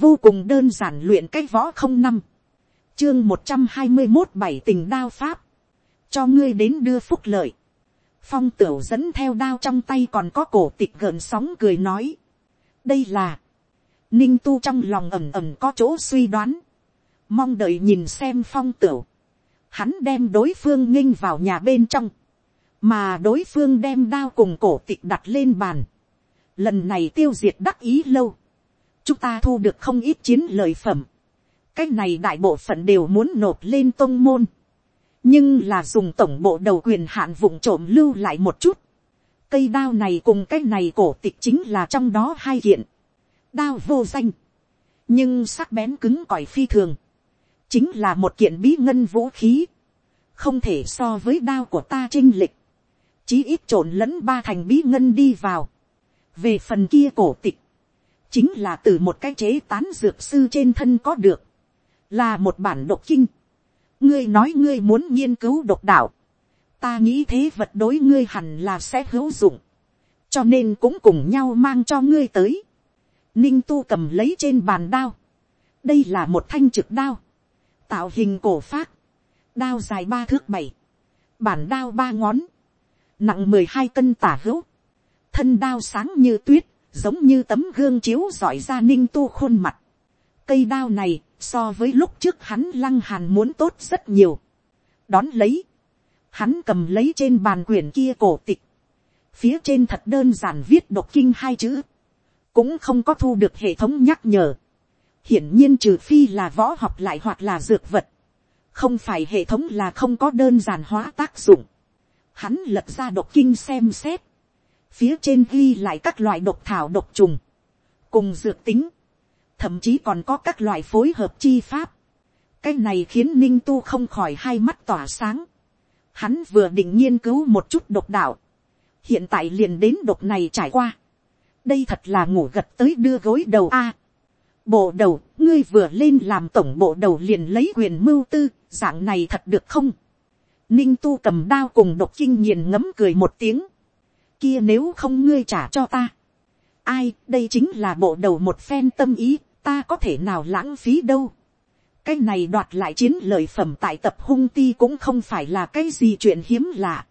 vô cùng đơn giản luyện cái võ không năm, chương một trăm hai mươi một bảy tình đao pháp, cho ngươi đến đưa phúc lợi, phong tửu dẫn theo đao trong tay còn có cổ tịch gợn sóng cười nói, đây là, ninh tu trong lòng ẩm ẩm có chỗ suy đoán, mong đợi nhìn xem phong tửu, hắn đem đối phương nghinh vào nhà bên trong, mà đối phương đem đao cùng cổ tịch đặt lên bàn, lần này tiêu diệt đắc ý lâu, chúng ta thu được không ít chiến lợi phẩm, cái này đại bộ phận đều muốn nộp lên tôn môn, nhưng là dùng tổng bộ đầu quyền hạn vùng trộm lưu lại một chút, cây đao này cùng cái này cổ tịch chính là trong đó hai kiện, đao vô danh, nhưng sắc bén cứng cỏi phi thường, chính là một kiện bí ngân vũ khí, không thể so với đao của ta trinh lịch, chí ít trộn lẫn ba thành bí ngân đi vào. về phần kia cổ tịch, chính là từ một cái chế tán dược sư trên thân có được, là một bản độc kinh. ngươi nói ngươi muốn nghiên cứu độc đạo, ta nghĩ thế vật đối ngươi hẳn là sẽ hữu dụng, cho nên cũng cùng nhau mang cho ngươi tới. ninh tu cầm lấy trên bàn đao, đây là một thanh trực đao, tạo hình cổ phát, đao dài ba thước bảy, bản đao ba ngón, nặng mười hai cân tả hữu, thân đao sáng như tuyết, giống như tấm gương chiếu giỏi ra ninh tu khuôn mặt. cây đao này so với lúc trước hắn lăng hàn muốn tốt rất nhiều. đón lấy, hắn cầm lấy trên bàn quyển kia cổ tịch, phía trên thật đơn giản viết độc kinh hai chữ, cũng không có thu được hệ thống nhắc nhở. hiển nhiên trừ phi là võ học lại hoặc là dược vật, không phải hệ thống là không có đơn giản hóa tác dụng. Hắn lật ra độc kinh xem xét, phía trên ghi lại các loại độc thảo độc trùng, cùng dược tính, thậm chí còn có các loại phối hợp chi pháp. cái này khiến ninh tu không khỏi hai mắt tỏa sáng. Hắn vừa định nghiên cứu một chút độc đạo, hiện tại liền đến độc này trải qua. đây thật là ngủ gật tới đưa gối đầu a. bộ đầu, ngươi vừa lên làm tổng bộ đầu liền lấy quyền mưu tư, dạng này thật được không. ninh tu cầm đao cùng độc kinh nghiền ngấm cười một tiếng kia nếu không ngươi trả cho ta. ai, đây chính là bộ đầu một phen tâm ý, ta có thể nào lãng phí đâu. cái này đoạt lại chiến lợi phẩm tại tập hung ti cũng không phải là cái gì chuyện hiếm lạ.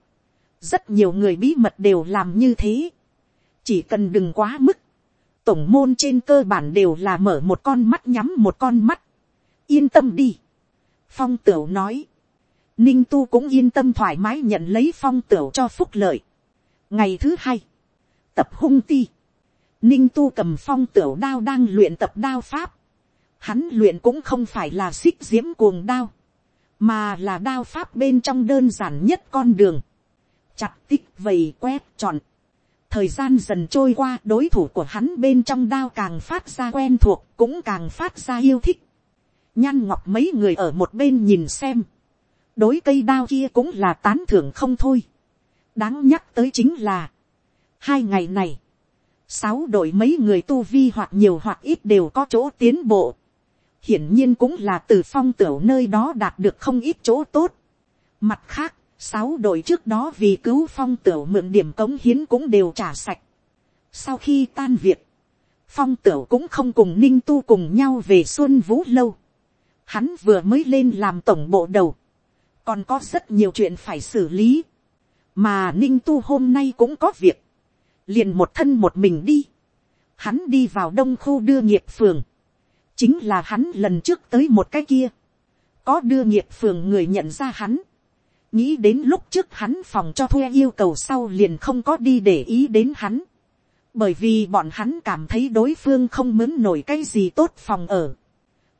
rất nhiều người bí mật đều làm như thế. chỉ cần đừng quá mức. tổng môn trên cơ bản đều là mở một con mắt nhắm một con mắt. yên tâm đi. phong tửu nói. ninh tu cũng yên tâm thoải mái nhận lấy phong tửu cho phúc lợi ngày thứ hai, tập hung ti, ninh tu cầm phong tửu đao đang luyện tập đao pháp, hắn luyện cũng không phải là xích diễm cuồng đao, mà là đao pháp bên trong đơn giản nhất con đường, chặt tích vầy quét tròn. thời gian dần trôi qua đối thủ của hắn bên trong đao càng phát ra quen thuộc cũng càng phát ra yêu thích. nhan ngọc mấy người ở một bên nhìn xem, đối cây đao kia cũng là tán thưởng không thôi đáng nhắc tới chính là, hai ngày này, sáu đội mấy người tu vi hoặc nhiều hoặc ít đều có chỗ tiến bộ. hiển nhiên cũng là từ phong tửu nơi đó đạt được không ít chỗ tốt. mặt khác, sáu đội trước đó vì cứu phong tửu mượn điểm cống hiến cũng đều trả sạch. sau khi tan việc, phong tửu cũng không cùng ninh tu cùng nhau về xuân vũ lâu. hắn vừa mới lên làm tổng bộ đầu, còn có rất nhiều chuyện phải xử lý mà ninh tu hôm nay cũng có việc, liền một thân một mình đi, hắn đi vào đông khu đưa nghiệp phường, chính là hắn lần trước tới một cái kia, có đưa nghiệp phường người nhận ra hắn, nghĩ đến lúc trước hắn phòng cho thuê yêu cầu sau liền không có đi để ý đến hắn, bởi vì bọn hắn cảm thấy đối phương không mướn nổi cái gì tốt phòng ở,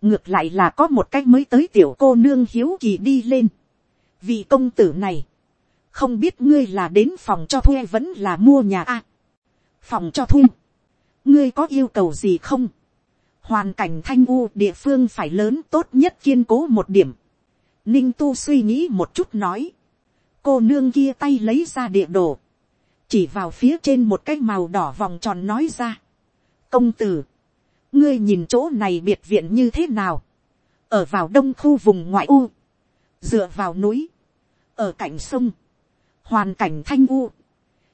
ngược lại là có một cách mới tới tiểu cô nương hiếu kỳ đi lên, vì công tử này, không biết ngươi là đến phòng cho thuê vẫn là mua nhà a. phòng cho thuê, ngươi có yêu cầu gì không. hoàn cảnh thanh u địa phương phải lớn tốt nhất kiên cố một điểm. ninh tu suy nghĩ một chút nói. cô nương kia tay lấy ra địa đồ. chỉ vào phía trên một cái màu đỏ vòng tròn nói ra. công tử, ngươi nhìn chỗ này biệt viện như thế nào. ở vào đông khu vùng ngoại u. dựa vào núi. ở cạnh sông hoàn cảnh thanh u,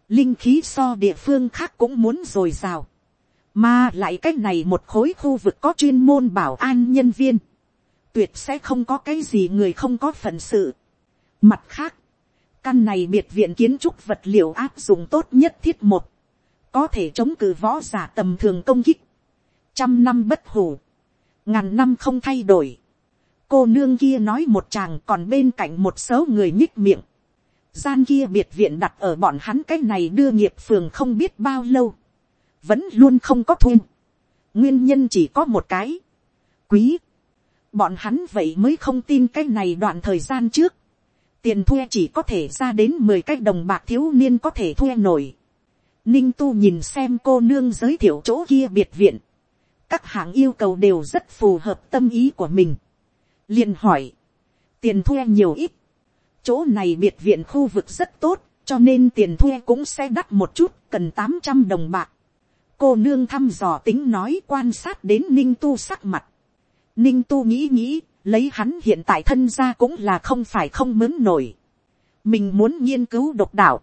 linh khí so địa phương khác cũng muốn dồi dào, mà lại cái này một khối khu vực có chuyên môn bảo an nhân viên, tuyệt sẽ không có cái gì người không có phận sự. Mặt khác, căn này biệt viện kiến trúc vật liệu áp dụng tốt nhất thiết một, có thể chống cự võ giả tầm thường công kích, trăm năm bất hủ, ngàn năm không thay đổi. cô nương kia nói một chàng còn bên cạnh một số người nhích miệng, gian kia biệt viện đặt ở bọn hắn cái này đưa nghiệp phường không biết bao lâu, vẫn luôn không có thu. nguyên nhân chỉ có một cái, quý, bọn hắn vậy mới không tin cái này đoạn thời gian trước, tiền thuê chỉ có thể ra đến mười cái đồng bạc thiếu niên có thể thuê nổi. Ninh tu nhìn xem cô nương giới thiệu chỗ kia biệt viện, các hãng yêu cầu đều rất phù hợp tâm ý của mình. liền hỏi, tiền thuê nhiều ít, chỗ này biệt viện khu vực rất tốt, cho nên tiền thuê cũng sẽ đắt một chút, cần tám trăm đồng bạc. cô nương thăm dò tính nói quan sát đến ninh tu sắc mặt. ninh tu nghĩ nghĩ, lấy hắn hiện tại thân ra cũng là không phải không mớn nổi. mình muốn nghiên cứu độc đạo,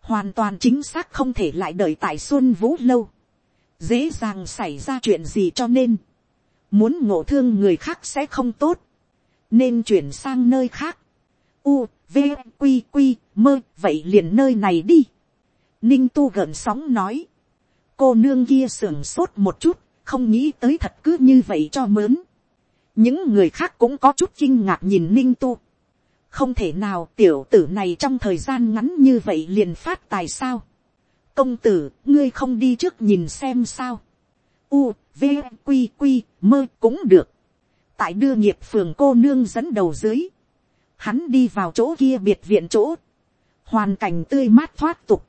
hoàn toàn chính xác không thể lại đợi tại xuân vũ lâu dễ dàng xảy ra chuyện gì cho nên, muốn ngộ thương người khác sẽ không tốt, nên chuyển sang nơi khác. U, v, q q mơ, vậy liền nơi này đi. ninh tu gợn sóng nói, cô nương kia sưởng sốt một chút, không nghĩ tới thật cứ như vậy cho mớn. những người khác cũng có chút kinh ngạc nhìn ninh tu. không thể nào tiểu tử này trong thời gian ngắn như vậy liền phát tài sao công tử, ngươi không đi trước nhìn xem sao. U, v, q q mơ cũng được. tại đưa nghiệp phường cô nương dẫn đầu dưới hắn đi vào chỗ kia biệt viện chỗ. hoàn cảnh tươi mát thoát tục.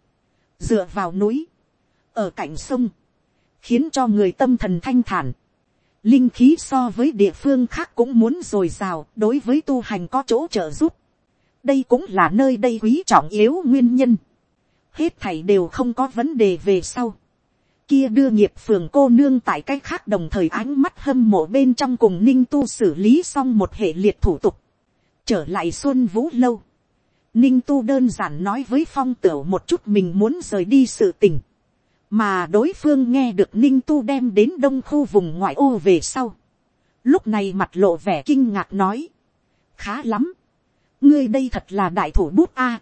dựa vào núi. ở cạnh sông. khiến cho người tâm thần thanh thản. linh khí so với địa phương khác cũng muốn dồi dào, đối với tu hành có chỗ trợ giúp. đây cũng là nơi đây quý trọng yếu nguyên nhân hết thảy đều không có vấn đề về sau. Kia đưa nghiệp phường cô nương tại cách khác đồng thời ánh mắt hâm mộ bên trong cùng ninh tu xử lý xong một hệ liệt thủ tục. Trở lại xuân vũ lâu. Ninh tu đơn giản nói với phong tửu một chút mình muốn rời đi sự tình. Mà đối phương nghe được ninh tu đem đến đông khu vùng ngoại ô về sau. Lúc này mặt lộ vẻ kinh ngạc nói. Khá lắm. Ngươi đây thật là đại thủ bút a.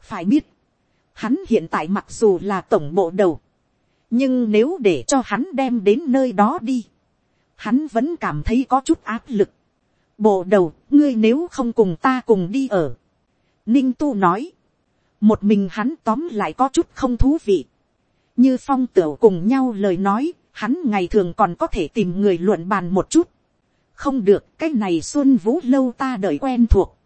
Phải biết Hắn hiện tại mặc dù là tổng bộ đầu. Nhưng nếu để cho hắn đem đến nơi đó đi. Hắn vẫn cảm thấy có chút áp lực. Bộ đầu, ngươi nếu không cùng ta cùng đi ở. Ninh Tu nói. Một mình hắn tóm lại có chút không thú vị. Như phong tửu cùng nhau lời nói, hắn ngày thường còn có thể tìm người luận bàn một chút. Không được, cái này xuân vũ lâu ta đợi quen thuộc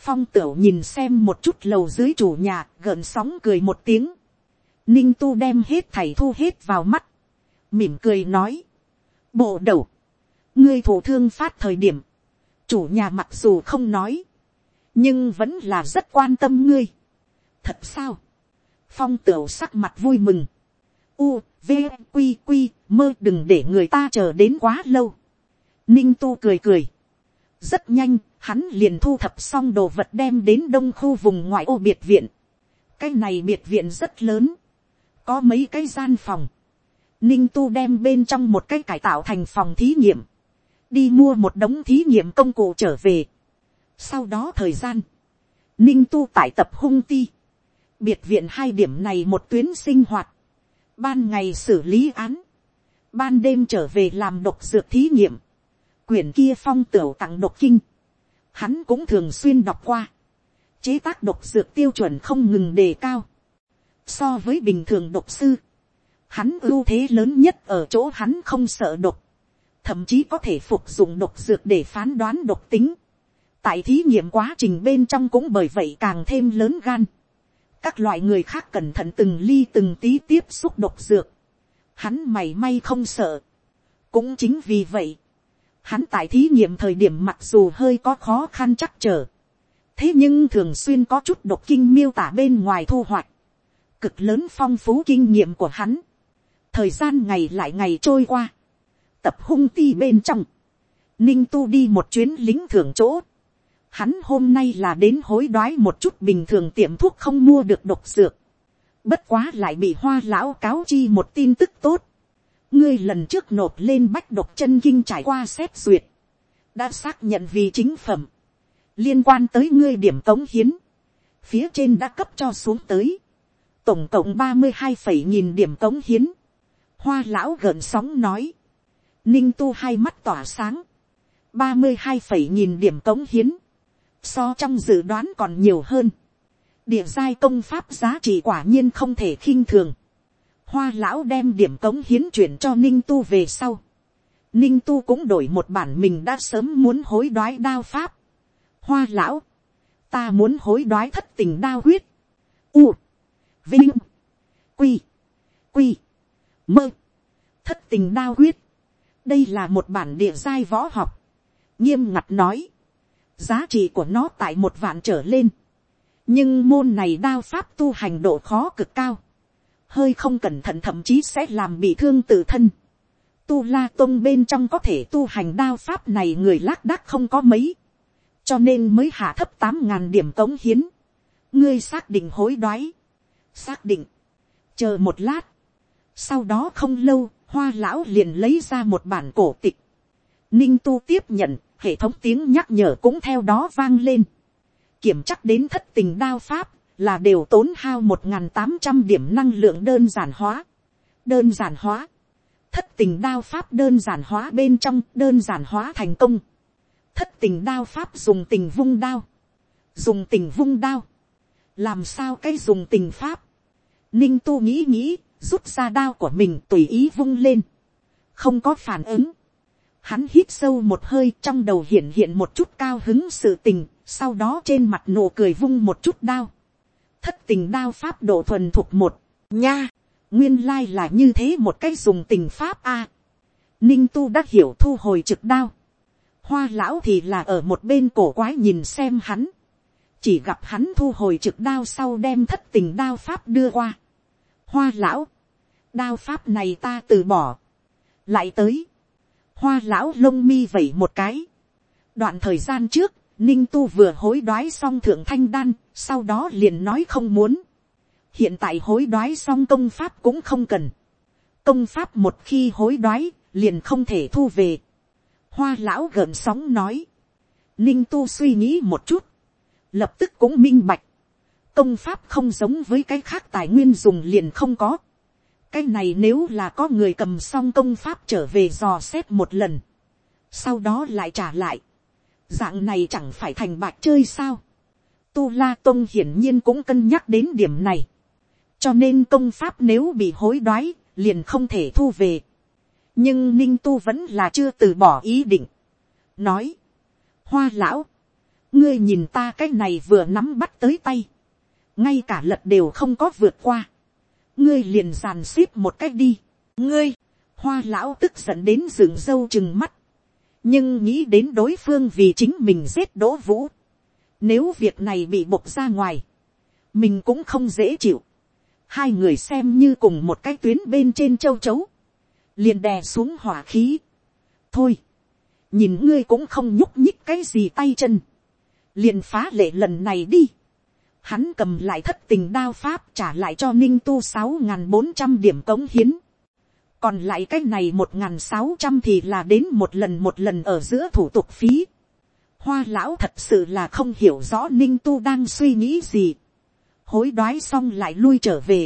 phong tửu nhìn xem một chút lầu dưới chủ nhà gợn sóng cười một tiếng ninh tu đem hết thầy thu hết vào mắt mỉm cười nói bộ đầu ngươi thủ thương phát thời điểm chủ nhà mặc dù không nói nhưng vẫn là rất quan tâm ngươi. Thật sao? Phong tửu sắc mặt vui mừng. U v q q mơ đừng để người ta chờ đến quá lâu. Ninh tu cười cười. Rất nhanh hắn liền thu thập xong đồ vật đem đến đông khu vùng ngoại ô biệt viện. cái này biệt viện rất lớn, có mấy cái gian phòng. ninh tu đem bên trong một cái cải tạo thành phòng thí nghiệm, đi mua một đống thí nghiệm công cụ trở về. sau đó thời gian, ninh tu tại tập hung ti, biệt viện hai điểm này một tuyến sinh hoạt, ban ngày xử lý án, ban đêm trở về làm độc dược thí nghiệm, quyển kia phong tửu tặng độc kinh, hắn cũng thường xuyên đọc qua, chế tác độc dược tiêu chuẩn không ngừng đề cao, so với bình thường độc sư, hắn ưu thế lớn nhất ở chỗ hắn không sợ độc, thậm chí có thể phục dụng độc dược để phán đoán độc tính, tại thí nghiệm quá trình bên trong cũng bởi vậy càng thêm lớn gan, các loại người khác cẩn thận từng ly từng tí tiếp xúc độc dược, hắn mày may không sợ, cũng chính vì vậy, Hắn tại thí nghiệm thời điểm mặc dù hơi có khó khăn chắc trở. Thế nhưng thường xuyên có chút độc kinh miêu tả bên ngoài thu hoạch. Cực lớn phong phú kinh nghiệm của hắn. Thời gian ngày lại ngày trôi qua. Tập hung ti bên trong. Ninh tu đi một chuyến lính thưởng chỗ. Hắn hôm nay là đến hối đoái một chút bình thường tiệm thuốc không mua được độc dược. Bất quá lại bị hoa lão cáo chi một tin tức tốt. Ngươi lần trước nộp lên bách độc chân kinh trải qua xét duyệt, đã xác nhận vì chính phẩm, liên quan tới ngươi điểm cống hiến, phía trên đã cấp cho xuống tới, tổng cộng ba mươi hai phẩy nghìn điểm cống hiến, hoa lão gợn sóng nói, ninh tu hai mắt tỏa sáng, ba mươi hai phẩy nghìn điểm cống hiến, so trong dự đoán còn nhiều hơn, địa giai công pháp giá trị quả nhiên không thể khinh thường, hoa lão đem điểm cống hiến chuyển cho ninh tu về sau, ninh tu cũng đổi một bản mình đã sớm muốn hối đoái đao pháp, hoa lão, ta muốn hối đoái thất tình đao huyết, u, vinh, quy, quy, mơ, thất tình đao huyết, đây là một bản địa giai võ học, nghiêm ngặt nói, giá trị của nó tại một vạn trở lên, nhưng môn này đao pháp tu hành độ khó cực cao, hơi không cẩn thận thậm chí sẽ làm bị thương tự thân. Tu la tông bên trong có thể tu hành đao pháp này người lác đác không có mấy, cho nên mới hạ thấp tám ngàn điểm cống hiến. ngươi xác định hối đoái, xác định, chờ một lát, sau đó không lâu, hoa lão liền lấy ra một bản cổ tịch, ninh tu tiếp nhận, hệ thống tiếng nhắc nhở cũng theo đó vang lên, kiểm chắc đến thất tình đao pháp, là đều tốn hao một n tám trăm điểm năng lượng đơn giản hóa. đơn giản hóa, thất tình đao pháp đơn giản hóa bên trong đơn giản hóa thành công. thất tình đao pháp dùng tình vung đao, dùng tình vung đao, làm sao cái dùng tình pháp. ninh tu nghĩ nghĩ, rút ra đao của mình tùy ý vung lên, không có phản ứng. Hắn hít sâu một hơi trong đầu hiện hiện một chút cao hứng sự tình, sau đó trên mặt nụ cười vung một chút đao thất tình đao pháp độ thuần thuộc một, nha, nguyên lai là như thế một cách dùng tình pháp a. ninh tu đã hiểu thu hồi trực đao, hoa lão thì là ở một bên cổ quái nhìn xem hắn, chỉ gặp hắn thu hồi trực đao sau đem thất tình đao pháp đưa qua hoa lão, đao pháp này ta từ bỏ, lại tới, hoa lão lông mi vẩy một cái, đoạn thời gian trước, Ninh tu vừa hối đoái xong thượng thanh đan, sau đó liền nói không muốn. Hiện tại hối đoái xong công pháp cũng không cần. Công pháp một khi hối đoái, liền không thể thu về. Hoa lão gợn sóng nói. Ninh tu suy nghĩ một chút. Lập tức cũng minh bạch. Công pháp không giống với cái khác tài nguyên dùng liền không có. Cái này nếu là có người cầm xong công pháp trở về dò xét một lần. Sau đó lại trả lại dạng này chẳng phải thành bạc chơi sao. Tu La Tông hiển nhiên cũng cân nhắc đến điểm này. Cho nên công pháp nếu bị hối đoái, liền không thể thu về. Nhưng Ninh Tu vẫn là chưa từ bỏ ý định. Nói. Hoa lão. Ngươi nhìn ta cái này vừa nắm bắt tới tay. Ngay cả lật đều không có vượt qua. Ngươi liền giàn xếp một cách đi. Ngươi. Hoa lão tức giận đến rừng dâu chừng mắt nhưng nghĩ đến đối phương vì chính mình giết đỗ vũ, nếu việc này bị bộc ra ngoài, mình cũng không dễ chịu, hai người xem như cùng một cái tuyến bên trên châu chấu, liền đè xuống hỏa khí. thôi, nhìn ngươi cũng không nhúc nhích cái gì tay chân, liền phá lệ lần này đi. Hắn cầm lại thất tình đao pháp trả lại cho ninh tu sáu n g h n bốn trăm điểm cống hiến còn lại cái này một n g h n sáu trăm thì là đến một lần một lần ở giữa thủ tục phí. hoa lão thật sự là không hiểu rõ ninh tu đang suy nghĩ gì. hối đoái xong lại lui trở về.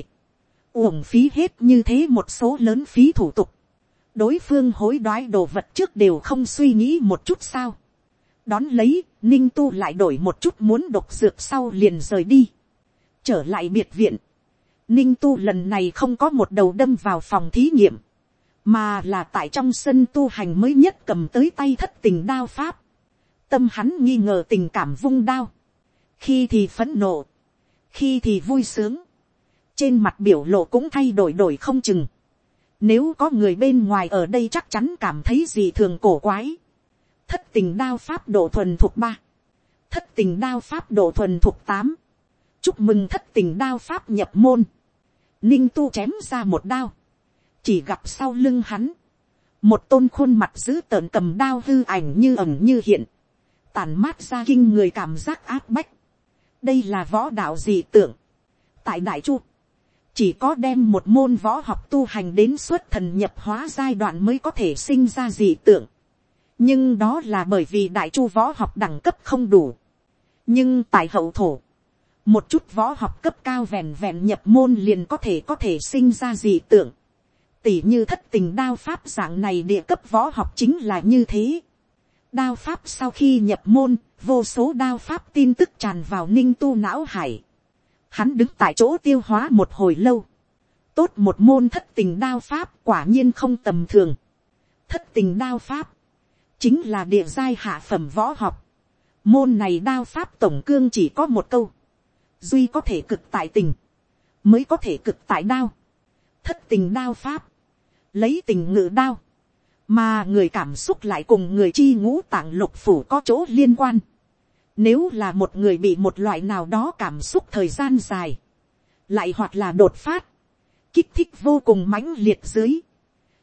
uổng phí hết như thế một số lớn phí thủ tục. đối phương hối đoái đồ vật trước đều không suy nghĩ một chút sao đón lấy, ninh tu lại đổi một chút muốn độc dược sau liền rời đi. trở lại biệt viện Ninh tu lần này không có một đầu đâm vào phòng thí nghiệm, mà là tại trong sân tu hành mới nhất cầm tới tay thất tình đao pháp. Tâm hắn nghi ngờ tình cảm vung đao. Khi thì phẫn nộ, khi thì vui sướng. Trên mặt biểu lộ cũng thay đổi đổi không chừng. Nếu có người bên ngoài ở đây chắc chắn cảm thấy gì thường cổ quái. Thất tình đao pháp độ thuần thuộc ba. Thất tình đao pháp độ thuần thuộc tám chúc mừng thất tình đao pháp nhập môn. Ninh tu chém ra một đao. Chỉ gặp sau lưng hắn. Một tôn khuôn mặt giữ tợn cầm đao hư ảnh như ẩn như hiện. Tàn mát ra kinh người cảm giác áp bách. Đây là võ đạo gì tưởng. Tại Đại Chu. chỉ có đem một môn võ học tu hành đến suốt thần nhập hóa giai đoạn mới có thể sinh ra dị tưởng nhưng đó là bởi vì đại chu võ học đẳng cấp không đủ. nhưng tại hậu thổ, một chút võ học cấp cao vẹn vẹn nhập môn liền có thể có thể sinh ra dị tượng. tỉ như thất tình đao pháp dạng này địa cấp võ học chính là như thế. đao pháp sau khi nhập môn, vô số đao pháp tin tức tràn vào ninh tu não hải Hắn đứng tại chỗ tiêu hóa một hồi lâu. Tốt một môn thất tình đao pháp quả nhiên không tầm thường. Thất tình đao pháp. Chính là địa giai hạ phẩm võ học. Môn này đao pháp tổng cương chỉ có một câu. Duy có thể cực tại tình. Mới có thể cực tại đao. Thất tình đao pháp. Lấy tình ngự đao. Mà người cảm xúc lại cùng người chi ngũ tạng lục phủ có chỗ liên quan nếu là một người bị một loại nào đó cảm xúc thời gian dài, lại hoặc là đột phát, kích thích vô cùng mãnh liệt dưới,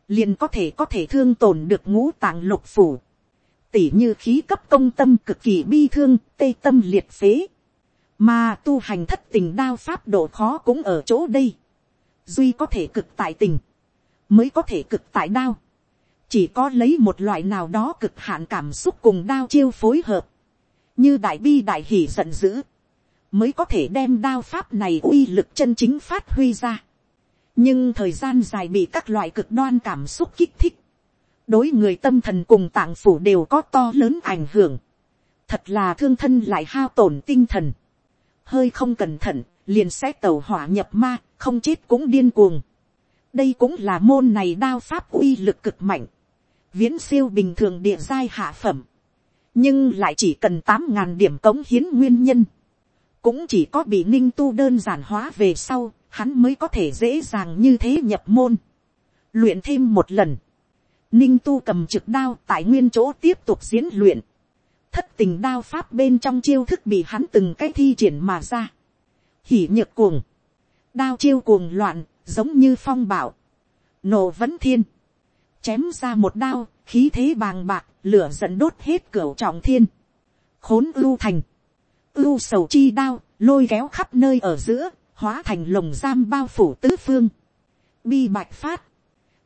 liền có thể có thể thương tổn được ngũ tạng lục phủ, tỉ như khí cấp công tâm cực kỳ bi thương, tê tâm liệt phế, mà tu hành thất tình đao pháp độ khó cũng ở chỗ đây, duy có thể cực tại tình, mới có thể cực tại đao, chỉ có lấy một loại nào đó cực hạn cảm xúc cùng đao chiêu phối hợp, như đại bi đại hỷ giận dữ, mới có thể đem đao pháp này uy lực chân chính phát huy ra. nhưng thời gian dài bị các loại cực đoan cảm xúc kích thích, đối người tâm thần cùng tạng phủ đều có to lớn ảnh hưởng, thật là thương thân lại hao tổn tinh thần, hơi không cẩn thận, liền sẽ tẩu hỏa nhập ma, không chết cũng điên cuồng. đây cũng là môn này đao pháp uy lực cực mạnh, viễn siêu bình thường địa giai hạ phẩm, nhưng lại chỉ cần tám ngàn điểm cống hiến nguyên nhân, cũng chỉ có bị ninh tu đơn giản hóa về sau, hắn mới có thể dễ dàng như thế nhập môn. luyện thêm một lần, ninh tu cầm trực đao tại nguyên chỗ tiếp tục diễn luyện, thất tình đao pháp bên trong chiêu thức bị hắn từng cái thi triển mà ra, hỉ nhược cuồng, đao chiêu cuồng loạn, giống như phong bảo, nổ vẫn thiên, chém ra một đao, khí thế bàng bạc, lửa dẫn đốt hết cửa trọng thiên, khốn ưu thành, ưu sầu chi đao, lôi kéo khắp nơi ở giữa, hóa thành lồng giam bao phủ tứ phương, bi bạch phát,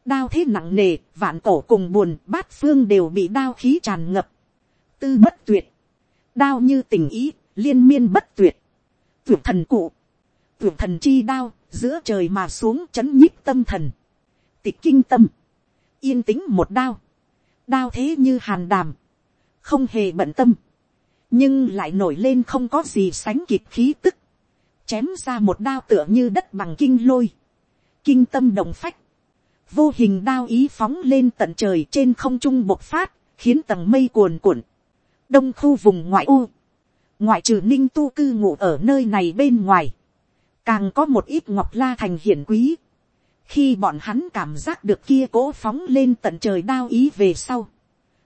đao thế nặng nề, vạn cổ cùng buồn, bát phương đều bị đao khí tràn ngập, tư bất tuyệt, đao như tình ý, liên miên bất tuyệt, tuyệt thần cụ, tuyệt thần chi đao, giữa trời mà xuống chấn nhíp tâm thần, tịch kinh tâm, yên tĩnh một đao, đao thế như hàn đàm, không hề bận tâm, nhưng lại nổi lên không có gì sánh kịp khí tức, chém ra một đao tựa như đất bằng kinh lôi, kinh tâm đồng phách, vô hình đao ý phóng lên tận trời trên không trung bộc phát, khiến tầng mây cuồn cuộn, đông khu vùng ngoại u, ngoại trừ ninh tu cư ngụ ở nơi này bên ngoài, càng có một ít ngọc la thành hiển quý, khi bọn hắn cảm giác được kia cố phóng lên tận trời đao ý về sau,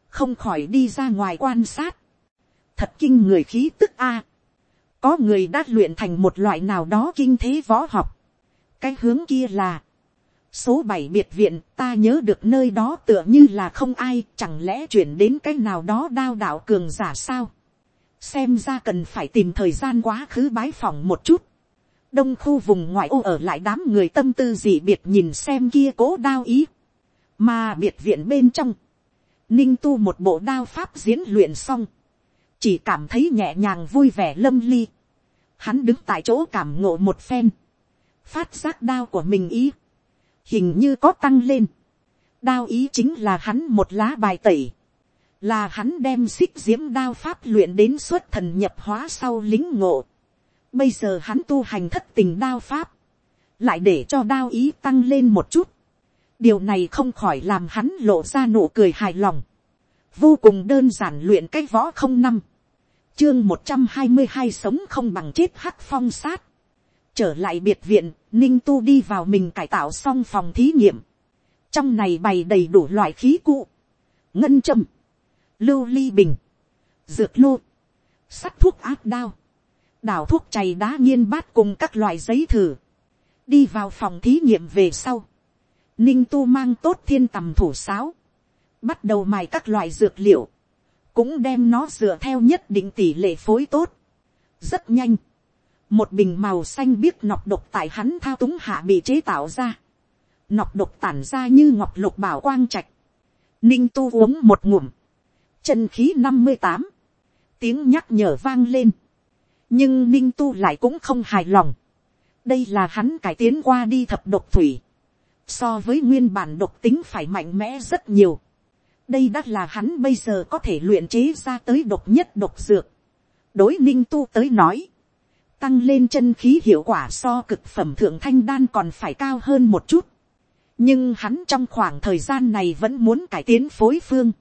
không khỏi đi ra ngoài quan sát, thật kinh người khí tức a, có người đã luyện thành một loại nào đó kinh thế võ học, cái hướng kia là, số bảy biệt viện ta nhớ được nơi đó tựa như là không ai chẳng lẽ chuyển đến cái nào đó đao đạo cường giả sao xem ra cần phải tìm thời gian quá khứ bái phòng một chút đông khu vùng ngoại ô ở lại đám người tâm tư dị biệt nhìn xem kia cố đao ý. mà biệt viện bên trong, ninh tu một bộ đao pháp diễn luyện xong, chỉ cảm thấy nhẹ nhàng vui vẻ lâm ly. hắn đứng tại chỗ cảm ngộ một phen, phát giác đao của mình ý, hình như có tăng lên. đao ý chính là hắn một lá bài tẩy, là hắn đem xích diễm đao pháp luyện đến suốt thần nhập hóa sau lính ngộ Bây giờ hắn tu hành thất tình đao pháp. Lại để cho đao ý tăng lên một chút. Điều này không khỏi làm hắn lộ ra nụ cười hài lòng. Vô cùng đơn giản luyện cái võ không năm. Chương một trăm hai mươi hai sống không bằng chết hắc phong sát. Trở lại biệt viện, Ninh Tu đi vào mình cải tạo xong phòng thí nghiệm. Trong này bày đầy đủ loại khí cụ. Ngân châm. Lưu ly bình. Dược lô. Sắt thuốc áp đao đảo thuốc chày đá nghiên bát cùng các loại giấy thử, đi vào phòng thí nghiệm về sau, ninh tu mang tốt thiên tầm thủ sáo, bắt đầu mài các loại dược liệu, cũng đem nó dựa theo nhất định tỷ lệ phối tốt, rất nhanh, một bình màu xanh biếc nọc độc tại hắn thao túng hạ bị chế tạo ra, nọc độc tản ra như ngọc lục bảo quang trạch, ninh tu uống một ngụm, chân khí năm mươi tám, tiếng nhắc nhở vang lên, nhưng ninh tu lại cũng không hài lòng, đây là hắn cải tiến qua đi thập độc thủy, so với nguyên bản độc tính phải mạnh mẽ rất nhiều, đây đã là hắn bây giờ có thể luyện chế ra tới độc nhất độc dược, đối ninh tu tới nói, tăng lên chân khí hiệu quả so cực phẩm thượng thanh đan còn phải cao hơn một chút. nhưng hắn trong khoảng thời gian này vẫn muốn cải tiến phối phương,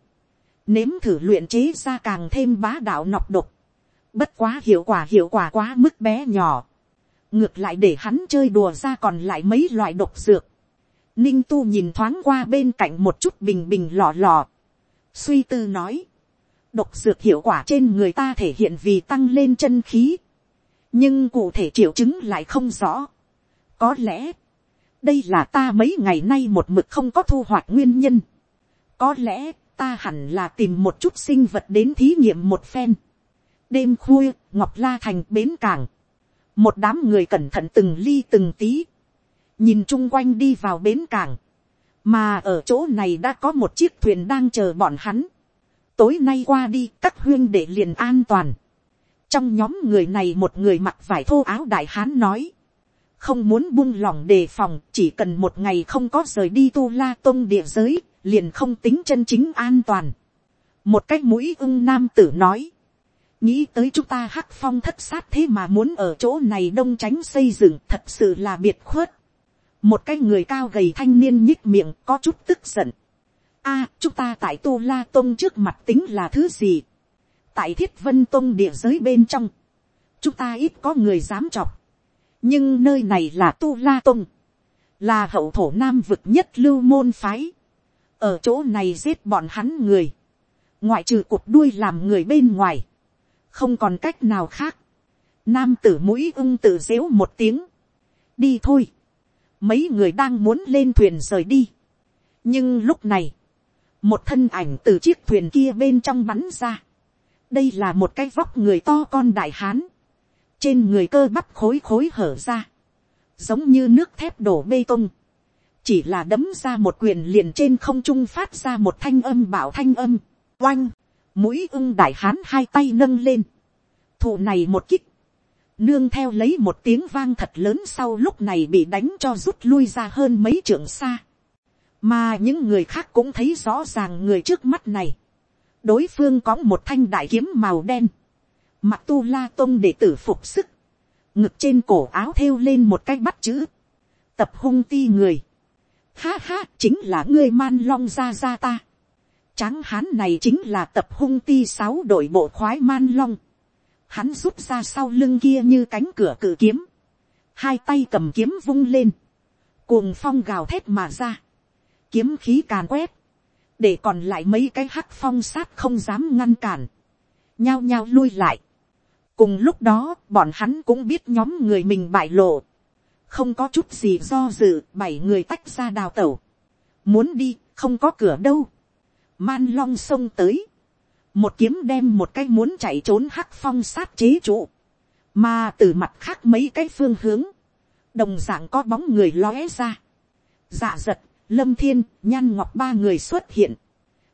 nếm thử luyện chế ra càng thêm bá đạo nọc độc, bất quá hiệu quả hiệu quả quá mức bé nhỏ, ngược lại để hắn chơi đùa ra còn lại mấy loại độc dược. Ninh tu nhìn thoáng qua bên cạnh một chút bình bình lò lò, suy tư nói, độc dược hiệu quả trên người ta thể hiện vì tăng lên chân khí, nhưng cụ thể triệu chứng lại không rõ. có lẽ, đây là ta mấy ngày nay một mực không có thu hoạch nguyên nhân. có lẽ, ta hẳn là tìm một chút sinh vật đến thí nghiệm một phen. đêm khuya, ngọc la thành bến cảng. một đám người cẩn thận từng ly từng tí. nhìn chung quanh đi vào bến cảng. mà ở chỗ này đã có một chiếc thuyền đang chờ bọn hắn. tối nay qua đi các huyên để liền an toàn trong nhóm người này một người mặc vải thô áo đại hán nói, không muốn buông lỏng đề phòng, chỉ cần một ngày không có rời đi tu la tôn địa giới, liền không tính chân chính an toàn. một cách mũi ưng nam tử nói, nghĩ tới chúng ta hắc phong thất sát thế mà muốn ở chỗ này đông tránh xây dựng thật sự là biệt khuất. một cái người cao gầy thanh niên nhích miệng có chút tức giận. a, chúng ta tại tu la tôn trước mặt tính là thứ gì tại thiết vân tông địa giới bên trong, chúng ta ít có người dám chọc. nhưng nơi này là tu la tông, là hậu thổ nam vực nhất lưu môn phái. ở chỗ này giết bọn hắn người, ngoại trừ cột đuôi làm người bên ngoài, không còn cách nào khác. nam tử mũi ưng tự dếu một tiếng, đi thôi. mấy người đang muốn lên thuyền rời đi. nhưng lúc này, một thân ảnh từ chiếc thuyền kia bên trong bắn ra đây là một cái vóc người to con đại hán, trên người cơ bắp khối khối hở ra, giống như nước thép đổ bê tông, chỉ là đấm ra một quyền liền trên không trung phát ra một thanh âm bảo thanh âm, oanh, mũi ưng đại hán hai tay nâng lên, thụ này một kích, nương theo lấy một tiếng vang thật lớn sau lúc này bị đánh cho rút lui ra hơn mấy trường xa, mà những người khác cũng thấy rõ ràng người trước mắt này, đối phương có một thanh đại kiếm màu đen, mặt tu la tôn để tử phục sức, ngực trên cổ áo thêu lên một cái bắt chữ, tập hung ti người, ha ha chính là ngươi man long ra ra ta, tráng hán này chính là tập hung ti sáu đội bộ khoái man long, hắn rút ra sau lưng kia như cánh cửa cự kiếm, hai tay cầm kiếm vung lên, cuồng phong gào thét mà ra, kiếm khí càn quét, để còn lại mấy cái hắc phong sát không dám ngăn cản, nhao nhao lui lại. cùng lúc đó, bọn hắn cũng biết nhóm người mình bại lộ, không có chút gì do dự, bảy người tách ra đào tẩu, muốn đi, không có cửa đâu, man long xông tới, một kiếm đem một cái muốn chạy trốn hắc phong sát chế trụ, mà từ mặt khác mấy cái phương hướng, đồng d ạ n g có bóng người lóe ra, dạ giật lâm thiên, nhan ngọc ba người xuất hiện.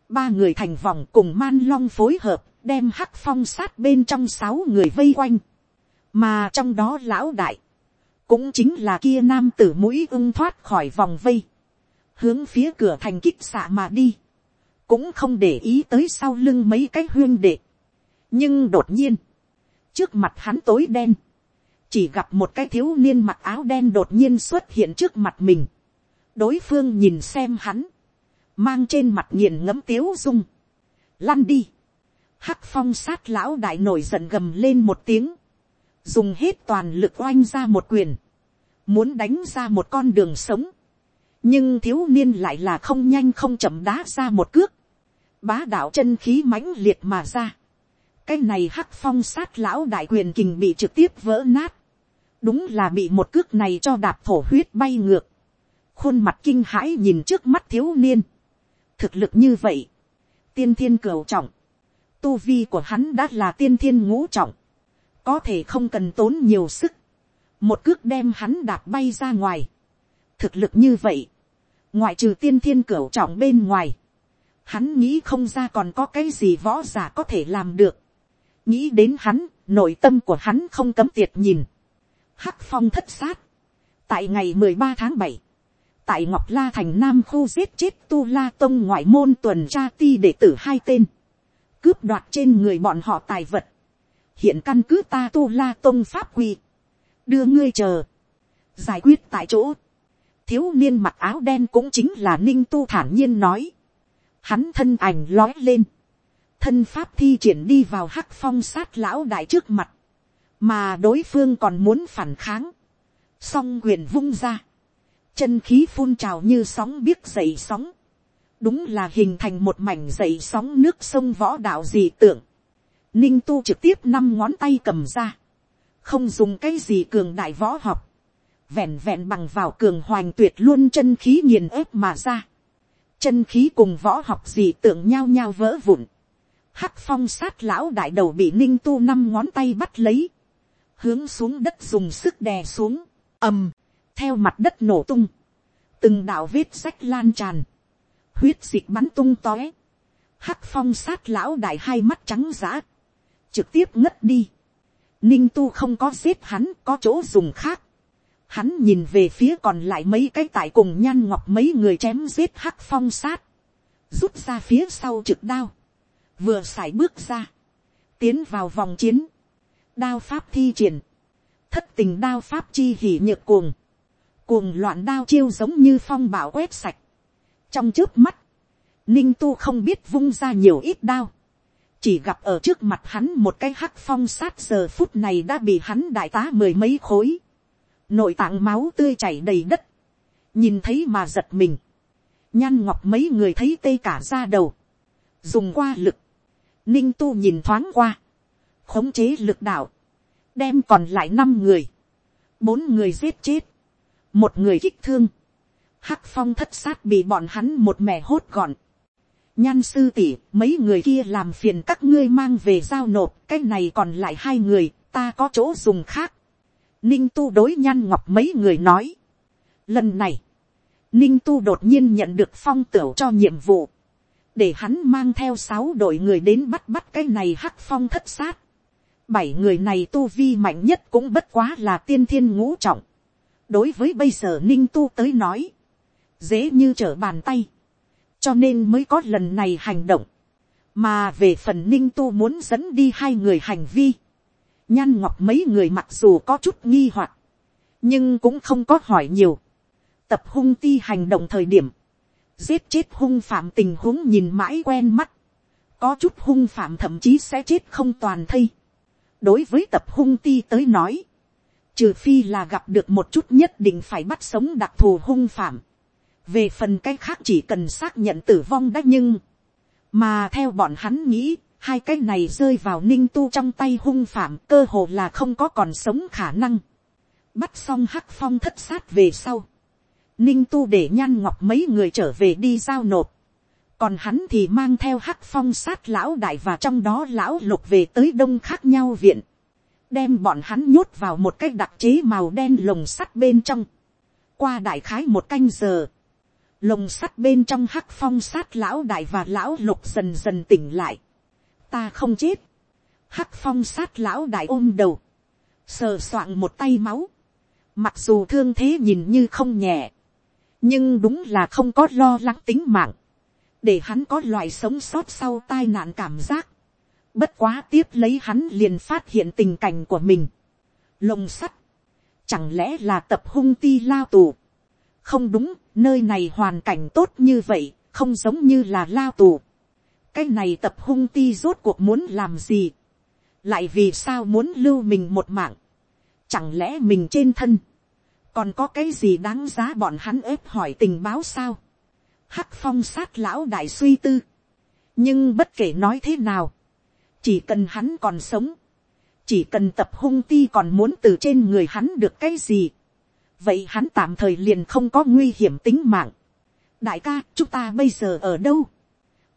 ba người thành vòng cùng man long phối hợp, đem hắc phong sát bên trong sáu người vây quanh. mà trong đó lão đại, cũng chính là kia nam tử mũi ưng thoát khỏi vòng vây, hướng phía cửa thành kích xạ mà đi, cũng không để ý tới sau lưng mấy cái huyên đệ. nhưng đột nhiên, trước mặt hắn tối đen, chỉ gặp một cái thiếu niên mặc áo đen đột nhiên xuất hiện trước mặt mình, đối phương nhìn xem hắn, mang trên mặt nghiền ngấm tiếu dung, lăn đi, hắc phong sát lão đại nổi giận gầm lên một tiếng, dùng hết toàn lực oanh ra một quyền, muốn đánh ra một con đường sống, nhưng thiếu niên lại là không nhanh không chậm đá ra một cước, bá đạo chân khí mãnh liệt mà ra, cái này hắc phong sát lão đại quyền kình bị trực tiếp vỡ nát, đúng là bị một cước này cho đạp thổ huyết bay ngược, khuôn mặt kinh hãi nhìn trước mắt thiếu niên, thực lực như vậy, tiên thiên cửu trọng, tu vi của hắn đã là tiên thiên ngũ trọng, có thể không cần tốn nhiều sức, một cước đem hắn đạp bay ra ngoài, thực lực như vậy, ngoại trừ tiên thiên cửu trọng bên ngoài, hắn nghĩ không ra còn có cái gì võ giả có thể làm được, nghĩ đến hắn, nội tâm của hắn không cấm tiệt nhìn, hắc phong thất sát, tại ngày mười ba tháng bảy, tại ngọc la thành nam khu giết chết tu la tông ngoại môn tuần tra ti đệ tử hai tên, cướp đoạt trên người bọn họ tài vật, hiện căn cứ ta tu la tông pháp quy, đưa ngươi chờ, giải quyết tại chỗ, thiếu niên mặc áo đen cũng chính là ninh tu thản nhiên nói, hắn thân ảnh lói lên, thân pháp thi triển đi vào hắc phong sát lão đại trước mặt, mà đối phương còn muốn phản kháng, song quyền vung ra, chân khí phun trào như sóng biếc dậy sóng, đúng là hình thành một mảnh dậy sóng nước sông võ đạo dị tưởng, ninh tu trực tiếp năm ngón tay cầm ra, không dùng cái gì cường đại võ học, vẹn vẹn bằng vào cường hoành tuyệt luôn chân khí nghiền ép mà ra, chân khí cùng võ học gì tưởng nhao nhao vỡ vụn, hắc phong sát lão đại đầu bị ninh tu năm ngón tay bắt lấy, hướng xuống đất dùng sức đè xuống, ầm, theo mặt đất nổ tung, từng đạo vết sách lan tràn, huyết dịch bắn tung tóe, hắc phong sát lão đại hai mắt trắng giã, trực tiếp ngất đi, ninh tu không có giết hắn có chỗ dùng khác, hắn nhìn về phía còn lại mấy cái tại cùng nhan ngọc mấy người chém giết hắc phong sát, rút ra phía sau trực đao, vừa sải bước ra, tiến vào vòng chiến, đao pháp thi triển, thất tình đao pháp chi hỉ nhược cuồng, cuồng loạn đao chiêu giống như phong bảo quét sạch, trong trước mắt, ninh tu không biết vung ra nhiều ít đao, chỉ gặp ở trước mặt hắn một cái hắc phong sát giờ phút này đã bị hắn đại tá mười mấy khối, nội tạng máu tươi chảy đầy đất, nhìn thấy mà giật mình, nhan ngọc mấy người thấy tê cả ra đầu, dùng qua lực, ninh tu nhìn thoáng qua, khống chế lực đạo, đem còn lại năm người, bốn người giết chết, một người kích thương, hắc phong thất sát bị bọn hắn một mẻ hốt gọn, nhan sư tỷ mấy người kia làm phiền các ngươi mang về giao nộp cái này còn lại hai người ta có chỗ dùng khác. Ninh tu đối nhan ngọc mấy người nói. Lần này ninh tu đột nhiên nhận được phong tửu cho nhiệm vụ. Để hắn mang theo sáu đội người đến bắt bắt cái này hắc phong thất sát. Bảy người này tu vi mạnh nhất cũng bất quá là tiên thiên ngũ trọng đối với bây giờ ninh tu tới nói dễ như trở bàn tay. Cho nên mới có lần này hành động, mà về phần ninh tu muốn dẫn đi hai người hành vi, nhan ngọc mấy người mặc dù có chút nghi hoặc, nhưng cũng không có hỏi nhiều, tập hung ti hành động thời điểm, giết chết hung phạm tình huống nhìn mãi quen mắt, có chút hung phạm thậm chí sẽ chết không toàn thây. đối với tập hung ti tới nói, trừ phi là gặp được một chút nhất định phải bắt sống đặc thù hung phạm, về phần cái khác chỉ cần xác nhận tử vong đã nhưng, mà theo bọn hắn nghĩ, hai cái này rơi vào ninh tu trong tay hung phạm cơ hồ là không có còn sống khả năng. bắt xong hắc phong thất sát về sau. ninh tu để nhan ngọc mấy người trở về đi giao nộp. còn hắn thì mang theo hắc phong sát lão đại và trong đó lão lục về tới đông khác nhau viện đem bọn hắn nhốt vào một cái đặc chế màu đen lồng sắt bên trong. qua đại khái một canh giờ, lồng sắt bên trong hắc phong sát lão đại và lão lục dần dần tỉnh lại. ta không chết. hắc phong sát lão đại ôm đầu. sờ soạng một tay máu. mặc dù thương thế nhìn như không nhẹ. nhưng đúng là không có lo lắng tính mạng. để hắn có loại sống sót sau tai nạn cảm giác bất quá tiếp lấy hắn liền phát hiện tình cảnh của mình. lồng sắt. chẳng lẽ là tập hung ti lao tù không đúng, nơi này hoàn cảnh tốt như vậy, không giống như là lao tù. cái này tập hung ti rốt cuộc muốn làm gì, lại vì sao muốn lưu mình một mạng, chẳng lẽ mình trên thân, còn có cái gì đáng giá bọn hắn ép hỏi tình báo sao, hắc phong sát lão đại suy tư, nhưng bất kể nói thế nào, chỉ cần hắn còn sống, chỉ cần tập hung ti còn muốn từ trên người hắn được cái gì, vậy hắn tạm thời liền không có nguy hiểm tính mạng. đại ca, chúng ta bây giờ ở đâu.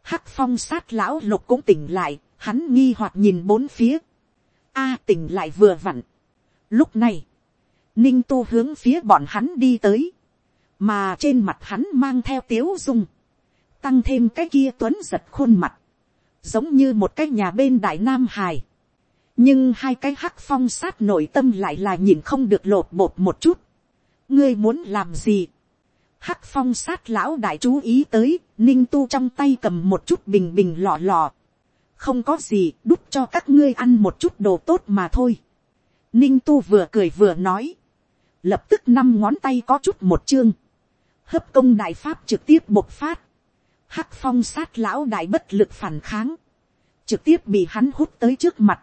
hắc phong sát lão lục cũng tỉnh lại, hắn nghi hoặc nhìn bốn phía. a tỉnh lại vừa vặn. lúc này, ninh tu hướng phía bọn hắn đi tới, mà trên mặt hắn mang theo tiếu dung, tăng thêm cái kia tuấn giật khuôn mặt, giống như một cái nhà bên đại nam hài, nhưng hai cái hắc phong sát nội tâm lại là nhìn không được lột bột một chút, ngươi muốn làm gì, hắc phong sát lão đại chú ý tới, ninh tu trong tay cầm một chút bình bình lọ lọ, không có gì đút cho các ngươi ăn một chút đồ tốt mà thôi. ninh tu vừa cười vừa nói, lập tức năm ngón tay có chút một chương, hấp công đại pháp trực tiếp bộc phát, hắc phong sát lão đại bất lực phản kháng, trực tiếp bị hắn hút tới trước mặt,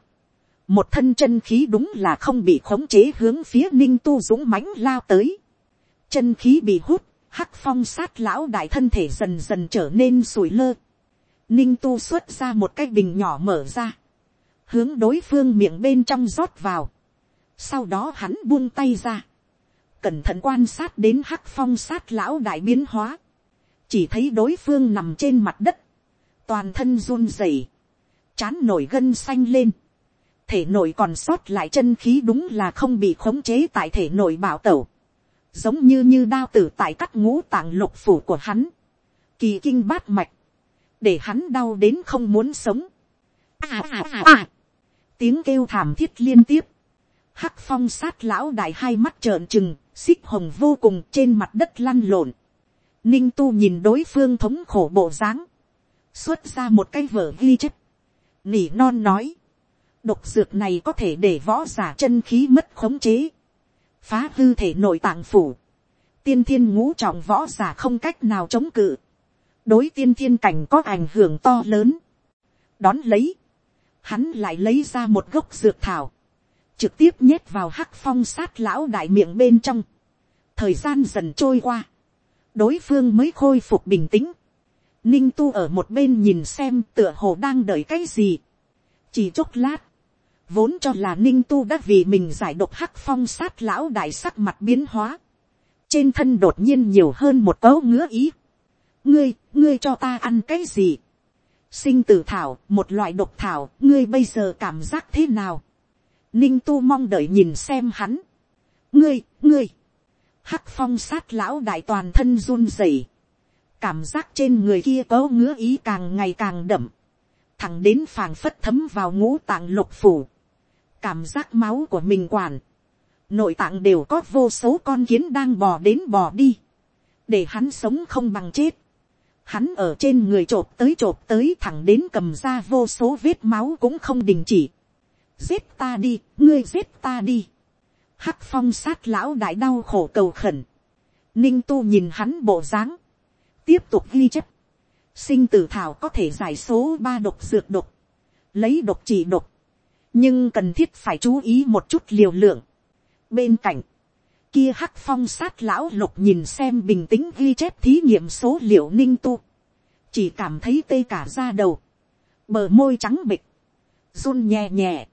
một thân chân khí đúng là không bị khống chế hướng phía ninh tu dũng mãnh lao tới, chân khí bị hút, hắc phong sát lão đại thân thể dần dần trở nên sủi lơ, ninh tu xuất ra một cái bình nhỏ mở ra, hướng đối phương miệng bên trong rót vào, sau đó hắn buông tay ra, cẩn thận quan sát đến hắc phong sát lão đại biến hóa, chỉ thấy đối phương nằm trên mặt đất, toàn thân run rẩy, chán nổi gân xanh lên, thể nội còn sót lại chân khí đúng là không bị khống chế tại thể nội bảo tẩu, giống như như đao tử tại cắt ngũ tạng lục phủ của hắn, kỳ kinh bát mạch, để hắn đau đến không muốn sống. À à à à, tiếng kêu thảm thiết liên tiếp, hắc phong sát lão đại hai mắt trợn trừng, xích hồng vô cùng trên mặt đất lăn lộn. Ninh tu nhìn đối phương thống khổ bộ dáng, xuất ra một cái vở ghi chép, nỉ non nói, độc dược này có thể để võ giả chân khí mất khống chế, phá hư thể nội tạng phủ, tiên thiên ngũ trọng võ giả không cách nào chống cự, đối tiên thiên cảnh có ảnh hưởng to lớn. đón lấy, hắn lại lấy ra một gốc dược thảo, trực tiếp nhét vào hắc phong sát lão đại miệng bên trong. thời gian dần trôi qua, đối phương mới khôi phục bình tĩnh. ninh tu ở một bên nhìn xem tựa hồ đang đợi cái gì. chỉ chốc lát, vốn cho là ninh tu đã vì mình giải độc hắc phong sát lão đại sắc mặt biến hóa. trên thân đột nhiên nhiều hơn một cấu ngứa ý ngươi, ngươi cho ta ăn cái gì. sinh tử thảo, một loại độc thảo, ngươi bây giờ cảm giác thế nào. ninh tu mong đợi nhìn xem hắn. ngươi, ngươi, hắc phong sát lão đại toàn thân run rẩy. cảm giác trên người kia có ngứa ý càng ngày càng đậm. thẳng đến phàng phất thấm vào ngũ tạng lục phủ. cảm giác máu của mình quản. nội tạng đều có vô số con kiến đang bò đến bò đi. để hắn sống không bằng chết hắn ở trên người t r ộ p tới t r ộ p tới thẳng đến cầm ra vô số vết máu cũng không đình chỉ. giết ta đi, ngươi giết ta đi hắc phong sát lão đại đau khổ cầu khẩn. ninh tu nhìn hắn bộ dáng, tiếp tục ghi chép. sinh tử thảo có thể giải số ba độc dược độc, lấy độc chỉ độc, nhưng cần thiết phải chú ý một chút liều lượng. bên cạnh, kia hắc phong sát lão lục nhìn xem bình tĩnh ghi chép thí nghiệm số liệu ninh tu. Chỉ cảm thấy tê cả da đầu. Bờ môi trắng bịch. run nhẹ nhẹ.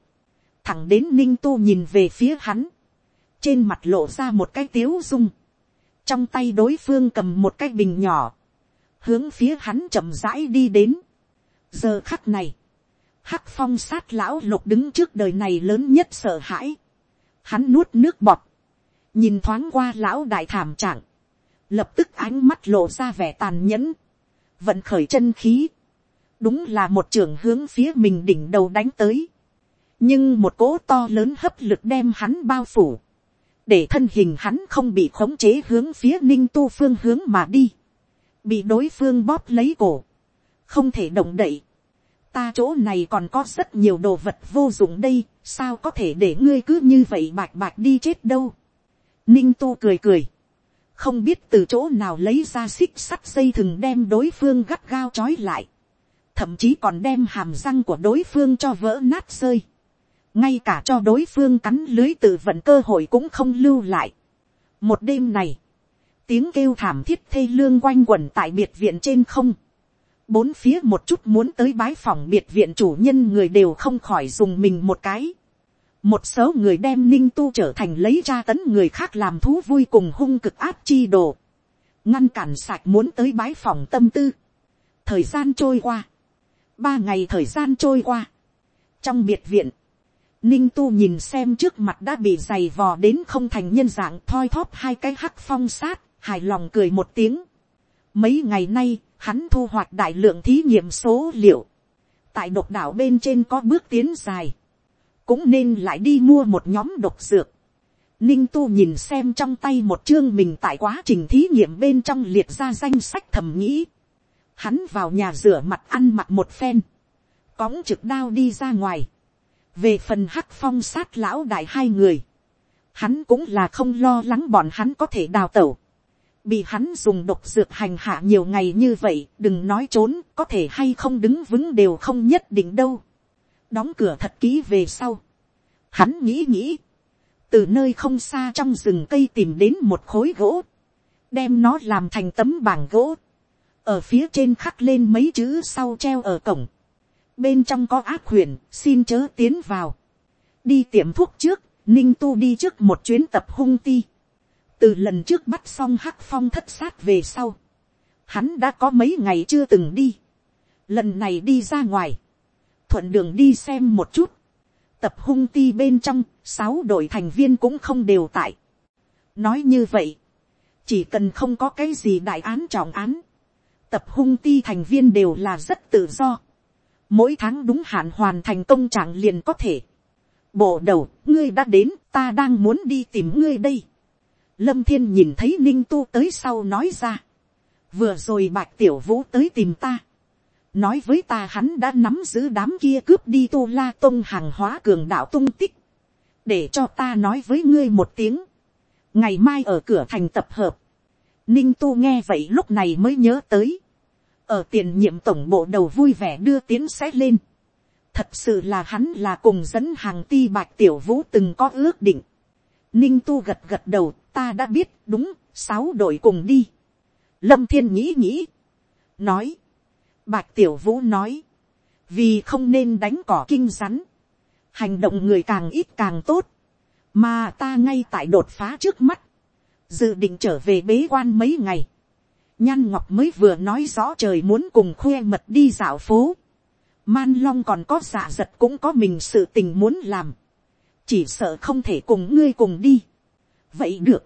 Thẳng đến ninh tu nhìn về phía hắn. Trên mặt lộ ra một cái tiếu dung. Trong tay đối phương cầm một cái bình nhỏ. Hướng phía hắn chậm rãi đi đến. Giờ khắc này. Hắc phong sát lão lục đứng trước đời này lớn nhất sợ hãi. Hắn nuốt nước bọt nhìn thoáng qua lão đại thảm trạng, lập tức ánh mắt lộ ra vẻ tàn nhẫn, vận khởi chân khí, đúng là một trường hướng phía mình đỉnh đầu đánh tới, nhưng một cỗ to lớn hấp lực đem hắn bao phủ, để thân hình hắn không bị khống chế hướng phía ninh tu phương hướng mà đi, bị đối phương bóp lấy cổ, không thể động đậy. Ta chỗ này còn có rất nhiều đồ vật vô dụng đây, sao có thể để ngươi cứ như vậy bạch bạch đi chết đâu. Ninh tu cười cười. Không biết từ chỗ nào lấy ra xích sắt dây thừng đem đối phương gắt gao trói lại. Thậm chí còn đem hàm răng của đối phương cho vỡ nát rơi. Ngay cả cho đối phương cắn lưới tự vận cơ hội cũng không lưu lại. Một đêm này. Tiếng kêu thảm thiết thê lương quanh quẩn tại biệt viện trên không. Bốn phía một chút muốn tới bái phòng biệt viện chủ nhân người đều không khỏi dùng mình một cái một số người đem ninh tu trở thành lấy ra tấn người khác làm thú vui cùng hung cực áp chi đồ, ngăn cản sạch muốn tới bái phòng tâm tư. thời gian trôi qua, ba ngày thời gian trôi qua, trong biệt viện, Ninh tu nhìn xem trước mặt đã bị giày vò đến không thành nhân dạng thoi thóp hai cái hắc phong sát, hài lòng cười một tiếng. Mấy ngày nay, hắn thu hoạch đại lượng thí nghiệm số liệu. Tại độc đảo bên trên có bước tiến dài. Cũng nên lại đi mua một nhóm độc dược. Ninh tu nhìn xem trong tay một chương mình tại quá trình thí nghiệm bên trong liệt ra danh sách thầm nghĩ. Hắn vào nhà rửa mặt ăn mặc một phen. Cõng trực đao đi ra ngoài. Về phần hắc phong sát lão đại hai người. Hắn cũng là không lo lắng bọn hắn có thể đào tẩu. Bị hắn dùng độc dược hành hạ nhiều ngày như vậy, đừng nói trốn, có thể hay không đứng vững đều không nhất định đâu. Đóng cửa thật kỹ về sau. Hắn nghĩ nghĩ từ nơi không xa trong rừng cây tìm đến một khối gỗ, đem nó làm thành tấm bảng gỗ, ở phía trên khắc lên mấy chữ sau treo ở cổng, bên trong có ác huyền, xin chớ tiến vào, đi tiệm thuốc trước, ninh tu đi trước một chuyến tập hung ti, từ lần trước bắt xong hắc phong thất sát về sau, hắn đã có mấy ngày chưa từng đi, lần này đi ra ngoài, thuận đường đi xem một chút, tập hung ti bên trong, sáu đội thành viên cũng không đều tại. nói như vậy, chỉ cần không có cái gì đại án trọng án, tập hung ti thành viên đều là rất tự do mỗi tháng đúng hạn hoàn thành công trạng liền có thể. bộ đầu, ngươi đã đến, ta đang muốn đi tìm ngươi đây. lâm thiên nhìn thấy ninh tu tới sau nói ra. vừa rồi bạch tiểu vũ tới tìm ta nói với ta hắn đã nắm giữ đám kia cướp đi tu la tông hàng hóa cường đạo tung tích, để cho ta nói với ngươi một tiếng, ngày mai ở cửa thành tập hợp, ninh tu nghe vậy lúc này mới nhớ tới, ở tiền nhiệm tổng bộ đầu vui vẻ đưa tiến xét lên, thật sự là hắn là cùng dẫn hàng ti bạch tiểu vũ từng có ước định, ninh tu gật gật đầu ta đã biết đúng sáu đội cùng đi, lâm thiên nghĩ nghĩ, nói, Bạch Tiểu Vũ nói. Vì không nên đánh cỏ kinh rắn. Hành động người càng ít càng tốt. Mà ta ngay tại đột phá trước mắt. Dự định trở về bế quan mấy ngày. Nhan Ngọc mới vừa nói rõ trời muốn cùng khuê mật đi dạo phố. Man Long còn có giả giật cũng có mình sự tình muốn làm. Chỉ sợ không thể cùng ngươi cùng đi. Vậy được.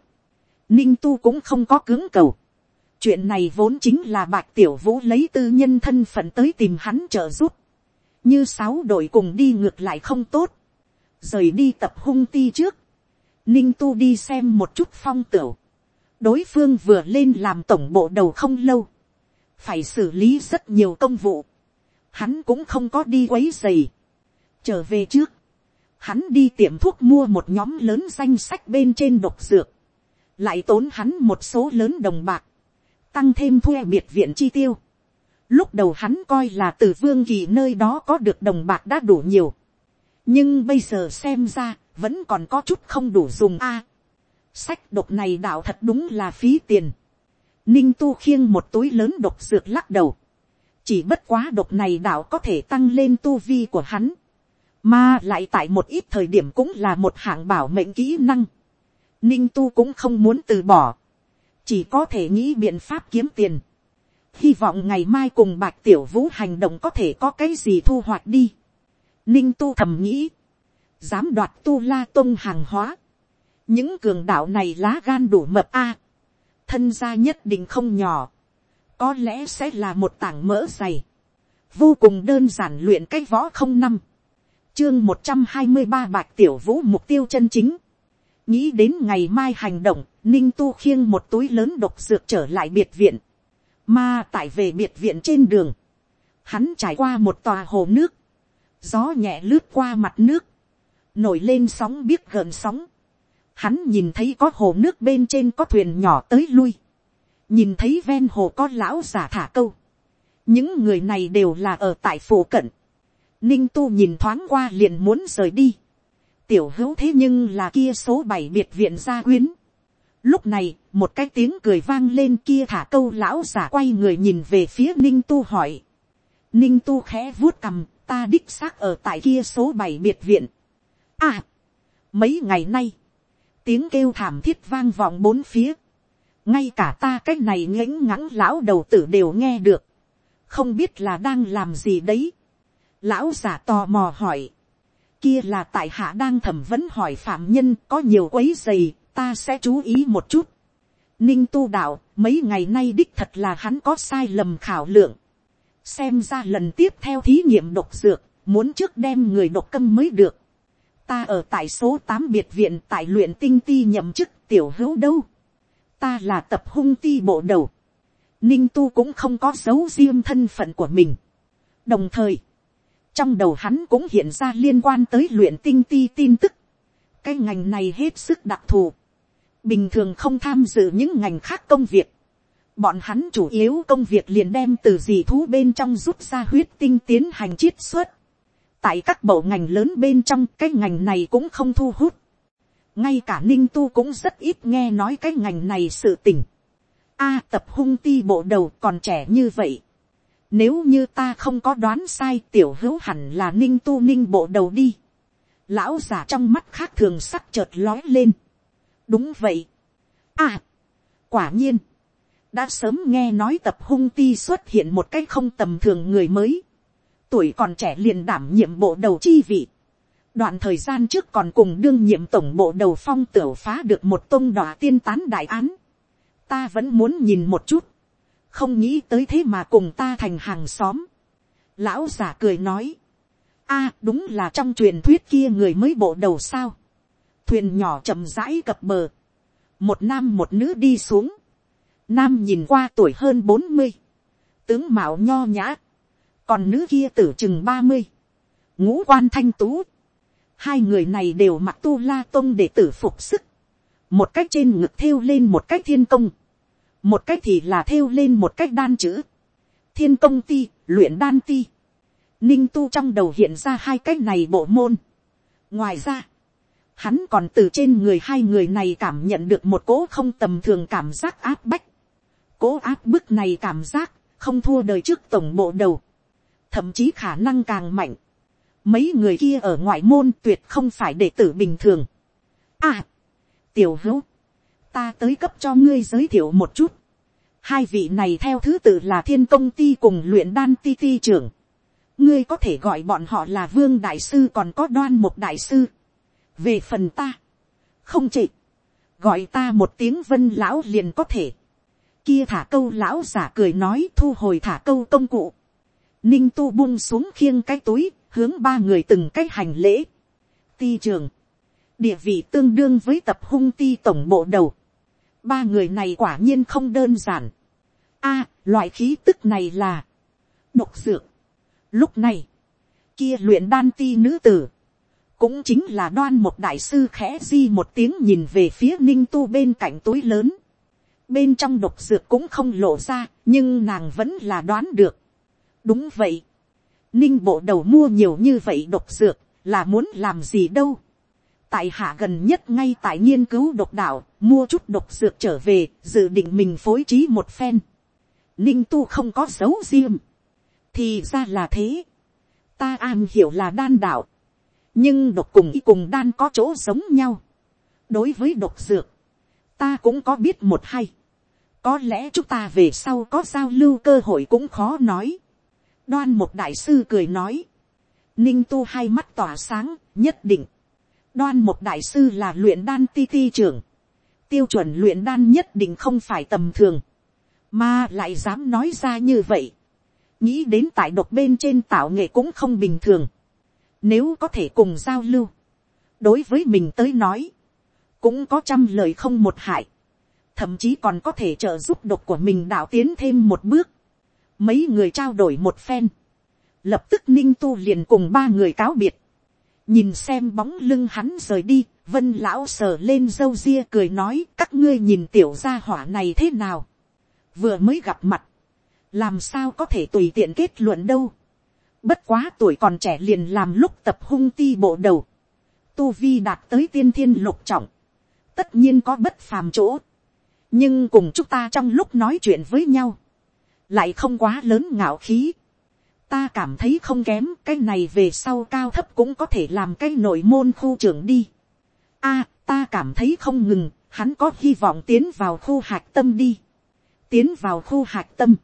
Ninh Tu cũng không có cứng cầu chuyện này vốn chính là bạch tiểu vũ lấy tư nhân thân phận tới tìm hắn trợ giúp. như sáu đội cùng đi ngược lại không tốt. rời đi tập hung ti trước. ninh tu đi xem một chút phong tửu đối phương vừa lên làm tổng bộ đầu không lâu. phải xử lý rất nhiều công vụ. hắn cũng không có đi quấy dày. trở về trước. hắn đi tiệm thuốc mua một nhóm lớn danh sách bên trên độc dược. lại tốn hắn một số lớn đồng bạc tăng thêm thuê biệt viện chi tiêu. Lúc đầu hắn coi là từ vương kỳ nơi đó có được đồng bạc đã đủ nhiều. Nhưng bây giờ xem ra, vẫn còn có chút không đủ dùng a sách độc này đạo thật đúng là phí tiền. Ninh tu khiêng một túi lớn độc dược lắc đầu. Chỉ bất quá độc này đạo có thể tăng lên tu vi của hắn. Mà lại tại một ít thời điểm cũng là một hạng bảo mệnh kỹ năng. Ninh tu cũng không muốn từ bỏ chỉ có thể nghĩ biện pháp kiếm tiền. hy vọng ngày mai cùng bạch tiểu vũ hành động có thể có cái gì thu hoạch đi. ninh tu thầm nghĩ, dám đoạt tu la tôn hàng hóa những cường đạo này lá gan đủ mập a. thân gia nhất định không nhỏ. có lẽ sẽ là một tảng mỡ dày. vô cùng đơn giản luyện cái võ không năm. chương một trăm hai mươi ba bạch tiểu vũ mục tiêu chân chính nghĩ đến ngày mai hành động, ninh tu khiêng một túi lớn độc dược trở lại biệt viện, mà tại về biệt viện trên đường, hắn trải qua một tòa hồ nước, gió nhẹ lướt qua mặt nước, nổi lên sóng biết gợn sóng, hắn nhìn thấy có hồ nước bên trên có thuyền nhỏ tới lui, nhìn thấy ven hồ có lão giả thả câu, những người này đều là ở tại phủ cận, ninh tu nhìn thoáng qua liền muốn rời đi, tiểu hữu thế nhưng là kia số bảy biệt viện gia quyến. Lúc này, một cái tiếng cười vang lên kia thả câu lão giả quay người nhìn về phía ninh tu hỏi. ninh tu khẽ vuốt cầm, ta đích xác ở tại kia số bảy biệt viện. À, mấy ngày nay, tiếng kêu thảm thiết vang vọng bốn phía. ngay cả ta cái này ngãnh ngãng lão đầu tử đều nghe được. không biết là đang làm gì đấy. lão giả tò mò hỏi kia là tại hạ đang thẩm vấn hỏi phạm nhân có nhiều quấy dày, ta sẽ chú ý một chút. Ninh tu đạo, mấy ngày nay đích thật là hắn có sai lầm khảo lượng. Xem ra lần tiếp theo thí nghiệm độc dược, muốn trước đem người độc câm mới được. Ta ở tại số tám biệt viện tại luyện tinh ti nhậm chức tiểu hữu đâu. Ta là tập hung ti bộ đầu. Ninh tu cũng không có dấu riêng thân phận của mình. Đồng thời, trong đầu hắn cũng hiện ra liên quan tới luyện tinh ti tin tức. cái ngành này hết sức đặc thù. bình thường không tham dự những ngành khác công việc. bọn hắn chủ yếu công việc liền đem từ dì thú bên trong rút ra huyết tinh tiến hành chiết xuất tại các bộ ngành lớn bên trong, cái ngành này cũng không thu hút. ngay cả ninh tu cũng rất ít nghe nói cái ngành này sự tình. a tập hung ti bộ đầu còn trẻ như vậy nếu như ta không có đoán sai, tiểu hữu hẳn là ninh tu ninh bộ đầu đi. Lão già trong mắt khác thường sắc chợt lói lên. Đúng vậy. À. Quả nhiên. Đã sớm nghe nói tập hung ti xuất hiện một cách không tầm thường người mới. Tuổi còn trẻ liền đảm nhiệm bộ đầu chi vị. Đoạn thời gian trước còn cùng đương nhiệm tổng bộ đầu phong tiểu phá được một tôn đỏ tiên tán đại án. Ta vẫn muốn nhìn một chút không nghĩ tới thế mà cùng ta thành hàng xóm. lão giả cười nói, a đúng là trong truyền thuyết kia người mới bộ đầu sao. thuyền nhỏ chậm rãi cập bờ, một nam một nữ đi xuống, nam nhìn qua tuổi hơn bốn mươi, tướng mạo nho nhã, còn nữ kia tử chừng ba mươi, ngũ quan thanh tú, hai người này đều mặc tu la tôn để tử phục sức, một cách trên ngực thêu lên một cách thiên công, một cách thì là thêu lên một cách đan chữ, thiên công ti, luyện đan ti, ninh tu trong đầu hiện ra hai cách này bộ môn. ngoài ra, hắn còn từ trên người hai người này cảm nhận được một cỗ không tầm thường cảm giác áp bách. cỗ áp bức này cảm giác không thua đời trước tổng bộ đầu, thậm chí khả năng càng mạnh. mấy người kia ở ngoại môn tuyệt không phải đệ tử bình thường. à, tiểu hữu, ta tới cấp cho ngươi giới thiệu một chút. Hai vị này theo thứ tự là thiên công ty cùng luyện đan ti ti trưởng. Ngươi có thể gọi bọn họ là vương đại sư còn có đoan một đại sư. Về phần ta. Không chị. Gọi ta một tiếng vân lão liền có thể. Kia thả câu lão giả cười nói thu hồi thả câu công cụ. Ninh tu buông xuống khiêng cái túi, hướng ba người từng cái hành lễ. Ti trường. Địa vị tương đương với tập hung ti tổng bộ đầu ba người này quả nhiên không đơn giản. a, loại khí tức này là độc dược. lúc này, kia luyện đan ti nữ tử, cũng chính là đoan một đại sư khẽ di một tiếng nhìn về phía ninh tu bên cạnh túi lớn. bên trong độc dược cũng không lộ ra, nhưng nàng vẫn là đoán được đúng vậy. ninh bộ đầu mua nhiều như vậy độc dược, là muốn làm gì đâu tại hạ gần nhất ngay tại nghiên cứu độc đạo, mua chút độc dược trở về, dự định mình phối trí một phen. Ninh tu không có dấu riêng. Thì ra là thế. Ta an hiểu là đan đạo. Nhưng độc cùng y cùng đan có chỗ giống nhau. Đối với độc dược, ta cũng có biết một hay. Có lẽ chúng ta về sau có giao lưu cơ hội cũng khó nói. Đoan một đại sư cười nói. Ninh tu hai mắt tỏa sáng, nhất định. Đoan một đại sư là luyện đan ti ti trưởng, tiêu chuẩn luyện đan nhất định không phải tầm thường, mà lại dám nói ra như vậy, nghĩ đến tại độc bên trên tạo nghệ cũng không bình thường, nếu có thể cùng giao lưu, đối với mình tới nói, cũng có trăm lời không một hại, thậm chí còn có thể trợ giúp độc của mình đạo tiến thêm một bước, mấy người trao đổi một phen, lập tức ninh tu liền cùng ba người cáo biệt, nhìn xem bóng lưng hắn rời đi, vân lão sờ lên râu ria cười nói các ngươi nhìn tiểu gia hỏa này thế nào. vừa mới gặp mặt, làm sao có thể tùy tiện kết luận đâu. bất quá tuổi còn trẻ liền làm lúc tập hung ti bộ đầu. tu vi đạt tới tiên thiên lục trọng. tất nhiên có bất phàm chỗ. nhưng cùng chúng ta trong lúc nói chuyện với nhau, lại không quá lớn ngạo khí ta cảm thấy không kém cái này về sau cao thấp cũng có thể làm cái nội môn khu trưởng đi. a, ta cảm thấy không ngừng, hắn có hy vọng tiến vào khu hạc tâm đi. tiến vào khu hạc tâm.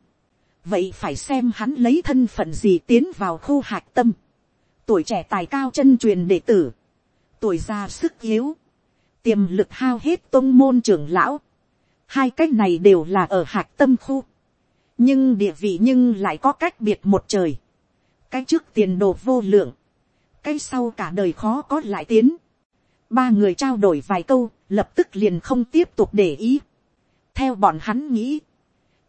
vậy phải xem hắn lấy thân phận gì tiến vào khu hạc tâm. tuổi trẻ tài cao chân truyền đệ tử, tuổi già sức yếu, tiềm lực hao hết tôn môn trưởng lão, hai cái này đều là ở hạc tâm khu, nhưng địa vị nhưng lại có cách biệt một trời, cái trước tiền đồ vô lượng, cái sau cả đời khó có lại tiến, ba người trao đổi vài câu, lập tức liền không tiếp tục để ý. theo bọn hắn nghĩ,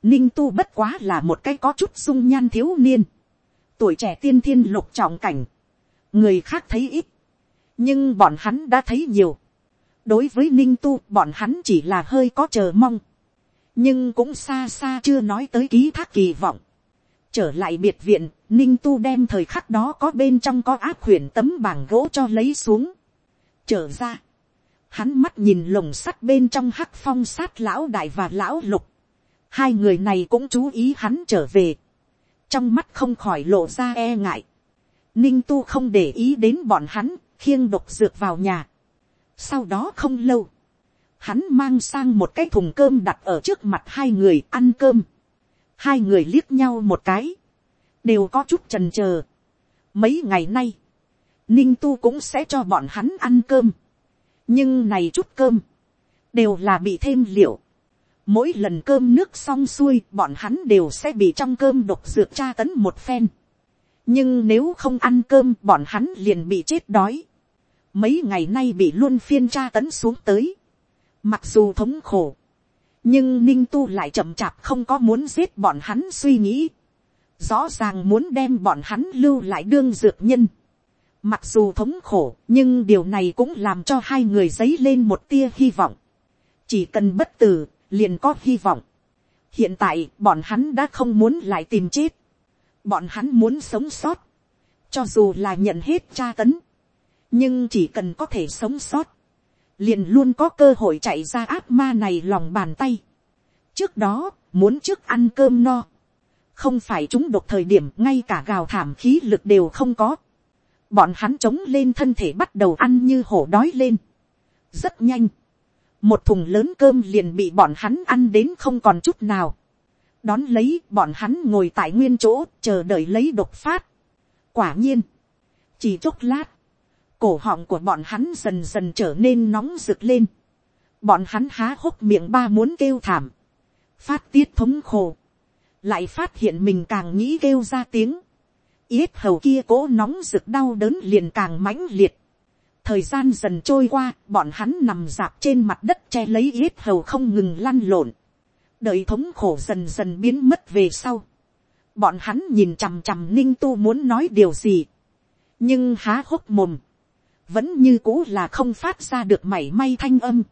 ninh tu bất quá là một cái có chút dung nhan thiếu niên, tuổi trẻ tiên thiên lục trọng cảnh, người khác thấy ít, nhưng bọn hắn đã thấy nhiều. đối với ninh tu bọn hắn chỉ là hơi có chờ mong, nhưng cũng xa xa chưa nói tới ký thác kỳ vọng. trở lại biệt viện, ninh tu đem thời khắc đó có bên trong có áp huyền tấm bảng gỗ cho lấy xuống. trở ra, hắn mắt nhìn lồng sắt bên trong hắc phong sát lão đại và lão lục. hai người này cũng chú ý hắn trở về. trong mắt không khỏi lộ ra e ngại. ninh tu không để ý đến bọn hắn, khiêng độc dược vào nhà. sau đó không lâu, hắn mang sang một cái thùng cơm đặt ở trước mặt hai người ăn cơm. hai người liếc nhau một cái, đều có chút trần chờ. mấy ngày nay, ninh tu cũng sẽ cho bọn hắn ăn cơm. nhưng này chút cơm, đều là bị thêm liệu. mỗi lần cơm nước xong xuôi, bọn hắn đều sẽ bị trong cơm độc dược tra tấn một phen. nhưng nếu không ăn cơm, bọn hắn liền bị chết đói. mấy ngày nay bị luôn phiên tra tấn xuống tới Mặc dù thống khổ. Nhưng Ninh Tu lại chậm chạp không có muốn giết bọn hắn suy nghĩ. Rõ ràng muốn đem bọn hắn lưu lại đương dược nhân. Mặc dù thống khổ, nhưng điều này cũng làm cho hai người dấy lên một tia hy vọng. Chỉ cần bất tử, liền có hy vọng. Hiện tại, bọn hắn đã không muốn lại tìm chết. Bọn hắn muốn sống sót. Cho dù là nhận hết tra tấn. Nhưng chỉ cần có thể sống sót liền luôn có cơ hội chạy ra ác ma này lòng bàn tay. trước đó, muốn trước ăn cơm no, không phải chúng đột thời điểm ngay cả gào thảm khí lực đều không có. bọn hắn chống lên thân thể bắt đầu ăn như hổ đói lên. rất nhanh, một thùng lớn cơm liền bị bọn hắn ăn đến không còn chút nào. đón lấy bọn hắn ngồi tại nguyên chỗ chờ đợi lấy đột phát. quả nhiên, chỉ chốc lát, cổ họng của bọn hắn dần dần trở nên nóng rực lên. bọn hắn há hốc miệng ba muốn kêu thảm. phát tiết thống khổ. lại phát hiện mình càng nghĩ kêu ra tiếng. yết hầu kia cố nóng rực đau đớn liền càng mãnh liệt. thời gian dần trôi qua, bọn hắn nằm dạp trên mặt đất che lấy yết hầu không ngừng lăn lộn. đợi thống khổ dần dần biến mất về sau. bọn hắn nhìn chằm chằm ninh tu muốn nói điều gì. nhưng há hốc mồm vẫn như cũ là không phát ra được mảy may thanh âm.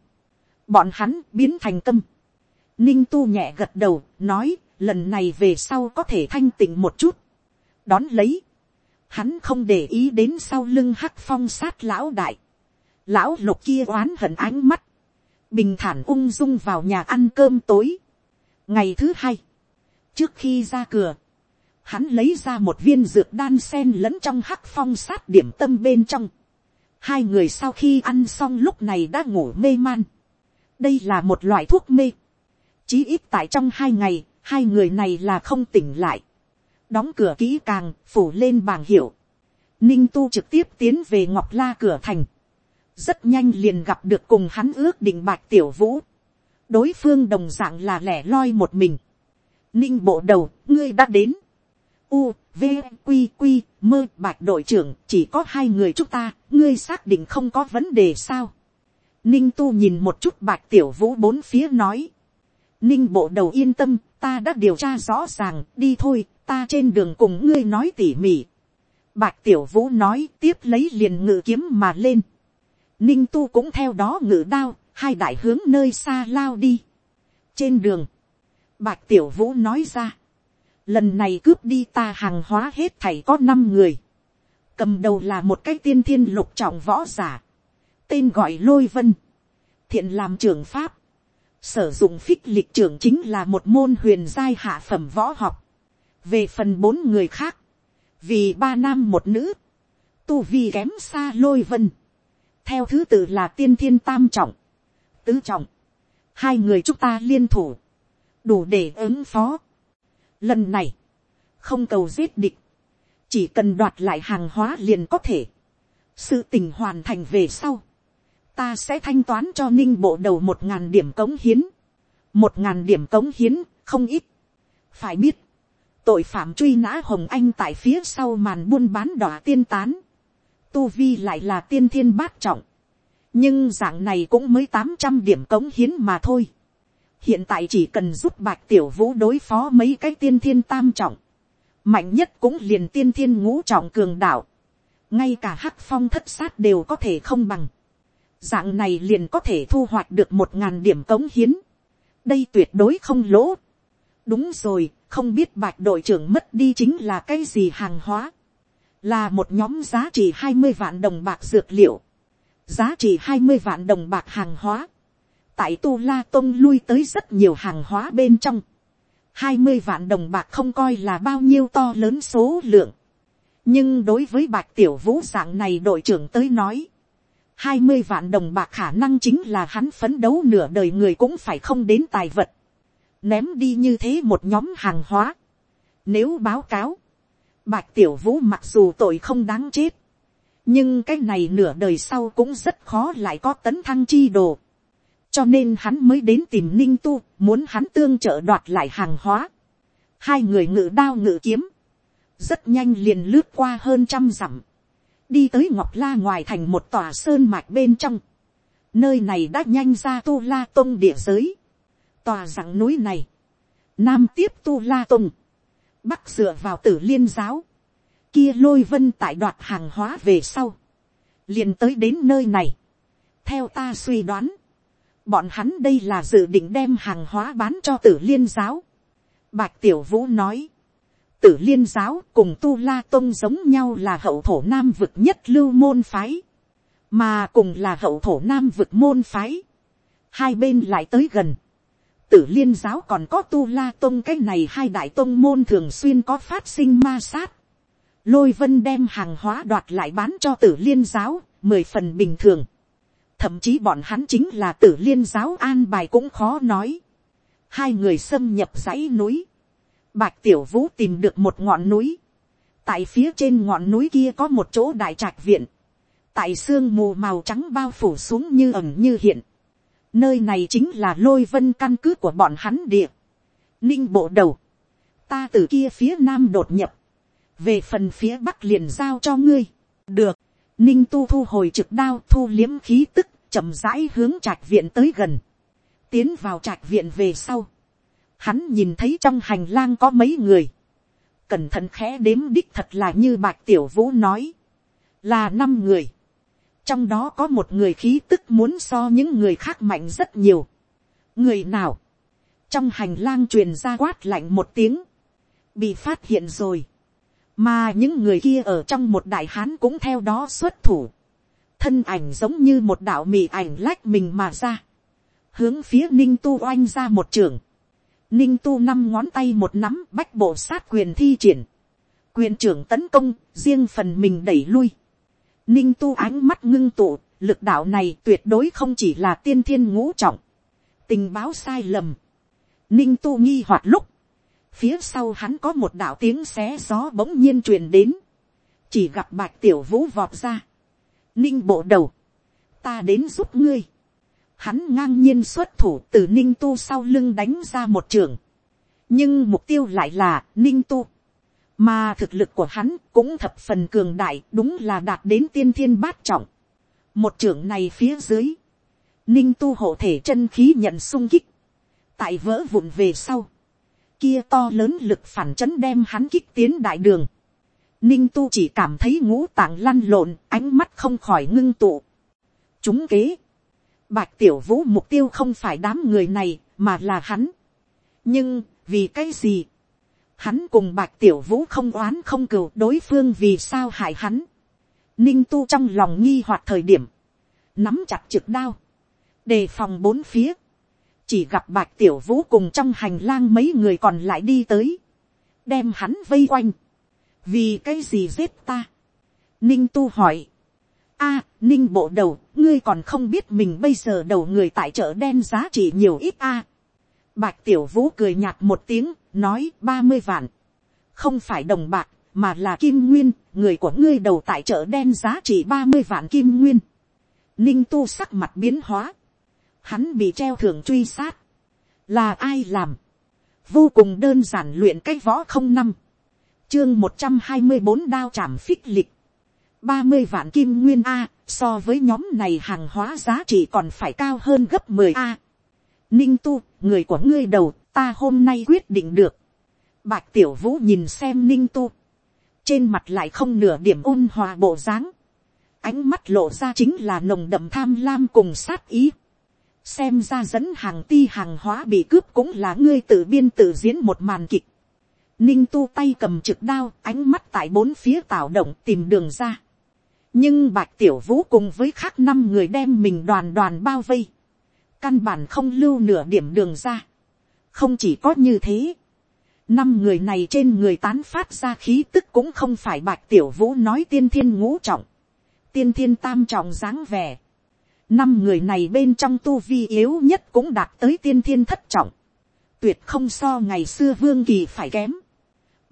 bọn hắn biến thành tâm. ninh tu nhẹ gật đầu, nói, lần này về sau có thể thanh tịnh một chút. đón lấy, hắn không để ý đến sau lưng hắc phong sát lão đại. lão lục kia oán hận ánh mắt, bình thản ung dung vào nhà ăn cơm tối. ngày thứ hai, trước khi ra cửa, hắn lấy ra một viên dược đan sen lẫn trong hắc phong sát điểm tâm bên trong Hai người sau khi ăn xong lúc này đã ngủ mê man. Đây là một loại thuốc mê. Chí ít tại trong hai ngày, hai người này là không tỉnh lại. Đóng cửa kỹ càng, phủ lên bảng hiệu. Ninh tu trực tiếp tiến về Ngọc La cửa thành. Rất nhanh liền gặp được cùng hắn ước định bạch tiểu vũ. Đối phương đồng dạng là lẻ loi một mình. Ninh bộ đầu, ngươi đã đến. U, V, Q Q mơ bạch đội trưởng, chỉ có hai người chúng ta, ngươi xác định không có vấn đề sao. Ninh tu nhìn một chút bạch tiểu vũ bốn phía nói. Ninh bộ đầu yên tâm, ta đã điều tra rõ ràng, đi thôi, ta trên đường cùng ngươi nói tỉ mỉ. Bạch tiểu vũ nói tiếp lấy liền ngự kiếm mà lên. Ninh tu cũng theo đó ngự đao, hai đại hướng nơi xa lao đi. Trên đường, bạch tiểu vũ nói ra lần này cướp đi ta hàng hóa hết thảy có năm người, cầm đầu là một cái tiên thiên lục trọng võ giả, tên gọi lôi vân, thiện làm trưởng pháp, sử dụng phích lịch trưởng chính là một môn huyền giai hạ phẩm võ học, về phần bốn người khác, vì ba nam một nữ, tu vi kém xa lôi vân, theo thứ tự là tiên thiên tam trọng, tứ trọng, hai người chúng ta liên thủ, đủ để ứng phó. Lần này, không cầu giết địch, chỉ cần đoạt lại hàng hóa liền có thể, sự tình hoàn thành về sau, ta sẽ thanh toán cho ninh bộ đầu một ngàn điểm cống hiến, một ngàn điểm cống hiến không ít, phải biết, tội phạm truy nã hồng anh tại phía sau màn buôn bán đỏ tiên tán, tu vi lại là tiên thiên bát trọng, nhưng dạng này cũng mới tám trăm điểm cống hiến mà thôi hiện tại chỉ cần giúp bạch tiểu vũ đối phó mấy cái tiên thiên tam trọng, mạnh nhất cũng liền tiên thiên ngũ trọng cường đạo, ngay cả hắc phong thất sát đều có thể không bằng, dạng này liền có thể thu hoạch được một ngàn điểm cống hiến, đây tuyệt đối không lỗ. đúng rồi, không biết bạch đội trưởng mất đi chính là cái gì hàng hóa, là một nhóm giá trị hai mươi vạn đồng bạc dược liệu, giá trị hai mươi vạn đồng bạc hàng hóa, tại tu la tôn lui tới rất nhiều hàng hóa bên trong, hai mươi vạn đồng bạc không coi là bao nhiêu to lớn số lượng, nhưng đối với bạch tiểu vũ dạng này đội trưởng tới nói, hai mươi vạn đồng bạc khả năng chính là hắn phấn đấu nửa đời người cũng phải không đến tài vật, ném đi như thế một nhóm hàng hóa. Nếu báo cáo, bạch tiểu vũ mặc dù tội không đáng chết, nhưng cái này nửa đời sau cũng rất khó lại có tấn thăng chi đồ cho nên hắn mới đến tìm ninh tu, muốn hắn tương trợ đoạt lại hàng hóa. hai người ngự đao ngự kiếm, rất nhanh liền lướt qua hơn trăm dặm, đi tới ngọc la ngoài thành một tòa sơn mạch bên trong. nơi này đã nhanh ra tu la tông địa giới. tòa dặng núi này, nam tiếp tu la tông, bắc dựa vào tử liên giáo, kia lôi vân tại đoạt hàng hóa về sau, liền tới đến nơi này. theo ta suy đoán, bọn hắn đây là dự định đem hàng hóa bán cho tử liên giáo. bạch tiểu vũ nói, tử liên giáo cùng tu la tôn giống nhau là hậu thổ nam vực nhất lưu môn phái, mà cùng là hậu thổ nam vực môn phái, hai bên lại tới gần, tử liên giáo còn có tu la tôn cái này hai đại tôn môn thường xuyên có phát sinh ma sát, lôi vân đem hàng hóa đoạt lại bán cho tử liên giáo, mười phần bình thường, thậm chí bọn hắn chính là tử liên giáo an bài cũng khó nói, hai người xâm nhập dãy núi, Bạch Tiểu Vũ tìm được một ngọn núi. Tại phía trên ngọn núi kia có một chỗ đại trạch viện. Tại sương mù màu trắng bao phủ xuống như ẩn như hiện. Nơi này chính là lôi vân căn cứ của bọn hắn địa. Ninh bộ đầu. Ta từ kia phía nam đột nhập. Về phần phía bắc liền giao cho ngươi. Được. Ninh tu thu hồi trực đao thu liếm khí tức chậm rãi hướng trạch viện tới gần. Tiến vào trạch viện về sau. Hắn nhìn thấy trong hành lang có mấy người, cẩn thận khẽ đếm đích thật là như bạch tiểu vũ nói, là năm người, trong đó có một người khí tức muốn so những người khác mạnh rất nhiều. người nào, trong hành lang truyền ra quát lạnh một tiếng, bị phát hiện rồi, mà những người kia ở trong một đại hán cũng theo đó xuất thủ, thân ảnh giống như một đạo mì ảnh lách mình mà ra, hướng phía ninh tu oanh ra một trường, ninh tu năm ngón tay một nắm bách bộ sát quyền thi triển, quyền trưởng tấn công, riêng phần mình đẩy lui. ninh tu ánh mắt ngưng tụ, lực đạo này tuyệt đối không chỉ là tiên thiên ngũ trọng, tình báo sai lầm. ninh tu nghi hoạt lúc, phía sau hắn có một đạo tiếng xé gió bỗng nhiên truyền đến, chỉ gặp bạch tiểu vũ vọt ra, ninh bộ đầu, ta đến giúp ngươi, hắn ngang nhiên xuất thủ từ ninh tu sau lưng đánh ra một trường. nhưng mục tiêu lại là ninh tu. mà thực lực của hắn cũng thập phần cường đại đúng là đạt đến tiên thiên bát trọng. một trưởng này phía dưới, ninh tu hộ thể chân khí nhận sung kích, tại vỡ vụn về sau, kia to lớn lực phản chấn đem hắn kích tiến đại đường. Ninh tu chỉ cảm thấy ngũ tạng lăn lộn, ánh mắt không khỏi ngưng tụ. Chúng kế Bạch tiểu vũ mục tiêu không phải đám người này, mà là hắn. Nhưng, vì cái gì? Hắn cùng bạch tiểu vũ không oán không cừu đối phương vì sao hại hắn. Ninh tu trong lòng nghi hoặc thời điểm. Nắm chặt trực đao. Đề phòng bốn phía. Chỉ gặp bạch tiểu vũ cùng trong hành lang mấy người còn lại đi tới. Đem hắn vây quanh. Vì cái gì giết ta? Ninh tu hỏi a, ninh bộ đầu, ngươi còn không biết mình bây giờ đầu người tại chợ đen giá trị nhiều ít a. bạch tiểu vũ cười nhạt một tiếng, nói ba mươi vạn. không phải đồng bạc, mà là kim nguyên, người của ngươi đầu tại chợ đen giá trị ba mươi vạn kim nguyên. Ninh tu sắc mặt biến hóa. Hắn bị treo thưởng truy sát. Là ai làm? Vô cùng đơn giản luyện cái võ không năm. Chương một trăm hai mươi bốn đao trảm phích lịch. ba mươi vạn kim nguyên A, so với nhóm này hàng hóa giá trị còn phải cao hơn gấp mười A. Ninh tu, người của ngươi đầu, ta hôm nay quyết định được. Bạch tiểu vũ nhìn xem ninh tu. Trên mặt lại không nửa điểm ôn hòa bộ dáng ánh mắt lộ ra chính là nồng đậm tham lam cùng sát ý. xem ra dẫn hàng ti hàng hóa bị cướp cũng là ngươi tự biên tự diễn một màn kịch ninh tu tay cầm trực đao, ánh mắt tại bốn phía tạo động tìm đường ra. nhưng bạch tiểu vũ cùng với khác năm người đem mình đoàn đoàn bao vây. căn bản không lưu nửa điểm đường ra. không chỉ có như thế. năm người này trên người tán phát ra khí tức cũng không phải bạch tiểu vũ nói tiên thiên ngũ trọng tiên thiên tam trọng dáng vẻ. Năm người này bên trong tu vi yếu nhất cũng đạt tới tiên thiên thất trọng. Tuyệt không so ngày xưa vương kỳ phải kém.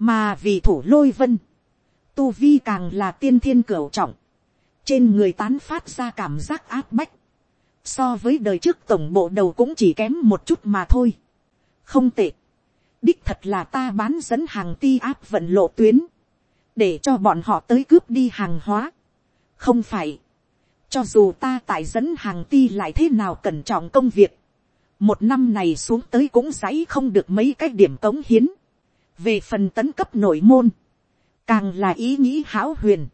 Mà vì thủ lôi vân. Tu vi càng là tiên thiên cửu trọng. Trên người tán phát ra cảm giác áp bách. So với đời trước tổng bộ đầu cũng chỉ kém một chút mà thôi. Không tệ. Đích thật là ta bán dẫn hàng ti áp vận lộ tuyến. Để cho bọn họ tới cướp đi hàng hóa không phải, cho dù ta tại dẫn hàng ti lại thế nào cẩn trọng công việc, một năm này xuống tới cũng dãy không được mấy cái điểm cống hiến, về phần tấn cấp nội môn, càng là ý nghĩ hão huyền,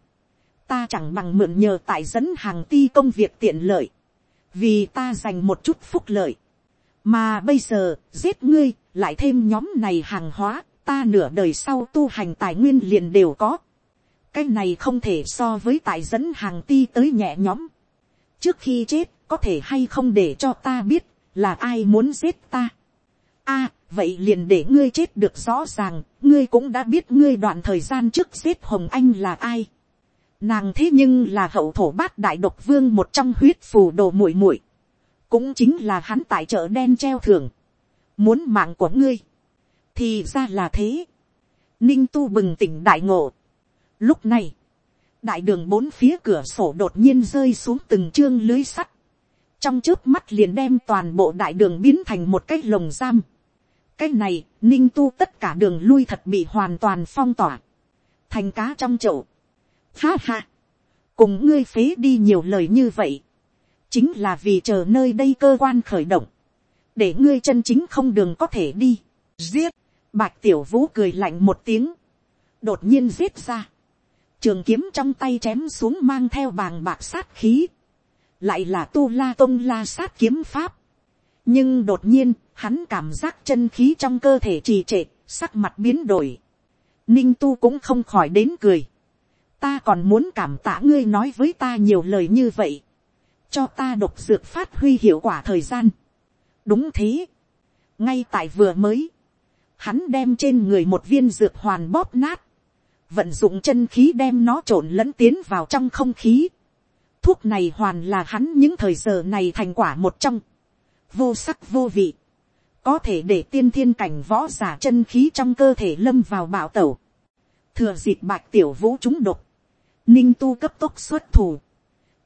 ta chẳng bằng mượn nhờ tại dẫn hàng ti công việc tiện lợi, vì ta dành một chút phúc lợi, mà bây giờ giết ngươi lại thêm nhóm này hàng hóa, ta nửa đời sau tu hành tài nguyên liền đều có, cái này không thể so với tại dẫn hàng ti tới nhẹ nhóm. trước khi chết, có thể hay không để cho ta biết, là ai muốn giết ta. a, vậy liền để ngươi chết được rõ ràng, ngươi cũng đã biết ngươi đoạn thời gian trước giết hồng anh là ai. nàng thế nhưng là hậu thổ bát đại độc vương một trong huyết phù đồ muội muội cũng chính là hắn tại chợ đen treo thưởng, muốn mạng của ngươi, thì ra là thế. Ninh tu bừng tỉnh đại ngộ, Lúc này, đại đường bốn phía cửa sổ đột nhiên rơi xuống từng chương lưới sắt. Trong trước mắt liền đem toàn bộ đại đường biến thành một cái lồng giam. Cái này, ninh tu tất cả đường lui thật bị hoàn toàn phong tỏa. Thành cá trong chậu. Ha ha. Cùng ngươi phế đi nhiều lời như vậy. Chính là vì chờ nơi đây cơ quan khởi động. Để ngươi chân chính không đường có thể đi. Giết. Bạch tiểu vũ cười lạnh một tiếng. Đột nhiên giết ra trường kiếm trong tay chém xuống mang theo bàng bạc sát khí, lại là tu la tôn la sát kiếm pháp. nhưng đột nhiên, hắn cảm giác chân khí trong cơ thể trì trệ, sắc mặt biến đổi. ninh tu cũng không khỏi đến cười. ta còn muốn cảm tạ ngươi nói với ta nhiều lời như vậy, cho ta độc dược phát huy hiệu quả thời gian. đúng thế, ngay tại vừa mới, hắn đem trên người một viên dược hoàn bóp nát, vận dụng chân khí đem nó trộn lẫn tiến vào trong không khí. Thuốc này hoàn là hắn những thời giờ này thành quả một trong, vô sắc vô vị, có thể để tiên thiên cảnh võ giả chân khí trong cơ thể lâm vào bạo tẩu. Thừa dịp bạch tiểu vũ chúng độc, ninh tu cấp tốc xuất thủ,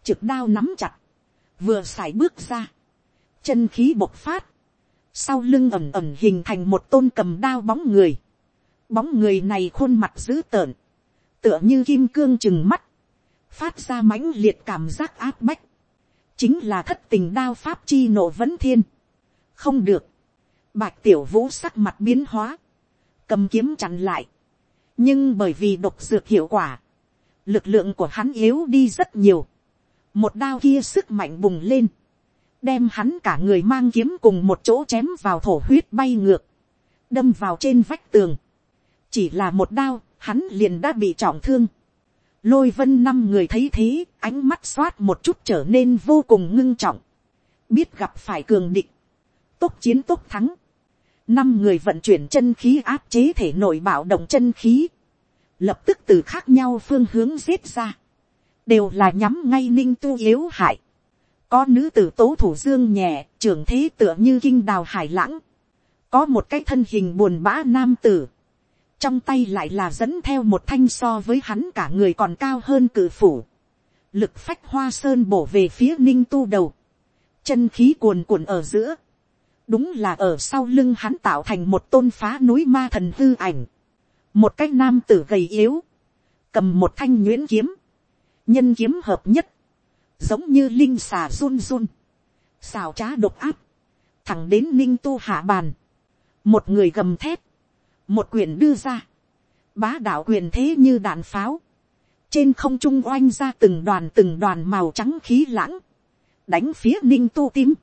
trực đao nắm chặt, vừa sải bước ra, chân khí bộc phát, sau lưng ẩm ẩm hình thành một tôn cầm đao bóng người, Bóng người này khuôn mặt dữ tợn. Tựa như kim cương chừng mắt. Phát ra mãnh liệt cảm giác áp bách. Chính là thất tình đao pháp chi nộ vấn thiên. Không được. Bạch tiểu vũ sắc mặt biến hóa. Cầm kiếm chặn lại. Nhưng bởi vì độc dược hiệu quả. Lực lượng của hắn yếu đi rất nhiều. Một đao kia sức mạnh bùng lên đem hắn cả người mang kiếm cùng một chỗ chém vào thổ huyết bay ngược, đâm vào trên vách tường chỉ là một đao, hắn liền đã bị trọng thương. lôi vân năm người thấy thế, ánh mắt xoát một chút trở nên vô cùng ngưng trọng. biết gặp phải cường địch, Tốc chiến tốc thắng năm người vận chuyển chân khí áp chế thể nội bạo động chân khí, lập tức từ khác nhau phương hướng giết ra, đều là nhắm ngay ninh tu yếu hại. có nữ tử tố thủ dương nhẹ, trưởng thế tựa như kinh đào hải lãng, có một cái thân hình buồn bã nam tử, trong tay lại là dẫn theo một thanh so với hắn cả người còn cao hơn cử phủ, lực phách hoa sơn bổ về phía ninh tu đầu, chân khí cuồn cuộn ở giữa, đúng là ở sau lưng hắn tạo thành một tôn phá núi ma thần hư ảnh, một cái nam tử gầy yếu, cầm một thanh nhuyễn kiếm, nhân kiếm hợp nhất, giống như linh xà run run, xào trá độc áp, thẳng đến ninh tu hạ bàn, một người gầm thét, một quyền đưa ra, bá đạo quyền thế như đạn pháo, trên không trung oanh ra từng đoàn từng đoàn màu trắng khí lãng, đánh phía ninh tu tím,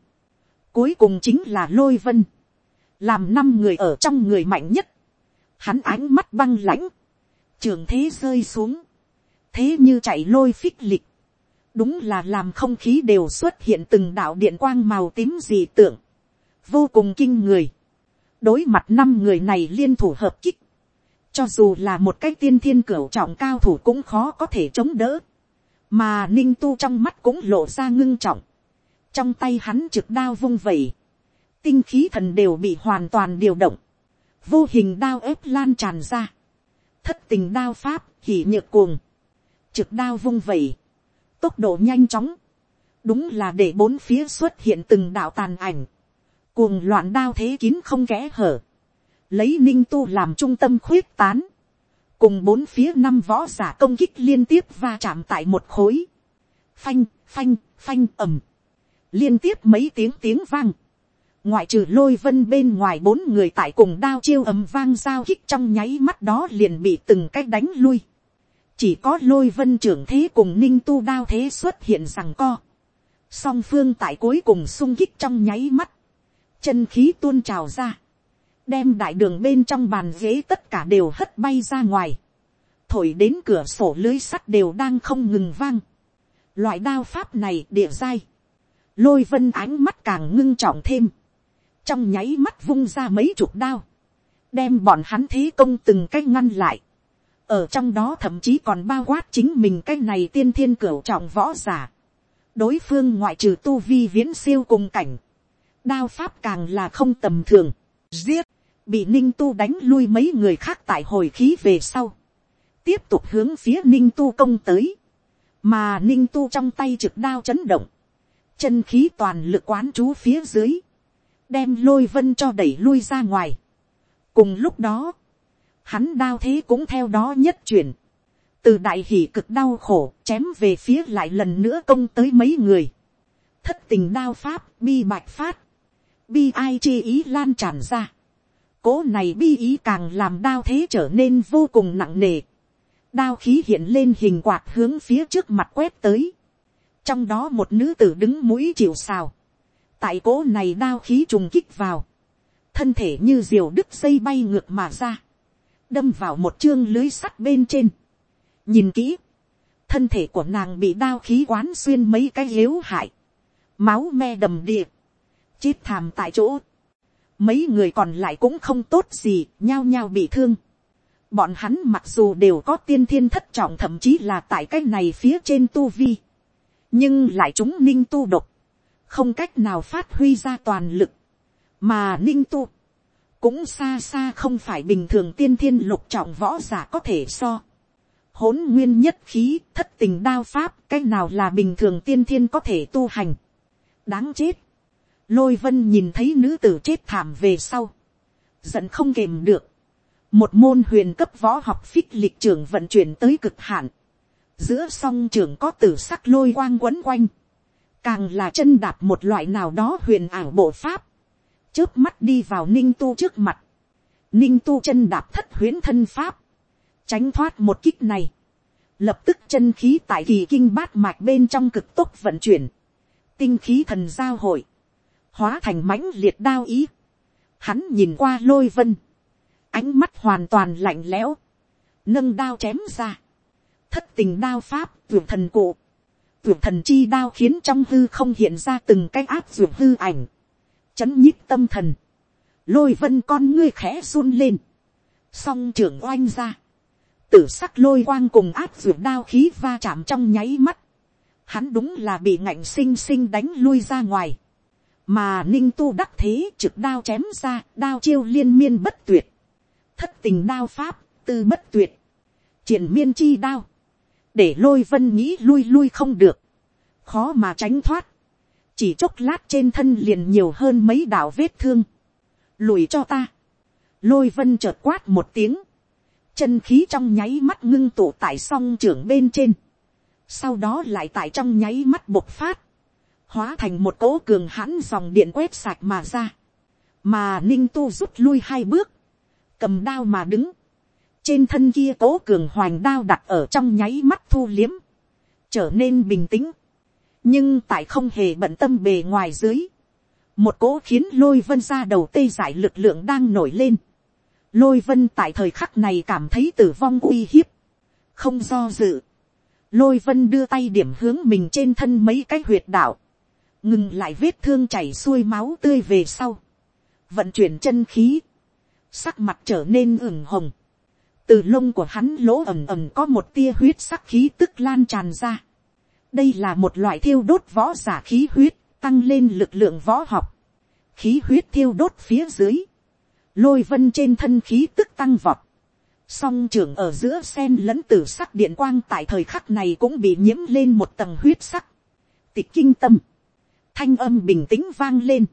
cuối cùng chính là lôi vân, làm năm người ở trong người mạnh nhất, hắn ánh mắt băng lãnh, trường thế rơi xuống, thế như chạy lôi phích lịch, đúng là làm không khí đều xuất hiện từng đạo điện quang màu tím dị tượng, vô cùng kinh người. đối mặt năm người này liên thủ hợp kích, cho dù là một cái tiên thiên cửu trọng cao thủ cũng khó có thể chống đỡ, mà ninh tu trong mắt cũng lộ ra ngưng trọng, trong tay hắn trực đao vung vẩy, tinh khí thần đều bị hoàn toàn điều động, vô hình đao ép lan tràn ra, thất tình đao pháp hỉ nhược cuồng, trực đao vung vẩy, tốc độ nhanh chóng, đúng là để bốn phía xuất hiện từng đạo tàn ảnh, cuồng loạn đao thế kín không kẽ hở, lấy ninh tu làm trung tâm khuyết tán, cùng bốn phía năm võ giả công kích liên tiếp va chạm tại một khối, phanh, phanh, phanh ầm, liên tiếp mấy tiếng tiếng vang, ngoại trừ lôi vân bên ngoài bốn người tại cùng đao chiêu ầm vang giao kích trong nháy mắt đó liền bị từng cách đánh lui, chỉ có lôi vân trưởng thế cùng ninh tu đao thế xuất hiện rằng co, song phương tại cuối cùng sung kích trong nháy mắt, chân khí tuôn trào ra, đem đại đường bên trong bàn ghế tất cả đều hất bay ra ngoài, thổi đến cửa sổ lưới sắt đều đang không ngừng vang. Loại đao pháp này địa dai, lôi vân ánh mắt càng ngưng trọng thêm, trong nháy mắt vung ra mấy chục đao, đem bọn hắn thế công từng cách ngăn lại, ở trong đó thậm chí còn bao quát chính mình cái này tiên thiên cửu trọng võ giả, đối phương ngoại trừ tu vi viễn siêu cùng cảnh, đao pháp càng là không tầm thường, giết, bị ninh tu đánh lui mấy người khác tại hồi khí về sau, tiếp tục hướng phía ninh tu công tới, mà ninh tu trong tay trực đao chấn động, chân khí toàn lực quán chú phía dưới, đem lôi vân cho đẩy lui ra ngoài. cùng lúc đó, hắn đao thế cũng theo đó nhất chuyển, từ đại hỷ cực đau khổ chém về phía lại lần nữa công tới mấy người, thất tình đao pháp bi bạch phát, bi ai chi ý lan tràn ra, cố này bi ý càng làm đao thế trở nên vô cùng nặng nề, đao khí hiện lên hình quạt hướng phía trước mặt quét tới, trong đó một nữ tử đứng mũi chịu xào, tại cố này đao khí trùng kích vào, thân thể như diều đứt dây bay ngược mà ra, đâm vào một chương lưới sắt bên trên. nhìn kỹ, thân thể của nàng bị đao khí quán xuyên mấy cái yếu hại, máu me đầm địa, chết thàm tại chỗ. mấy người còn lại cũng không tốt gì, nhao nhao bị thương. bọn hắn mặc dù đều có tiên thiên thất trọng thậm chí là tại cái này phía trên tu vi, nhưng lại chúng ninh tu độc, không cách nào phát huy ra toàn lực, mà ninh tu, cũng xa xa không phải bình thường tiên thiên lục trọng võ giả có thể so. hỗn nguyên nhất khí thất tình đao pháp cái nào là bình thường tiên thiên có thể tu hành. đáng chết. lôi vân nhìn thấy nữ tử chết thảm về sau. giận không kềm được. một môn huyền cấp võ học phích lịch trưởng vận chuyển tới cực hạn giữa song trưởng có tử sắc lôi quang quấn quanh. càng là chân đạp một loại nào đó huyền ảo bộ pháp. Trước mắt đi vào ninh tu trước mặt, ninh tu chân đạp thất huyến thân pháp, tránh thoát một kích này, lập tức chân khí tại kỳ kinh bát mạch bên trong cực tốc vận chuyển, tinh khí thần giao hội, hóa thành mãnh liệt đao ý, hắn nhìn qua lôi vân, ánh mắt hoàn toàn lạnh lẽo, nâng đao chém ra, thất tình đao pháp vượt thần cụ, vượt thần chi đao khiến trong hư không hiện ra từng cái áp vượt hư ảnh, chấn nhích tâm thần, lôi vân con ngươi khẽ run lên, song trưởng oanh ra, tử sắc lôi quang cùng áp ruột đao khí va chạm trong nháy mắt, hắn đúng là bị ngạnh xinh xinh đánh lui ra ngoài, mà ninh tu đắc thế trực đao chém ra, đao chiêu liên miên bất tuyệt, thất tình đao pháp, tư bất tuyệt, triển miên chi đao, để lôi vân nghĩ lui lui không được, khó mà tránh thoát, chỉ chốc lát trên thân liền nhiều hơn mấy đạo vết thương, lùi cho ta, lôi vân chợt quát một tiếng, chân khí trong nháy mắt ngưng tụ tại song trưởng bên trên, sau đó lại tại trong nháy mắt bộc phát, hóa thành một cỗ cường hãn dòng điện quét sạch mà ra, mà ninh tu rút lui hai bước, cầm đao mà đứng, trên thân kia cố cường hoành đao đặt ở trong nháy mắt thu liếm, trở nên bình tĩnh, nhưng tại không hề bận tâm bề ngoài dưới, một cố khiến lôi vân ra đầu tê giải lực lượng đang nổi lên, lôi vân tại thời khắc này cảm thấy tử vong uy hiếp, không do dự, lôi vân đưa tay điểm hướng mình trên thân mấy cái huyệt đạo, ngừng lại vết thương chảy xuôi máu tươi về sau, vận chuyển chân khí, sắc mặt trở nên ửng hồng, từ lông của hắn lỗ ẩm ẩm có một tia huyết sắc khí tức lan tràn ra. đây là một loại thiêu đốt võ giả khí huyết, tăng lên lực lượng võ học. khí huyết thiêu đốt phía dưới, lôi vân trên thân khí tức tăng vọt. song trưởng ở giữa sen lẫn tử sắc điện quang tại thời khắc này cũng bị nhiễm lên một tầng huyết sắc. tịch kinh tâm, thanh âm bình tĩnh vang lên.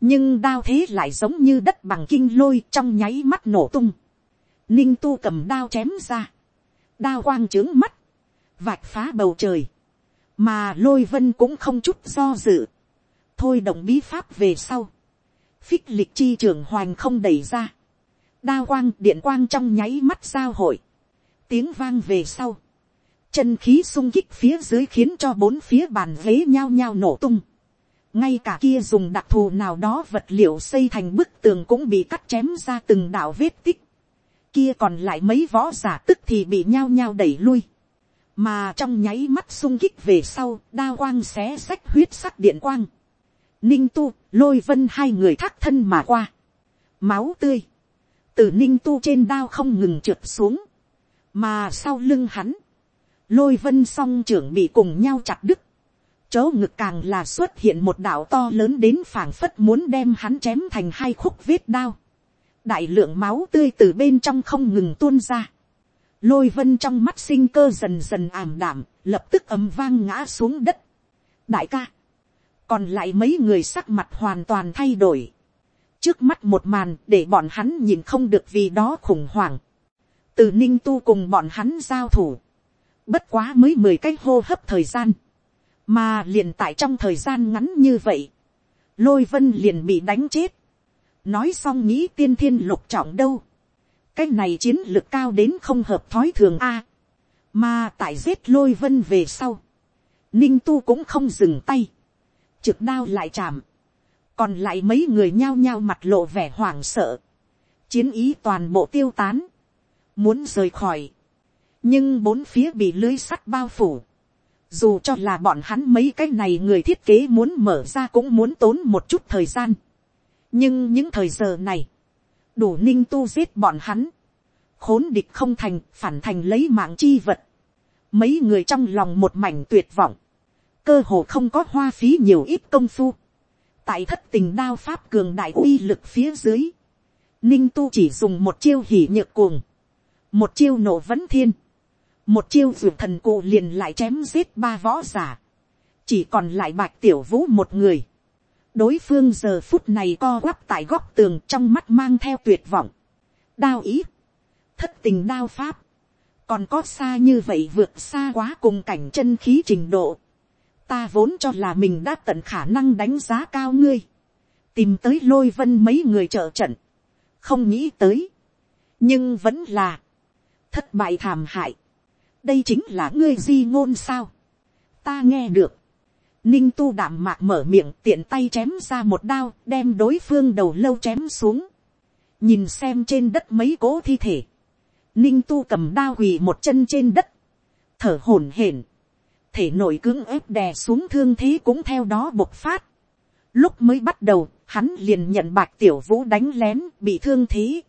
nhưng đao thế lại giống như đất bằng kinh lôi trong nháy mắt nổ tung ninh tu cầm đao chém ra, đao quang trướng mắt, vạch phá bầu trời, mà lôi vân cũng không chút do dự, thôi động bí pháp về sau, phích lịch chi trường hoành không đẩy ra, đao quang điện quang trong nháy mắt giao hội, tiếng vang về sau, chân khí sung kích phía dưới khiến cho bốn phía bàn ghế nhao nhao nổ tung, ngay cả kia dùng đặc thù nào đó vật liệu xây thành bức tường cũng bị cắt chém ra từng đạo vết tích, kia còn lại mấy võ giả tức thì bị nhao nhao đẩy lui. Mà trong nháy mắt sung kích về sau, đa quang xé sách huyết sắc điện quang. Ninh tu, lôi vân hai người thác thân mà qua. Máu tươi. Từ ninh tu trên đao không ngừng trượt xuống. Mà sau lưng hắn, lôi vân song trưởng bị cùng nhau chặt đứt. Chớ ngực càng là xuất hiện một đạo to lớn đến phảng phất muốn đem hắn chém thành hai khúc vết đao đại lượng máu tươi từ bên trong không ngừng tuôn ra. lôi vân trong mắt sinh cơ dần dần ảm đảm, lập tức ấm vang ngã xuống đất. đại ca, còn lại mấy người sắc mặt hoàn toàn thay đổi. trước mắt một màn để bọn hắn nhìn không được vì đó khủng hoảng. từ ninh tu cùng bọn hắn giao thủ. bất quá mới mười cái hô hấp thời gian. mà liền tại trong thời gian ngắn như vậy, lôi vân liền bị đánh chết nói xong nghĩ tiên thiên lục trọng đâu, cái này chiến lược cao đến không hợp thói thường a, mà tại giết lôi vân về sau, ninh tu cũng không dừng tay, trực đao lại chạm, còn lại mấy người nhao nhao mặt lộ vẻ hoảng sợ, chiến ý toàn bộ tiêu tán, muốn rời khỏi, nhưng bốn phía bị lưới sắt bao phủ, dù cho là bọn hắn mấy cái này người thiết kế muốn mở ra cũng muốn tốn một chút thời gian, nhưng những thời giờ này, đủ ninh tu giết bọn hắn, khốn địch không thành, phản thành lấy mạng chi vật, mấy người trong lòng một mảnh tuyệt vọng, cơ hồ không có hoa phí nhiều ít công phu, tại thất tình đao pháp cường đại uy lực phía dưới, ninh tu chỉ dùng một chiêu hỉ nhược cuồng, một chiêu nổ vấn thiên, một chiêu ruột thần cụ liền lại chém giết ba võ giả, chỉ còn lại bạch tiểu vũ một người, đối phương giờ phút này co quắp tại góc tường trong mắt mang theo tuyệt vọng. đao ý, thất tình đao pháp, còn có xa như vậy vượt xa quá cùng cảnh chân khí trình độ. ta vốn cho là mình đã tận khả năng đánh giá cao ngươi, tìm tới lôi vân mấy người trợ trận, không nghĩ tới, nhưng vẫn là, thất bại thảm hại, đây chính là ngươi di ngôn sao, ta nghe được, Ninh tu đảm mạc mở miệng tiện tay chém ra một đao đem đối phương đầu lâu chém xuống. Nhìn xem trên đất mấy cỗ thi thể. Ninh tu cầm đao quỳ một chân trên đất. Thở hổn hển. Thể nội cứng ép đè xuống thương thế cũng theo đó bộc phát. Lúc mới bắt đầu, hắn liền nhận bạc tiểu vũ đánh lén bị thương thế.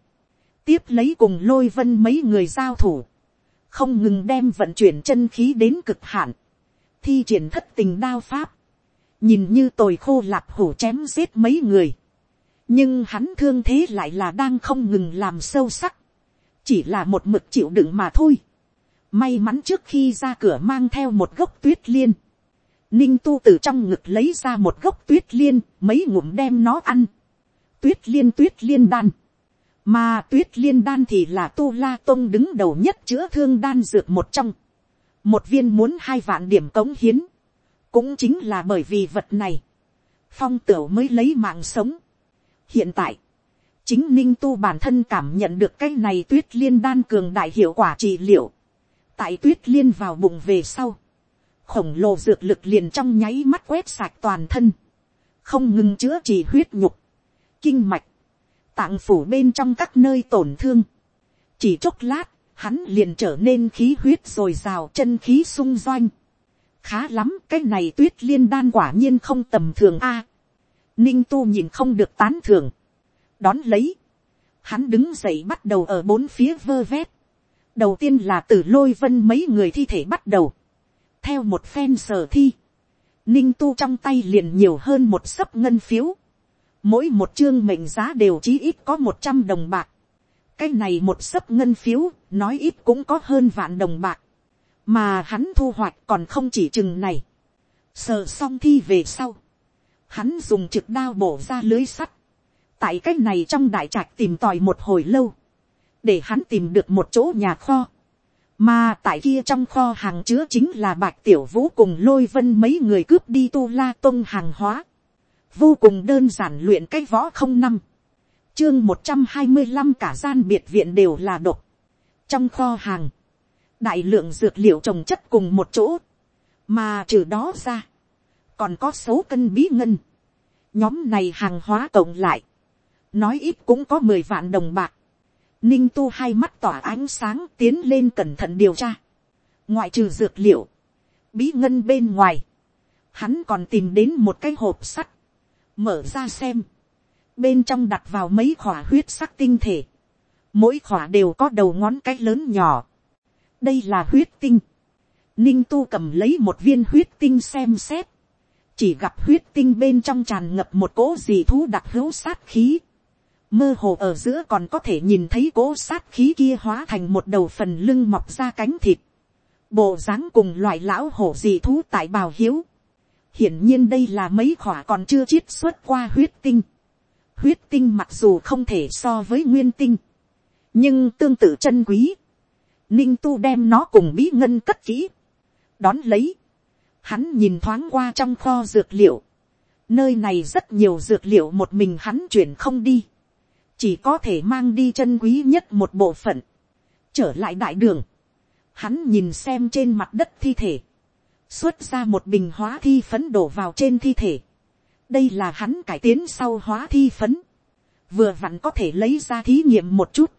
Tiếp lấy cùng lôi vân mấy người giao thủ. Không ngừng đem vận chuyển chân khí đến cực hạn thi triển thất tình đao pháp, nhìn như tồi khô lạp hổ chém giết mấy người, nhưng hắn thương thế lại là đang không ngừng làm sâu sắc, chỉ là một mực chịu đựng mà thôi. may mắn trước khi ra cửa mang theo một gốc tuyết liên. ninh tu từ trong ngực lấy ra một gốc tuyết liên, mấy ngụm đem nó ăn. tuyết liên tuyết liên đan. mà tuyết liên đan thì là tu la tông đứng đầu nhất chữa thương đan dược một trong một viên muốn hai vạn điểm cống hiến. cũng chính là bởi vì vật này. phong tửu mới lấy mạng sống. hiện tại, chính ninh tu bản thân cảm nhận được cái này tuyết liên đan cường đại hiệu quả trị liệu. tại tuyết liên vào bụng về sau, khổng lồ dược lực liền trong nháy mắt quét sạch toàn thân, không ngừng chữa trị huyết nhục, kinh mạch, tạng phủ bên trong các nơi tổn thương. chỉ chốc lát, hắn liền trở nên khí huyết rồi rào chân khí sung doanh. khá lắm cái này tuyết liên đan quả nhiên không tầm thường a. ninh tu nhìn không được tán thường đón lấy, hắn đứng dậy bắt đầu ở bốn phía vơ vét, đầu tiên là từ lôi vân mấy người thi thể bắt đầu, theo một phen sở thi, ninh tu trong tay liền nhiều hơn một sấp ngân phiếu, mỗi một chương mệnh giá đều chí ít có một trăm đồng bạc, cái này một sấp ngân phiếu, nói ít cũng có hơn vạn đồng bạc, mà hắn thu hoạch còn không chỉ chừng này, sờ xong thi về sau, hắn dùng trực đao bổ ra lưới sắt, tại cái này trong đại trạch tìm tòi một hồi lâu, để hắn tìm được một chỗ nhà kho, mà tại kia trong kho hàng chứa chính là bạch tiểu vũ cùng lôi vân mấy người cướp đi tu la tôn hàng hóa, vô cùng đơn giản luyện cái võ không năm, chương một trăm hai mươi năm cả gian biệt viện đều là độc, trong kho hàng, đại lượng dược liệu trồng chất cùng một chỗ, mà trừ đó ra, còn có số cân bí ngân, nhóm này hàng hóa cộng lại, nói ít cũng có mười vạn đồng bạc. Ninh tu hai mắt tỏa ánh sáng tiến lên cẩn thận điều tra. ngoại trừ dược liệu, bí ngân bên ngoài, hắn còn tìm đến một cái hộp sắt, mở ra xem, bên trong đặt vào mấy khỏa huyết sắc tinh thể, mỗi khỏa đều có đầu ngón cái lớn nhỏ. đây là huyết tinh. Ninh tu cầm lấy một viên huyết tinh xem xét, chỉ gặp huyết tinh bên trong tràn ngập một cỗ dị thú đặc hữu sát khí mơ hồ ở giữa còn có thể nhìn thấy cố sát khí kia hóa thành một đầu phần lưng mọc ra cánh thịt, bộ dáng cùng loại lão hổ dị thú tại bào hiếu. hiển nhiên đây là mấy khỏa còn chưa chiết xuất qua huyết tinh huyết tinh mặc dù không thể so với nguyên tinh, nhưng tương tự chân quý. ninh tu đem nó cùng bí ngân cất kỹ, đón lấy. hắn nhìn thoáng qua trong kho dược liệu, nơi này rất nhiều dược liệu một mình hắn chuyển không đi. Chỉ có thể mang đi chân quý nhất một bộ phận, trở lại đại đường, hắn nhìn xem trên mặt đất thi thể, xuất ra một bình hóa thi phấn đổ vào trên thi thể, đây là hắn cải tiến sau hóa thi phấn, vừa vặn có thể lấy ra thí nghiệm một chút,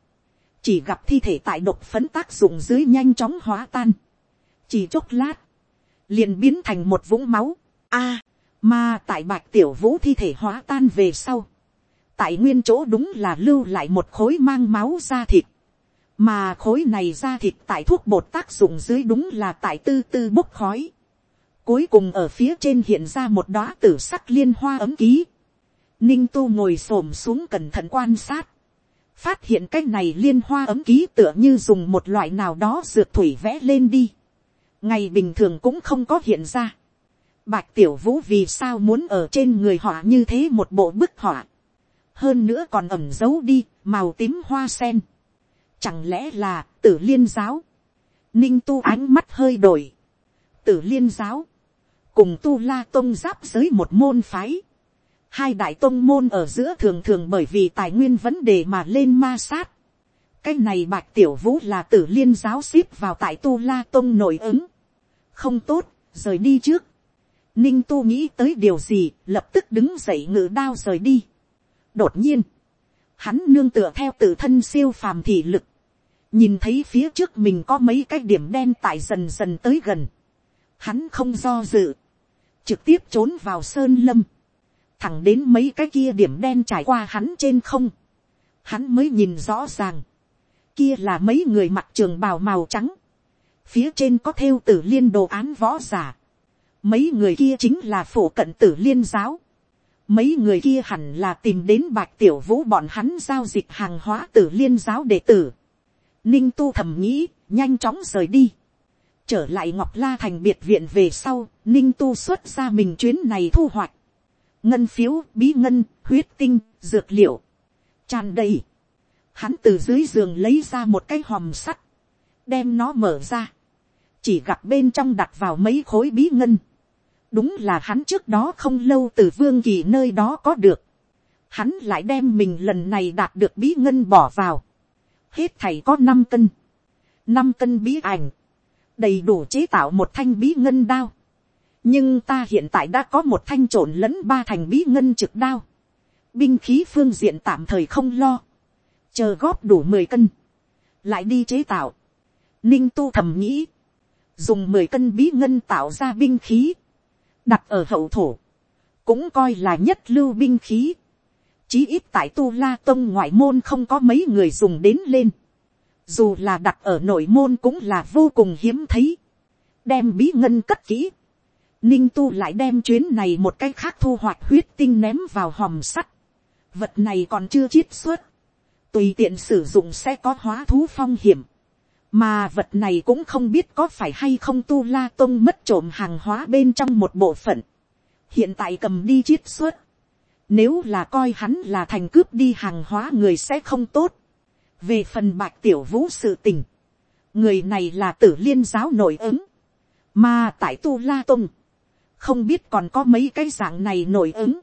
chỉ gặp thi thể tại độc phấn tác dụng dưới nhanh chóng hóa tan, chỉ chốc lát, liền biến thành một vũng máu, a, mà tại bạch tiểu vũ thi thể hóa tan về sau, tại nguyên chỗ đúng là lưu lại một khối mang máu da thịt, mà khối này da thịt tại thuốc bột tác dụng dưới đúng là tại tư tư bốc khói. Cuối cùng ở phía trên hiện ra một đóa tử sắc liên hoa ấm ký. Ninh tu ngồi xổm xuống cẩn thận quan sát. Phát hiện cái này liên hoa ấm ký tựa như dùng một loại nào đó dược thủy vẽ lên đi. Ngày bình thường cũng không có hiện ra. Bạch tiểu vũ vì sao muốn ở trên người họ như thế một bộ bức họa hơn nữa còn ẩm giấu đi, màu tím hoa sen. Chẳng lẽ là tử liên giáo. Ninh tu ánh mắt hơi đổi. Tử liên giáo. Cùng tu la tôn giáp giới một môn phái. Hai đại tôn môn ở giữa thường thường bởi vì tài nguyên vấn đề mà lên ma sát. Cái này bạch tiểu vũ là tử liên giáo xếp vào tại tu la tôn nổi ứng. Không tốt, rời đi trước. Ninh tu nghĩ tới điều gì, lập tức đứng dậy ngự đao rời đi đột nhiên, hắn nương tựa theo tự thân siêu phàm thị lực, nhìn thấy phía trước mình có mấy cái điểm đen tại dần dần tới gần, hắn không do dự, trực tiếp trốn vào sơn lâm, thẳng đến mấy cái kia điểm đen trải qua hắn trên không, hắn mới nhìn rõ ràng, kia là mấy người mặc trường bào màu trắng, phía trên có theo tử liên đồ án võ giả, mấy người kia chính là phổ cận tử liên giáo, Mấy người kia hẳn là tìm đến bạch tiểu vũ bọn hắn giao dịch hàng hóa tử liên giáo đệ tử. ninh tu thầm nghĩ, nhanh chóng rời đi trở lại ngọc la thành biệt viện về sau, ninh tu xuất ra mình chuyến này thu hoạch. ngân phiếu, bí ngân, huyết tinh, dược liệu, tràn đầy. hắn từ dưới giường lấy ra một cái hòm sắt, đem nó mở ra, chỉ gặp bên trong đặt vào mấy khối bí ngân. đúng là hắn trước đó không lâu từ vương kỳ nơi đó có được. hắn lại đem mình lần này đạt được bí ngân bỏ vào. hết thầy có năm cân. năm cân bí ảnh đầy đủ chế tạo một thanh bí ngân đao. nhưng ta hiện tại đã có một thanh trộn lẫn ba thành bí ngân trực đao. binh khí phương diện tạm thời không lo. chờ góp đủ mười cân. lại đi chế tạo ninh tu thầm nghĩ, dùng mười cân bí ngân tạo ra binh khí, đặt ở hậu thổ, cũng coi là nhất lưu binh khí, chí ít tại tu la tông ngoại môn không có mấy người dùng đến lên, dù là đặt ở nội môn cũng là vô cùng hiếm thấy, đem bí ngân cất kỹ, ninh tu lại đem chuyến này một cái khác thu hoạch huyết tinh ném vào hòm sắt, vật này còn chưa chiết xuất, tùy tiện sử dụng sẽ có hóa thú phong hiểm, mà vật này cũng không biết có phải hay không tu la tôn mất trộm hàng hóa bên trong một bộ phận, hiện tại cầm đi chiết xuất, nếu là coi hắn là thành cướp đi hàng hóa người sẽ không tốt, về phần bạch tiểu vũ sự tình, người này là tử liên giáo nổi ứng, mà tại tu la tông không biết còn có mấy cái dạng này nổi ứng,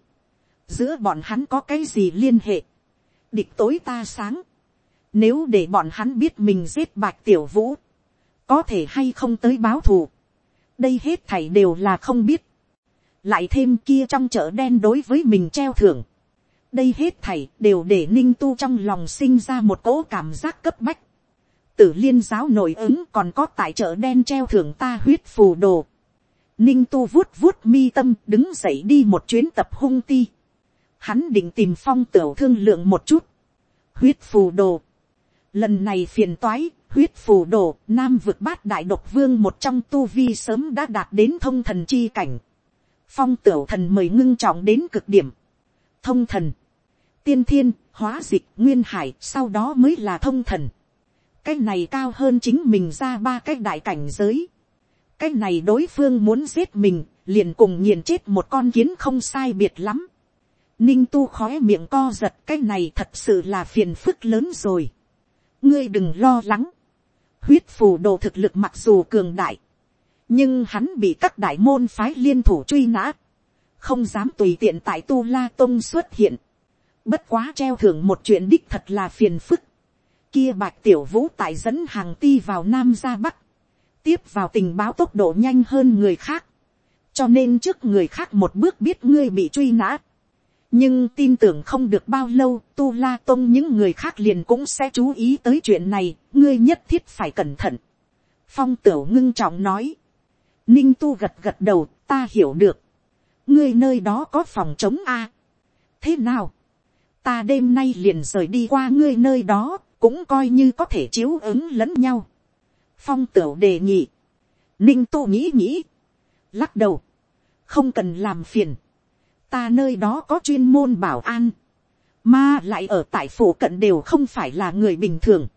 giữa bọn hắn có cái gì liên hệ, địch tối ta sáng, nếu để bọn hắn biết mình giết bạch tiểu vũ. Có thể hay không tới báo thù. Đây hết thảy đều là không biết. Lại thêm kia trong chợ đen đối với mình treo thưởng. Đây hết thảy đều để ninh tu trong lòng sinh ra một cỗ cảm giác cấp bách. Tử liên giáo nội ứng còn có tại chợ đen treo thưởng ta huyết phù đồ. Ninh tu vuốt vuốt mi tâm đứng dậy đi một chuyến tập hung ti. Hắn định tìm phong tiểu thương lượng một chút. Huyết phù đồ Lần này phiền toái, huyết phù đồ, nam vực bát đại độc vương một trong tu vi sớm đã đạt đến thông thần chi cảnh. Phong tiểu thần mời ngưng trọng đến cực điểm. Thông thần, tiên thiên, hóa dịch, nguyên hải, sau đó mới là thông thần. Cái này cao hơn chính mình ra ba cái đại cảnh giới. Cái này đối phương muốn giết mình, liền cùng nghiền chết một con kiến không sai biệt lắm. Ninh tu khói miệng co giật cái này thật sự là phiền phức lớn rồi ngươi đừng lo lắng. huyết phù đồ thực lực mặc dù cường đại, nhưng hắn bị các đại môn phái liên thủ truy nã, không dám tùy tiện tại tu la tông xuất hiện bất quá treo thưởng một chuyện đích thật là phiền phức. kia bạch tiểu vũ tại dẫn hàng ti vào nam ra bắc, tiếp vào tình báo tốc độ nhanh hơn người khác, cho nên trước người khác một bước biết ngươi bị truy nã. Nhưng tin tưởng không được bao lâu tu la tôn những người khác liền cũng sẽ chú ý tới chuyện này ngươi nhất thiết phải cẩn thận. Phong tửu ngưng trọng nói. Ninh tu gật gật đầu ta hiểu được. Ngươi nơi đó có phòng chống a. Thế nào? Ta đêm nay liền rời đi qua ngươi nơi đó cũng coi như có thể chiếu ứng lẫn nhau phong tửu đề nghị ninh tu nghĩ nghĩ lắc đầu không cần làm phiền ta nơi đó có chuyên môn bảo an, mà lại ở tại phủ cận đều không phải là người bình thường.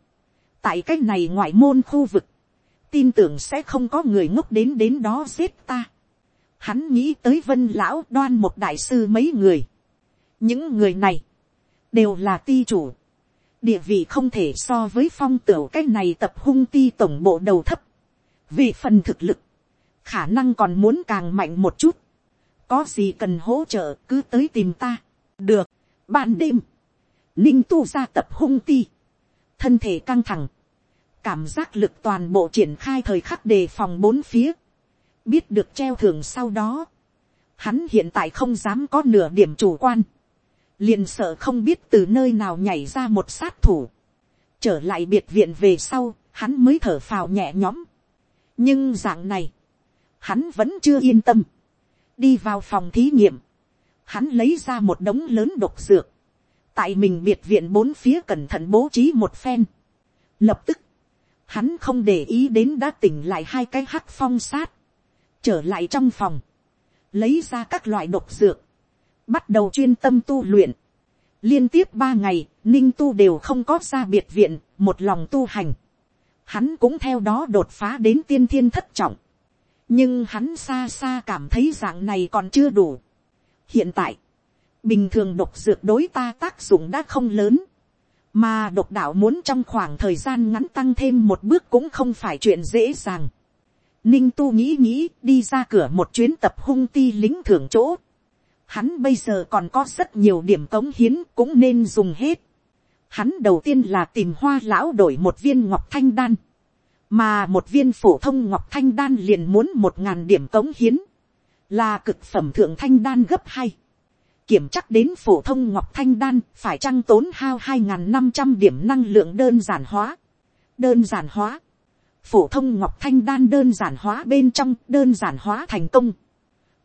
tại cách này ngoại môn khu vực, tin tưởng sẽ không có người ngốc đến đến đó giết ta. Hắn nghĩ tới vân lão đoan một đại sư mấy người. những người này, đều là ti chủ. địa vị không thể so với phong tửu cái này tập hung ti tổng bộ đầu thấp. vì phần thực lực, khả năng còn muốn càng mạnh một chút có gì cần hỗ trợ cứ tới tìm ta. được, ban đêm, ninh tu ra tập hung ti, thân thể căng thẳng, cảm giác lực toàn bộ triển khai thời khắc đề phòng bốn phía, biết được treo thưởng sau đó, hắn hiện tại không dám có nửa điểm chủ quan, liền sợ không biết từ nơi nào nhảy ra một sát thủ, trở lại biệt viện về sau, hắn mới thở phào nhẹ nhõm, nhưng dạng này, hắn vẫn chưa yên tâm, đi vào phòng thí nghiệm, hắn lấy ra một đống lớn độc dược, tại mình biệt viện bốn phía cẩn thận bố trí một phen. Lập tức, hắn không để ý đến đã tỉnh lại hai cái hắc phong sát, trở lại trong phòng, lấy ra các loại độc dược, bắt đầu chuyên tâm tu luyện. Liên tiếp ba ngày, ninh tu đều không có ra biệt viện, một lòng tu hành. hắn cũng theo đó đột phá đến tiên thiên thất trọng. nhưng hắn xa xa cảm thấy dạng này còn chưa đủ. hiện tại, bình thường độc dược đối ta tác dụng đã không lớn, mà độc đạo muốn trong khoảng thời gian ngắn tăng thêm một bước cũng không phải chuyện dễ dàng. Ninh tu nghĩ nghĩ đi ra cửa một chuyến tập hung ti lính thưởng chỗ. Hắn bây giờ còn có rất nhiều điểm cống hiến cũng nên dùng hết. Hắn đầu tiên là tìm hoa lão đổi một viên ngọc thanh đan. Mà một viên phổ thông ngọc thanh đan liền muốn một ngàn điểm cống hiến. Là cực phẩm thượng thanh đan gấp hai. Kiểm chắc đến phổ thông ngọc thanh đan phải trăng tốn hao hai năm trăm điểm năng lượng đơn giản hóa. Đơn giản hóa. Phổ thông ngọc thanh đan đơn giản hóa bên trong đơn giản hóa thành công.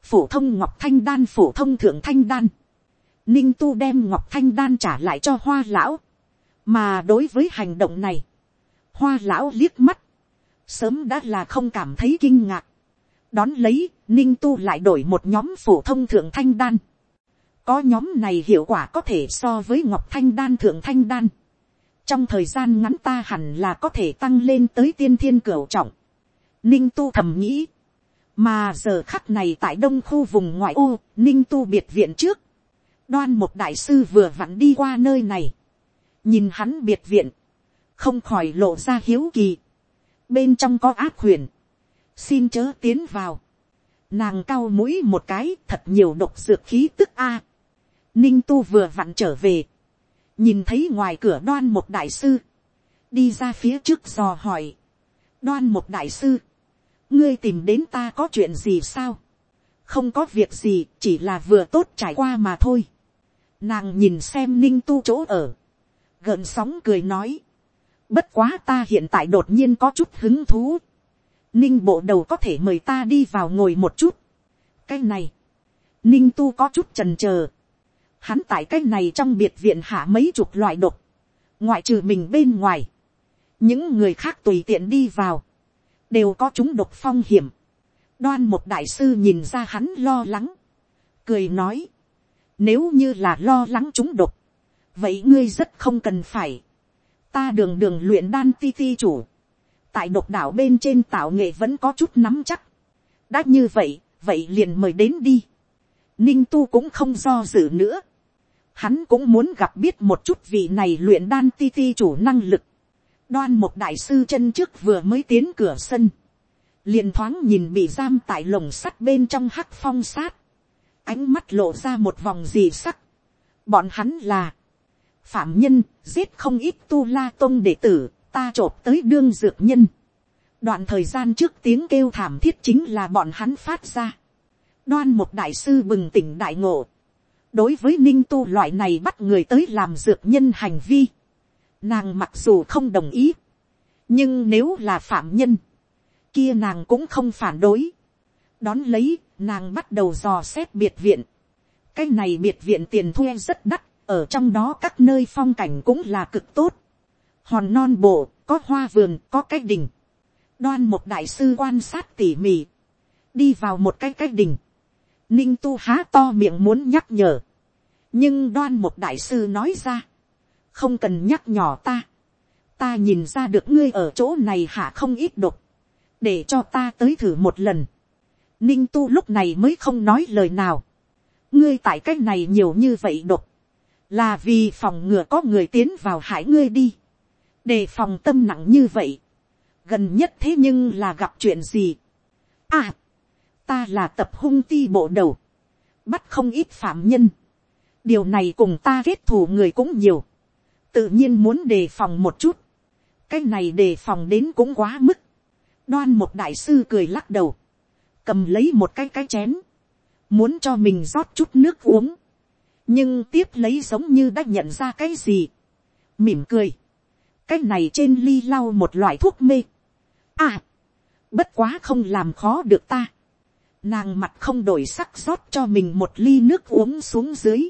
Phổ thông ngọc thanh đan phổ thông thượng thanh đan. Ninh tu đem ngọc thanh đan trả lại cho hoa lão mà đối với hành động này, hoa lão liếc mắt, sớm đã là không cảm thấy kinh ngạc. đón lấy, ninh tu lại đổi một nhóm phổ thông thượng thanh đan. có nhóm này hiệu quả có thể so với ngọc thanh đan thượng thanh đan. trong thời gian ngắn ta hẳn là có thể tăng lên tới tiên thiên cửu trọng. ninh tu thầm nghĩ mà giờ khắc này tại đông khu vùng ngoại ô, ninh tu biệt viện trước. đoan một đại sư vừa vặn đi qua nơi này. Nhìn hắn biệt viện, không khỏi lộ ra hiếu kỳ, bên trong có ác huyền, xin chớ tiến vào, nàng cao mũi một cái thật nhiều độc dược khí tức a, ninh tu vừa vặn trở về, nhìn thấy ngoài cửa đoan một đại sư, đi ra phía trước dò hỏi, đoan một đại sư, ngươi tìm đến ta có chuyện gì sao, không có việc gì chỉ là vừa tốt trải qua mà thôi, nàng nhìn xem ninh tu chỗ ở, gợn sóng cười nói. Bất quá ta hiện tại đột nhiên có chút hứng thú. Ninh bộ đầu có thể mời ta đi vào ngồi một chút. Cái này. Ninh tu có chút trần chờ Hắn tại cái này trong biệt viện hạ mấy chục loại độc. Ngoại trừ mình bên ngoài. Những người khác tùy tiện đi vào. Đều có chúng độc phong hiểm. Đoan một đại sư nhìn ra hắn lo lắng. Cười nói. Nếu như là lo lắng chúng độc vậy ngươi rất không cần phải. ta đường đường luyện đan ti ti chủ. tại độc đảo bên trên tạo nghệ vẫn có chút nắm chắc. đã như vậy, vậy liền mời đến đi. ninh tu cũng không do dự nữa. hắn cũng muốn gặp biết một chút vị này luyện đan ti ti chủ năng lực đoan một đại sư chân trước vừa mới tiến cửa sân. liền thoáng nhìn bị giam tại lồng sắt bên trong hắc phong sát. ánh mắt lộ ra một vòng dì sắc. bọn hắn là phạm nhân, giết không ít tu la tôn đệ tử, ta t tới đương dược nhân. đoạn thời gian trước tiếng kêu thảm thiết chính là bọn hắn phát ra. đoan một đại sư bừng tỉnh đại ngộ. đối với ninh tu loại này bắt người tới làm dược nhân hành vi, nàng mặc dù không đồng ý, nhưng nếu là phạm nhân, kia nàng cũng không phản đối. đón lấy, nàng bắt đầu dò xét biệt viện. cái này biệt viện tiền thuê rất đắt, ở trong đó các nơi phong cảnh cũng là cực tốt, hòn non bộ, có hoa vườn, có cái đình, đoan một đại sư quan sát tỉ mỉ, đi vào một cái cái đình, ninh tu há to miệng muốn nhắc nhở, nhưng đoan một đại sư nói ra, không cần nhắc nhỏ ta, ta nhìn ra được ngươi ở chỗ này hạ không ít độc, để cho ta tới thử một lần, ninh tu lúc này mới không nói lời nào, ngươi tại cái này nhiều như vậy độc, là vì phòng ngừa có người tiến vào hại ngươi đi, đề phòng tâm nặng như vậy, gần nhất thế nhưng là gặp chuyện gì. À, ta là tập hung ti bộ đầu, bắt không ít phạm nhân, điều này cùng ta kết thù người cũng nhiều, tự nhiên muốn đề phòng một chút, cái này đề phòng đến cũng quá mức, đoan một đại sư cười lắc đầu, cầm lấy một cái cái chén, muốn cho mình rót chút nước uống, nhưng tiếp lấy giống như đã nhận ra cái gì, mỉm cười, cái này trên ly lau một loại thuốc mê, à, bất quá không làm khó được ta, nàng mặt không đổi sắc rót cho mình một ly nước uống xuống dưới,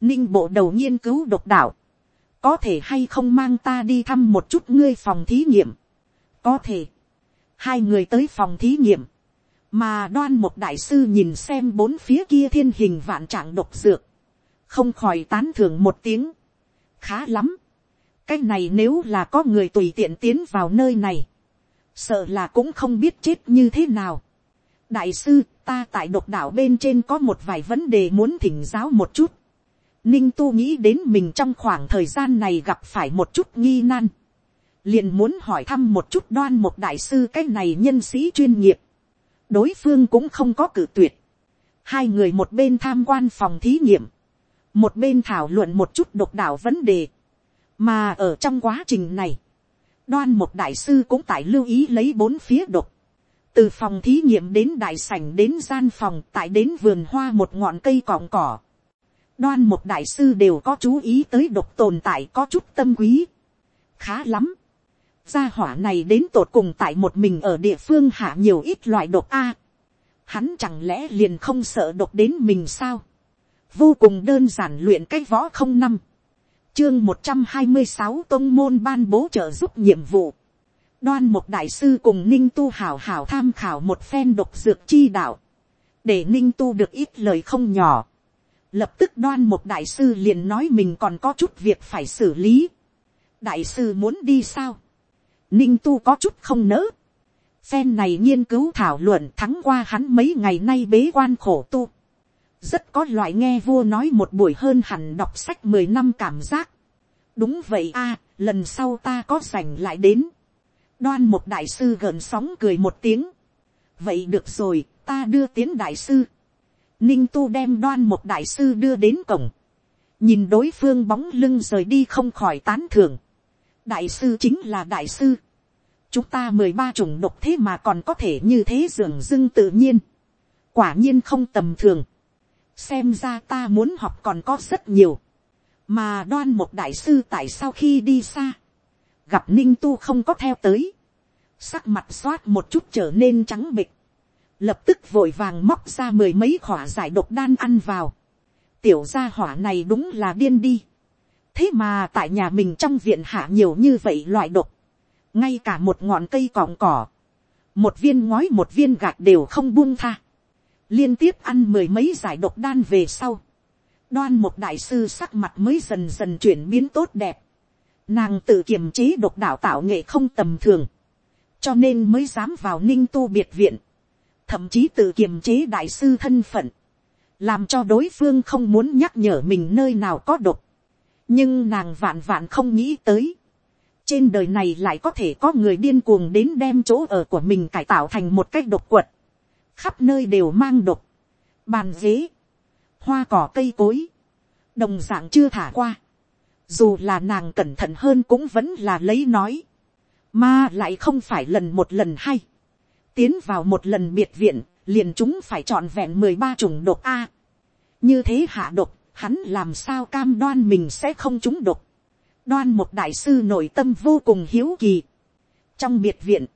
ninh bộ đầu nghiên cứu độc đạo, có thể hay không mang ta đi thăm một chút ngươi phòng thí nghiệm, có thể, hai người tới phòng thí nghiệm, mà đoan một đại sư nhìn xem bốn phía kia thiên hình vạn trạng độc dược, không khỏi tán thưởng một tiếng, khá lắm, cái này nếu là có người tùy tiện tiến vào nơi này, sợ là cũng không biết chết như thế nào. đại sư, ta tại độc đảo bên trên có một vài vấn đề muốn thỉnh giáo một chút ninh tu nghĩ đến mình trong khoảng thời gian này gặp phải một chút nghi nan. liền muốn hỏi thăm một chút đoan một đại sư cái này nhân sĩ chuyên nghiệp. đối phương cũng không có cử tuyệt. hai người một bên tham quan phòng thí nghiệm, một bên thảo luận một chút độc đảo vấn đề. mà ở trong quá trình này, đoan một đại sư cũng tại lưu ý lấy bốn phía độc. từ phòng thí nghiệm đến đại sảnh đến gian phòng tại đến vườn hoa một ngọn cây cọng cỏ đoan một đại sư đều có chú ý tới độc tồn tại có chút tâm quý. khá lắm. gia hỏa này đến tột cùng tại một mình ở địa phương hạ nhiều ít loại độc a. hắn chẳng lẽ liền không sợ độc đến mình sao. vô cùng đơn giản luyện cái võ không năm chương một trăm hai mươi sáu tôn môn ban bố trợ giúp nhiệm vụ. đoan một đại sư cùng ninh tu hảo hảo tham khảo một phen độc dược chi đạo. để ninh tu được ít lời không nhỏ lập tức đoan một đại sư liền nói mình còn có chút việc phải xử lý. đại sư muốn đi sao. ninh tu có chút không nỡ. phen này nghiên cứu thảo luận thắng qua hắn mấy ngày nay bế quan khổ tu rất có loại nghe vua nói một buổi hơn hẳn đọc sách mười năm cảm giác. đúng vậy a, lần sau ta có dành lại đến. đoan một đại sư gợn sóng cười một tiếng. vậy được rồi, ta đưa tiến đại sư ninh tu đem đoan một đại sư đưa đến cổng. nhìn đối phương bóng lưng rời đi không khỏi tán thưởng. đại sư chính là đại sư. chúng ta mười ba chủng độc thế mà còn có thể như thế dường dưng tự nhiên. quả nhiên không tầm thường xem ra ta muốn học còn có rất nhiều, mà đoan một đại sư tại sao khi đi xa, gặp ninh tu không có theo tới, sắc mặt xoát một chút trở nên trắng bịch, lập tức vội vàng móc ra mười mấy khỏa giải độc đan ăn vào, tiểu gia hỏa này đúng là điên đi, thế mà tại nhà mình trong viện hạ nhiều như vậy loại độc, ngay cả một ngọn cây cọng cỏ, một viên ngói một viên gạch đều không buông tha, liên tiếp ăn mười mấy giải độc đan về sau, đoan một đại sư sắc mặt mới dần dần chuyển biến tốt đẹp, nàng tự kiềm chế độc đạo tạo nghệ không tầm thường, cho nên mới dám vào ninh tu biệt viện, thậm chí tự kiềm chế đại sư thân phận, làm cho đối phương không muốn nhắc nhở mình nơi nào có độc, nhưng nàng vạn vạn không nghĩ tới, trên đời này lại có thể có người điên cuồng đến đem chỗ ở của mình cải tạo thành một cách độc quật, khắp nơi đều mang độc, bàn ghế, hoa cỏ cây cối, đồng d ạ n g chưa thả qua, dù là nàng cẩn thận hơn cũng vẫn là lấy nói, mà lại không phải lần một lần hay, tiến vào một lần biệt viện, liền chúng phải trọn vẹn mười ba chủng độc a, như thế hạ độc, hắn làm sao cam đoan mình sẽ không trúng độc, đoan một đại sư nội tâm vô cùng hiếu kỳ, trong biệt viện,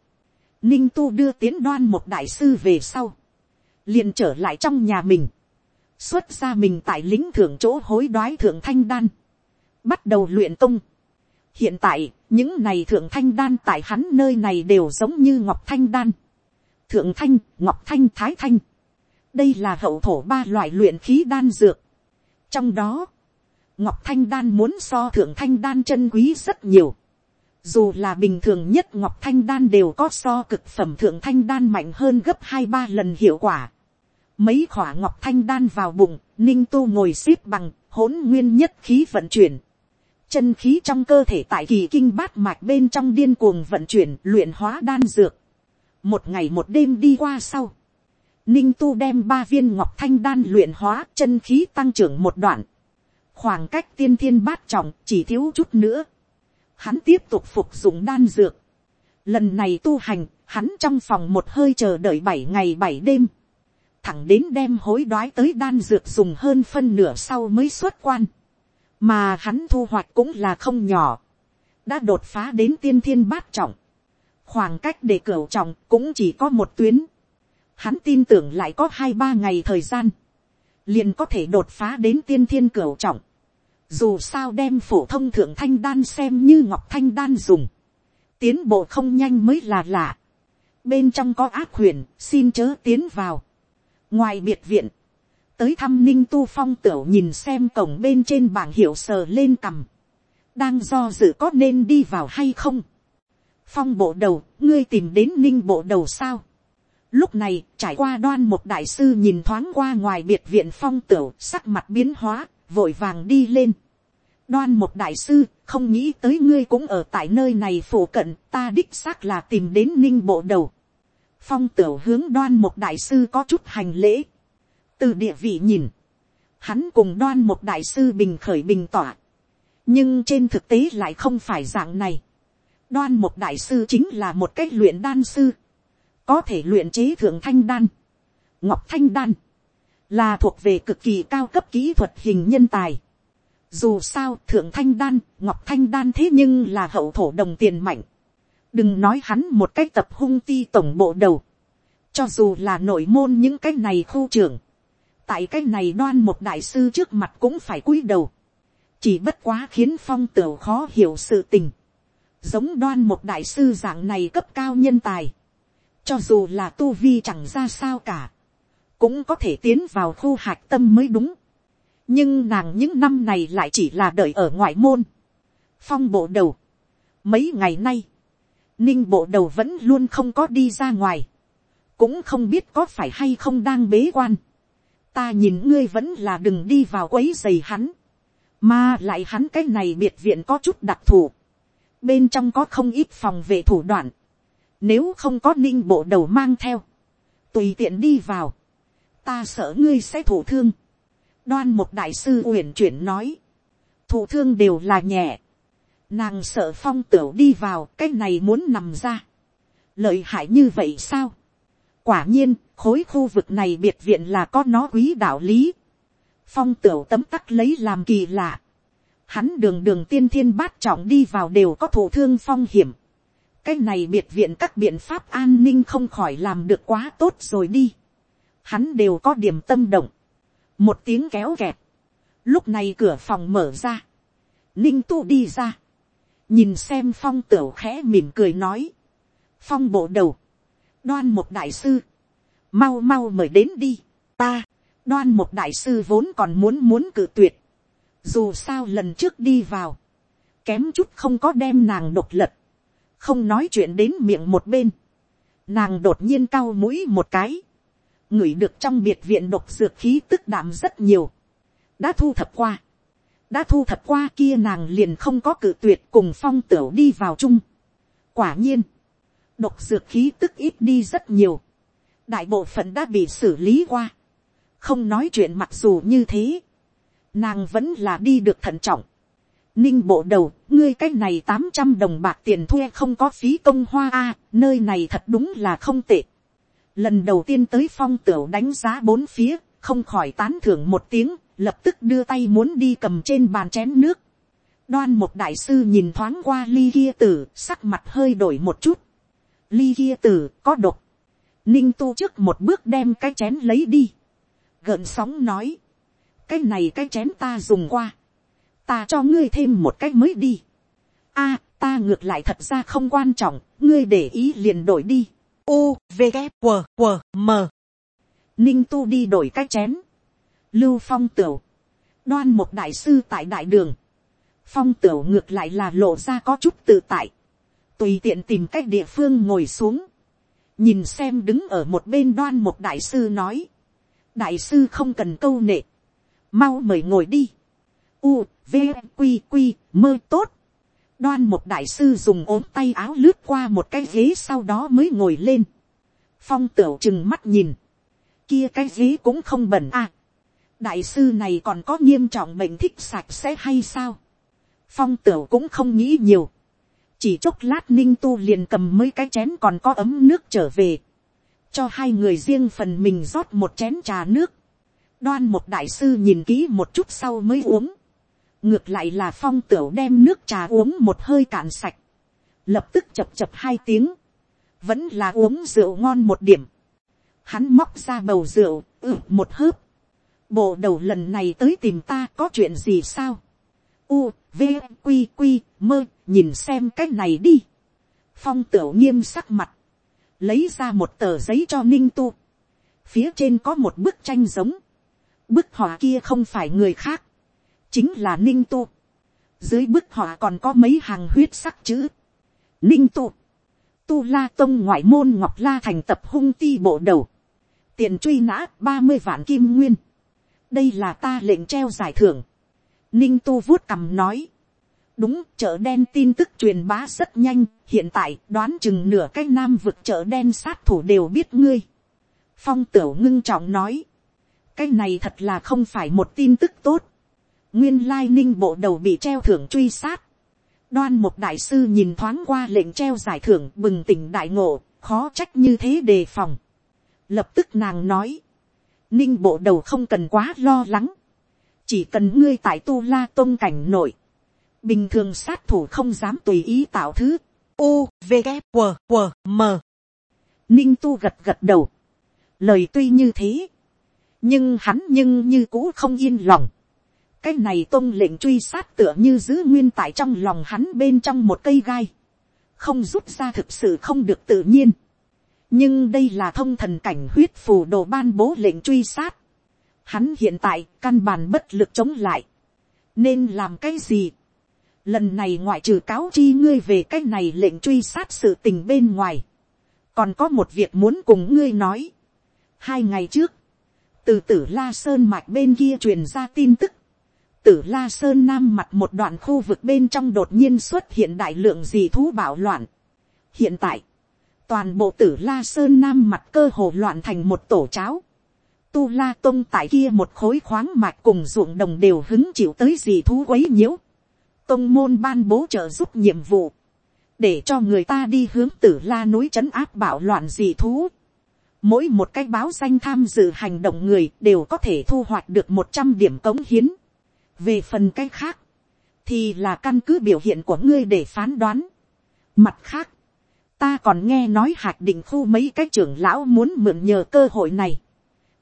ninh tu đưa tiến đoan một đại sư về sau, liền trở lại trong nhà mình, xuất ra mình tại lính thưởng chỗ hối đoái thượng thanh đan, bắt đầu luyện công. hiện tại, những này thượng thanh đan tại hắn nơi này đều giống như ngọc thanh đan, thượng thanh, ngọc thanh, thái thanh. đây là hậu thổ ba loại luyện khí đan dược. trong đó, ngọc thanh đan muốn so thượng thanh đan chân quý rất nhiều dù là bình thường nhất ngọc thanh đan đều có so cực phẩm thượng thanh đan mạnh hơn gấp hai ba lần hiệu quả. Mấy khỏa ngọc thanh đan vào bụng, ninh tu ngồi xếp bằng, hỗn nguyên nhất khí vận chuyển. Chân khí trong cơ thể tại kỳ kinh bát mạch bên trong điên cuồng vận chuyển luyện hóa đan dược. Một ngày một đêm đi qua sau. Ninh tu đem ba viên ngọc thanh đan luyện hóa chân khí tăng trưởng một đoạn. Khoảng cách tiên thiên bát trọng chỉ thiếu chút nữa hắn tiếp tục phục dụng đan dược. Lần này tu hành, hắn trong phòng một hơi chờ đợi bảy ngày bảy đêm. Thẳng đến đem hối đoái tới đan dược dùng hơn phân nửa sau mới xuất quan. Mà hắn thu hoạch cũng là không nhỏ. Đã đột phá đến tiên thiên bát trọng. Khoảng cách để cửa trọng cũng chỉ có một tuyến. Hắn tin tưởng lại có hai ba ngày thời gian. Liền có thể đột phá đến tiên thiên cửa trọng dù sao đem phổ thông thượng thanh đan xem như ngọc thanh đan dùng, tiến bộ không nhanh mới là lạ. bên trong có ác huyền, xin chớ tiến vào. ngoài biệt viện, tới thăm ninh tu phong tửu nhìn xem cổng bên trên bảng hiệu sờ lên cằm. đang do dự có nên đi vào hay không phong bộ đầu, ngươi tìm đến ninh bộ đầu sao. lúc này, trải qua đoan một đại sư nhìn thoáng qua ngoài biệt viện phong tửu, sắc mặt biến hóa, vội vàng đi lên. đoan một đại sư, không nghĩ tới ngươi cũng ở tại nơi này phổ cận, ta đích xác là tìm đến ninh bộ đầu. phong tửu hướng đoan một đại sư có chút hành lễ. từ địa vị nhìn, hắn cùng đoan một đại sư bình khởi bình tỏa nhưng trên thực tế lại không phải dạng này đoan một đại sư chính là một cách luyện đan sư, có thể luyện chế thượng thanh đan, ngọc thanh đan, là thuộc về cực kỳ cao cấp kỹ thuật hình nhân tài. Dù sao thượng thanh đan, ngọc thanh đan thế nhưng là hậu thổ đồng tiền mạnh. đừng nói hắn một cách tập hung ti tổng bộ đầu. cho dù là nội môn những cái này khu trưởng, tại cái này đoan một đại sư trước mặt cũng phải cúi đầu chỉ bất quá khiến phong tửu khó hiểu sự tình, giống đoan một đại sư dạng này cấp cao nhân tài, cho dù là tu vi chẳng ra sao cả, cũng có thể tiến vào khu hạch tâm mới đúng, nhưng nàng những năm này lại chỉ là đợi ở ngoại môn, phong bộ đầu, mấy ngày nay, ninh bộ đầu vẫn luôn không có đi ra ngoài, cũng không biết có phải hay không đang bế quan, ta nhìn ngươi vẫn là đừng đi vào quấy dày hắn, mà lại hắn cái này biệt viện có chút đặc thù. Bên trong có không ít phòng vệ thủ đoạn. Nếu không có ninh bộ đầu mang theo. Tùy tiện đi vào. Ta sợ ngươi sẽ thủ thương. Đoan một đại sư uyển chuyển nói. Thủ thương đều là nhẹ. Nàng sợ phong tửu đi vào cái này muốn nằm ra. Lợi hại như vậy sao? Quả nhiên, khối khu vực này biệt viện là có nó quý đạo lý phong tửu tấm tắc lấy làm kỳ lạ. Hắn đường đường tiên thiên bát trọng đi vào đều có thủ thương phong hiểm. Cái này biệt viện các biện pháp an ninh không khỏi làm được quá tốt rồi đi. Hắn đều có điểm tâm động. Một tiếng kéo kẹt. Lúc này cửa phòng mở ra. Ninh tu đi ra. Nhìn xem phong tửu khẽ mỉm cười nói. Phong bộ đầu. Đoan một đại sư. Mau mau mời đến đi. Ta đoan một đại sư vốn còn muốn muốn cự tuyệt, dù sao lần trước đi vào, kém chút không có đem nàng đột lật, không nói chuyện đến miệng một bên, nàng đột nhiên cao mũi một cái, ngửi được trong biệt viện độc dược khí tức đảm rất nhiều, đã thu thập qua, đã thu thập qua kia nàng liền không có cự tuyệt cùng phong tửu đi vào chung. quả nhiên, độc dược khí tức ít đi rất nhiều, đại bộ phận đã bị xử lý qua, không nói chuyện mặc dù như thế, nàng vẫn là đi được thận trọng. Ninh bộ đầu, ngươi cái này tám trăm đồng bạc tiền thuê không có phí công hoa a, nơi này thật đúng là không tệ. Lần đầu tiên tới phong tửu đánh giá bốn phía, không khỏi tán thưởng một tiếng, lập tức đưa tay muốn đi cầm trên bàn chén nước. Đoan một đại sư nhìn thoáng qua ly kia tử, sắc mặt hơi đổi một chút. Ly kia tử, có độc. Ninh tu trước một bước đem cái chén lấy đi gợn sóng nói, cái này cái chén ta dùng qua, ta cho ngươi thêm một cái mới đi. a, ta ngược lại thật ra không quan trọng, ngươi để ý liền đổi đi. U, V, g, W, W, M. Ninh tu đi đổi cái chén. Lưu phong tửu. Đoan một đại sư tại đại đường. Phong tửu ngược lại là lộ ra có chút tự tại. Tùy tiện tìm cách địa phương ngồi xuống. Nhìn xem đứng ở một bên đoan một đại sư nói đại sư không cần câu nệ, mau mời ngồi đi, u, v, q q mơ tốt, đoan một đại sư dùng ốm tay áo lướt qua một cái ghế sau đó mới ngồi lên, phong tửu chừng mắt nhìn, kia cái ghế cũng không bẩn à, đại sư này còn có nghiêm trọng bệnh thích sạch sẽ hay sao, phong tửu cũng không nghĩ nhiều, chỉ chốc lát ninh tu liền cầm mấy cái chén còn có ấm nước trở về, cho hai người riêng phần mình rót một chén trà nước, đoan một đại sư nhìn kỹ một chút sau mới uống, ngược lại là phong tửu đem nước trà uống một hơi cạn sạch, lập tức chập chập hai tiếng, vẫn là uống rượu ngon một điểm, hắn móc ra bầu rượu, ừ một hớp, bộ đầu lần này tới tìm ta có chuyện gì sao, u, v, q q mơ, nhìn xem cái này đi, phong tửu nghiêm sắc mặt, lấy ra một tờ giấy cho ninh tu, phía trên có một bức tranh giống, bức họa kia không phải người khác, chính là ninh tu, dưới bức họa còn có mấy hàng huyết sắc chữ, ninh tu, tu la tông ngoại môn ngọc la thành tập hung ti bộ đầu, tiền truy nã ba mươi vạn kim nguyên, đây là ta lệnh treo giải thưởng, ninh tu vuốt cằm nói, đúng chợ đen tin tức truyền bá rất nhanh. Hiện tại đoán chừng nửa cái nam vực chợ đen sát thủ đều biết ngươi. Phong tửu ngưng trọng nói cái này thật là không phải một tin tức tốt. Nguyên lai ninh bộ đầu bị treo thưởng truy sát. Đoan một đại sư nhìn thoáng qua lệnh treo giải thưởng bừng tỉnh đại ngộ khó trách như thế đề phòng. Lập tức nàng nói ninh bộ đầu không cần quá lo lắng. Chỉ cần ngươi tại tu la tôn cảnh nội. Bình thường sát thủ không dám tùy ý tạo thứ, u, v, g, q, q, m. Ninh tu gật gật đầu, lời tuy như thế, nhưng hắn nhưng như cũ không yên lòng. cái này tôn lệnh truy sát tựa như giữ nguyên tại trong lòng hắn bên trong một cây gai, không rút ra thực sự không được tự nhiên. nhưng đây là thông thần cảnh huyết phù đồ ban bố lệnh truy sát. hắn hiện tại căn bản bất lực chống lại, nên làm cái gì lần này ngoại trừ cáo chi ngươi về cái này lệnh truy sát sự tình bên ngoài, còn có một việc muốn cùng ngươi nói. hai ngày trước, từ tử la sơn mạch bên kia truyền ra tin tức, tử la sơn nam mặt một đoạn khu vực bên trong đột nhiên xuất hiện đại lượng dị thú bạo loạn. hiện tại, toàn bộ tử la sơn nam mặt cơ hồ loạn thành một tổ cháo. Tu la tông tại kia một khối khoáng mạch cùng ruộng đồng đều hứng chịu tới dị thú quấy nhiễu tông môn ban bố trợ giúp nhiệm vụ, để cho người ta đi hướng tử la núi trấn áp bạo loạn dị thú. Mỗi một cái báo danh tham dự hành động người đều có thể thu hoạch được một trăm điểm cống hiến. Về phần cái khác, thì là căn cứ biểu hiện của ngươi để phán đoán. Mặt khác, ta còn nghe nói hạt định khu mấy cái trưởng lão muốn mượn nhờ cơ hội này.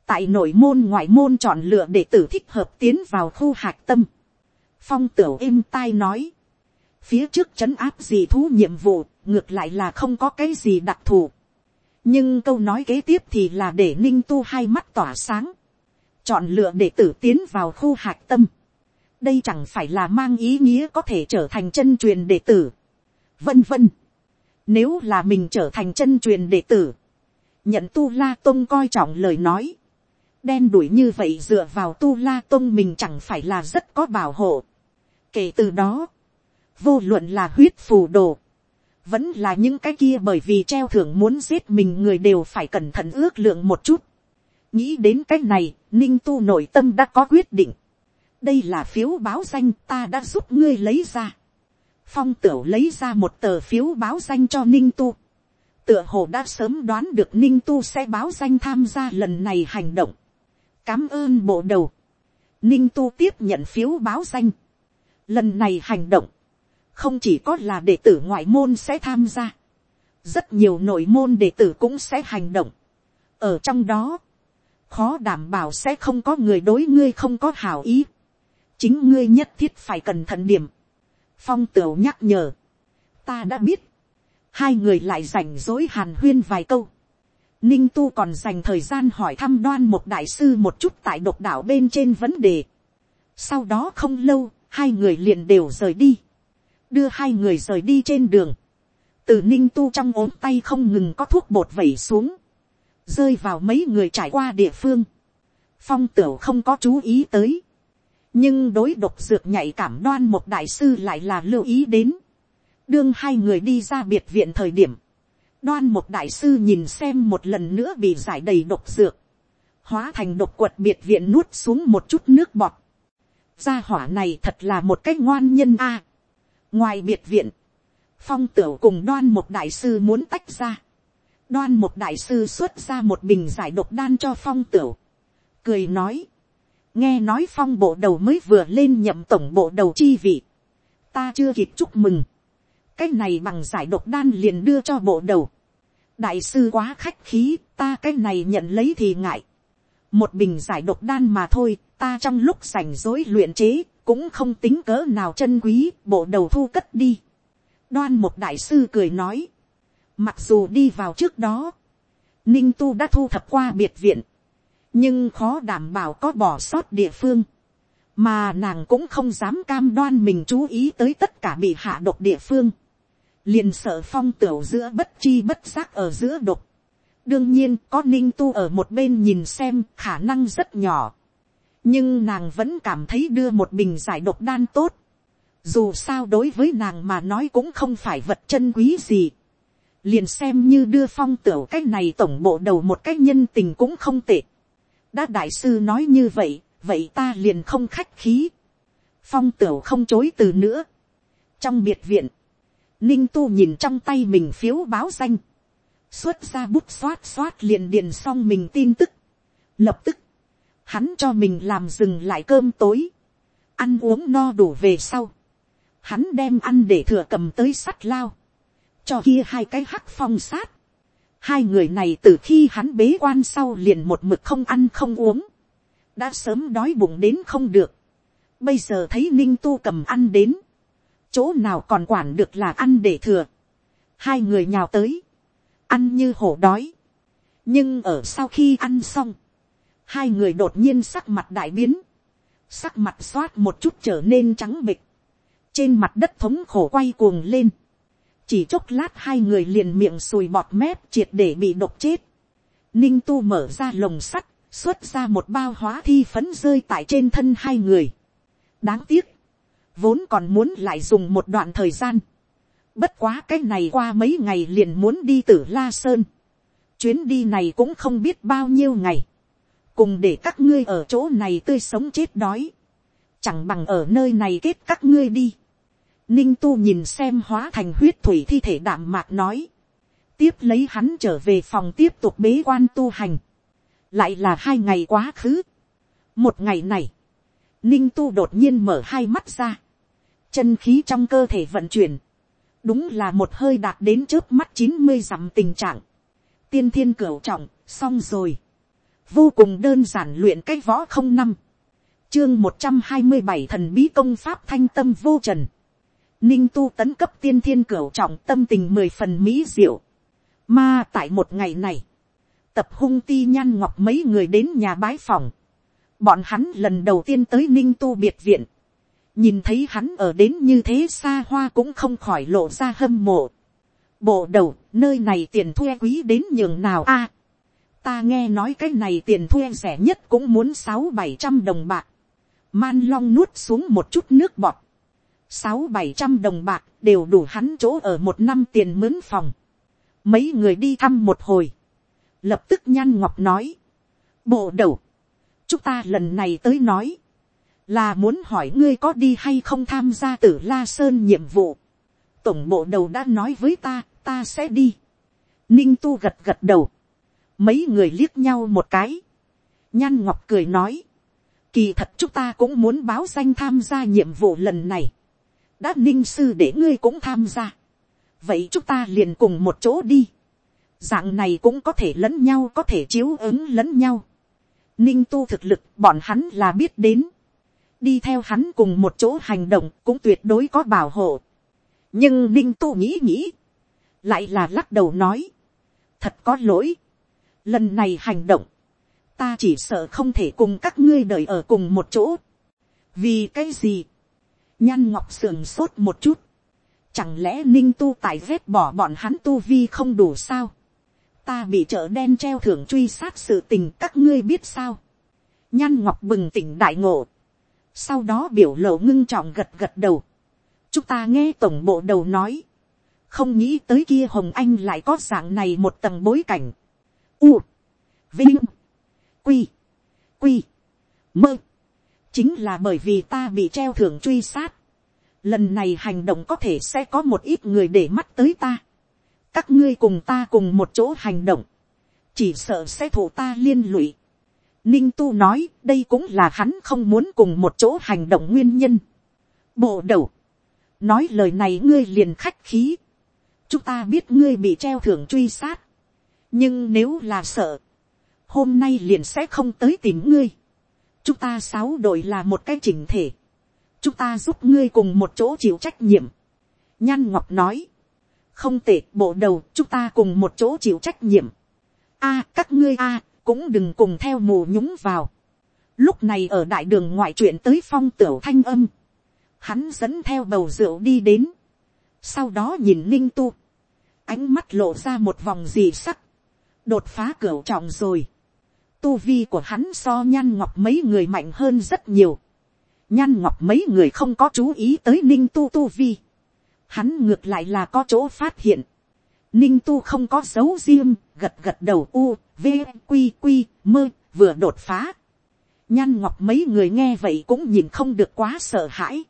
Tại nội môn ngoại môn chọn lựa để tử thích hợp tiến vào khu hạt tâm phong tửu êm tai nói, phía trước c h ấ n áp gì thú nhiệm vụ, ngược lại là không có cái gì đặc thù nhưng câu nói kế tiếp thì là để ninh tu hai mắt tỏa sáng, chọn lựa để tử tiến vào khu hạc tâm. đây chẳng phải là mang ý nghĩa có thể trở thành chân truyền đệ tử. vân vân. nếu là mình trở thành chân truyền đệ tử, nhận tu la tôn coi trọng lời nói, đen đuổi như vậy dựa vào tu la tôn mình chẳng phải là rất có bảo hộ. Kể từ đó, vô luận là huyết phù đồ, vẫn là những cái kia bởi vì treo thưởng muốn giết mình người đều phải cẩn thận ước lượng một chút. nghĩ đến cái này, ninh tu nội tâm đã có quyết định. đây là phiếu báo danh ta đã giúp ngươi lấy ra. phong tửu lấy ra một tờ phiếu báo danh cho ninh tu. tựa hồ đã sớm đoán được ninh tu sẽ báo danh tham gia lần này hành động. cám ơn bộ đầu. ninh tu tiếp nhận phiếu báo danh Lần này hành động, không chỉ có là đệ tử ngoại môn sẽ tham gia, rất nhiều nội môn đệ tử cũng sẽ hành động. Ở trong đó, khó đảm bảo sẽ không có người đối ngươi không có hảo ý. Chính ngươi nhất thiết phải cẩn thận điểm. Phong tửu nhắc nhở. Ta đã biết. Hai người lại rảnh dối hàn huyên vài câu. Ninh tu còn dành thời gian hỏi thăm đoan một đại sư một chút tại độc đảo bên trên vấn đề. Sau đó không lâu, hai người liền đều rời đi, đưa hai người rời đi trên đường, từ ninh tu trong ốm tay không ngừng có thuốc bột vẩy xuống, rơi vào mấy người trải qua địa phương, phong tửu không có chú ý tới, nhưng đối độc dược nhạy cảm đoan một đại sư lại là lưu ý đến, đương hai người đi ra biệt viện thời điểm, đoan một đại sư nhìn xem một lần nữa bị giải đầy độc dược, hóa thành độc quật biệt viện nuốt xuống một chút nước bọt, gia hỏa này thật là một cách ngoan nhân a ngoài biệt viện, phong tửu cùng đoan một đại sư muốn tách ra. đoan một đại sư xuất ra một bình giải độc đan cho phong tửu. cười nói, nghe nói phong bộ đầu mới vừa lên nhậm tổng bộ đầu chi vị. ta chưa kịp chúc mừng. cái này bằng giải độc đan liền đưa cho bộ đầu. đại sư quá khách khí, ta cái này nhận lấy thì ngại. một bình giải độc đan mà thôi, ta trong lúc rảnh rối luyện chế, cũng không tính cỡ nào chân quý, bộ đầu thu cất đi. đoan một đại sư cười nói, mặc dù đi vào trước đó, ninh tu đã thu thập qua biệt viện, nhưng khó đảm bảo có bỏ sót địa phương, mà nàng cũng không dám cam đoan mình chú ý tới tất cả bị hạ độc địa phương, liền sợ phong tửu giữa bất chi bất giác ở giữa độc. đương nhiên có ninh tu ở một bên nhìn xem khả năng rất nhỏ, nhưng nàng vẫn cảm thấy đưa một bình giải độc đan tốt, dù sao đối với nàng mà nói cũng không phải vật chân quý gì, liền xem như đưa phong tửu cái này tổng bộ đầu một cái nhân tình cũng không tệ. đã đại sư nói như vậy, vậy ta liền không khách khí. phong tửu không chối từ nữa. trong biệt viện, ninh tu nhìn trong tay mình phiếu báo danh, xuất ra bút xoát xoát liền điền xong mình tin tức. lập tức, hắn cho mình làm dừng lại cơm tối, ăn uống no đủ về sau. hắn đem ăn để thừa cầm tới sắt lao, cho kia hai cái hắc phong sát. hai người này từ khi hắn bế quan sau liền một mực không ăn không uống, đã sớm đói bụng đến không được. bây giờ thấy ninh tu cầm ăn đến, chỗ nào còn quản được là ăn để thừa. hai người nhào tới, ăn như hổ đói. nhưng ở sau khi ăn xong, hai người đột nhiên sắc mặt đại biến, sắc mặt xoát một chút trở nên trắng bịch, trên mặt đất thống khổ quay cuồng lên, chỉ chốc lát hai người liền miệng sùi bọt mép triệt để bị độc chết, ninh tu mở ra lồng sắt, xuất ra một bao hóa thi phấn rơi tại trên thân hai người. đáng tiếc, vốn còn muốn lại dùng một đoạn thời gian, bất quá cái này qua mấy ngày liền muốn đi từ la sơn, chuyến đi này cũng không biết bao nhiêu ngày, cùng để các ngươi ở chỗ này tươi sống chết đói, chẳng bằng ở nơi này kết các ngươi đi. Ninh tu nhìn xem hóa thành huyết thủy thi thể đạm mạc nói, tiếp lấy hắn trở về phòng tiếp tục bế quan tu hành, lại là hai ngày quá khứ. một ngày này, ninh tu đột nhiên mở hai mắt ra, chân khí trong cơ thể vận chuyển, đúng là một hơi đạt đến trước mắt chín mươi dặm tình trạng, tiên thiên cửu trọng, xong rồi, vô cùng đơn giản luyện cái võ không năm, chương một trăm hai mươi bảy thần bí công pháp thanh tâm vô trần, ninh tu tấn cấp tiên thiên cửu trọng tâm tình mười phần mỹ diệu, mà tại một ngày này, tập hung ti nhan ngọc mấy người đến nhà bái phòng, bọn hắn lần đầu tiên tới ninh tu biệt viện, nhìn thấy hắn ở đến như thế xa hoa cũng không khỏi lộ ra hâm mộ. bộ đầu, nơi này tiền thuê quý đến nhường nào a, ta nghe nói cái này tiền thuê rẻ nhất cũng muốn sáu bảy trăm đồng bạc. Man long nuốt xuống một chút nước bọt. sáu bảy trăm đồng bạc đều đủ hắn chỗ ở một năm tiền mướn phòng. Mấy người đi thăm một hồi. Lập tức nhan ngọc nói. Bộ đầu. Chúng ta lần này tới nói. Là muốn hỏi ngươi có đi hay không tham gia tử La Sơn nhiệm vụ. Tổng bộ đầu đã nói với ta, ta sẽ đi. Ninh tu gật gật đầu mấy người liếc nhau một cái, nhan ngọc cười nói, kỳ thật chúng ta cũng muốn báo danh tham gia nhiệm vụ lần này, đã ninh sư để ngươi cũng tham gia, vậy chúng ta liền cùng một chỗ đi, dạng này cũng có thể lẫn nhau có thể chiếu ứng lẫn nhau, ninh tu thực lực bọn hắn là biết đến, đi theo hắn cùng một chỗ hành động cũng tuyệt đối có bảo hộ, nhưng ninh tu nghĩ nghĩ, lại là lắc đầu nói, thật có lỗi, lần này hành động, ta chỉ sợ không thể cùng các ngươi đợi ở cùng một chỗ. vì cái gì, nhan ngọc sườn sốt một chút, chẳng lẽ ninh tu tài vết bỏ bọn hắn tu vi không đủ sao, ta bị chợ đen treo thưởng truy sát sự tình các ngươi biết sao, nhan ngọc bừng tỉnh đại ngộ, sau đó biểu lộ ngưng trọng gật gật đầu, chúng ta nghe tổng bộ đầu nói, không nghĩ tới kia hồng anh lại có dạng này một tầng bối cảnh, u, vinh, quy, quy, mơ. chính là bởi vì ta bị treo thưởng truy sát. lần này hành động có thể sẽ có một ít người để mắt tới ta. các ngươi cùng ta cùng một chỗ hành động, chỉ sợ sẽ thủ ta liên lụy. Ninh tu nói đây cũng là hắn không muốn cùng một chỗ hành động nguyên nhân. bộ đầu, nói lời này ngươi liền khách khí. chúng ta biết ngươi bị treo thưởng truy sát nhưng nếu là sợ, hôm nay liền sẽ không tới tìm ngươi. chúng ta sáu đội là một cái chỉnh thể. chúng ta giúp ngươi cùng một chỗ chịu trách nhiệm. nhan ngọc nói, không tệ bộ đầu chúng ta cùng một chỗ chịu trách nhiệm. a các ngươi a cũng đừng cùng theo mù nhúng vào. lúc này ở đại đường ngoại chuyện tới phong tửu thanh âm, hắn dẫn theo bầu rượu đi đến, sau đó nhìn ninh tu, ánh mắt lộ ra một vòng gì sắc, đột phá cửa trọng rồi, tu vi của hắn so nhan ngọc mấy người mạnh hơn rất nhiều, nhan ngọc mấy người không có chú ý tới ninh tu tu vi, hắn ngược lại là có chỗ phát hiện, ninh tu không có dấu riêng, gật gật đầu u, v, q q mơ, vừa đột phá. nhan ngọc mấy người nghe vậy cũng nhìn không được quá sợ hãi.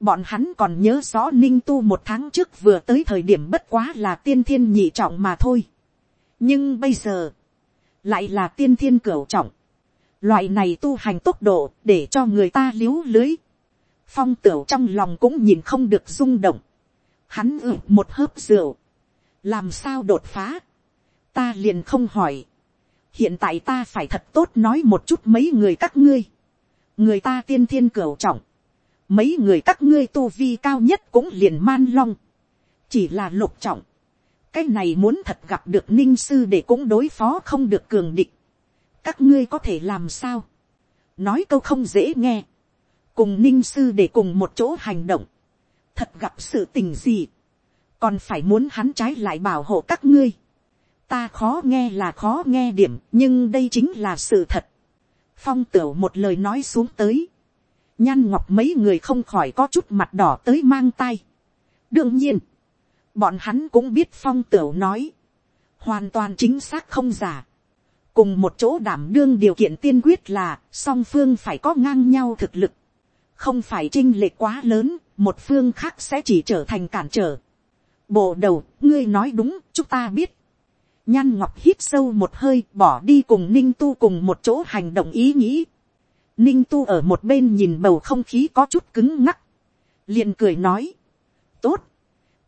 bọn hắn còn nhớ rõ ninh tu một tháng trước vừa tới thời điểm bất quá là tiên thiên nhị trọng mà thôi nhưng bây giờ, lại là tiên thiên cửu trọng. loại này tu hành tốc độ để cho người ta l i ế u lưới. phong tửu trong lòng cũng nhìn không được rung động. hắn ử một hớp rượu. Làm sao đột phá, ta liền không hỏi, hiện tại ta phải thật tốt nói một chút mấy người các ngươi, người ta tiên thiên cửu trọng, mấy người các ngươi tu vi cao nhất cũng liền man long, chỉ là lục trọng, cái này muốn thật gặp được ninh sư để cũng đối phó không được cường địch, các ngươi có thể làm sao, nói câu không dễ nghe, cùng ninh sư để cùng một chỗ hành động, thật gặp sự tình gì, còn phải muốn hắn trái lại bảo hộ các ngươi. ta khó nghe là khó nghe điểm, nhưng đây chính là sự thật. phong tửu một lời nói xuống tới. nhan ngọc mấy người không khỏi có chút mặt đỏ tới mang tay. đương nhiên, bọn hắn cũng biết phong tửu nói. hoàn toàn chính xác không giả. cùng một chỗ đảm đương điều kiện tiên quyết là song phương phải có ngang nhau thực lực. không phải chinh lệ quá lớn, một phương khác sẽ chỉ trở thành cản trở bộ đầu, ngươi nói đúng, chúng ta biết. Nhan Ngọc hít sâu một hơi, bỏ đi cùng Ninh Tu cùng một chỗ hành động ý nghĩ. Ninh Tu ở một bên nhìn bầu không khí có chút cứng ngắc. liền cười nói. Tốt.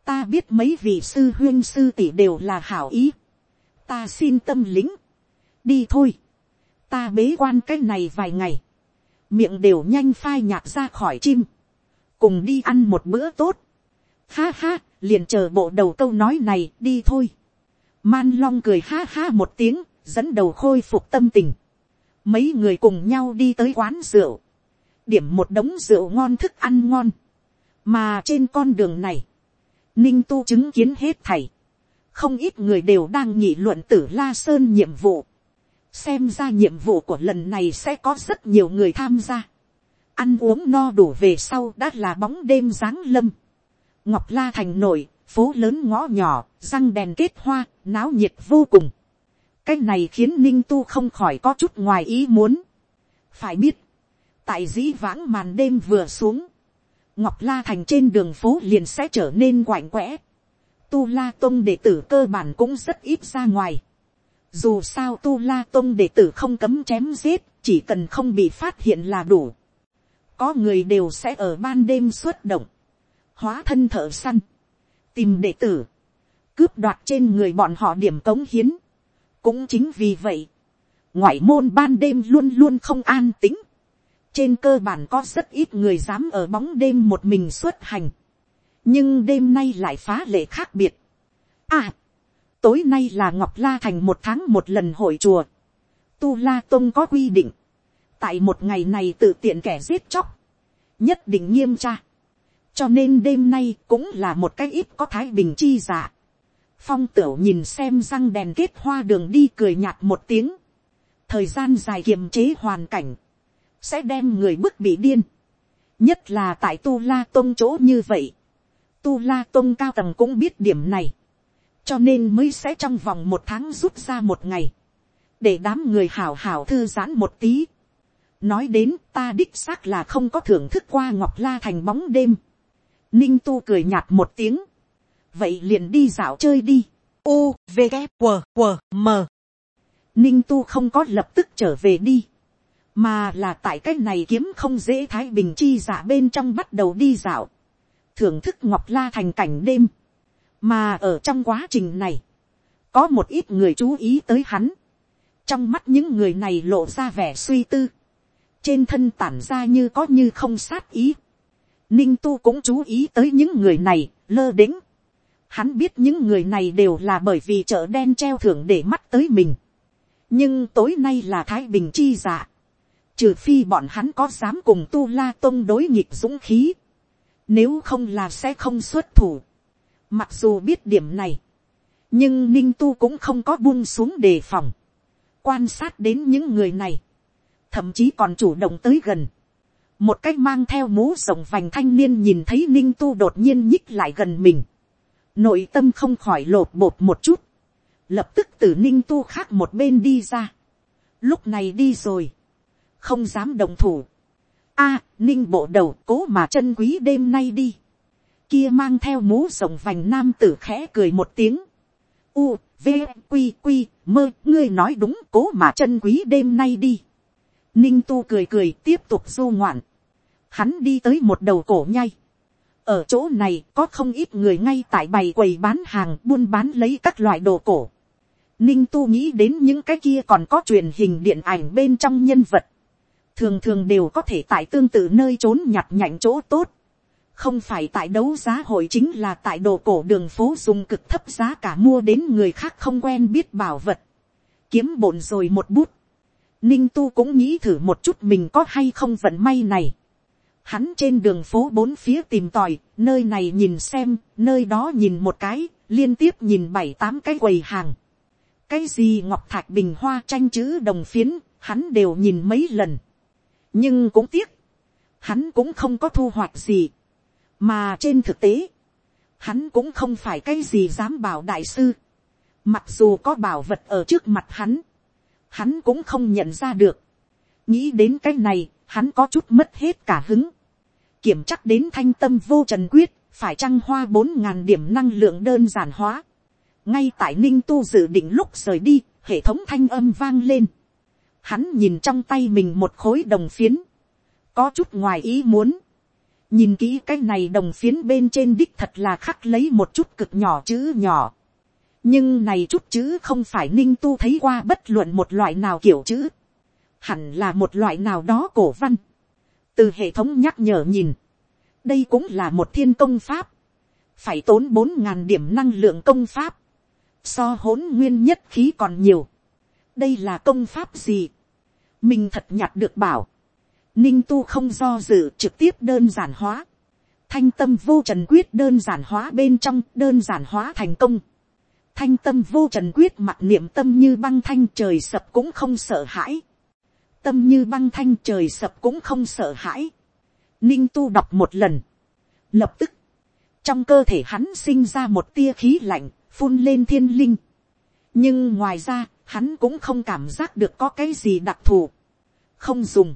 Ta biết mấy vị sư huyên sư tỷ đều là hảo ý. Ta xin tâm lính. Đi thôi. Ta bế quan cái này vài ngày. Miệng đều nhanh phai nhạt ra khỏi chim. Cùng đi ăn một bữa tốt. Ha ha, liền chờ bộ đầu câu nói này đi thôi. Man long cười ha ha một tiếng, dẫn đầu khôi phục tâm tình. Mấy người cùng nhau đi tới quán rượu. Điểm một đống rượu ngon thức ăn ngon. Mà trên con đường này, Ninh tu chứng kiến hết thảy. Không ít người đều đang nghị luận tử La Sơn nhiệm vụ. Xem ra nhiệm vụ của lần này sẽ có rất nhiều người tham gia. Ăn uống no đủ về sau đã là bóng đêm giáng lâm ngọc la thành nổi, phố lớn ngõ nhỏ, răng đèn kết hoa, náo nhiệt vô cùng. cái này khiến ninh tu không khỏi có chút ngoài ý muốn. phải biết, tại dĩ vãng màn đêm vừa xuống, ngọc la thành trên đường phố liền sẽ trở nên quạnh quẽ. tu la tôn đệ tử cơ bản cũng rất ít ra ngoài. dù sao tu la tôn đệ tử không cấm chém giết, chỉ cần không bị phát hiện là đủ. có người đều sẽ ở ban đêm xuất động hóa thân thợ săn, tìm đệ tử, cướp đoạt trên người bọn họ điểm cống hiến. cũng chính vì vậy, ngoại môn ban đêm luôn luôn không an tính trên cơ bản có rất ít người dám ở bóng đêm một mình xuất hành. nhưng đêm nay lại phá lệ khác biệt. à, tối nay là ngọc la thành một tháng một lần hội chùa. tu la tôn có quy định. tại một ngày này tự tiện kẻ giết chóc. nhất định nghiêm tra cho nên đêm nay cũng là một cái ít có thái bình chi giả phong tửu nhìn xem răng đèn kết hoa đường đi cười nhạt một tiếng. thời gian dài kiềm chế hoàn cảnh, sẽ đem người bức bị điên. nhất là tại tu la tôn chỗ như vậy. tu la tôn cao tầng cũng biết điểm này. cho nên mới sẽ trong vòng một tháng rút ra một ngày. để đám người hảo hảo thư giãn một tí. nói đến ta đích xác là không có thưởng thức qua ngọc la thành bóng đêm Ninh tu cười nhạt một tiếng. Vậy liền đi dạo chơi đi. U, V, K, W, M. Ninh tu không có lập tức trở về đi. Mà là tại cái này kiếm không dễ thái bình chi giả bên trong bắt đầu đi dạo. Thưởng thức ngọc la thành cảnh đêm. Mà ở trong quá trình này. Có một ít người chú ý tới hắn. Trong mắt những người này lộ ra vẻ suy tư. Trên thân tản ra như có như không sát ý Ninh tu cũng chú ý tới những người này, lơ đĩnh. Hắn biết những người này đều là bởi vì chợ đen treo thưởng để mắt tới mình. Nhưng tối nay là Thái Bình chi dạ trừ phi bọn hắn có dám cùng tu la tông đối nghịch dũng khí, nếu không là sẽ không xuất thủ. Mặc dù biết điểm này, nhưng ninh tu cũng không có buông xuống đề phòng, quan sát đến những người này, thậm chí còn chủ động tới gần. một cách mang theo mũ rộng vành thanh niên nhìn thấy ninh tu đột nhiên nhích lại gần mình, nội tâm không khỏi lột bột một chút, lập tức từ ninh tu khác một bên đi ra. lúc này đi rồi, không dám đồng thủ. a, ninh bộ đầu cố mà chân quý đêm nay đi. kia mang theo mũ rồng vành nam tử khẽ cười một tiếng. u, v, q q mơ, ngươi nói đúng cố mà chân quý đêm nay đi. ninh tu cười cười tiếp tục du ngoạn. hắn đi tới một đầu cổ nhai. ở chỗ này có không ít người ngay tại bày quầy bán hàng buôn bán lấy các loại đồ cổ. Ninh tu nghĩ đến những cái kia còn có truyền hình điện ảnh bên trong nhân vật thường thường đều có thể tại tương tự nơi trốn nhặt nhạnh chỗ tốt, không phải tại đấu giá hội chính là tại đồ cổ đường phố dùng cực thấp giá cả mua đến người khác không quen biết bảo vật, kiếm bổn rồi một bút, ninh tu cũng nghĩ thử một chút mình có hay không vận may này, hắn trên đường phố bốn phía tìm tòi, nơi này nhìn xem, nơi đó nhìn một cái, liên tiếp nhìn bảy tám cái quầy hàng, cái gì ngọc thạch bình hoa tranh chữ đồng phiến, hắn đều nhìn mấy lần nhưng cũng tiếc, hắn cũng không có thu hoạch gì, mà trên thực tế, hắn cũng không phải cái gì dám bảo đại sư, mặc dù có bảo vật ở trước mặt hắn, hắn cũng không nhận ra được, nghĩ đến cái này, hắn có chút mất hết cả hứng, kiểm chắc đến thanh tâm vô trần quyết, phải trăng hoa bốn ngàn điểm năng lượng đơn giản hóa, ngay tại ninh tu dự định lúc rời đi, hệ thống thanh âm vang lên, Hắn nhìn trong tay mình một khối đồng phiến. Có chút ngoài ý muốn. Nhìn kỹ cái này đồng phiến bên trên đích thật là khắc lấy một chút cực nhỏ chữ nhỏ. Nhưng này chút chữ không phải ninh tu thấy qua bất luận một loại nào kiểu chữ. Hẳn là một loại nào đó cổ văn. Từ hệ thống nhắc nhở nhìn. Đây cũng là một thiên công pháp. Phải tốn bốn ngàn điểm năng lượng công pháp. So hỗn nguyên nhất khí còn nhiều đây là công pháp gì, mình thật nhặt được bảo, ninh tu không do dự trực tiếp đơn giản hóa, thanh tâm vô trần quyết đơn giản hóa bên trong đơn giản hóa thành công, thanh tâm vô trần quyết mặc niệm tâm như băng thanh trời sập cũng không sợ hãi, tâm như băng thanh trời sập cũng không sợ hãi, ninh tu đọc một lần, lập tức, trong cơ thể hắn sinh ra một tia khí lạnh, phun lên thiên linh. nhưng ngoài ra, hắn cũng không cảm giác được có cái gì đặc thù, không dùng,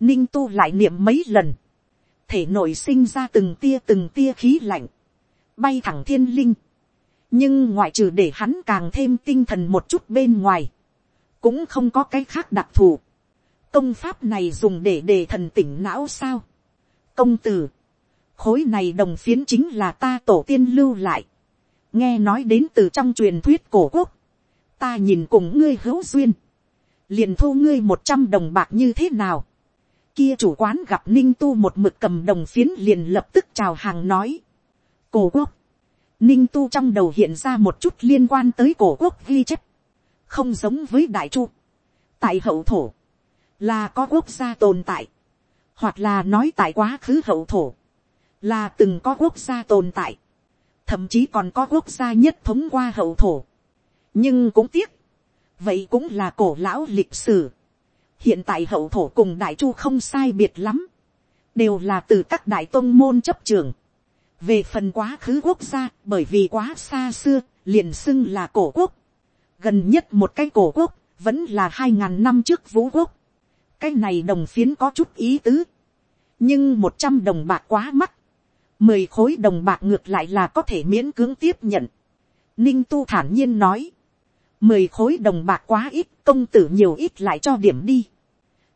ninh tu lại niệm mấy lần, thể nội sinh ra từng tia từng tia khí lạnh, bay thẳng thiên linh, nhưng ngoại trừ để hắn càng thêm tinh thần một chút bên ngoài, cũng không có cái khác đặc thù. công pháp này dùng để đề thần tỉnh não sao. công tử, khối này đồng phiến chính là ta tổ tiên lưu lại, nghe nói đến từ trong truyền thuyết cổ quốc, ta nhìn cùng ngươi hữu duyên, liền thu ngươi một trăm đồng bạc như thế nào. Kia chủ quán gặp ninh tu một mực cầm đồng phiến liền lập tức chào hàng nói. Cổ quốc. Ninh tu trong đầu hiện ra một chút liên quan tới cổ quốc ghi chép. Không giống với đại chu. Tại hậu thổ. Là có quốc gia tồn tại. Hoặc là nói tại quá khứ hậu thổ. Là từng có quốc gia tồn tại. Thậm chí còn có quốc gia nhất thống qua hậu thổ nhưng cũng tiếc, vậy cũng là cổ lão lịch sử. hiện tại hậu thổ cùng đại chu không sai biệt lắm, đều là từ các đại tôn môn chấp trường. về phần quá khứ quốc gia, bởi vì quá xa xưa, liền xưng là cổ quốc. gần nhất một cái cổ quốc, vẫn là hai ngàn năm trước vũ quốc. cái này đồng phiến có chút ý tứ. nhưng một trăm đồng bạc quá mắc. mười khối đồng bạc ngược lại là có thể miễn cưỡng tiếp nhận. ninh tu thản nhiên nói mười khối đồng bạc quá ít, công tử nhiều ít lại cho điểm đi.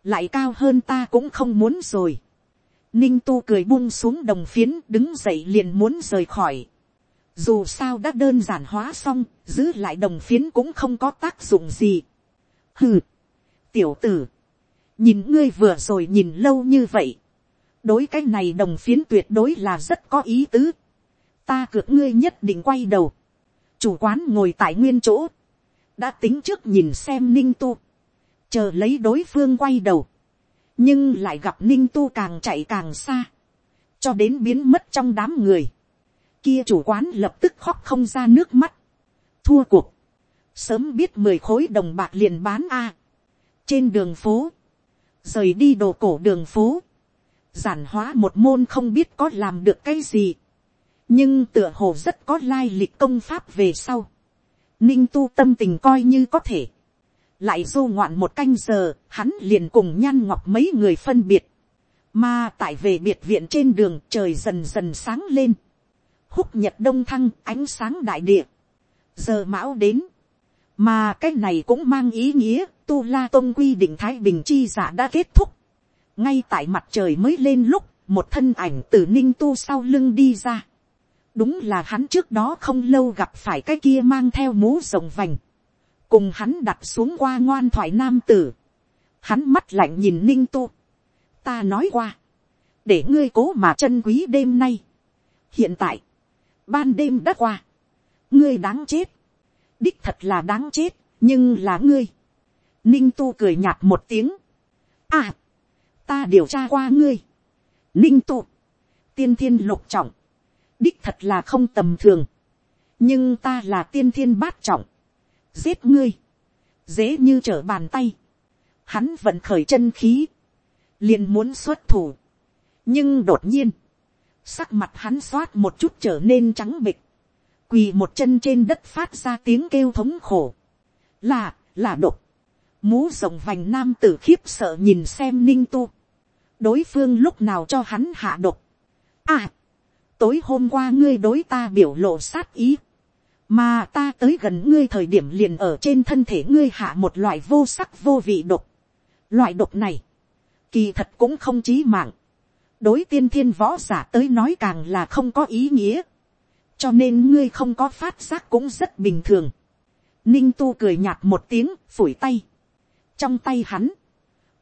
lại cao hơn ta cũng không muốn rồi. ninh tu cười buông xuống đồng phiến đứng dậy liền muốn rời khỏi. dù sao đã đơn giản hóa xong, giữ lại đồng phiến cũng không có tác dụng gì. hừ, tiểu tử, nhìn ngươi vừa rồi nhìn lâu như vậy. đối cái này đồng phiến tuyệt đối là rất có ý tứ. ta cược ngươi nhất định quay đầu. chủ quán ngồi tại nguyên chỗ đã tính trước nhìn xem ninh tu, chờ lấy đối phương quay đầu, nhưng lại gặp ninh tu càng chạy càng xa, cho đến biến mất trong đám người, kia chủ quán lập tức khóc không ra nước mắt, thua cuộc, sớm biết mười khối đồng bạc liền bán a, trên đường phố, rời đi đồ cổ đường phố, giản hóa một môn không biết có làm được cái gì, nhưng tựa hồ rất có lai lịch công pháp về sau, ninh tu tâm tình coi như có thể, lại du ngoạn một canh giờ, hắn liền cùng nhan ngọc mấy người phân biệt, mà tại về biệt viện trên đường trời dần dần sáng lên, húc nhật đông thăng ánh sáng đại địa, giờ mão đến, mà cái này cũng mang ý nghĩa tu la tôn quy định thái bình chi giả đã kết thúc, ngay tại mặt trời mới lên lúc, một thân ảnh từ ninh tu sau lưng đi ra, đúng là hắn trước đó không lâu gặp phải cái kia mang theo mũ rồng vành, cùng hắn đặt xuống qua ngoan thoại nam tử, hắn mắt lạnh nhìn ninh tu, ta nói qua, để ngươi cố mà chân quý đêm nay, hiện tại, ban đêm đã qua, ngươi đáng chết, đích thật là đáng chết, nhưng là ngươi, ninh tu cười nhạt một tiếng, à, ta điều tra qua ngươi, ninh tu, tiên thiên lục trọng, đích thật là không tầm thường, nhưng ta là tiên thiên bát trọng, giết ngươi, dễ như trở bàn tay, hắn vẫn khởi chân khí, liền muốn xuất thủ, nhưng đột nhiên, sắc mặt hắn xoát một chút trở nên trắng bịch, quỳ một chân trên đất phát ra tiếng kêu thống khổ, là, là đột, mũ rồng vành nam tử khiếp sợ nhìn xem ninh tu, đối phương lúc nào cho hắn hạ độc, à, tối hôm qua ngươi đối ta biểu lộ sát ý, mà ta tới gần ngươi thời điểm liền ở trên thân thể ngươi hạ một loại vô sắc vô vị độc. Loại độc này, kỳ thật cũng không chí mạng. đối tiên thiên võ giả tới nói càng là không có ý nghĩa. cho nên ngươi không có phát giác cũng rất bình thường. ninh tu cười nhạt một tiếng, phủi tay. trong tay hắn,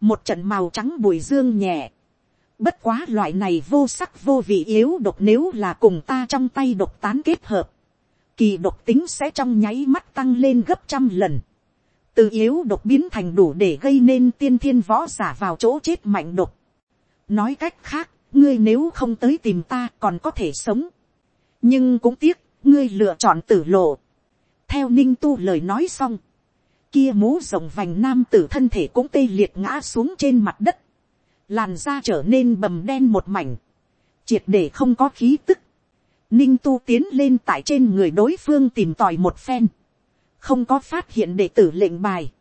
một trận màu trắng bùi dương nhẹ bất quá loại này vô sắc vô vị yếu độc nếu là cùng ta trong tay độc tán kết hợp kỳ độc tính sẽ trong nháy mắt tăng lên gấp trăm lần. Từ yếu độc biến thành đủ để gây nên tiên thiên võ giả vào chỗ chết mạnh độc. Nói cách khác, ngươi nếu không tới tìm ta còn có thể sống. Nhưng cũng tiếc, ngươi lựa chọn tử lộ. Theo ninh tu lời nói xong. Kia mũ rồng vành nam tử thân thể cũng tê liệt ngã xuống trên mặt đất. Làn da trở nên bầm đen một mảnh. Triệt để không có khí tức Ninh tu tiến lên tại trên người đối phương tìm tòi một phen. Không có phát hiện đệ tử lệnh bài.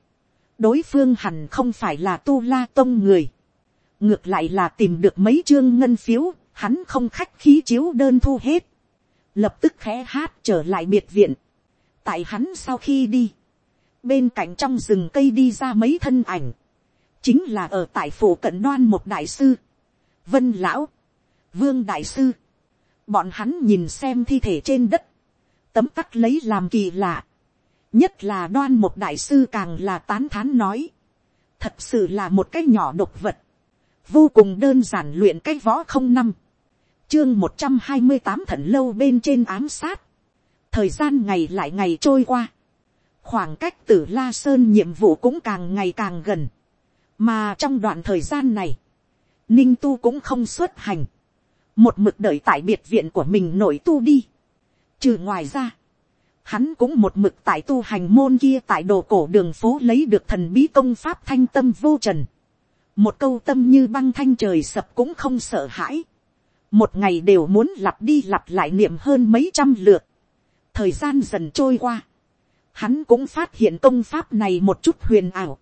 Đối phương hẳn không phải là tu la tông người. Ngược lại là tìm được mấy chương ngân phiếu, hắn không khách khí chiếu đơn thu hết. Lập tức khẽ hát trở lại biệt viện. Tại hắn sau khi đi. Bên cạnh trong rừng cây đi ra mấy thân ảnh. Chính là ở tại phủ cận đoan một đại sư. Vân Lão. Vương Đại Sư bọn hắn nhìn xem thi thể trên đất, tấm tắc lấy làm kỳ lạ, nhất là đoan một đại sư càng là tán thán nói, thật sự là một cái nhỏ độc vật, vô cùng đơn giản luyện cái võ không năm, chương một trăm hai mươi tám thận lâu bên trên ám sát, thời gian ngày lại ngày trôi qua, khoảng cách từ la sơn nhiệm vụ cũng càng ngày càng gần, mà trong đoạn thời gian này, ninh tu cũng không xuất hành, một mực đợi tại biệt viện của mình nổi tu đi. Trừ ngoài ra, hắn cũng một mực tại tu hành môn kia tại đồ cổ đường phố lấy được thần bí công pháp thanh tâm vô trần. Một câu tâm như băng thanh trời sập cũng không sợ hãi. Một ngày đều muốn lặp đi lặp lại niệm hơn mấy trăm lượt. Thời gian dần trôi qua. Hắn cũng phát hiện công pháp này một chút huyền ảo.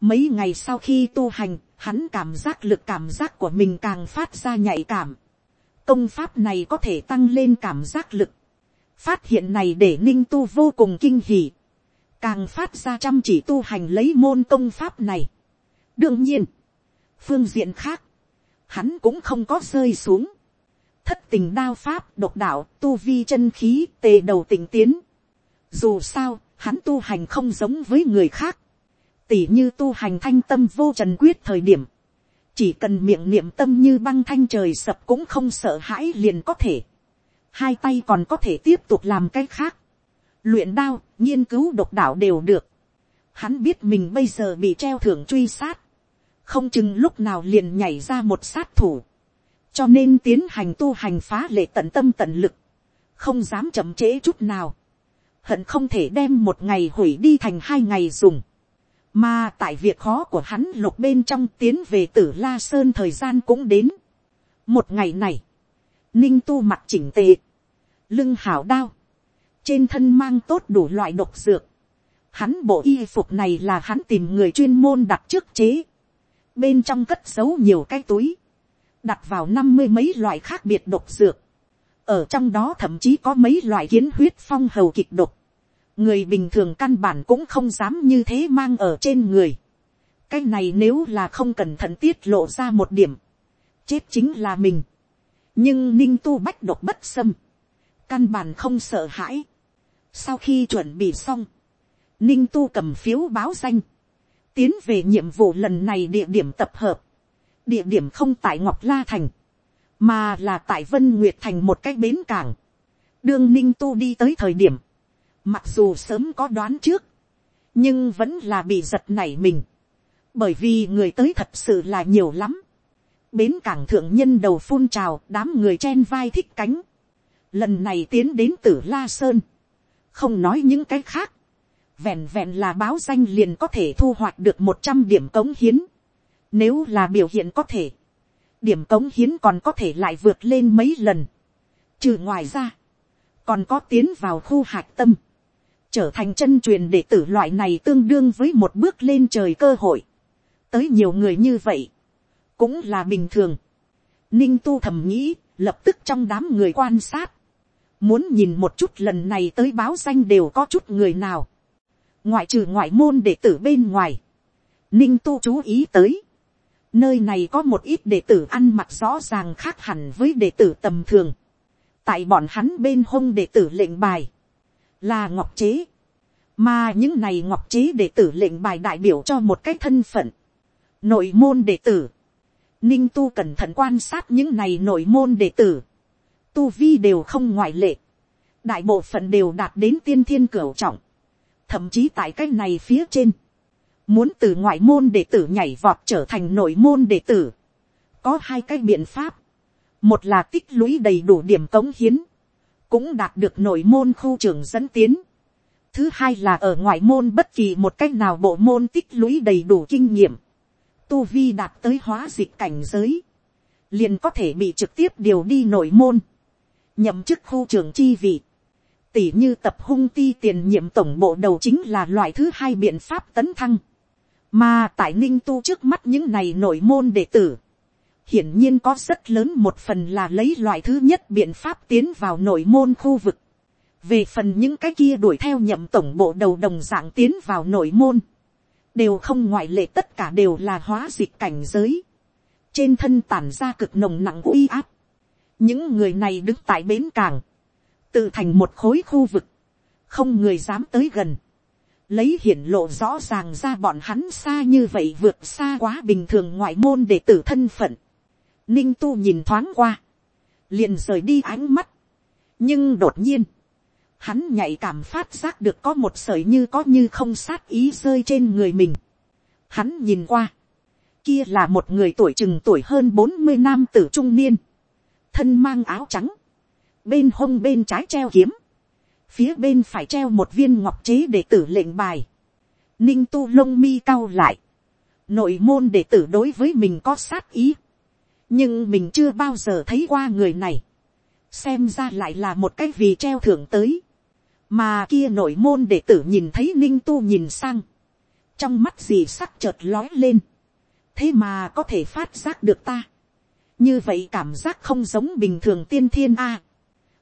Mấy ngày sau khi tu hành, hắn cảm giác lực cảm giác của mình càng phát ra nhạy cảm công pháp này có thể tăng lên cảm giác lực. phát hiện này để ninh tu vô cùng kinh hỉ. càng phát ra chăm chỉ tu hành lấy môn công pháp này. đương nhiên, phương diện khác, hắn cũng không có rơi xuống. thất tình đao pháp, độc đạo, tu vi chân khí, tề đầu tỉnh tiến. dù sao, hắn tu hành không giống với người khác tỉ như tu hành thanh tâm vô trần quyết thời điểm chỉ cần miệng niệm tâm như băng thanh trời sập cũng không sợ hãi liền có thể. hai tay còn có thể tiếp tục làm cái khác. luyện đao, nghiên cứu độc đạo đều được. hắn biết mình bây giờ bị treo thưởng truy sát. không chừng lúc nào liền nhảy ra một sát thủ, cho nên tiến hành tu hành phá lệ tận tâm tận lực, không dám chậm trễ chút nào, hận không thể đem một ngày hủy đi thành hai ngày dùng, mà tại việc khó của hắn lục bên trong tiến về tử la sơn thời gian cũng đến, một ngày này, ninh tu mặt chỉnh tề, lưng hảo đao, trên thân mang tốt đủ loại độc dược, hắn bộ y phục này là hắn tìm người chuyên môn đặt trước chế, bên trong cất giấu nhiều cái túi, đặt vào năm mươi mấy loại khác biệt độc dược, ở trong đó thậm chí có mấy loại kiến huyết phong hầu kịch độc, người bình thường căn bản cũng không dám như thế mang ở trên người. cái này nếu là không cẩn thận tiết lộ ra một điểm, chết chính là mình. nhưng ninh tu bách độc bất xâm, căn bản không sợ hãi. sau khi chuẩn bị xong, ninh tu cầm phiếu báo danh, tiến về nhiệm vụ lần này địa điểm tập hợp, địa điểm không tại ngọc la thành, mà là tại vân nguyệt thành một cái bến cảng. đương ninh tu đi tới thời điểm, mặc dù sớm có đoán trước, nhưng vẫn là bị giật nảy mình, bởi vì người tới thật sự là nhiều lắm. bến cảng thượng nhân đầu phun trào, đám người chen vai thích cánh. lần này tiến đến tử la sơn, không nói những cái khác, vẹn vẹn là báo danh liền có thể thu hoạch được một trăm điểm cống hiến. Nếu là biểu hiện có thể, điểm cống hiến còn có thể lại vượt lên mấy lần. Trừ ngoài ra, còn có tiến vào khu Hạc tâm, trở thành chân truyền đệ tử loại này tương đương với một bước lên trời cơ hội. Tới nhiều người như vậy, cũng là bình thường. Ninh tu thầm nghĩ, lập tức trong đám người quan sát. Muốn nhìn một chút lần này tới báo danh đều có chút người nào. Ngoại trừ ngoại môn đệ tử bên ngoài. Ninh tu chú ý tới Nơi này có một ít đệ tử ăn mặc rõ ràng khác hẳn với đệ tử tầm thường. Tại bọn hắn bên hông đệ tử lệnh bài. Là ngọc chế. Mà những này ngọc chế đệ tử lệnh bài đại biểu cho một cái thân phận. Nội môn đệ tử. Ninh tu cẩn thận quan sát những này nội môn đệ tử. Tu vi đều không ngoại lệ. Đại bộ phận đều đạt đến tiên thiên cửu trọng. Thậm chí tại cái này phía trên muốn từ ngoại môn đệ tử nhảy vọt trở thành nội môn đệ tử, có hai cái biện pháp, một là tích lũy đầy đủ điểm cống hiến, cũng đạt được nội môn khu trưởng dẫn tiến, thứ hai là ở ngoại môn bất kỳ một cách nào bộ môn tích lũy đầy đủ kinh nghiệm, tu vi đạt tới hóa dịch cảnh giới, liền có thể bị trực tiếp điều đi nội môn, nhậm chức khu trưởng chi vị, tỷ như tập hung ti tiền nhiệm tổng bộ đầu chính là loại thứ hai biện pháp tấn thăng. Mà tại ninh tu trước mắt những này nội môn đệ tử. Hiển nhiên có rất lớn một phần là lấy loại thứ nhất biện pháp tiến vào nội môn khu vực. Về phần những cái kia đuổi theo nhậm tổng bộ đầu đồng dạng tiến vào nội môn. Đều không ngoại lệ tất cả đều là hóa dịch cảnh giới. Trên thân tản ra cực nồng nặng uy áp. Những người này đứng tại bến cảng. Tự thành một khối khu vực. Không người dám tới gần lấy hiển lộ rõ ràng ra bọn hắn xa như vậy vượt xa quá bình thường ngoại môn để tử thân phận. Ninh tu nhìn thoáng qua, liền rời đi ánh mắt. nhưng đột nhiên, hắn nhạy cảm phát giác được có một sợi như có như không sát ý rơi trên người mình. Hắn nhìn qua, kia là một người tuổi chừng tuổi hơn bốn mươi nam tử trung niên, thân mang áo trắng, bên hông bên trái treo kiếm, phía bên phải treo một viên ngọc chế để tử lệnh bài, ninh tu lông mi cao lại, nội môn đệ tử đối với mình có sát ý, nhưng mình chưa bao giờ thấy qua người này, xem ra lại là một cái vì treo thưởng tới, mà kia nội môn đệ tử nhìn thấy ninh tu nhìn sang, trong mắt gì sắc chợt lói lên, thế mà có thể phát giác được ta, như vậy cảm giác không giống bình thường tiên thiên a,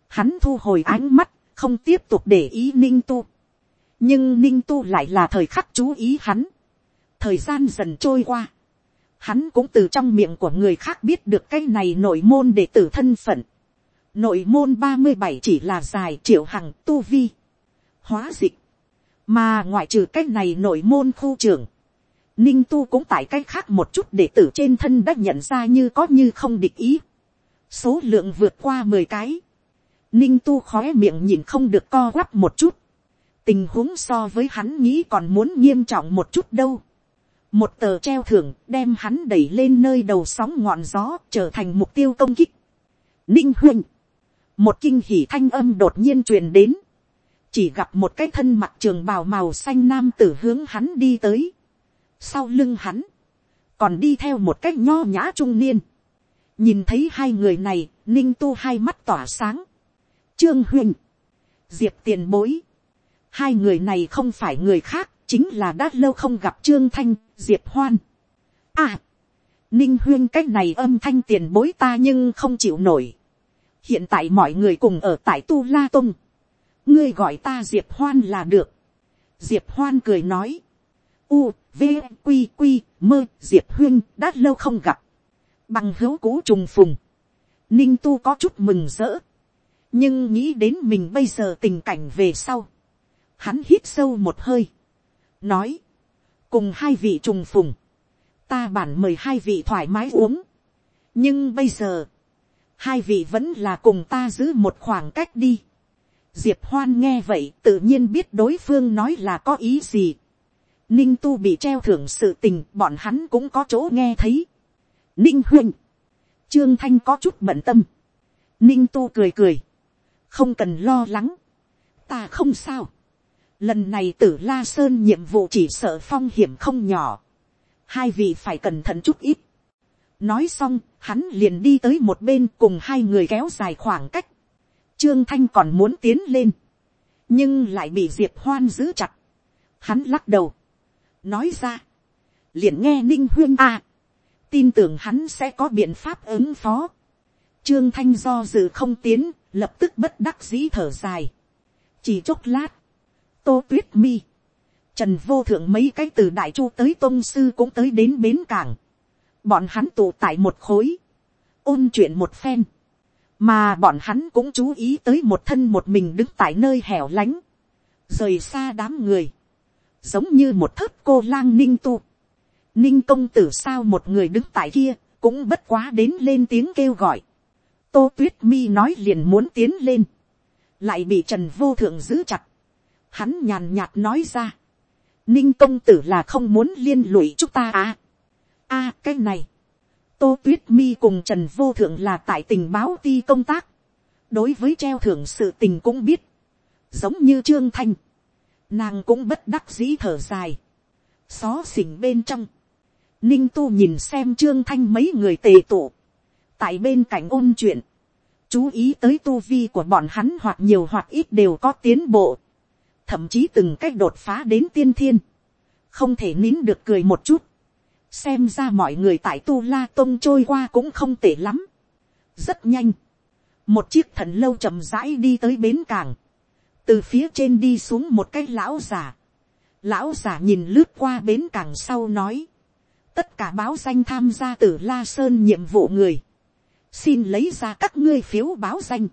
hắn thu hồi ánh mắt, không tiếp tục để ý ninh tu. nhưng ninh tu lại là thời khắc chú ý hắn. thời gian dần trôi qua hắn cũng từ trong miệng của người khác biết được cái này nội môn để tử thân phận. nội môn ba mươi bảy chỉ là dài triệu hằng tu vi. hóa dịch. mà ngoại trừ cái này nội môn khu trưởng. Ninh tu cũng tại cái khác một chút đệ tử trên thân đã nhận ra như có như không địch ý. Số lượng vượt qua mười cái ninh tu khói miệng nhìn không được co quắp một chút, tình huống so với hắn nghĩ còn muốn nghiêm trọng một chút đâu một tờ treo thưởng đem hắn đẩy lên nơi đầu sóng ngọn gió trở thành mục tiêu công kích. Ninh huynh, một kinh hỉ thanh âm đột nhiên truyền đến, chỉ gặp một cái thân mặt trường bào màu xanh nam tử hướng hắn đi tới, sau lưng hắn, còn đi theo một cái nho nhã trung niên, nhìn thấy hai người này, ninh tu hai mắt tỏa sáng, trương huynh, diệp tiền bối, hai người này không phải người khác, chính là đã lâu không gặp trương thanh, diệp hoan. À, ninh huyên cái này âm thanh tiền bối ta nhưng không chịu nổi. hiện tại mọi người cùng ở tại tu la tung. ngươi gọi ta diệp hoan là được. diệp hoan cười nói. u, v, q, q, mơ, diệp huyên đã lâu không gặp. bằng hữu cũ trùng phùng. ninh tu có chút mừng rỡ. nhưng nghĩ đến mình bây giờ tình cảnh về sau. hắn hít sâu một hơi nói, cùng hai vị trùng phùng, ta bản mời hai vị thoải mái uống, nhưng bây giờ, hai vị vẫn là cùng ta giữ một khoảng cách đi. Diệp hoan nghe vậy tự nhiên biết đối phương nói là có ý gì. Ninh tu bị treo thưởng sự tình bọn hắn cũng có chỗ nghe thấy. Ninh huynh, trương thanh có chút bận tâm. Ninh tu cười cười, không cần lo lắng, ta không sao lần này tử la sơn nhiệm vụ chỉ sợ phong hiểm không nhỏ, hai vị phải cẩn thận chút ít. nói xong, hắn liền đi tới một bên cùng hai người kéo dài khoảng cách. trương thanh còn muốn tiến lên, nhưng lại bị diệp hoan giữ chặt. hắn lắc đầu, nói ra, liền nghe ninh huyên a, tin tưởng hắn sẽ có biện pháp ứng phó. trương thanh do dự không tiến, lập tức bất đắc dĩ thở dài. chỉ chốc lát, tô tuyết mi, trần vô thượng mấy cái từ đại chu tới tôn sư cũng tới đến bến cảng, bọn hắn tụ tại một khối, ôn chuyện một phen, mà bọn hắn cũng chú ý tới một thân một mình đứng tại nơi hẻo lánh, rời xa đám người, giống như một thớt cô lang ninh tu, ninh công tử sao một người đứng tại kia, cũng bất quá đến lên tiếng kêu gọi, tô tuyết mi nói liền muốn tiến lên, lại bị trần vô thượng giữ chặt, Hắn nhàn nhạt nói ra. Ninh công tử là không muốn liên lụy chúng ta à. a cái này. Tô tuyết mi cùng Trần Vô Thượng là tại tình báo ti công tác. Đối với treo thưởng sự tình cũng biết. Giống như Trương Thanh. Nàng cũng bất đắc dĩ thở dài. Xó xỉnh bên trong. Ninh tu nhìn xem Trương Thanh mấy người tề tụ. Tại bên cạnh ôn chuyện. Chú ý tới tu vi của bọn hắn hoặc nhiều hoặc ít đều có tiến bộ thậm chí từng cách đột phá đến tiên thiên, không thể nín được cười một chút, xem ra mọi người tại tu la tông trôi qua cũng không tệ lắm. rất nhanh, một chiếc thần lâu chậm rãi đi tới bến cảng, từ phía trên đi xuống một cái lão già, lão già nhìn lướt qua bến cảng sau nói, tất cả báo danh tham gia từ la sơn nhiệm vụ người, xin lấy ra các ngươi phiếu báo danh,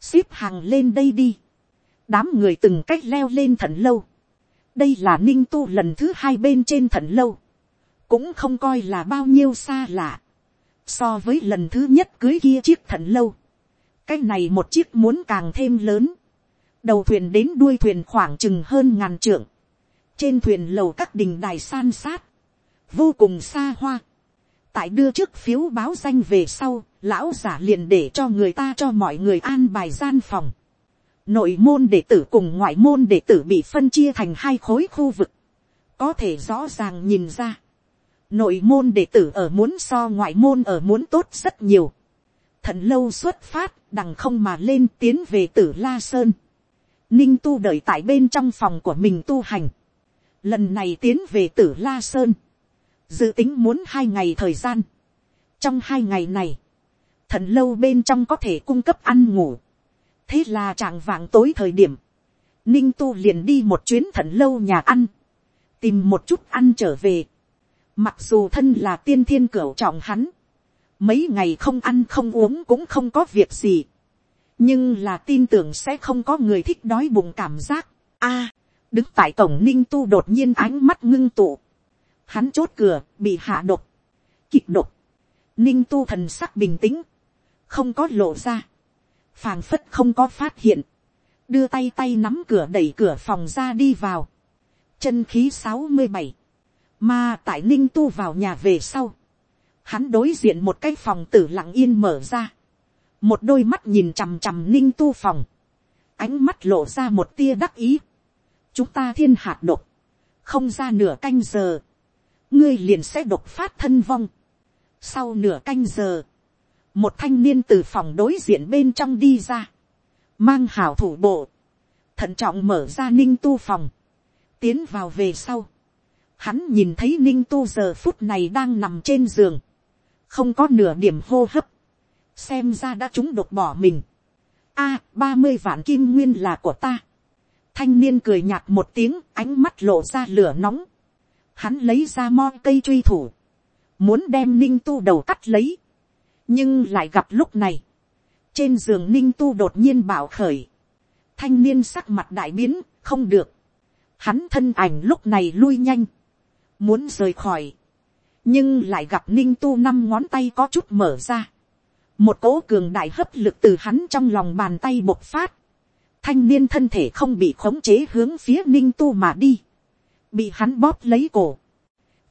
xếp hàng lên đây đi, đám người từng cách leo lên thần lâu. đây là ninh tu lần thứ hai bên trên thần lâu. cũng không coi là bao nhiêu xa lạ. so với lần thứ nhất cưới kia chiếc thần lâu. cái này một chiếc muốn càng thêm lớn. đầu thuyền đến đuôi thuyền khoảng chừng hơn ngàn trượng. trên thuyền lầu các đình đài san sát. vô cùng xa hoa. tại đưa trước phiếu báo danh về sau, lão giả liền để cho người ta cho mọi người an bài gian phòng nội môn đệ tử cùng ngoại môn đệ tử bị phân chia thành hai khối khu vực, có thể rõ ràng nhìn ra, nội môn đệ tử ở muốn so ngoại môn ở muốn tốt rất nhiều, thần lâu xuất phát đằng không mà lên tiến về tử la sơn, ninh tu đợi tại bên trong phòng của mình tu hành, lần này tiến về tử la sơn, dự tính muốn hai ngày thời gian, trong hai ngày này, thần lâu bên trong có thể cung cấp ăn ngủ, thế là trạng vạng tối thời điểm, ninh tu liền đi một chuyến thận lâu nhà ăn, tìm một chút ăn trở về. Mặc dù thân là tiên thiên cửu trọng hắn, mấy ngày không ăn không uống cũng không có việc gì, nhưng là tin tưởng sẽ không có người thích đói bụng cảm giác. a, đứng tại cổng ninh tu đột nhiên ánh mắt ngưng tụ, hắn chốt cửa bị hạ độc, kịch độc, ninh tu thần sắc bình tĩnh, không có lộ ra, phàng phất không có phát hiện, đưa tay tay nắm cửa đẩy cửa phòng ra đi vào, chân khí sáu mươi bảy, Mà tại ninh tu vào nhà về sau, hắn đối diện một cái phòng tử lặng yên mở ra, một đôi mắt nhìn chằm chằm ninh tu phòng, ánh mắt lộ ra một tia đắc ý, chúng ta thiên hạt độc, không ra nửa canh giờ, ngươi liền sẽ độc phát thân vong. Sau nửa canh giờ, một thanh niên từ phòng đối diện bên trong đi ra, mang hảo thủ bộ, thận trọng mở ra ninh tu phòng, tiến vào về sau. Hắn nhìn thấy ninh tu giờ phút này đang nằm trên giường, không có nửa điểm hô hấp, xem ra đã chúng đột bỏ mình. a, ba mươi vạn kim nguyên là của ta. thanh niên cười nhạt một tiếng, ánh mắt lộ ra lửa nóng. hắn lấy ra mo cây truy thủ, muốn đem ninh tu đầu cắt lấy, nhưng lại gặp lúc này, trên giường ninh tu đột nhiên bảo khởi, thanh niên sắc mặt đại biến, không được, hắn thân ảnh lúc này lui nhanh, muốn rời khỏi, nhưng lại gặp ninh tu năm ngón tay có chút mở ra, một cỗ cường đại hấp lực từ hắn trong lòng bàn tay bộc phát, thanh niên thân thể không bị khống chế hướng phía ninh tu mà đi, bị hắn bóp lấy cổ,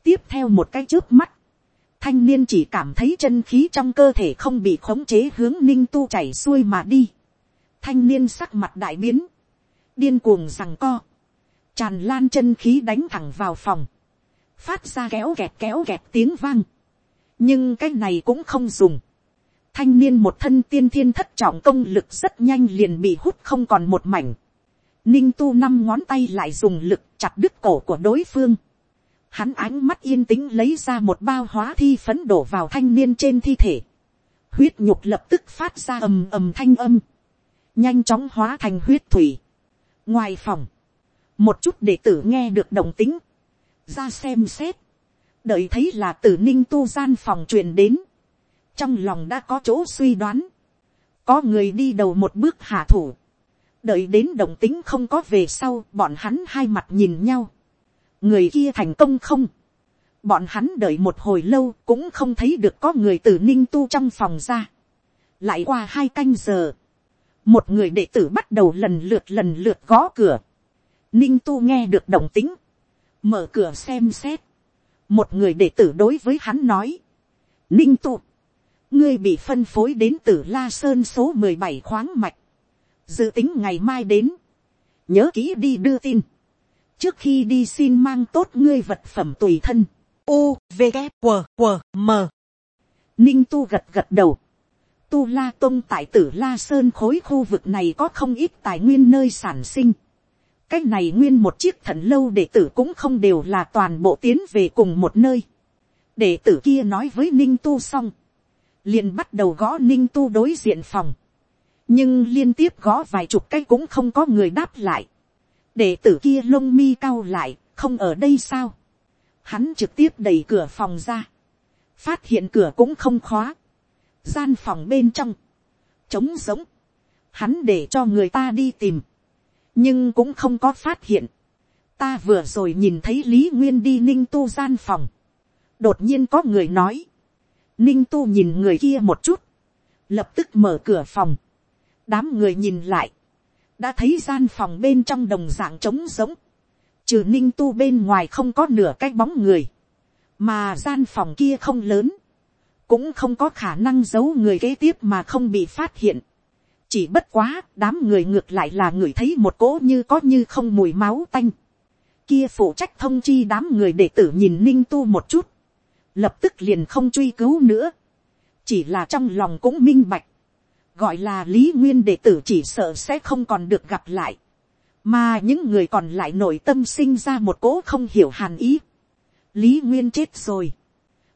tiếp theo một cái trước mắt, thanh niên chỉ cảm thấy chân khí trong cơ thể không bị khống chế hướng ninh tu chảy xuôi mà đi, thanh niên sắc mặt đại biến, điên cuồng rằng co, tràn lan chân khí đánh thẳng vào phòng, phát ra kéo kẹt kéo kẹt tiếng vang, nhưng cái này cũng không dùng, thanh niên một thân tiên thiên thất trọng công lực rất nhanh liền bị hút không còn một mảnh, ninh tu năm ngón tay lại dùng lực chặt đứt cổ của đối phương, hắn ánh mắt yên tĩnh lấy ra một bao hóa thi phấn đổ vào thanh niên trên thi thể, huyết nhục lập tức phát ra ầm ầm thanh âm, nhanh chóng hóa thành huyết thủy. ngoài phòng, một chút đệ tử nghe được đồng tính, ra xem xét, đợi thấy là tử ninh tu gian phòng truyền đến, trong lòng đã có chỗ suy đoán, có người đi đầu một bước hạ thủ, đợi đến đồng tính không có về sau, bọn hắn hai mặt nhìn nhau, người kia thành công không, bọn hắn đợi một hồi lâu cũng không thấy được có người từ ninh tu trong phòng ra, lại qua hai canh giờ, một người đệ tử bắt đầu lần lượt lần lượt gõ cửa, ninh tu nghe được động tính, mở cửa xem xét, một người đệ tử đối với hắn nói, ninh tu, ngươi bị phân phối đến từ la sơn số mười bảy khoáng mạch, dự tính ngày mai đến, nhớ kỹ đi đưa tin, trước khi đi xin mang tốt ngươi vật phẩm tùy thân, u v g q q m. Ninh tu gật gật đầu, tu la tông tại tử la sơn khối khu vực này có không ít tài nguyên nơi sản sinh, cái này nguyên một chiếc thần lâu đệ tử cũng không đều là toàn bộ tiến về cùng một nơi. đệ tử kia nói với ninh tu xong, liền bắt đầu gõ ninh tu đối diện phòng, nhưng liên tiếp gõ vài chục cái cũng không có người đáp lại đệ tử kia lông mi cao lại, không ở đây sao. hắn trực tiếp đẩy cửa phòng ra, phát hiện cửa cũng không khóa, gian phòng bên trong, trống giống, hắn để cho người ta đi tìm, nhưng cũng không có phát hiện. ta vừa rồi nhìn thấy lý nguyên đi ninh tu gian phòng. đột nhiên có người nói. ninh tu nhìn người kia một chút. lập tức mở cửa phòng. đám người nhìn lại đã thấy gian phòng bên trong đồng dạng trống giống. trừ ninh tu bên ngoài không có nửa cái bóng người. mà gian phòng kia không lớn. cũng không có khả năng giấu người kế tiếp mà không bị phát hiện chỉ bất quá, đám người ngược lại là người thấy một cỗ như có như không mùi máu tanh. Kia phụ trách thông chi đám người đệ tử nhìn ninh tu một chút. Lập tức liền không truy cứu nữa. Chỉ là trong lòng cũng minh bạch. Gọi là lý nguyên đệ tử chỉ sợ sẽ không còn được gặp lại. Mà những người còn lại nội tâm sinh ra một cỗ không hiểu hàn ý. Lý nguyên chết rồi.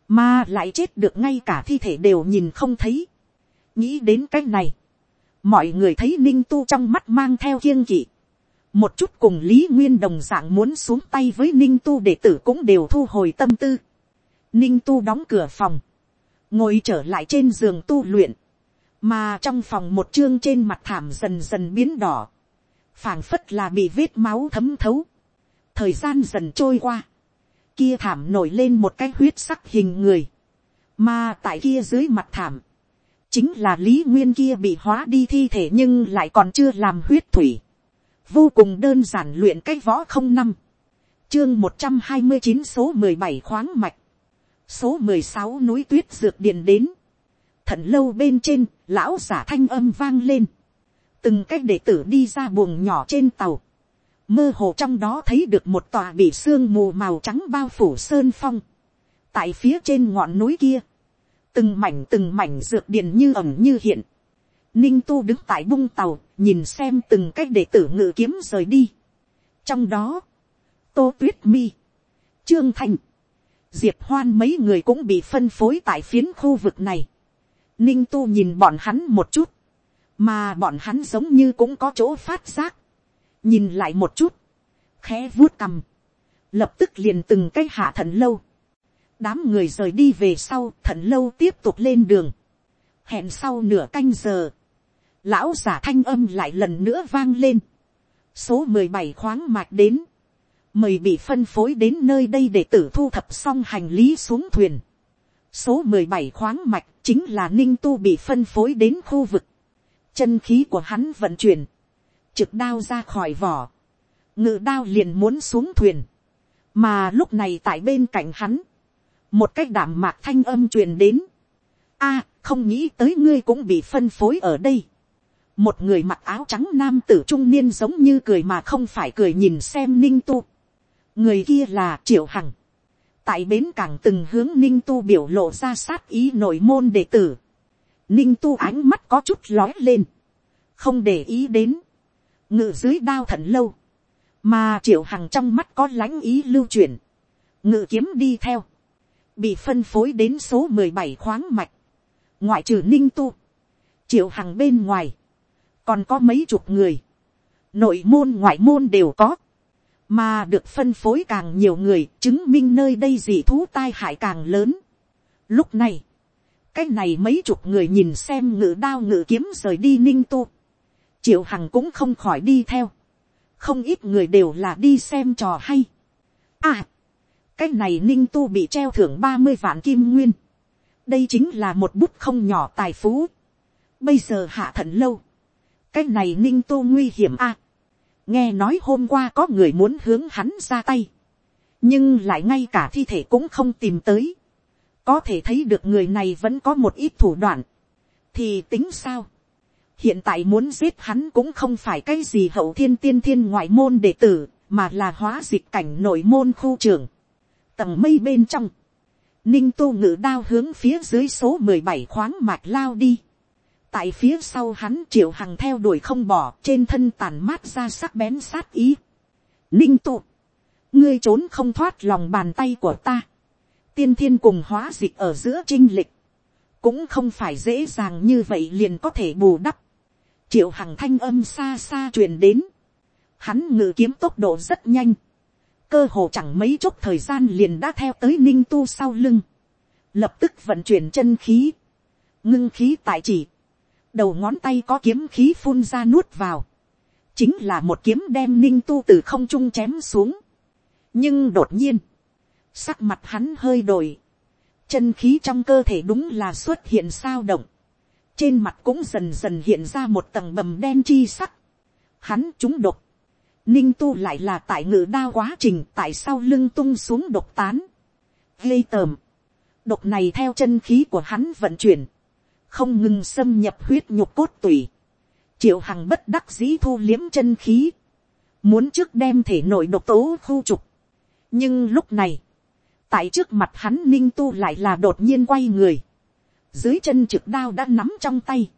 Mà lại chết được ngay cả thi thể đều nhìn không thấy. Nghĩ đến cái này mọi người thấy ninh tu trong mắt mang theo kiêng kỵ. một chút cùng lý nguyên đồng d ạ n g muốn xuống tay với ninh tu đệ tử cũng đều thu hồi tâm tư. ninh tu đóng cửa phòng, ngồi trở lại trên giường tu luyện, mà trong phòng một chương trên mặt thảm dần dần biến đỏ, phảng phất là bị vết máu thấm thấu. thời gian dần trôi qua, kia thảm nổi lên một cái huyết sắc hình người, mà tại kia dưới mặt thảm, chính là lý nguyên kia bị hóa đi thi thể nhưng lại còn chưa làm huyết thủy, vô cùng đơn giản luyện cái võ không năm, chương một trăm hai mươi chín số mười bảy khoáng mạch, số mười sáu núi tuyết dược điền đến, thận lâu bên trên, lão giả thanh âm vang lên, từng cách đệ tử đi ra buồng nhỏ trên tàu, mơ hồ trong đó thấy được một tòa bị sương mù màu trắng bao phủ sơn phong, tại phía trên ngọn núi kia, từng mảnh từng mảnh dược điện như ẩm như hiện, ninh tu đứng tại bung tàu, nhìn xem từng cách đệ tử ngự kiếm rời đi. trong đó, tô tuyết mi, trương thành, diệp hoan mấy người cũng bị phân phối tại phiến khu vực này ninh tu nhìn bọn hắn một chút, mà bọn hắn giống như cũng có chỗ phát giác, nhìn lại một chút, khẽ vuốt cầm. lập tức liền từng cái hạ thận lâu, đám người rời đi về sau thận lâu tiếp tục lên đường, hẹn sau nửa canh giờ, lão giả thanh âm lại lần nữa vang lên, số mười bảy khoáng mạch đến, mời bị phân phối đến nơi đây để tử thu thập xong hành lý xuống thuyền số mười bảy khoáng mạch chính là ninh tu bị phân phối đến khu vực, chân khí của hắn vận chuyển, trực đao ra khỏi vỏ, ngự đao liền muốn xuống thuyền, mà lúc này tại bên cạnh hắn, một cách đảm mạc thanh âm truyền đến, a, không nghĩ tới ngươi cũng bị phân phối ở đây, một người mặc áo trắng nam tử trung niên giống như cười mà không phải cười nhìn xem ninh tu, người kia là triệu hằng, tại bến cảng từng hướng ninh tu biểu lộ ra sát ý nội môn đệ tử, ninh tu ánh mắt có chút lói lên, không để ý đến, ngự dưới đao thận lâu, mà triệu hằng trong mắt có lãnh ý lưu chuyển, ngự kiếm đi theo, bị phân phối đến số mười bảy khoáng mạch, ngoại trừ ninh tu, triệu hằng bên ngoài, còn có mấy chục người, nội môn ngoại môn đều có, mà được phân phối càng nhiều người chứng minh nơi đây dị thú tai hại càng lớn. Lúc này, cái này mấy chục người nhìn xem ngự đao ngự kiếm rời đi ninh tu, triệu hằng cũng không khỏi đi theo, không ít người đều là đi xem trò hay. À, cái này ninh tu bị treo thưởng ba mươi vạn kim nguyên, đây chính là một bút không nhỏ tài phú. Bây giờ hạ thận lâu, cái này ninh tu nguy hiểm a nghe nói hôm qua có người muốn hướng hắn ra tay, nhưng lại ngay cả thi thể cũng không tìm tới. có thể thấy được người này vẫn có một ít thủ đoạn. thì tính sao. hiện tại muốn giết hắn cũng không phải cái gì hậu thiên tiên thiên ngoại môn đệ tử, mà là hóa dịch cảnh nội môn khu trường. tầng mây bên trong, ninh tu ngự đao hướng phía dưới số mười bảy khoáng mạch lao đi tại phía sau hắn triệu hằng theo đuổi không bỏ trên thân tàn mát ra sắc bén sát ý. ninh tụ, ngươi trốn không thoát lòng bàn tay của ta. tiên thiên cùng hóa dịch ở giữa trinh lịch, cũng không phải dễ dàng như vậy liền có thể bù đắp. triệu hằng thanh âm xa xa truyền đến. hắn ngự kiếm tốc độ rất nhanh. cơ hồ chẳng mấy chốc thời gian liền đã theo tới ninh tu sau lưng. lập tức vận chuyển chân khí. ngưng khí tại chỉ đầu ngón tay có kiếm khí phun ra nuốt vào, chính là một kiếm đem ninh tu từ không trung chém xuống. nhưng đột nhiên, sắc mặt hắn hơi đổi, chân khí trong cơ thể đúng là xuất hiện sao động, trên mặt cũng dần dần hiện ra một tầng bầm đen chi sắc, hắn trúng độc, ninh tu lại là tại ngự đa quá trình tại sau lưng tung xuống độc tán, ghê tờm, độc này theo chân khí của hắn vận chuyển, không ngừng xâm nhập huyết nhục cốt tủy, triệu hằng bất đắc dĩ thu liếm chân khí, muốn trước đem thể nội độc tố khu trục. nhưng lúc này, tại trước mặt hắn ninh tu lại là đột nhiên quay người, dưới chân trực đao đã nắm trong tay,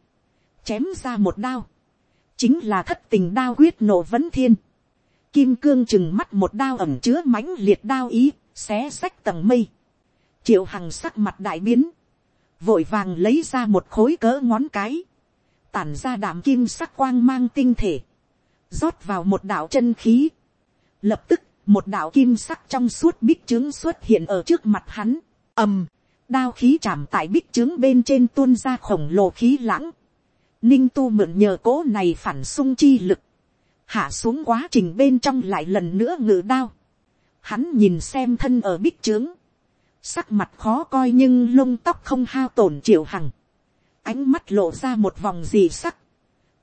chém ra một đao, chính là thất tình đao huyết nổ vấn thiên, kim cương chừng mắt một đao ẩm chứa mãnh liệt đao ý, xé sách tầng mây, triệu hằng sắc mặt đại biến, vội vàng lấy ra một khối cỡ ngón cái, tản ra đạm kim sắc quang mang tinh thể, rót vào một đạo chân khí. Lập tức, một đạo kim sắc trong suốt bích trướng xuất hiện ở trước mặt hắn, ầm, đao khí chạm tại bích trướng bên trên tuôn ra khổng lồ khí lãng. Ninh tu mượn nhờ cố này phản sung chi lực, hạ xuống quá trình bên trong lại lần nữa ngự đao. Hắn nhìn xem thân ở bích trướng, sắc mặt khó coi nhưng lông tóc không hao tổn triệu hằng, ánh mắt lộ ra một vòng gì sắc,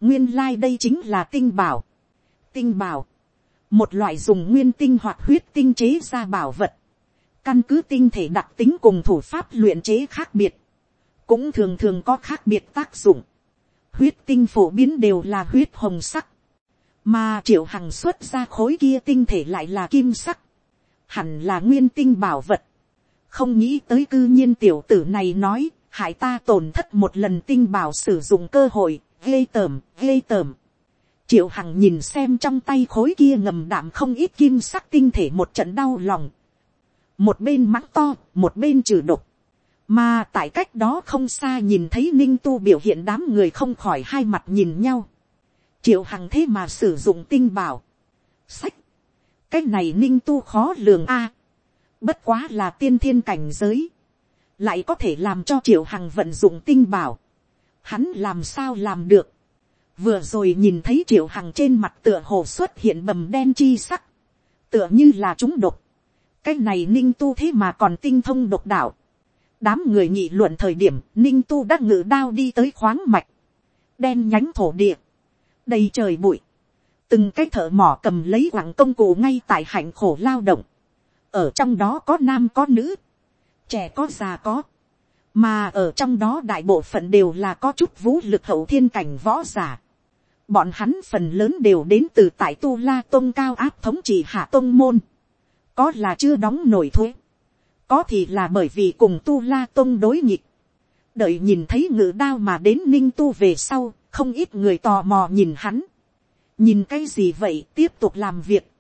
nguyên lai、like、đây chính là tinh bảo, tinh bảo, một loại dùng nguyên tinh hoặc huyết tinh chế ra bảo vật, căn cứ tinh thể đặc tính cùng thủ pháp luyện chế khác biệt, cũng thường thường có khác biệt tác dụng. Huyết tinh phổ biến đều là huyết hồng sắc, mà triệu hằng xuất ra khối kia tinh thể lại là kim sắc, hẳn là nguyên tinh bảo vật không nghĩ tới cư nhiên tiểu tử này nói, hại ta tổn thất một lần tinh bảo sử dụng cơ hội, ghê tởm, ghê tởm. triệu hằng nhìn xem trong tay khối kia ngầm đạm không ít kim sắc tinh thể một trận đau lòng. một bên mắng to, một bên trừ độc. mà tại cách đó không xa nhìn thấy ninh tu biểu hiện đám người không khỏi hai mặt nhìn nhau. triệu hằng thế mà sử dụng tinh bảo. sách, cái này ninh tu khó lường a bất quá là tiên thiên cảnh giới. lại có thể làm cho triệu hằng vận dụng tinh bảo. hắn làm sao làm được. vừa rồi nhìn thấy triệu hằng trên mặt tựa hồ xuất hiện bầm đen chi sắc. tựa như là chúng độc. cái này ninh tu thế mà còn tinh thông độc đạo. đám người nghị luận thời điểm ninh tu đã ngự đao đi tới khoáng mạch. đen nhánh thổ địa. đầy trời bụi từng cái thợ mỏ cầm lấy quặng công cụ ngay tại hạnh khổ lao động, ở trong đó có nam có nữ, trẻ có già có, mà ở trong đó đại bộ phận đều là có chút vũ lực hậu thiên cảnh võ giả. Bọn hắn phần lớn đều đến từ tại tu la tôn cao áp thống trị hạ tôn môn, có là chưa đóng nổi thuế, có thì là bởi vì cùng tu la tôn đối nghịch, đợi nhìn thấy ngự đao mà đến ninh tu về sau, không ít người tò mò nhìn hắn, nhìn cái gì vậy tiếp tục làm việc,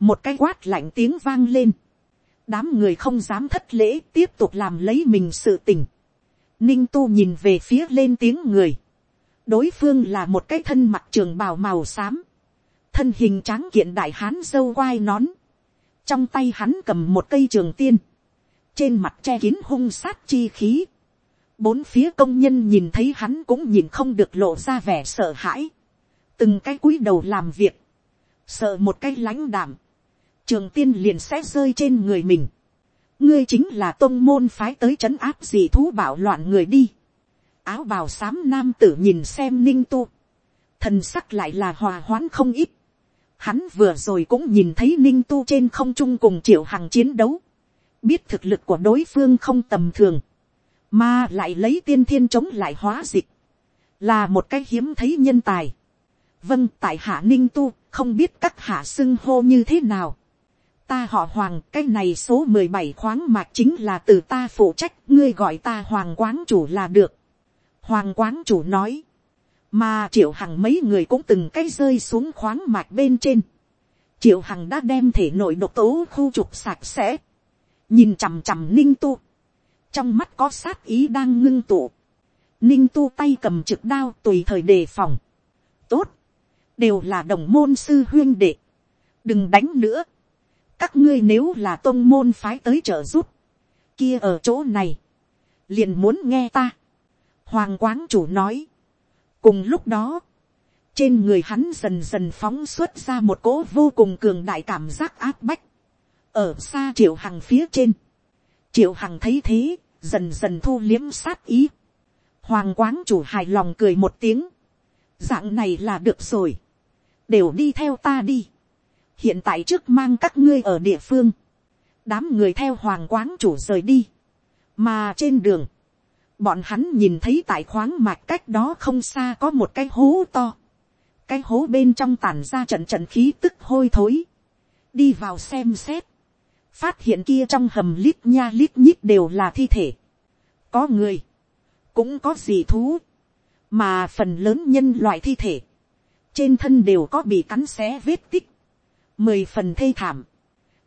một cái quát lạnh tiếng vang lên, đám người không dám thất lễ tiếp tục làm lấy mình sự tình, ninh tu nhìn về phía lên tiếng người, đối phương là một cái thân mặt trường bào màu xám, thân hình tráng kiện đại hán dâu quai nón, trong tay hắn cầm một cây trường tiên, trên mặt che kín hung sát chi khí, bốn phía công nhân nhìn thấy hắn cũng nhìn không được lộ ra vẻ sợ hãi, từng cái cúi đầu làm việc, sợ một cái lãnh đảm, trường tiên liền sẽ rơi trên người mình. ngươi chính là tôn môn phái tới c h ấ n áp dị thú bảo loạn người đi. áo bào xám nam tử nhìn xem ninh tu, thần sắc lại là hòa hoãn không ít. Hắn vừa rồi cũng nhìn thấy ninh tu trên không trung cùng triệu hằng chiến đấu, biết thực lực của đối phương không tầm thường, mà lại lấy tiên thiên chống lại hóa dịch, là một cái hiếm thấy nhân tài vâng tại hạ ninh tu không biết các hạ xưng hô như thế nào ta họ hoàng cái này số mười bảy khoáng mạch chính là từ ta phụ trách ngươi gọi ta hoàng quán chủ là được. Hoàng quán chủ nói mà triệu hằng mấy người cũng từng cái rơi xuống khoáng mạch bên trên. Triệu hằng đã đem thể nội độc tố khu trục sạch sẽ. Nhìn chằm chằm ninh tu. Trong mắt có sát ý đang ngưng tụ. Ninh tu tay cầm trực đao tùy thời đề phòng. Tốt. Đều là đồng môn sư huyên đệ, đừng đánh nữa, các ngươi nếu là tôn môn phái tới trợ giúp, kia ở chỗ này, liền muốn nghe ta, hoàng quán chủ nói, cùng lúc đó, trên người hắn dần dần phóng xuất ra một cỗ vô cùng cường đại cảm giác áp bách, ở xa triệu hằng phía trên, triệu hằng thấy thế, dần dần thu liếm sát ý, hoàng quán chủ hài lòng cười một tiếng, dạng này là được rồi, đều đi theo ta đi hiện tại trước mang các ngươi ở địa phương, đám người theo hoàng quán chủ rời đi, mà trên đường, bọn hắn nhìn thấy tại khoáng mạch cách đó không xa có một cái hố to, cái hố bên trong tàn ra trận trận khí tức hôi thối, đi vào xem xét, phát hiện kia trong hầm lít nha lít nhít đều là thi thể, có người, cũng có gì thú, mà phần lớn nhân loại thi thể, trên thân đều có bị cắn xé vết tích, mười phần thê thảm,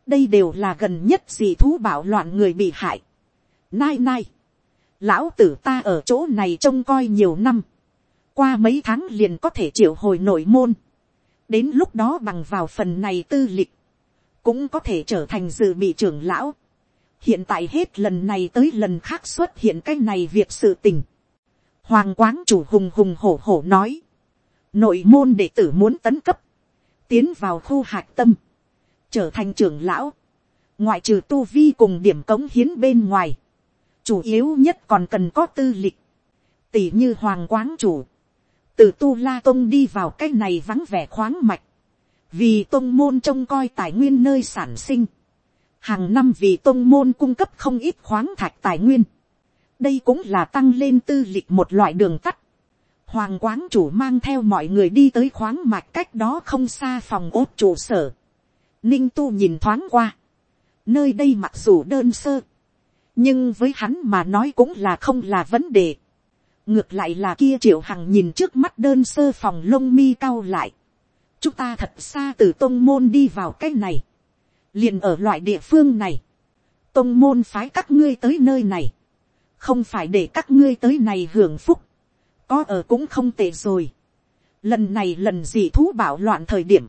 đây đều là gần nhất gì thú bảo loạn người bị hại. Nai nai, lão tử ta ở chỗ này trông coi nhiều năm, qua mấy tháng liền có thể triệu hồi nội môn, đến lúc đó bằng vào phần này tư lịch, cũng có thể trở thành dự bị trưởng lão. hiện tại hết lần này tới lần khác xuất hiện cái này việc sự tình. hoàng quán chủ hùng hùng hổ hổ nói, nội môn đệ tử muốn tấn cấp, tiến vào khu hạc tâm, trở thành trưởng lão, ngoại trừ tu vi cùng điểm cống hiến bên ngoài, chủ yếu nhất còn cần có tư lịch, tỷ như hoàng quán chủ, từ tu la tông đi vào cái này vắng vẻ khoáng mạch, vì tôn môn trông coi tài nguyên nơi sản sinh, hàng năm vì tôn môn cung cấp không ít khoáng thạch tài nguyên, đây cũng là tăng lên tư lịch một loại đường tắt. Hoàng quán chủ mang theo mọi người đi tới khoáng mạch cách đó không xa phòng ốt trụ sở. Ninh tu nhìn thoáng qua. Nơi đây mặc dù đơn sơ. Nhưng với hắn mà nói cũng là không là vấn đề. Ngược lại là kia triệu hằng nhìn trước mắt đơn sơ phòng lông mi cao lại. Chúng ta thật xa từ tông môn đi vào cái này. Liền ở loại địa phương này. Tông môn phái các ngươi tới nơi này không phải để các ngươi tới này hưởng phúc, có ở cũng không tệ rồi. Lần này lần gì thú bảo loạn thời điểm,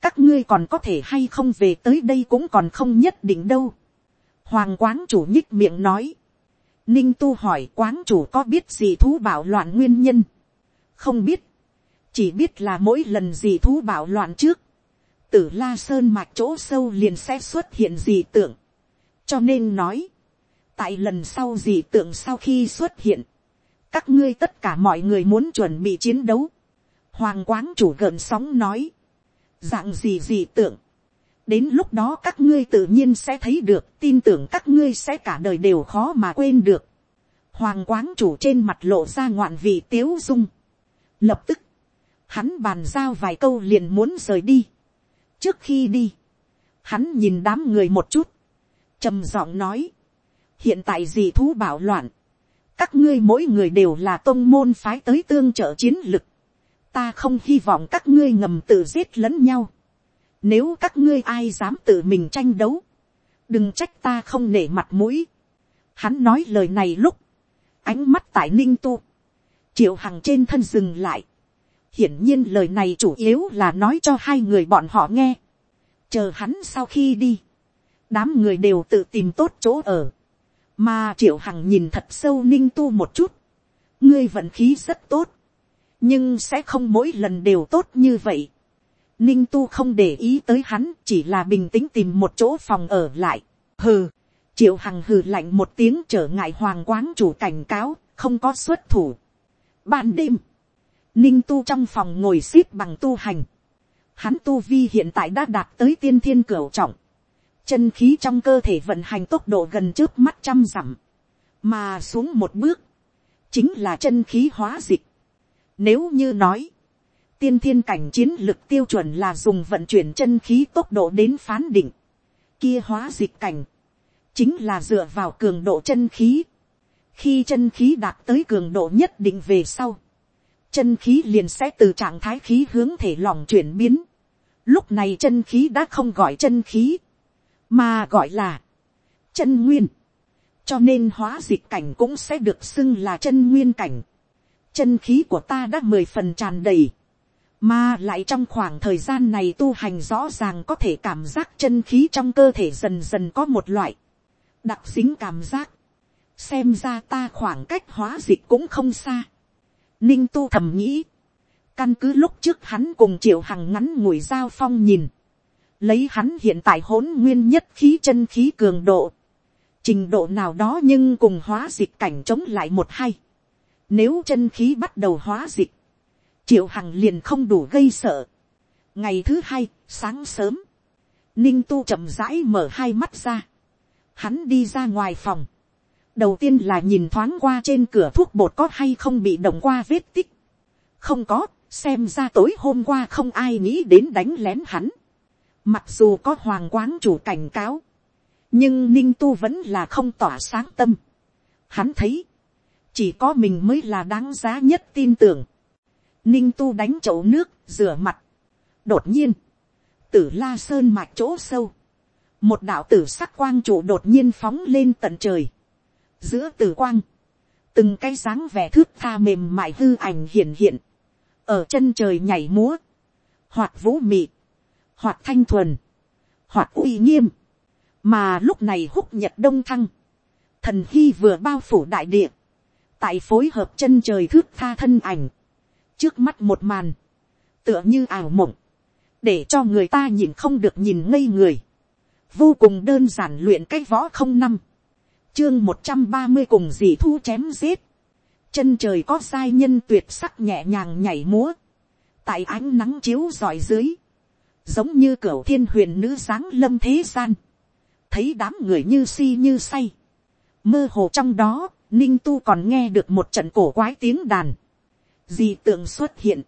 các ngươi còn có thể hay không về tới đây cũng còn không nhất định đâu. Hoàng quán chủ nhích miệng nói. Ninh tu hỏi quán chủ có biết gì thú bảo loạn nguyên nhân. Không biết. Chỉ biết là mỗi lần gì thú bảo loạn trước. Tử la sơn mạch chỗ sâu liền sẽ xuất hiện gì tưởng. Cho nên nói tại lần sau gì tượng sau khi xuất hiện, các ngươi tất cả mọi người muốn chuẩn bị chiến đấu. Hoàng quán chủ gợn sóng nói, dạng gì gì tưởng đến lúc đó các ngươi tự nhiên sẽ thấy được, tin tưởng các ngươi sẽ cả đời đều khó mà quên được. Hoàng quán chủ trên mặt lộ ra ngoạn vị tiếu dung. Lập tức, hắn bàn giao vài câu liền muốn rời đi. trước khi đi, hắn nhìn đám người một chút, trầm giọng nói, hiện tại gì thú bảo loạn, các ngươi mỗi người đều là tôn môn phái tới tương trợ chiến lực, ta không hy vọng các ngươi ngầm tự giết lẫn nhau, nếu các ngươi ai dám tự mình tranh đấu, đừng trách ta không nể mặt mũi. Hắn nói lời này lúc, ánh mắt tại ninh tu, triệu hằng trên thân dừng lại. hiển nhiên lời này chủ yếu là nói cho hai người bọn họ nghe. chờ hắn sau khi đi, đám người đều tự tìm tốt chỗ ở mà triệu hằng nhìn thật sâu ninh tu một chút, ngươi vận khí rất tốt, nhưng sẽ không mỗi lần đều tốt như vậy. ninh tu không để ý tới hắn, chỉ là bình tĩnh tìm một chỗ phòng ở lại. hừ, triệu hằng hừ lạnh một tiếng trở ngại hoàng quán chủ cảnh cáo, không có xuất thủ. ban đêm, ninh tu trong phòng ngồi x ế p bằng tu hành. hắn tu vi hiện tại đã đạt tới tiên thiên cửu trọng chân khí trong cơ thể vận hành tốc độ gần trước mắt trăm dặm, mà xuống một bước, chính là chân khí hóa dịch. Nếu như nói, tiên thiên cảnh chiến lực tiêu chuẩn là dùng vận chuyển chân khí tốc độ đến phán định, kia hóa dịch cảnh, chính là dựa vào cường độ chân khí. khi chân khí đạt tới cường độ nhất định về sau, chân khí liền sẽ từ trạng thái khí hướng thể lỏng chuyển biến. lúc này chân khí đã không gọi chân khí, mà gọi là chân nguyên, cho nên hóa dịch cảnh cũng sẽ được xưng là chân nguyên cảnh. chân khí của ta đã mười phần tràn đầy, mà lại trong khoảng thời gian này tu hành rõ ràng có thể cảm giác chân khí trong cơ thể dần dần có một loại đặc xính cảm giác, xem ra ta khoảng cách hóa dịch cũng không xa. Ninh tu thầm nghĩ, căn cứ lúc trước hắn cùng triệu hằng ngắn ngủi giao phong nhìn, lấy hắn hiện tại hỗn nguyên nhất khí chân khí cường độ, trình độ nào đó nhưng cùng hóa dịch cảnh chống lại một hay. Nếu chân khí bắt đầu hóa dịch, triệu hằng liền không đủ gây sợ. ngày thứ hai, sáng sớm, ninh tu chậm rãi mở hai mắt ra, hắn đi ra ngoài phòng, đầu tiên là nhìn thoáng qua trên cửa thuốc bột có hay không bị động qua vết tích, không có, xem ra tối hôm qua không ai nghĩ đến đánh lén hắn. Mặc dù có hoàng quán chủ cảnh cáo. Nhưng ninh tu vẫn là không tỏa sáng tâm. Hắn thấy. Chỉ có mình mới là đáng giá nhất tin tưởng. Ninh tu đánh chậu nước, rửa mặt. Đột nhiên. Tử la sơn mạch chỗ sâu. Một đạo tử sắc quang trụ đột nhiên phóng lên tận trời. Giữa tử quang. Từng cái dáng vẻ thước tha mềm mại hư ảnh hiện hiện. Ở chân trời nhảy múa. Hoạt vũ mị hoặc thanh thuần, hoặc uy nghiêm, mà lúc này húc nhật đông thăng, thần hy vừa bao phủ đại địa, tại phối hợp chân trời thước tha thân ảnh, trước mắt một màn, tựa như ảo mộng, để cho người ta nhìn không được nhìn ngây người, vô cùng đơn giản luyện cái võ không năm, chương một trăm ba mươi cùng dì thu chém giết, chân trời có sai nhân tuyệt sắc nhẹ nhàng nhảy múa, tại ánh nắng chiếu giỏi dưới, giống như cửa thiên huyền nữ sáng lâm thế gian, thấy đám người như si như say, mơ hồ trong đó, ninh tu còn nghe được một trận cổ quái tiếng đàn, dì tượng xuất hiện,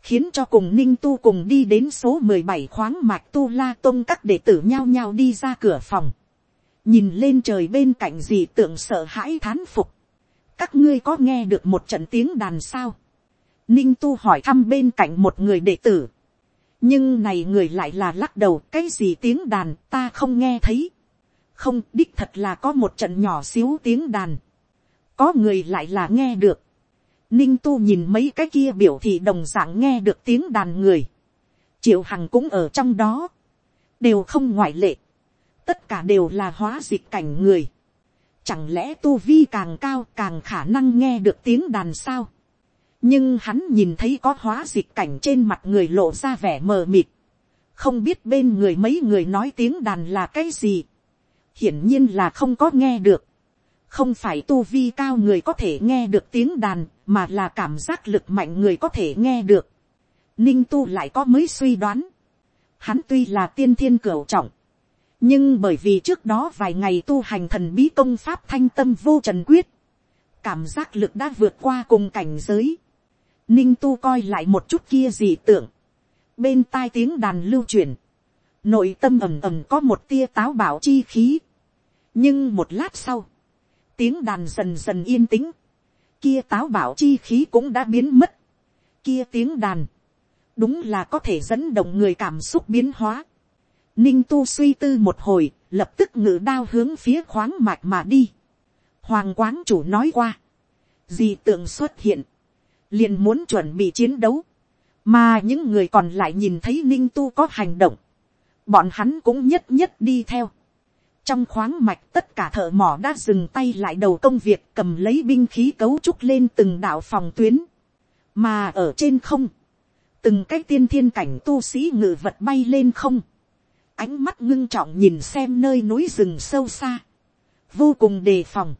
khiến cho cùng ninh tu cùng đi đến số mười bảy khoáng mạch tu la tôn các đệ tử nhao nhao đi ra cửa phòng, nhìn lên trời bên cạnh dì tượng sợ hãi thán phục, các ngươi có nghe được một trận tiếng đàn sao, ninh tu hỏi thăm bên cạnh một người đệ tử, nhưng này người lại là lắc đầu cái gì tiếng đàn ta không nghe thấy, không đích thật là có một trận nhỏ xíu tiếng đàn, có người lại là nghe được, ninh tu nhìn mấy cái kia biểu thị đồng d ạ n g nghe được tiếng đàn người, triệu hằng cũng ở trong đó, đều không ngoại lệ, tất cả đều là hóa dịch cảnh người, chẳng lẽ tu vi càng cao càng khả năng nghe được tiếng đàn sao, nhưng hắn nhìn thấy có hóa dịch cảnh trên mặt người lộ ra vẻ mờ mịt, không biết bên người mấy người nói tiếng đàn là cái gì, hiển nhiên là không có nghe được, không phải tu vi cao người có thể nghe được tiếng đàn, mà là cảm giác lực mạnh người có thể nghe được. Ninh tu lại có mới suy đoán. Hắn tuy là tiên thiên cửu trọng, nhưng bởi vì trước đó vài ngày tu hành thần bí công pháp thanh tâm vô trần quyết, cảm giác lực đã vượt qua cùng cảnh giới. Ninh tu coi lại một chút kia gì tưởng, bên tai tiếng đàn lưu truyền, nội tâm ầm ầm có một tia táo bảo chi khí. nhưng một lát sau, tiếng đàn dần dần yên tĩnh, kia táo bảo chi khí cũng đã biến mất, kia tiếng đàn, đúng là có thể dẫn động người cảm xúc biến hóa. Ninh tu suy tư một hồi, lập tức ngự đao hướng phía khoáng mạch mà đi. Hoàng quán chủ nói qua, dị tượng xuất hiện, liền muốn chuẩn bị chiến đấu, mà những người còn lại nhìn thấy ninh tu có hành động, bọn hắn cũng nhất nhất đi theo trong khoáng mạch tất cả thợ mỏ đã dừng tay lại đầu công việc cầm lấy binh khí cấu trúc lên từng đạo phòng tuyến. mà ở trên không, từng cái tiên thiên cảnh tu sĩ ngự vật bay lên không, ánh mắt ngưng trọng nhìn xem nơi núi rừng sâu xa, vô cùng đề phòng.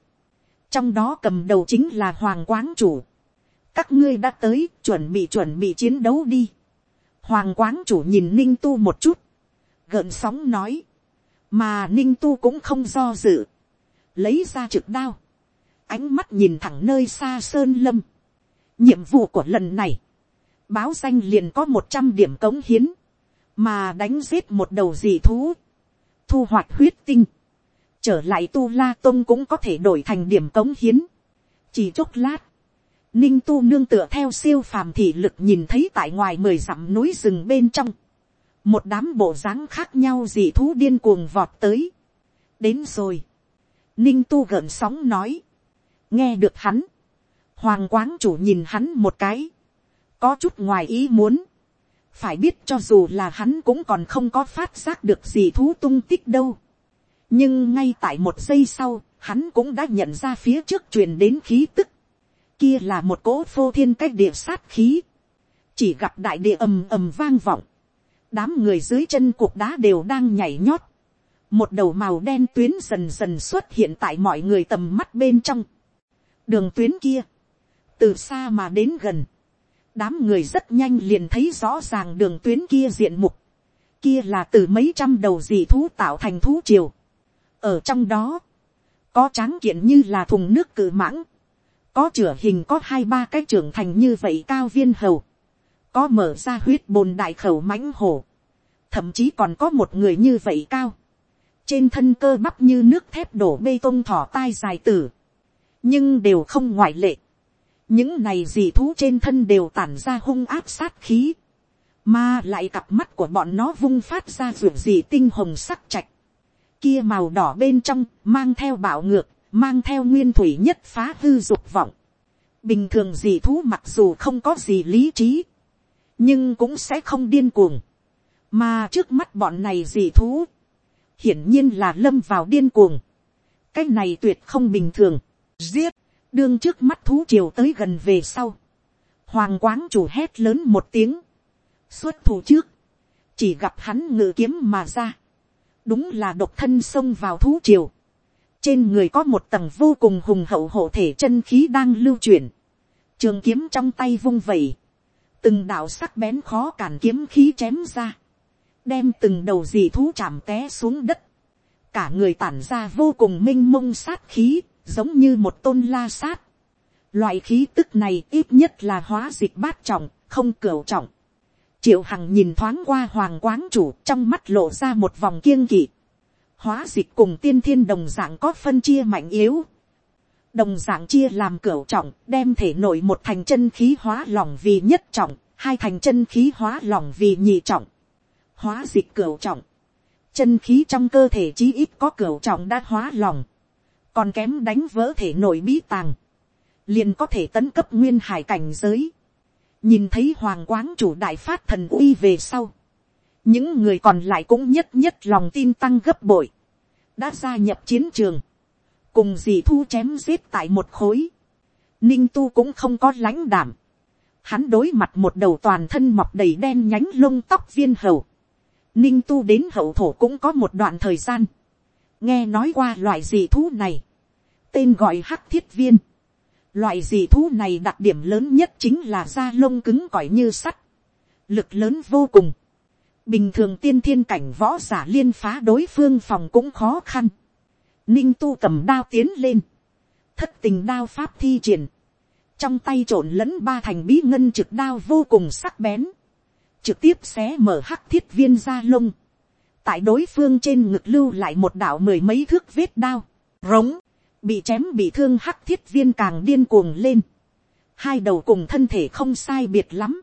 trong đó cầm đầu chính là hoàng quán chủ các ngươi đã tới chuẩn bị chuẩn bị chiến đấu đi. hoàng quán chủ nhìn ninh tu một chút, gợn sóng nói, mà ninh tu cũng không do dự, lấy ra trực đao, ánh mắt nhìn thẳng nơi xa sơn lâm. nhiệm vụ của lần này, báo danh liền có một trăm điểm cống hiến, mà đánh giết một đầu dị thú, thu hoạch huyết tinh, trở lại tu la tôn cũng có thể đổi thành điểm cống hiến. chỉ chốc lát, ninh tu nương tựa theo siêu phàm thị lực nhìn thấy tại ngoài mười dặm núi rừng bên trong, một đám bộ dáng khác nhau dị thú điên cuồng vọt tới. đến rồi. ninh tu gợn sóng nói. nghe được hắn. hoàng quán chủ nhìn hắn một cái. có chút ngoài ý muốn. phải biết cho dù là hắn cũng còn không có phát giác được gì thú tung tích đâu. nhưng ngay tại một giây sau, hắn cũng đã nhận ra phía trước truyền đến khí tức kia là một cỗ phô thiên cách địa sát khí. chỉ gặp đại địa ầm ầm vang vọng. Đám người dưới chân cục đá đều đang nhảy nhót, một đầu màu đen tuyến dần dần xuất hiện tại mọi người tầm mắt bên trong, đường tuyến kia, từ xa mà đến gần, đám người rất nhanh liền thấy rõ ràng đường tuyến kia diện mục, kia là từ mấy trăm đầu dị thú tạo thành thú triều, ở trong đó, có tráng kiện như là thùng nước cự mãng, có chửa hình có hai ba cái trưởng thành như vậy cao viên hầu, có mở ra huyết bồn đại khẩu mãnh hổ, thậm chí còn có một người như vậy cao, trên thân cơ bắp như nước thép đổ bê tông thỏ tai dài tử, nhưng đều không ngoại lệ, những này dị thú trên thân đều tản ra hung áp sát khí, mà lại cặp mắt của bọn nó vung phát ra ruột dị tinh hồng sắc chạch, kia màu đỏ bên trong mang theo bạo ngược, mang theo nguyên thủy nhất phá hư dục vọng. Bình thường dị thú mặc dù không có gì lý trí, nhưng cũng sẽ không điên cuồng. Mà trước mắt bọn này dị thú, hiển nhiên là lâm vào điên cuồng. Cái này tuyệt không bình thường. Giết, đương trước mắt thú triều tới gần về sau. Hoàng quáng chủ hét lớn một tiếng. Xuất thủ trước, chỉ gặp hắn ngự kiếm mà ra. Đúng là độc thân xông vào thú triều. Trên người có một tầng vô cùng hùng hậu hộ thể chân khí đang lưu chuyển. Trường kiếm trong tay vung vẩy từng đạo sắc bén khó cản kiếm khí chém ra, đem từng đầu dì thú chạm té xuống đất, cả người tản ra vô cùng m i n h mông sát khí, giống như một tôn la sát. Loại khí tức này ít nhất là hóa dịch bát trọng, không cửu trọng. Triệu hằng nhìn thoáng qua hoàng quáng chủ trong mắt lộ ra một vòng kiêng kỵ. Hóa dịch cùng tiên thiên đồng dạng có phân chia mạnh yếu. Đồng dạng chia làm cửu trọng, đem thể nội một thành chân khí hóa lỏng vì nhất trọng, hai thành chân khí hóa lỏng vì nhị trọng. Hóa dịch cửu trọng, chân khí trong cơ thể chí ít có cửu trọng đã hóa lòng, còn kém đánh vỡ thể nội bí tàng, liền có thể tấn cấp nguyên hải cảnh giới, nhìn thấy hoàng quáng chủ đại phát thần uy về sau, những người còn lại cũng nhất nhất lòng tin tăng gấp bội, đã gia nhập chiến trường, cùng dì thu chém giết tại một khối, ninh tu cũng không có lãnh đảm, hắn đối mặt một đầu toàn thân mọc đầy đen nhánh lông tóc viên hầu, ninh tu đến hậu thổ cũng có một đoạn thời gian, nghe nói qua loại dì thú này, tên gọi hắc thiết viên, loại dì thú này đặc điểm lớn nhất chính là da lông cứng cỏi như sắt, lực lớn vô cùng, bình thường tiên thiên cảnh võ giả liên phá đối phương phòng cũng khó khăn, ninh tu cầm đao tiến lên, thất tình đao pháp thi triển, trong tay trộn lẫn ba thành bí ngân trực đao vô cùng sắc bén, trực tiếp xé mở hắc thiết viên da lông, tại đối phương trên ngực lưu lại một đạo mười mấy thước vết đao, rống, bị chém bị thương hắc thiết viên càng điên cuồng lên, hai đầu cùng thân thể không sai biệt lắm,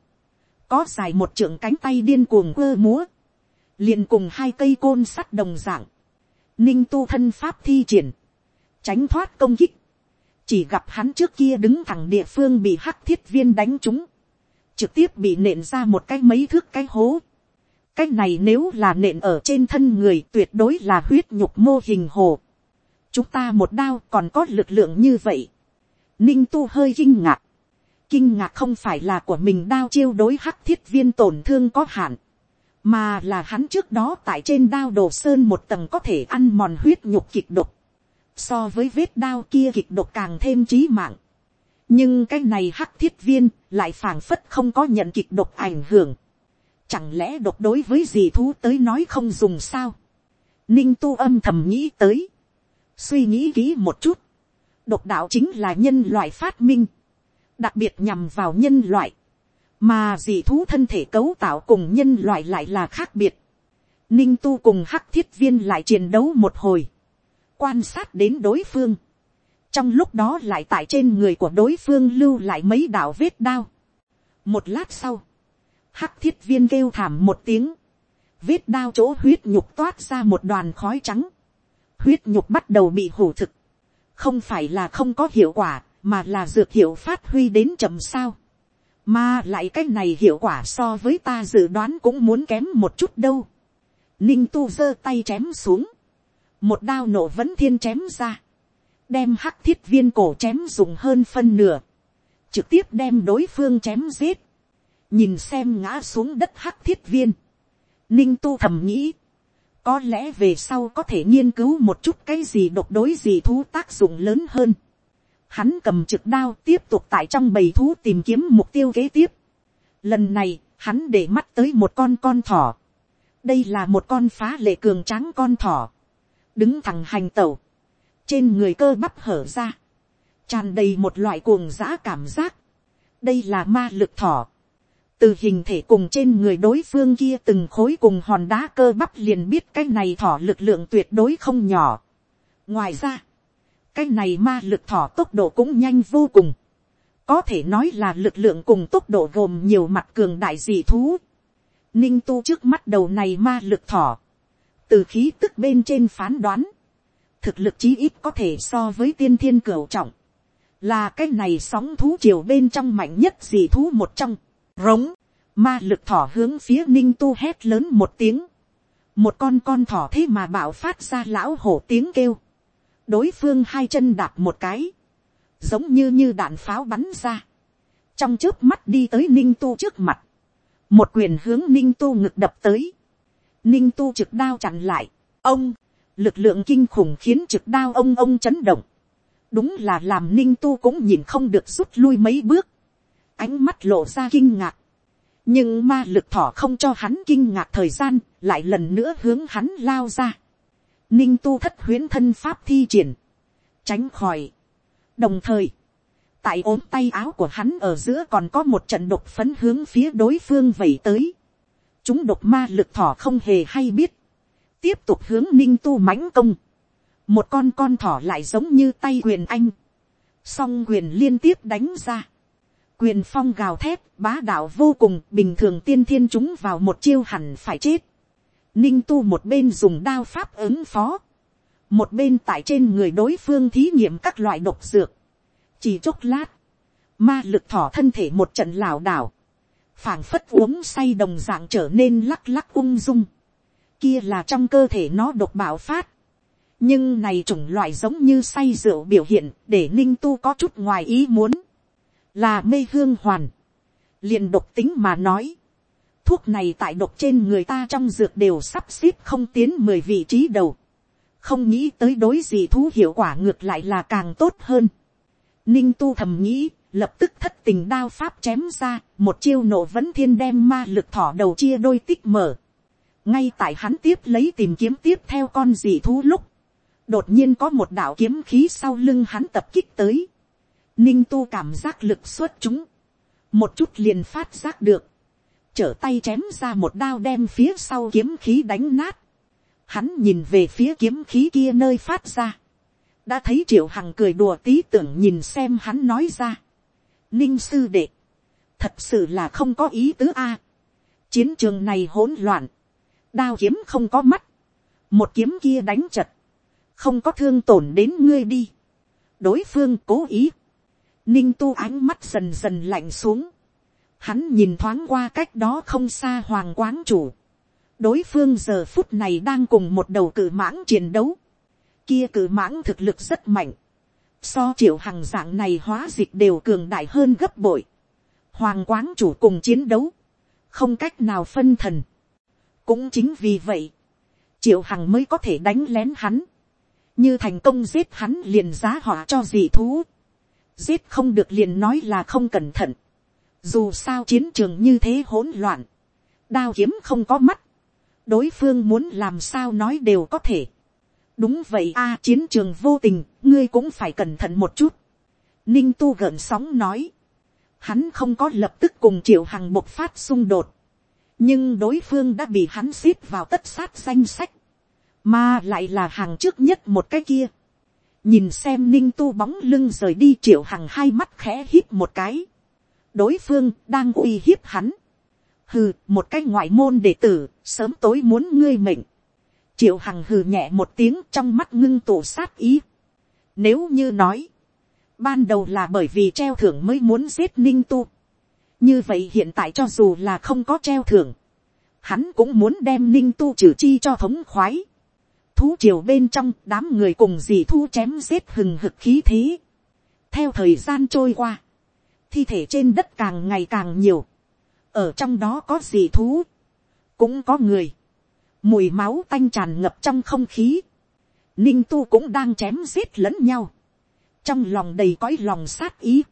có dài một trưởng cánh tay điên cuồng quơ múa, liền cùng hai cây côn sắt đồng dạng, ninh tu thân pháp thi triển, tránh thoát công kích, chỉ gặp hắn trước kia đứng thẳng địa phương bị hắc thiết viên đánh trúng, trực tiếp bị nện ra một cái mấy thước cái hố. cái này nếu là nện ở trên thân người tuyệt đối là huyết nhục mô hình hồ. chúng ta một đao còn có lực lượng như vậy. ninh tu hơi kinh ngạc kinh ngạc không phải là của mình đao chiêu đối hắc thiết viên tổn thương có hạn. mà là hắn trước đó tại trên đao đồ sơn một tầng có thể ăn mòn huyết nhục kịch độc. so với vết đao kia kịch độc càng thêm trí mạng nhưng cái này hắc thiết viên lại phảng phất không có nhận kịch độc ảnh hưởng. Chẳng lẽ độc đối với gì thú tới nói không dùng sao. Ninh tu âm thầm nghĩ tới. Suy nghĩ kỹ một chút. Độc đạo chính là nhân loại phát minh. Đặc biệt nhằm vào nhân loại. Mà dị thú thân thể cấu tạo cùng nhân loại lại là khác biệt. Ninh tu cùng hắc thiết viên lại chiến đấu một hồi. Quan sát đến đối phương trong lúc đó lại tại trên người của đối phương lưu lại mấy đạo vết đao. một lát sau, hắc thiết viên kêu thảm một tiếng, vết đao chỗ huyết nhục toát ra một đoàn khói trắng, huyết nhục bắt đầu bị hủ thực, không phải là không có hiệu quả, mà là dược hiệu phát huy đến chậm sao, mà lại cái này hiệu quả so với ta dự đoán cũng muốn kém một chút đâu. Ninh tu giơ tay chém xuống, một đao nổ vẫn thiên chém ra, đem hắc thiết viên cổ chém dùng hơn phân nửa, trực tiếp đem đối phương chém giết, nhìn xem ngã xuống đất hắc thiết viên, ninh tu thầm nghĩ, có lẽ về sau có thể nghiên cứu một chút cái gì độc đối gì thú tác dụng lớn hơn. Hắn cầm trực đao tiếp tục tại trong bầy thú tìm kiếm mục tiêu kế tiếp. Lần này, hắn để mắt tới một con con thỏ. Đây là một con phá lệ cường tráng con thỏ. Đứng thẳng hành tẩu trên người cơ bắp hở ra, tràn đầy một loại cuồng dã cảm giác. đây là ma lực thỏ. từ hình thể cùng trên người đối phương kia từng khối cùng hòn đá cơ bắp liền biết cái này thỏ lực lượng tuyệt đối không nhỏ. ngoài ra, cái này ma lực thỏ tốc độ cũng nhanh vô cùng. có thể nói là lực lượng cùng tốc độ gồm nhiều mặt cường đại dị thú. ninh tu trước mắt đầu này ma lực thỏ. từ khí tức bên trên phán đoán thực lực chí ít có thể so với tiên thiên cửu trọng, là cái này sóng thú triều bên trong mạnh nhất dị thú một trong, rống, ma lực thỏ hướng phía ninh tu hét lớn một tiếng, một con con thỏ thế mà bảo phát ra lão hổ tiếng kêu, đối phương hai chân đạp một cái, giống như như đạn pháo bắn ra, trong trước mắt đi tới ninh tu trước mặt, một quyền hướng ninh tu ngực đập tới, ninh tu trực đao chặn lại, ông, lực lượng kinh khủng khiến trực đao ông ông chấn động, đúng là làm ninh tu cũng nhìn không được rút lui mấy bước, ánh mắt lộ ra kinh ngạc, nhưng ma lực thỏ không cho hắn kinh ngạc thời gian, lại lần nữa hướng hắn lao ra ninh tu thất huyến thân pháp thi triển, tránh khỏi. đồng thời, tại ốm tay áo của hắn ở giữa còn có một trận độc phấn hướng phía đối phương vẩy tới. chúng độc ma lực thỏ không hề hay biết, tiếp tục hướng ninh tu mãnh công. một con con thỏ lại giống như tay quyền anh, song quyền liên tiếp đánh ra quyền phong gào thét, bá đạo vô cùng, bình thường tiên thiên chúng vào một chiêu hẳn phải chết. Ninh tu một bên dùng đao pháp ứng phó, một bên tại trên người đối phương thí nghiệm các loại độc dược. Chỉ chốc lát, ma lực thỏ thân thể một trận lảo đảo, phảng phất uống say đồng dạng trở nên lắc lắc ung dung. Kia là trong cơ thể nó độc bạo phát. Nhưng này chủng loại giống như say rượu biểu hiện để ninh tu có chút ngoài ý muốn là mê hương hoàn, liền độc tính mà nói, thuốc này tại độc trên người ta trong dược đều sắp xếp không tiến mười vị trí đầu, không nghĩ tới đối gì thú hiệu quả ngược lại là càng tốt hơn. Ninh tu thầm nghĩ, lập tức thất tình đao pháp chém ra, một chiêu nổ vẫn thiên đem ma lực thỏ đầu chia đôi tích mở. ngay tại hắn tiếp lấy tìm kiếm tiếp theo con dị thú lúc, đột nhiên có một đạo kiếm khí sau lưng hắn tập kích tới ninh tu cảm giác lực xuất chúng, một chút liền phát giác được, trở tay chém ra một đao đem phía sau kiếm khí đánh nát, hắn nhìn về phía kiếm khí kia nơi phát ra, đã thấy triệu hằng cười đùa tí tưởng nhìn xem hắn nói ra, ninh sư đệ, thật sự là không có ý tứ a, chiến trường này hỗn loạn, đao kiếm không có mắt, một kiếm kia đánh chật, không có thương tổn đến ngươi đi, đối phương cố ý, Ninh tu ánh mắt dần dần lạnh xuống. Hắn nhìn thoáng qua cách đó không xa hoàng quán chủ. Đối phương giờ phút này đang cùng một đầu cử mãng chiến đấu. Kia cử mãng thực lực rất mạnh. So triệu hằng dạng này hóa dịch đều cường đại hơn gấp bội. Hoàng quán chủ cùng chiến đấu. Không cách nào phân thần. Cũng chính vì vậy. Triệu hằng mới có thể đánh lén hắn. Như thành công giết hắn liền giá họa cho dị thú giết không được liền nói là không cẩn thận. Dù sao chiến trường như thế hỗn loạn, đao kiếm không có mắt, đối phương muốn làm sao nói đều có thể. đúng vậy a chiến trường vô tình, ngươi cũng phải cẩn thận một chút. Ninh tu gợn sóng nói, hắn không có lập tức cùng triệu hằng bộc phát xung đột, nhưng đối phương đã bị hắn xếp vào tất sát danh sách, mà lại là hàng trước nhất một cái kia nhìn xem ninh tu bóng lưng rời đi triệu hằng hai mắt khẽ hít một cái đối phương đang uy hiếp hắn. hừ một cái ngoại môn đệ tử sớm tối muốn ngươi mệnh. triệu hằng hừ nhẹ một tiếng trong mắt ngưng tụ sát ý. nếu như nói, ban đầu là bởi vì treo thưởng mới muốn giết ninh tu. như vậy hiện tại cho dù là không có treo thưởng, hắn cũng muốn đem ninh tu trừ chi cho thống khoái thú triều bên trong đám người cùng dì thu chém giết hừng hực khí thế. theo thời gian trôi qua, thi thể trên đất càng ngày càng nhiều, ở trong đó có dì thú, cũng có người, mùi máu tanh tràn ngập trong không khí, ninh tu cũng đang chém giết lẫn nhau, trong lòng đầy cõi lòng sát ý,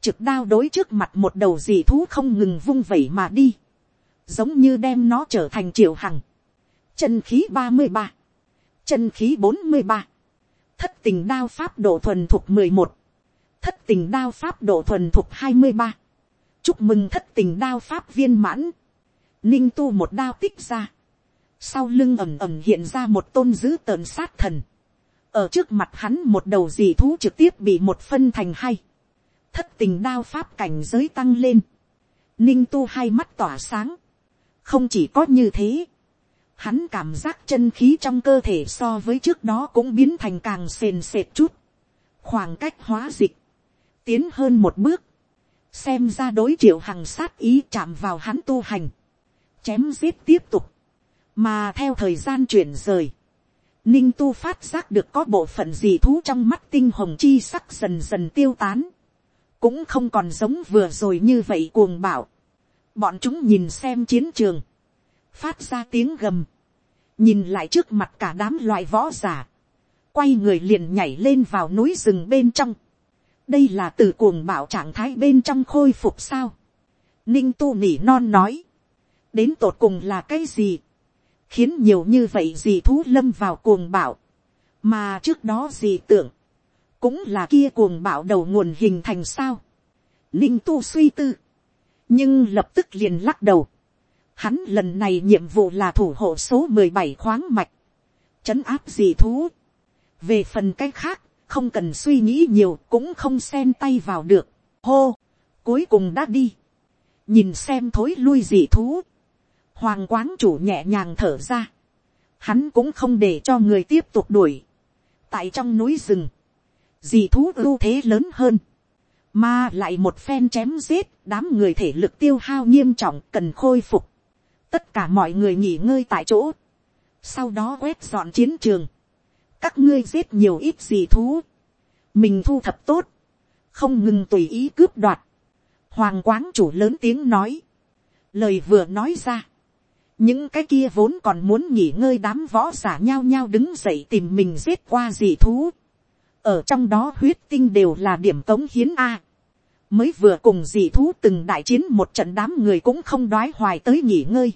trực đao đối trước mặt một đầu dì thú không ngừng vung vẩy mà đi, giống như đem nó trở thành triệu hằng, chân khí ba mươi ba, chân khí bốn mươi ba, thất tình đao pháp độ thuần thuộc mười một, thất tình đao pháp độ thuần thuộc hai mươi ba, chúc mừng thất tình đao pháp viên mãn, ninh tu một đao tích ra, sau lưng ẩm ẩm hiện ra một tôn dữ tợn sát thần, ở trước mặt hắn một đầu dì thú trực tiếp bị một phân thành hai, thất tình đao pháp cảnh giới tăng lên, ninh tu hai mắt tỏa sáng, không chỉ có như thế, hắn cảm giác chân khí trong cơ thể so với trước đó cũng biến thành càng sền sệt chút, khoảng cách hóa dịch, tiến hơn một bước, xem ra đối triệu hằng sát ý chạm vào hắn tu hành, chém giết tiếp tục, mà theo thời gian chuyển rời, ninh tu phát giác được có bộ phận gì thú trong mắt tinh hồng chi sắc dần dần tiêu tán, cũng không còn giống vừa rồi như vậy cuồng bảo, bọn chúng nhìn xem chiến trường, phát ra tiếng gầm, nhìn lại trước mặt cả đám loại võ giả, quay người liền nhảy lên vào núi rừng bên trong, đây là từ cuồng bảo trạng thái bên trong khôi phục sao, ninh tu nỉ non nói, đến tột cùng là cái gì, khiến nhiều như vậy gì thú lâm vào cuồng bạo, mà trước đó gì tưởng, cũng là kia cuồng bạo đầu nguồn hình thành sao. Ninh tu suy tư, nhưng lập tức liền lắc đầu. Hắn lần này nhiệm vụ là thủ hộ số mười bảy khoáng mạch, trấn áp dị thú. về phần cái khác, không cần suy nghĩ nhiều cũng không xen tay vào được. hô, cuối cùng đã đi. nhìn xem thối lui dị thú. hoàng quán chủ nhẹ nhàng thở ra. hắn cũng không để cho người tiếp tục đuổi. tại trong núi rừng, dị thú ưu thế lớn hơn. mà lại một phen chém giết, đám người thể lực tiêu hao nghiêm trọng cần khôi phục. tất cả mọi người nghỉ ngơi tại chỗ. sau đó quét dọn chiến trường các ngươi giết nhiều ít gì thú. mình thu thập tốt. không ngừng tùy ý cướp đoạt. hoàng quán chủ lớn tiếng nói. lời vừa nói ra. những cái kia vốn còn muốn nghỉ ngơi đám võ giả nhao nhao đứng dậy tìm mình giết qua dị thú ở trong đó huyết tinh đều là điểm cống hiến a. mới vừa cùng dị thú từng đại chiến một trận đám người cũng không đoái hoài tới nghỉ ngơi.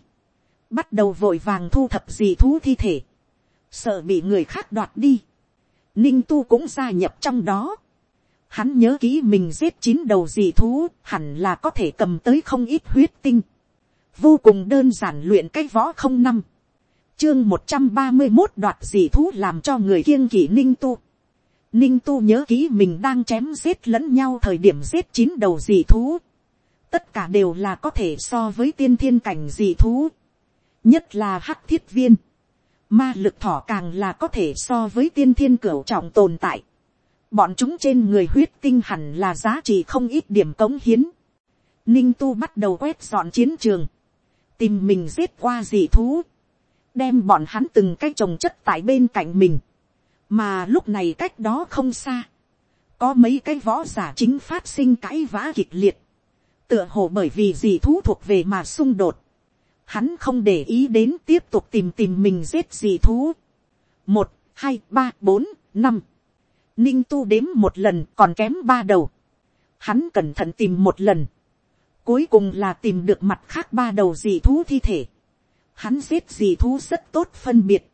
bắt đầu vội vàng thu thập dị thú thi thể sợ bị người khác đoạt đi. ninh tu cũng gia nhập trong đó. hắn nhớ kỹ mình giết chín đầu dị thú, hẳn là có thể cầm tới không ít huyết tinh. vô cùng đơn giản luyện cái võ không năm chương một trăm ba mươi một đoạt dị thú làm cho người kiêng kỵ ninh tu. Ninh tu nhớ kỹ mình đang chém giết lẫn nhau thời điểm giết chín đầu dị thú. Tất cả đều là có thể so với tiên thiên cảnh dị thú. Nhất là hắc thiết viên. Ma lực thỏ càng là có thể so với tiên thiên cửu trọng tồn tại. Bọn chúng trên người huyết tinh hẳn là giá trị không ít điểm cống hiến. Ninh tu bắt đầu quét dọn chiến trường. Tìm mình giết qua dị thú. Đem bọn hắn từng cái trồng chất tại bên cạnh mình mà lúc này cách đó không xa, có mấy cái võ giả chính phát sinh cãi vã kịch liệt, tựa hồ bởi vì Dị thú thuộc về mà xung đột, hắn không để ý đến tiếp tục tìm tìm mình giết gì thú. một, hai, ba, bốn, năm, ninh tu đếm một lần còn kém ba đầu, hắn cẩn thận tìm một lần, cuối cùng là tìm được mặt khác ba đầu dị thú thi thể, hắn giết dị thú rất tốt phân biệt,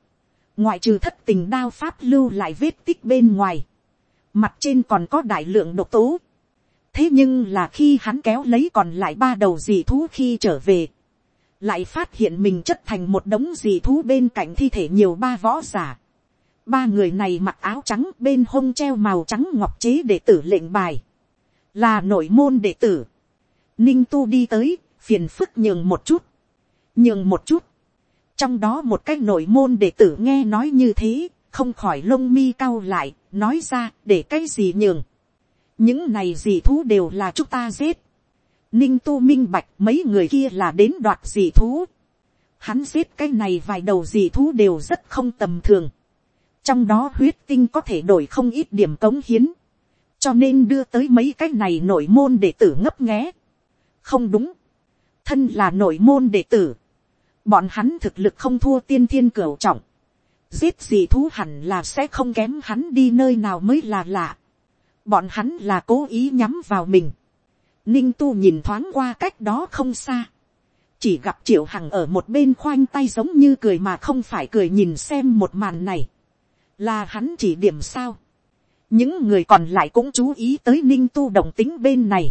ngoại trừ thất tình đao pháp lưu lại vết tích bên ngoài, mặt trên còn có đại lượng độc tố. thế nhưng là khi hắn kéo lấy còn lại ba đầu dì thú khi trở về, lại phát hiện mình chất thành một đống dì thú bên cạnh thi thể nhiều ba võ giả. ba người này mặc áo trắng bên hông treo màu trắng ngọc chế đệ tử lệnh bài, là nội môn đệ tử. ninh tu đi tới, phiền phức nhường một chút, nhường một chút, trong đó một cái nội môn đệ tử nghe nói như thế, không khỏi lông mi cao lại, nói ra để cái gì nhường. những này gì thú đều là chúng ta giết ninh tu minh bạch mấy người kia là đến đoạt dị thú. hắn giết cái này vài đầu dị thú đều rất không tầm thường. trong đó huyết tinh có thể đổi không ít điểm cống hiến. cho nên đưa tới mấy cái này nội môn đệ tử ngấp nghé. không đúng. thân là nội môn đệ tử bọn hắn thực lực không thua tiên thiên cửu trọng, giết dị thú hẳn là sẽ không kém hắn đi nơi nào mới là lạ. bọn hắn là cố ý nhắm vào mình ninh tu nhìn thoáng qua cách đó không xa. chỉ gặp triệu hằng ở một bên khoanh tay giống như cười mà không phải cười nhìn xem một màn này. là hắn chỉ điểm sao. những người còn lại cũng chú ý tới ninh tu đồng tính bên này.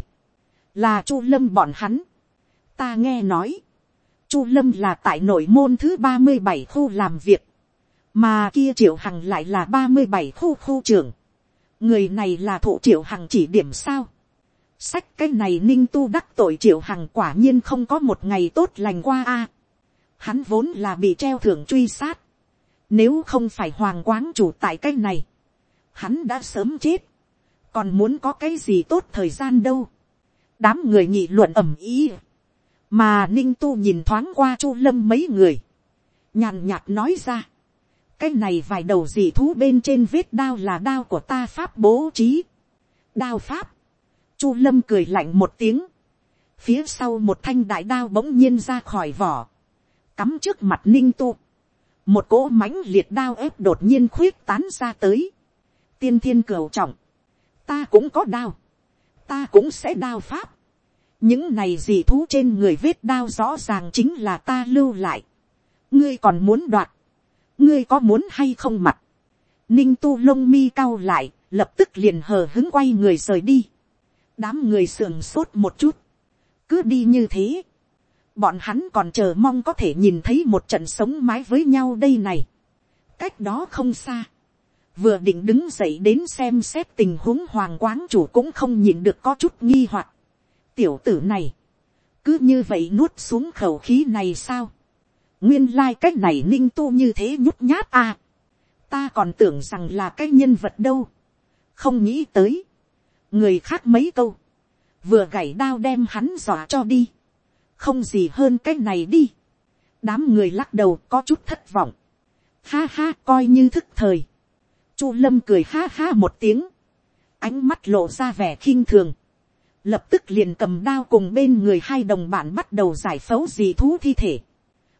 là chu lâm bọn hắn. ta nghe nói Chu Lâm là tại nội môn thứ ba mươi bảy khu làm việc. Mà kia Triệu Hằng lại là ba mươi bảy khu khu trưởng. Người này là thụ Triệu Hằng chỉ điểm sao. Sách cái này ninh tu đắc tội Triệu Hằng quả nhiên không có một ngày tốt lành qua a. hắn vốn là bị treo thưởng truy sát. Nếu không phải hoàng quán chủ tại cái này. Hắn đã sớm chết. Còn muốn có cái gì tốt thời gian đâu. Đám người nghị luận ầm ý mà ninh tu nhìn thoáng qua chu lâm mấy người, nhàn nhạt nói ra, cái này vài đầu dị thú bên trên vết đao là đao của ta pháp bố trí. đao pháp, chu lâm cười lạnh một tiếng, phía sau một thanh đại đao bỗng nhiên ra khỏi vỏ, cắm trước mặt ninh tu, một cỗ mãnh liệt đao ép đột nhiên khuyết tán ra tới, tiên thiên cửu trọng, ta cũng có đao, ta cũng sẽ đao pháp, những này dị thú trên người vết đao rõ ràng chính là ta lưu lại. ngươi còn muốn đoạt, ngươi có muốn hay không mặt. ninh tu lông mi cao lại, lập tức liền hờ hứng quay người rời đi đám người sườn sốt một chút, cứ đi như thế. bọn hắn còn chờ mong có thể nhìn thấy một trận sống mái với nhau đây này. cách đó không xa. vừa định đứng dậy đến xem xét tình huống hoàng quán chủ cũng không nhìn được có chút nghi hoặc. Tiểu tử này, cứ như vậy nuốt xuống khẩu khí này sao, nguyên lai、like、cách này ninh tu như thế nhút nhát à, ta còn tưởng rằng là cái nhân vật đâu, không nghĩ tới, người khác mấy câu, vừa gảy đao đem hắn dọa cho đi, không gì hơn cái này đi, đám người lắc đầu có chút thất vọng, ha ha coi như thức thời, chu lâm cười ha ha một tiếng, ánh mắt lộ ra vẻ khinh thường, lập tức liền cầm đao cùng bên người hai đồng bạn bắt đầu giải phẫu dì thú thi thể,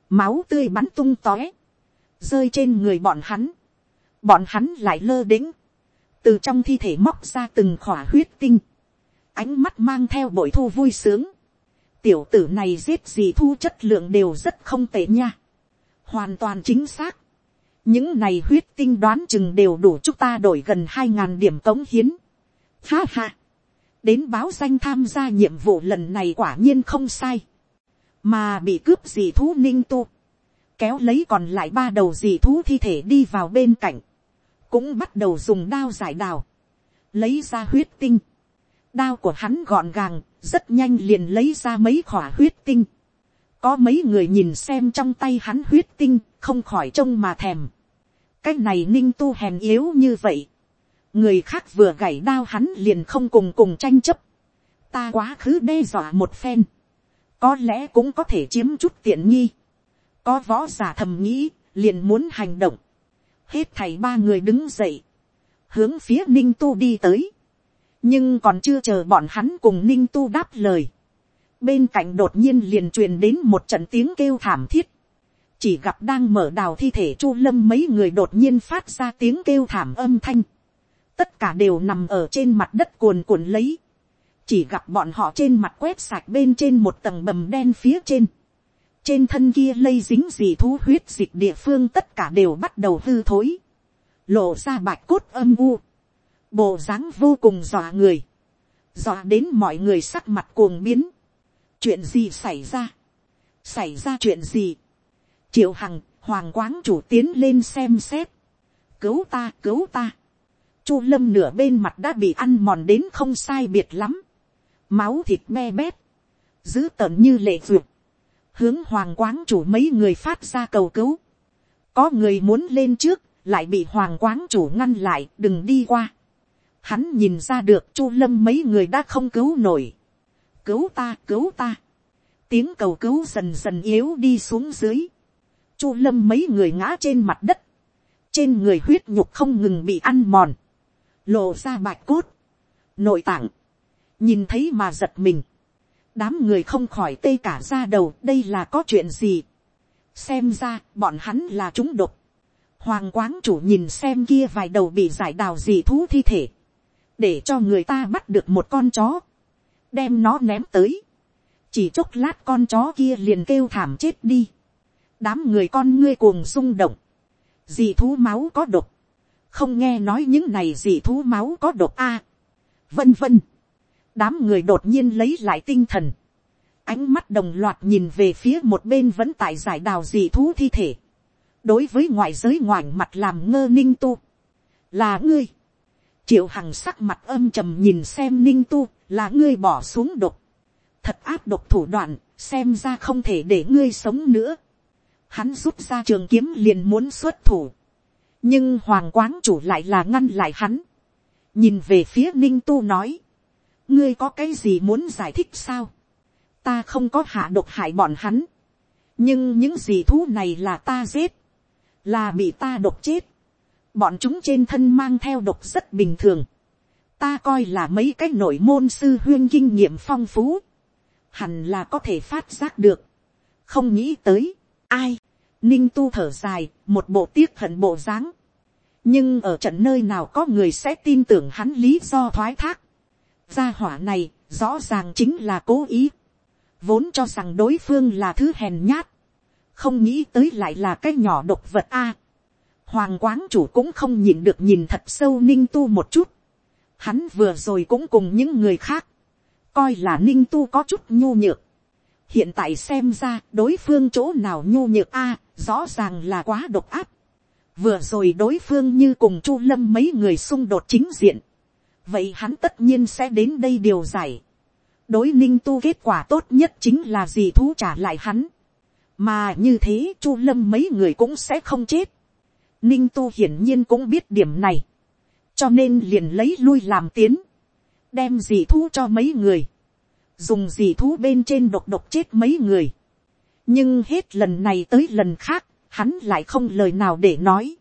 máu tươi bắn tung tóe, rơi trên người bọn hắn, bọn hắn lại lơ đĩnh, từ trong thi thể móc ra từng khỏa huyết tinh, ánh mắt mang theo bội thu vui sướng, tiểu tử này giết gì thu chất lượng đều rất không tệ nha, hoàn toàn chính xác, những này huyết tinh đoán chừng đều đủ chúng ta đổi gần hai ngàn điểm cống hiến, ha ha, đến báo danh tham gia nhiệm vụ lần này quả nhiên không sai, mà bị cướp dì thú ninh tu, kéo lấy còn lại ba đầu dì thú thi thể đi vào bên cạnh, cũng bắt đầu dùng đao giải đào, lấy ra huyết tinh, đao của hắn gọn gàng, rất nhanh liền lấy ra mấy khỏa huyết tinh, có mấy người nhìn xem trong tay hắn huyết tinh, không khỏi trông mà thèm, cái này ninh tu hèn yếu như vậy, người khác vừa gảy đao hắn liền không cùng cùng tranh chấp, ta quá khứ đe dọa một phen, có lẽ cũng có thể chiếm chút tiện nghi, có võ giả thầm nghĩ, liền muốn hành động, hết thầy ba người đứng dậy, hướng phía ninh tu đi tới, nhưng còn chưa chờ bọn hắn cùng ninh tu đáp lời, bên cạnh đột nhiên liền truyền đến một trận tiếng kêu thảm thiết, chỉ gặp đang mở đào thi thể chu lâm mấy người đột nhiên phát ra tiếng kêu thảm âm thanh, tất cả đều nằm ở trên mặt đất cuồn cuộn lấy, chỉ gặp bọn họ trên mặt quét sạch bên trên một tầng bầm đen phía trên, trên thân kia lây dính gì thú huyết dịch địa phương tất cả đều bắt đầu hư thối, lộ ra bạch cốt âm u, bộ dáng vô cùng dọa người, dọa đến mọi người sắc mặt cuồng biến, chuyện gì xảy ra, xảy ra chuyện gì, triệu hằng hoàng quáng chủ tiến lên xem xét, cứu ta cứu ta, chu lâm nửa bên mặt đã bị ăn mòn đến không sai biệt lắm, máu thịt me bét, dữ tợn như lệ ruột hướng hoàng quáng chủ mấy người phát ra cầu cứu, có người muốn lên trước, lại bị hoàng quáng chủ ngăn lại, đừng đi qua. Hắn nhìn ra được chu lâm mấy người đã không cứu nổi. Cứu ta, cứu ta. Tiếng cầu cứu dần dần yếu đi xuống dưới. chu lâm mấy người ngã trên mặt đất. Trên người huyết nhục không ngừng bị ăn mòn lộ ra bạch cốt, nội tạng, nhìn thấy mà giật mình, đám người không khỏi tê cả ra đầu đây là có chuyện gì, xem ra bọn hắn là chúng độc, hoàng quáng chủ nhìn xem kia vài đầu bị giải đào gì thú thi thể, để cho người ta bắt được một con chó, đem nó ném tới, chỉ chốc lát con chó kia liền kêu thảm chết đi, đám người con ngươi cuồng rung động, dì thú máu có độc, không nghe nói những này gì thú máu có độc a, vân vân, đám người đột nhiên lấy lại tinh thần, ánh mắt đồng loạt nhìn về phía một bên vẫn tại giải đào dị thú thi thể, đối với ngoại giới ngoảnh mặt làm ngơ ninh tu, là ngươi, triệu hằng sắc mặt âm trầm nhìn xem ninh tu, là ngươi bỏ xuống độc, thật áp độc thủ đoạn, xem ra không thể để ngươi sống nữa, hắn rút ra trường kiếm liền muốn xuất thủ, nhưng hoàng quán chủ lại là ngăn lại hắn, nhìn về phía ninh tu nói, ngươi có cái gì muốn giải thích sao, ta không có hạ độc hại bọn hắn, nhưng những gì thú này là ta giết, là bị ta độc chết, bọn chúng trên thân mang theo độc rất bình thường, ta coi là mấy cái nội môn sư huyên kinh nghiệm phong phú, hẳn là có thể phát giác được, không nghĩ tới, ai, ninh tu thở dài, một bộ tiếc hận bộ dáng. nhưng ở trận nơi nào có người sẽ tin tưởng hắn lý do thoái thác gia hỏa này, rõ ràng chính là cố ý, vốn cho rằng đối phương là thứ hèn nhát, không nghĩ tới lại là cái nhỏ độc vật a. hoàng quán chủ cũng không nhìn được nhìn thật sâu ninh tu một chút, hắn vừa rồi cũng cùng những người khác, coi là ninh tu có chút nhu nhược, hiện tại xem ra đối phương chỗ nào nhu nhược a, rõ ràng là quá độc áp, vừa rồi đối phương như cùng chu lâm mấy người xung đột chính diện, vậy hắn tất nhiên sẽ đến đây điều giải. đối ninh tu kết quả tốt nhất chính là gì thú trả lại hắn. mà như thế chu lâm mấy người cũng sẽ không chết. ninh tu hiển nhiên cũng biết điểm này. cho nên liền lấy lui làm tiến. đem gì thú cho mấy người. dùng gì thú bên trên độc độc chết mấy người. nhưng hết lần này tới lần khác, hắn lại không lời nào để nói.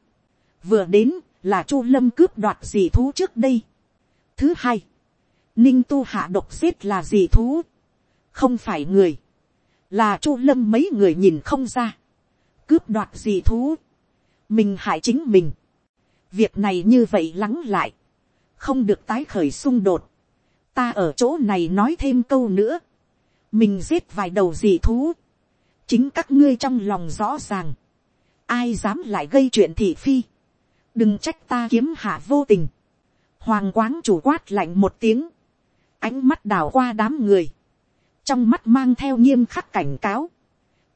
vừa đến là chu lâm cướp đoạt gì thú trước đây Thứ hai, ninh tu hạ độc giết là gì thú, không phải người, là chu lâm mấy người nhìn không ra, cướp đoạt gì thú, mình hại chính mình. việc này như vậy lắng lại, không được tái khởi xung đột, ta ở chỗ này nói thêm câu nữa, mình giết vài đầu gì thú, chính các ngươi trong lòng rõ ràng, ai dám lại gây chuyện thị phi, đừng trách ta kiếm hạ vô tình, Hoàng quáng chủ quát lạnh một tiếng. Ánh mắt đảo qua đám người. Trong mắt mang theo nghiêm khắc cảnh cáo.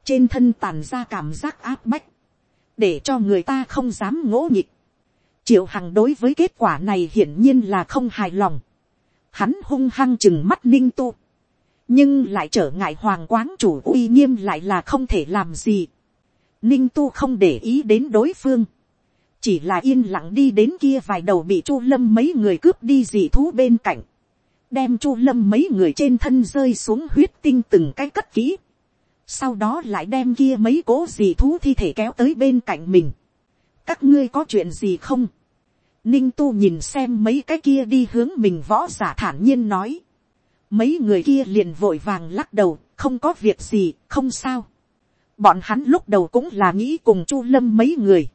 Trên thân tàn ra cảm giác áp bách. Để cho người ta không dám ngỗ nhịp. Triệu Hằng đối với kết quả này hiển nhiên là không hài lòng. Hắn hung hăng chừng mắt ninh tu. Nhưng lại trở ngại hoàng quáng chủ uy nghiêm lại là không thể làm gì. Ninh tu không để ý đến đối phương chỉ là yên lặng đi đến kia vài đầu bị chu lâm mấy người cướp đi dị thú bên cạnh, đem chu lâm mấy người trên thân rơi xuống huyết tinh từng cái cất kỹ, sau đó lại đem kia mấy cố dị thú thi thể kéo tới bên cạnh mình. các ngươi có chuyện gì không, ninh tu nhìn xem mấy cái kia đi hướng mình võ giả thản nhiên nói, mấy người kia liền vội vàng lắc đầu, không có việc gì, không sao. bọn hắn lúc đầu cũng là nghĩ cùng chu lâm mấy người,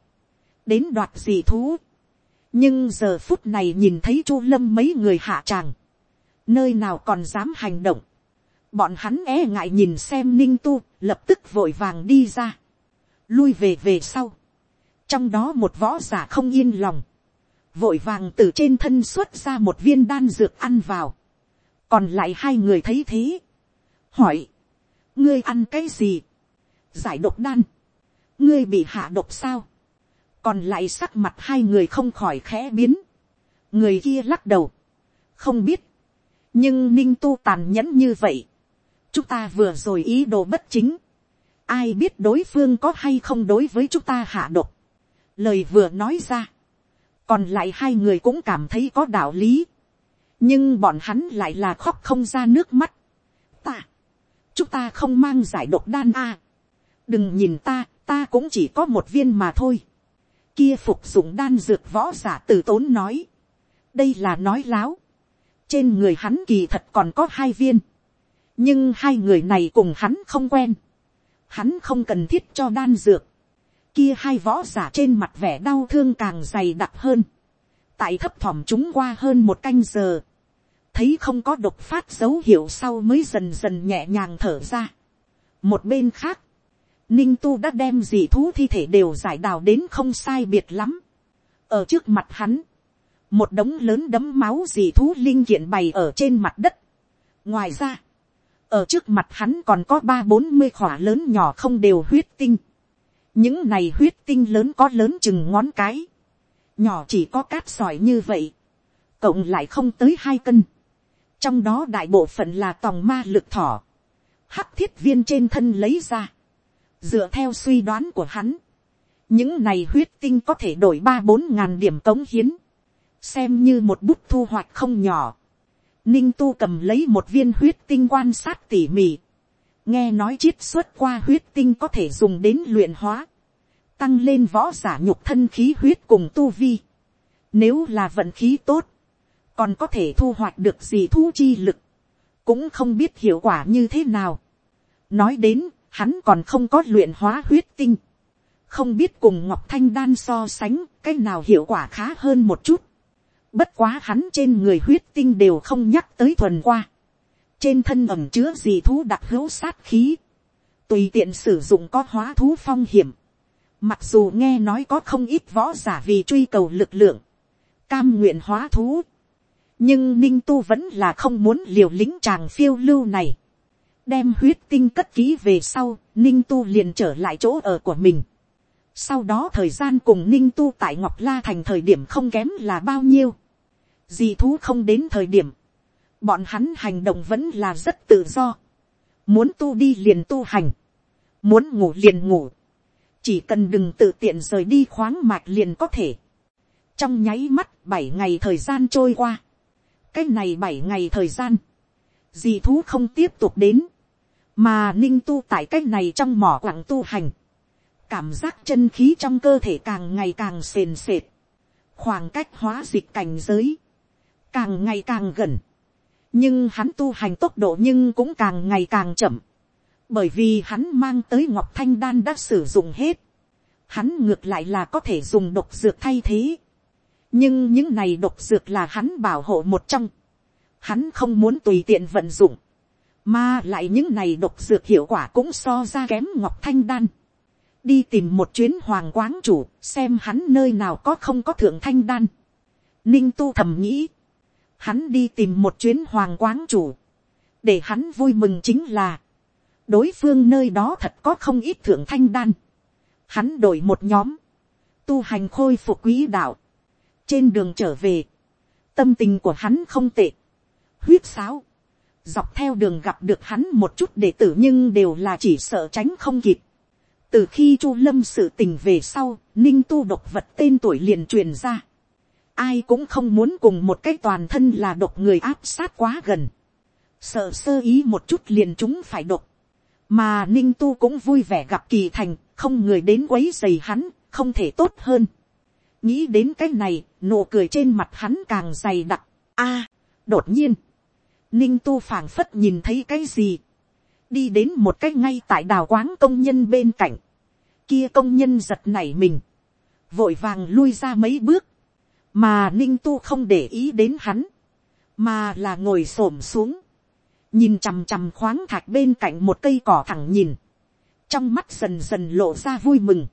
đến đoạt dị thú. nhưng giờ phút này nhìn thấy chu lâm mấy người hạ tràng, nơi nào còn dám hành động. bọn hắn e ngại nhìn xem ninh tu, lập tức vội vàng đi ra, lui về về sau. trong đó một võ giả không yên lòng, vội vàng từ trên thân xuất ra một viên đan dược ăn vào. còn lại hai người thấy thế, hỏi, ngươi ăn cái gì, giải độc đan, ngươi bị hạ độc sao, còn lại sắc mặt hai người không khỏi khẽ biến, người kia lắc đầu, không biết, nhưng ninh tu tàn nhẫn như vậy, chúng ta vừa rồi ý đồ bất chính, ai biết đối phương có hay không đối với chúng ta hạ độc, lời vừa nói ra, còn lại hai người cũng cảm thấy có đạo lý, nhưng bọn hắn lại là khóc không ra nước mắt, ta, chúng ta không mang giải độc đan a, đừng nhìn ta, ta cũng chỉ có một viên mà thôi, kia phục dụng đan dược võ giả tử tốn nói. đây là nói láo. trên người hắn kỳ thật còn có hai viên. nhưng hai người này cùng hắn không quen. hắn không cần thiết cho đan dược. kia hai võ giả trên mặt vẻ đau thương càng dày đặc hơn. tại thấp thỏm chúng qua hơn một canh giờ. thấy không có độc phát dấu hiệu sau mới dần dần nhẹ nhàng thở ra. một bên khác, ninh tu đã đem dị thú thi thể đều giải đào đến không sai biệt lắm. ở trước mặt hắn, một đống lớn đấm máu dị thú linh kiện bày ở trên mặt đất. ngoài ra, ở trước mặt hắn còn có ba bốn mươi khỏa lớn nhỏ không đều huyết tinh. những này huyết tinh lớn có lớn chừng ngón cái, nhỏ chỉ có cát sỏi như vậy, cộng lại không tới hai cân. trong đó đại bộ phận là tòng ma lực thỏ, hắc thiết viên trên thân lấy ra dựa theo suy đoán của hắn, những này huyết tinh có thể đổi ba bốn ngàn điểm cống hiến, xem như một bút thu hoạch không nhỏ. Ninh tu cầm lấy một viên huyết tinh quan sát tỉ mỉ, nghe nói chiết xuất qua huyết tinh có thể dùng đến luyện hóa, tăng lên võ giả nhục thân khí huyết cùng tu vi. Nếu là vận khí tốt, còn có thể thu hoạch được gì thu chi lực, cũng không biết hiệu quả như thế nào. nói đến, hắn còn không có luyện hóa huyết tinh, không biết cùng ngọc thanh đan so sánh cái nào hiệu quả khá hơn một chút. Bất quá hắn trên người huyết tinh đều không nhắc tới thuần qua, trên thân ẩm chứa gì thú đặc hữu sát khí, tùy tiện sử dụng có hóa thú phong hiểm, mặc dù nghe nói có không ít võ giả vì truy cầu lực lượng, cam nguyện hóa thú, nhưng ninh tu vẫn là không muốn liều lĩnh chàng phiêu lưu này, đem huyết tinh cất ký về sau, ninh tu liền trở lại chỗ ở của mình. sau đó thời gian cùng ninh tu tại ngọc la thành thời điểm không kém là bao nhiêu, dì thú không đến thời điểm, bọn hắn hành động vẫn là rất tự do, muốn tu đi liền tu hành, muốn ngủ liền ngủ, chỉ cần đừng tự tiện rời đi khoáng mạch liền có thể. trong nháy mắt bảy ngày thời gian trôi qua, cái này bảy ngày thời gian, dì thú không tiếp tục đến, mà ninh tu tại cái này trong mỏ quặng tu hành, cảm giác chân khí trong cơ thể càng ngày càng sền sệt, khoảng cách hóa dịch cảnh giới, càng ngày càng gần, nhưng hắn tu hành tốc độ nhưng cũng càng ngày càng chậm, bởi vì hắn mang tới ngọc thanh đan đã sử dụng hết, hắn ngược lại là có thể dùng độc dược thay thế, nhưng những này độc dược là hắn bảo hộ một trong, hắn không muốn tùy tiện vận dụng, mà lại những này độc dược hiệu quả cũng so ra kém ngọc thanh đan, đi tìm một chuyến hoàng quán chủ xem hắn nơi nào có không có thượng thanh đan, ninh tu thầm nghĩ, hắn đi tìm một chuyến hoàng quán chủ, để hắn vui mừng chính là, đối phương nơi đó thật có không ít thượng thanh đan, hắn đổi một nhóm, tu hành khôi phục quý đạo, trên đường trở về, tâm tình của hắn không tệ, huyết sáo, dọc theo đường gặp được hắn một chút đệ tử nhưng đều là chỉ sợ tránh không kịp. từ khi chu lâm sự tình về sau, ninh tu độc vật tên tuổi liền truyền ra. ai cũng không muốn cùng một cái toàn thân là độc người áp sát quá gần. sợ sơ ý một chút liền chúng phải độc. mà ninh tu cũng vui vẻ gặp kỳ thành, không người đến quấy dày hắn, không thể tốt hơn. nghĩ đến cái này, nụ cười trên mặt hắn càng dày đặc. a, đột nhiên, ninh tu phảng phất nhìn thấy cái gì, đi đến một cái ngay tại đào quáng công nhân bên cạnh, kia công nhân giật nảy mình, vội vàng lui ra mấy bước, mà ninh tu không để ý đến hắn, mà là ngồi s ổ m xuống, nhìn chằm chằm khoáng thạch bên cạnh một cây cỏ thẳng nhìn, trong mắt dần dần lộ ra vui mừng,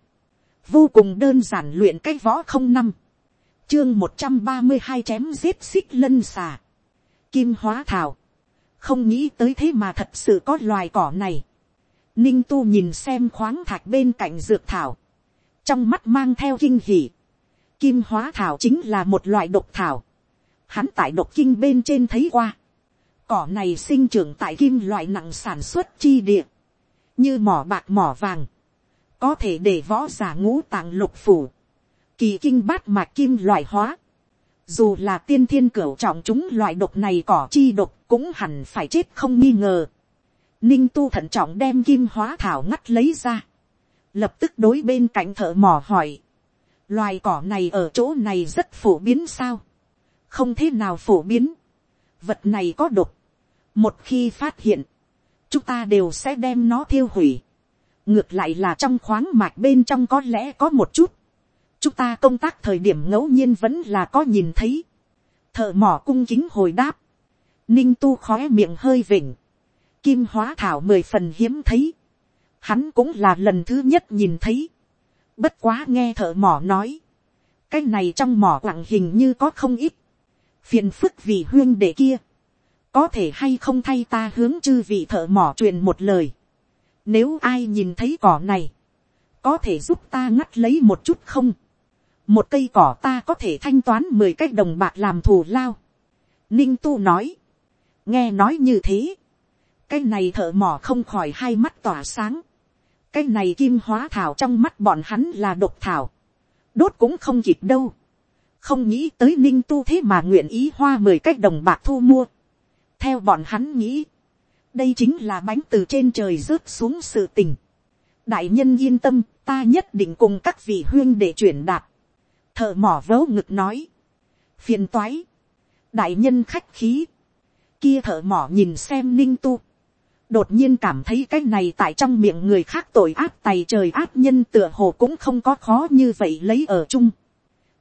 vô cùng đơn giản luyện cái võ không năm, chương một trăm ba mươi hai chém giết xích lân xà, kim hóa thảo, không nghĩ tới thế mà thật sự có loài cỏ này. Ninh tu nhìn xem khoáng thạch bên cạnh dược thảo, trong mắt mang theo kinh hỉ. Kim hóa thảo chính là một loại độc thảo. Hắn tại độc kinh bên trên thấy qua. Cỏ này sinh trưởng tại kim loại nặng sản xuất chi địa. Như mỏ bạc mỏ vàng. Có thể để võ giả ngũ tàng lục phủ. Kỳ kinh bát mà kim loại hóa dù là tiên thiên cửu trọng chúng loại độc này cỏ chi độc cũng hẳn phải chết không nghi ngờ. Ninh tu thận trọng đem kim hóa thảo ngắt lấy ra. Lập tức đối bên cạnh thợ mò hỏi. Loài cỏ này ở chỗ này rất phổ biến sao? Không thế nào phổ biến. Vật này có độc. Một khi phát hiện, chúng ta đều sẽ đem nó thiêu hủy. Ngược lại là trong khoáng mạch bên trong có lẽ có một chút chúng ta công tác thời điểm ngẫu nhiên vẫn là có nhìn thấy, thợ mỏ cung kính hồi đáp, ninh tu khói miệng hơi vỉnh, kim hóa thảo mười phần hiếm thấy, hắn cũng là lần thứ nhất nhìn thấy, bất quá nghe thợ mỏ nói, cái này trong mỏ quặng hình như có không ít, phiền phức vì huyên đệ kia, có thể hay không thay ta hướng chư vị thợ mỏ truyền một lời, nếu ai nhìn thấy cỏ này, có thể giúp ta ngắt lấy một chút không, một cây cỏ ta có thể thanh toán mười cái đồng bạc làm thù lao. Ninh tu nói, nghe nói như thế, cái này thợ mỏ không khỏi hai mắt tỏa sáng, cái này kim hóa thảo trong mắt bọn hắn là độc thảo, đốt cũng không kịp đâu, không nghĩ tới ninh tu thế mà nguyện ý hoa mười cái đồng bạc thu mua. theo bọn hắn nghĩ, đây chính là bánh từ trên trời rớt xuống sự tình. đại nhân yên tâm, ta nhất định cùng các vị huyên để chuyển đạt thợ mỏ vớ ngực nói, phiền toái, đại nhân khách khí, kia thợ mỏ nhìn xem ninh tu, đột nhiên cảm thấy cái này tại trong miệng người khác tội ác tày trời ác nhân tựa hồ cũng không có khó như vậy lấy ở chung,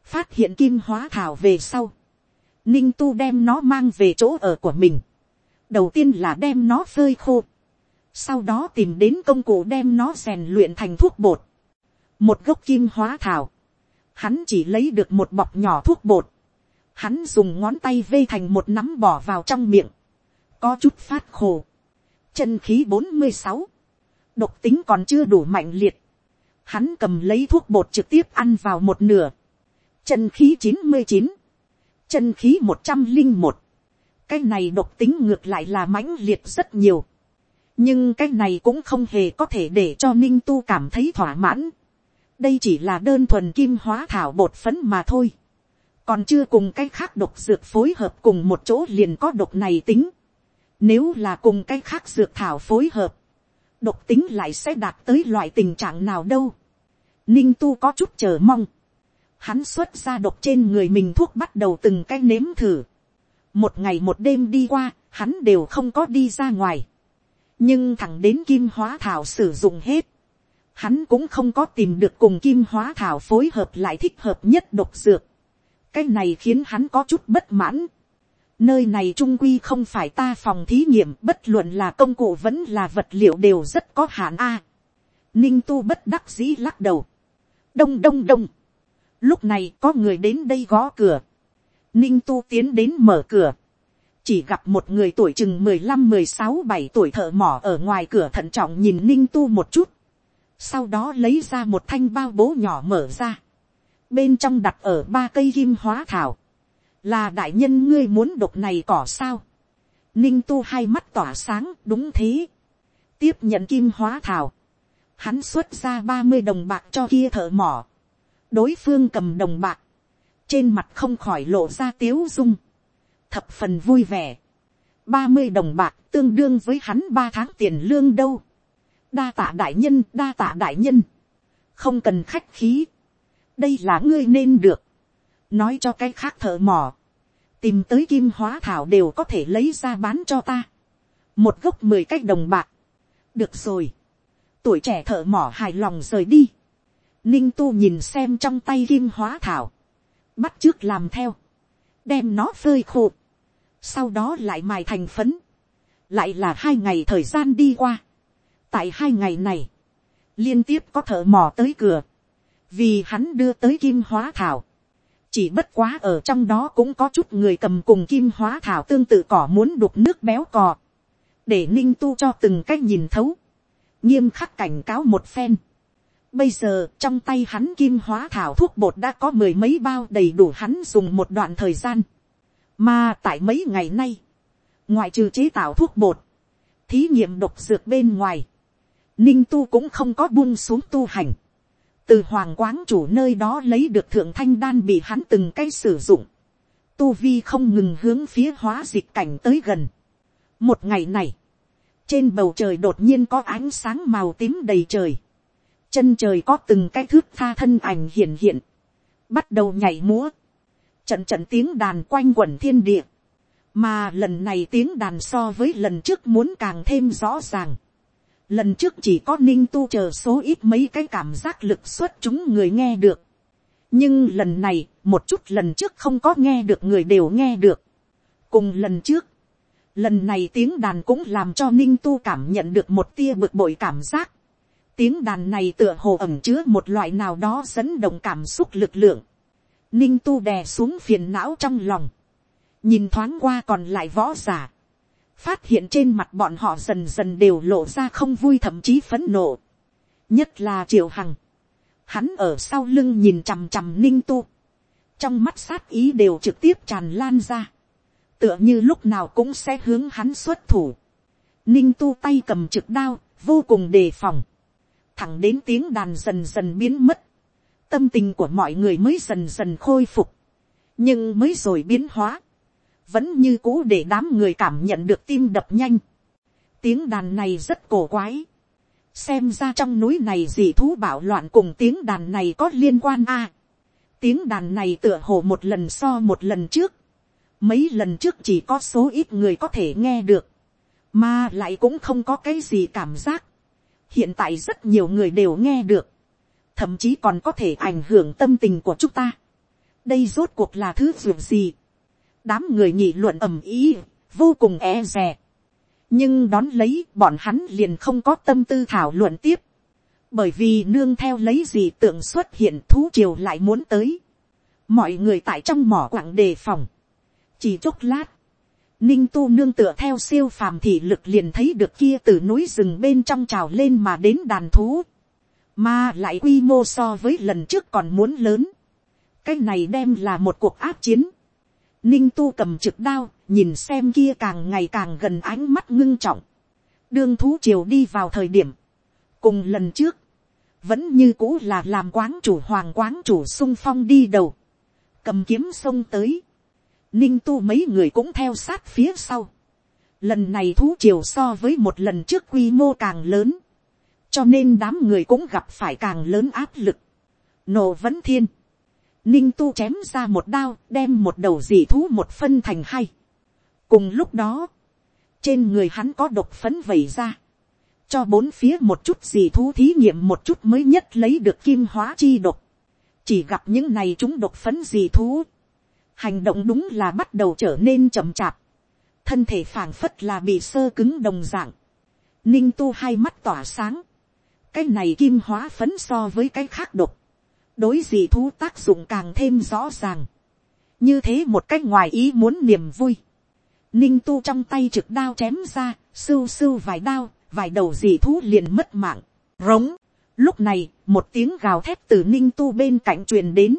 phát hiện kim hóa thảo về sau, ninh tu đem nó mang về chỗ ở của mình, đầu tiên là đem nó phơi khô, sau đó tìm đến công cụ đem nó rèn luyện thành thuốc bột, một gốc kim hóa thảo, hắn chỉ lấy được một bọc nhỏ thuốc bột, hắn dùng ngón tay vê thành một nắm bỏ vào trong miệng, có chút phát khổ, chân khí bốn mươi sáu, độc tính còn chưa đủ mạnh liệt, hắn cầm lấy thuốc bột trực tiếp ăn vào một nửa, chân khí chín mươi chín, chân khí một trăm linh một, cái này độc tính ngược lại là mãnh liệt rất nhiều, nhưng cái này cũng không hề có thể để cho ninh tu cảm thấy thỏa mãn, đây chỉ là đơn thuần kim hóa thảo bột phấn mà thôi, còn chưa cùng cái khác độc dược phối hợp cùng một chỗ liền có độc này tính, nếu là cùng cái khác dược thảo phối hợp, độc tính lại sẽ đạt tới loại tình trạng nào đâu. Ninh tu có chút chờ mong. Hắn xuất ra độc trên người mình thuốc bắt đầu từng cái nếm thử. Một ngày một đêm đi qua, hắn đều không có đi ra ngoài. Nhưng thẳng đến kim hóa thảo sử dụng hết. Hắn cũng không có tìm được cùng kim hóa thảo phối hợp lại thích hợp nhất độc dược. Cái này khiến hắn có chút bất mãn Nơi này trung quy không phải ta phòng thí nghiệm, bất luận là công cụ vẫn là vật liệu đều rất có hạn a. Ninh tu bất đắc dĩ lắc đầu. Đông đông đông. Lúc này có người đến đây gõ cửa. Ninh tu tiến đến mở cửa. Chỉ gặp một người tuổi chừng mười lăm, mười sáu, bảy tuổi thợ mỏ ở ngoài cửa thận trọng nhìn Ninh tu một chút. Sau đó lấy ra một thanh bao bố nhỏ mở ra. Bên trong đặt ở ba cây kim hóa thảo là đại nhân ngươi muốn độc này cỏ sao. ninh tu hai mắt tỏa sáng, đúng thế. tiếp nhận kim hóa thảo. hắn xuất ra ba mươi đồng bạc cho kia thợ mỏ. đối phương cầm đồng bạc. trên mặt không khỏi lộ ra tiếu dung. thập phần vui vẻ. ba mươi đồng bạc tương đương với hắn ba tháng tiền lương đâu đa tạ đại nhân đa tạ đại nhân. không cần khách khí. đây là ngươi nên được. Nói cho cái khác thợ mỏ, tìm tới kim hóa thảo đều có thể lấy ra bán cho ta, một gốc mười cách đồng bạc, được rồi, tuổi trẻ thợ mỏ hài lòng rời đi, ninh tu nhìn xem trong tay kim hóa thảo, bắt trước làm theo, đem nó phơi khô, sau đó lại mài thành phấn, lại là hai ngày thời gian đi qua, tại hai ngày này, liên tiếp có thợ mò tới cửa, vì hắn đưa tới kim hóa thảo, chỉ bất quá ở trong đó cũng có chút người cầm cùng kim hóa thảo tương tự cỏ muốn đục nước béo cò, để ninh tu cho từng cách nhìn thấu, nghiêm khắc cảnh cáo một phen. Bây giờ trong tay hắn kim hóa thảo thuốc bột đã có mười mấy bao đầy đủ hắn dùng một đoạn thời gian. Mà tại mấy ngày nay, ngoại trừ chế tạo thuốc bột, thí nghiệm độc dược bên ngoài, ninh tu cũng không có buông xuống tu hành. Từ hoàng quáng chủ nơi đó lấy được thượng thanh đan bị hắn từng cái sử dụng, tu vi không ngừng hướng phía hóa dịch cảnh tới gần. một ngày này, trên bầu trời đột nhiên có ánh sáng màu tím đầy trời, chân trời có từng cái thước tha thân ảnh hiện hiện, bắt đầu nhảy múa, trận trận tiếng đàn quanh quẩn thiên địa, mà lần này tiếng đàn so với lần trước muốn càng thêm rõ ràng, Lần trước chỉ có ninh tu chờ số ít mấy cái cảm giác lực xuất chúng người nghe được. Nhưng lần này, một chút lần trước không có nghe được người đều nghe được. Cùng lần trước, lần này tiếng đàn cũng làm cho ninh tu cảm nhận được một tia bực bội cảm giác. Tiếng đàn này tựa hồ ẩm chứa một loại nào đó dẫn động cảm xúc lực lượng. Ninh tu đè xuống phiền não trong lòng. Nhìn thoáng qua còn lại võ giả phát hiện trên mặt bọn họ dần dần đều lộ ra không vui thậm chí phấn nộ. nhất là triệu hằng. hắn ở sau lưng nhìn chằm chằm ninh tu. trong mắt sát ý đều trực tiếp tràn lan ra. tựa như lúc nào cũng sẽ hướng hắn xuất thủ. ninh tu tay cầm trực đao, vô cùng đề phòng. thẳng đến tiếng đàn dần dần biến mất. tâm tình của mọi người mới dần dần khôi phục. nhưng mới rồi biến hóa vẫn như cũ để đám người cảm nhận được tim đập nhanh. tiếng đàn này rất cổ quái. xem ra trong núi này dị thú bạo loạn cùng tiếng đàn này có liên quan a. tiếng đàn này tựa hồ một lần so một lần trước. mấy lần trước chỉ có số ít người có thể nghe được. mà lại cũng không có cái gì cảm giác. hiện tại rất nhiều người đều nghe được. thậm chí còn có thể ảnh hưởng tâm tình của chúng ta. đây rốt cuộc là thứ dù gì đám người nhị luận ầm ý, vô cùng e rè. nhưng đón lấy bọn hắn liền không có tâm tư thảo luận tiếp, bởi vì nương theo lấy gì tượng xuất hiện thú triều lại muốn tới, mọi người tại trong mỏ quặng đề phòng, chỉ chốc lát, ninh tu nương tựa theo siêu phàm thị lực liền thấy được kia từ núi rừng bên trong trào lên mà đến đàn thú, mà lại quy mô so với lần trước còn muốn lớn, cái này đem là một cuộc áp chiến, ninh tu cầm trực đao, nhìn xem kia càng ngày càng gần ánh mắt ngưng trọng, đương thú triều đi vào thời điểm, cùng lần trước, vẫn như cũ là làm quán chủ hoàng quán chủ sung phong đi đầu, cầm kiếm sông tới, ninh tu mấy người cũng theo sát phía sau, lần này thú triều so với một lần trước quy mô càng lớn, cho nên đám người cũng gặp phải càng lớn áp lực, nổ vẫn thiên, ninh tu chém ra một đao đem một đầu dị thú một phân thành hai, cùng lúc đó, trên người hắn có độc phấn vẩy ra, cho bốn phía một chút dị thú thí nghiệm một chút mới nhất lấy được kim hóa chi độc, chỉ gặp những này chúng độc phấn dị thú, hành động đúng là bắt đầu trở nên chậm chạp, thân thể phảng phất là bị sơ cứng đồng dạng, ninh tu hai mắt tỏa sáng, cái này kim hóa phấn so với cái khác độc, đối gì thú tác dụng càng thêm rõ ràng, như thế một cách ngoài ý muốn niềm vui, ninh tu trong tay trực đao chém ra, sưu sưu vài đao, vài đầu dị thú liền mất mạng, rống. Lúc này, một tiếng gào thét từ ninh tu bên cạnh truyền đến.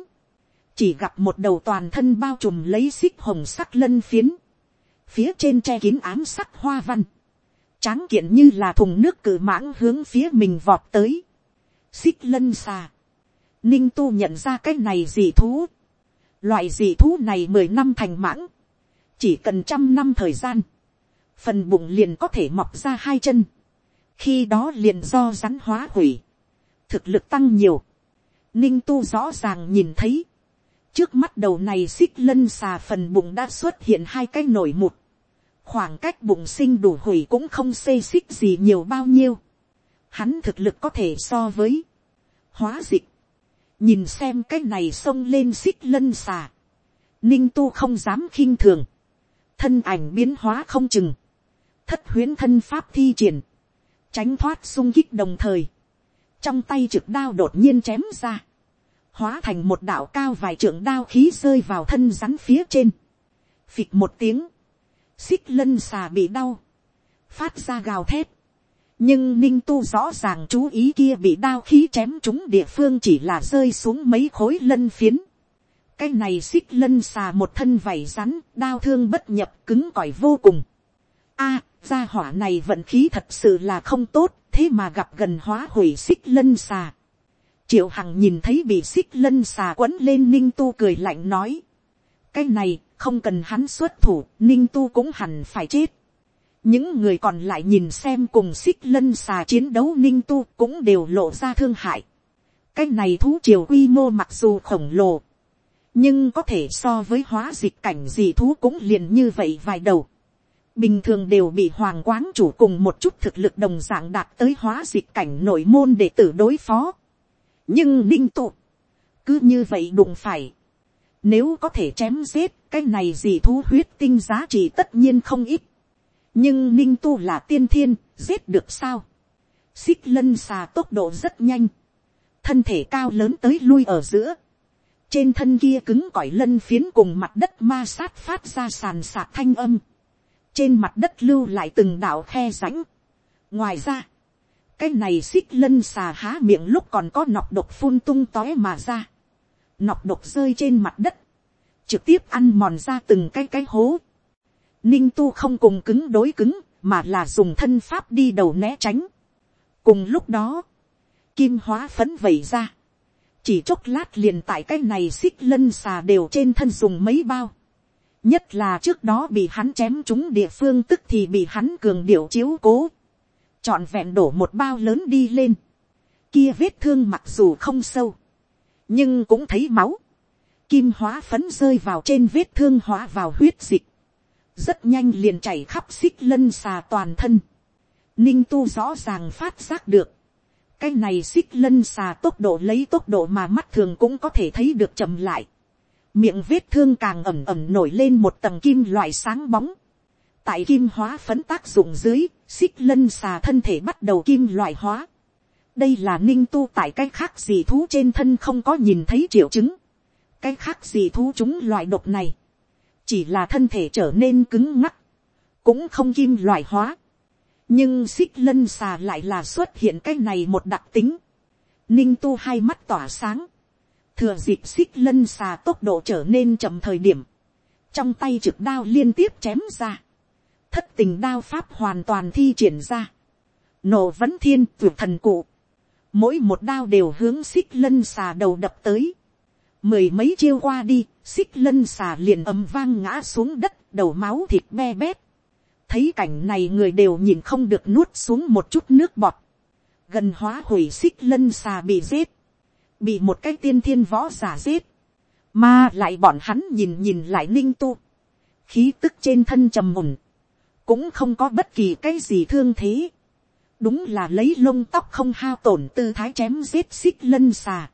Chỉ gặp một đầu toàn thân bao trùm lấy xích hồng sắc lân phiến. Phía trên che kín ám sắc hoa văn. Tráng kiện như là thùng nước cử mãng hướng phía mình vọt tới. Xích lân xà. Ninh tu nhận ra cái này dị thú. Loại dị thú này mười năm thành mãng. Chỉ cần trăm năm thời gian. Phần bụng liền có thể mọc ra hai chân. Khi đó liền do rắn hóa hủy, thực lực tăng nhiều, ninh tu rõ ràng nhìn thấy, trước mắt đầu này xích lân xà phần bụng đã xuất hiện hai cái nổi mụt, khoảng cách bụng sinh đủ hủy cũng không xê xích gì nhiều bao nhiêu, hắn thực lực có thể so với hóa dịch, nhìn xem cái này xông lên xích lân xà, ninh tu không dám khinh thường, thân ảnh biến hóa không chừng, thất huyến thân pháp thi triển, tránh thoát sung kích đồng thời, trong tay trực đao đột nhiên chém ra, hóa thành một đạo cao vài trượng đao khí rơi vào thân rắn phía trên, phịch một tiếng, xích lân xà bị đau, phát ra gào thét, nhưng ninh tu rõ ràng chú ý kia bị đao khí chém chúng địa phương chỉ là rơi xuống mấy khối lân phiến. cái này xích lân xà một thân vảy rắn, đao thương bất nhập cứng cỏi vô cùng. a, gia hỏa này vận khí thật sự là không tốt, thế mà gặp gần hóa hủy xích lân xà. triệu hằng nhìn thấy bị xích lân xà quấn lên ninh tu cười lạnh nói. cái này không cần hắn xuất thủ, ninh tu cũng hẳn phải chết những người còn lại nhìn xem cùng xích lân xà chiến đấu ninh tu cũng đều lộ ra thương hại. cái này thú triều quy mô mặc dù khổng lồ, nhưng có thể so với hóa dịch cảnh gì thú cũng liền như vậy vài đầu bình thường đều bị hoàng quán chủ cùng một chút thực lực đồng dạng đạt tới hóa dịch cảnh nội môn để tử đối phó. nhưng ninh tu cứ như vậy đụng phải. nếu có thể chém giết, cái này gì thú huyết tinh giá trị tất nhiên không ít nhưng ninh tu là tiên thiên, giết được sao. xích lân xà tốc độ rất nhanh. thân thể cao lớn tới lui ở giữa. trên thân kia cứng cỏi lân phiến cùng mặt đất ma sát phát ra sàn sạc thanh âm trên mặt đất lưu lại từng đạo khe rãnh. ngoài ra, cái này xích lân xà há miệng lúc còn có nọc độc phun tung tói mà ra. nọc độc rơi trên mặt đất, trực tiếp ăn mòn ra từng cái cái hố ninh tu không cùng cứng đối cứng, mà là dùng thân pháp đi đầu né tránh. cùng lúc đó, kim hóa phấn vẩy ra. chỉ chốc lát liền tại cái này xích lân xà đều trên thân dùng mấy bao. Nhất là trước đó bị hắn chém chúng địa phương tức thì bị hắn cường điệu chiếu cố, trọn vẹn đổ một bao lớn đi lên, kia vết thương mặc dù không sâu, nhưng cũng thấy máu, kim hóa phấn rơi vào trên vết thương hóa vào huyết dịch, rất nhanh liền chảy khắp xích lân xà toàn thân, ninh tu rõ ràng phát giác được, cái này xích lân xà tốc độ lấy tốc độ mà mắt thường cũng có thể thấy được chậm lại, miệng vết thương càng ẩm ẩm nổi lên một tầng kim loại sáng bóng, tại kim hóa phấn tác dụng dưới, xích lân xà thân thể bắt đầu kim loại hóa. đây là ninh tu tại cái khác gì thú trên thân không có nhìn thấy triệu chứng. cái khác gì thú chúng loại độc này, chỉ là thân thể trở nên cứng ngắc, cũng không kim loại hóa. nhưng xích lân xà lại là xuất hiện cái này một đặc tính. ninh tu hai mắt tỏa sáng, thừa dịp xích lân xà tốc độ trở nên chậm thời điểm, trong tay trực đao liên tiếp chém ra, thất tình đao pháp hoàn toàn thi triển ra, nổ vẫn thiên tuyệt thần cụ, mỗi một đao đều hướng xích lân xà đầu đập tới, mười mấy chiêu qua đi, xích lân xà liền ầm vang ngã xuống đất, đầu máu thịt be bét, thấy cảnh này người đều nhìn không được nuốt xuống một chút nước bọt, gần hóa hủy xích lân xà bị giết, bị một cái tiên thiên võ giả giết, mà lại bọn hắn nhìn nhìn lại ninh tu, khí tức trên thân trầm mùn, cũng không có bất kỳ cái gì thương thế, đúng là lấy lông tóc không hao tổn tư thái chém giết xích lân xà,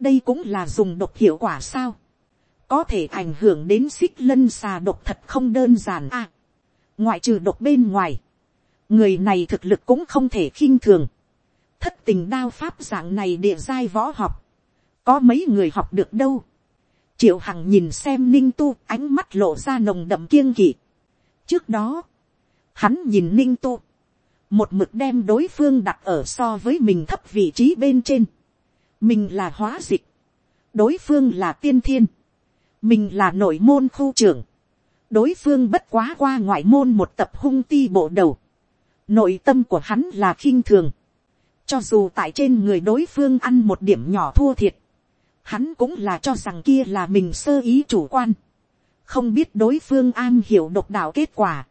đây cũng là dùng độc hiệu quả sao, có thể ảnh hưởng đến xích lân xà độc thật không đơn giản à, ngoại trừ độc bên ngoài, người này thực lực cũng không thể khinh thường, thất tình đao pháp dạng này địa giai võ học, có mấy người học được đâu, triệu hằng nhìn xem ninh tu ánh mắt lộ ra nồng đậm kiêng kỵ. trước đó, hắn nhìn ninh tu, một mực đem đối phương đặt ở so với mình thấp vị trí bên trên mình là hóa dịch, đối phương là tiên thiên, mình là nội môn khu trưởng, đối phương bất quá qua ngoại môn một tập hung ti bộ đầu, nội tâm của hắn là khinh thường, cho dù tại trên người đối phương ăn một điểm nhỏ thua thiệt, hắn cũng là cho rằng kia là mình sơ ý chủ quan, không biết đối phương an hiểu độc đạo kết quả.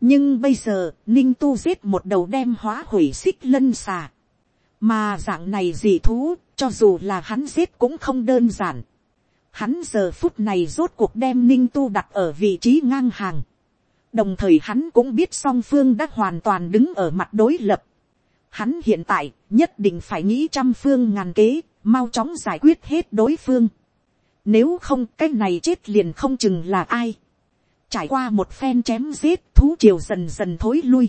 nhưng bây giờ, ninh tu giết một đầu đem hóa hủy xích lân xà, mà dạng này dị thú, cho dù là hắn giết cũng không đơn giản. Hắn giờ phút này rốt cuộc đem ninh tu đặt ở vị trí ngang hàng. đồng thời hắn cũng biết song phương đã hoàn toàn đứng ở mặt đối lập. Hắn hiện tại nhất định phải nghĩ trăm phương ngàn kế, mau chóng giải quyết hết đối phương. Nếu không, cái này chết liền không chừng là ai. Trải qua một phen chém giết, thú triều dần dần thối lui.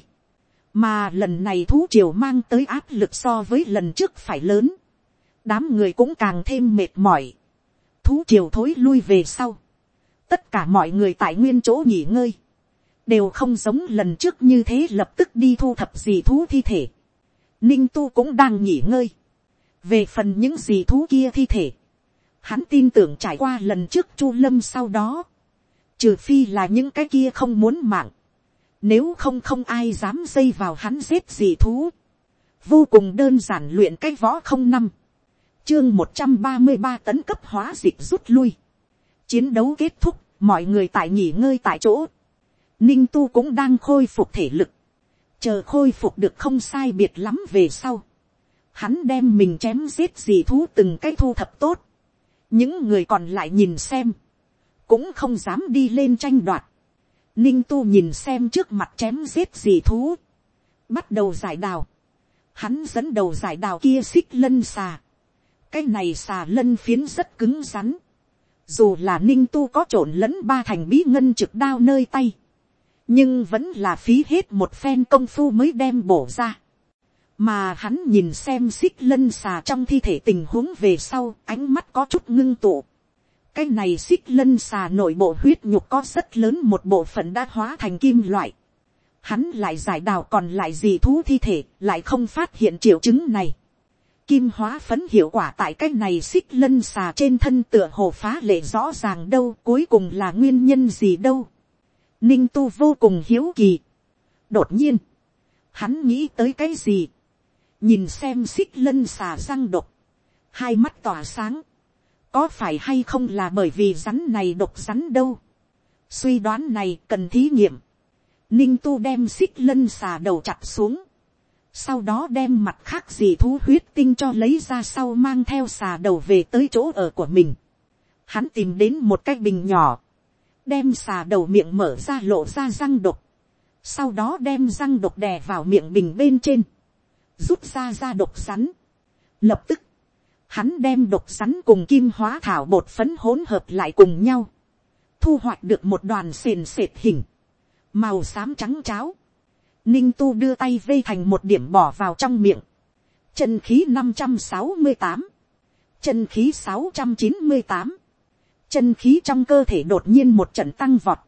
Mà lần này thú triều mang tới áp lực so với lần trước phải lớn. Đám người cũng càng thêm mệt mỏi. Thú triều thối lui về sau. Tất cả mọi người tại nguyên chỗ nghỉ ngơi. Đều không giống lần trước như thế lập tức đi thu thập gì thú thi thể. Ninh tu cũng đang nghỉ ngơi về phần những gì thú kia thi thể, hắn tin tưởng trải qua lần trước chu lâm sau đó, trừ phi là những cái kia không muốn mạng, nếu không không ai dám dây vào hắn giết gì thú, vô cùng đơn giản luyện cái võ không năm, chương một trăm ba mươi ba tấn cấp hóa dịch rút lui, chiến đấu kết thúc, mọi người tại nghỉ ngơi tại chỗ, ninh tu cũng đang khôi phục thể lực, chờ khôi phục được không sai biệt lắm về sau, hắn đem mình chém giết gì thú từng cái thu thập tốt, những người còn lại nhìn xem, cũng không dám đi lên tranh đoạt, ninh tu nhìn xem trước mặt chém giết gì thú, bắt đầu giải đào, hắn dẫn đầu giải đào kia xích lân xà, cái này xà lân phiến rất cứng rắn, dù là ninh tu có trộn lẫn ba thành bí ngân trực đao nơi tay, nhưng vẫn là phí hết một phen công phu mới đem bổ ra. Mà hắn nhìn xem xích lân xà trong thi thể tình huống về sau ánh mắt có chút ngưng tụ. Cái này xích lân xà nội bộ huyết nhục có rất lớn một bộ phận đã hóa thành kim loại. Hắn lại giải đào còn lại gì thú thi thể lại không phát hiện triệu chứng này kim hóa phấn hiệu quả tại cái này xích lân xà trên thân tựa hồ phá lệ rõ ràng đâu cuối cùng là nguyên nhân gì đâu. Ninh tu vô cùng hiếu kỳ. Đột nhiên hắn nghĩ tới cái gì? Nhìn xem xích lân xà răng độc, hai mắt tỏa sáng, có phải hay không là bởi vì rắn này độc rắn đâu. suy đoán này cần thí nghiệm, ninh tu đem xích lân xà đầu chặt xuống, sau đó đem mặt khác gì thú huyết tinh cho lấy ra sau mang theo xà đầu về tới chỗ ở của mình. Hắn tìm đến một cái bình nhỏ, đem xà đầu miệng mở ra lộ ra răng độc, sau đó đem răng độc đè vào miệng bình bên trên, rút ra ra độc rắn. Lập tức, hắn đem độc rắn cùng kim hóa thảo bột phấn hỗn hợp lại cùng nhau. Thu hoạch được một đoàn sền sệt hình. màu xám trắng cháo, ninh tu đưa tay vây thành một điểm bỏ vào trong miệng, chân khí năm trăm sáu mươi tám, chân khí sáu trăm chín mươi tám, chân khí trong cơ thể đột nhiên một trận tăng vọt,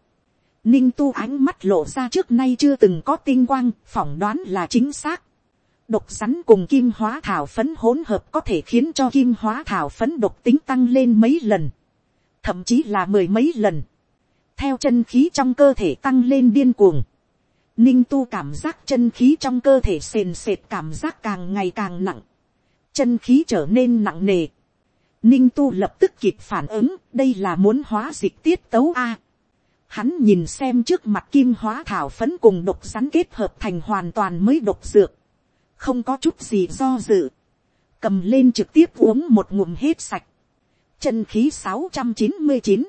ninh tu ánh mắt lộ ra trước nay chưa từng có tinh quang, phỏng đoán là chính xác, độc rắn cùng kim hóa thảo phấn hỗn hợp có thể khiến cho kim hóa thảo phấn độc tính tăng lên mấy lần, thậm chí là mười mấy lần, theo chân khí trong cơ thể tăng lên điên cuồng, ninh tu cảm giác chân khí trong cơ thể sền sệt cảm giác càng ngày càng nặng, chân khí trở nên nặng nề, ninh tu lập tức kịp phản ứng đây là muốn hóa dịch tiết tấu a. hắn nhìn xem trước mặt kim hóa thảo phấn cùng độc rắn kết hợp thành hoàn toàn mới độc dược, không có chút gì do dự, cầm lên trực tiếp uống một ngụm hết sạch, chân khí sáu trăm chín mươi chín,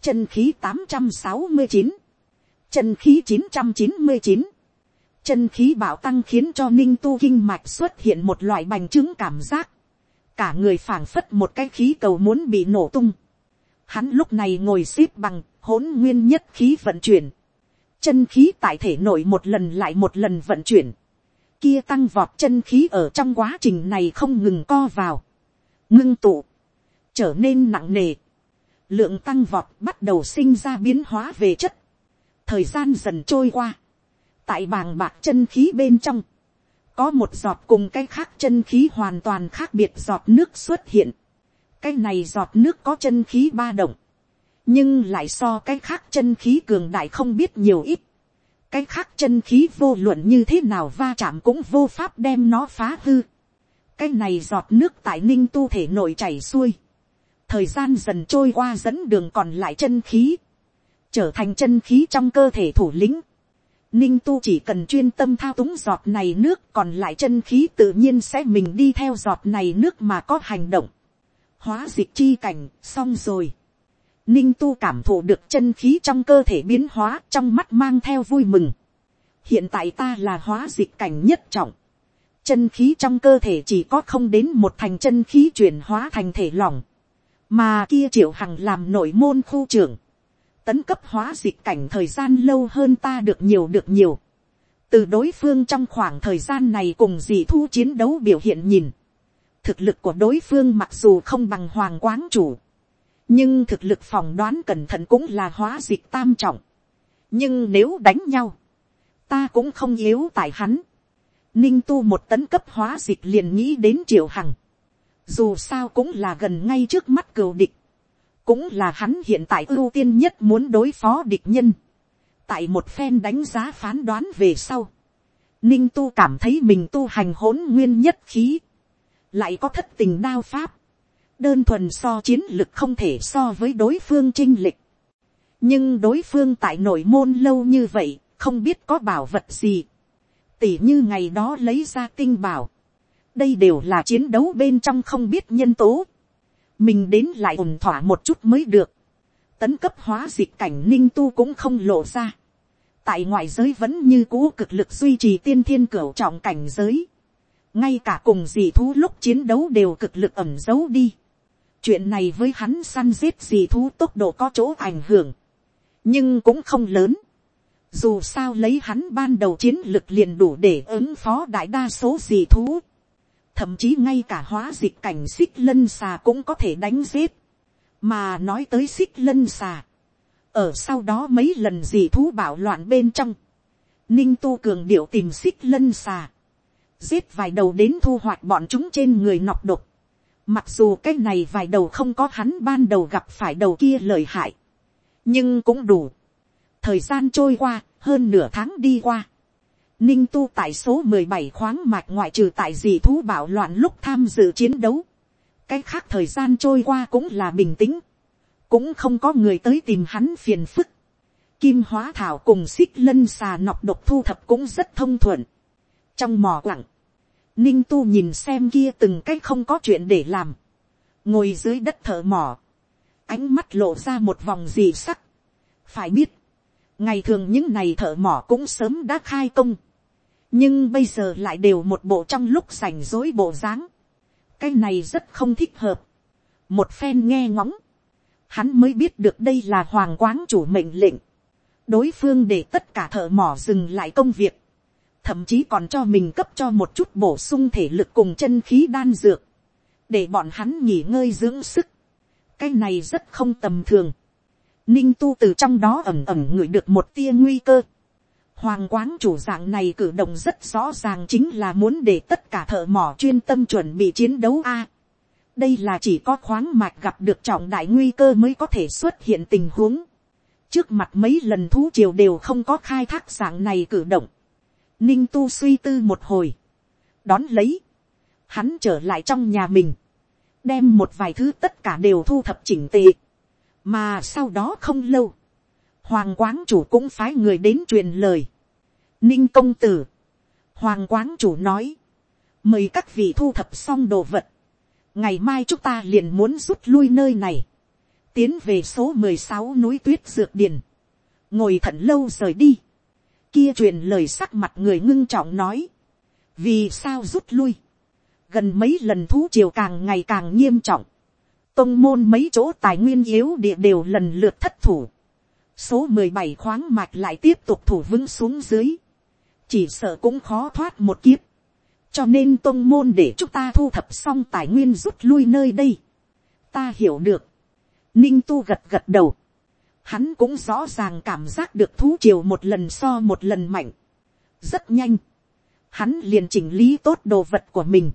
chân khí tám trăm sáu mươi chín, chân khí chín trăm chín mươi chín, chân khí bảo tăng khiến cho ninh tu kinh mạch xuất hiện một loại bành trướng cảm giác, cả người phảng phất một cái khí cầu muốn bị nổ tung. Hắn lúc này ngồi xếp bằng, hỗn nguyên nhất khí vận chuyển. Chân khí tại thể nội một lần lại một lần vận chuyển. Kia tăng vọt chân khí ở trong quá trình này không ngừng co vào. Ngưng tụ. Trở nên nặng nề. Lượng tăng vọt bắt đầu sinh ra biến hóa về chất. Thời gian dần trôi qua. Tại bàng bạc chân khí bên trong có một giọt cùng cái khác chân khí hoàn toàn khác biệt giọt nước xuất hiện. cái này giọt nước có chân khí ba động, nhưng lại so cái khác chân khí cường đại không biết nhiều ít. cái khác chân khí vô luận như thế nào va chạm cũng vô pháp đem nó phá hư. cái này giọt nước tại ninh tu thể nội chảy xuôi. thời gian dần trôi qua dẫn đường còn lại chân khí, trở thành chân khí trong cơ thể thủ lĩnh Ninh tu chỉ cần chuyên tâm thao túng giọt này nước còn lại chân khí tự nhiên sẽ mình đi theo giọt này nước mà có hành động. Hóa dịch chi cảnh, xong rồi. Ninh tu cảm thụ được chân khí trong cơ thể biến hóa trong mắt mang theo vui mừng. Hiện tại ta là hóa dịch cảnh nhất trọng. Chân khí trong cơ thể chỉ có không đến một thành chân khí chuyển hóa thành thể lỏng. Mà kia triệu hằng làm nội môn khu trưởng tấn cấp hóa dịch cảnh thời gian lâu hơn ta được nhiều được nhiều. từ đối phương trong khoảng thời gian này cùng dì thu chiến đấu biểu hiện nhìn. thực lực của đối phương mặc dù không bằng hoàng quán chủ. nhưng thực lực phỏng đoán cẩn thận cũng là hóa dịch tam trọng. nhưng nếu đánh nhau, ta cũng không yếu tại hắn. ninh tu một tấn cấp hóa dịch liền nghĩ đến triệu hằng. dù sao cũng là gần ngay trước mắt cừu địch cũng là hắn hiện tại ưu tiên nhất muốn đối phó địch nhân. tại một phen đánh giá phán đoán về sau, ninh tu cảm thấy mình tu hành hỗn nguyên nhất khí, lại có thất tình đao pháp, đơn thuần so chiến lực không thể so với đối phương trinh lịch. nhưng đối phương tại nội môn lâu như vậy, không biết có bảo vật gì. tỉ như ngày đó lấy ra tinh bảo. đây đều là chiến đấu bên trong không biết nhân tố mình đến lại ổn thỏa một chút mới được. tấn cấp hóa dịch cảnh ninh tu cũng không lộ ra. tại ngoại giới vẫn như cũ cực lực duy trì tiên thiên cửu trọng cảnh giới. ngay cả cùng dì thú lúc chiến đấu đều cực lực ẩm giấu đi. chuyện này với hắn săn giết dì thú tốc độ có chỗ ảnh hưởng. nhưng cũng không lớn. dù sao lấy hắn ban đầu chiến lực liền đủ để ứng phó đại đa số dì thú thậm chí ngay cả hóa dịch cảnh xích lân xà cũng có thể đánh giết, mà nói tới xích lân xà, ở sau đó mấy lần gì thú bảo loạn bên trong, ninh tu cường điệu tìm xích lân xà, giết vài đầu đến thu hoạch bọn chúng trên người nọc độc, mặc dù cái này vài đầu không có hắn ban đầu gặp phải đầu kia lời hại, nhưng cũng đủ, thời gian trôi qua, hơn nửa tháng đi qua, Ninh tu tại số 17 khoáng mạch ngoại trừ tại dị thú bảo loạn lúc tham dự chiến đấu. Cái khác thời gian trôi qua cũng là bình tĩnh. Cũng không có người tới tìm hắn phiền phức. Kim hóa thảo cùng xích lân xà nọc độc thu thập cũng rất thông thuận. Trong mò quặng. Ninh tu nhìn xem kia từng cách không có chuyện để làm. Ngồi dưới đất thở mỏ. Ánh mắt lộ ra một vòng dị sắc. Phải biết. Ngày thường những này thợ mỏ cũng sớm đã khai công nhưng bây giờ lại đều một bộ trong lúc rảnh rối bộ dáng, cái này rất không thích hợp, một phen nghe ngóng, hắn mới biết được đây là hoàng quán chủ mệnh lệnh, đối phương để tất cả thợ mỏ dừng lại công việc, thậm chí còn cho mình cấp cho một chút bổ sung thể lực cùng chân khí đan dược, để bọn hắn nghỉ ngơi dưỡng sức. cái này rất không tầm thường. ninh tu từ trong đó ẩm ẩm ngửi được một tia nguy cơ hoàng quán chủ dạng này cử động rất rõ ràng chính là muốn để tất cả thợ mỏ chuyên tâm chuẩn bị chiến đấu a. đây là chỉ có khoáng mạch gặp được trọng đại nguy cơ mới có thể xuất hiện tình huống. trước mặt mấy lần thú triều đều không có khai thác dạng này cử động. Ninh tu suy tư một hồi, đón lấy, hắn trở lại trong nhà mình, đem một vài thứ tất cả đều thu thập chỉnh tề, mà sau đó không lâu, hoàng quán chủ cũng phái người đến truyền lời, ninh công tử, hoàng quán chủ nói, mời các vị thu thập xong đồ vật, ngày mai chúng ta liền muốn rút lui nơi này, tiến về số mười sáu núi tuyết dược điền, ngồi thận lâu rời đi, kia truyền lời sắc mặt người ngưng trọng nói. vì sao rút lui. gần mấy lần thú triều càng ngày càng nghiêm trọng. tông môn mấy chỗ tài nguyên yếu địa đều lần lượt thất thủ. số mười bảy khoáng mạch lại tiếp tục thủ vững xuống dưới chỉ sợ cũng khó thoát một kiếp. cho nên tôn môn để chúng ta thu thập xong tài nguyên rút lui nơi đây. ta hiểu được. ninh tu gật gật đầu hắn cũng rõ ràng cảm giác được thú triều một lần so một lần mạnh. rất nhanh, hắn liền chỉnh lý tốt đồ vật của mình.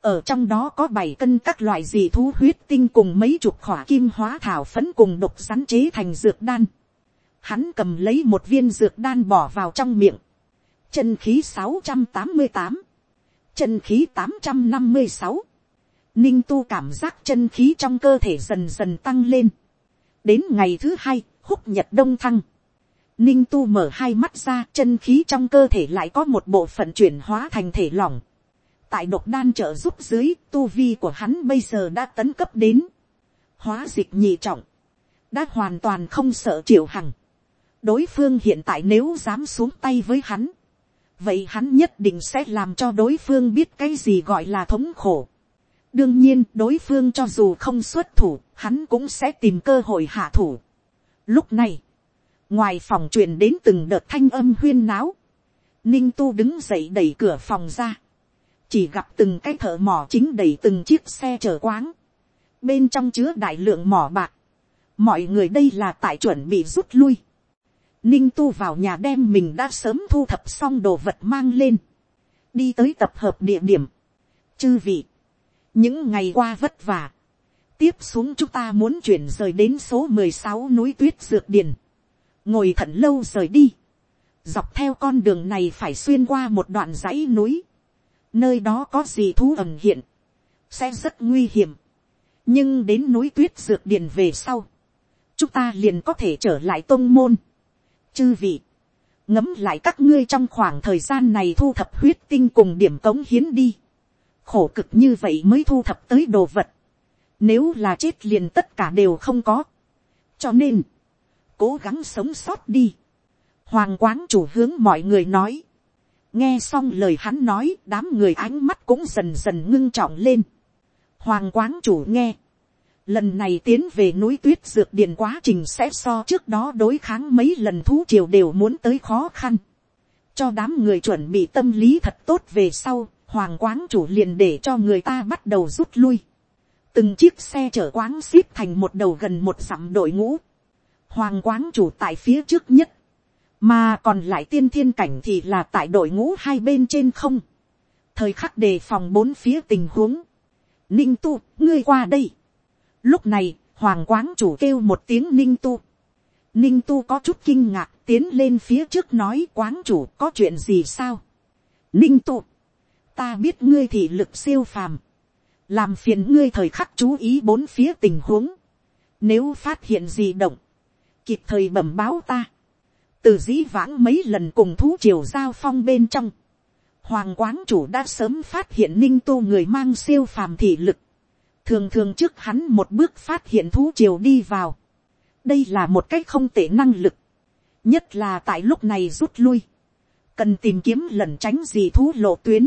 ở trong đó có bảy cân các loại dị thú huyết tinh cùng mấy chục khỏa kim hóa thảo phấn cùng độc rắn chế thành dược đan. hắn cầm lấy một viên dược đan bỏ vào trong miệng chân khí sáu trăm tám mươi tám, chân khí tám trăm năm mươi sáu, ninh tu cảm giác chân khí trong cơ thể dần dần tăng lên đến ngày thứ hai, húc nhật đông thăng. Ninh tu mở hai mắt ra, chân khí trong cơ thể lại có một bộ phận chuyển hóa thành thể lỏng. Tại độc đan trợ giúp dưới, tu vi của hắn bây giờ đã tấn cấp đến. Hóa dịch nhị trọng. Đã hoàn toàn không sợ triệu hằng. Đối phương hiện tại nếu dám xuống tay với hắn. Vậy hắn nhất định sẽ làm cho đối phương biết cái gì gọi là thống khổ. Đương nhiên đối phương cho dù không xuất thủ, hắn cũng sẽ tìm cơ hội hạ thủ. Lúc này, ngoài phòng truyền đến từng đợt thanh âm huyên náo, ninh tu đứng dậy đẩy cửa phòng ra, chỉ gặp từng cái thợ mỏ chính đẩy từng chiếc xe chở quáng, bên trong chứa đại lượng mỏ bạc, mọi người đây là tại chuẩn bị rút lui. Ninh tu vào nhà đem mình đã sớm thu thập xong đồ vật mang lên, đi tới tập hợp địa điểm, chư vị, những ngày qua vất vả, tiếp xuống chúng ta muốn chuyển rời đến số mười sáu núi tuyết dược điền, ngồi thận lâu rời đi, dọc theo con đường này phải xuyên qua một đoạn dãy núi, nơi đó có gì thú ẩm hiện, sẽ rất nguy hiểm, nhưng đến núi tuyết dược điền về sau, chúng ta liền có thể trở lại tôn môn chư vị, ngấm lại các ngươi trong khoảng thời gian này thu thập huyết tinh cùng điểm cống hiến đi. Khổ cực như vậy mới thu thập tới đồ vật, nếu là chết liền tất cả đều không có, cho nên, cố gắng sống sót đi, hoàng quán chủ hướng mọi người nói, nghe xong lời hắn nói đám người ánh mắt cũng dần dần ngưng trọng lên, hoàng quán chủ nghe, lần này tiến về núi tuyết dược điện quá trình sẽ so trước đó đối kháng mấy lần thú triều đều muốn tới khó khăn, cho đám người chuẩn bị tâm lý thật tốt về sau, hoàng quán chủ liền để cho người ta bắt đầu rút lui. từng chiếc xe chở quán xếp thành một đầu gần một dặm đội ngũ. hoàng quán chủ tại phía trước nhất. mà còn lại tiên thiên cảnh thì là tại đội ngũ hai bên trên không. thời khắc đề phòng bốn phía tình huống. ninh tu, ngươi qua đây lúc này, hoàng quán chủ kêu một tiếng ninh tu. ninh tu có chút kinh ngạc tiến lên phía trước nói quán chủ có chuyện gì sao. ninh tu ta biết ngươi thị lực siêu phàm, làm phiền ngươi thời khắc chú ý bốn phía tình huống, nếu phát hiện gì động, kịp thời bẩm báo ta, từ dĩ vãng mấy lần cùng thú triều giao phong bên trong, hoàng quán chủ đã sớm phát hiện ninh tu người mang siêu phàm thị lực, thường thường trước hắn một bước phát hiện thú triều đi vào, đây là một cách không tệ năng lực, nhất là tại lúc này rút lui, cần tìm kiếm lẩn tránh gì thú lộ tuyến,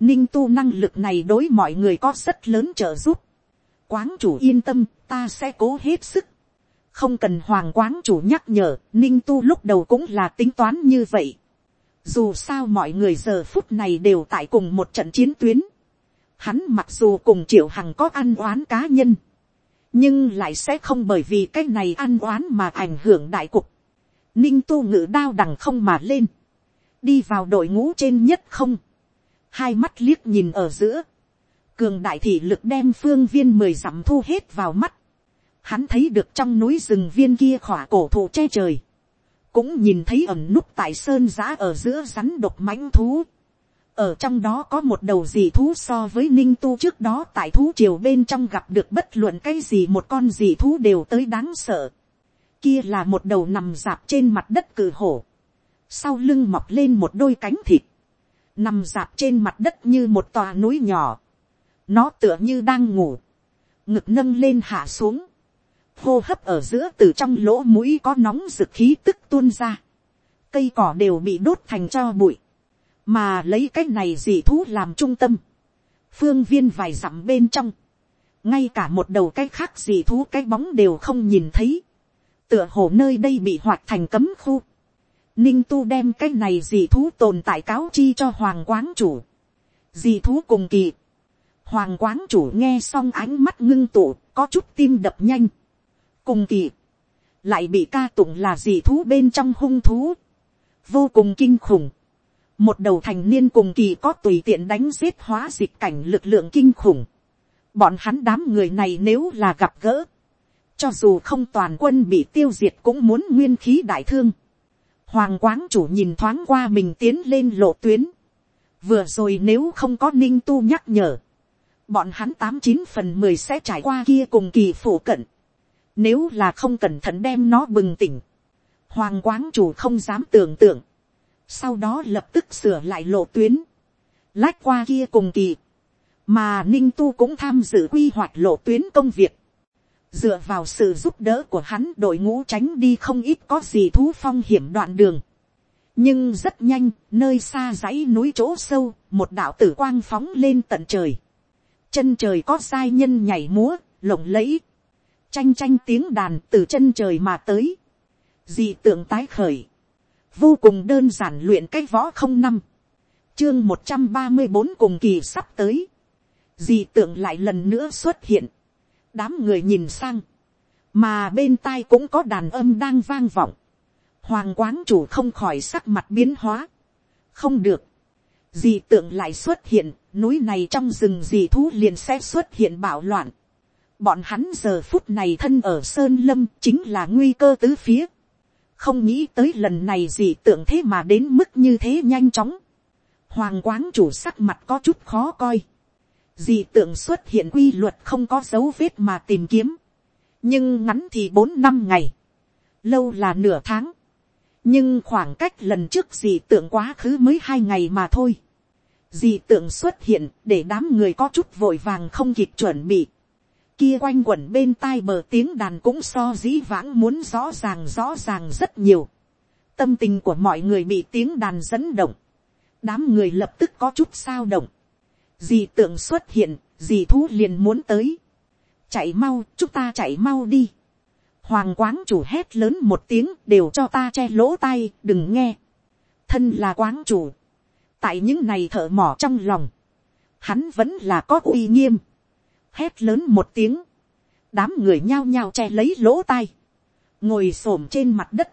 Ninh tu năng lực này đối mọi người có rất lớn trợ giúp. Quán chủ yên tâm, ta sẽ cố hết sức. không cần hoàng quáng chủ nhắc nhở, ninh tu lúc đầu cũng là tính toán như vậy. dù sao mọi người giờ phút này đều tại cùng một trận chiến tuyến hắn mặc dù cùng triệu hằng có ăn oán cá nhân, nhưng lại sẽ không bởi vì cái này ăn oán mà ảnh hưởng đại cục. ninh tu ngự đao đằng không mà lên, đi vào đội ngũ trên nhất không, hai mắt liếc nhìn ở giữa, cường đại thị lực đem phương viên mười dặm thu hết vào mắt, hắn thấy được trong núi rừng viên kia khỏa cổ thụ che trời, cũng nhìn thấy ẩm núp tại sơn giã ở giữa rắn độc mãnh thú, ở trong đó có một đầu gì thú so với ninh tu trước đó tại thú triều bên trong gặp được bất luận cái gì một con gì thú đều tới đáng sợ. Kia là một đầu nằm dạp trên mặt đất cử hổ. Sau lưng mọc lên một đôi cánh thịt. Nằm dạp trên mặt đất như một tòa núi nhỏ. Nó tựa như đang ngủ. Ngực nâng lên hạ xuống. Hô hấp ở giữa từ trong lỗ mũi có nóng rực khí tức tuôn ra. Cây cỏ đều bị đốt thành cho bụi mà lấy cái này dị thú làm trung tâm, phương viên vài dặm bên trong, ngay cả một đầu cái khác dị thú cái bóng đều không nhìn thấy, tựa hồ nơi đây bị hoạt thành cấm khu, ninh tu đem cái này dị thú tồn tại cáo chi cho hoàng quán chủ, dị thú cùng kỳ, hoàng quán chủ nghe xong ánh mắt ngưng tụ có chút tim đập nhanh, cùng kỳ, lại bị ca tụng là dị thú bên trong hung thú, vô cùng kinh khủng, một đầu thành niên cùng kỳ có tùy tiện đánh giết hóa dịch cảnh lực lượng kinh khủng. bọn hắn đám người này nếu là gặp gỡ, cho dù không toàn quân bị tiêu diệt cũng muốn nguyên khí đại thương. hoàng quáng chủ nhìn thoáng qua mình tiến lên lộ tuyến. vừa rồi nếu không có ninh tu nhắc nhở, bọn hắn tám chín phần mười sẽ trải qua kia cùng kỳ phủ cận. nếu là không cẩn thận đem nó bừng tỉnh, hoàng quáng chủ không dám tưởng tượng sau đó lập tức sửa lại lộ tuyến, lách qua kia cùng kỳ, mà ninh tu cũng tham dự quy hoạch lộ tuyến công việc, dựa vào sự giúp đỡ của hắn đội ngũ tránh đi không ít có gì thú phong hiểm đoạn đường, nhưng rất nhanh, nơi xa dãy núi chỗ sâu, một đạo tử quang phóng lên tận trời, chân trời có sai nhân nhảy múa, lộng lẫy, tranh tranh tiếng đàn từ chân trời mà tới, dị tượng tái khởi, vô cùng đơn giản luyện cái võ không năm, chương một trăm ba mươi bốn cùng kỳ sắp tới, dì tượng lại lần nữa xuất hiện, đám người nhìn sang, mà bên tai cũng có đàn âm đang vang vọng, hoàng quán chủ không khỏi sắc mặt biến hóa, không được, dì tượng lại xuất hiện, núi này trong rừng dì thú liền sẽ xuất hiện bạo loạn, bọn hắn giờ phút này thân ở sơn lâm chính là nguy cơ tứ phía, không nghĩ tới lần này gì tưởng thế mà đến mức như thế nhanh chóng. hoàng quán chủ sắc mặt có chút khó coi. dị tượng xuất hiện quy luật không có dấu vết mà tìm kiếm. nhưng ngắn thì bốn năm ngày. lâu là nửa tháng. nhưng khoảng cách lần trước dị tượng quá khứ mới hai ngày mà thôi. dị tượng xuất hiện để đám người có chút vội vàng không kịp chuẩn bị kia quanh quẩn bên tai bờ tiếng đàn cũng so dĩ vãng muốn rõ ràng rõ ràng rất nhiều. Tâm tình của mọi người bị tiếng đàn dẫn động. Đám người lập tức có chút sao động. Dì tượng xuất hiện, dì thú liền muốn tới. Chạy mau, chúng ta chạy mau đi. Hoàng quáng chủ hét lớn một tiếng đều cho ta che lỗ tai, đừng nghe. Thân là quáng chủ. Tại những này thợ mỏ trong lòng. Hắn vẫn là có uy nghiêm hét lớn một tiếng, đám người nhao nhao che lấy lỗ tai, ngồi s ổ m trên mặt đất,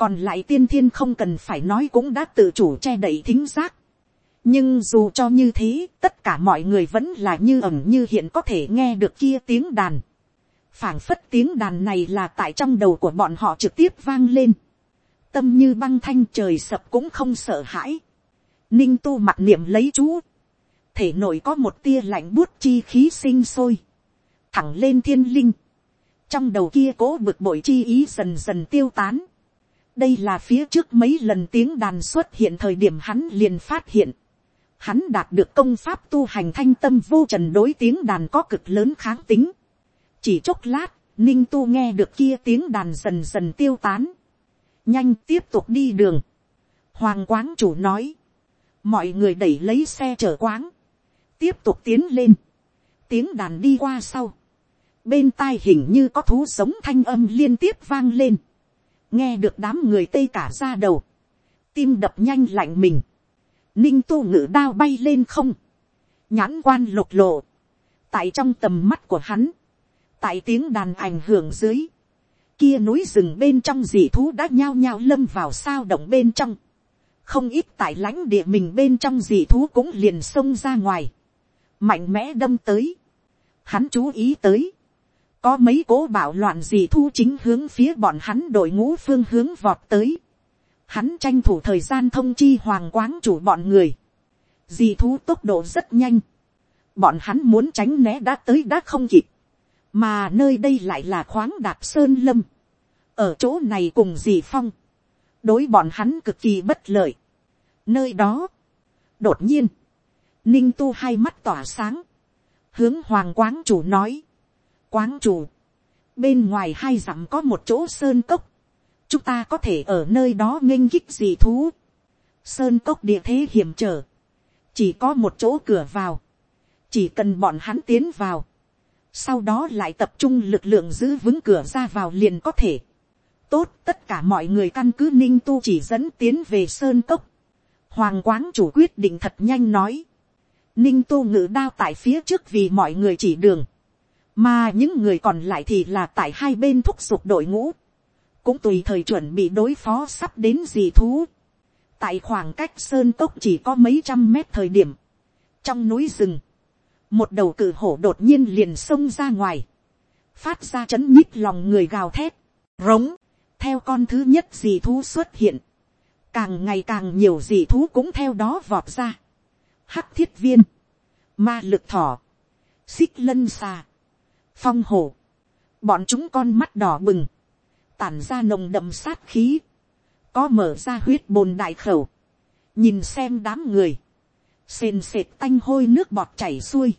còn lại tiên thiên không cần phải nói cũng đã tự chủ che đậy thính giác, nhưng dù cho như thế, tất cả mọi người vẫn là như ẩm như hiện có thể nghe được kia tiếng đàn. phảng phất tiếng đàn này là tại trong đầu của bọn họ trực tiếp vang lên. tâm như băng thanh trời sập cũng không sợ hãi. ninh tu mặt niệm lấy chú, thể nội có một tia lạnh buốt chi khí sinh sôi, thẳng lên thiên linh, trong đầu kia cố bực bội chi ý dần dần tiêu tán. đây là phía trước mấy lần tiếng đàn xuất hiện thời điểm hắn liền phát hiện, hắn đạt được công pháp tu hành thanh tâm vô trần đối tiếng đàn có cực lớn kháng tính. chỉ chốc lát, ninh tu nghe được kia tiếng đàn dần dần tiêu tán. nhanh tiếp tục đi đường. hoàng quán chủ nói, mọi người đẩy lấy xe chở quáng, tiếp tục tiến lên, tiếng đàn đi qua sau, bên tai hình như có thú sống thanh âm liên tiếp vang lên, nghe được đám người tây cả ra đầu, tim đập nhanh lạnh mình, ninh tu ngự đao bay lên không, nhãn quan lục lộ, tại trong tầm mắt của hắn, tại tiếng đàn ảnh hưởng dưới, kia núi rừng bên trong dị thú đã nhao nhao lâm vào sao động bên trong, không ít tại lãnh địa mình bên trong dị thú cũng liền xông ra ngoài, mạnh mẽ đâm tới, hắn chú ý tới, có mấy cố bảo loạn gì thú chính hướng phía bọn hắn đội ngũ phương hướng vọt tới, hắn tranh thủ thời gian thông chi hoàng quáng chủ bọn người, dì thú tốc độ rất nhanh, bọn hắn muốn tránh né đã tới đã không kịp, mà nơi đây lại là khoáng đạp sơn lâm, ở chỗ này cùng dì phong, đối bọn hắn cực kỳ bất lợi. nơi đó, đột nhiên, ninh tu hai mắt tỏa sáng, hướng hoàng quáng chủ nói, quáng chủ, bên ngoài hai dặm có một chỗ sơn cốc, chúng ta có thể ở nơi đó nghênh kích dị thú, sơn cốc địa thế hiểm trở, chỉ có một chỗ cửa vào, chỉ cần bọn hắn tiến vào, sau đó lại tập trung lực lượng giữ vững cửa ra vào liền có thể. tốt tất cả mọi người căn cứ ninh tu chỉ dẫn tiến về sơn cốc. hoàng quáng chủ quyết định thật nhanh nói ninh tu ngự đao tại phía trước vì mọi người chỉ đường. mà những người còn lại thì là tại hai bên thúc giục đội ngũ. cũng tùy thời chuẩn bị đối phó sắp đến gì thú. tại khoảng cách sơn cốc chỉ có mấy trăm mét thời điểm. trong núi rừng, một đầu cự hổ đột nhiên liền xông ra ngoài, phát ra chấn nhích lòng người gào thét, rống, theo con thứ nhất dì thú xuất hiện, càng ngày càng nhiều dì thú cũng theo đó vọt ra, hắc thiết viên, ma lực thỏ, xích lân xà, phong hổ, bọn chúng con mắt đỏ bừng, tản ra nồng đậm sát khí, có mở ra huyết bồn đại khẩu, nhìn xem đám người, sền sệt tanh hôi nước bọt chảy xuôi,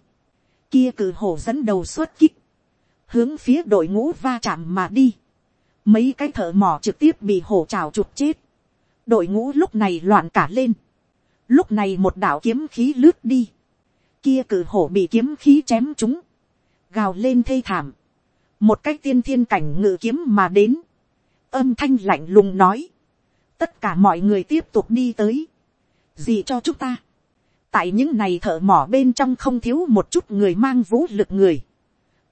kia cử hổ dẫn đầu xuất kích, hướng phía đội ngũ va chạm mà đi, mấy cái thợ mỏ trực tiếp bị hổ trào chụp chết, đội ngũ lúc này loạn cả lên, lúc này một đạo kiếm khí lướt đi, kia cử hổ bị kiếm khí chém chúng, gào lên thê thảm, một cái tiên thiên cảnh ngự kiếm mà đến, âm thanh lạnh lùng nói, tất cả mọi người tiếp tục đi tới, gì cho chúng ta, tại những này thợ mỏ bên trong không thiếu một chút người mang vũ lực người.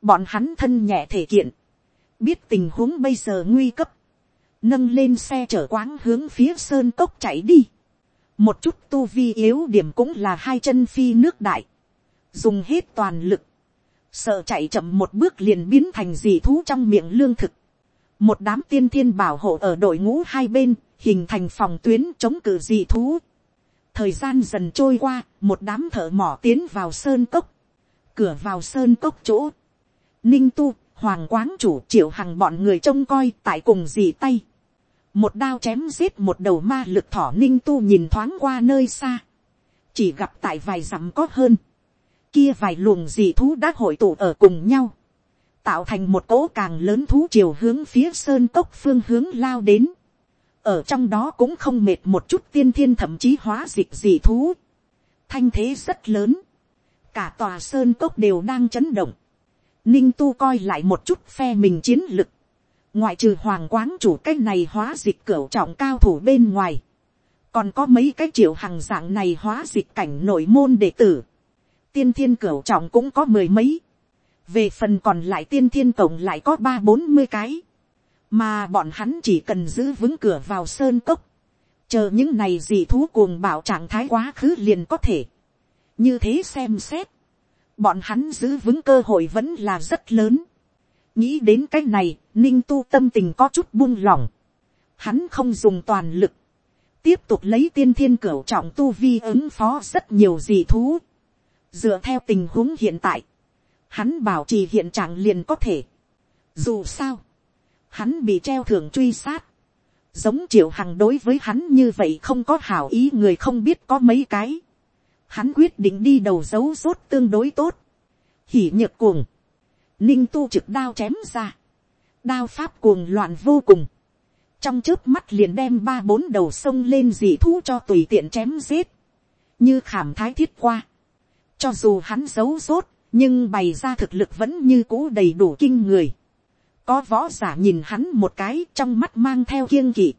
bọn hắn thân nhẹ thể kiện, biết tình huống bây giờ nguy cấp, nâng lên xe chở quáng hướng phía sơn cốc chạy đi một chút tu vi yếu điểm cũng là hai chân phi nước đại, dùng hết toàn lực, sợ chạy chậm một bước liền biến thành dị thú trong miệng lương thực. một đám tiên thiên bảo hộ ở đội ngũ hai bên, hình thành phòng tuyến chống cự dị thú. Thời gian dần trôi qua, một đám thợ mỏ tiến vào sơn cốc, cửa vào sơn cốc chỗ, ninh tu, hoàng quáng chủ triệu hằng bọn người trông coi tại cùng dì tay, một đao chém giết một đầu ma lực thỏ ninh tu nhìn thoáng qua nơi xa, chỉ gặp tại vài dặm có hơn, kia vài luồng dị thú đã hội tụ ở cùng nhau, tạo thành một cỗ càng lớn thú chiều hướng phía sơn cốc phương hướng lao đến, ở trong đó cũng không mệt một chút tiên thiên thậm chí hóa dịch dị thú. thanh thế rất lớn. cả tòa sơn cốc đều đang chấn động. ninh tu coi lại một chút phe mình chiến lực ngoại trừ hoàng quáng chủ cái này hóa dịch cửa trọng cao thủ bên ngoài. còn có mấy cái triệu hàng dạng này hóa dịch cảnh nội môn đệ tử. tiên thiên cửa trọng cũng có mười mấy. về phần còn lại tiên thiên tổng lại có ba bốn mươi cái mà bọn hắn chỉ cần giữ vững cửa vào sơn cốc, chờ những này gì thú cuồng bảo trạng thái quá khứ liền có thể. như thế xem xét, bọn hắn giữ vững cơ hội vẫn là rất lớn nghĩ đến cái này, ninh tu tâm tình có chút buông lỏng. hắn không dùng toàn lực, tiếp tục lấy tiên thiên cửu trọng tu vi ứng phó rất nhiều gì thú. dựa theo tình huống hiện tại, hắn bảo trì hiện trạng liền có thể. dù sao, hắn bị treo thưởng truy sát, giống triệu hằng đối với hắn như vậy không có hảo ý người không biết có mấy cái, hắn quyết định đi đầu dấu rốt tương đối tốt, hỉ nhược cuồng, ninh tu trực đao chém ra, đao pháp cuồng loạn vô cùng, trong trước mắt liền đem ba bốn đầu sông lên dị thú cho tùy tiện chém giết, như khảm thái thiết qua, cho dù hắn giấu rốt, nhưng bày ra thực lực vẫn như cũ đầy đủ kinh người. có võ giả nhìn hắn một cái trong mắt mang theo kiêng kỵ.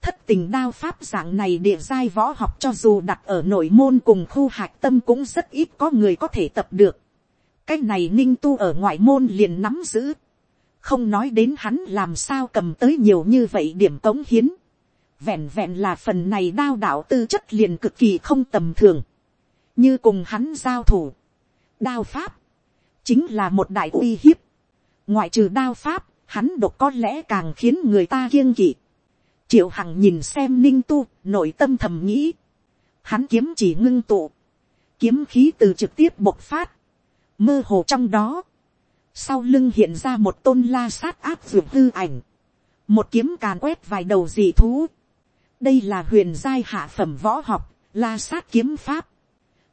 thất tình đao pháp dạng này địa giai võ học cho dù đặt ở nội môn cùng khu hạc tâm cũng rất ít có người có thể tập được cái này ninh tu ở ngoại môn liền nắm giữ. không nói đến hắn làm sao cầm tới nhiều như vậy điểm cống hiến. vẹn vẹn là phần này đao đạo tư chất liền cực kỳ không tầm thường. như cùng hắn giao thủ đao pháp, chính là một đại uy hiếp. ngoại trừ đao pháp, hắn độc có lẽ càng khiến người ta kiêng kỵ. triệu hằng nhìn xem ninh tu, nội tâm thầm nghĩ. hắn kiếm chỉ ngưng tụ, kiếm khí từ trực tiếp bộc phát, mơ hồ trong đó. sau lưng hiện ra một tôn la sát áp dụng hư ảnh, một kiếm càn quét vài đầu dị thú. đây là huyền giai hạ phẩm võ học, la sát kiếm pháp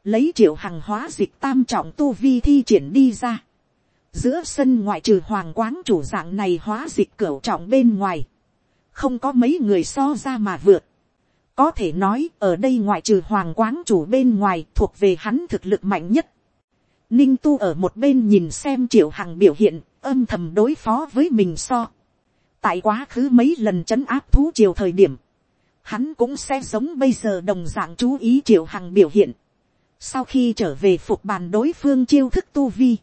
lấy triệu hàng hóa dịch tam trọng tu vi thi triển đi ra. giữa sân ngoại trừ hoàng quán chủ dạng này hóa dịch cửa trọng bên ngoài, không có mấy người so ra mà vượt. có thể nói ở đây ngoại trừ hoàng quán chủ bên ngoài thuộc về hắn thực lực mạnh nhất ninh tu ở một bên nhìn xem triệu hằng biểu hiện âm thầm đối phó với mình so. tại quá khứ mấy lần chấn áp thú triều thời điểm, hắn cũng sẽ giống bây giờ đồng dạng chú ý triệu hằng biểu hiện sau khi trở về phục bàn đối phương chiêu thức tu vi.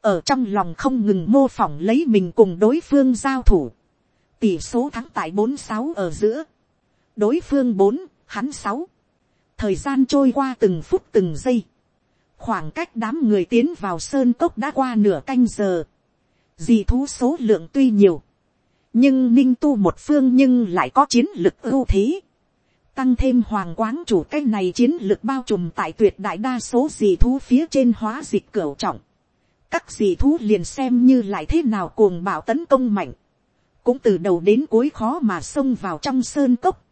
Ở trong lòng không ngừng mô phỏng lấy mình cùng đối phương giao thủ. Tỷ số thắng tại bốn sáu ở giữa. Đối phương bốn hắn sáu Thời gian trôi qua từng phút từng giây. Khoảng cách đám người tiến vào sơn cốc đã qua nửa canh giờ. Dị thú số lượng tuy nhiều. Nhưng ninh tu một phương nhưng lại có chiến lực ưu thế tăng thêm hoàng quán chủ cái này chiến lược bao trùm tại tuyệt đại đa số dị thú phía trên hóa dịch cửa trọng. Các dị thú liền xem như lại thế nào cuồng bạo tấn công mạnh. Cũng từ đầu đến cuối khó mà xông vào trong sơn cốc.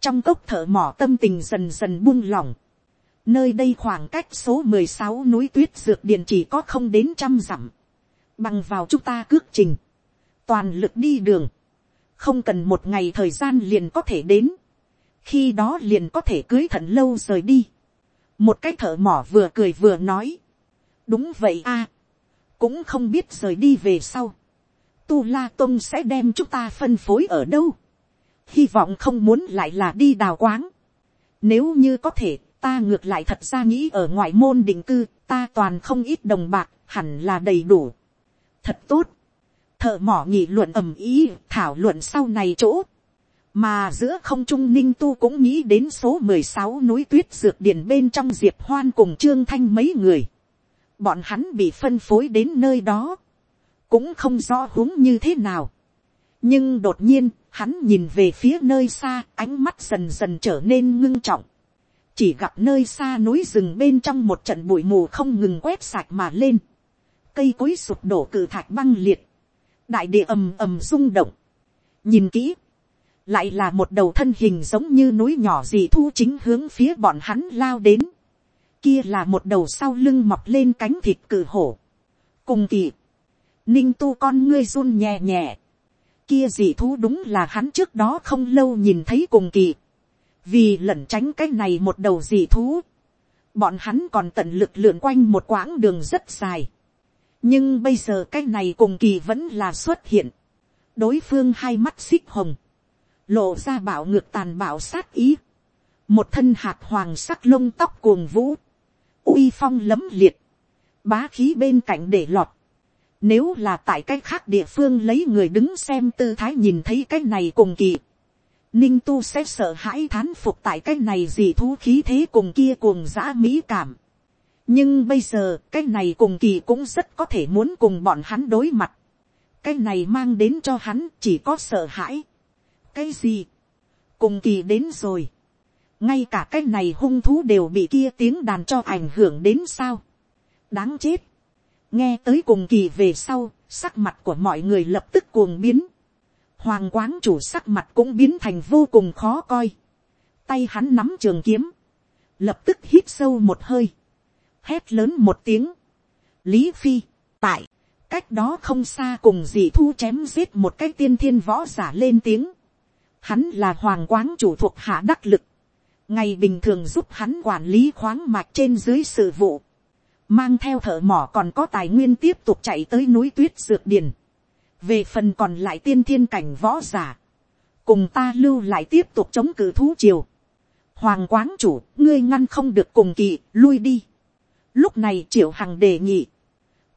Trong cốc thở mỏ tâm tình dần dần buông lỏng. Nơi đây khoảng cách số mười sáu núi tuyết dược điện chỉ có không đến trăm dặm. Bằng vào chúng ta cước trình. Toàn lực đi đường. Không cần một ngày thời gian liền có thể đến khi đó liền có thể cưới thận lâu rời đi. một cái thợ mỏ vừa cười vừa nói. đúng vậy a. cũng không biết rời đi về sau. tu la tôn sẽ đem chúng ta phân phối ở đâu. hy vọng không muốn lại là đi đào quáng. nếu như có thể, ta ngược lại thật ra nghĩ ở ngoại môn định cư, ta toàn không ít đồng bạc, hẳn là đầy đủ. thật tốt. thợ mỏ nghị luận ầm ý, thảo luận sau này chỗ mà giữa không trung ninh tu cũng nghĩ đến số mười sáu núi tuyết dược điển bên trong diệp hoan cùng trương thanh mấy người. bọn hắn bị phân phối đến nơi đó, cũng không rõ huống như thế nào. nhưng đột nhiên, hắn nhìn về phía nơi xa, ánh mắt dần dần trở nên ngưng trọng chỉ gặp nơi xa núi rừng bên trong một trận bụi mù không ngừng quét sạch mà lên. cây cối sụp đổ cử thạch băng liệt. đại địa ầm ầm rung động. nhìn kỹ, lại là một đầu thân hình giống như núi nhỏ gì thu chính hướng phía bọn hắn lao đến. Kia là một đầu sau lưng mọc lên cánh thịt cử hổ. Cùng kỳ, ninh tu con ngươi run nhẹ nhẹ. Kia dị thú đúng là hắn trước đó không lâu nhìn thấy cùng kỳ. Vì lẩn tránh cái này một đầu dị thú. Bọn hắn còn tận lực lượn quanh một quãng đường rất dài. Nhưng bây giờ cái này cùng kỳ vẫn là xuất hiện. Đối phương hai mắt xích hồng lộ ra bảo ngược tàn bạo sát ý, một thân hạt hoàng sắc lông tóc cuồng vũ, uy phong lấm liệt, bá khí bên cạnh để lọt, nếu là tại cái khác địa phương lấy người đứng xem tư thái nhìn thấy cái này cùng kỳ, ninh tu sẽ sợ hãi thán phục tại cái này gì thú khí thế cùng kia cuồng dã mỹ cảm. nhưng bây giờ cái này cùng kỳ cũng rất có thể muốn cùng bọn hắn đối mặt. cái này mang đến cho hắn chỉ có sợ hãi. Cái gì, cùng kỳ đến rồi, ngay cả cái này hung thú đều bị kia tiếng đàn cho ảnh hưởng đến sao, đáng chết, nghe tới cùng kỳ về sau, sắc mặt của mọi người lập tức cuồng biến, hoàng quán chủ sắc mặt cũng biến thành vô cùng khó coi, tay hắn nắm trường kiếm, lập tức hít sâu một hơi, hét lớn một tiếng, lý phi, tại, cách đó không xa cùng Dị thu chém giết một cái tiên thiên võ giả lên tiếng, Hắn là hoàng quán chủ thuộc hạ đắc lực. Ngày bình thường giúp hắn quản lý khoáng mạch trên dưới sự vụ. mang theo thợ mỏ còn có tài nguyên tiếp tục chạy tới núi tuyết dược điền, về phần còn lại tiên thiên cảnh võ giả, cùng ta lưu lại tiếp tục chống cự thú triều, hoàng quán chủ ngươi ngăn không được cùng kỳ lui đi, lúc này triệu hằng đề nghị,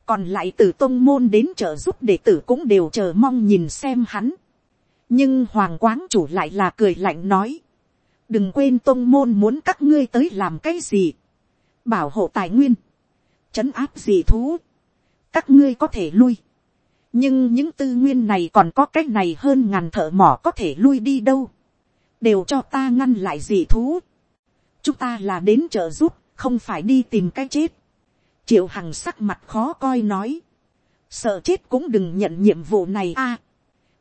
còn lại từ tôn môn đến trợ giúp đệ tử cũng đều chờ mong nhìn xem hắn, nhưng hoàng quán chủ lại là cười lạnh nói, đừng quên tôn môn muốn các ngươi tới làm cái gì, bảo hộ tài nguyên, trấn áp gì thú, các ngươi có thể lui, nhưng những tư nguyên này còn có cái này hơn ngàn thợ mỏ có thể lui đi đâu, đều cho ta ngăn lại gì thú, chúng ta là đến trợ giúp, không phải đi tìm cái chết, triệu hằng sắc mặt khó coi nói, sợ chết cũng đừng nhận nhiệm vụ này a,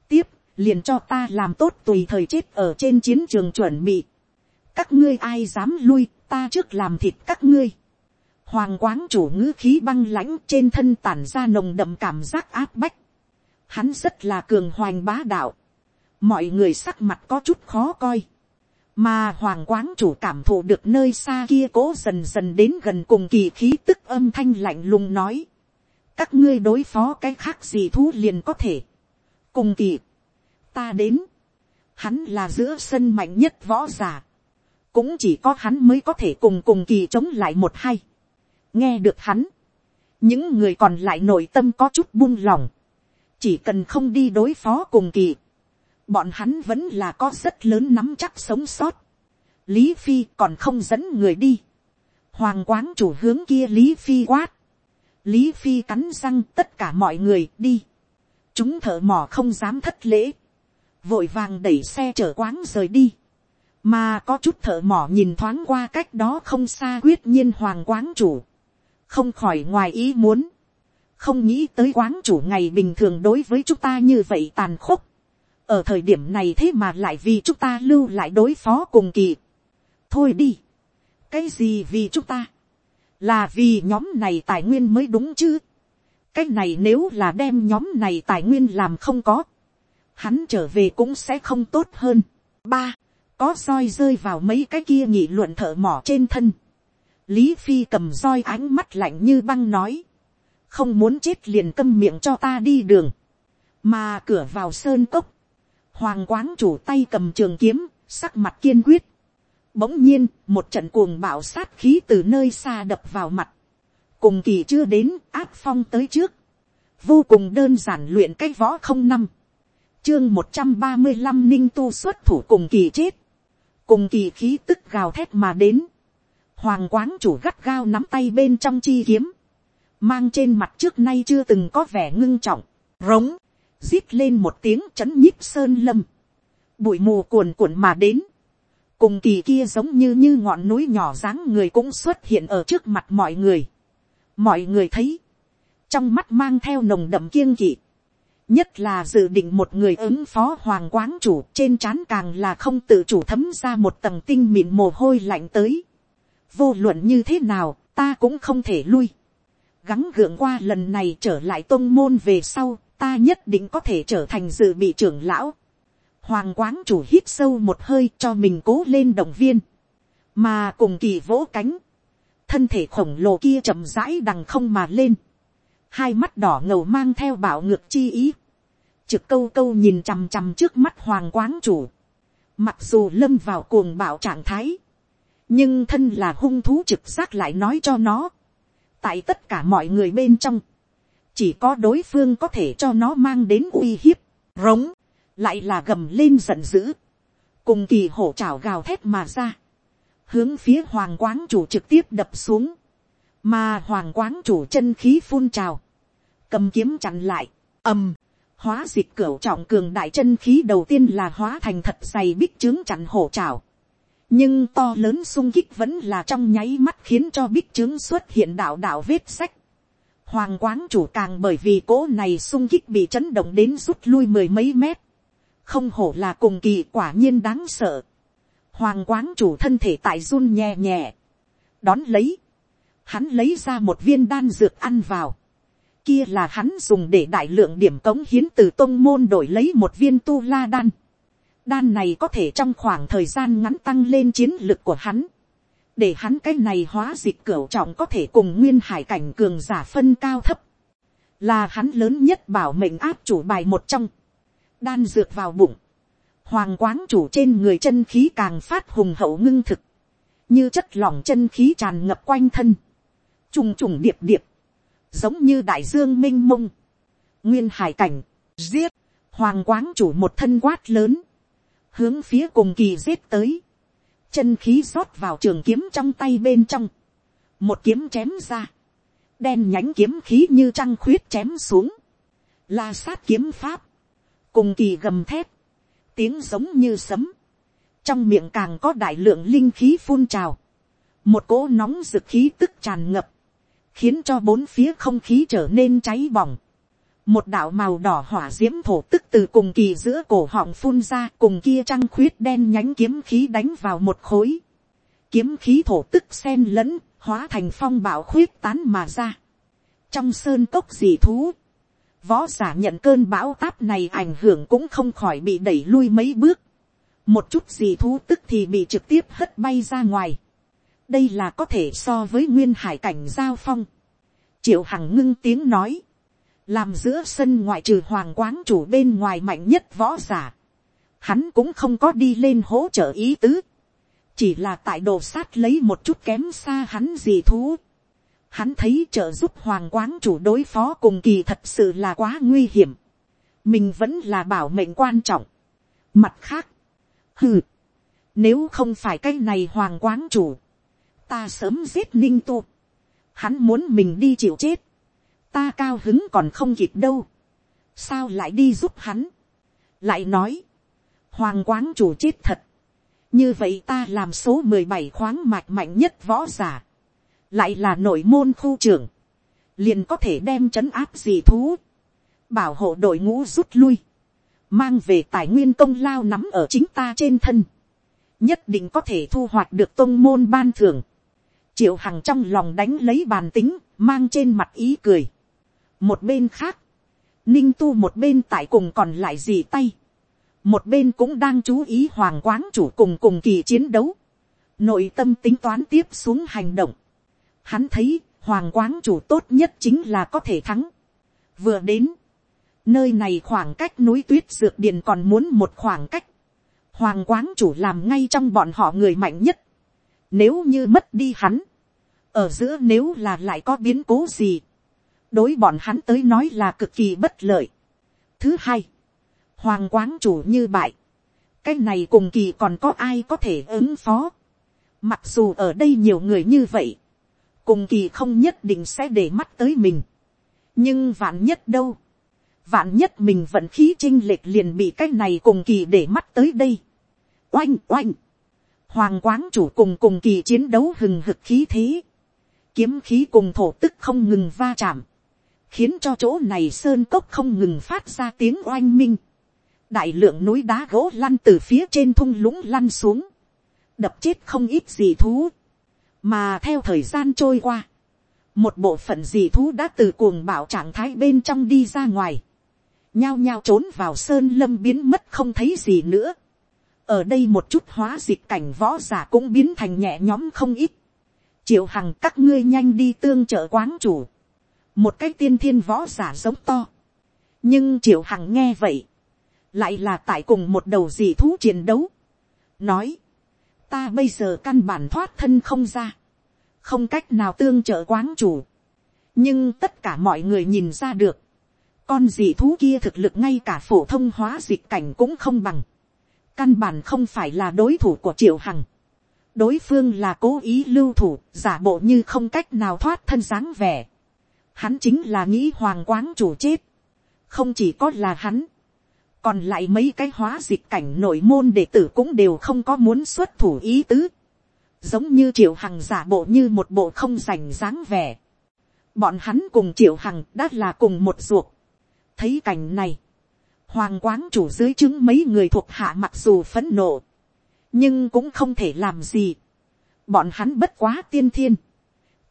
tiếp, liền cho ta làm tốt tùy thời chết ở trên chiến trường chuẩn bị, các ngươi ai dám lui, ta trước làm thịt các ngươi, Hoàng quáng chủ ngữ khí băng lãnh trên thân tản ra nồng đậm cảm giác áp bách. Hắn rất là cường hoành bá đạo. Mọi người sắc mặt có chút khó coi. Mà hoàng quáng chủ cảm thụ được nơi xa kia cố dần dần đến gần cùng kỳ khí tức âm thanh lạnh lùng nói. Các ngươi đối phó cái khác gì thú liền có thể. Cùng kỳ. Ta đến. Hắn là giữa sân mạnh nhất võ giả. Cũng chỉ có hắn mới có thể cùng cùng kỳ chống lại một hai nghe được hắn, những người còn lại nội tâm có chút buông lòng, chỉ cần không đi đối phó cùng kỳ, bọn hắn vẫn là có rất lớn nắm chắc sống sót. lý phi còn không dẫn người đi, hoàng quán chủ hướng kia lý phi quát, lý phi cắn răng tất cả mọi người đi, chúng thợ mỏ không dám thất lễ, vội vàng đẩy xe chở quán rời đi, mà có chút thợ mỏ nhìn thoáng qua cách đó không xa quyết nhiên hoàng quán chủ, không khỏi ngoài ý muốn, không nghĩ tới quán chủ ngày bình thường đối với chúng ta như vậy tàn khốc, ở thời điểm này thế mà lại vì chúng ta lưu lại đối phó cùng kỳ. thôi đi, cái gì vì chúng ta, là vì nhóm này tài nguyên mới đúng chứ, cái này nếu là đem nhóm này tài nguyên làm không có, hắn trở về cũng sẽ không tốt hơn. ba, có roi rơi vào mấy cái kia nghị luận thợ mỏ trên thân. Lý Phi cầm roi ánh mắt lạnh như băng nói. Không muốn chết liền câm miệng cho ta đi đường. Mà cửa vào sơn cốc. Hoàng quán chủ tay cầm trường kiếm, sắc mặt kiên quyết. Bỗng nhiên, một trận cuồng bạo sát khí từ nơi xa đập vào mặt. Cùng kỳ chưa đến, áp phong tới trước. Vô cùng đơn giản luyện cái võ không năm. Chương một trăm ba mươi 135 ninh tu xuất thủ cùng kỳ chết. Cùng kỳ khí tức gào thét mà đến Hoàng quán chủ gắt gao nắm tay bên trong chi kiếm. Mang trên mặt trước nay chưa từng có vẻ ngưng trọng. Rống. Rít lên một tiếng chấn nhíp sơn lâm. Bụi mù cuồn cuộn mà đến. Cùng kỳ kia giống như như ngọn núi nhỏ dáng người cũng xuất hiện ở trước mặt mọi người. Mọi người thấy. Trong mắt mang theo nồng đậm kiêng kỵ nhất là dự định một người ứng phó hoàng quán chủ, trên trán càng là không tự chủ thấm ra một tầng tinh mịn mồ hôi lạnh tới vô luận như thế nào, ta cũng không thể lui. gắng gượng qua lần này trở lại tôn môn về sau, ta nhất định có thể trở thành dự bị trưởng lão. Hoàng quán chủ hít sâu một hơi cho mình cố lên động viên. Mà cùng kỳ vỗ cánh. Thân thể khổng lồ kia chậm rãi đằng không mà lên. Hai mắt đỏ ngầu mang theo bảo ngược chi ý. Trực câu câu nhìn chằm chằm trước mắt hoàng quán chủ. Mặc dù lâm vào cuồng bạo trạng thái nhưng thân là hung thú trực giác lại nói cho nó, tại tất cả mọi người bên trong, chỉ có đối phương có thể cho nó mang đến uy hiếp, rống, lại là gầm lên giận dữ, cùng kỳ hổ trào gào thét mà ra, hướng phía hoàng quán chủ trực tiếp đập xuống, mà hoàng quán chủ chân khí phun trào, cầm kiếm chặn lại, ầm, hóa dịch cửa trọng cường đại chân khí đầu tiên là hóa thành thật dày bích trướng chặn hổ trào, nhưng to lớn sung kích vẫn là trong nháy mắt khiến cho bích trướng xuất hiện đạo đạo vết sách. Hoàng quán chủ càng bởi vì cỗ này sung kích bị chấn động đến rút lui mười mấy mét. Không hổ là cùng kỳ quả nhiên đáng sợ. Hoàng quán chủ thân thể tại run nhẹ nhẹ. Đón lấy. Hắn lấy ra một viên đan dược ăn vào. Kia là hắn dùng để đại lượng điểm cống hiến từ tông môn đổi lấy một viên tu la đan đan này có thể trong khoảng thời gian ngắn tăng lên chiến lực của hắn. để hắn cái này hóa dịch cửa trọng có thể cùng nguyên hải cảnh cường giả phân cao thấp, là hắn lớn nhất bảo mệnh áp chủ bài một trong, đan dược vào bụng, hoàng quáng chủ trên người chân khí càng phát hùng hậu ngưng thực, như chất lỏng chân khí tràn ngập quanh thân, trùng trùng điệp điệp, giống như đại dương m i n h mông, nguyên hải cảnh, giết, hoàng quáng chủ một thân quát lớn, hướng phía cùng kỳ giết tới, chân khí rót vào trường kiếm trong tay bên trong, một kiếm chém ra, đen nhánh kiếm khí như trăng khuyết chém xuống, la sát kiếm pháp, cùng kỳ gầm thép, tiếng giống như sấm, trong miệng càng có đại lượng linh khí phun trào, một cỗ nóng rực khí tức tràn ngập, khiến cho bốn phía không khí trở nên cháy bỏng. Một đạo màu đỏ hỏa diễm thổ tức từ cùng kỳ giữa cổ họng phun ra cùng kia trăng khuyết đen nhánh kiếm khí đánh vào một khối. Kiếm khí thổ tức xen lẫn, hóa thành phong bạo khuyết tán mà ra. Trong sơn cốc dị thú, võ giả nhận cơn bão táp này ảnh hưởng cũng không khỏi bị đẩy lui mấy bước. Một chút dị thú tức thì bị trực tiếp hất bay ra ngoài đây là có thể so với nguyên hải cảnh giao phong. triệu hằng ngưng tiếng nói, làm giữa sân ngoại trừ hoàng quán chủ bên ngoài mạnh nhất võ giả. hắn cũng không có đi lên hỗ trợ ý tứ, chỉ là tại đồ sát lấy một chút kém xa hắn gì thú. Hắn thấy trợ giúp hoàng quán chủ đối phó cùng kỳ thật sự là quá nguy hiểm. mình vẫn là bảo mệnh quan trọng. mặt khác, hừ, nếu không phải cái này hoàng quán chủ, ta sớm giết ninh tu, hắn muốn mình đi chịu chết, ta cao hứng còn không kịp đâu, sao lại đi giúp hắn, lại nói, hoàng quán chủ chết thật, như vậy ta làm số mười bảy khoáng mạch mạnh nhất võ giả, lại là nội môn khu trưởng, liền có thể đem trấn áp gì thú, bảo hộ đội ngũ rút lui, mang về tài nguyên công lao nắm ở chính ta trên thân, nhất định có thể thu hoạch được tôn môn ban thưởng. Triệu hằng trong lòng đánh lấy bàn tính, mang trên mặt ý cười một bên khác, ninh tu một bên tại cùng còn lại gì tay. một bên cũng đang chú ý hoàng quáng chủ cùng cùng kỳ chiến đấu. nội tâm tính toán tiếp xuống hành động. hắn thấy hoàng quáng chủ tốt nhất chính là có thể thắng. vừa đến, nơi này khoảng cách núi tuyết dược điền còn muốn một khoảng cách. hoàng quáng chủ làm ngay trong bọn họ người mạnh nhất. Nếu như mất đi hắn, ở giữa nếu là lại có biến cố gì, đối bọn hắn tới nói là cực kỳ bất lợi. Thứ hai, hoàng quán chủ như bại, cái này cùng kỳ còn có ai có thể ứng phó. Mặc dù ở đây nhiều người như vậy, cùng kỳ không nhất định sẽ để mắt tới mình. nhưng vạn nhất đâu, vạn nhất mình vận khí chinh lệch liền bị cái này cùng kỳ để mắt tới đây. oanh oanh, hoàng quán chủ cùng cùng kỳ chiến đấu hừng hực khí thế kiếm khí cùng thổ tức không ngừng va chạm, khiến cho chỗ này sơn cốc không ngừng phát ra tiếng oanh minh, đại lượng núi đá gỗ lăn từ phía trên thung lũng lăn xuống, đập chết không ít gì thú, mà theo thời gian trôi qua, một bộ phận dị thú đã từ cuồng bạo trạng thái bên trong đi ra ngoài, nhao nhao trốn vào sơn lâm biến mất không thấy gì nữa. ở đây một chút hóa dịch cảnh võ giả cũng biến thành nhẹ nhóm không ít. Triệu hằng các ngươi nhanh đi tương trợ quán chủ, một cái tiên thiên võ giả giống to, nhưng triệu hằng nghe vậy, lại là tại cùng một đầu dị thú chiến đấu, nói, ta bây giờ căn bản thoát thân không ra, không cách nào tương trợ quán chủ, nhưng tất cả mọi người nhìn ra được, con dị thú kia thực lực ngay cả phổ thông hóa dịch cảnh cũng không bằng, căn bản không phải là đối thủ của triệu hằng, đối phương là cố ý lưu thủ, giả bộ như không cách nào thoát thân dáng vẻ. Hắn chính là nghĩ hoàng quáng chủ chết. Không chỉ có là hắn. Còn lại mấy cái hóa dịch cảnh nội môn đệ tử cũng đều không có muốn xuất thủ ý tứ. Giống như triệu hằng giả bộ như một bộ không rành dáng vẻ. Bọn hắn cùng triệu hằng đã là cùng một ruột. Thấy cảnh này. Hoàng quáng chủ dưới chứng mấy người thuộc hạ mặc dù phấn nộ nhưng cũng không thể làm gì. bọn hắn bất quá tiên thiên,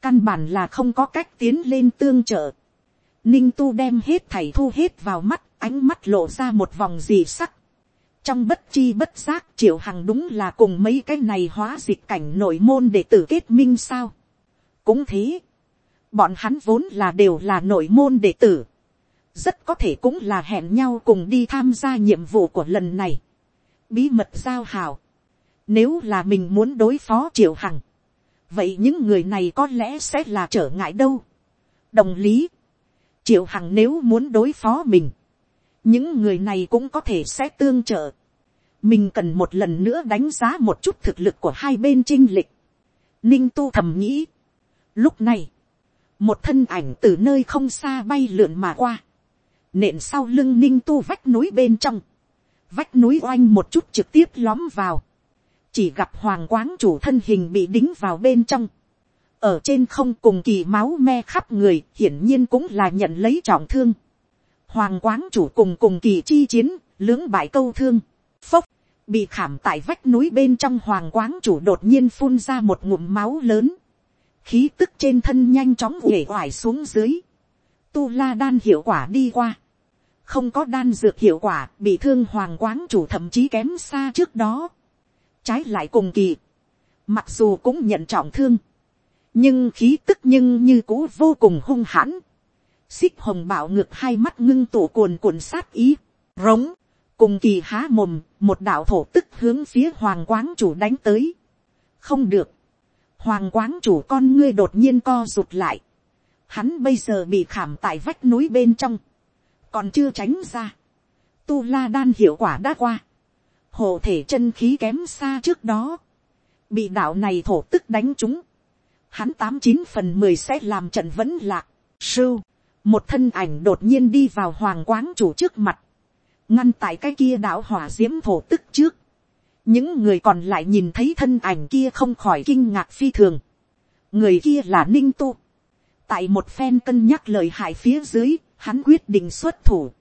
căn bản là không có cách tiến lên tương trợ. ninh tu đem hết thảy thu hết vào mắt, ánh mắt lộ ra một vòng gì sắc. trong bất chi bất giác triệu hằng đúng là cùng mấy cái này hóa dịch cảnh nội môn để tử kết minh sao. cũng thế, bọn hắn vốn là đều là nội môn đệ tử, rất có thể cũng là hẹn nhau cùng đi tham gia nhiệm vụ của lần này, bí mật giao hào, nếu là mình muốn đối phó triệu hằng, vậy những người này có lẽ sẽ là trở ngại đâu. đồng lý, triệu hằng nếu muốn đối phó mình, những người này cũng có thể sẽ tương trợ. mình cần một lần nữa đánh giá một chút thực lực của hai bên chinh lịch. ninh tu thầm nghĩ. lúc này, một thân ảnh từ nơi không xa bay lượn mà qua, nện sau lưng ninh tu vách núi bên trong, vách núi oanh một chút trực tiếp lóm vào, chỉ gặp hoàng quáng chủ thân hình bị đính vào bên trong, ở trên không cùng kỳ máu me khắp người hiển nhiên cũng là nhận lấy trọng thương, hoàng quáng chủ cùng cùng kỳ chi chiến, lưỡng bại câu thương, phốc, bị khảm tại vách núi bên trong hoàng quáng chủ đột nhiên phun ra một ngụm máu lớn, khí tức trên thân nhanh chóng uể oải xuống dưới, tu la đan hiệu quả đi qua, không có đan dược hiệu quả bị thương hoàng quáng chủ thậm chí kém xa trước đó, trái lại cùng kỳ, mặc dù cũng nhận trọng thương, nhưng khí tức nhưng như cũ vô cùng hung hãn, xích hồng bảo ngược hai mắt ngưng tụ cuồn cuộn sát ý, rống, cùng kỳ há mồm, một đạo thổ tức hướng phía hoàng quáng chủ đánh tới. không được, hoàng quáng chủ con ngươi đột nhiên co rụt lại, hắn bây giờ bị khảm tại vách núi bên trong, còn chưa tránh ra, tu la đan hiệu quả đã qua, hộ thể chân khí kém xa trước đó, bị đạo này thổ tức đánh chúng, hắn tám chín phần mười sẽ làm trận vẫn lạc, sưu, một thân ảnh đột nhiên đi vào hoàng quáng chủ trước mặt, ngăn tại cái kia đạo hỏa diễm thổ tức trước, những người còn lại nhìn thấy thân ảnh kia không khỏi kinh ngạc phi thường, người kia là ninh tu, tại một phen cân nhắc lời hại phía dưới, hắn quyết định xuất thủ,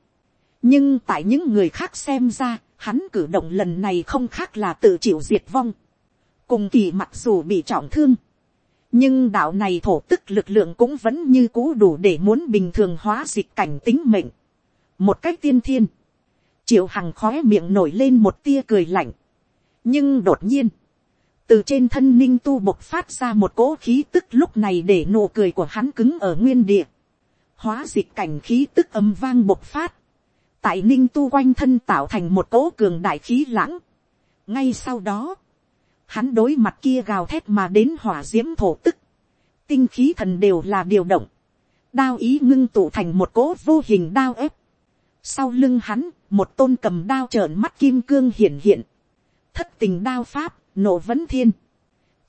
nhưng tại những người khác xem ra, hắn cử động lần này không khác là tự chịu diệt vong, cùng kỳ mặc dù bị trọng thương, nhưng đạo này thổ tức lực lượng cũng vẫn như cũ đủ để muốn bình thường hóa dịch cảnh tính mệnh. một cách tiên thiên, triệu hằng khói miệng nổi lên một tia cười lạnh. nhưng đột nhiên, từ trên thân ninh tu bộc phát ra một cỗ khí tức lúc này để nụ cười của hắn cứng ở nguyên địa. hóa dịch cảnh khí tức âm vang bộc phát tại ninh tu quanh thân tạo thành một cỗ cường đại khí lãng. ngay sau đó, hắn đối mặt kia gào thét mà đến hỏa d i ễ m thổ tức, tinh khí thần đều là điều động, đao ý ngưng tụ thành một cỗ vô hình đao ép. Sau lưng hắn, một tôn cầm đao trợn mắt kim cương hiển hiện, thất tình đao pháp, nổ vấn thiên,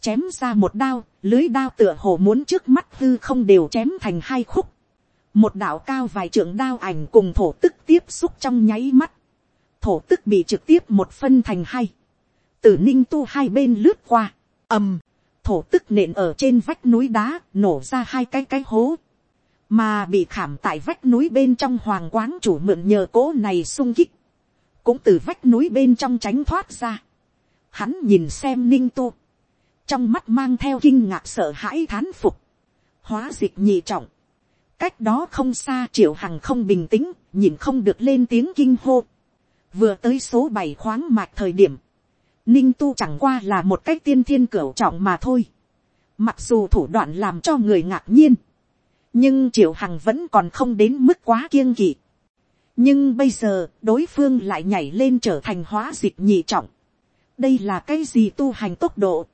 chém ra một đao, lưới đao tựa hồ muốn trước mắt hư không đều chém thành hai khúc, một đạo cao vài trưởng đao ảnh cùng thổ tức tiếp xúc trong nháy mắt, thổ tức bị trực tiếp một phân thành hai, từ ninh tu hai bên lướt qua, ầm, thổ tức nện ở trên vách núi đá, nổ ra hai cái cái hố, mà bị khảm tại vách núi bên trong hoàng quáng chủ mượn nhờ cố này sung kích, cũng từ vách núi bên trong tránh thoát ra. Hắn nhìn xem ninh tu, trong mắt mang theo kinh ngạc sợ hãi thán phục, hóa dịch nhị trọng, cách đó không xa triệu hằng không bình tĩnh, nhìn không được lên tiếng kinh hô, vừa tới số bảy khoáng mạch thời điểm, ninh tu chẳng qua là một cách tiên thiên cửu trọng mà thôi. Mặc dù thủ đoạn làm cho người ngạc nhiên, nhưng triệu hằng vẫn còn không đến mức quá kiêng kỵ. nhưng bây giờ đối phương lại nhảy lên trở thành hóa dịch nhị trọng. đây là cái gì tu hành tốc độ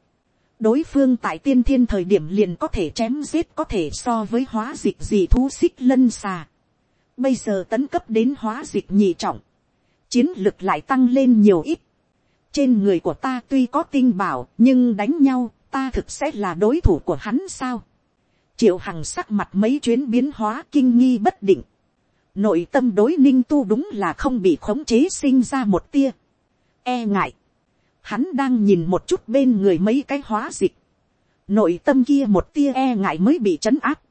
đối phương tại tiên thiên thời điểm liền có thể chém giết có thể so với hóa dịch gì thú xích lân xà. bây giờ tấn cấp đến hóa dịch nhị trọng. chiến lực lại tăng lên nhiều ít trên người của ta tuy có tinh bảo, nhưng đánh nhau, ta thực sẽ là đối thủ của hắn sao. triệu hằng sắc mặt mấy chuyến biến hóa kinh nghi bất định. nội tâm đối ninh tu đúng là không bị khống chế sinh ra một tia. e ngại hắn đang nhìn một chút bên người mấy cái hóa dịch. nội tâm kia một tia e ngại mới bị trấn áp.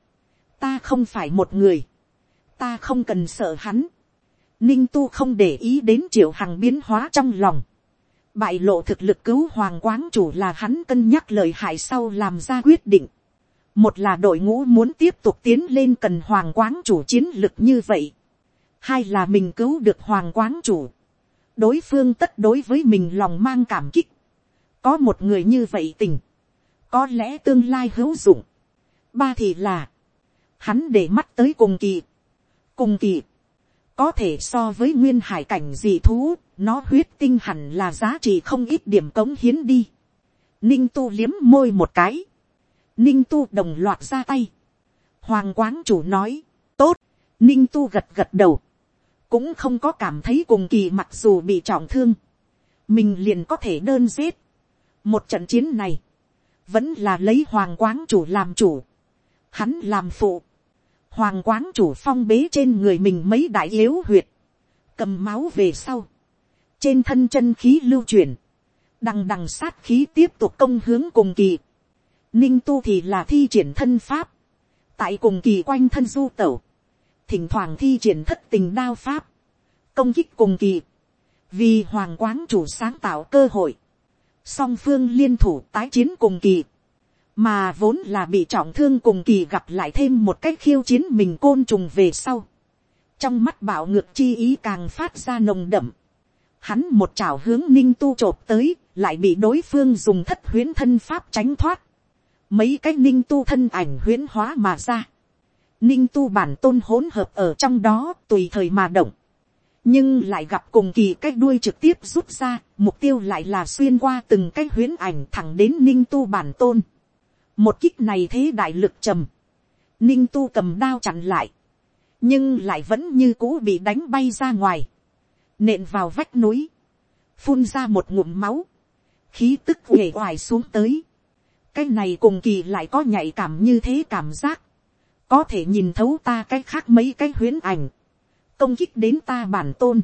ta không phải một người. ta không cần sợ hắn. ninh tu không để ý đến triệu hằng biến hóa trong lòng Bại lộ thực lực cứu hoàng quáng chủ là hắn cân nhắc lời hại sau làm ra quyết định. Một là đội ngũ muốn tiếp tục tiến lên cần hoàng quáng chủ chiến lực như vậy. Hai là mình cứu được hoàng quáng chủ đối phương tất đối với mình lòng mang cảm kích, có một người như vậy tình, có lẽ tương lai hữu dụng, ba thì là, hắn để mắt tới cùng kỳ, cùng kỳ, có thể so với nguyên hải cảnh dị thú, nó huyết tinh hẳn là giá trị không ít điểm cống hiến đi. Ninh tu liếm môi một cái, ninh tu đồng loạt ra tay, hoàng quán chủ nói, tốt, ninh tu gật gật đầu, cũng không có cảm thấy cùng kỳ mặc dù bị trọng thương, mình liền có thể đơn giết. một trận chiến này, vẫn là lấy hoàng quán chủ làm chủ, hắn làm phụ, hoàng quán chủ phong bế trên người mình mấy đại yếu huyệt, cầm máu về sau, trên thân chân khí lưu chuyển, đằng đằng sát khí tiếp tục công hướng cùng kỳ, ninh tu thì là thi triển thân pháp, tại cùng kỳ quanh thân du tẩu, thỉnh thoảng thi triển thất tình đao pháp, công kích cùng kỳ, vì hoàng quán chủ sáng tạo cơ hội, song phương liên thủ tái chiến cùng kỳ, mà vốn là bị trọng thương cùng kỳ gặp lại thêm một cách khiêu chiến mình côn trùng về sau, trong mắt bảo ngược chi ý càng phát ra nồng đậm, hắn một chảo hướng ninh tu t tới, lại bị đối phương dùng thất huyến thân pháp tránh thoát, mấy cái ninh tu thân ảnh huyến hóa mà ra, ninh tu bản tôn hỗn hợp ở trong đó tùy thời mà động, nhưng lại gặp cùng kỳ cái đuôi trực tiếp rút ra, mục tiêu lại là xuyên qua từng cái huyến ảnh thẳng đến ninh tu bản tôn. một kích này thế đại lực trầm, ninh tu cầm đao chặn lại, nhưng lại vẫn như cũ bị đánh bay ra ngoài, nện vào vách núi, phun ra một ngụm máu, khí tức uể oải xuống tới. cái này cùng kỳ lại có nhạy cảm như thế cảm giác, có thể nhìn thấu ta cái khác mấy cái huyến ảnh, công kích đến ta bản tôn.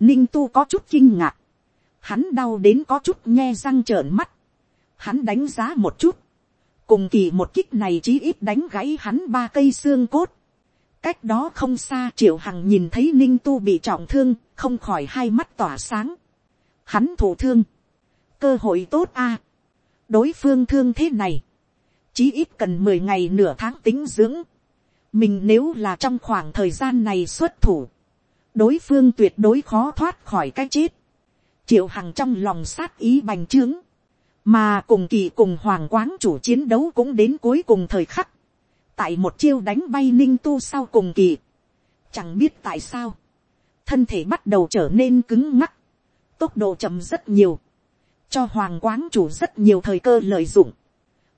Ninh tu có chút kinh ngạc, hắn đau đến có chút nghe răng trợn mắt, hắn đánh giá một chút, cùng kỳ một kích này chí ít đánh gãy hắn ba cây xương cốt. cách đó không xa triệu hằng nhìn thấy ninh tu bị trọng thương, không khỏi hai mắt tỏa sáng. hắn thủ thương, cơ hội tốt a. đối phương thương thế này, chí ít cần mười ngày nửa tháng tính dưỡng. mình nếu là trong khoảng thời gian này xuất thủ, đối phương tuyệt đối khó thoát khỏi cái chết. triệu hằng trong lòng sát ý bành trướng, mà cùng kỳ cùng hoàng quán chủ chiến đấu cũng đến cuối cùng thời khắc, tại một chiêu đánh bay ninh tu sau cùng kỳ, chẳng biết tại sao, thân thể bắt đầu trở nên cứng ngắc, tốc độ chậm rất nhiều, cho hoàng quán chủ rất nhiều thời cơ lợi dụng.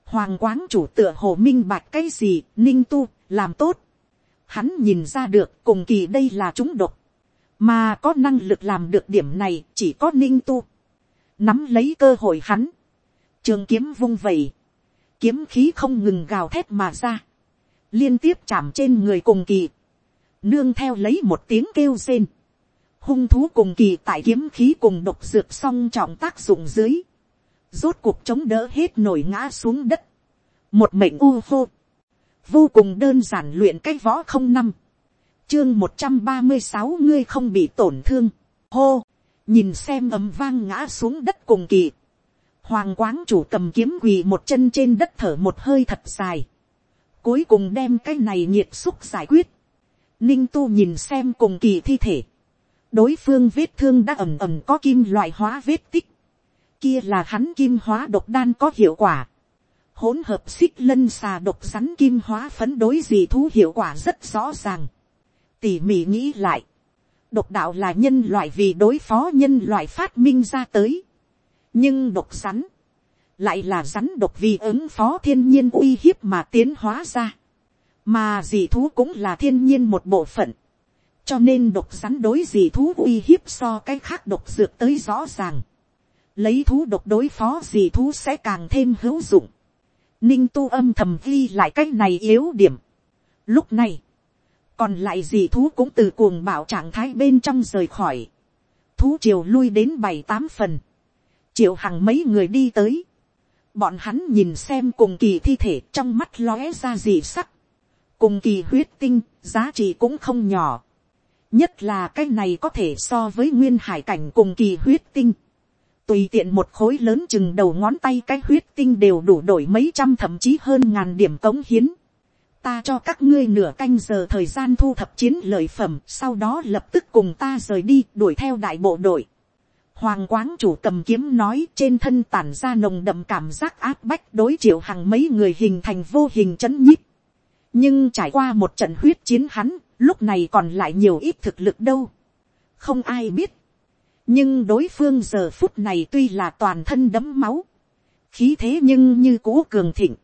Hoàng quán chủ tựa hồ minh bạch cái gì, ninh tu, làm tốt. Hắn nhìn ra được cùng kỳ đây là chúng độc. Mà có năng lực làm được điểm này chỉ có ninh tu. Nắm lấy cơ hội hắn. Trường kiếm vung vẩy. Kiếm khí không ngừng gào thét mà ra. Liên tiếp chạm trên người cùng kỳ. Nương theo lấy một tiếng kêu rên hung thú cùng kỳ tại kiếm khí cùng độc dược song trọng tác dụng dưới, rốt cuộc chống đỡ hết nổi ngã xuống đất, một mệnh u hô, vô cùng đơn giản luyện cái võ không năm, chương một trăm ba mươi sáu ngươi không bị tổn thương, hô, nhìn xem ấm vang ngã xuống đất cùng kỳ, hoàng quán chủ cầm kiếm quỳ một chân trên đất thở một hơi thật dài, cuối cùng đem cái này nhiệt xúc giải quyết, ninh tu nhìn xem cùng kỳ thi thể, đối phương vết thương đã ẩm ẩm có kim loại hóa vết tích, kia là hắn kim hóa độc đan có hiệu quả, hỗn hợp xích lân xà độc rắn kim hóa phấn đối gì thú hiệu quả rất rõ ràng, tỉ mỉ nghĩ lại, độc đạo là nhân loại vì đối phó nhân loại phát minh ra tới, nhưng độc rắn, lại là rắn độc vì ứng phó thiên nhiên uy hiếp mà tiến hóa ra, mà dị thú cũng là thiên nhiên một bộ phận, cho nên độc rắn đối dị thú uy hiếp so cái khác độc dược tới rõ ràng lấy thú độc đối phó gì thú sẽ càng thêm hữu dụng. ninh tu âm thầm ghi lại cái này yếu điểm. lúc này, còn lại gì thú cũng từ cuồng bảo trạng thái bên trong rời khỏi. thú triều lui đến bảy tám phần. triệu hằng mấy người đi tới. bọn hắn nhìn xem cùng kỳ thi thể trong mắt lóe ra gì sắc. cùng kỳ huyết tinh, giá trị cũng không nhỏ nhất là cái này có thể so với nguyên hải cảnh cùng kỳ huyết tinh tùy tiện một khối lớn chừng đầu ngón tay cái huyết tinh đều đủ đổi mấy trăm thậm chí hơn ngàn điểm cống hiến. ta cho các ngươi nửa canh giờ thời gian thu thập chiến lợi phẩm, sau đó lập tức cùng ta rời đi, đuổi theo đại bộ đội. Hoàng quáng chủ cầm kiếm nói trên thân tản ra nồng đậm cảm giác áp bách đối triệu hàng mấy người hình thành vô hình chấn nhíp. Nhưng trải qua một trận huyết chiến hắn, lúc này còn lại nhiều ít thực lực đâu. Không ai biết. Nhưng đối phương giờ phút này tuy là toàn thân đấm máu. Khí thế nhưng như cũ cường thịnh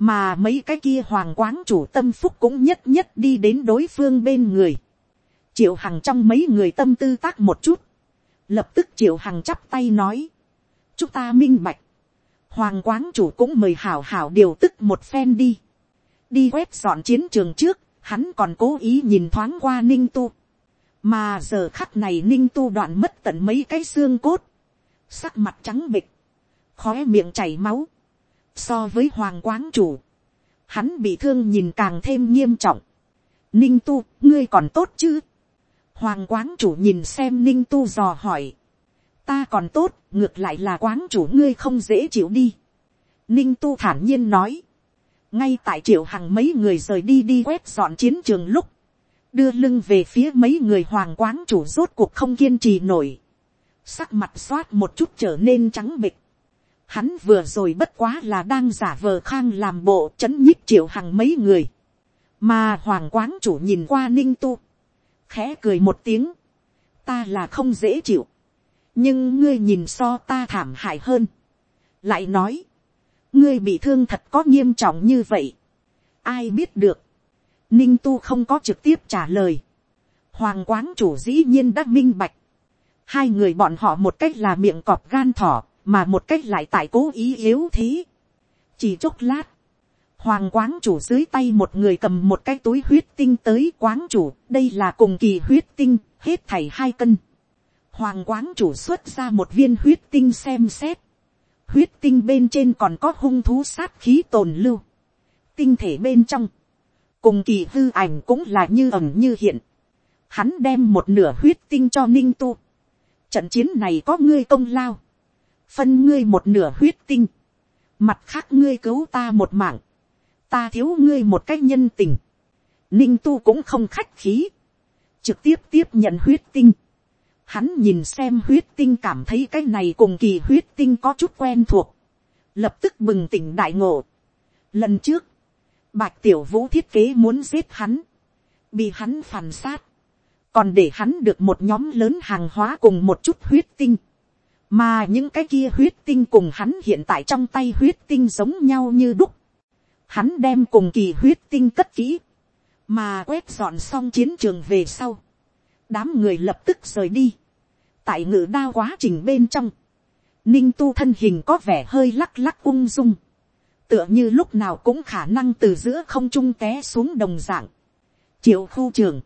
mà mấy cái kia hoàng quáng chủ tâm phúc cũng nhất nhất đi đến đối phương bên người. triệu hằng trong mấy người tâm tư tác một chút, lập tức triệu hằng chắp tay nói, chúng ta minh bạch, hoàng quáng chủ cũng mời hảo hảo điều tức một phen đi, đi quét dọn chiến trường trước, hắn còn cố ý nhìn thoáng qua ninh tu, mà giờ khắc này ninh tu đoạn mất tận mấy cái xương cốt, sắc mặt trắng bịch, khóe miệng chảy máu, So với hoàng quán chủ, hắn bị thương nhìn càng thêm nghiêm trọng. Ninh tu, ngươi còn tốt chứ? Hoàng quán chủ nhìn xem ninh tu dò hỏi. Ta còn tốt, ngược lại là quán chủ ngươi không dễ chịu đi. Ninh tu thản nhiên nói. Ngay tại triệu hằng mấy người rời đi đi quét dọn chiến trường lúc. Đưa lưng về phía mấy người hoàng quán chủ rốt cuộc không kiên trì nổi. Sắc mặt xoát một chút trở nên trắng bịch. Hắn vừa rồi bất quá là đang giả vờ khang làm bộ chấn nhích triệu hằng mấy người. Mà hoàng quán chủ nhìn qua ninh tu. Khẽ cười một tiếng. Ta là không dễ chịu. Nhưng ngươi nhìn so ta thảm hại hơn. Lại nói. Ngươi bị thương thật có nghiêm trọng như vậy. Ai biết được. Ninh tu không có trực tiếp trả lời. Hoàng quán chủ dĩ nhiên đã minh bạch. Hai người bọn họ một cách là miệng cọp gan thỏ mà một cách lại tại cố ý yếu thế. chỉ chốc lát, hoàng Quán chủ dưới tay một người cầm một cái túi huyết tinh tới Quán chủ, đây là cùng kỳ huyết tinh, hết thảy hai cân. Hoàng Quán chủ xuất ra một viên huyết tinh xem xét. Huyết tinh bên trên còn có hung thú sát khí tồn lưu. Tinh thể bên trong. Cùng kỳ hư ảnh cũng là như ẩm như hiện. Hắn đem một nửa huyết tinh cho ninh tu. Trận chiến này có ngươi công lao. Phân ngươi một nửa huyết tinh, mặt khác ngươi cứu ta một mạng, ta thiếu ngươi một cách nhân tình, ninh tu cũng không khách khí, trực tiếp tiếp nhận huyết tinh, hắn nhìn xem huyết tinh cảm thấy cái này cùng kỳ huyết tinh có chút quen thuộc, lập tức bừng tỉnh đại ngộ. Lần trước, bạch tiểu vũ thiết kế muốn giết hắn, bị hắn phản sát, còn để hắn được một nhóm lớn hàng hóa cùng một chút huyết tinh mà những cái kia huyết tinh cùng hắn hiện tại trong tay huyết tinh giống nhau như đúc. Hắn đem cùng kỳ huyết tinh cất kỹ, mà quét dọn xong chiến trường về sau. Đám người lập tức rời đi. Tại ngự đao quá trình bên trong, ninh tu thân hình có vẻ hơi lắc lắc ung dung. Tựa như lúc nào cũng khả năng từ giữa không trung té xuống đồng dạng. Triệu khu trường.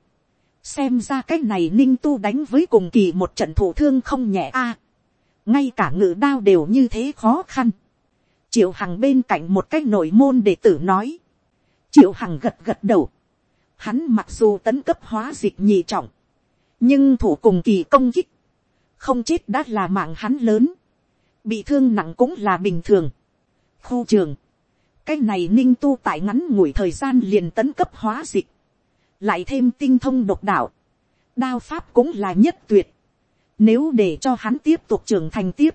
Xem ra cái này ninh tu đánh với cùng kỳ một trận thủ thương không nhẹ a ngay cả ngự đao đều như thế khó khăn. triệu hằng bên cạnh một cái nội môn đệ tử nói. triệu hằng gật gật đầu. hắn mặc dù tấn cấp hóa dịch nhị trọng, nhưng thủ cùng kỳ công kích, không chết đã là mạng hắn lớn, bị thương nặng cũng là bình thường. khu trường, cái này ninh tu tại ngắn ngủi thời gian liền tấn cấp hóa dịch, lại thêm tinh thông độc đạo, đao pháp cũng là nhất tuyệt, nếu để cho hắn tiếp tục trưởng thành tiếp.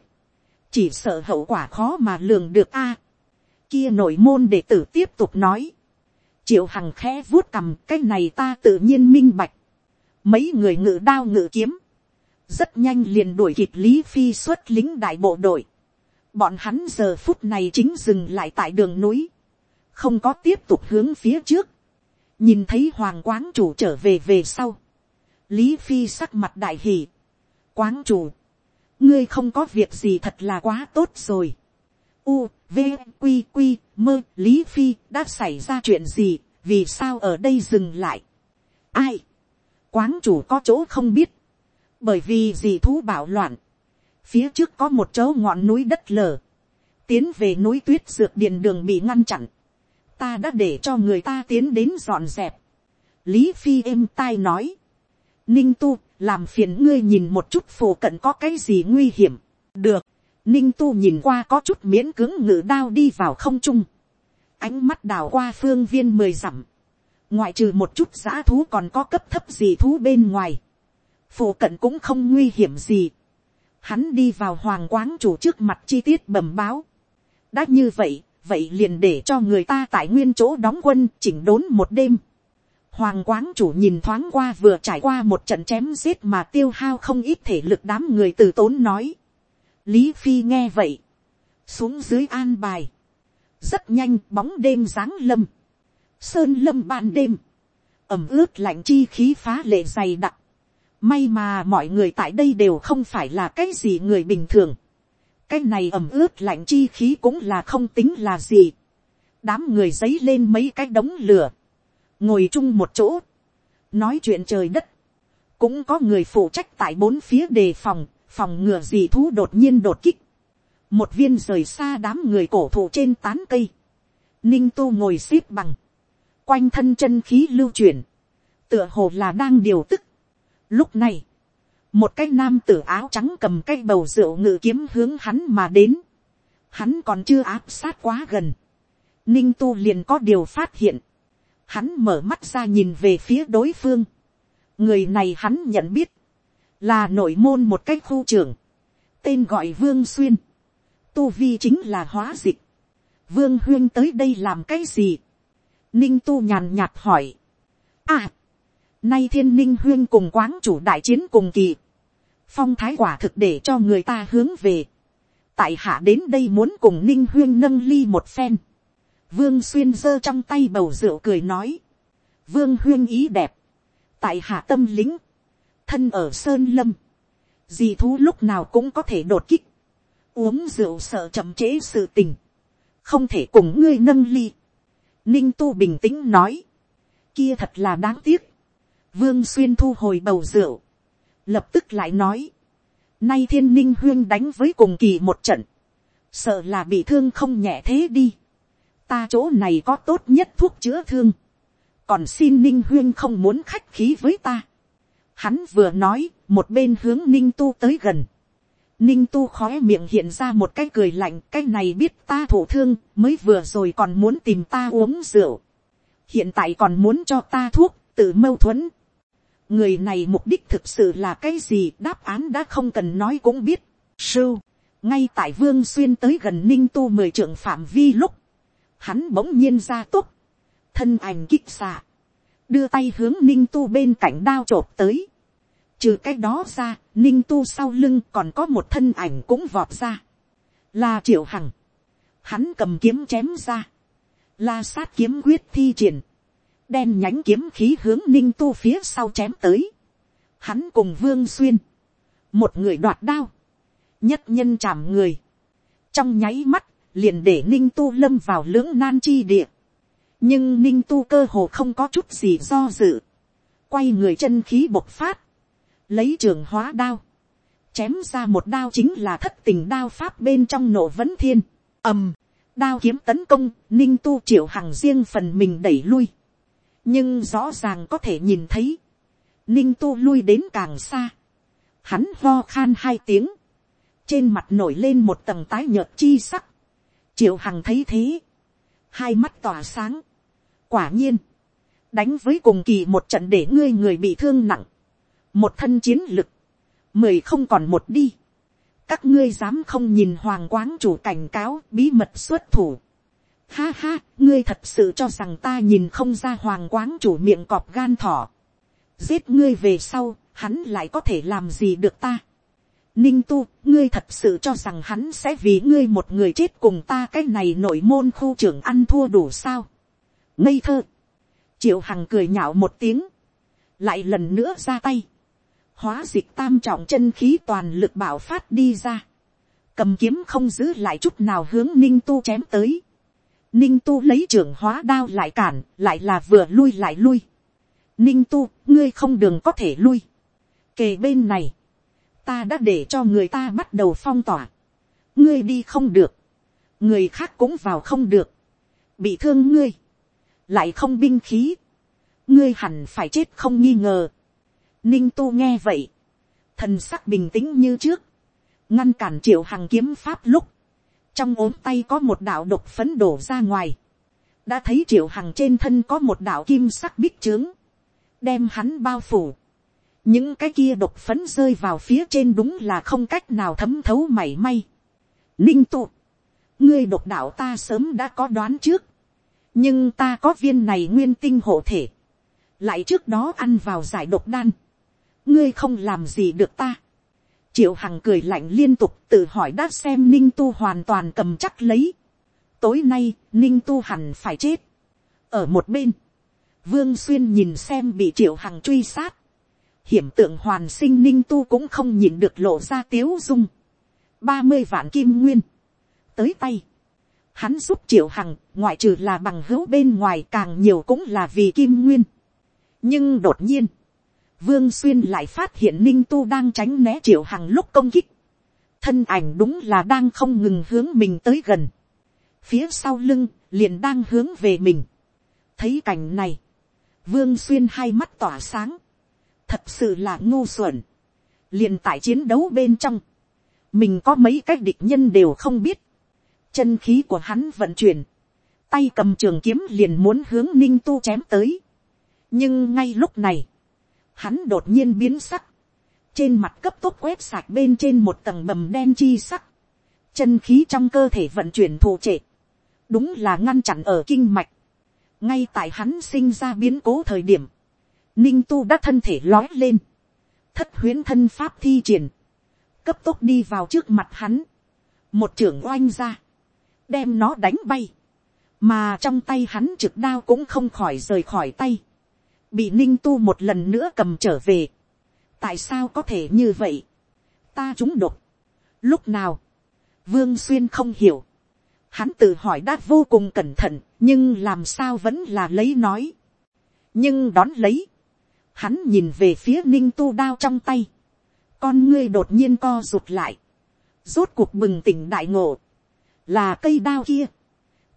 Chỉ sợ hậu quả khó mà lường được a. kia nội môn đệ tử tiếp tục nói. Triệu hằng khẽ vuốt cằm cái này ta tự nhiên minh bạch. Mấy người ngự đao ngự kiếm. Rất nhanh liền đuổi kịp Lý Phi xuất lính đại bộ đội. Bọn hắn giờ phút này chính dừng lại tại đường núi. Không có tiếp tục hướng phía trước. Nhìn thấy hoàng quán chủ trở về về sau. Lý Phi sắc mặt đại hỷ quán chủ, ngươi không có việc gì thật là quá tốt rồi. U, v, q q mơ, lý phi đã xảy ra chuyện gì, vì sao ở đây dừng lại. ai, quán chủ có chỗ không biết, bởi vì gì thú bảo loạn, phía trước có một chỗ ngọn núi đất lở, tiến về núi tuyết dược điện đường bị ngăn chặn, ta đã để cho người ta tiến đến dọn dẹp. lý phi êm tai nói, ninh tu làm phiền ngươi nhìn một chút phổ cận có cái gì nguy hiểm. được, ninh tu nhìn qua có chút miễn cứng ngự đao đi vào không trung. ánh mắt đào qua phương viên mười dặm. ngoại trừ một chút giã thú còn có cấp thấp gì thú bên ngoài, phổ cận cũng không nguy hiểm gì. Hắn đi vào hoàng quáng chủ trước mặt chi tiết bẩm báo. đã như vậy, vậy liền để cho người ta tại nguyên chỗ đóng quân chỉnh đốn một đêm. Hoàng quáng chủ nhìn thoáng qua vừa trải qua một trận chém giết mà tiêu hao không ít thể lực đám người từ tốn nói. Lý Phi nghe vậy. Xuống dưới an bài. Rất nhanh bóng đêm giáng lâm. Sơn lâm ban đêm. ẩm ướt lạnh chi khí phá lệ dày đặc. May mà mọi người tại đây đều không phải là cái gì người bình thường. Cái này ẩm ướt lạnh chi khí cũng là không tính là gì. Đám người giấy lên mấy cái đống lửa. Ngồi chung một chỗ. Nói chuyện trời đất. Cũng có người phụ trách tại bốn phía đề phòng, phòng ngừa gì thú đột nhiên đột kích. Một viên rời xa đám người cổ thụ trên tán cây. Ninh tu ngồi xếp bằng. Quanh thân chân khí lưu chuyển. Tựa hồ là đang điều tức Lúc này, một cái nam tử áo trắng cầm cái bầu rượu ngự kiếm hướng hắn mà đến. Hắn còn chưa áp sát quá gần. Ninh tu liền có điều phát hiện. Hắn mở mắt ra nhìn về phía đối phương. Người này hắn nhận biết. Là nội môn một cái khu trưởng. Tên gọi Vương Xuyên. Tu Vi chính là hóa dịch. Vương Huyên tới đây làm cái gì? Ninh tu nhàn nhạt hỏi. À, Nay thiên ninh huyên cùng quáng chủ đại chiến cùng kỳ. Phong thái quả thực để cho người ta hướng về. Tại hạ đến đây muốn cùng ninh huyên nâng ly một phen. Vương xuyên giơ trong tay bầu rượu cười nói. Vương huyên ý đẹp. Tại hạ tâm lính. Thân ở sơn lâm. Dì thú lúc nào cũng có thể đột kích. Uống rượu sợ chậm chế sự tình. Không thể cùng ngươi nâng ly. Ninh tu bình tĩnh nói. Kia thật là đáng tiếc Vương Xuyên thu hồi bầu rượu. Lập tức lại nói. Nay thiên ninh huyên đánh với cùng kỳ một trận. Sợ là bị thương không nhẹ thế đi. Ta chỗ này có tốt nhất thuốc chữa thương. Còn xin ninh huyên không muốn khách khí với ta. Hắn vừa nói, một bên hướng ninh tu tới gần. Ninh tu khói miệng hiện ra một cái cười lạnh, cái này biết ta thổ thương, mới vừa rồi còn muốn tìm ta uống rượu. Hiện tại còn muốn cho ta thuốc, tự mâu thuẫn, người này mục đích thực sự là cái gì đáp án đã không cần nói cũng biết. Sưu, ngay tại vương xuyên tới gần ninh tu mười trưởng phạm vi lúc, hắn bỗng nhiên ra túc, thân ảnh kích xạ, đưa tay hướng ninh tu bên cạnh đao t tới. Trừ cái đó ra, ninh tu sau lưng còn có một thân ảnh cũng vọt ra. Là triệu hằng. Hắn cầm kiếm chém ra. La sát kiếm quyết thi triển đen nhánh kiếm khí hướng ninh tu phía sau chém tới. Hắn cùng vương xuyên, một người đoạt đao, nhất nhân chạm người, trong nháy mắt, liền để ninh tu lâm vào lưỡng nan chi địa. nhưng ninh tu cơ hồ không có chút gì do dự, quay người chân khí bộc phát, lấy trường hóa đao, chém ra một đao chính là thất tình đao pháp bên trong nộ vấn thiên, ầm, đao kiếm tấn công, ninh tu triệu hằng riêng phần mình đẩy lui, nhưng rõ ràng có thể nhìn thấy, ninh tu lui đến càng xa, hắn lo khan hai tiếng, trên mặt nổi lên một tầng tái nhợt chi sắc, triệu hằng thấy thế, hai mắt tỏa sáng, quả nhiên, đánh với cùng kỳ một trận để ngươi người bị thương nặng, một thân chiến lực, mười không còn một đi, các ngươi dám không nhìn hoàng quáng chủ cảnh cáo bí mật xuất thủ, Ha ha, ngươi thật sự cho rằng ta nhìn không ra hoàng quáng chủ miệng cọp gan thỏ. Giết ngươi về sau, hắn lại có thể làm gì được ta. Ninh tu, ngươi thật sự cho rằng hắn sẽ vì ngươi một người chết cùng ta cái này nội môn khu trưởng ăn thua đủ sao. Ngây thơ. Triệu hằng cười nhạo một tiếng. Lại lần nữa ra tay. Hóa dịch tam trọng chân khí toàn lực bảo phát đi ra. Cầm kiếm không giữ lại chút nào hướng ninh tu chém tới Ninh tu lấy trưởng hóa đao lại cản, lại là vừa lui lại lui. Ninh tu, ngươi không đường có thể lui. Kề bên này, ta đã để cho người ta bắt đầu phong tỏa. Ngươi đi không được. Người khác cũng vào không được. Bị thương ngươi. Lại không binh khí. Ngươi hẳn phải chết không nghi ngờ. Ninh tu nghe vậy. Thần sắc bình tĩnh như trước. Ngăn cản triệu hằng kiếm pháp lúc trong ốm tay có một đạo độc phấn đổ ra ngoài. đã thấy triệu hằng trên thân có một đạo kim sắc bích trướng, đem hắn bao phủ, những cái kia độc phấn rơi vào phía trên đúng là không cách nào thấm thấu mảy may. Ninh tụ, ngươi độc đạo ta sớm đã có đoán trước, nhưng ta có viên này nguyên tinh hộ thể, lại trước đó ăn vào giải độc đan, ngươi không làm gì được ta triệu hằng cười lạnh liên tục tự hỏi đã xem ninh tu hoàn toàn cầm chắc lấy. tối nay ninh tu hẳn phải chết. ở một bên, vương xuyên nhìn xem bị triệu hằng truy sát. hiểm tượng hoàn sinh ninh tu cũng không nhìn được lộ ra tiếu dung. ba mươi vạn kim nguyên. tới tay. hắn giúp triệu hằng ngoại trừ là bằng hữu bên ngoài càng nhiều cũng là vì kim nguyên. nhưng đột nhiên, Vương Xuyên lại phát hiện Ninh Tu đang tránh né triệu hằng lúc công kích. Thân ảnh đúng là đang không ngừng hướng mình tới gần. Phía sau lưng, liền đang hướng về mình. Thấy cảnh này. Vương Xuyên hai mắt tỏa sáng. Thật sự là ngu xuẩn. Liền tại chiến đấu bên trong. Mình có mấy cái địch nhân đều không biết. Chân khí của hắn vận chuyển. Tay cầm trường kiếm liền muốn hướng Ninh Tu chém tới. Nhưng ngay lúc này hắn đột nhiên biến sắc, trên mặt cấp tốc quét sạch bên trên một tầng bầm đen chi sắc, chân khí trong cơ thể vận chuyển thụ trệ, đúng là ngăn chặn ở kinh mạch, ngay tại hắn sinh ra biến cố thời điểm, ninh tu đã thân thể lói lên, thất huyến thân pháp thi triển, cấp tốc đi vào trước mặt hắn, một trưởng oanh ra, đem nó đánh bay, mà trong tay hắn trực đao cũng không khỏi rời khỏi tay, bị ninh tu một lần nữa cầm trở về. tại sao có thể như vậy, ta trúng độc. lúc nào, vương xuyên không hiểu, hắn tự hỏi đã vô cùng cẩn thận, nhưng làm sao vẫn là lấy nói. nhưng đón lấy, hắn nhìn về phía ninh tu đao trong tay, con ngươi đột nhiên co rụt lại, rốt cuộc bừng tỉnh đại ngộ, là cây đao kia,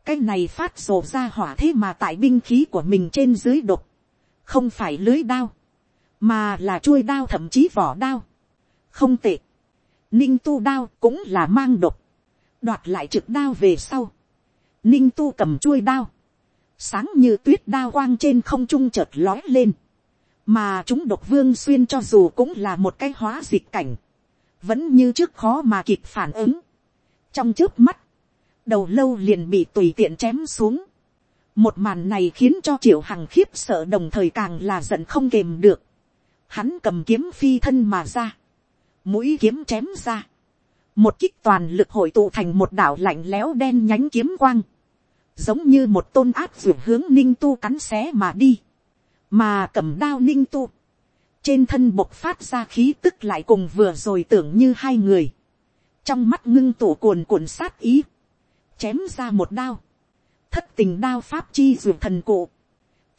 cái này phát rộ ra hỏa thế mà tại binh khí của mình trên dưới độc, không phải lưới đao, mà là chuôi đao thậm chí vỏ đao. không tệ, ninh tu đao cũng là mang độc, đoạt lại trực đao về sau, ninh tu cầm chuôi đao, sáng như tuyết đao quang trên không trung chợt lói lên, mà chúng độc vương xuyên cho dù cũng là một cái hóa dịch cảnh, vẫn như trước khó mà kịp phản ứng. trong trước mắt, đầu lâu liền bị tùy tiện chém xuống, một màn này khiến cho triệu hằng khiếp sợ đồng thời càng là giận không kềm được. Hắn cầm kiếm phi thân mà ra. Mũi kiếm chém ra. Một kích toàn lực hội tụ thành một đảo lạnh lẽo đen nhánh kiếm quang. Giống như một tôn áp dụng hướng ninh tu cắn xé mà đi. Mà cầm đao ninh tu. Trên thân bộc phát ra khí tức lại cùng vừa rồi tưởng như hai người. Trong mắt ngưng tủ cuồn cuộn sát ý. Chém ra một đao thất tình đao pháp chi ruột thần cụ,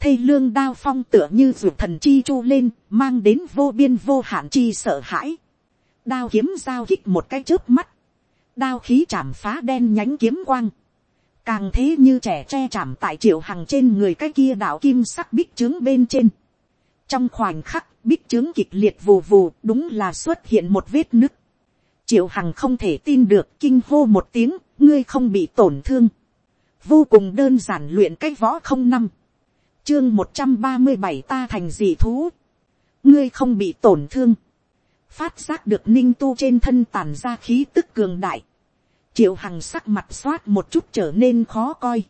thê lương đao phong tựa như ruột thần chi chu lên, mang đến vô biên vô hạn chi sợ hãi. đao kiếm giao kích một cái trước mắt, đao khí chạm phá đen nhánh kiếm quang, càng thế như trẻ tre chạm tại triệu hằng trên người cái kia đạo kim sắc bích trướng bên trên. trong khoảnh khắc bích trướng kịch liệt vù vù đúng là xuất hiện một vết nứt. triệu hằng không thể tin được kinh hô một tiếng ngươi không bị tổn thương vô cùng đơn giản luyện cái võ không năm, chương một trăm ba mươi bảy ta thành dị thú, ngươi không bị tổn thương, phát giác được ninh tu trên thân tàn ra khí tức cường đại, triệu hằng sắc mặt xoát một chút trở nên khó coi,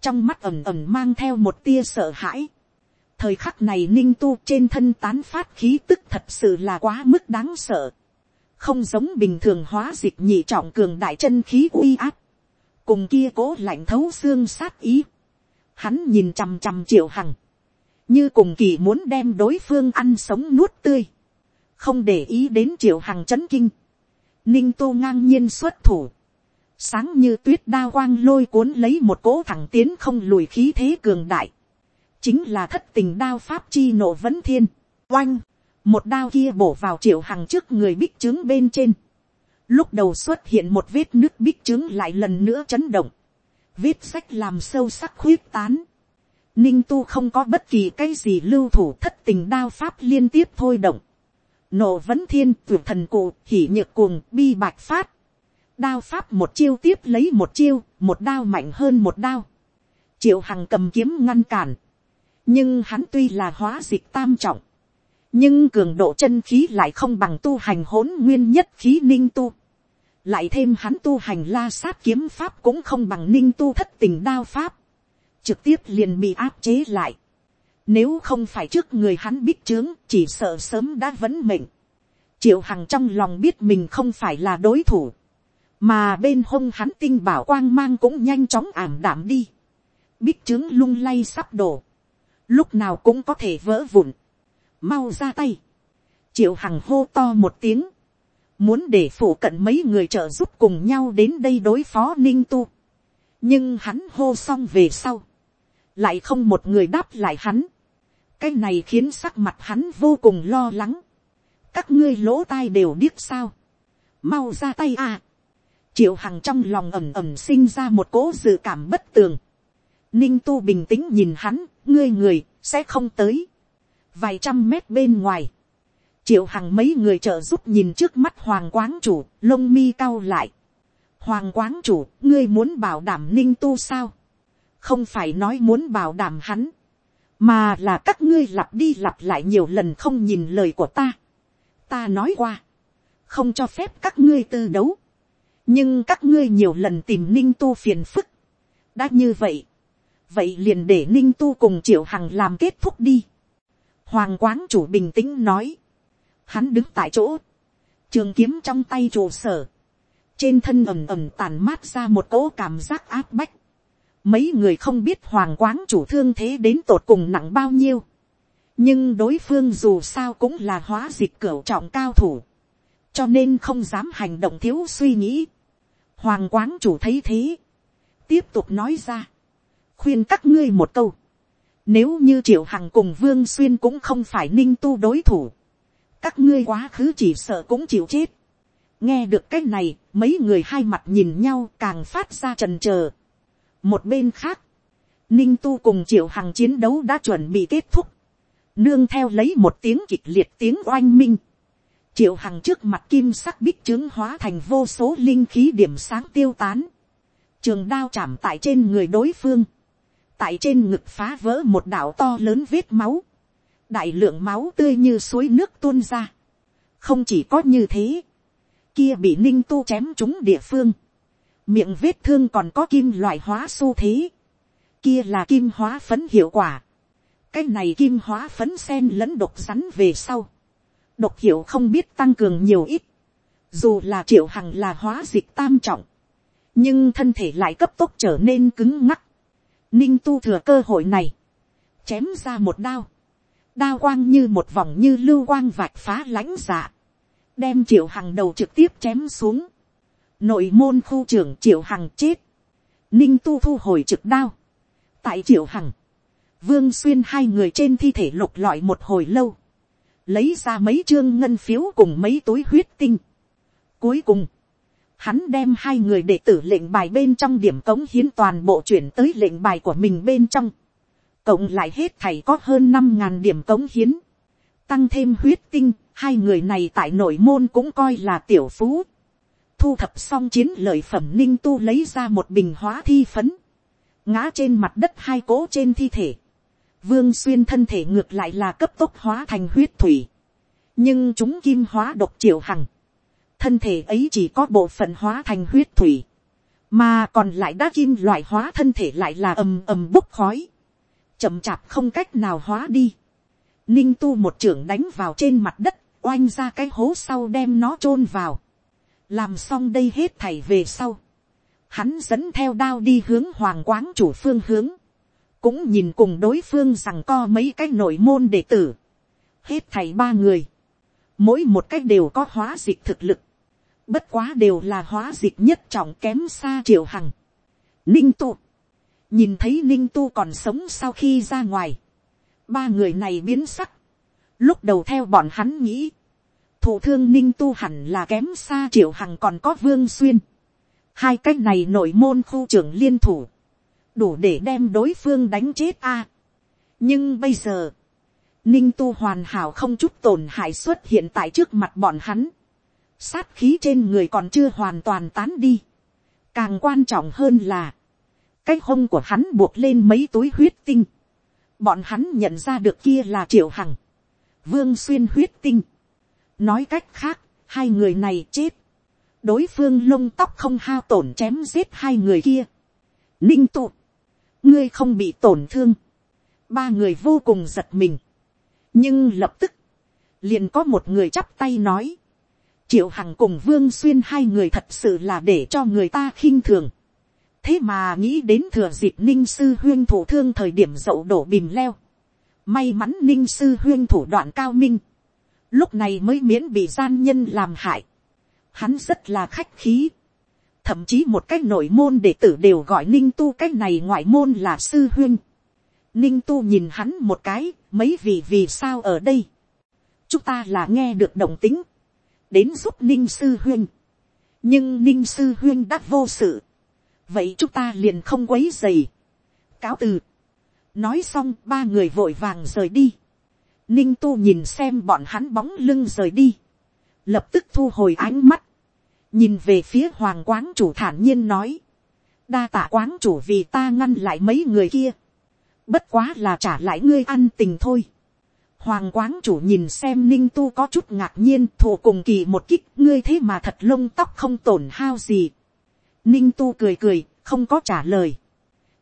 trong mắt ẩm ẩm mang theo một tia sợ hãi, thời khắc này ninh tu trên thân tán phát khí tức thật sự là quá mức đáng sợ, không giống bình thường hóa dịch nhị trọng cường đại chân khí uy áp, cùng kia cố lạnh thấu xương sát ý, hắn nhìn chằm chằm triệu hằng, như cùng kỳ muốn đem đối phương ăn sống nuốt tươi, không để ý đến triệu hằng c h ấ n kinh, ninh tô ngang nhiên xuất thủ, sáng như tuyết đa quang lôi cuốn lấy một cỗ thẳng tiến không lùi khí thế cường đại, chính là thất tình đao pháp chi nộ vấn thiên, oanh, một đao kia bổ vào triệu hằng trước người bích trướng bên trên, Lúc đầu xuất hiện một vết nước bích trướng lại lần nữa chấn động. Vết sách làm sâu sắc khuyết tán. Ninh tu không có bất kỳ cái gì lưu thủ thất tình đao pháp liên tiếp thôi động. Nộ vấn thiên tuyệt thần cụ hỉ nhược cuồng bi bạch phát. Đao pháp một chiêu tiếp lấy một chiêu, một đao mạnh hơn một đao. triệu hằng cầm kiếm ngăn cản, nhưng hắn tuy là hóa dịch tam trọng, nhưng cường độ chân khí lại không bằng tu hành hỗn nguyên nhất khí ninh tu, lại thêm hắn tu hành la sát kiếm pháp cũng không bằng ninh tu thất tình đao pháp, trực tiếp liền bị áp chế lại. Nếu không phải trước người hắn biết chướng, chỉ sợ sớm đã vấn mệnh. Triệu Hằng trong lòng biết mình không phải là đối thủ. Mà bên hông hắn tinh bảo quang mang cũng nhanh chóng ảm đạm đi. Biết trướng lung lay sắp đổ. Lúc nào cũng có thể vỡ vụn. Mau ra tay. Triệu Hằng hô to một tiếng. Muốn để phụ cận mấy người trợ giúp cùng nhau đến đây đối phó ninh tu. Nhưng hắn hô xong về sau. Lại không một người đáp lại hắn cái này khiến sắc mặt hắn vô cùng lo lắng. các ngươi lỗ tai đều điếc sao. mau ra tay à. triệu hằng trong lòng ẩm ẩm sinh ra một cỗ dự cảm bất tường. ninh tu bình tĩnh nhìn hắn, ngươi người, sẽ không tới vài trăm mét bên ngoài. triệu hằng mấy người trợ giúp nhìn trước mắt hoàng quán chủ, lông mi cao lại. hoàng quán chủ, ngươi muốn bảo đảm ninh tu sao. không phải nói muốn bảo đảm hắn mà là các ngươi lặp đi lặp lại nhiều lần không nhìn lời của ta. ta nói qua, không cho phép các ngươi tư đấu, nhưng các ngươi nhiều lần tìm ninh tu phiền phức. đã như vậy, vậy liền để ninh tu cùng triệu hằng làm kết thúc đi hoàng quán chủ bình tĩnh nói, hắn đứng tại chỗ, trường kiếm trong tay trụ sở, trên thân ẩm ẩm tàn mát ra một cỗ cảm giác áp bách, Mấy người không biết hoàng quán chủ thương thế đến tột cùng nặng bao nhiêu. Nhưng đối phương dù sao cũng là hóa dịch cửa trọng cao thủ. Cho nên không dám hành động thiếu suy nghĩ. Hoàng quán chủ thấy thế. Tiếp tục nói ra. Khuyên các ngươi một câu. Nếu như triệu hằng cùng vương xuyên cũng không phải ninh tu đối thủ. Các ngươi quá khứ chỉ sợ cũng chịu chết. Nghe được cái này, mấy người hai mặt nhìn nhau càng phát ra trần chờ một bên khác, ninh tu cùng triệu hằng chiến đấu đã chuẩn bị kết thúc, nương theo lấy một tiếng kịch liệt tiếng oanh minh, triệu hằng trước mặt kim sắc bích trướng hóa thành vô số linh khí điểm sáng tiêu tán, trường đao chạm tại trên người đối phương, tại trên ngực phá vỡ một đảo to lớn vết máu, đại lượng máu tươi như suối nước tuôn ra, không chỉ có như thế, kia bị ninh tu chém chúng địa phương, miệng vết thương còn có kim loại hóa xu thế, kia là kim hóa phấn hiệu quả, cái này kim hóa phấn sen lẫn độc rắn về sau, độc hiệu không biết tăng cường nhiều ít, dù là triệu hằng là hóa dịch tam trọng, nhưng thân thể lại cấp tốc trở nên cứng ngắc, ninh tu thừa cơ hội này, chém ra một đao, đao quang như một vòng như lưu quang vạch phá lãnh dạ, đem triệu hằng đầu trực tiếp chém xuống, nội môn khu trưởng triệu hằng chết, ninh tu thu hồi trực đao, tại triệu hằng, vương xuyên hai người trên thi thể lục lọi một hồi lâu, lấy ra mấy chương ngân phiếu cùng mấy túi huyết tinh. Cuối cùng, hắn đem hai người đệ tử lệnh bài bên trong điểm cống hiến toàn bộ chuyển tới lệnh bài của mình bên trong. Cộng lại hết thầy có hơn năm ngàn điểm cống hiến. Tăng thêm huyết tinh, hai người này tại nội môn cũng coi là tiểu phú. Thu thập xong chiến lợi phẩm ninh tu lấy ra một bình hóa thi phấn, ngã trên mặt đất hai cỗ trên thi thể, vương xuyên thân thể ngược lại là cấp tốc hóa thành huyết thủy, nhưng chúng kim hóa độc triệu hằng, thân thể ấy chỉ có bộ phận hóa thành huyết thủy, mà còn lại đã kim loại hóa thân thể lại là ầm ầm bốc khói, chậm chạp không cách nào hóa đi, ninh tu một trưởng đánh vào trên mặt đất, oanh ra cái hố sau đem nó chôn vào, làm xong đây hết thảy về sau, hắn dẫn theo đao đi hướng hoàng quán chủ phương hướng, cũng nhìn cùng đối phương rằng co mấy cái nội môn đệ tử, hết thảy ba người, mỗi một cách đều có hóa dịch thực lực, bất quá đều là hóa dịch nhất trọng kém xa triệu hằng. Ninh tu, nhìn thấy ninh tu còn sống sau khi ra ngoài, ba người này biến sắc, lúc đầu theo bọn hắn nghĩ, thủ thương ninh tu hẳn là kém xa triệu hằng còn có vương xuyên. hai cái này nội môn khu trưởng liên thủ, đủ để đem đối phương đánh chết a. nhưng bây giờ, ninh tu hoàn hảo không chút tổn hại xuất hiện tại trước mặt bọn hắn sát khí trên người còn chưa hoàn toàn tán đi. càng quan trọng hơn là, cái hông của hắn buộc lên mấy túi huyết tinh, bọn hắn nhận ra được kia là triệu hằng, vương xuyên huyết tinh. nói cách khác, hai người này chết, đối phương lông tóc không hao tổn chém giết hai người kia. ninh tụ, ngươi không bị tổn thương, ba người vô cùng giật mình, nhưng lập tức, liền có một người chắp tay nói, triệu hằng cùng vương xuyên hai người thật sự là để cho người ta khinh thường. thế mà nghĩ đến thừa dịp ninh sư huyên thủ thương thời điểm dậu đổ bìm leo. may mắn ninh sư huyên thủ đoạn cao minh. lúc này mới miễn bị gian nhân làm hại. hắn rất là khách khí. thậm chí một cách nội môn đệ tử đều gọi ninh tu cách này ngoại môn là sư huyên. ninh tu nhìn hắn một cái, mấy vị vì sao ở đây. chúng ta là nghe được động tính đến giúp ninh sư huyên. nhưng ninh sư huyên đã vô sự. vậy chúng ta liền không quấy dày. cáo từ. nói xong, ba người vội vàng rời đi. ninh tu nhìn xem bọn hắn bóng lưng rời đi. lập tức thu hồi ánh mắt. nhìn về phía hoàng quán chủ thản nhiên nói. đa tạ quán chủ vì ta ngăn lại mấy người kia. bất quá là trả lại ngươi ăn tình thôi Hoàng quán chủ nhìn xem ninh tu có chút ngạc nhiên thủ cùng kỳ một kích ngươi thế mà thật lông tóc không tổn hao gì. Ninh tu cười cười, không có trả lời.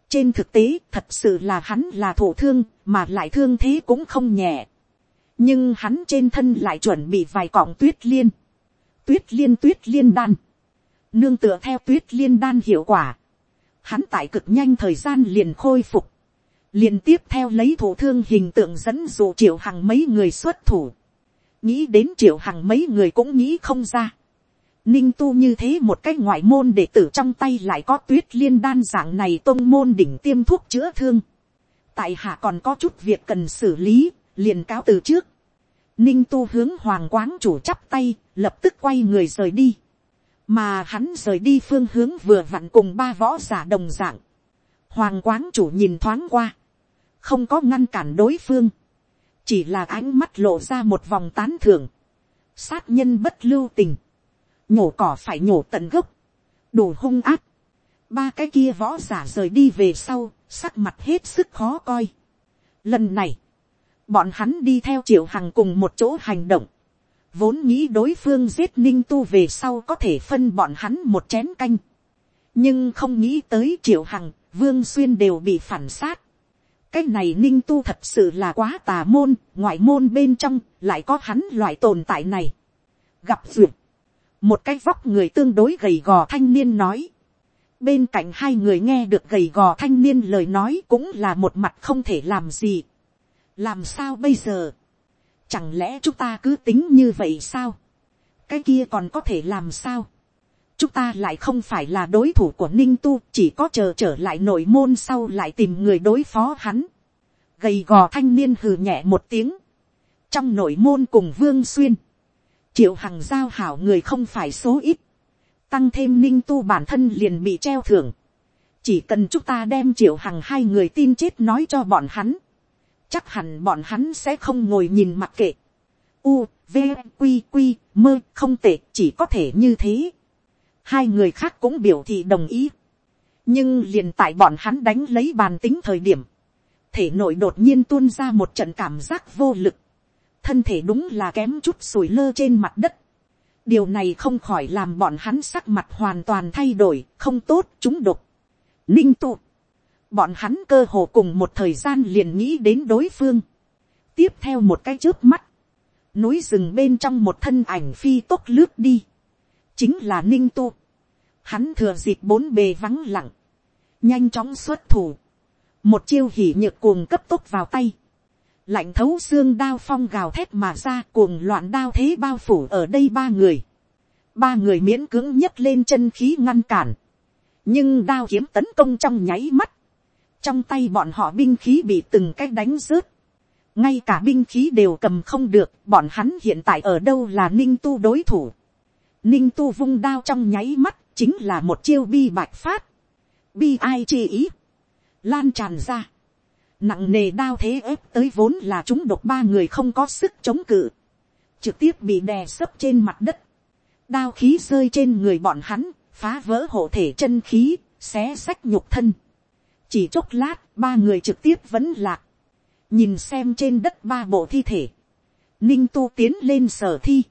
Trên thực tế, thật sự là hắn là thổ thương, mà lại thương thế cũng không nhẹ. Nhưng hắn trên thân lại chuẩn bị vài cọng tuyết liên. Tuyết liên tuyết liên đan. Nương tựa theo tuyết liên đan hiệu quả. Hắn tại cực nhanh thời gian liền khôi phục liền tiếp theo lấy thủ thương hình tượng dẫn dụ triệu hằng mấy người xuất thủ. nghĩ đến triệu hằng mấy người cũng nghĩ không ra. ninh tu như thế một cái ngoại môn đệ tử trong tay lại có tuyết liên đan dạng này tôn môn đỉnh tiêm thuốc chữa thương. tại hạ còn có chút việc cần xử lý, liền cáo từ trước. ninh tu hướng hoàng quán chủ chắp tay, lập tức quay người rời đi. mà hắn rời đi phương hướng vừa vặn cùng ba võ giả đồng dạng. hoàng quán chủ nhìn thoáng qua không có ngăn cản đối phương, chỉ là ánh mắt lộ ra một vòng tán thưởng, sát nhân bất lưu tình, nhổ cỏ phải nhổ tận gốc, đủ hung áp, ba cái kia võ giả rời đi về sau, sắc mặt hết sức khó coi. Lần này, bọn hắn đi theo triệu hằng cùng một chỗ hành động, vốn nghĩ đối phương giết ninh tu về sau có thể phân bọn hắn một chén canh, nhưng không nghĩ tới triệu hằng, vương xuyên đều bị phản sát, cái này ninh tu thật sự là quá tà môn, ngoại môn bên trong, lại có hắn loại tồn tại này. Gặp duyệt, một cái vóc người tương đối gầy gò thanh niên nói. Bên cạnh hai người nghe được gầy gò thanh niên lời nói cũng là một mặt không thể làm gì. Làm sao bây giờ? Chẳng lẽ chúng ta cứ tính như vậy sao? Cái kia còn có thể làm sao? Chúng ta lại không phải là đối thủ của ninh tu, chỉ có chờ trở lại nội môn sau lại tìm người đối phó hắn. Gầy gò thanh niên hừ nhẹ một tiếng. Trong nội môn cùng vương xuyên, triệu hằng giao hảo người không phải số ít. Tăng thêm ninh tu bản thân liền bị treo thưởng. Chỉ cần chúng ta đem triệu hằng hai người tin chết nói cho bọn hắn, chắc hẳn bọn hắn sẽ không ngồi nhìn mặc kệ. U, v, q q mơ không tệ, chỉ có thể như thế hai người khác cũng biểu thị đồng ý. nhưng liền tại bọn hắn đánh lấy bàn tính thời điểm, thể nội đột nhiên tuôn ra một trận cảm giác vô lực, thân thể đúng là kém chút sủi lơ trên mặt đất. điều này không khỏi làm bọn hắn sắc mặt hoàn toàn thay đổi, không tốt chúng đục. ninh tụ, bọn hắn cơ hồ cùng một thời gian liền nghĩ đến đối phương. tiếp theo một cái trước mắt, núi rừng bên trong một thân ảnh phi tốc lướt đi chính là ninh tu. Hắn thừa dịp bốn bề vắng lặng, nhanh chóng xuất thủ, một chiêu hỉ nhược cuồng cấp tốc vào tay, lạnh thấu xương đao phong gào thét mà ra cuồng loạn đao thế bao phủ ở đây ba người, ba người miễn cưỡng nhấc lên chân khí ngăn cản, nhưng đao kiếm tấn công trong nháy mắt, trong tay bọn họ binh khí bị từng cái đánh rớt, ngay cả binh khí đều cầm không được, bọn hắn hiện tại ở đâu là ninh tu đối thủ, ninh tu vung đao trong nháy mắt, chính là một chiêu bi bạch phát, bi ai chi ý, lan tràn ra, nặng nề đao thế ép tới vốn là chúng độc ba người không có sức chống cự, trực tiếp bị đè sấp trên mặt đất, đao khí rơi trên người bọn hắn, phá vỡ hộ thể chân khí, xé sách nhục thân, chỉ chốc lát ba người trực tiếp vẫn lạc, nhìn xem trên đất ba bộ thi thể, ninh tu tiến lên sở thi,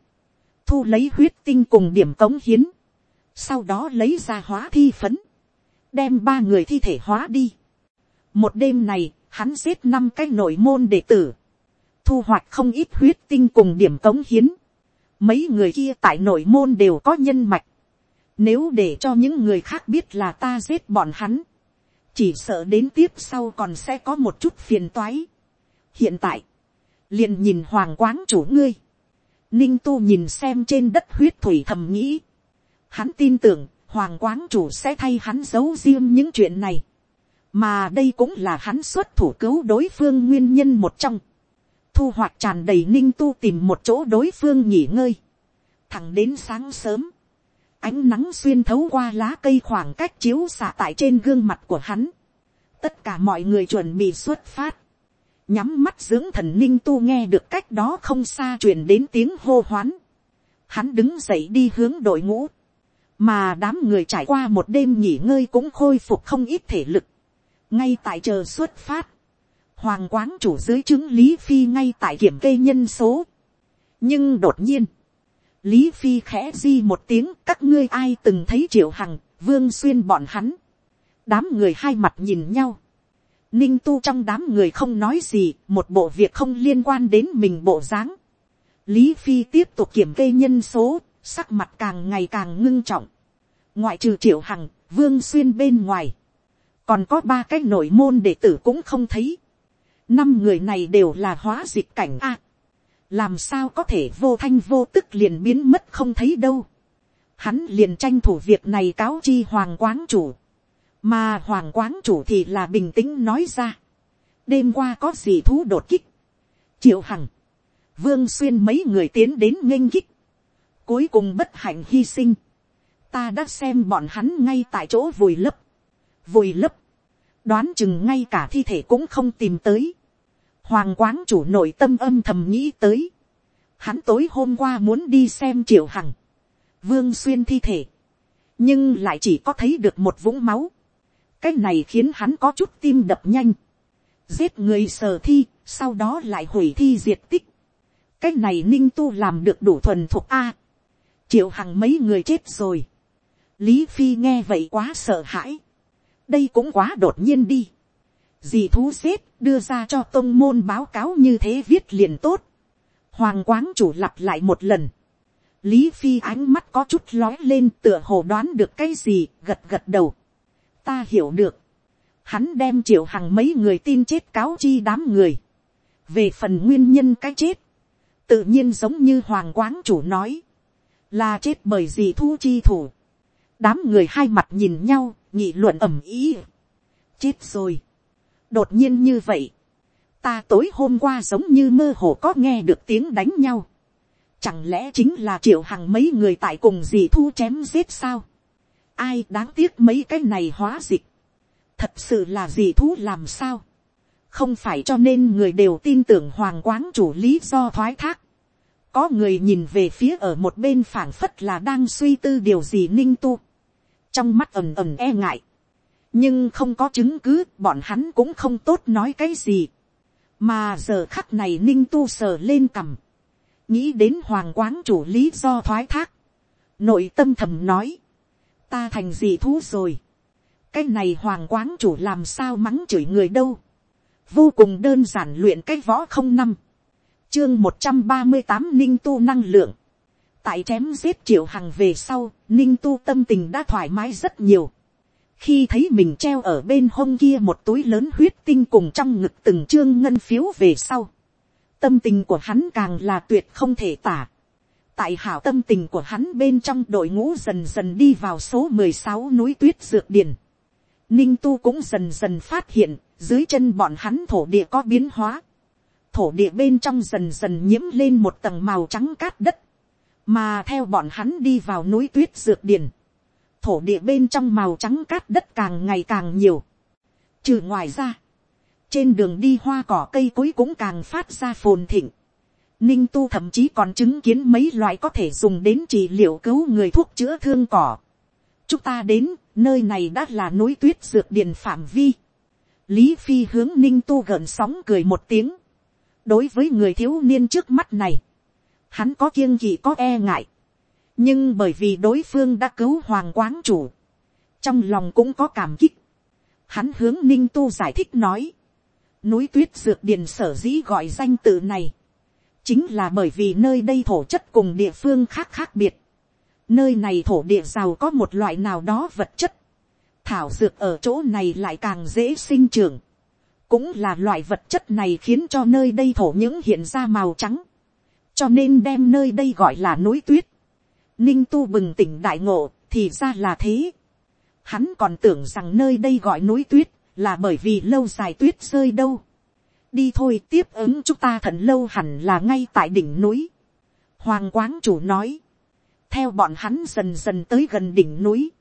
thu lấy huyết tinh cùng điểm cống hiến, sau đó lấy ra hóa thi phấn, đem ba người thi thể hóa đi. một đêm này, hắn giết năm cái nội môn đệ tử, thu hoạch không ít huyết tinh cùng điểm cống hiến. mấy người kia tại nội môn đều có nhân mạch, nếu để cho những người khác biết là ta giết bọn hắn, chỉ sợ đến tiếp sau còn sẽ có một chút phiền toái. hiện tại, liền nhìn hoàng quáng chủ ngươi, ninh tu nhìn xem trên đất huyết thủy thầm nghĩ, hắn tin tưởng hoàng quáng chủ sẽ thay hắn giấu riêng những chuyện này, mà đây cũng là hắn xuất thủ cứu đối phương nguyên nhân một trong, thu hoạch tràn đầy ninh tu tìm một chỗ đối phương nghỉ ngơi, thẳng đến sáng sớm, ánh nắng xuyên thấu qua lá cây khoảng cách chiếu xạ tại trên gương mặt của hắn, tất cả mọi người chuẩn bị xuất phát, nhắm mắt dưỡng thần ninh tu nghe được cách đó không xa truyền đến tiếng hô hoán, hắn đứng dậy đi hướng đội ngũ, mà đám người trải qua một đêm nghỉ ngơi cũng khôi phục không ít thể lực, ngay tại chờ xuất phát, hoàng quán chủ dưới chứng lý phi ngay tại kiểm kê nhân số, nhưng đột nhiên, lý phi khẽ di một tiếng các ngươi ai từng thấy triệu hằng vương xuyên bọn hắn, đám người hai mặt nhìn nhau, ninh tu trong đám người không nói gì một bộ việc không liên quan đến mình bộ dáng, lý phi tiếp tục kiểm kê nhân số sắc mặt càng ngày càng ngưng trọng, ngoại trừ triệu hằng, vương xuyên bên ngoài, còn có ba cái nội môn đệ tử cũng không thấy, năm người này đều là hóa dịch cảnh a, làm sao có thể vô thanh vô tức liền biến mất không thấy đâu, hắn liền tranh thủ việc này cáo chi hoàng quán chủ, mà hoàng quán chủ thì là bình tĩnh nói ra, đêm qua có gì thú đột kích, triệu hằng, vương xuyên mấy người tiến đến nghênh kích, cuối cùng bất hạnh hy sinh, ta đã xem bọn hắn ngay tại chỗ vùi lấp, vùi lấp, đoán chừng ngay cả thi thể cũng không tìm tới, hoàng quán chủ nội tâm âm thầm nghĩ tới, hắn tối hôm qua muốn đi xem triệu hằng, vương xuyên thi thể, nhưng lại chỉ có thấy được một vũng máu, cái này khiến hắn có chút tim đập nhanh, giết người sờ thi, sau đó lại hủy thi diệt tích, cái này ninh tu làm được đủ thuần thuộc a, triệu hằng mấy người chết rồi, lý phi nghe vậy quá sợ hãi, đây cũng quá đột nhiên đi, dì thú xếp đưa ra cho tôn môn báo cáo như thế viết liền tốt, hoàng quáng chủ lặp lại một lần, lý phi ánh mắt có chút lói lên tựa hồ đoán được cái gì gật gật đầu, ta hiểu được, hắn đem triệu hằng mấy người tin chết cáo chi đám người, về phần nguyên nhân cái chết, tự nhiên giống như hoàng quán chủ nói, là chết bởi gì thu chi thủ, đám người hai mặt nhìn nhau, nghị luận ầm ý, chết rồi, đột nhiên như vậy, ta tối hôm qua giống như mơ hồ có nghe được tiếng đánh nhau, chẳng lẽ chính là triệu hằng mấy người tại cùng dì thu chém giết sao, ai đáng tiếc mấy cái này hóa dịch, thật sự là gì thú làm sao, không phải cho nên người đều tin tưởng hoàng quán chủ lý do thoái thác, có người nhìn về phía ở một bên phảng phất là đang suy tư điều gì ninh tu, trong mắt ầm ầm e ngại, nhưng không có chứng cứ bọn hắn cũng không tốt nói cái gì, mà giờ khắc này ninh tu sờ lên cằm, nghĩ đến hoàng quán chủ lý do thoái thác, nội tâm thầm nói, ta thành gì thú rồi, cái này hoàng quán chủ làm sao mắng chửi người đâu, vô cùng đơn giản luyện cái võ không năm, chương một trăm ba mươi tám ninh tu năng lượng, tại chém giết triệu hằng về sau, ninh tu tâm tình đã thoải mái rất nhiều. khi thấy mình treo ở bên hông kia một túi lớn huyết tinh cùng trong ngực từng chương ngân phiếu về sau, tâm tình của hắn càng là tuyệt không thể tả tại hảo tâm tình của hắn bên trong đội ngũ dần dần đi vào số mười sáu núi tuyết dược điền. ninh tu cũng dần dần phát hiện, dưới chân bọn hắn thổ địa có biến hóa. thổ địa bên trong dần dần nhiễm lên một tầng màu trắng cát đất mà theo bọn hắn đi vào núi tuyết dược điền, thổ địa bên trong màu trắng cát đất càng ngày càng nhiều. Trừ ngoài ra, trên đường đi hoa cỏ cây cối cũng càng phát ra phồn thịnh. Ninh tu thậm chí còn chứng kiến mấy loại có thể dùng đến trị liệu cứu người thuốc chữa thương cỏ. Chúng ta đến, nơi này đã là núi tuyết dược điện phạm vi. lý phi hướng ninh tu gợn sóng cười một tiếng, đối với người thiếu niên trước mắt này, hắn có kiêng kỵ có e ngại, nhưng bởi vì đối phương đã cứu hoàng quán chủ, trong lòng cũng có cảm kích, hắn hướng ninh tu giải thích nói, núi tuyết dược điện sở dĩ gọi danh tự này, chính là bởi vì nơi đây thổ chất cùng địa phương khác khác biệt, nơi này thổ địa giàu có một loại nào đó vật chất, thảo dược ở chỗ này lại càng dễ sinh trưởng, cũng là loại vật chất này khiến cho nơi đây thổ những hiện ra màu trắng, cho nên đem nơi đây gọi là núi tuyết. Ninh tu bừng tỉnh đại ngộ, thì ra là thế. Hắn còn tưởng rằng nơi đây gọi núi tuyết, là bởi vì lâu dài tuyết rơi đâu đi thôi tiếp ứng chúng ta thần lâu hẳn là ngay tại đỉnh núi. Hoàng quán chủ nói, theo bọn hắn dần dần tới gần đỉnh núi,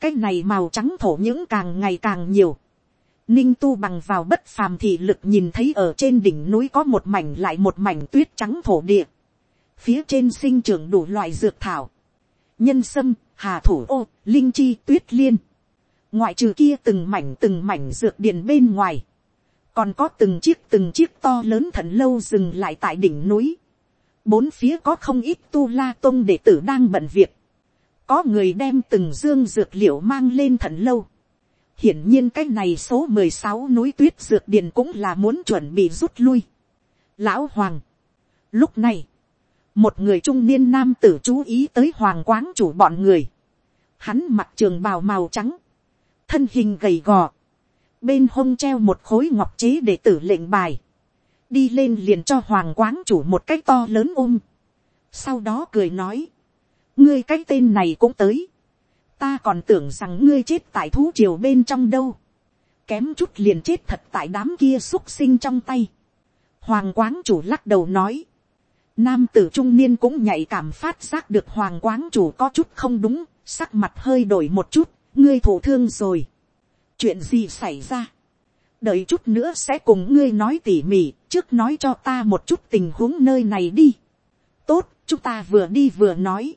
cái này màu trắng thổ những càng ngày càng nhiều. Ninh tu bằng vào bất phàm thị lực nhìn thấy ở trên đỉnh núi có một mảnh lại một mảnh tuyết trắng thổ địa. Phía trên sinh trưởng đủ loại dược thảo. Nhân sâm, hà thủ ô, linh chi, tuyết liên. Ngoại trừ kia từng mảnh từng mảnh dược điền bên ngoài. Còn có từng chiếc từng chiếc to lớn thần lâu dừng lại tại đỉnh núi. Bốn phía có không ít tu la tôn đệ tử đang bận việc. Có người đem từng dương dược liệu mang lên thần lâu hiển nhiên cái này số mười sáu núi tuyết dược điền cũng là muốn chuẩn bị rút lui. Lão Hoàng. Lúc này, một người trung niên nam tử chú ý tới Hoàng quán chủ bọn người. Hắn mặc trường bào màu trắng. Thân hình gầy gò. Bên hông treo một khối ngọc chế để tử lệnh bài. Đi lên liền cho Hoàng quán chủ một cái to lớn ôm. Sau đó cười nói. Ngươi cái tên này cũng tới ta còn tưởng rằng ngươi chết tại thú triều bên trong đâu, kém chút liền chết thật tại đám kia xúc sinh trong tay. Hoàng quán chủ lắc đầu nói, nam tử trung niên cũng nhạy cảm phát giác được hoàng quán chủ có chút không đúng, sắc mặt hơi đổi một chút, ngươi thổ thương rồi chuyện gì xảy ra, đợi chút nữa sẽ cùng ngươi nói tỉ mỉ, trước nói cho ta một chút tình huống nơi này đi. tốt, chúng ta vừa đi vừa nói.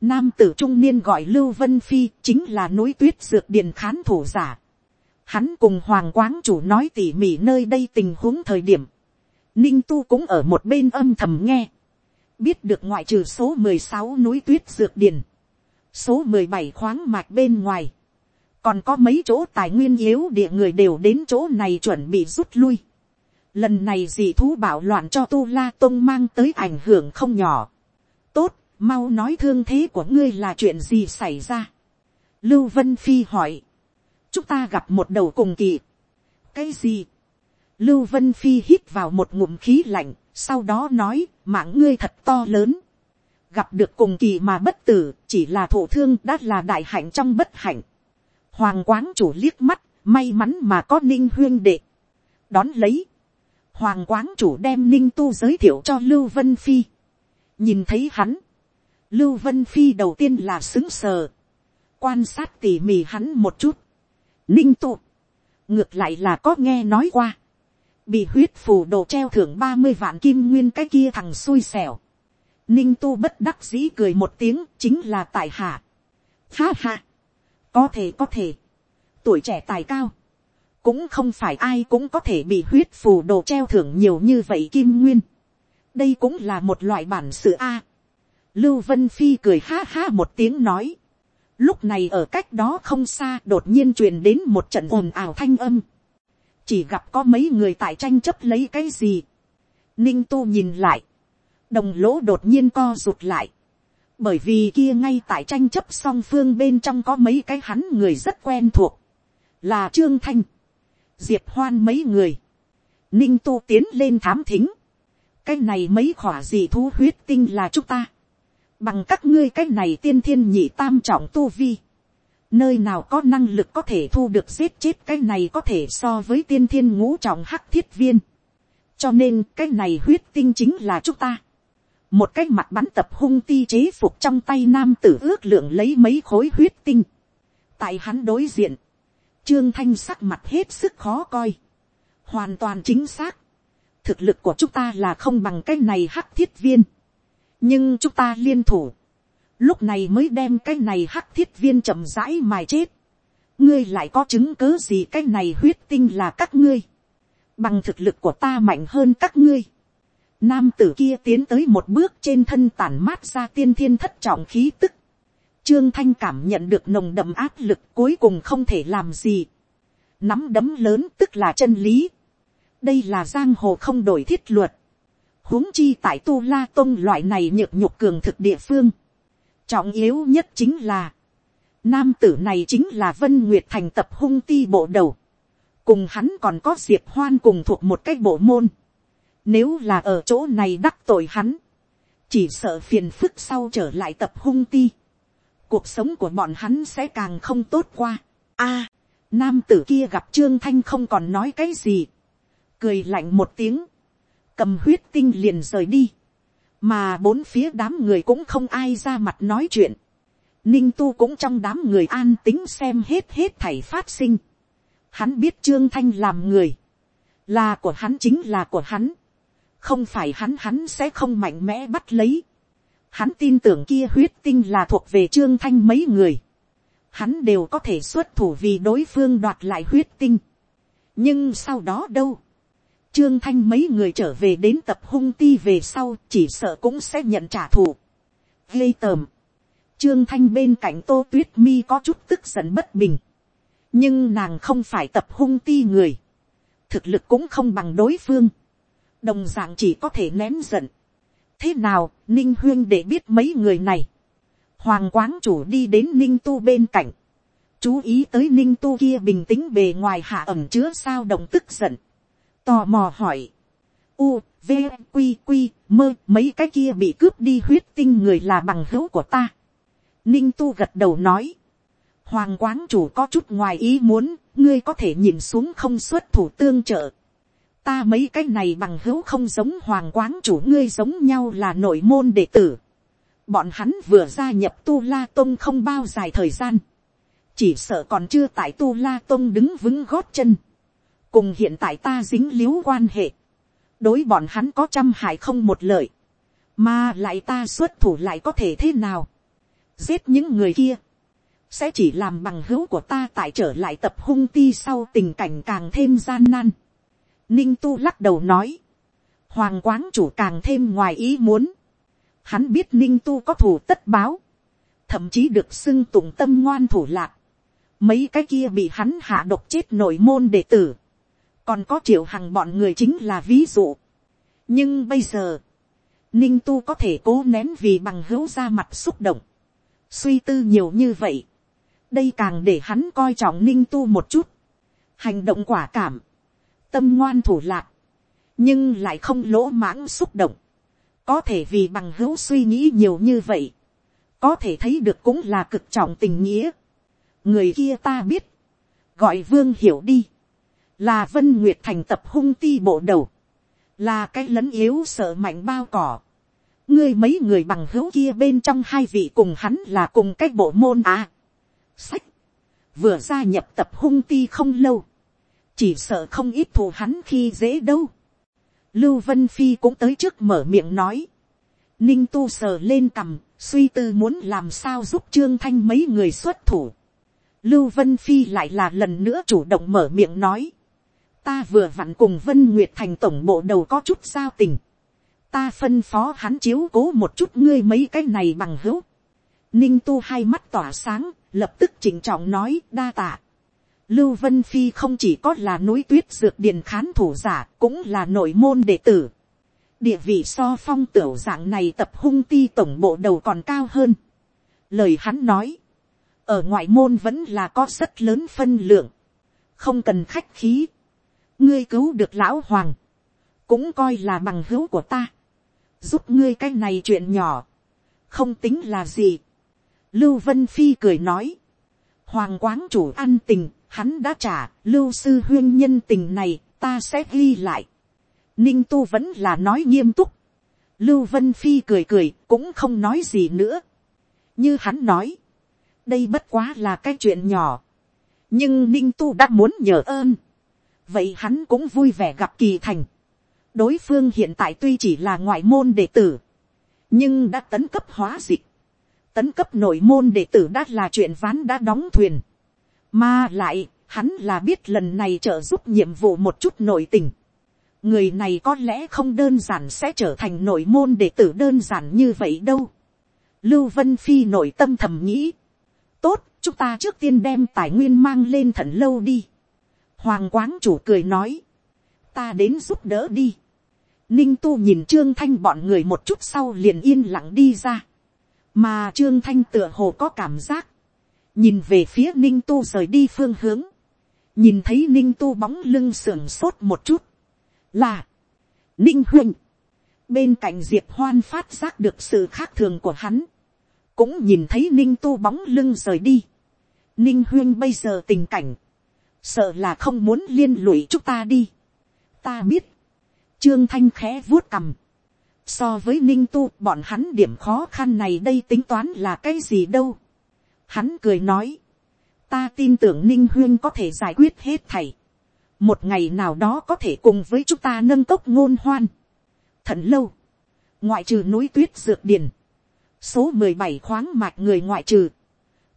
Nam tử trung niên gọi Lưu Vân Phi chính là núi tuyết dược điền khán thủ giả. Hắn cùng Hoàng Quáng chủ nói tỉ mỉ nơi đây tình huống thời điểm. Ninh Tu cũng ở một bên âm thầm nghe. Biết được ngoại trừ số mười sáu núi tuyết dược điền. Số mười bảy khoáng mạch bên ngoài. Còn có mấy chỗ tài nguyên yếu địa người đều đến chỗ này chuẩn bị rút lui. Lần này dị thú bảo loạn cho Tu La Tông mang tới ảnh hưởng không nhỏ. Tốt, mau nói thương thế của ngươi là chuyện gì xảy ra. lưu vân phi hỏi, chúng ta gặp một đầu cùng kỳ. cái gì. lưu vân phi hít vào một ngụm khí lạnh, sau đó nói, mạng ngươi thật to lớn. gặp được cùng kỳ mà bất tử, chỉ là thổ thương đã là đại hạnh trong bất hạnh hoàng quán chủ liếc mắt, may mắn mà có ninh huyên đệ. đón lấy, hoàng quán chủ đem ninh tu giới thiệu cho lưu vân phi. nhìn thấy hắn, Lưu Vân Phi đầu tiên là xứng sờ. Quan sát tỉ mỉ hắn một chút. Ninh Tu Ngược lại là có nghe nói qua. Bị huyết phù đồ treo thưởng ba mươi vạn kim nguyên cái kia thằng xui xẻo. Ninh tu bất đắc dĩ cười một tiếng chính là tại hạ. Ha ha. Có thể có thể. Tuổi trẻ tài cao. Cũng không phải ai cũng có thể bị huyết phù đồ treo thưởng nhiều như vậy kim nguyên. Đây cũng là một loại bản sự A. Lưu Vân Phi cười ha ha một tiếng nói. Lúc này ở cách đó không xa đột nhiên truyền đến một trận ồn ào thanh âm. Chỉ gặp có mấy người tại tranh chấp lấy cái gì. Ninh Tu nhìn lại. Đồng lỗ đột nhiên co rụt lại. Bởi vì kia ngay tại tranh chấp song phương bên trong có mấy cái hắn người rất quen thuộc. Là Trương Thanh. Diệp Hoan mấy người. Ninh Tu tiến lên thám thính. Cái này mấy khỏa gì thú huyết tinh là chúng ta bằng các ngươi cái này tiên thiên nhị tam trọng tu vi, nơi nào có năng lực có thể thu được giết chết cái này có thể so với tiên thiên ngũ trọng hắc thiết viên, cho nên cái này huyết tinh chính là chúng ta, một cái mặt bắn tập hung ti chế phục trong tay nam tử ước lượng lấy mấy khối huyết tinh, tại hắn đối diện, trương thanh sắc mặt hết sức khó coi, hoàn toàn chính xác, thực lực của chúng ta là không bằng cái này hắc thiết viên, nhưng chúng ta liên thủ, lúc này mới đem cái này hắc thiết viên chậm rãi mài chết, ngươi lại có chứng cớ gì cái này huyết tinh là các ngươi, bằng thực lực của ta mạnh hơn các ngươi. Nam tử kia tiến tới một bước trên thân tản mát ra tiên thiên thất trọng khí tức. Trương Thanh cảm nhận được nồng đậm áp lực cuối cùng không thể làm gì. Nắm đấm lớn tức là chân lý. Đây là giang hồ không đổi thiết luật. huống chi tại Tu La Tông loại này nhược nhục cường thực địa phương. Trọng yếu nhất chính là. Nam tử này chính là Vân Nguyệt thành tập hung ti bộ đầu. Cùng hắn còn có Diệp Hoan cùng thuộc một cái bộ môn. Nếu là ở chỗ này đắc tội hắn. Chỉ sợ phiền phức sau trở lại tập hung ti. Cuộc sống của bọn hắn sẽ càng không tốt qua. A, nam tử kia gặp trương thanh không còn nói cái gì, cười lạnh một tiếng, cầm huyết tinh liền rời đi, mà bốn phía đám người cũng không ai ra mặt nói chuyện, ninh tu cũng trong đám người an tính xem hết hết thảy phát sinh, hắn biết trương thanh làm người, là của hắn chính là của hắn, không phải hắn hắn sẽ không mạnh mẽ bắt lấy, Hắn tin tưởng kia huyết tinh là thuộc về trương thanh mấy người. Hắn đều có thể xuất thủ vì đối phương đoạt lại huyết tinh. Nhưng sau đó đâu? Trương thanh mấy người trở về đến tập hung ti về sau chỉ sợ cũng sẽ nhận trả thù. Gây tờm. Trương thanh bên cạnh tô tuyết mi có chút tức giận bất bình. Nhưng nàng không phải tập hung ti người. Thực lực cũng không bằng đối phương. Đồng dạng chỉ có thể nén giận thế nào, ninh huyên để biết mấy người này. hoàng quán chủ đi đến ninh tu bên cạnh. chú ý tới ninh tu kia bình tĩnh bề ngoài hạ ẩm chứa sao động tức giận. tò mò hỏi. u, v, q, q, mơ mấy cái kia bị cướp đi huyết tinh người là bằng hữu của ta. ninh tu gật đầu nói. hoàng quán chủ có chút ngoài ý muốn, ngươi có thể nhìn xuống không xuất thủ tương trợ ta mấy cái này bằng hữu không giống hoàng quán chủ ngươi giống nhau là nội môn đệ tử. bọn hắn vừa gia nhập tu la tông không bao dài thời gian. chỉ sợ còn chưa tại tu la tông đứng vững gót chân. cùng hiện tại ta dính líu quan hệ. đối bọn hắn có trăm hại không một lợi. mà lại ta xuất thủ lại có thể thế nào. giết những người kia. sẽ chỉ làm bằng hữu của ta tại trở lại tập hung ti sau tình cảnh càng thêm gian nan Ninh tu lắc đầu nói. Hoàng quán chủ càng thêm ngoài ý muốn. Hắn biết ninh tu có thủ tất báo. Thậm chí được xưng tụng tâm ngoan thủ lạc. Mấy cái kia bị hắn hạ độc chết nội môn đệ tử. Còn có triệu hằng bọn người chính là ví dụ. Nhưng bây giờ. Ninh tu có thể cố nén vì bằng hữu ra mặt xúc động. Suy tư nhiều như vậy. Đây càng để hắn coi trọng ninh tu một chút. Hành động quả cảm tâm ngoan thủ lạc, nhưng lại không lỗ mãng xúc động, có thể vì bằng hữu suy nghĩ nhiều như vậy, có thể thấy được cũng là cực trọng tình nghĩa. người kia ta biết, gọi vương hiểu đi, là vân nguyệt thành tập hung ti bộ đầu, là cái lấn yếu sợ mạnh bao cỏ. ngươi mấy người bằng hữu kia bên trong hai vị cùng hắn là cùng cái bộ môn à. sách, vừa gia nhập tập hung ti không lâu, chỉ sợ không ít thù hắn khi dễ đâu. Lưu Vân Phi cũng tới trước mở miệng nói. Ninh tu sờ lên cằm, suy tư muốn làm sao giúp Trương Thanh mấy người xuất thủ. Lưu Vân Phi lại là lần nữa chủ động mở miệng nói. Ta vừa vặn cùng Vân Nguyệt Thành tổng bộ đầu có chút giao tình. Ta phân phó hắn chiếu cố một chút ngươi mấy cái này bằng hữu. Ninh tu hai mắt tỏa sáng, lập tức chỉnh trọng nói đa tạ. Lưu Vân Phi không chỉ có là núi tuyết dược điền khán thủ giả, cũng là nội môn đệ tử. Địa vị so phong tiểu dạng này tập hung ti tổng bộ đầu còn cao hơn. Lời hắn nói, ở ngoại môn vẫn là có rất lớn phân lượng. Không cần khách khí. Ngươi cứu được lão hoàng. Cũng coi là bằng hữu của ta. Giúp ngươi cái này chuyện nhỏ. Không tính là gì. Lưu Vân Phi cười nói. Hoàng quán chủ ăn tình hắn đã trả, lưu sư huyên nhân tình này, ta sẽ ghi lại. Ninh tu vẫn là nói nghiêm túc. Lưu Vân Phi cười cười, cũng không nói gì nữa. Như hắn nói, đây bất quá là cái chuyện nhỏ. Nhưng Ninh tu đã muốn nhờ ơn. Vậy hắn cũng vui vẻ gặp kỳ thành. Đối phương hiện tại tuy chỉ là ngoại môn đệ tử. Nhưng đã tấn cấp hóa dịch. Tấn cấp nội môn đệ tử đã là chuyện ván đã đóng thuyền mà lại, hắn là biết lần này trợ giúp nhiệm vụ một chút nội tình. Người này có lẽ không đơn giản sẽ trở thành nội môn đệ tử đơn giản như vậy đâu. Lưu Vân Phi nội tâm thầm nghĩ. Tốt, chúng ta trước tiên đem tài nguyên mang lên thần lâu đi. Hoàng quáng chủ cười nói. Ta đến giúp đỡ đi. Ninh tu nhìn Trương Thanh bọn người một chút sau liền yên lặng đi ra. Mà Trương Thanh tựa hồ có cảm giác. Nhìn về phía Ninh tu rời đi phương hướng. Nhìn thấy Ninh tu bóng lưng sưởng sốt một chút. Là. Ninh huynh. Bên cạnh Diệp Hoan phát giác được sự khác thường của hắn. Cũng nhìn thấy Ninh tu bóng lưng rời đi. Ninh huynh bây giờ tình cảnh. Sợ là không muốn liên lụy chúng ta đi. Ta biết Trương Thanh khẽ vuốt cầm. So với Ninh Tu, bọn hắn điểm khó khăn này đây tính toán là cái gì đâu. Hắn cười nói. Ta tin tưởng Ninh Huyên có thể giải quyết hết thầy. Một ngày nào đó có thể cùng với chúng ta nâng cốc ngôn hoan. thận lâu. Ngoại trừ núi tuyết dược điền. Số mười bảy khoáng mạch người ngoại trừ.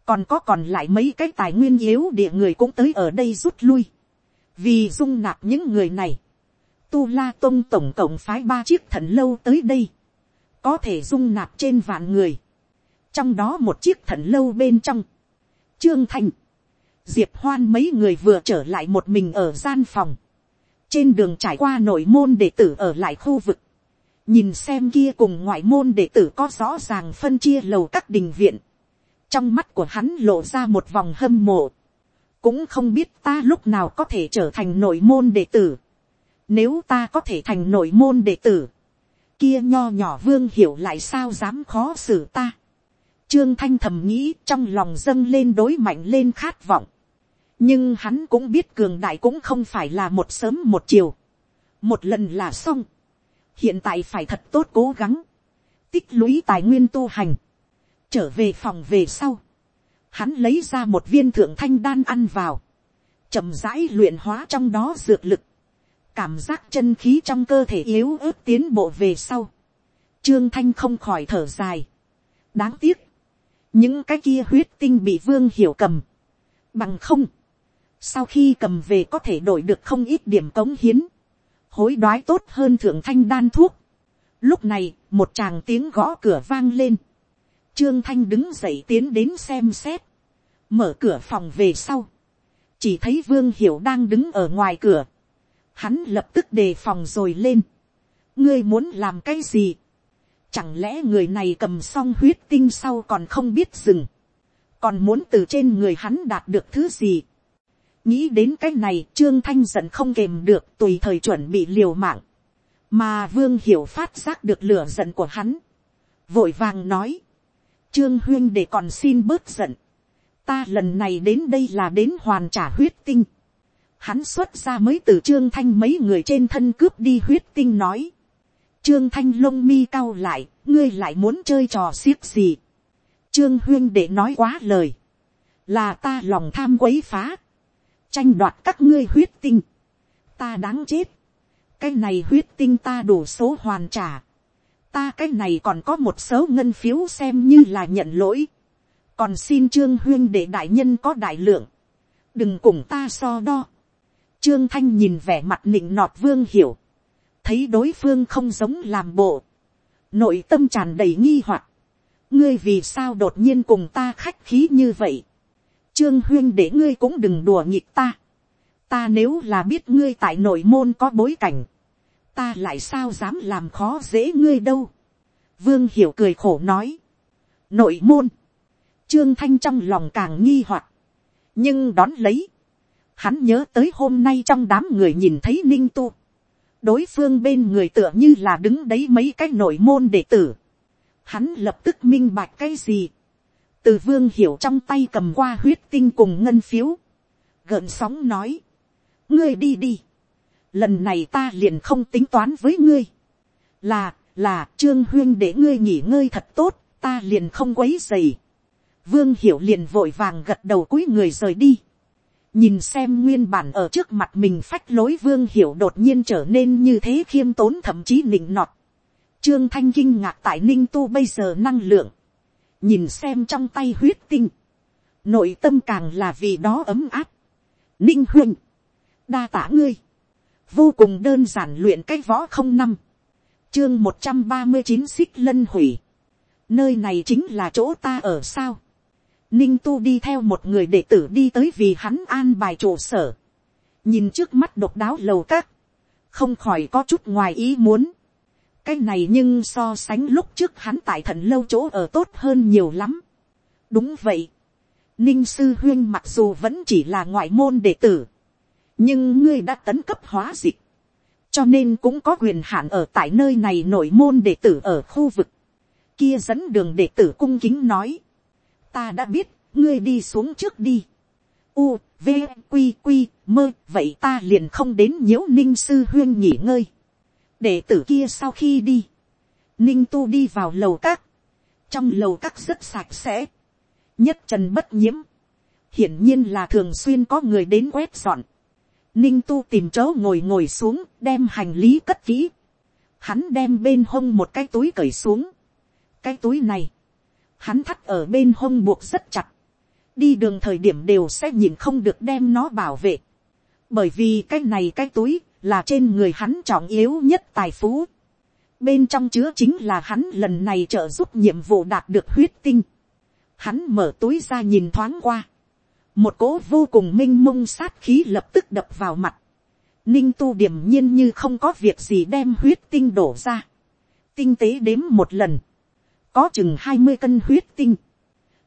Còn có còn lại mấy cái tài nguyên yếu địa người cũng tới ở đây rút lui. Vì dung nạp những người này Tu La Tông tổng cộng phái ba chiếc thần lâu tới đây. Có thể dung nạp trên vạn người. Trong đó một chiếc thần lâu bên trong. Trương Thành. Diệp Hoan mấy người vừa trở lại một mình ở gian phòng. Trên đường trải qua nội môn đệ tử ở lại khu vực. Nhìn xem kia cùng ngoại môn đệ tử có rõ ràng phân chia lầu các đình viện. Trong mắt của hắn lộ ra một vòng hâm mộ. Cũng không biết ta lúc nào có thể trở thành nội môn đệ tử nếu ta có thể thành nội môn đệ tử. Kia nho nhỏ vương hiểu lại sao dám khó xử ta. Trương Thanh thầm nghĩ trong lòng dâng lên đối mạnh lên khát vọng. Nhưng hắn cũng biết cường đại cũng không phải là một sớm một chiều. Một lần là xong. Hiện tại phải thật tốt cố gắng. Tích lũy tài nguyên tu hành. Trở về phòng về sau. Hắn lấy ra một viên thượng thanh đan ăn vào. chậm rãi luyện hóa trong đó dược lực cảm giác chân khí trong cơ thể yếu ớt tiến bộ về sau. Trương Thanh không khỏi thở dài. Đáng tiếc. Những cái kia huyết tinh bị vương hiểu cầm. Bằng không. Sau khi cầm về có thể đổi được không ít điểm cống hiến. Hối đoái tốt hơn thượng thanh đan thuốc. Lúc này, một chàng tiếng gõ cửa vang lên. Trương Thanh đứng dậy tiến đến xem xét. Mở cửa phòng về sau. Chỉ thấy Vương Hiểu đang đứng ở ngoài cửa hắn lập tức đề phòng rồi lên. ngươi muốn làm cái gì chẳng lẽ người này cầm xong huyết tinh sau còn không biết dừng. còn muốn từ trên người hắn đạt được thứ gì. nghĩ đến cái này, trương thanh giận không kềm được, tùy thời chuẩn bị liều mạng. mà vương hiểu phát giác được lửa giận của hắn. vội vàng nói. trương huyên để còn xin bớt giận. ta lần này đến đây là đến hoàn trả huyết tinh hắn xuất ra mới từ trương thanh mấy người trên thân cướp đi huyết tinh nói trương thanh lông mi cao lại, ngươi lại muốn chơi trò xiếc gì. trương huyên để nói quá lời, là ta lòng tham quấy phá, tranh đoạt các ngươi huyết tinh, ta đáng chết, cái này huyết tinh ta đủ số hoàn trả, ta cái này còn có một số ngân phiếu xem như là nhận lỗi, còn xin trương huyên để đại nhân có đại lượng, đừng cùng ta so đo, Trương Thanh nhìn vẻ mặt nịnh nọt vương hiểu. Thấy đối phương không giống làm bộ. Nội tâm tràn đầy nghi hoặc Ngươi vì sao đột nhiên cùng ta khách khí như vậy. Trương Huyên để ngươi cũng đừng đùa nghịch ta. Ta nếu là biết ngươi tại nội môn có bối cảnh. Ta lại sao dám làm khó dễ ngươi đâu. Vương Hiểu cười khổ nói. Nội môn. Trương Thanh trong lòng càng nghi hoặc Nhưng đón lấy Hắn nhớ tới hôm nay trong đám người nhìn thấy ninh tu. Đối phương bên người tựa như là đứng đấy mấy cái nội môn đệ tử. Hắn lập tức minh bạch cái gì. Từ vương hiểu trong tay cầm qua huyết tinh cùng ngân phiếu. Gợn sóng nói. Ngươi đi đi. Lần này ta liền không tính toán với ngươi. Là, là trương huyên để ngươi nghỉ ngơi thật tốt. Ta liền không quấy dày. Vương hiểu liền vội vàng gật đầu cúi người rời đi nhìn xem nguyên bản ở trước mặt mình phách lối vương hiểu đột nhiên trở nên như thế khiêm tốn thậm chí nịnh nọt. Trương thanh kinh ngạc tại ninh tu bây giờ năng lượng. nhìn xem trong tay huyết tinh. nội tâm càng là vì đó ấm áp. ninh huynh, đa tả ngươi, vô cùng đơn giản luyện cái võ không năm, chương một trăm ba mươi chín xích lân hủy, nơi này chính là chỗ ta ở sao, ninh tu đi theo một người đệ tử đi tới vì hắn an bài trụ sở, nhìn trước mắt độc đáo lầu các, không khỏi có chút ngoài ý muốn, cái này nhưng so sánh lúc trước hắn tại thần lâu chỗ ở tốt hơn nhiều lắm. đúng vậy. ninh sư huyên mặc dù vẫn chỉ là ngoại môn đệ tử, nhưng ngươi đã tấn cấp hóa dịch, cho nên cũng có quyền hạn ở tại nơi này nội môn đệ tử ở khu vực, kia dẫn đường đệ tử cung kính nói, ta đã biết, ngươi đi xuống trước đi. U, V, q q. mơ, vậy ta liền không đến nhiễu ninh sư huyên nghỉ ngơi. Để tử kia sau khi đi, ninh tu đi vào lầu các, trong lầu các rất sạch sẽ, nhất trần bất nhiễm, hiển nhiên là thường xuyên có người đến quét dọn, ninh tu tìm chỗ ngồi ngồi xuống, đem hành lý cất kỹ, hắn đem bên hông một cái túi cởi xuống, cái túi này, hắn thắt ở bên hông buộc rất chặt, đi đường thời điểm đều sẽ nhìn không được đem nó bảo vệ, bởi vì cái này cái túi là trên người hắn trọng yếu nhất tài phú. Bên trong chứa chính là hắn lần này trợ giúp nhiệm vụ đạt được huyết tinh. Hắn mở túi ra nhìn thoáng qua. Một cỗ vô cùng minh mông sát khí lập tức đập vào mặt. Ninh tu điểm nhiên như không có việc gì đem huyết tinh đổ ra. Tinh tế đếm một lần. Có chừng hai mươi cân huyết tinh.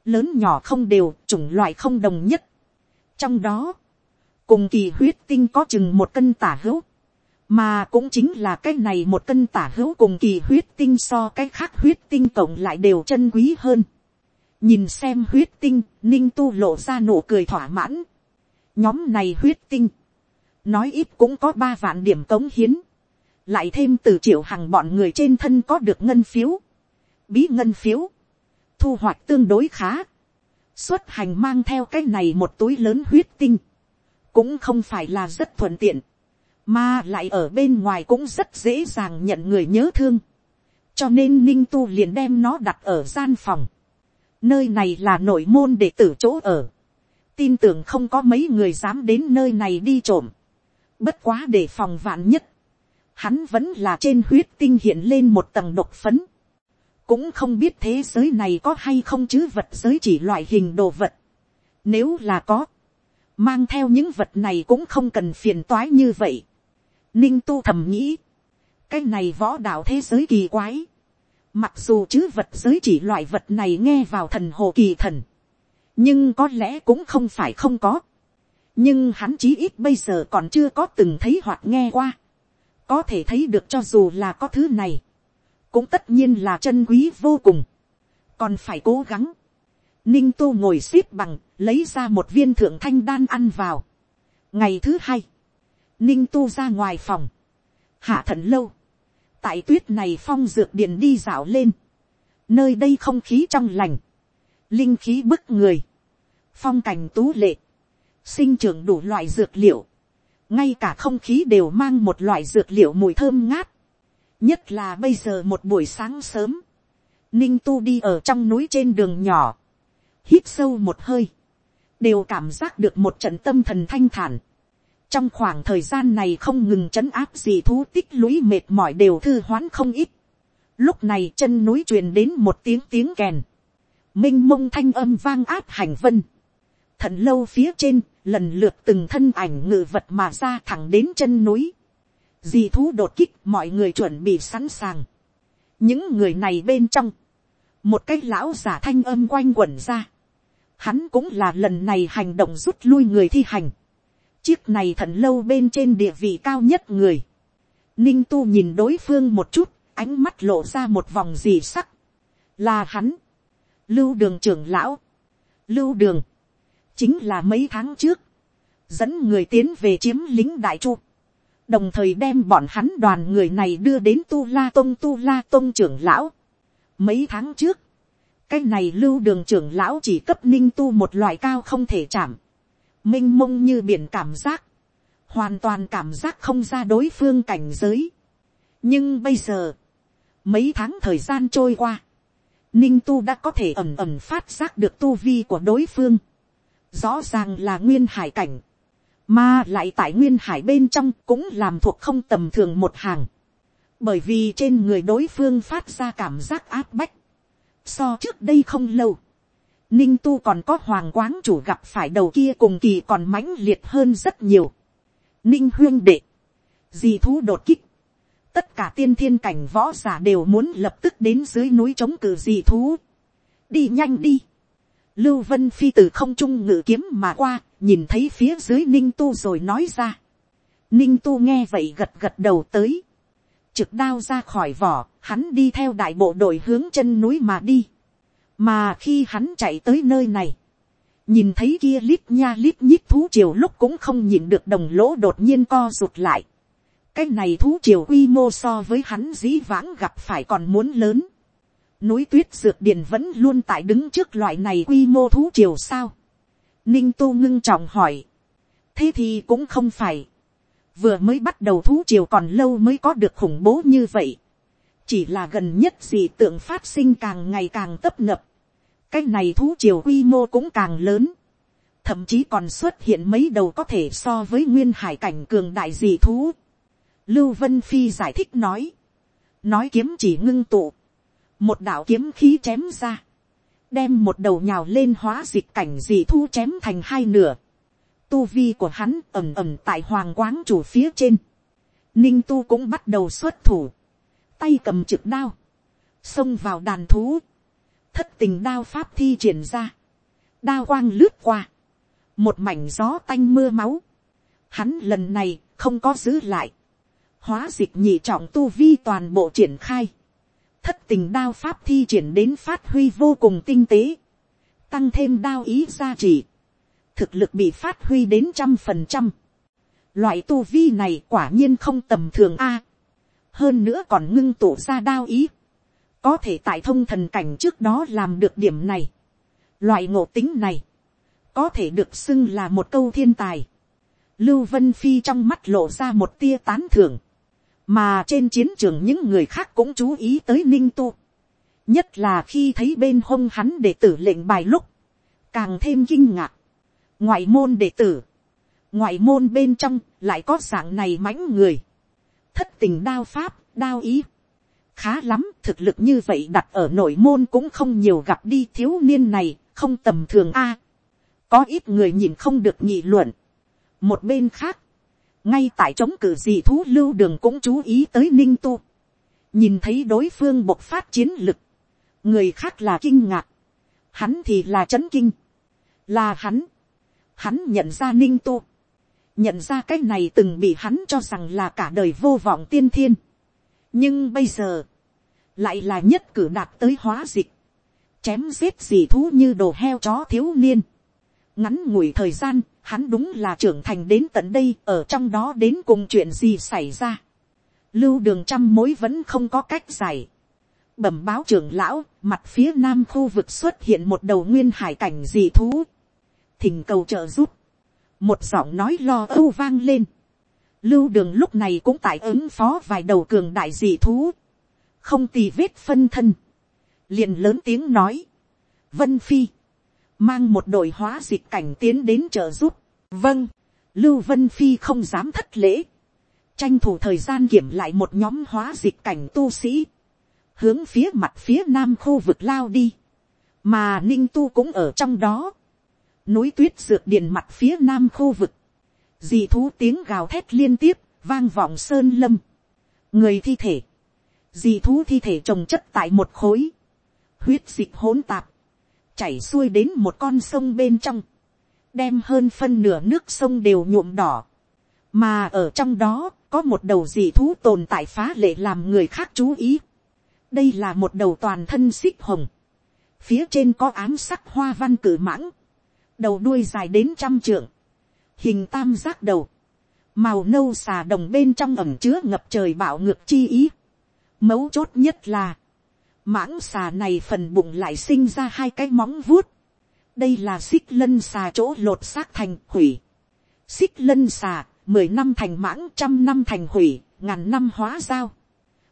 Lớn nhỏ không đều, chủng loại không đồng nhất. Trong đó, cùng kỳ huyết tinh có chừng một cân tả hữu, mà cũng chính là cái này một cân tả hữu cùng kỳ huyết tinh so cái khác huyết tinh cộng lại đều chân quý hơn. nhìn xem huyết tinh, ninh tu lộ ra nụ cười thỏa mãn. nhóm này huyết tinh, nói ít cũng có ba vạn điểm cống hiến, lại thêm từ triệu hàng bọn người trên thân có được ngân phiếu, bí ngân phiếu, thu hoạch tương đối khá, xuất hành mang theo cái này một túi lớn huyết tinh, cũng không phải là rất thuận tiện, mà lại ở bên ngoài cũng rất dễ dàng nhận người nhớ thương, cho nên ninh tu liền đem nó đặt ở gian phòng, nơi này là nội môn để tử chỗ ở, tin tưởng không có mấy người dám đến nơi này đi trộm, bất quá để phòng vạn nhất, hắn vẫn là trên huyết tinh hiện lên một tầng độc phấn, cũng không biết thế giới này có hay không chứ vật giới chỉ loại hình đồ vật, nếu là có, mang theo những vật này cũng không cần phiền toái như vậy. Ninh tu thầm nghĩ, cái này võ đạo thế giới kỳ quái. Mặc dù chứ vật giới chỉ loại vật này nghe vào thần hồ kỳ thần, nhưng có lẽ cũng không phải không có. nhưng hắn chí ít bây giờ còn chưa có từng thấy hoặc nghe qua. có thể thấy được cho dù là có thứ này, cũng tất nhiên là chân quý vô cùng, còn phải cố gắng. Ninh tu ngồi xếp bằng, lấy ra một viên thượng thanh đan ăn vào. ngày thứ hai, ninh tu ra ngoài phòng, hạ thận lâu, tại tuyết này phong dược điện đi dạo lên, nơi đây không khí trong lành, linh khí bức người, phong cảnh tú lệ, sinh trưởng đủ loại dược liệu, ngay cả không khí đều mang một loại dược liệu mùi thơm ngát, nhất là bây giờ một buổi sáng sớm, ninh tu đi ở trong núi trên đường nhỏ, hít sâu một hơi, đều cảm giác được một trận tâm thần thanh thản. Trong khoảng thời gian này không ngừng chấn áp gì thú tích lũy mệt mỏi đều thư hoán không ít. Lúc này chân núi truyền đến một tiếng tiếng kèn. Minh mông thanh âm vang áp hành vân. thận lâu phía trên, lần lượt từng thân ảnh ngự vật mà ra thẳng đến chân núi. Dì thú đột kích mọi người chuẩn bị sẵn sàng. Những người này bên trong. Một cái lão giả thanh âm quanh quẩn ra Hắn cũng là lần này hành động rút lui người thi hành. Chiếc này thần lâu bên trên địa vị cao nhất người. Ninh tu nhìn đối phương một chút, ánh mắt lộ ra một vòng gì sắc. Là hắn. Lưu đường trưởng lão. Lưu đường. Chính là mấy tháng trước. Dẫn người tiến về chiếm lính đại chu. Đồng thời đem bọn hắn đoàn người này đưa đến tu la tông tu la tông trưởng lão. Mấy tháng trước cái này lưu đường trưởng lão chỉ cấp ninh tu một loại cao không thể chạm, m i n h mông như biển cảm giác, hoàn toàn cảm giác không ra đối phương cảnh giới. nhưng bây giờ, mấy tháng thời gian trôi qua, ninh tu đã có thể ẩm ẩm phát giác được tu vi của đối phương, rõ ràng là nguyên hải cảnh, mà lại tại nguyên hải bên trong cũng làm thuộc không tầm thường một hàng, bởi vì trên người đối phương phát ra cảm giác áp bách, so trước đây không lâu, ninh tu còn có hoàng quáng chủ gặp phải đầu kia cùng kỳ còn mãnh liệt hơn rất nhiều, ninh huyên đệ, dì thú đột kích, tất cả tiên thiên cảnh võ giả đều muốn lập tức đến dưới núi chống cử dì thú, đi nhanh đi, Lưu Vân Phi từ không trung ngự kiếm mà qua, nhìn thấy phía dưới Ninh Tu rồi nói ra. Ninh Tu nghe vậy gật gật đầu tới. Trực đao ra khỏi vỏ, hắn đi theo đại bộ đội hướng chân núi mà đi. Mà khi hắn chạy tới nơi này, nhìn thấy kia lít nha lít nhít thú triều lúc cũng không nhìn được đồng lỗ đột nhiên co rụt lại. Cái này thú triều quy mô so với hắn dĩ vãng gặp phải còn muốn lớn núi tuyết dược điền vẫn luôn tại đứng trước loại này quy mô thú triều sao. ninh tu ngưng trọng hỏi. thế thì cũng không phải. vừa mới bắt đầu thú triều còn lâu mới có được khủng bố như vậy. chỉ là gần nhất gì tượng phát sinh càng ngày càng tấp nập. cái này thú triều quy mô cũng càng lớn. thậm chí còn xuất hiện mấy đầu có thể so với nguyên hải cảnh cường đại dị thú. lưu vân phi giải thích nói. nói kiếm chỉ ngưng tụ một đạo kiếm khí chém ra, đem một đầu nhào lên hóa dịch cảnh dị thu chém thành hai nửa. Tu vi của hắn ẩm ẩm tại hoàng quáng chủ phía trên. Ninh tu cũng bắt đầu xuất thủ, tay cầm trực đao, xông vào đàn thú, thất tình đao pháp thi triển ra, đao quang lướt qua, một mảnh gió tanh mưa máu, hắn lần này không có giữ lại, hóa dịch nhị trọng tu vi toàn bộ triển khai, thất tình đao pháp thi triển đến phát huy vô cùng tinh tế, tăng thêm đao ý gia trì, thực lực bị phát huy đến trăm phần trăm. Loại tu vi này quả nhiên không tầm thường a. hơn nữa còn ngưng tụ ra đao ý. có thể tại thông thần cảnh trước đó làm được điểm này. loại ngộ tính này, có thể được xưng là một câu thiên tài. Lưu Vân Phi trong mắt lộ ra một tia tán thưởng mà trên chiến trường những người khác cũng chú ý tới ninh tu, nhất là khi thấy bên hông hắn đệ tử lệnh bài lúc, càng thêm kinh ngạc. ngoại môn đệ tử, ngoại môn bên trong lại có dạng này mãnh người, thất tình đao pháp, đao ý, khá lắm thực lực như vậy đặt ở nội môn cũng không nhiều gặp đi thiếu niên này không tầm thường a. Có ít người nhìn không được nhị luận. Một bên khác ngay tại chống cử dị thú lưu đường cũng chú ý tới ninh tu, nhìn thấy đối phương bộc phát chiến lực, người khác là kinh ngạc, hắn thì là c h ấ n kinh, là hắn, hắn nhận ra ninh tu, nhận ra cái này từng bị hắn cho rằng là cả đời vô vọng tiên thiên, nhưng bây giờ, lại là nhất cử đạt tới hóa dịch, chém giết dị thú như đồ heo chó thiếu niên, ngắn ngủi thời gian, hắn đúng là trưởng thành đến tận đây ở trong đó đến cùng chuyện gì xảy ra. lưu đường trăm mối vẫn không có cách giải. bẩm báo trưởng lão, mặt phía nam khu vực xuất hiện một đầu nguyên hải cảnh dị thú. thỉnh cầu trợ giúp. một giọng nói lo âu vang lên. lưu đường lúc này cũng tại ứng phó vài đầu cường đại dị thú. không tì vết phân thân. liền lớn tiếng nói. vân phi mang một đội hóa dịch cảnh tiến đến trợ giúp. vâng, lưu vân phi không dám thất lễ, tranh thủ thời gian kiểm lại một nhóm hóa dịch cảnh tu sĩ, hướng phía mặt phía nam khu vực lao đi, mà ninh tu cũng ở trong đó, núi tuyết dược điền mặt phía nam khu vực, dì thú tiếng gào thét liên tiếp, vang vọng sơn lâm, người thi thể, dì thú thi thể trồng chất tại một khối, huyết dịch hỗn tạp, chảy xuôi đến một con sông bên trong, đem hơn phân nửa nước sông đều nhuộm đỏ, mà ở trong đó có một đầu dị thú tồn tại phá lệ làm người khác chú ý. đây là một đầu toàn thân xích hồng, phía trên có ám sắc hoa văn cử mãng, đầu đuôi dài đến trăm trượng, hình tam giác đầu, màu nâu xà đồng bên trong ẩm chứa ngập trời bạo ngược chi ý. Mấu chốt nhất là, mãng xà này phần bụng lại sinh ra hai cái móng vuốt. đây là xích lân xà chỗ lột xác thành hủy. xích lân xà, mười năm thành mãng trăm năm thành hủy, ngàn năm hóa giao.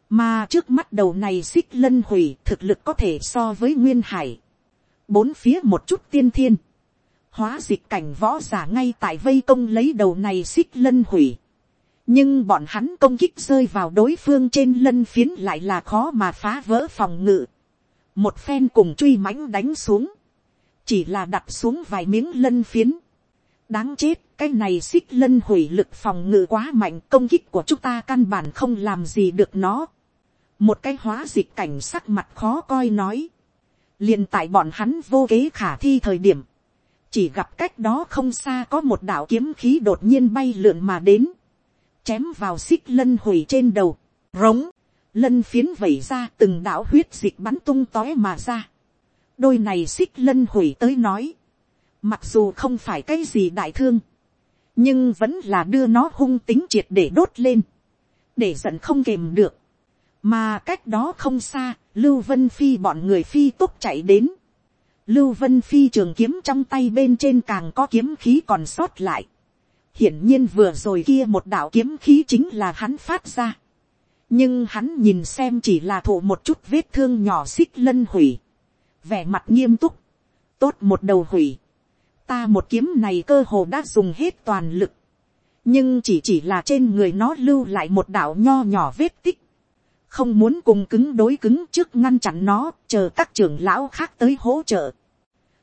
mà trước mắt đầu này xích lân hủy thực lực có thể so với nguyên hải. bốn phía một chút tiên thiên. hóa dịch cảnh võ giả ngay tại vây công lấy đầu này xích lân hủy nhưng bọn hắn công kích rơi vào đối phương trên lân phiến lại là khó mà phá vỡ phòng ngự. một phen cùng truy mãnh đánh xuống, chỉ là đặt xuống vài miếng lân phiến. đáng chết, cái này xích lân hủy lực phòng ngự quá mạnh công kích của chúng ta căn bản không làm gì được nó. một cái hóa dịch cảnh sắc mặt khó coi nói. liền tại bọn hắn vô kế khả thi thời điểm chỉ gặp cách đó không xa có một đạo kiếm khí đột nhiên bay lượn mà đến, chém vào xích lân hủy trên đầu, rống, lân phiến vẩy ra từng đạo huyết dịch bắn tung tói mà ra. đôi này xích lân hủy tới nói, mặc dù không phải cái gì đại thương, nhưng vẫn là đưa nó hung tính triệt để đốt lên, để giận không kềm được, mà cách đó không xa, lưu vân phi bọn người phi tốt chạy đến, Lưu Vân Phi trường kiếm trong tay bên trên càng có kiếm khí còn sót lại. Hiển nhiên vừa rồi kia một đạo kiếm khí chính là hắn phát ra. Nhưng hắn nhìn xem chỉ là thụ một chút vết thương nhỏ xích lân hủy. Vẻ mặt nghiêm túc. Tốt một đầu hủy. Ta một kiếm này cơ hồ đã dùng hết toàn lực. Nhưng chỉ chỉ là trên người nó lưu lại một đạo nho nhỏ vết tích không muốn cùng cứng đối cứng trước ngăn chặn nó, chờ các trưởng lão khác tới hỗ trợ.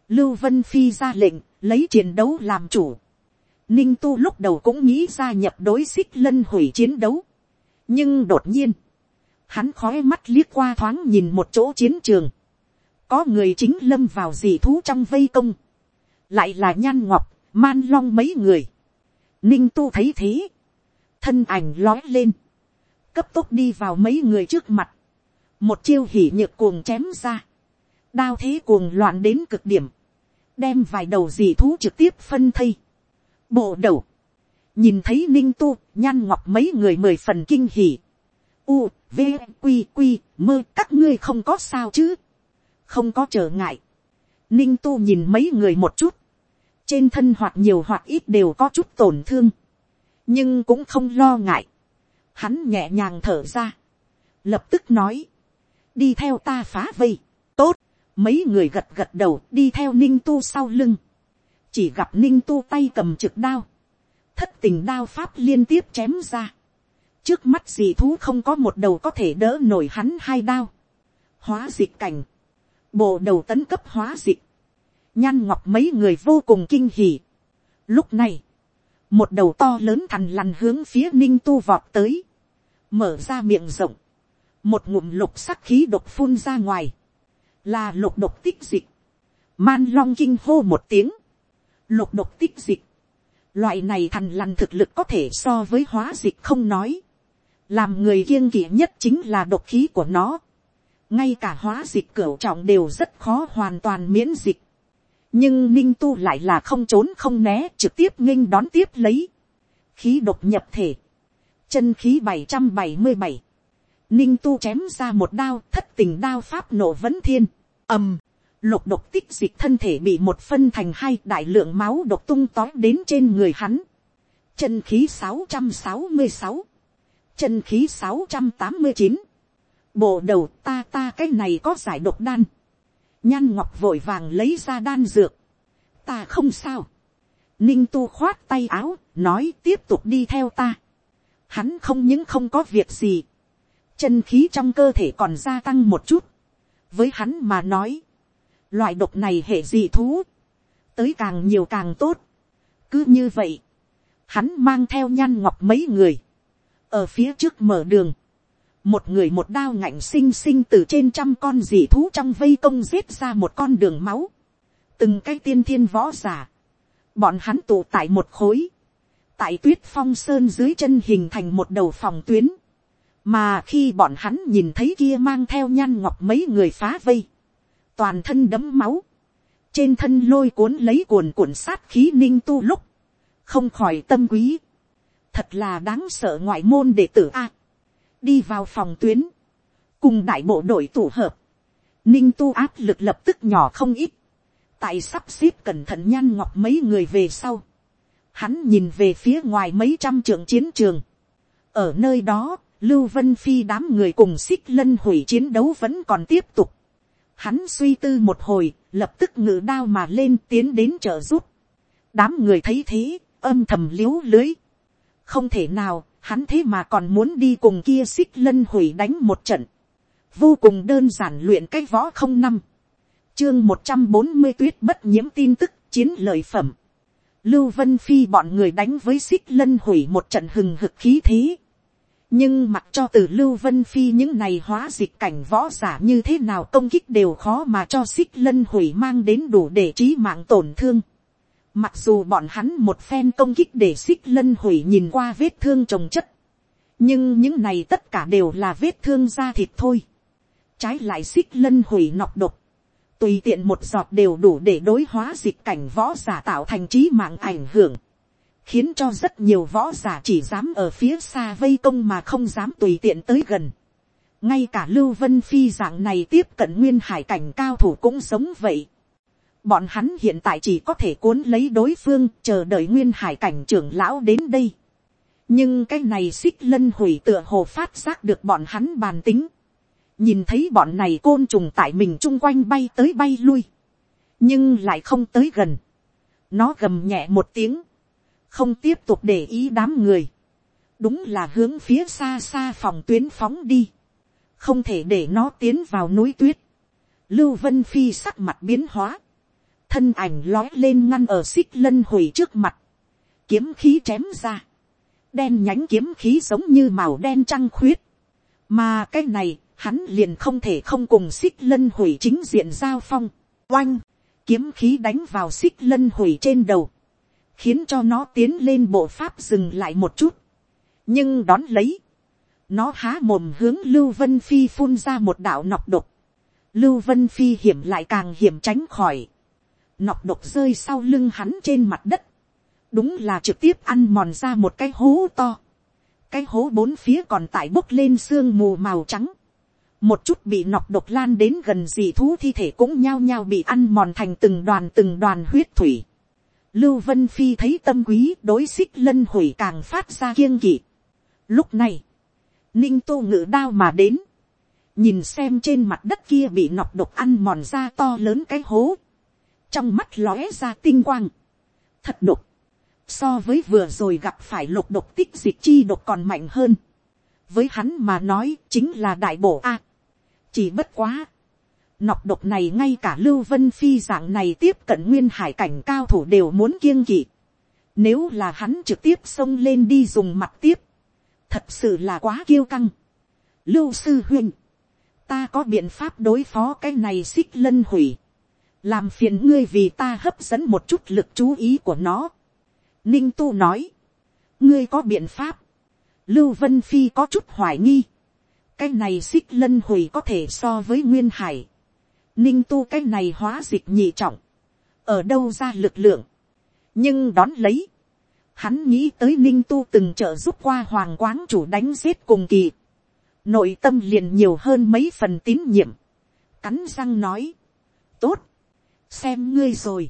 Lưu Vân Phi ra lệnh, lấy chiến đấu làm chủ. Ninh Tu lúc đầu cũng nghĩ gia nhập đối xích lân hủy chiến đấu. Nhưng đột nhiên, hắn khói mắt liếc qua thoáng nhìn một chỗ chiến trường. Có người chính lâm vào dị thú trong vây công. Lại là nhan ngọc, man long mấy người. Ninh Tu thấy thế. Thân ảnh lói lên. Cấp tốc đi vào mấy người trước mặt. Một chiêu hỉ nhược cuồng chém ra. Đao thế cuồng loạn đến cực điểm đem vài đầu dì thú trực tiếp phân thây. Bộ đầu, nhìn thấy ninh tu, nhan ngọc mấy người mười phần kinh hỉ. U, v, q q mơ các ngươi không có sao chứ. không có trở ngại. ninh tu nhìn mấy người một chút. trên thân hoặc nhiều hoặc ít đều có chút tổn thương. nhưng cũng không lo ngại. hắn nhẹ nhàng thở ra. lập tức nói. đi theo ta phá vây. tốt mấy người gật gật đầu đi theo ninh tu sau lưng, chỉ gặp ninh tu tay cầm trực đao, thất tình đao pháp liên tiếp chém ra, trước mắt dì thú không có một đầu có thể đỡ nổi hắn hai đao, hóa dịch cảnh, bộ đầu tấn cấp hóa dịch, nhan ngọc mấy người vô cùng kinh hỉ. Lúc này, một đầu to lớn thằn lằn hướng phía ninh tu vọt tới, mở ra miệng rộng, một ngụm lục sắc khí độc phun ra ngoài, là lục độc tích dịch, man long kinh hô một tiếng, lục độc tích dịch, loại này thằn lằn thực lực có thể so với hóa dịch không nói, làm người kiêng kỵ nhất chính là độc khí của nó, ngay cả hóa dịch cửa trọng đều rất khó hoàn toàn miễn dịch, nhưng ninh tu lại là không trốn không né trực tiếp nghênh đón tiếp lấy, khí độc nhập thể, chân khí bảy trăm bảy mươi bảy, ninh tu chém ra một đao thất tình đao pháp nổ vấn thiên, ầm, lục độc tích dịch thân thể bị một phân thành hai đại lượng máu độc tung tói đến trên người hắn. Chân khí sáu trăm sáu mươi sáu, chân khí sáu trăm tám mươi chín, bộ đầu ta ta cái này có giải độc đan. Nhan ngọc vội vàng lấy ra đan dược. Ta không sao. Ninh tu khoát tay áo, nói tiếp tục đi theo ta. Hắn không những không có việc gì. Chân khí trong cơ thể còn gia tăng một chút với hắn mà nói, loại độc này hệ dị thú, tới càng nhiều càng tốt. cứ như vậy, hắn mang theo nhan ngọc mấy người, ở phía trước mở đường, một người một đao ngạnh xinh xinh từ trên trăm con dị thú trong vây công giết ra một con đường máu, từng cái tiên thiên võ giả, bọn hắn tụ tại một khối, tại tuyết phong sơn dưới chân hình thành một đầu phòng tuyến, mà khi bọn hắn nhìn thấy kia mang theo nhan ngọc mấy người phá vây, toàn thân đấm máu, trên thân lôi cuốn lấy cuồn cuộn sát khí ninh tu lúc, không khỏi tâm quý, thật là đáng sợ ngoại môn đệ tử a, đi vào phòng tuyến, cùng đại bộ đội tụ hợp, ninh tu áp lực lập tức nhỏ không ít, tại sắp xếp cẩn thận nhan ngọc mấy người về sau, hắn nhìn về phía ngoài mấy trăm trường chiến trường, ở nơi đó, Lưu Vân Phi đám người cùng xích lân hủy chiến đấu vẫn còn tiếp tục. Hắn suy tư một hồi, lập tức ngự đao mà lên tiến đến trợ giúp. đám người thấy thế, âm thầm l i ế u lưới. không thể nào, hắn thế mà còn muốn đi cùng kia xích lân hủy đánh một trận. vô cùng đơn giản luyện cái võ không năm. chương một trăm bốn mươi tuyết bất nhiễm tin tức chiến lợi phẩm. lưu vân phi bọn người đánh với xích lân hủy một trận hừng hực khí thế nhưng mặc cho từ lưu vân phi những này hóa dịch cảnh võ giả như thế nào công kích đều khó mà cho xích lân hủy mang đến đủ để trí mạng tổn thương. Mặc dù bọn hắn một phen công kích để xích lân hủy nhìn qua vết thương trồng chất. Nhưng những này tất cả đều là vết thương da thịt thôi. Trái lại xích lân hủy nọc độc. Tùy tiện một giọt đều đủ để đối hóa dịch cảnh võ giả tạo thành trí mạng ảnh hưởng khiến cho rất nhiều võ giả chỉ dám ở phía xa vây công mà không dám tùy tiện tới gần. ngay cả lưu vân phi dạng này tiếp cận nguyên hải cảnh cao thủ cũng giống vậy. bọn hắn hiện tại chỉ có thể cuốn lấy đối phương, chờ đợi nguyên hải cảnh trưởng lão đến đây. nhưng cái này xích lân hủy tựa hồ phát giác được bọn hắn bàn tính. nhìn thấy bọn này côn trùng tại mình chung quanh bay tới bay lui. nhưng lại không tới gần. nó gầm nhẹ một tiếng không tiếp tục để ý đám người, đúng là hướng phía xa xa phòng tuyến phóng đi, không thể để nó tiến vào núi tuyết, lưu vân phi sắc mặt biến hóa, thân ảnh lói lên ngăn ở xích lân hủy trước mặt, kiếm khí chém ra, đen nhánh kiếm khí giống như màu đen trăng khuyết, mà cái này hắn liền không thể không cùng xích lân hủy chính diện giao phong, oanh, kiếm khí đánh vào xích lân hủy trên đầu, khiến cho nó tiến lên bộ pháp dừng lại một chút, nhưng đón lấy, nó há mồm hướng lưu vân phi phun ra một đạo nọc độc, lưu vân phi hiểm lại càng hiểm tránh khỏi, nọc độc rơi sau lưng hắn trên mặt đất, đúng là trực tiếp ăn mòn ra một cái hố to, cái hố bốn phía còn tại bốc lên sương mù màu trắng, một chút bị nọc độc lan đến gần dị thú thi thể cũng nhao nhao bị ăn mòn thành từng đoàn từng đoàn huyết thủy. Lưu Vân Phi thấy tâm quý đối xích lân hủy càng phát ra kiêng kỵ. Lúc này, Ninh Tô ngự đao mà đến. Nhìn xem trên mặt đất kia bị nọc độc ăn mòn ra to lớn cái hố. Trong mắt lóe ra tinh quang. Thật độc. So với vừa rồi gặp phải lục độc tích dịch chi độc còn mạnh hơn. Với hắn mà nói chính là đại bổ A. chỉ bất quá Nọc độc này ngay cả Lưu Vân Phi dạng này tiếp cận nguyên hải cảnh cao thủ đều muốn kiêng kỵ. Nếu là hắn trực tiếp xông lên đi dùng mặt tiếp. Thật sự là quá kiêu căng. Lưu Sư Huynh. Ta có biện pháp đối phó cái này xích lân hủy. Làm phiền ngươi vì ta hấp dẫn một chút lực chú ý của nó. Ninh Tu nói. Ngươi có biện pháp. Lưu Vân Phi có chút hoài nghi. Cái này xích lân hủy có thể so với Nguyên Hải ninh tu cái này hóa dịch nhị trọng, ở đâu ra lực lượng, nhưng đón lấy, hắn nghĩ tới ninh tu từng trợ giúp qua hoàng quáng chủ đánh giết cùng kỳ, nội tâm liền nhiều hơn mấy phần tín nhiệm, cắn răng nói, tốt, xem ngươi rồi,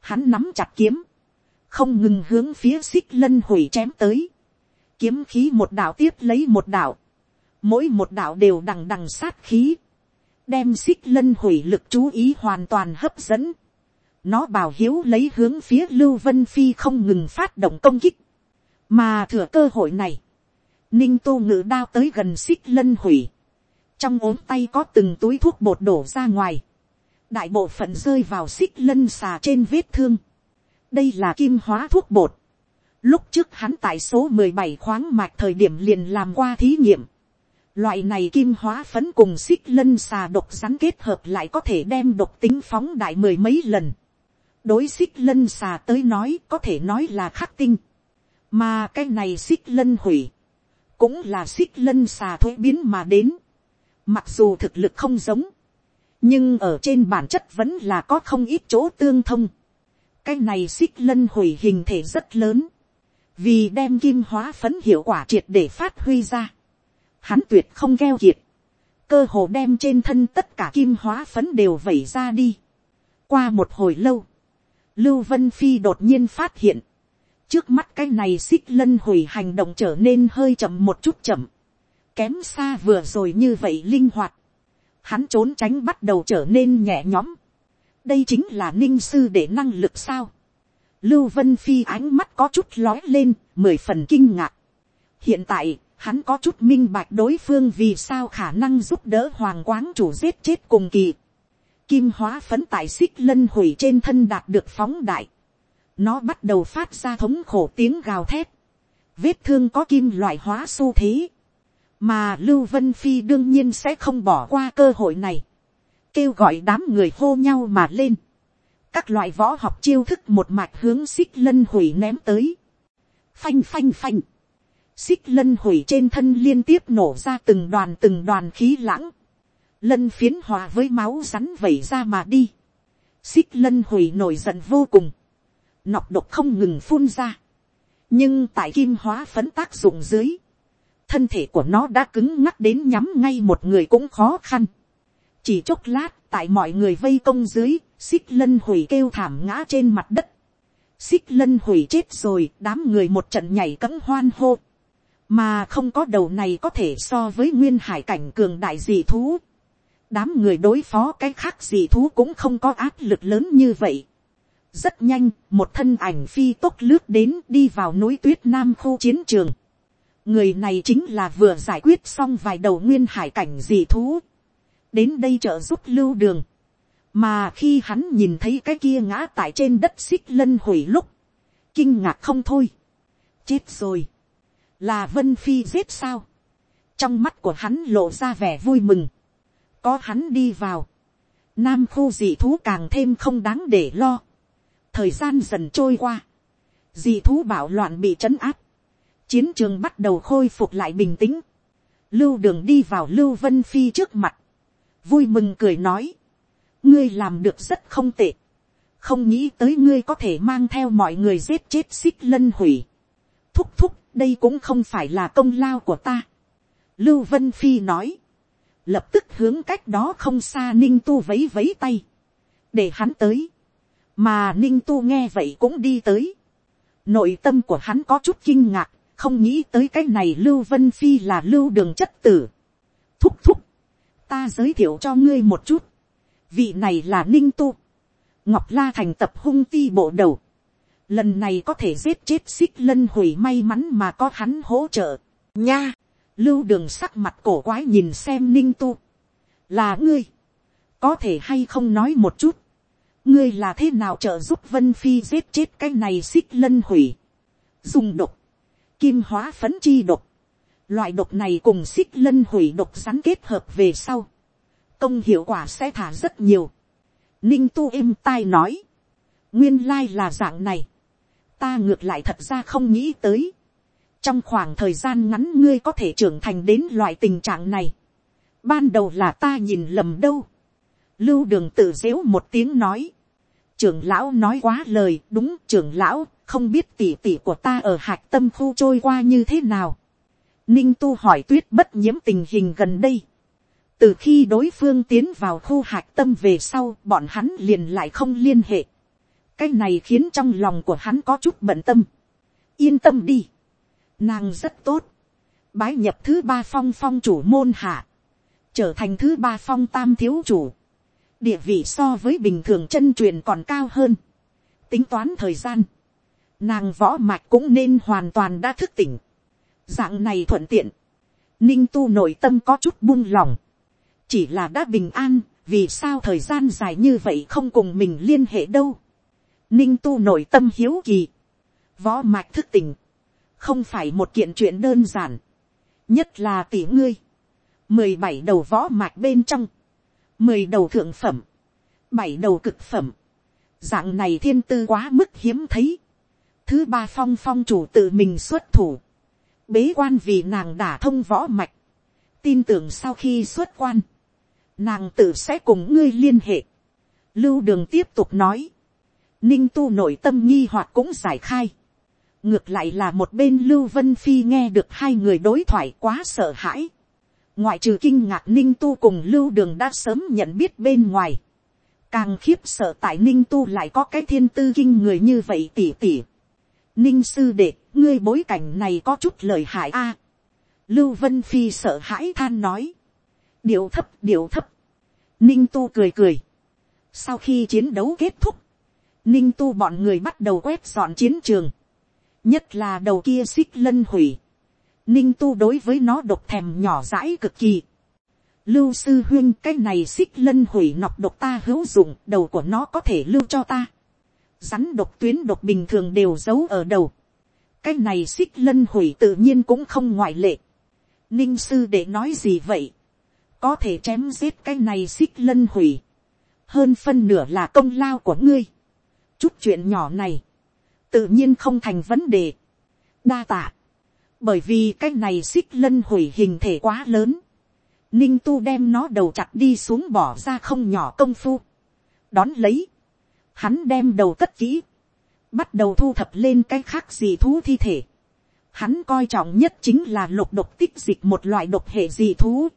hắn nắm chặt kiếm, không ngừng hướng phía xích lân hủy chém tới, kiếm khí một đạo tiếp lấy một đạo, mỗi một đạo đều đằng đằng sát khí, đem xích lân hủy lực chú ý hoàn toàn hấp dẫn. Nó bảo hiếu lấy hướng phía lưu vân phi không ngừng phát động công kích. mà thừa cơ hội này, ninh tô ngự đao tới gần xích lân hủy. trong ốm tay có từng túi thuốc bột đổ ra ngoài. đại bộ phận rơi vào xích lân xà trên vết thương. đây là kim hóa thuốc bột. lúc trước hắn tại số mười bảy khoáng mạch thời điểm liền làm qua thí nghiệm Loại này kim hóa phấn cùng xích lân xà độc rắn kết hợp lại có thể đem độc tính phóng đại mười mấy lần. Đối xích lân xà tới nói, có thể nói là khắc tinh. Mà cái này xích lân hủy. Cũng là xích lân xà thuế biến mà đến. Mặc dù thực lực không giống. Nhưng ở trên bản chất vẫn là có không ít chỗ tương thông. Cái này xích lân hủy hình thể rất lớn. Vì đem kim hóa phấn hiệu quả triệt để phát huy ra hắn tuyệt không keo kiệt, cơ hồ đem trên thân tất cả kim hóa phấn đều vẩy ra đi. qua một hồi lâu, lưu vân phi đột nhiên phát hiện, trước mắt cái này xích lân hủy hành động trở nên hơi chậm một chút chậm, kém xa vừa rồi như vậy linh hoạt, hắn trốn tránh bắt đầu trở nên nhẹ nhõm, đây chính là ninh sư để năng lực sao, Lưu Vân Phi ánh mắt có chút lói lên, mười phần kinh ngạc. Hiện tại, hắn có chút minh bạch đối phương vì sao khả năng giúp đỡ hoàng quáng chủ giết chết cùng kỳ. Kim hóa phấn tại xích lân hủy trên thân đạt được phóng đại. Nó bắt đầu phát ra thống khổ tiếng gào thét. Vết thương có kim loại hóa xu thế. Mà Lưu Vân Phi đương nhiên sẽ không bỏ qua cơ hội này. Kêu gọi đám người hô nhau mà lên. Các loại võ học chiêu thức một mạch hướng xích lân hủy ném tới. Phanh phanh phanh xích lân hủy trên thân liên tiếp nổ ra từng đoàn từng đoàn khí lãng, lân phiến hòa với máu rắn vẩy ra mà đi, xích lân hủy nổi giận vô cùng, nọc độc không ngừng phun ra, nhưng tại kim hóa phấn tác dụng dưới, thân thể của nó đã cứng ngắc đến nhắm ngay một người cũng khó khăn, chỉ chốc lát tại mọi người vây công dưới, xích lân hủy kêu thảm ngã trên mặt đất, xích lân hủy chết rồi, đám người một trận nhảy cấm hoan hô, mà không có đầu này có thể so với nguyên hải cảnh cường đại dị thú. đám người đối phó cái khác dị thú cũng không có áp lực lớn như vậy. rất nhanh, một thân ảnh phi tốc lướt đến đi vào núi tuyết nam khu chiến trường. người này chính là vừa giải quyết xong vài đầu nguyên hải cảnh dị thú. đến đây trợ giúp lưu đường. mà khi hắn nhìn thấy cái kia ngã tại trên đất xích lân hủy lúc, kinh ngạc không thôi. chết rồi là vân phi giết sao, trong mắt của hắn lộ ra vẻ vui mừng, có hắn đi vào, nam khu dị thú càng thêm không đáng để lo, thời gian dần trôi qua, dị thú bảo loạn bị trấn áp, chiến trường bắt đầu khôi phục lại bình tĩnh, lưu đường đi vào lưu vân phi trước mặt, vui mừng cười nói, ngươi làm được rất không tệ, không nghĩ tới ngươi có thể mang theo mọi người giết chết xích lân hủy, thúc thúc đây cũng không phải là công lao của ta. Lưu Vân Phi nói, lập tức hướng cách đó không xa ninh tu vấy vấy tay, để hắn tới, mà ninh tu nghe vậy cũng đi tới. nội tâm của hắn có chút kinh ngạc, không nghĩ tới cái này lưu vân phi là lưu đường chất tử. thúc thúc, ta giới thiệu cho ngươi một chút, vị này là ninh tu, ngọc la thành tập hung ti bộ đầu, lần này có thể giết chết xích lân hủy may mắn mà có hắn hỗ trợ. nha, lưu đường sắc mặt cổ quái nhìn xem ninh tu. là ngươi, có thể hay không nói một chút. ngươi là thế nào trợ giúp vân phi giết chết cái này xích lân hủy. dùng độc, kim hóa phấn chi độc. loại độc này cùng xích lân hủy độc rắn kết hợp về sau. công hiệu quả sẽ thả rất nhiều. ninh tu êm tai nói. nguyên lai là dạng này ta ngược lại thật ra không nghĩ tới. trong khoảng thời gian ngắn ngươi có thể trưởng thành đến loại tình trạng này. ban đầu là ta nhìn lầm đâu. lưu đường tự dếu một tiếng nói. trưởng lão nói quá lời, đúng, trưởng lão, không biết tỉ tỉ của ta ở hạc tâm khu trôi qua như thế nào. ninh tu hỏi tuyết bất nhiễm tình hình gần đây. từ khi đối phương tiến vào khu hạc tâm về sau, bọn hắn liền lại không liên hệ cái này khiến trong lòng của hắn có chút bận tâm. yên tâm đi. nàng rất tốt. bái nhập thứ ba phong phong chủ môn hạ. trở thành thứ ba phong tam thiếu chủ. địa vị so với bình thường chân truyền còn cao hơn. tính toán thời gian. nàng võ mạch cũng nên hoàn toàn đã thức tỉnh. dạng này thuận tiện. ninh tu nội tâm có chút buông lòng. chỉ là đã bình an, vì sao thời gian dài như vậy không cùng mình liên hệ đâu ninh tu nội tâm hiếu kỳ, võ mạch thức tỉnh, không phải một kiện chuyện đơn giản, nhất là tỷ ngươi, mười bảy đầu võ mạch bên trong, mười đầu thượng phẩm, bảy đầu cực phẩm, dạng này thiên tư quá mức hiếm thấy, thứ ba phong phong chủ tự mình xuất thủ, bế quan vì nàng đả thông võ mạch, tin tưởng sau khi xuất quan, nàng tự sẽ cùng ngươi liên hệ. Lưu đường tiếp tục nói, ninh tu nội tâm nghi hoặc cũng giải khai. ngược lại là một bên lưu vân phi nghe được hai người đối thoại quá sợ hãi. ngoại trừ kinh ngạc ninh tu cùng lưu đường đã sớm nhận biết bên ngoài. càng khiếp sợ tại ninh tu lại có cái thiên tư kinh người như vậy tỉ tỉ. ninh sư đệ, ngươi bối cảnh này có chút lời hại a. lưu vân phi sợ hãi than nói. điệu thấp điệu thấp. ninh tu cười cười. sau khi chiến đấu kết thúc, ninh tu bọn người bắt đầu quét dọn chiến trường, nhất là đầu kia xích lân hủy, ninh tu đối với nó độc thèm nhỏ dãi cực kỳ. lưu sư huyên cái này xích lân hủy nọc độc ta hữu dụng đầu của nó có thể lưu cho ta. rắn độc tuyến độc bình thường đều giấu ở đầu. cái này xích lân hủy tự nhiên cũng không ngoại lệ. ninh sư để nói gì vậy. có thể chém giết cái này xích lân hủy. hơn phân nửa là công lao của ngươi chút chuyện nhỏ này, tự nhiên không thành vấn đề. đa tạ bởi vì cái này xích lân hủy hình thể quá lớn, ninh tu đem nó đầu chặt đi xuống bỏ ra không nhỏ công phu, đón lấy, hắn đem đầu cất kỹ, bắt đầu thu thập lên cái khác gì thú thi thể, hắn coi trọng nhất chính là lục độc tích dịch một loại độc hệ dị thú.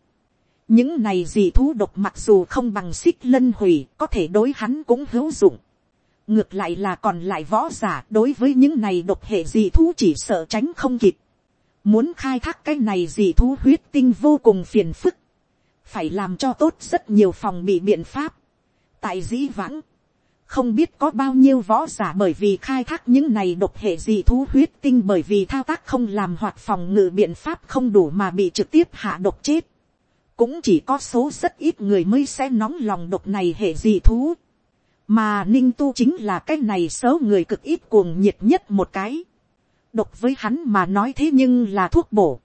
những này dị thú độc mặc dù không bằng xích lân hủy có thể đối hắn cũng hữu dụng ngược lại là còn lại võ giả, đối với những này độc hệ dị thú chỉ sợ tránh không kịp. Muốn khai thác cái này dị thú huyết tinh vô cùng phiền phức. Phải làm cho tốt rất nhiều phòng bị biện pháp. Tại dĩ vãng. Không biết có bao nhiêu võ giả bởi vì khai thác những này độc hệ dị thú huyết tinh bởi vì thao tác không làm hoạt phòng ngự biện pháp không đủ mà bị trực tiếp hạ độc chết. Cũng chỉ có số rất ít người mới sẽ nóng lòng độc này hệ dị thú. Mà ninh tu chính là cái này xấu người cực ít cuồng nhiệt nhất một cái độc với hắn mà nói thế nhưng là thuốc bổ.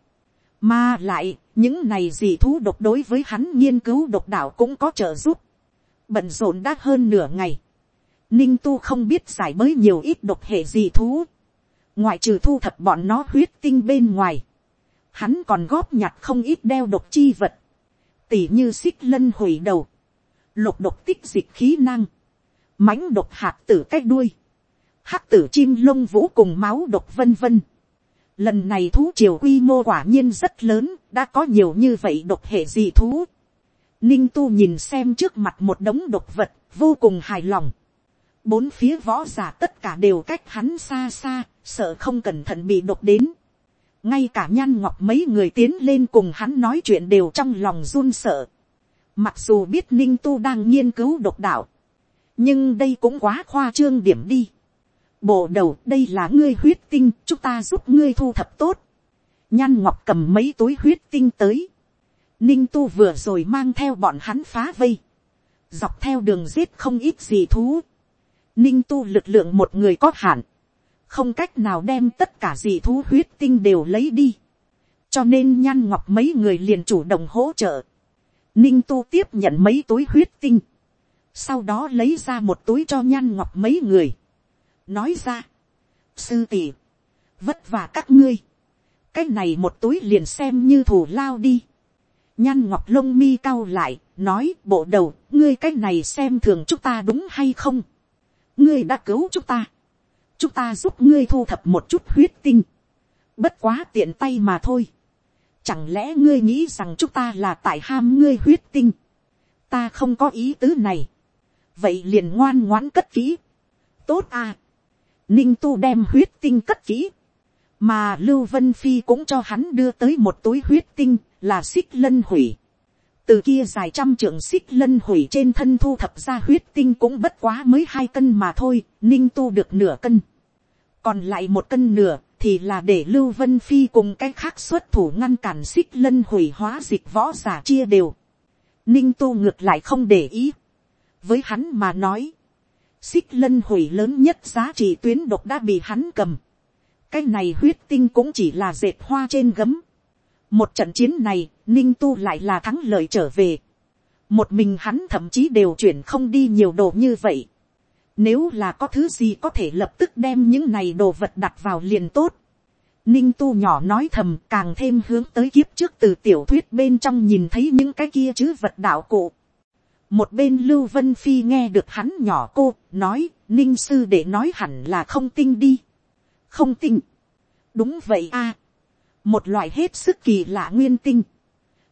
Mà lại, những này gì thú độc đối với hắn nghiên cứu độc đạo cũng có trợ giúp. Bận rộn đã hơn nửa ngày. Ninh tu không biết giải mới nhiều ít độc hệ gì thú. Ngoại trừ thu thập bọn nó huyết tinh bên ngoài. Hắn còn góp nhặt không ít đeo độc chi vật. Tỉ như xích lân hủy đầu. Lục độc tích dịch khí năng mãnh độc hạt tử cách đuôi hắc tử chim lông vũ cùng máu độc vân vân. Lần này thú triều quy mô quả nhiên rất lớn, đã có nhiều như vậy độc hệ dị thú. Ninh tu nhìn xem trước mặt một đống độc vật, vô cùng hài lòng. Bốn phía võ giả tất cả đều cách hắn xa xa, sợ không cẩn thận bị độc đến. Ngay cả nhan ngọc mấy người tiến lên cùng hắn nói chuyện đều trong lòng run sợ. Mặc dù biết ninh tu đang nghiên cứu độc đạo. Nhưng đây cũng quá khoa trương điểm đi. Bộ đầu, đây là ngươi huyết tinh, chúng ta giúp ngươi thu thập tốt. Nhan ngọc cầm mấy túi huyết tinh tới. Ninh tu vừa rồi mang theo bọn hắn phá vây. Dọc theo đường giết không ít gì thú. Ninh tu lực lượng một người có hạn. Không cách nào đem tất cả gì thú huyết tinh đều lấy đi. Cho nên nhan ngọc mấy người liền chủ động hỗ trợ. Ninh tu tiếp nhận mấy túi huyết tinh sau đó lấy ra một túi cho nhan ngọc mấy người nói ra, sư tỷ, vất vả các ngươi, cái này một túi liền xem như thù lao đi. Nhan ngọc lông mi cao lại, nói bộ đầu, ngươi cái này xem thường chúng ta đúng hay không. ngươi đã cứu chúng ta. chúng ta giúp ngươi thu thập một chút huyết tinh. bất quá tiện tay mà thôi. chẳng lẽ ngươi nghĩ rằng chúng ta là tại ham ngươi huyết tinh. ta không có ý tứ này vậy liền ngoan ngoãn cất kỹ. tốt à ninh tu đem huyết tinh cất kỹ, mà lưu vân phi cũng cho hắn đưa tới một túi huyết tinh là xích lân hủy. từ kia dài trăm trưởng xích lân hủy trên thân thu thập ra huyết tinh cũng bất quá mới hai cân mà thôi, ninh tu được nửa cân. còn lại một cân nửa thì là để lưu vân phi cùng cái khác xuất thủ ngăn cản xích lân hủy hóa dịch võ giả chia đều. ninh tu ngược lại không để ý với hắn mà nói, xích lân hủy lớn nhất giá trị tuyến độc đã bị hắn cầm. cái này huyết tinh cũng chỉ là dệt hoa trên gấm. một trận chiến này, ninh tu lại là thắng lợi trở về. một mình hắn thậm chí đều chuyển không đi nhiều đồ như vậy. nếu là có thứ gì có thể lập tức đem những này đồ vật đặt vào liền tốt. Ninh tu nhỏ nói thầm càng thêm hướng tới kiếp trước từ tiểu thuyết bên trong nhìn thấy những cái kia chứ vật đạo cụ một bên lưu vân phi nghe được hắn nhỏ cô, nói, ninh sư để nói hẳn là không tinh đi. Không tinh. Đúng vậy a. Một loại hết sức kỳ lạ nguyên tinh.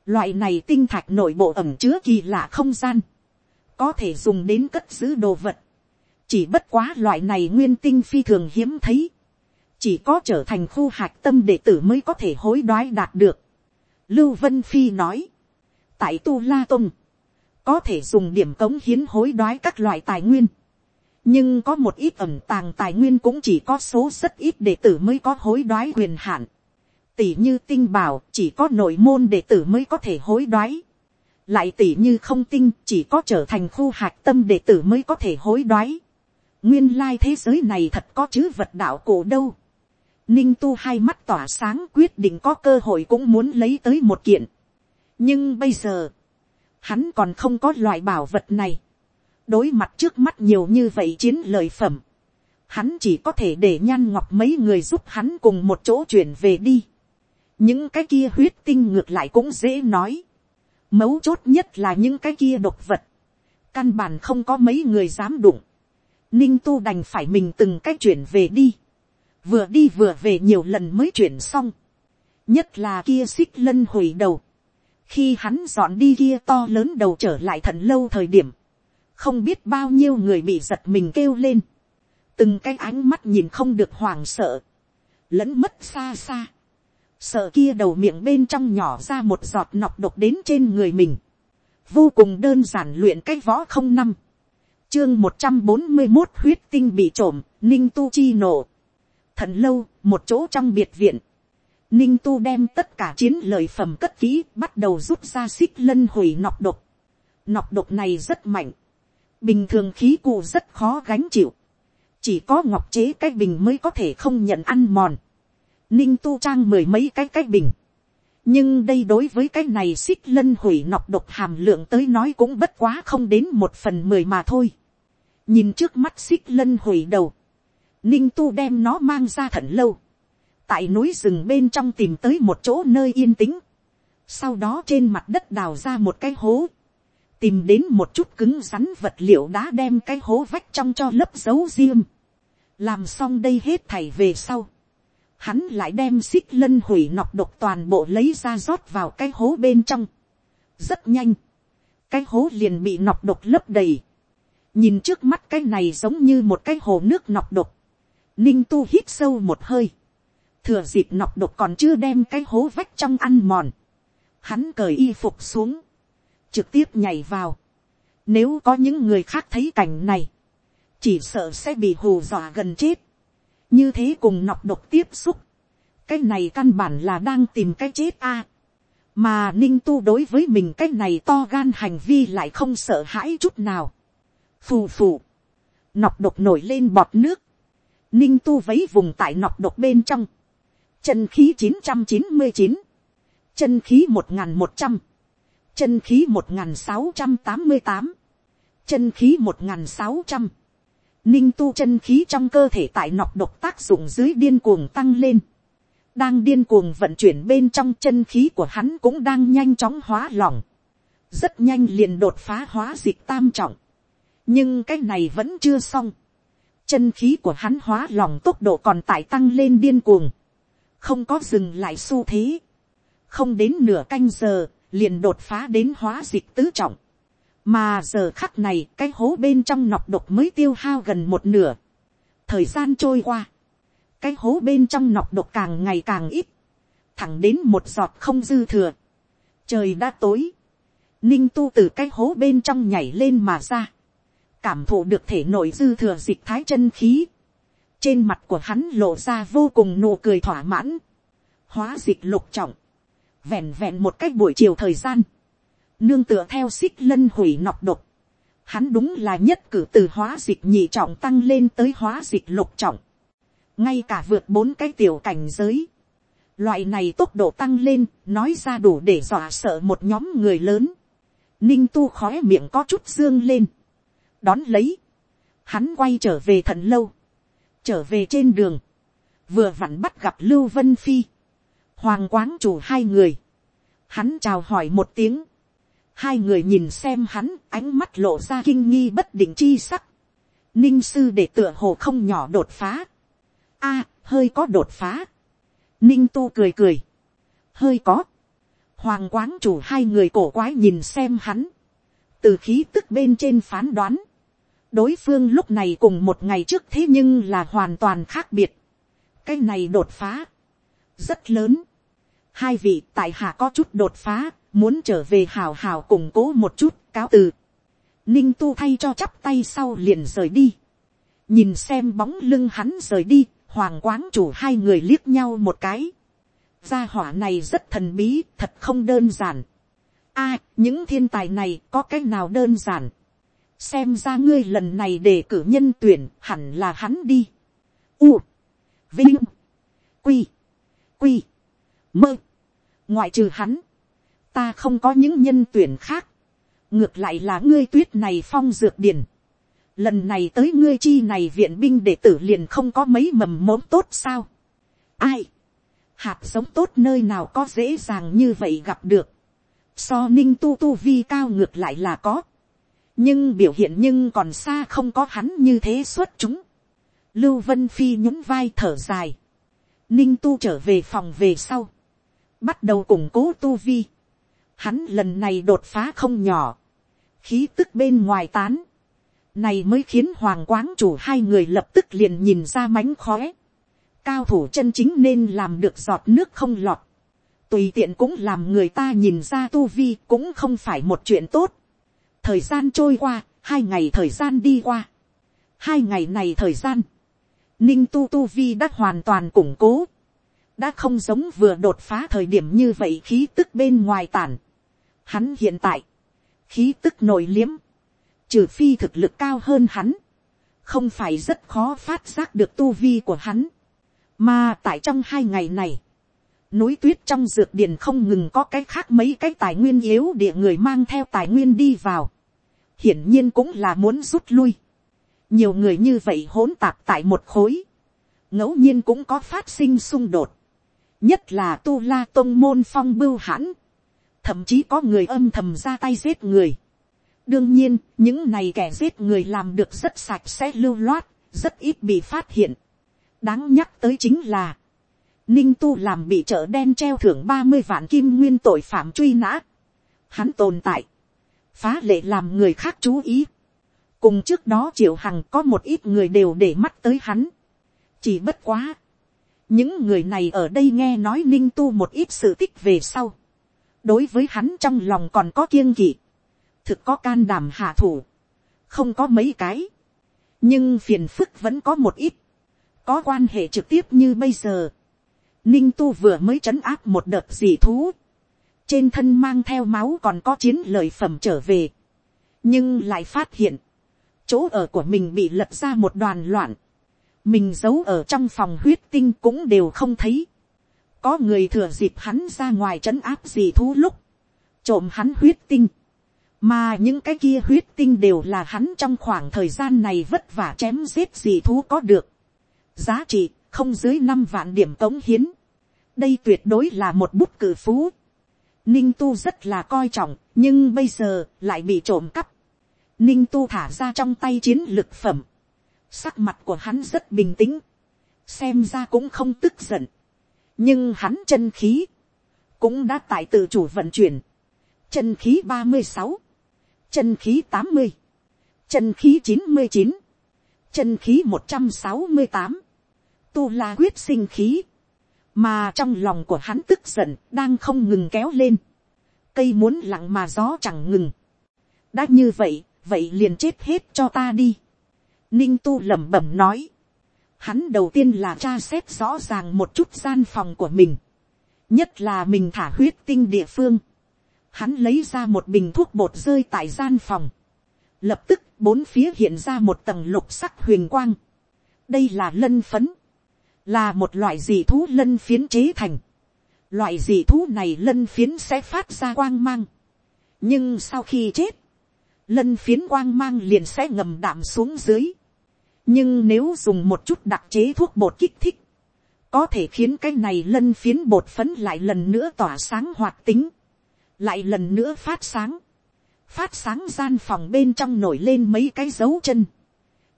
Loại này tinh thạch nội bộ ẩm chứa kỳ lạ không gian. Có thể dùng đến cất giữ đồ vật. Chỉ bất quá loại này nguyên tinh phi thường hiếm thấy. Chỉ có trở thành khu hạch tâm đệ tử mới có thể hối đoái đạt được. Lưu vân phi nói, tại tu la tông có thể dùng điểm cống hiến hối đoái các loại tài nguyên, nhưng có một ít ẩm tàng tài nguyên cũng chỉ có số rất ít đệ tử mới có hối đoái quyền hạn. tỷ như tinh bảo chỉ có nội môn đệ tử mới có thể hối đoái. lại tỷ như không tinh chỉ có trở thành khu hạt tâm đệ tử mới có thể hối đoái. nguyên lai thế giới này thật có chứ vật đạo cổ đâu. ninh tu hai mắt tỏa sáng quyết định có cơ hội cũng muốn lấy tới một kiện. nhưng bây giờ, hắn còn không có loại bảo vật này đối mặt trước mắt nhiều như vậy chiến lợi phẩm, hắn chỉ có thể để nhan ngọc mấy người giúp hắn cùng một chỗ chuyển về đi. những cái kia huyết tinh ngược lại cũng dễ nói. mấu chốt nhất là những cái kia độc vật. căn bản không có mấy người dám đụng. ninh tu đành phải mình từng cách chuyển về đi. vừa đi vừa về nhiều lần mới chuyển xong. nhất là kia xích lân hủy đầu khi hắn dọn đi kia to lớn đầu trở lại thận lâu thời điểm không biết bao nhiêu người bị giật mình kêu lên, từng cái ánh mắt nhìn không được hoảng sợ, lẫn mất xa xa, sợ kia đầu miệng bên trong nhỏ ra một giọt nọc độc đến trên người mình, vô cùng đơn giản luyện cái võ không năm, chương một trăm bốn mươi một huyết tinh bị trộm, ninh tu chi nổ, thận lâu, một chỗ trong biệt viện, ninh tu đem tất cả chiến lợi phẩm cất kỹ bắt đầu rút ra xích lân hủy nọc độc, nọc độc này rất mạnh, bình thường khí cụ rất khó gánh chịu, chỉ có ngọc chế cái bình mới có thể không nhận ăn mòn, ninh tu trang mười mấy cái cái bình, nhưng đây đối với cái này xích lân hủy nọc độc hàm lượng tới nói cũng bất quá không đến một phần mười mà thôi. nhìn trước mắt xích lân hủy đầu, ninh tu đem nó mang ra thận lâu, tại núi rừng bên trong tìm tới một chỗ nơi yên tĩnh, sau đó trên mặt đất đào ra một cái hố, tìm đến một chút cứng rắn vật liệu đá đem cái hố vách trong cho lấp dấu riêng. làm xong đây hết thảy về sau. hắn lại đem xích lân hủy nọc độc toàn bộ lấy ra rót vào cái hố bên trong. rất nhanh. cái hố liền bị nọc độc lấp đầy. nhìn trước mắt cái này giống như một cái hồ nước nọc độc. ninh tu hít sâu một hơi thừa dịp nọc độc còn chưa đem cái hố vách trong ăn mòn. hắn cởi y phục xuống trực tiếp nhảy vào. Nếu có những người khác thấy cảnh này, chỉ sợ sẽ bị hù dọa gần chết. Như thế cùng nọc độc tiếp xúc. Cái này căn bản là đang tìm cái chết a. Mà ninh tu đối với mình cái này to gan hành vi lại không sợ hãi chút nào. Phù phù. Nọc độc nổi lên bọt nước. Ninh tu vấy vùng tại nọc độc bên trong. Chân khí chín chín trăm mươi chín. Chân khí một một trăm. Chân khí một nghìn sáu trăm tám mươi tám, chân khí một nghìn sáu trăm, ninh tu chân khí trong cơ thể tại nọc độc tác dụng dưới điên cuồng tăng lên, đang điên cuồng vận chuyển bên trong chân khí của hắn cũng đang nhanh chóng hóa lỏng, rất nhanh liền đột phá hóa dịch tam trọng, nhưng cái này vẫn chưa xong, chân khí của hắn hóa lỏng tốc độ còn tại tăng lên điên cuồng, không có dừng lại xu thế, không đến nửa canh giờ, liền đột phá đến hóa dịch tứ trọng. Mà giờ khắc này cái hố bên trong nọc độc mới tiêu hao gần một nửa. Thời gian trôi qua. Cái hố bên trong nọc độc càng ngày càng ít. Thẳng đến một giọt không dư thừa. Trời đã tối. Ninh tu từ cái hố bên trong nhảy lên mà ra. Cảm thụ được thể nội dư thừa dịch thái chân khí. Trên mặt của hắn lộ ra vô cùng nụ cười thỏa mãn. Hóa dịch lục trọng. Vẹn vẹn một cách buổi chiều thời gian, nương tựa theo xích lân hủy nọc độc, hắn đúng là nhất cử từ hóa dịch nhị trọng tăng lên tới hóa dịch lục trọng, ngay cả vượt bốn cái tiểu cảnh giới, loại này tốc độ tăng lên nói ra đủ để dọa sợ một nhóm người lớn, ninh tu khói miệng có chút dương lên, đón lấy, hắn quay trở về thận lâu, trở về trên đường, vừa vặn bắt gặp lưu vân phi, hoàng quán chủ hai người, hắn chào hỏi một tiếng, hai người nhìn xem hắn ánh mắt lộ ra kinh nghi bất định chi sắc, ninh sư để tựa hồ không nhỏ đột phá, a, hơi có đột phá, ninh tu cười cười, hơi có, hoàng quán chủ hai người cổ quái nhìn xem hắn, từ khí tức bên trên phán đoán, đối phương lúc này cùng một ngày trước thế nhưng là hoàn toàn khác biệt, cái này đột phá, rất lớn, hai vị tại hạ có chút đột phá, muốn trở về hào hào củng cố một chút, cáo từ. Ninh tu thay cho chắp tay sau liền rời đi. nhìn xem bóng lưng hắn rời đi, hoàng quáng chủ hai người liếc nhau một cái. gia hỏa này rất thần bí, thật không đơn giản. a, những thiên tài này có cái nào đơn giản xem ra ngươi lần này để cử nhân tuyển hẳn là hắn đi. u, vinh, quy, quy, mơ. ngoại trừ hắn, ta không có những nhân tuyển khác. ngược lại là ngươi tuyết này phong dược điển lần này tới ngươi chi này viện binh đệ tử liền không có mấy mầm mống tốt sao. ai, hạt giống tốt nơi nào có dễ dàng như vậy gặp được. so ninh tu tu vi cao ngược lại là có nhưng biểu hiện nhưng còn xa không có hắn như thế xuất chúng. lưu vân phi nhún vai thở dài. ninh tu trở về phòng về sau. bắt đầu củng cố tu vi. hắn lần này đột phá không nhỏ. khí tức bên ngoài tán này mới khiến hoàng quáng chủ hai người lập tức liền nhìn ra mánh khóe. Cao thủ chân chính nên làm được giọt nước không lọt. Tùy tiện cũng làm người ta nhìn ra tu vi cũng không phải một chuyện tốt. Thời gian trôi qua, hai ngày thời gian đi qua. Hai ngày này thời gian, ninh tu tu vi đã hoàn toàn củng cố. Đã không giống vừa đột phá thời điểm như vậy khí tức bên ngoài tản. Hắn hiện tại, khí tức nổi liếm trừ phi thực lực cao hơn hắn, không phải rất khó phát giác được tu vi của hắn, mà tại trong hai ngày này, núi tuyết trong dược điền không ngừng có cái khác mấy cái tài nguyên yếu địa người mang theo tài nguyên đi vào, hiển nhiên cũng là muốn rút lui, nhiều người như vậy hỗn tạp tại một khối, ngẫu nhiên cũng có phát sinh xung đột, nhất là tu la tôn môn phong bưu hãn, thậm chí có người âm thầm ra tay giết người, đương nhiên, những này kẻ giết người làm được rất sạch sẽ lưu loát, rất ít bị phát hiện. đáng nhắc tới chính là, ninh tu làm bị chợ đen treo thưởng ba mươi vạn kim nguyên tội phạm truy nã. hắn tồn tại, phá lệ làm người khác chú ý. cùng trước đó triệu hằng có một ít người đều để mắt tới hắn. chỉ bất quá. những người này ở đây nghe nói ninh tu một ít sự tích về sau. đối với hắn trong lòng còn có kiêng kỵ thực có can đảm hạ thủ, không có mấy cái, nhưng phiền phức vẫn có một ít, có quan hệ trực tiếp như bây giờ. Ninh tu vừa mới trấn áp một đợt dị thú, trên thân mang theo máu còn có chiến lợi phẩm trở về, nhưng lại phát hiện, chỗ ở của mình bị lật ra một đoàn loạn, mình giấu ở trong phòng huyết tinh cũng đều không thấy, có người thừa dịp hắn ra ngoài trấn áp dị thú lúc, trộm hắn huyết tinh, mà những cái kia huyết tinh đều là hắn trong khoảng thời gian này vất vả chém giết dị thú có được. giá trị không dưới năm vạn điểm cống hiến. đây tuyệt đối là một bút cử phú. ninh tu rất là coi trọng, nhưng bây giờ lại bị trộm cắp. ninh tu thả ra trong tay chiến lực phẩm. sắc mặt của hắn rất bình tĩnh. xem ra cũng không tức giận. nhưng hắn chân khí cũng đã tại tự chủ vận chuyển. chân khí ba mươi sáu chân khí tám mươi, chân khí chín mươi chín, chân khí một trăm sáu mươi tám, tu la quyết sinh khí, mà trong lòng của hắn tức giận đang không ngừng kéo lên, cây muốn lặng mà gió chẳng ngừng, đã như vậy, vậy liền chết hết cho ta đi, ninh tu lẩm bẩm nói, hắn đầu tiên là tra xét rõ ràng một chút gian phòng của mình, nhất là mình thả huyết tinh địa phương, hắn lấy ra một bình thuốc bột rơi tại gian phòng, lập tức bốn phía hiện ra một tầng lục sắc huyền quang, đây là lân phấn, là một loại dị thú lân phiến chế thành, loại dị thú này lân phiến sẽ phát ra quang mang, nhưng sau khi chết, lân phiến quang mang liền sẽ ngầm đạm xuống dưới, nhưng nếu dùng một chút đặc chế thuốc bột kích thích, có thể khiến cái này lân phiến bột phấn lại lần nữa tỏa sáng hoạt tính, lại lần nữa phát sáng, phát sáng gian phòng bên trong nổi lên mấy cái dấu chân,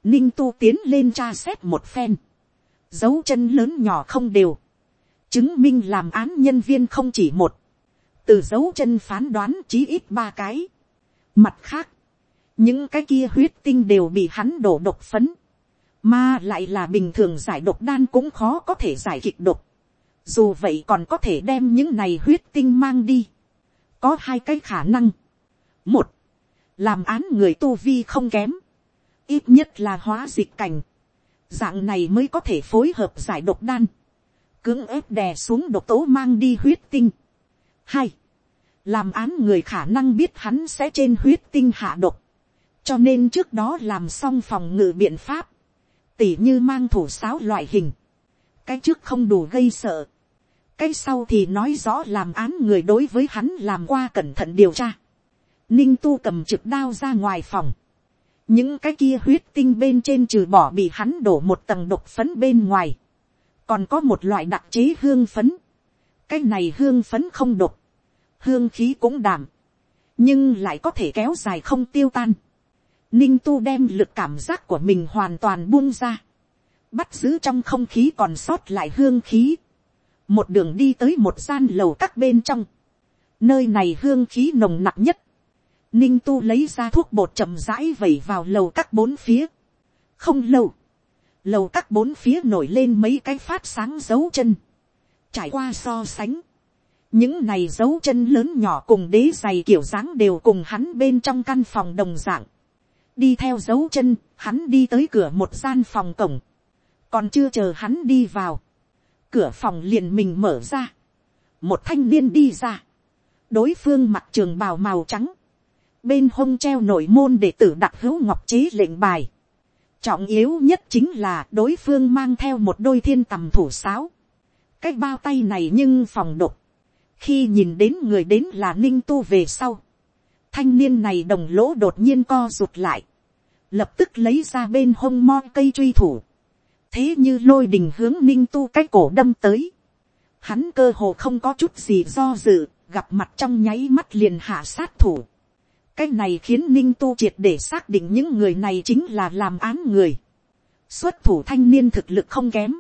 ninh tu tiến lên tra xét một phen, dấu chân lớn nhỏ không đều, chứng minh làm án nhân viên không chỉ một, từ dấu chân phán đoán chí ít ba cái, mặt khác, những cái kia huyết tinh đều bị hắn đổ độc phấn, mà lại là bình thường giải độc đan cũng khó có thể giải kịch độc, dù vậy còn có thể đem những này huyết tinh mang đi, có hai cái khả năng. một, làm án người tu vi không kém, ít nhất là hóa dịch cảnh, dạng này mới có thể phối hợp giải độc đan, cưỡng ép đè xuống độc tố mang đi huyết tinh. hai, làm án người khả năng biết hắn sẽ trên huyết tinh hạ độc, cho nên trước đó làm xong phòng ngự biện pháp, tỉ như mang thủ sáo loại hình, cái trước không đủ gây sợ, cái sau thì nói rõ làm án người đối với hắn làm qua cẩn thận điều tra, ninh tu cầm trực đao ra ngoài phòng, những cái kia huyết tinh bên trên trừ bỏ bị hắn đổ một tầng độc phấn bên ngoài, còn có một loại đặc chế hương phấn, cái này hương phấn không độc, hương khí cũng đảm, nhưng lại có thể kéo dài không tiêu tan. Ninh tu đem lực cảm giác của mình hoàn toàn buông ra, bắt giữ trong không khí còn sót lại hương khí, một đường đi tới một gian lầu các bên trong, nơi này hương khí nồng nặc nhất, ninh tu lấy ra thuốc bột chậm rãi vẩy vào lầu các bốn phía, không lâu, lầu các bốn phía nổi lên mấy cái phát sáng dấu chân, trải qua so sánh, những này dấu chân lớn nhỏ cùng đế giày kiểu dáng đều cùng hắn bên trong căn phòng đồng dạng, đi theo dấu chân, hắn đi tới cửa một gian phòng cổng, còn chưa chờ hắn đi vào, cửa phòng liền mình mở ra, một thanh niên đi ra, đối phương mặt trường bào màu trắng, bên hông treo nội môn để tử đặc hữu ngọc chế lệnh bài, trọng yếu nhất chính là đối phương mang theo một đôi thiên tầm thủ sáo, cái bao tay này nhưng phòng độc, khi nhìn đến người đến là ninh tu về sau, thanh niên này đồng lỗ đột nhiên co rụt lại, lập tức lấy ra bên hông mo cây truy thủ, thế như lôi đình hướng ninh tu cái cổ đâm tới, hắn cơ hồ không có chút gì do dự, gặp mặt trong nháy mắt liền hạ sát thủ cái này khiến ninh tu triệt để xác định những người này chính là làm án người. xuất thủ thanh niên thực lực không kém,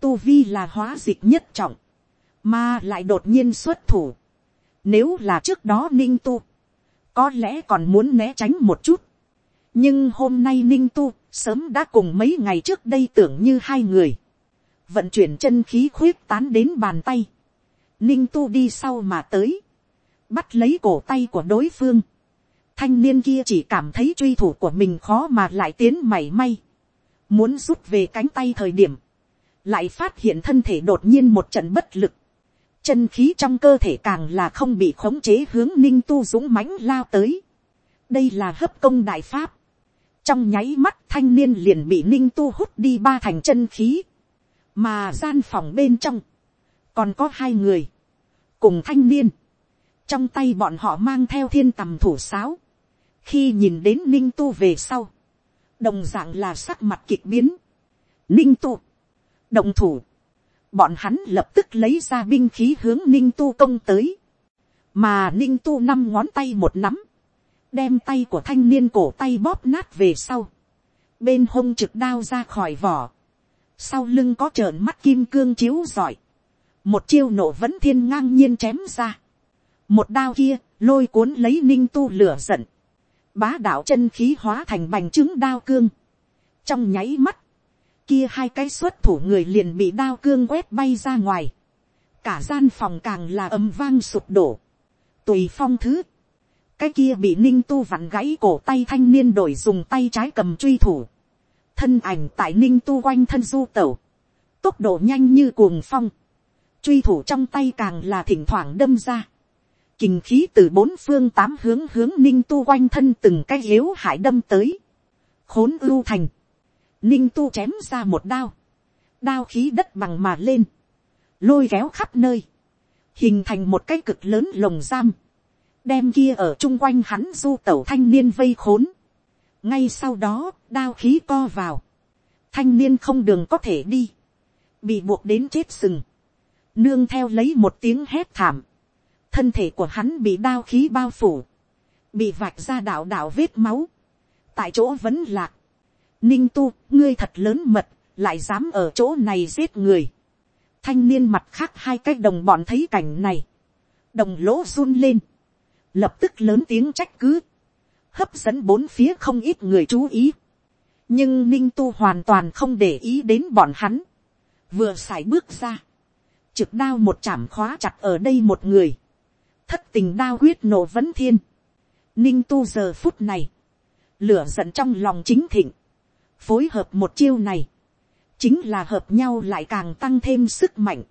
tu vi là hóa dịch nhất trọng, mà lại đột nhiên xuất thủ. Nếu là trước đó ninh tu, có lẽ còn muốn né tránh một chút. nhưng hôm nay ninh tu sớm đã cùng mấy ngày trước đây tưởng như hai người. vận chuyển chân khí khuyết tán đến bàn tay. ninh tu đi sau mà tới. bắt lấy cổ tay của đối phương thanh niên kia chỉ cảm thấy truy thủ của mình khó mà lại tiến mảy may. muốn rút về cánh tay thời điểm. lại phát hiện thân thể đột nhiên một trận bất lực chân khí trong cơ thể càng là không bị khống chế hướng ninh tu dũng mãnh lao tới. đây là hấp công đại pháp. trong nháy mắt thanh niên liền bị ninh tu hút đi ba thành chân khí. mà gian phòng bên trong, còn có hai người, cùng thanh niên. trong tay bọn họ mang theo thiên tầm thủ sáo khi nhìn đến ninh tu về sau, đồng d ạ n g là sắc mặt kịch biến. ninh tu, động thủ, bọn hắn lập tức lấy ra binh khí hướng ninh tu công tới, mà ninh tu năm ngón tay một nắm, đem tay của thanh niên cổ tay bóp nát về sau, bên hông trực đao ra khỏi vỏ, sau lưng có trợn mắt kim cương chiếu giỏi, một chiêu nổ vẫn thiên ngang nhiên chém ra, một đao kia lôi cuốn lấy ninh tu lửa giận, bá đạo chân khí hóa thành bành trướng đao cương, trong nháy mắt, kia hai cái xuất thủ người liền bị đao cương quét bay ra ngoài. Cả gian phòng càng là âm vang sụp đổ. Tùy phong thứ. Cái kia bị ninh tu vặn gãy cổ tay thanh niên đổi dùng tay trái cầm truy thủ. Thân ảnh tại ninh tu quanh thân du tẩu. Tốc độ nhanh như cuồng phong. Truy thủ trong tay càng là thỉnh thoảng đâm ra. Kình khí từ bốn phương tám hướng hướng ninh tu quanh thân từng cái yếu hại đâm tới. Khốn ưu thành. Ninh tu chém ra một đao, đao khí đất bằng mà lên, lôi kéo khắp nơi, hình thành một cái cực lớn lồng giam, đem kia ở chung quanh hắn du tẩu thanh niên vây khốn. ngay sau đó, đao khí co vào, thanh niên không đường có thể đi, bị buộc đến chết sừng, nương theo lấy một tiếng hét thảm, thân thể của hắn bị đao khí bao phủ, bị vạch ra đạo đạo vết máu, tại chỗ vẫn lạc, ninh tu, ngươi thật lớn mật, lại dám ở chỗ này giết người. thanh niên mặt khác hai cái đồng bọn thấy cảnh này, đồng lỗ run lên, lập tức lớn tiếng trách cứ, hấp dẫn bốn phía không ít người chú ý. nhưng ninh tu hoàn toàn không để ý đến bọn hắn, vừa x bước ra, trực đao một chạm khóa chặt ở đây một người, thất tình đao quyết nổ vấn thiên, ninh tu giờ phút này, lửa giận trong lòng chính thịnh, phối hợp một chiêu này, chính là hợp nhau lại càng tăng thêm sức mạnh,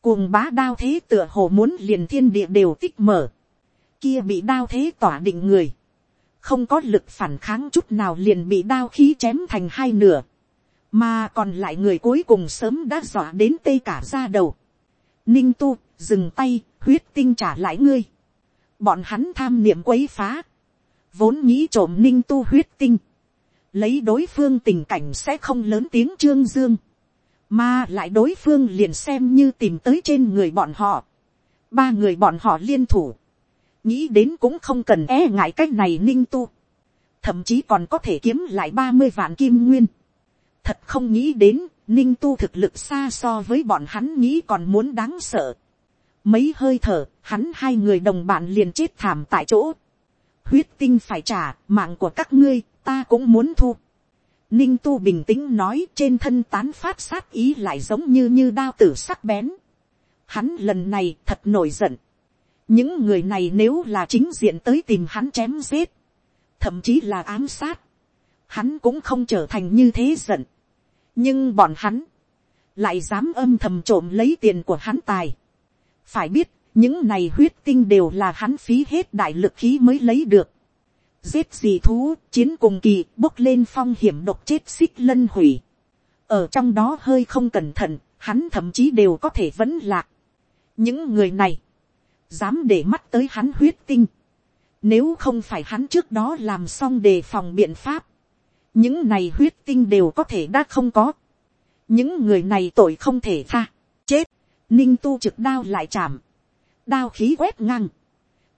cuồng bá đao thế tựa hồ muốn liền thiên địa đều tích mở, kia bị đao thế tỏa định người, không có lực phản kháng chút nào liền bị đao khí chém thành hai nửa, mà còn lại người cuối cùng sớm đã dọa đến tê cả ra đầu. Ninh tu, dừng tay, huyết tinh trả lại ngươi. Bọn hắn tham niệm quấy phá, vốn nghĩ trộm ninh tu huyết tinh, lấy đối phương tình cảnh sẽ không lớn tiếng trương dương, mà lại đối phương liền xem như tìm tới trên người bọn họ, ba người bọn họ liên thủ, nghĩ đến cũng không cần e ngại cách này ninh tu, thậm chí còn có thể kiếm lại ba mươi vạn kim nguyên, thật không nghĩ đến, ninh tu thực lực xa so với bọn hắn nghĩ còn muốn đáng sợ mấy hơi thở, hắn hai người đồng bạn liền chết thảm tại chỗ. huyết tinh phải trả, mạng của các ngươi, ta cũng muốn thu. ninh tu bình tĩnh nói trên thân tán phát sát ý lại giống như như đao tử sắc bén. hắn lần này thật nổi giận. những người này nếu là chính diện tới tìm hắn chém giết, thậm chí là ám sát, hắn cũng không trở thành như thế giận. nhưng bọn hắn, lại dám âm thầm trộm lấy tiền của hắn tài phải biết, những này huyết tinh đều là hắn phí hết đại lực khí mới lấy được. giết gì thú, chiến cùng kỳ, bốc lên phong hiểm độc chết xích lân hủy. ở trong đó hơi không cẩn thận, hắn thậm chí đều có thể vẫn lạc. những người này, dám để mắt tới hắn huyết tinh. Nếu không phải hắn trước đó làm xong đề phòng biện pháp, những này huyết tinh đều có thể đã không có. những người này tội không thể tha, chết, ninh tu trực đao lại chạm, đao khí quét ngang,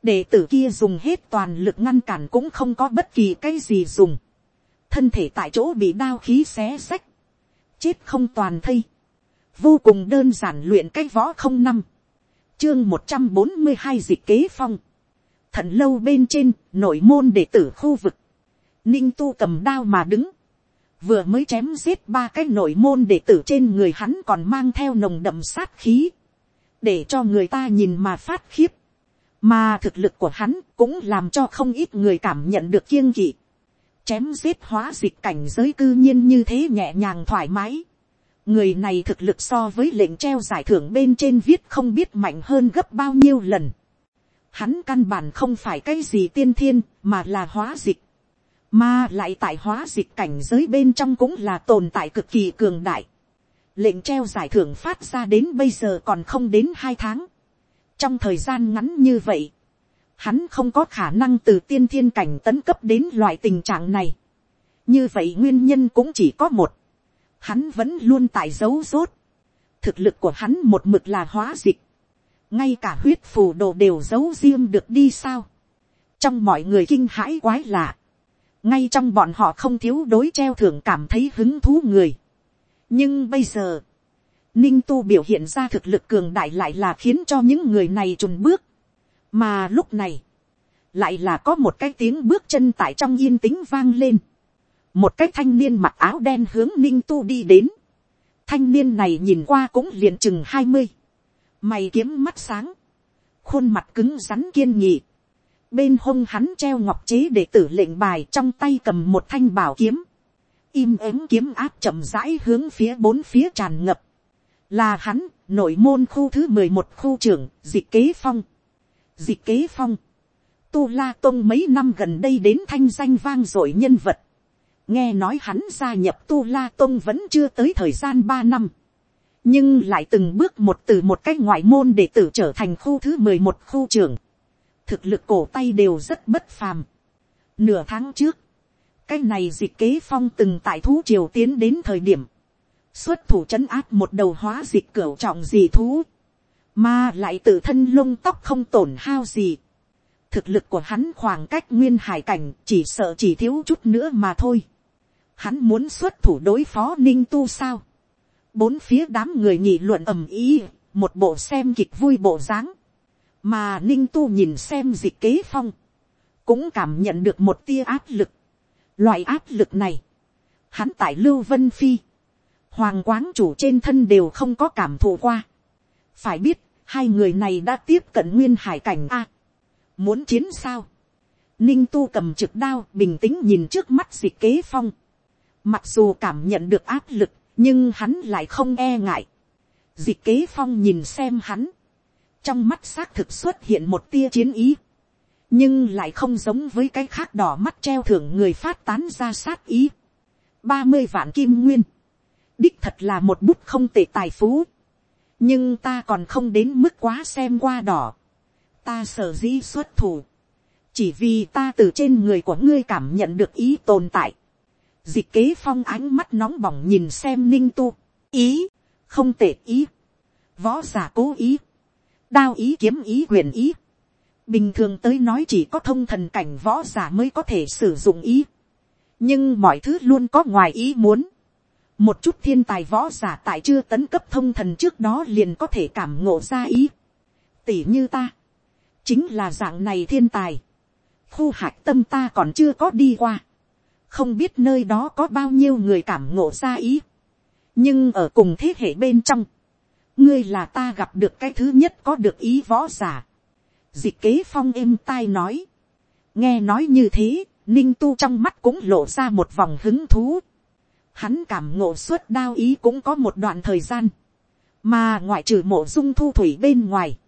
đệ tử kia dùng hết toàn lực ngăn cản cũng không có bất kỳ cái gì dùng, thân thể tại chỗ bị đao khí xé xách, chết không toàn thây, vô cùng đơn giản luyện cái võ không năm, chương một trăm bốn mươi hai dịch kế phong, thận lâu bên trên nội môn đệ tử khu vực, ninh tu cầm đao mà đứng, vừa mới chém giết ba cái nội môn đệ tử trên người hắn còn mang theo nồng đậm sát khí, để cho người ta nhìn mà phát khiếp, mà thực lực của hắn cũng làm cho không ít người cảm nhận được kiêng kỵ, chém giết hóa dịch cảnh giới cư nhiên như thế nhẹ nhàng thoải mái, người này thực lực so với lệnh treo giải thưởng bên trên viết không biết mạnh hơn gấp bao nhiêu lần, hắn căn bản không phải cái gì tiên thiên mà là hóa dịch, mà lại tại hóa dịch cảnh giới bên trong cũng là tồn tại cực kỳ cường đại. Lệnh treo giải thưởng phát ra đến bây giờ còn không đến hai tháng. Trong thời gian ngắn như vậy, hắn không có khả năng từ tiên thiên cảnh tấn cấp đến loại tình trạng này. Như vậy nguyên nhân cũng chỉ có một. Hắn vẫn luôn tại dấu rốt. Thực lực của hắn một mực là hóa dịch. Ngay cả huyết phù đồ đều giấu riêng được đi sao. Trong mọi người kinh hãi quái lạ ngay trong bọn họ không thiếu đối treo thưởng cảm thấy hứng thú người. nhưng bây giờ, ninh tu biểu hiện ra thực lực cường đại lại là khiến cho những người này trùn bước. mà lúc này, lại là có một cái tiếng bước chân tại trong yên tĩnh vang lên. một cái thanh niên mặc áo đen hướng ninh tu đi đến. thanh niên này nhìn qua cũng liền chừng hai mươi. mày kiếm mắt sáng. khuôn mặt cứng rắn kiên nhị bên hông hắn treo ngọc chế để tử lệnh bài trong tay cầm một thanh bảo kiếm, im ắng kiếm áp chậm rãi hướng phía bốn phía tràn ngập, là hắn, nội môn khu thứ mười một khu trưởng, dịch kế phong. Dịch kế phong, tu la tông mấy năm gần đây đến thanh danh vang dội nhân vật, nghe nói hắn gia nhập tu la tông vẫn chưa tới thời gian ba năm, nhưng lại từng bước một từ một cách ngoại môn để tử trở thành khu thứ mười một khu trưởng thực lực cổ tay đều rất bất phàm. Nửa tháng trước, cái này dịch kế phong từng tại thú triều tiến đến thời điểm, xuất thủ c h ấ n áp một đầu hóa dịch cửu trọng gì thú, mà lại tự thân lông tóc không tổn hao gì. Thực lực của hắn khoảng cách nguyên hải cảnh chỉ sợ chỉ thiếu chút nữa mà thôi. Hắn muốn xuất thủ đối phó ninh tu sao. Bốn phía đám người nhị luận ầm ý, một bộ xem kịch vui bộ dáng mà ninh tu nhìn xem dịch kế phong, cũng cảm nhận được một tia áp lực. loại áp lực này, hắn tại lưu vân phi, hoàng quán chủ trên thân đều không có cảm thụ qua. phải biết, hai người này đã tiếp cận nguyên hải cảnh a. muốn chiến sao. ninh tu cầm trực đao bình tĩnh nhìn trước mắt dịch kế phong. mặc dù cảm nhận được áp lực, nhưng hắn lại không e ngại. Dịch kế phong nhìn xem hắn, trong mắt xác thực xuất hiện một tia chiến ý, nhưng lại không giống với cái khác đỏ mắt treo thưởng người phát tán ra sát ý. ba mươi vạn kim nguyên, đích thật là một bút không tệ tài phú, nhưng ta còn không đến mức quá xem qua đỏ. ta sở dĩ xuất thủ, chỉ vì ta từ trên người của ngươi cảm nhận được ý tồn tại. Dịch kế phong ánh mắt nóng bỏng nhìn xem ninh tu, ý, không tệ ý, võ giả cố ý, đao ý kiếm ý quyền ý. Bình thường tới nói chỉ có thông thần cảnh võ giả mới có thể sử dụng ý. Nhưng mọi thứ luôn có ngoài ý muốn. Một chút thiên tài võ giả tại chưa tấn cấp thông thần trước đó liền có thể cảm ngộ ra ý. Tỷ như ta. Chính là dạng này thiên tài. Khu hạch tâm ta còn chưa có đi qua. Không biết nơi đó có bao nhiêu người cảm ngộ ra ý. Nhưng ở cùng thế hệ bên trong ngươi là ta gặp được cái thứ nhất có được ý võ giả. Dịch kế phong êm tai nói. nghe nói như thế, ninh tu trong mắt cũng lộ ra một vòng hứng thú. hắn cảm ngộ suốt đao ý cũng có một đoạn thời gian. mà ngoại trừ mộ dung thu thủy bên ngoài.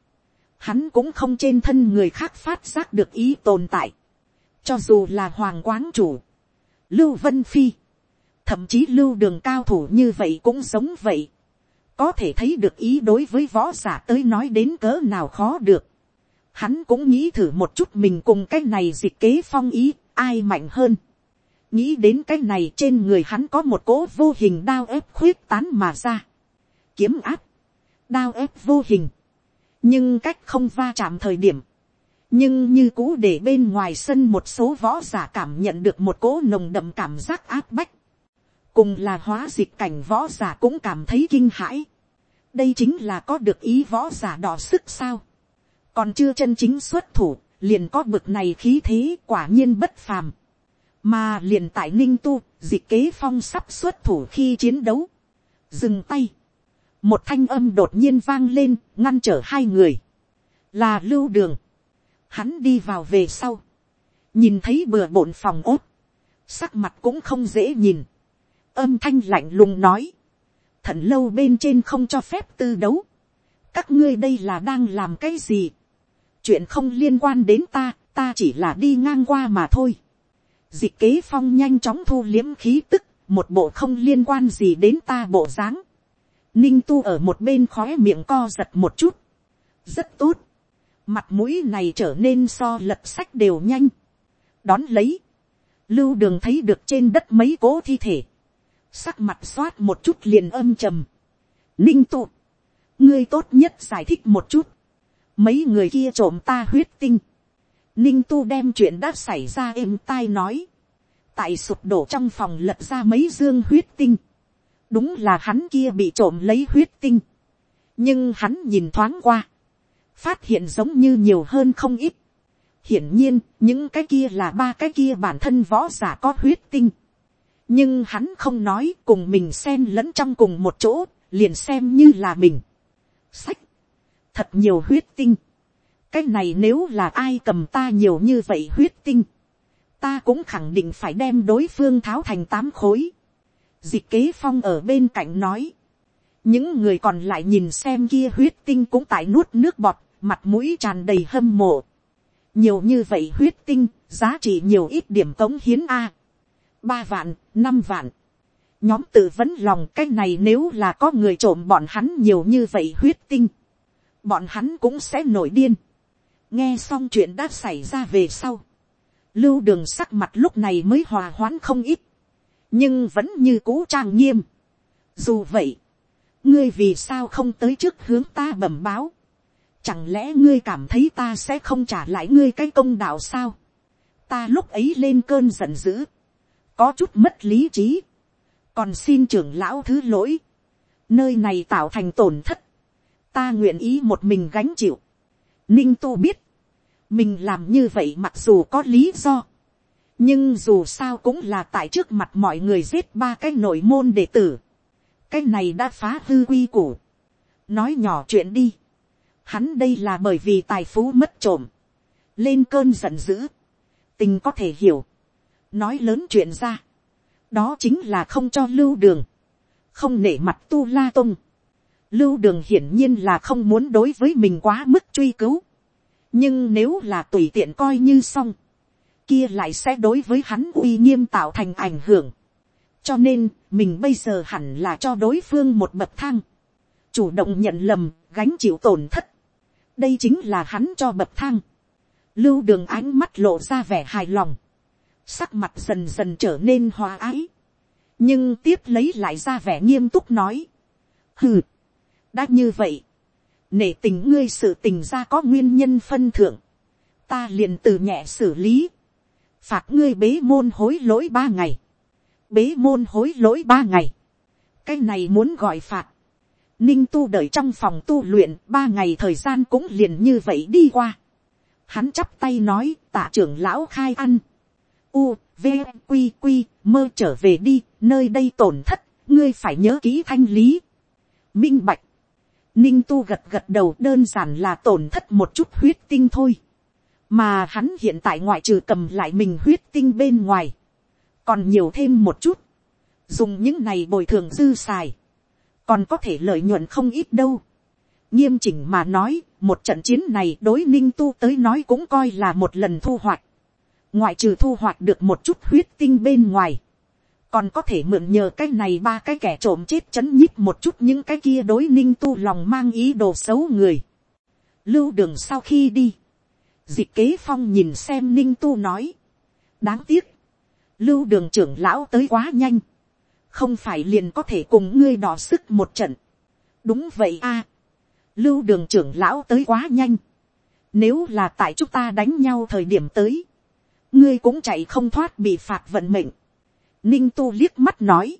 hắn cũng không trên thân người khác phát giác được ý tồn tại. cho dù là hoàng quán chủ, lưu vân phi, thậm chí lưu đường cao thủ như vậy cũng giống vậy có thể thấy được ý đối với võ giả tới nói đến cỡ nào khó được. Hắn cũng nghĩ thử một chút mình cùng cái này dịch kế phong ý, ai mạnh hơn. nghĩ đến cái này trên người hắn có một cỗ vô hình đao ép khuyết tán mà ra. kiếm áp, đao ép vô hình, nhưng cách không va chạm thời điểm. nhưng như cũ để bên ngoài sân một số võ giả cảm nhận được một cỗ nồng đậm cảm giác áp bách cùng là hóa dịch cảnh võ giả cũng cảm thấy kinh hãi. đây chính là có được ý võ giả đỏ sức sao. còn chưa chân chính xuất thủ, liền có bực này khí thế quả nhiên bất phàm. mà liền tại ninh tu, dịch kế phong sắp xuất thủ khi chiến đấu. dừng tay. một thanh âm đột nhiên vang lên, ngăn trở hai người. là lưu đường. hắn đi vào về sau. nhìn thấy bừa bộn phòng ốt. sắc mặt cũng không dễ nhìn âm thanh lạnh lùng nói, thận lâu bên trên không cho phép tư đấu, các ngươi đây là đang làm cái gì, chuyện không liên quan đến ta, ta chỉ là đi ngang qua mà thôi. Dịch kế phong nhanh chóng thu liếm khí tức, một bộ không liên quan gì đến ta bộ dáng. Ninh tu ở một bên khóe miệng co giật một chút. Rất tốt. Mặt mũi này trở nên so lật sách đều nhanh. Đón lấy. Lưu đường thấy được trên đất mấy cố thi thể sắc mặt xoát một chút liền âm trầm. ninh tụ, ngươi tốt nhất giải thích một chút, mấy người kia trộm ta huyết tinh, ninh tu đem chuyện đã xảy ra êm tai nói, tại sụp đổ trong phòng lật ra mấy dương huyết tinh, đúng là hắn kia bị trộm lấy huyết tinh, nhưng hắn nhìn thoáng qua, phát hiện giống như nhiều hơn không ít, hiển nhiên những cái kia là ba cái kia bản thân võ giả có huyết tinh, nhưng hắn không nói cùng mình xen lẫn trong cùng một chỗ, liền xem như là mình. Sách, thật nhiều huyết tinh. cái này nếu là ai cầm ta nhiều như vậy huyết tinh, ta cũng khẳng định phải đem đối phương tháo thành tám khối. Dịch kế phong ở bên cạnh nói, những người còn lại nhìn xem kia huyết tinh cũng tại nuốt nước bọt, mặt mũi tràn đầy hâm mộ. nhiều như vậy huyết tinh, giá trị nhiều ít điểm cống hiến a ba vạn, năm vạn. Nhóm tự vấn lòng cái này nếu là có người trộm bọn hắn nhiều như vậy huyết tinh. Bọn hắn cũng sẽ nổi điên. Nghe xong chuyện đã xảy ra về sau. Lưu đường sắc mặt lúc này mới hòa hoãn không ít. Nhưng vẫn như cũ trang nghiêm. Dù vậy. Ngươi vì sao không tới trước hướng ta bẩm báo. Chẳng lẽ ngươi cảm thấy ta sẽ không trả lại ngươi cái công đạo sao? Ta lúc ấy lên cơn giận dữ có chút mất lý trí, còn xin trưởng lão thứ lỗi, nơi này tạo thành tổn thất, ta nguyện ý một mình gánh chịu. Ninh tu biết, mình làm như vậy mặc dù có lý do, nhưng dù sao cũng là tại trước mặt mọi người giết ba cái nội môn đệ tử, cái này đã phá hư quy củ, nói nhỏ chuyện đi, hắn đây là bởi vì tài phú mất trộm, lên cơn giận dữ, tình có thể hiểu, nói lớn chuyện ra, đó chính là không cho lưu đường, không nể mặt tu la Tông. lưu đường hiển nhiên là không muốn đối với mình quá mức truy cứu, nhưng nếu là tùy tiện coi như xong, kia lại sẽ đối với hắn uy nghiêm tạo thành ảnh hưởng, cho nên mình bây giờ hẳn là cho đối phương một bậc thang, chủ động nhận lầm, gánh chịu tổn thất, đây chính là hắn cho bậc thang, lưu đường ánh mắt lộ ra vẻ hài lòng, sắc mặt dần dần trở nên hòa ái, nhưng tiếp lấy lại ra vẻ nghiêm túc nói, hừ, đã như vậy, nể tình ngươi sự tình ra có nguyên nhân phân thượng, ta liền từ nhẹ xử lý, phạt ngươi bế môn hối lỗi ba ngày, bế môn hối lỗi ba ngày, cái này muốn gọi phạt, ninh tu đợi trong phòng tu luyện ba ngày thời gian cũng liền như vậy đi qua, hắn chắp tay nói tạ trưởng lão khai ăn, u, v, q q mơ trở về đi, nơi đây tổn thất, ngươi phải nhớ kỹ thanh lý. Minh bạch, ninh tu gật gật đầu đơn giản là tổn thất một chút huyết tinh thôi. mà hắn hiện tại ngoại trừ cầm lại mình huyết tinh bên ngoài, còn nhiều thêm một chút, dùng những này bồi thường dư xài, còn có thể lợi nhuận không ít đâu. nghiêm chỉnh mà nói, một trận chiến này đối ninh tu tới nói cũng coi là một lần thu hoạch ngoại trừ thu hoạch được một chút huyết tinh bên ngoài, còn có thể mượn nhờ cái này ba cái kẻ trộm chết chấn nhíp một chút những cái kia đối ninh tu lòng mang ý đồ xấu người. Lưu đường sau khi đi, dịch kế phong nhìn xem ninh tu nói, đáng tiếc, lưu đường trưởng lão tới quá nhanh, không phải liền có thể cùng ngươi đỏ sức một trận. đúng vậy a, lưu đường trưởng lão tới quá nhanh, nếu là tại chúng ta đánh nhau thời điểm tới, ngươi cũng chạy không thoát bị phạt vận mệnh. Ninh tu liếc mắt nói,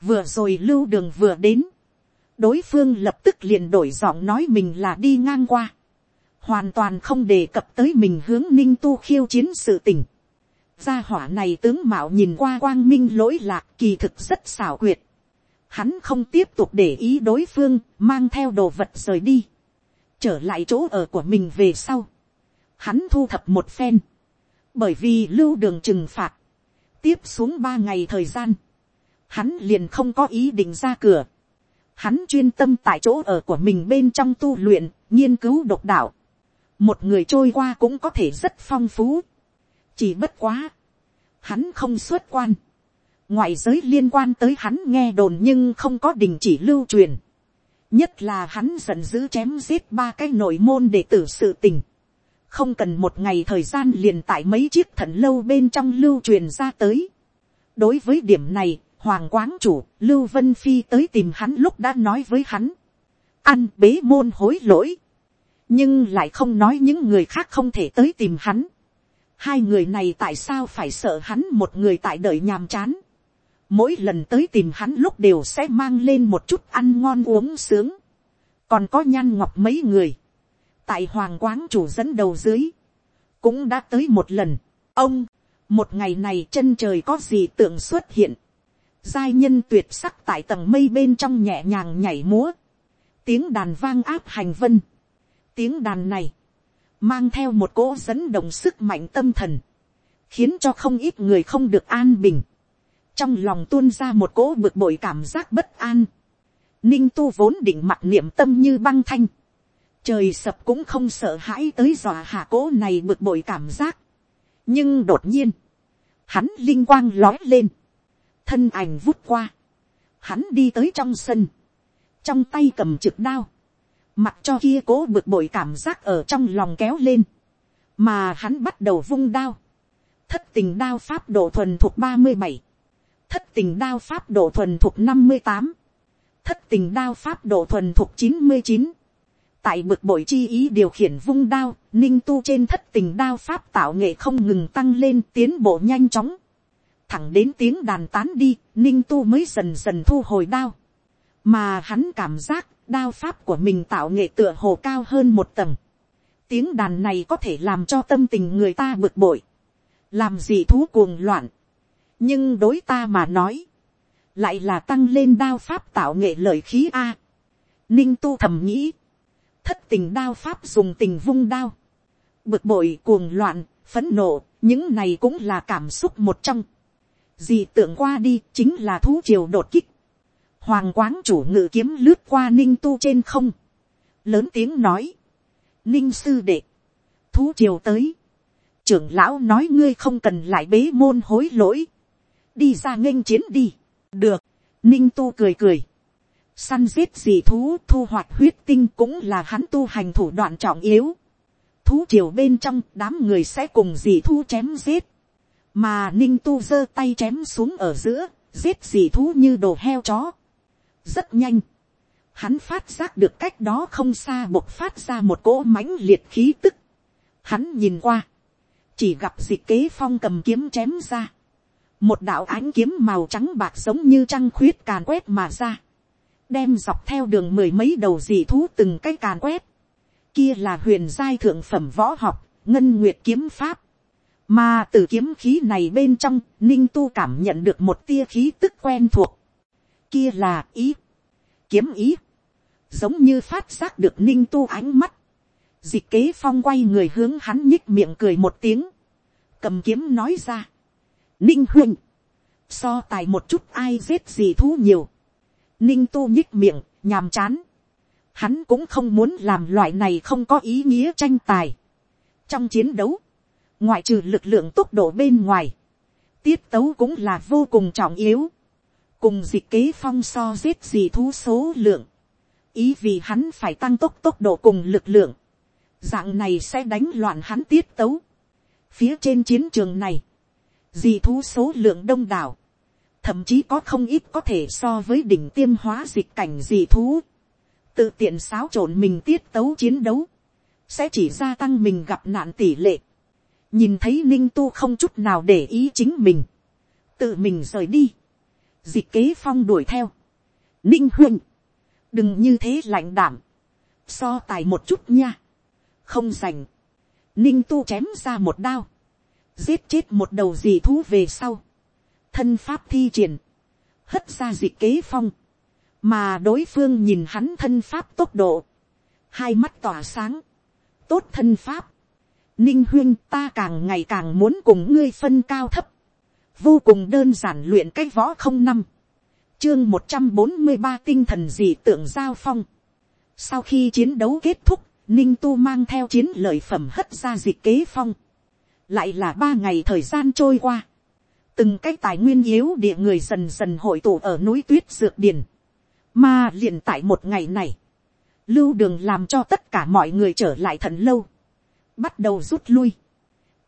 vừa rồi lưu đường vừa đến, đối phương lập tức liền đổi giọng nói mình là đi ngang qua, hoàn toàn không đề cập tới mình hướng ninh tu khiêu chiến sự tình. gia hỏa này tướng mạo nhìn qua quang minh lỗi lạc kỳ thực rất xảo quyệt. Hắn không tiếp tục để ý đối phương, mang theo đồ vật rời đi. Trở lại chỗ ở của mình về sau. Hắn thu thập một phen bởi vì lưu đường trừng phạt, tiếp xuống ba ngày thời gian, hắn liền không có ý định ra cửa, hắn chuyên tâm tại chỗ ở của mình bên trong tu luyện, nghiên cứu độc đạo, một người trôi qua cũng có thể rất phong phú, chỉ bất quá, hắn không xuất quan, ngoại giới liên quan tới hắn nghe đồn nhưng không có đình chỉ lưu truyền, nhất là hắn giận dữ chém giết ba cái nội môn để tử sự tình, không cần một ngày thời gian liền tại mấy chiếc thận lâu bên trong lưu truyền ra tới. đối với điểm này, hoàng quáng chủ lưu vân phi tới tìm hắn lúc đã nói với hắn, ăn bế môn hối lỗi, nhưng lại không nói những người khác không thể tới tìm hắn. hai người này tại sao phải sợ hắn một người tại đợi nhàm chán. mỗi lần tới tìm hắn lúc đều sẽ mang lên một chút ăn ngon uống sướng. còn có nhan ngọc mấy người tại hoàng quán chủ dẫn đầu dưới, cũng đã tới một lần. ông, một ngày này chân trời có gì tượng xuất hiện, giai nhân tuyệt sắc tại tầng mây bên trong nhẹ nhàng nhảy múa, tiếng đàn vang áp hành vân, tiếng đàn này, mang theo một cỗ dẫn động sức mạnh tâm thần, khiến cho không ít người không được an bình, trong lòng tuôn ra một cỗ bực bội cảm giác bất an, ninh tu vốn định mặt niệm tâm như băng thanh, trời sập cũng không sợ hãi tới dọa hạ cố này bực bội cảm giác. nhưng đột nhiên, hắn linh quang lói lên, thân ảnh vút qua, hắn đi tới trong sân, trong tay cầm trực đao, mặc cho kia cố bực bội cảm giác ở trong lòng kéo lên, mà hắn bắt đầu vung đao, thất tình đao pháp độ thuần thuộc ba mươi bảy, thất tình đao pháp độ thuần thuộc năm mươi tám, thất tình đao pháp độ thuần thuộc chín mươi chín, tại bực bội chi ý điều khiển vung đao, ninh tu trên thất tình đao pháp tạo nghệ không ngừng tăng lên tiến bộ nhanh chóng. Thẳng đến tiếng đàn tán đi, ninh tu mới dần dần thu hồi đao. Mà hắn cảm giác đao pháp của mình tạo nghệ tựa hồ cao hơn một tầng. Tiếng đàn này có thể làm cho tâm tình người ta bực bội. Làm gì thú cuồng loạn. Nhưng đối ta mà nói. Lại là tăng lên đao pháp tạo nghệ lợi khí A. Ninh tu thầm nghĩ thất tình đao pháp dùng tình vung đao, bực bội cuồng loạn, phấn nộ, những này cũng là cảm xúc một trong. Dì tưởng qua đi chính là thú triều đột kích. hoàng quáng chủ ngự kiếm lướt qua ninh tu trên không, lớn tiếng nói, ninh sư đệ, thú triều tới, trưởng lão nói ngươi không cần lại bế môn hối lỗi, đi ra nghênh chiến đi, được, ninh tu cười cười, săn giết dị thú thu hoạch huyết tinh cũng là hắn tu hành thủ đoạn trọng yếu, thú triều bên trong đám người sẽ cùng dì thú chém giết, mà ninh tu giơ tay chém xuống ở giữa, giết dì thú như đồ heo chó. rất nhanh, hắn phát giác được cách đó không xa bộc phát ra một cỗ mãnh liệt khí tức. hắn nhìn qua, chỉ gặp dịch kế phong cầm kiếm chém ra, một đạo ánh kiếm màu trắng bạc giống như trăng khuyết càn quét mà ra, đem dọc theo đường mười mấy đầu dì thú từng cái càn quét, kia là huyền giai thượng phẩm võ học, ngân nguyệt kiếm pháp. Mà từ kiếm khí này bên trong, ninh tu cảm nhận được một tia khí tức quen thuộc. Kia là ý. Kiếm ý. Giống như phát giác được ninh tu ánh mắt. Dịch kế phong quay người hướng hắn nhích miệng cười một tiếng. Cầm kiếm nói ra. Ninh huynh. So tài một chút ai giết gì thú nhiều. Ninh tu nhích miệng, nhàm chán hắn cũng không muốn làm loại này không có ý nghĩa tranh tài. trong chiến đấu, ngoại trừ lực lượng tốc độ bên ngoài, tiết tấu cũng là vô cùng trọng yếu, cùng dịch kế phong so giết gì thú số lượng, ý vì hắn phải tăng tốc tốc độ cùng lực lượng, dạng này sẽ đánh loạn hắn tiết tấu. phía trên chiến trường này, dị thú số lượng đông đảo, thậm chí có không ít có thể so với đỉnh tiêm hóa dịch cảnh dị thú. Tự tiện xáo trộn mình tiết tấu chiến đấu, sẽ chỉ gia tăng mình gặp nạn tỷ lệ. nhìn thấy ninh tu không chút nào để ý chính mình, tự mình rời đi, dịch kế phong đuổi theo, ninh huynh, đừng như thế lạnh đảm, so tài một chút nha, không dành, ninh tu chém ra một đao, giết chết một đầu dì thú về sau, thân pháp thi triển, hất ra dịch kế phong, mà đối phương nhìn hắn thân pháp tốc độ, hai mắt tỏa sáng, tốt thân pháp, ninh huyên ta càng ngày càng muốn cùng ngươi phân cao thấp, vô cùng đơn giản luyện cái võ không năm, chương một trăm bốn mươi ba tinh thần dị tượng giao phong. sau khi chiến đấu kết thúc, ninh tu mang theo chiến lợi phẩm hất ra dịch kế phong, lại là ba ngày thời gian trôi qua, từng cái tài nguyên yếu địa người dần dần hội tụ ở núi tuyết dược điền, mà liền tại một ngày này, lưu đường làm cho tất cả mọi người trở lại thần lâu, bắt đầu rút lui.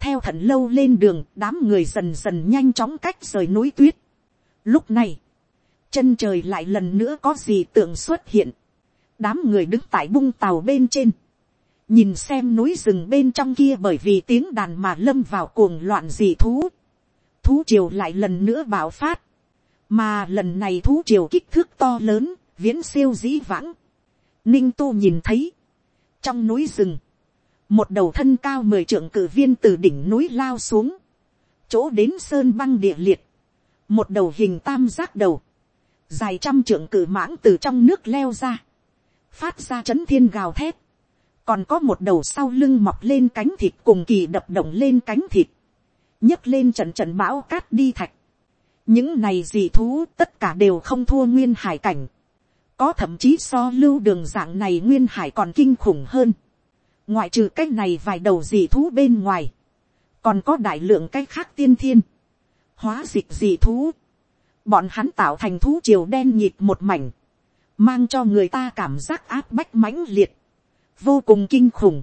theo thần lâu lên đường, đám người dần dần nhanh chóng cách rời núi tuyết. lúc này, chân trời lại lần nữa có gì tượng xuất hiện. đám người đứng tại bung tàu bên trên, nhìn xem núi rừng bên trong kia bởi vì tiếng đàn mà lâm vào cuồng loạn dị thú thú triều lại lần nữa bạo phát, mà lần này thú triều kích thước to lớn, viễn siêu dĩ vãng. Ninh tu nhìn thấy, trong núi rừng, một đầu thân cao mười trượng cử viên từ đỉnh núi lao xuống, chỗ đến sơn băng địa liệt, một đầu hình tam giác đầu, dài trăm trượng cử mãng từ trong nước leo ra, phát ra chấn thiên gào thét, còn có một đầu sau lưng mọc lên cánh thịt cùng kỳ đập động lên cánh thịt, nhấc lên trận trận bão cát đi thạch, những này dị thú tất cả đều không thua nguyên hải cảnh, có thậm chí so lưu đường dạng này nguyên hải còn kinh khủng hơn, ngoại trừ cái này vài đầu dị thú bên ngoài, còn có đại lượng cái khác tiên thiên, hóa dịch dị thú, bọn hắn tạo thành thú triều đen nhịp một mảnh, mang cho người ta cảm giác áp bách mãnh liệt, vô cùng kinh khủng,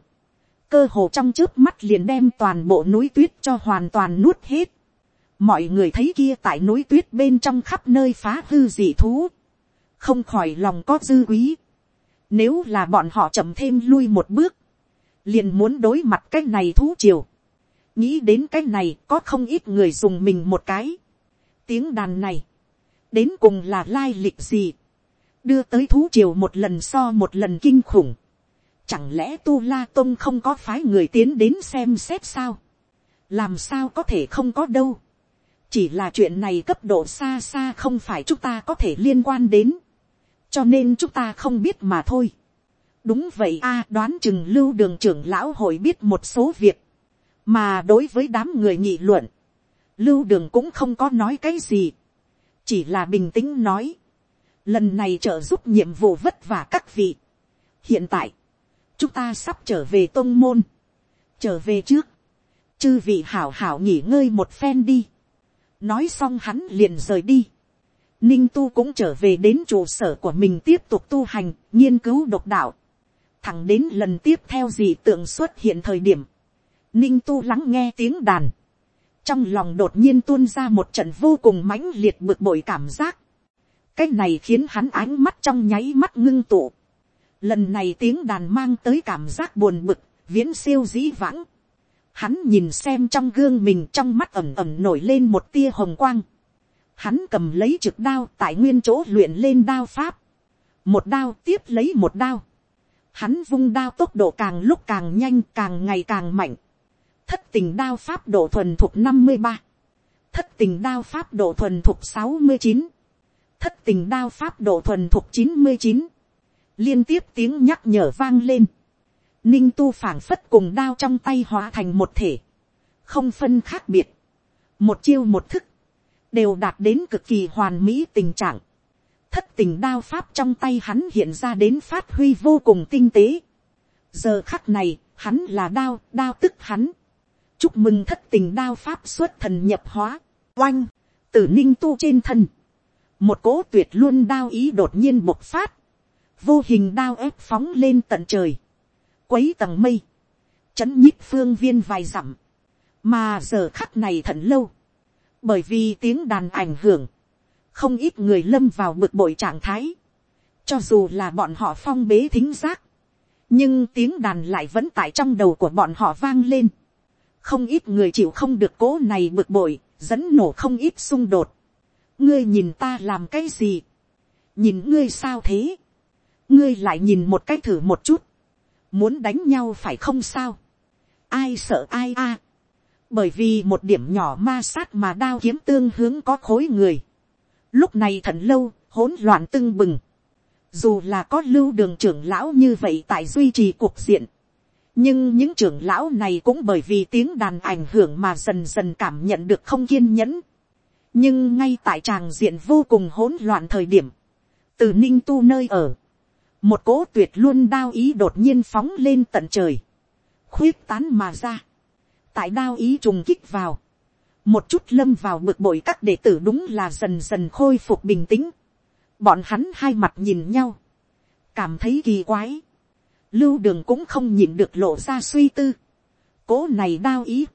cơ hồ trong trước mắt liền đem toàn bộ núi tuyết cho hoàn toàn nuốt hết. mọi người thấy kia tại núi tuyết bên trong khắp nơi phá hư dị thú, không khỏi lòng có dư quý. Nếu là bọn họ chậm thêm lui một bước, liền muốn đối mặt cái này thú triều. nghĩ đến cái này có không ít người dùng mình một cái. tiếng đàn này, đến cùng là lai lịch gì, đưa tới thú triều một lần so một lần kinh khủng. Chẳng lẽ tu la tôn không có phái người tiến đến xem xét sao? làm sao có thể không có đâu. chỉ là chuyện này cấp độ xa xa không phải chúng ta có thể liên quan đến cho nên chúng ta không biết mà thôi. đúng vậy a đoán chừng lưu đường trưởng lão hội biết một số việc, mà đối với đám người nghị luận, lưu đường cũng không có nói cái gì, chỉ là bình tĩnh nói, lần này trợ giúp nhiệm vụ vất vả các vị. hiện tại, chúng ta sắp trở về tôn môn, trở về trước, chư vị hảo hảo nghỉ ngơi một phen đi. nói xong hắn liền rời đi. ninh tu cũng trở về đến trụ sở của mình tiếp tục tu hành, nghiên cứu độc đạo. thẳng đến lần tiếp theo gì tượng xuất hiện thời điểm, ninh tu lắng nghe tiếng đàn. trong lòng đột nhiên tuôn ra một trận vô cùng mãnh liệt bực bội cảm giác. cái này khiến hắn ánh mắt trong nháy mắt ngưng tụ lần này tiếng đàn mang tới cảm giác buồn bực, viễn siêu dĩ vãng Hắn nhìn xem trong gương mình trong mắt ẩm ẩm nổi lên một tia hồng quang. Hắn cầm lấy trực đao tại nguyên chỗ luyện lên đao pháp. Một đao tiếp lấy một đao. Hắn vung đao tốc độ càng lúc càng nhanh càng ngày càng mạnh. Thất tình đao pháp độ thuần thuộc năm mươi ba Thất tình đao pháp độ thuần thuộc sáu mươi chín Thất tình đao pháp độ thuần thuộc chín mươi chín Liên tiếp tiếng nhắc nhở vang lên. Ninh tu phảng phất cùng đao trong tay hóa thành một thể, không phân khác biệt, một chiêu một thức, đều đạt đến cực kỳ hoàn mỹ tình trạng, thất tình đao pháp trong tay hắn hiện ra đến phát huy vô cùng tinh tế. giờ khắc này, hắn là đao, đao tức hắn. chúc mừng thất tình đao pháp xuất thần nhập hóa, oanh, từ ninh tu trên thân. một cố tuyệt luôn đao ý đột nhiên bộc phát, vô hình đao ép phóng lên tận trời, quấy tầng mây, chấn nhích phương viên vài dặm, mà giờ khắc này thận lâu, bởi vì tiếng đàn ảnh hưởng, không ít người lâm vào bực bội trạng thái, cho dù là bọn họ phong bế thính giác, nhưng tiếng đàn lại vẫn tại trong đầu của bọn họ vang lên, không ít người chịu không được cố này bực bội, dẫn nổ không ít xung đột, ngươi nhìn ta làm cái gì, nhìn ngươi sao thế, ngươi lại nhìn một cái thử một chút, muốn đánh nhau phải không sao, ai sợ ai a, bởi vì một điểm nhỏ ma sát mà đao kiếm tương hướng có khối người, lúc này thần lâu, hỗn loạn tưng bừng, dù là có lưu đường trưởng lão như vậy tại duy trì cuộc diện, nhưng những trưởng lão này cũng bởi vì tiếng đàn ảnh hưởng mà dần dần cảm nhận được không kiên nhẫn. nhưng ngay tại tràng diện vô cùng hỗn loạn thời điểm, từ ninh tu nơi ở, một cỗ tuyệt luôn đao ý đột nhiên phóng lên tận trời, khuyết tán mà ra, tại đao ý trùng kích vào, một chút lâm vào bực bội các đệ tử đúng là dần dần khôi phục bình tĩnh, bọn hắn hai mặt nhìn nhau, cảm thấy kỳ quái, lưu đường cũng không nhìn được lộ ra suy tư, cố này đao ý,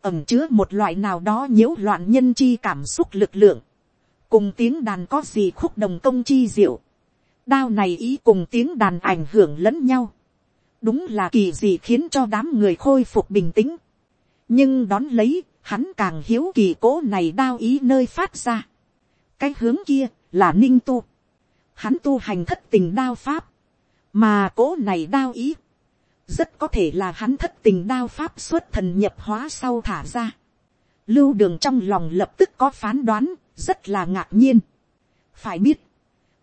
ẩm chứa một loại nào đó nhiễu loạn nhân chi cảm xúc lực lượng, cùng tiếng đàn có gì khúc đồng công chi diệu, đao này ý cùng tiếng đàn ảnh hưởng lẫn nhau. đúng là kỳ gì khiến cho đám người khôi phục bình tĩnh. nhưng đón lấy, hắn càng hiếu kỳ cố này đao ý nơi phát ra. cái hướng kia là ninh tu. hắn tu hành thất tình đao pháp. mà cố này đao ý. rất có thể là hắn thất tình đao pháp xuất thần nhập hóa sau thả ra. lưu đường trong lòng lập tức có phán đoán, rất là ngạc nhiên. phải biết,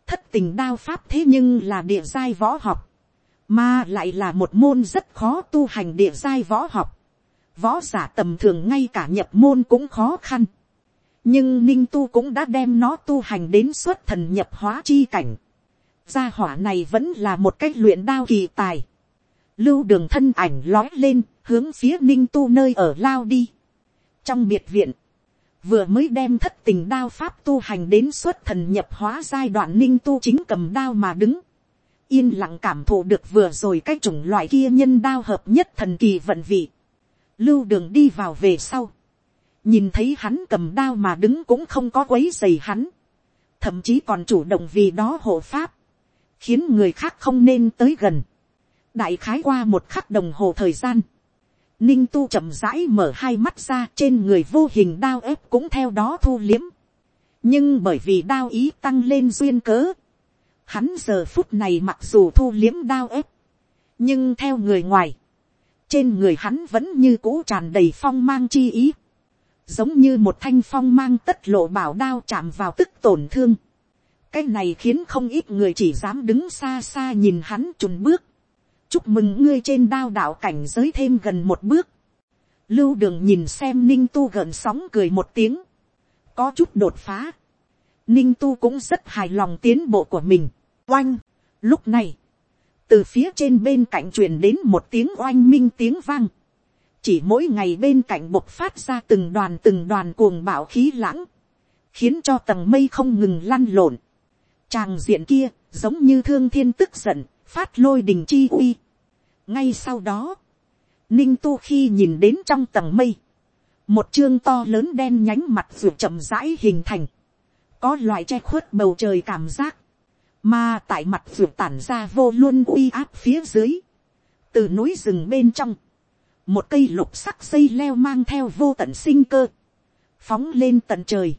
thất tình đao pháp thế nhưng là địa giai võ học, mà lại là một môn rất khó tu hành địa giai võ học. Võ giả tầm thường ngay cả nhập môn cũng khó khăn. Nhưng ninh tu cũng đã đem nó tu hành đến suốt thần nhập hóa chi cảnh. Gia hỏa này vẫn là một cách luyện đao kỳ tài. Lưu đường thân ảnh lói lên, hướng phía ninh tu nơi ở lao đi. Trong biệt viện, vừa mới đem thất tình đao pháp tu hành đến suốt thần nhập hóa giai đoạn ninh tu chính cầm đao mà đứng, yên lặng cảm thụ được vừa rồi cái chủng loại kia nhân đao hợp nhất thần kỳ vận vị, lưu đường đi vào về sau, nhìn thấy hắn cầm đao mà đứng cũng không có quấy dày hắn, thậm chí còn chủ động vì đó hộ pháp, khiến người khác không nên tới gần, đại khái qua một khắc đồng hồ thời gian, Ninh tu chậm rãi mở hai mắt ra, trên người vô hình đao ép cũng theo đó thu liếm. Nhưng bởi vì đao ý tăng lên duyên cớ. Hắn giờ phút này mặc dù thu liếm đao ép. Nhưng theo người ngoài. Trên người hắn vẫn như cũ tràn đầy phong mang chi ý. Giống như một thanh phong mang tất lộ bảo đao chạm vào tức tổn thương. Cái này khiến không ít người chỉ dám đứng xa xa nhìn hắn trùn bước chúc mừng ngươi trên đao đạo cảnh giới thêm gần một bước. lưu đường nhìn xem ninh tu gần sóng cười một tiếng, có chút đột phá. ninh tu cũng rất hài lòng tiến bộ của mình. oanh, lúc này, từ phía trên bên cạnh truyền đến một tiếng oanh minh tiếng vang, chỉ mỗi ngày bên cạnh bộc phát ra từng đoàn từng đoàn cuồng bạo khí lãng, khiến cho tầng mây không ngừng lăn lộn. Tràng diện kia, giống như thương thiên tức giận, phát lôi đình chi uy. ngay sau đó, ninh tu khi nhìn đến trong tầng mây, một chương to lớn đen nhánh mặt ruột chậm rãi hình thành, có loại che khuất bầu trời cảm giác, mà tại mặt ruột tản ra vô luôn uy áp phía dưới, từ núi rừng bên trong, một cây lục sắc dây leo mang theo vô tận sinh cơ, phóng lên tận trời,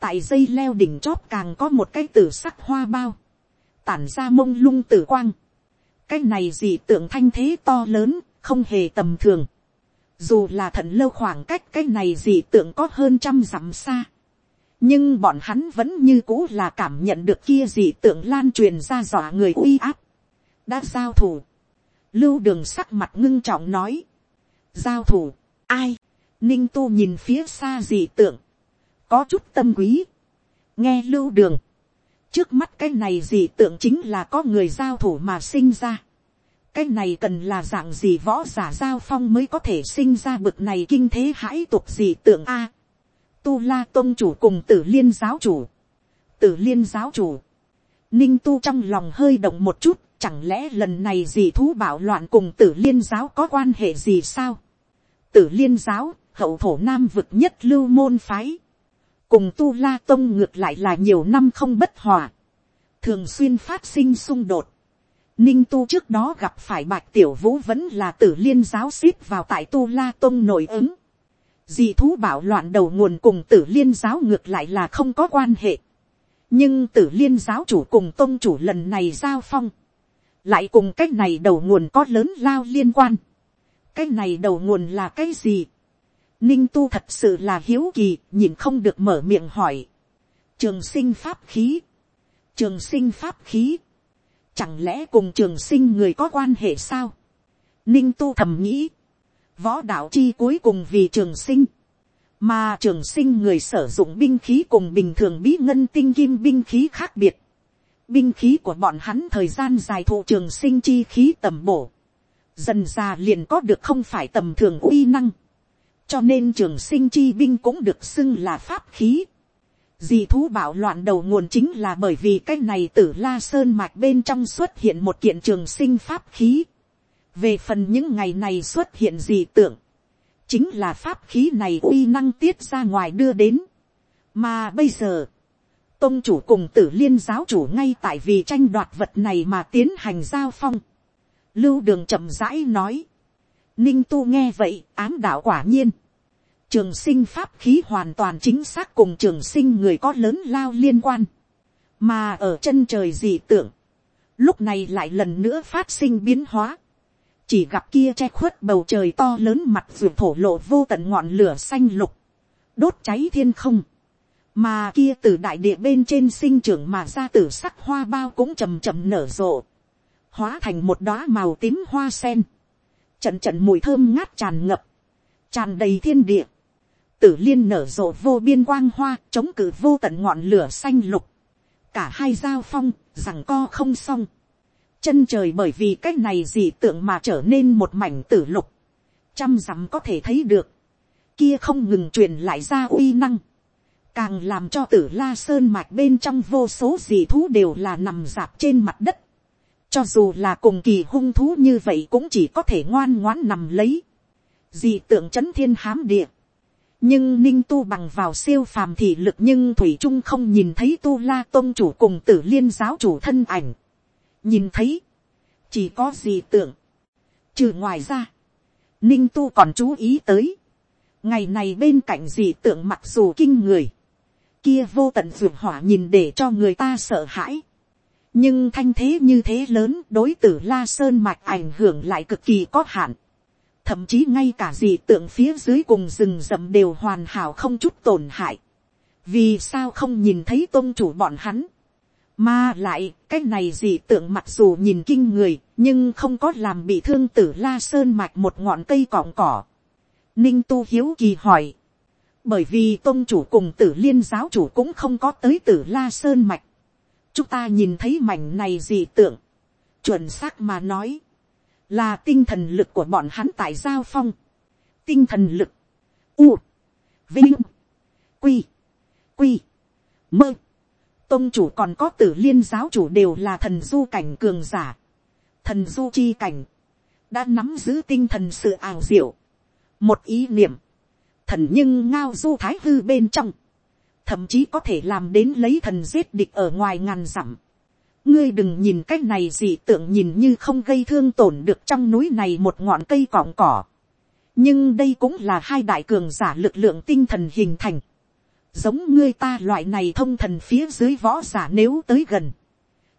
tại dây leo đỉnh chóp càng có một cái tử sắc hoa bao, tản ra mông lung tử quang, cái này gì tượng thanh thế to lớn, không hề tầm thường, dù là thận lâu khoảng cách cái này gì tượng có hơn trăm dặm xa, nhưng bọn hắn vẫn như cũ là cảm nhận được kia gì tượng lan truyền ra dọa người uy áp, đã giao thủ, lưu đường sắc mặt ngưng trọng nói, giao thủ, ai, ninh tu nhìn phía xa dị tượng, có chút tâm quý, nghe lưu đường, trước mắt cái này gì tượng chính là có người giao thủ mà sinh ra, cái này cần là dạng gì võ giả giao phong mới có thể sinh ra bực này kinh thế hãi tục gì tượng a. tu la tôn chủ cùng tử liên giáo chủ, tử liên giáo chủ, ninh tu trong lòng hơi động một chút, chẳng lẽ lần này gì thú bảo loạn cùng tử liên giáo có quan hệ gì sao. tử liên giáo, hậu thổ nam vực nhất lưu môn phái, cùng tu la tông ngược lại là nhiều năm không bất hòa, thường xuyên phát sinh xung đột. Ninh tu trước đó gặp phải bạch tiểu vũ vẫn là tử liên giáo xít vào tại tu la tông nổi ứng. Dị thú bảo loạn đầu nguồn cùng tử liên giáo ngược lại là không có quan hệ. Nhưng tử liên giáo chủ cùng tông chủ lần này giao phong. Lại cùng cái này đầu nguồn có lớn lao liên quan. Cái này đầu nguồn là cái gì? Ninh tu thật sự là hiếu kỳ, nhìn không được mở miệng hỏi. Trường sinh pháp khí. Trường sinh pháp khí. Chẳng lẽ cùng trường sinh người có quan hệ sao? Ninh tu thầm nghĩ. Võ đạo chi cuối cùng vì trường sinh. Mà trường sinh người sử dụng binh khí cùng bình thường bí ngân tinh kim binh khí khác biệt. Binh khí của bọn hắn thời gian dài thụ trường sinh chi khí tầm bổ. Dần ra liền có được không phải tầm thường uy năng cho nên trường sinh chi binh cũng được xưng là pháp khí. Dì thú bảo loạn đầu nguồn chính là bởi vì cái này tử la sơn mạch bên trong xuất hiện một kiện trường sinh pháp khí. Về phần những ngày này xuất hiện dì tưởng. Chính là pháp khí này uy năng tiết ra ngoài đưa đến. Mà bây giờ. tôn chủ cùng tử liên giáo chủ ngay tại vì tranh đoạt vật này mà tiến hành giao phong. Lưu đường chậm rãi nói. Ninh tu nghe vậy, ám đạo quả nhiên. Trường sinh pháp khí hoàn toàn chính xác cùng trường sinh người có lớn lao liên quan. Mà ở chân trời dị tưởng. Lúc này lại lần nữa phát sinh biến hóa. Chỉ gặp kia che khuất bầu trời to lớn mặt ruột thổ lộ vô tận ngọn lửa xanh lục. Đốt cháy thiên không. Mà kia từ đại địa bên trên sinh trưởng mà ra tử sắc hoa bao cũng chầm chậm nở rộ. Hóa thành một đóa màu tím hoa sen trận trận mùi thơm ngát tràn ngập, tràn đầy thiên địa, tử liên nở rộ vô biên quang hoa, chống cự vô tận ngọn lửa xanh lục, cả hai giao phong, rằng co không xong, chân trời bởi vì cái này dị tượng mà trở nên một mảnh tử lục, trăm dặm có thể thấy được, kia không ngừng truyền lại ra uy năng, càng làm cho tử la sơn mạch bên trong vô số dị thú đều là nằm dạp trên mặt đất, cho dù là cùng kỳ hung thú như vậy cũng chỉ có thể ngoan ngoãn nằm lấy. Dị tượng chấn thiên hám địa. Nhưng ninh tu bằng vào siêu phàm thị lực nhưng Thủy Trung không nhìn thấy tu la tôn chủ cùng tử liên giáo chủ thân ảnh. Nhìn thấy. Chỉ có dị tượng. Trừ ngoài ra. Ninh tu còn chú ý tới. Ngày này bên cạnh dị tượng mặc dù kinh người. Kia vô tận ruột hỏa nhìn để cho người ta sợ hãi nhưng thanh thế như thế lớn đối tử la sơn mạch ảnh hưởng lại cực kỳ có hạn. thậm chí ngay cả dị tượng phía dưới cùng rừng rậm đều hoàn hảo không chút tổn hại. vì sao không nhìn thấy tôn chủ bọn hắn. mà lại cái này dị tượng mặc dù nhìn kinh người nhưng không có làm bị thương tử la sơn mạch một ngọn cây cọng cỏ. ninh tu hiếu kỳ hỏi. bởi vì tôn chủ cùng tử liên giáo chủ cũng không có tới tử la sơn mạch, chúng ta nhìn thấy mảnh này gì tưởng chuẩn xác mà nói, là tinh thần lực của bọn hắn tại giao phong, tinh thần lực, u, vinh, quy, quy, mơ, tôn chủ còn có tử liên giáo chủ đều là thần du cảnh cường giả, thần du chi cảnh, đã nắm giữ tinh thần sự ảo diệu, một ý niệm, thần nhưng ngao du thái hư bên trong, thậm chí có thể làm đến lấy thần giết địch ở ngoài ngàn dặm. ngươi đừng nhìn cái này gì tưởng nhìn như không gây thương tổn được trong núi này một ngọn cây cỏng cỏ. nhưng đây cũng là hai đại cường giả lực lượng tinh thần hình thành. giống ngươi ta loại này thông thần phía dưới võ giả nếu tới gần,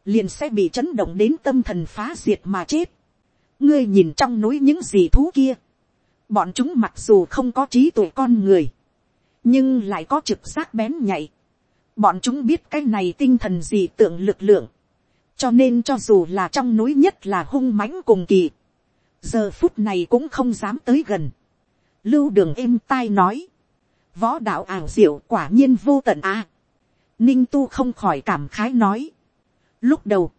liền sẽ bị chấn động đến tâm thần phá diệt mà chết. ngươi nhìn trong núi những gì thú kia bọn chúng mặc dù không có trí tuệ con người, nhưng lại có trực giác bén nhạy. bọn chúng biết cái này tinh thần gì tượng lực lượng, cho nên cho dù là trong núi nhất là hung mãnh cùng kỳ, giờ phút này cũng không dám tới gần. lưu đường êm tai nói, võ đạo ảo diệu quả nhiên vô tận a. ninh tu không khỏi cảm khái nói. lúc đầu,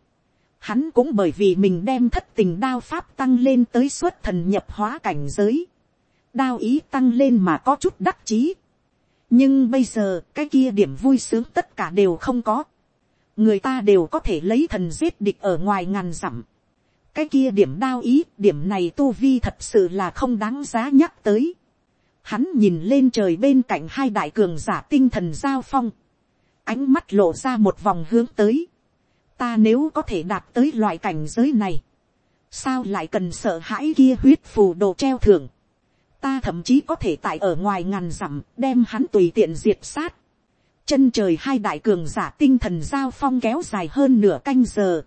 hắn cũng bởi vì mình đem thất tình đao pháp tăng lên tới suốt thần nhập hóa cảnh giới đao ý tăng lên mà có chút đắc chí nhưng bây giờ, cái kia điểm vui sướng tất cả đều không có. người ta đều có thể lấy thần giết địch ở ngoài ngàn dặm. cái kia điểm đao ý, điểm này tu vi thật sự là không đáng giá nhắc tới. hắn nhìn lên trời bên cạnh hai đại cường giả tinh thần giao phong. ánh mắt lộ ra một vòng hướng tới. ta nếu có thể đạt tới loại cảnh giới này. sao lại cần sợ hãi kia huyết phù đồ treo thưởng ta thậm chí có thể tại ở ngoài ngàn dặm đem hắn tùy tiện diệt sát. chân trời hai đại cường giả tinh thần giao phong kéo dài hơn nửa canh giờ.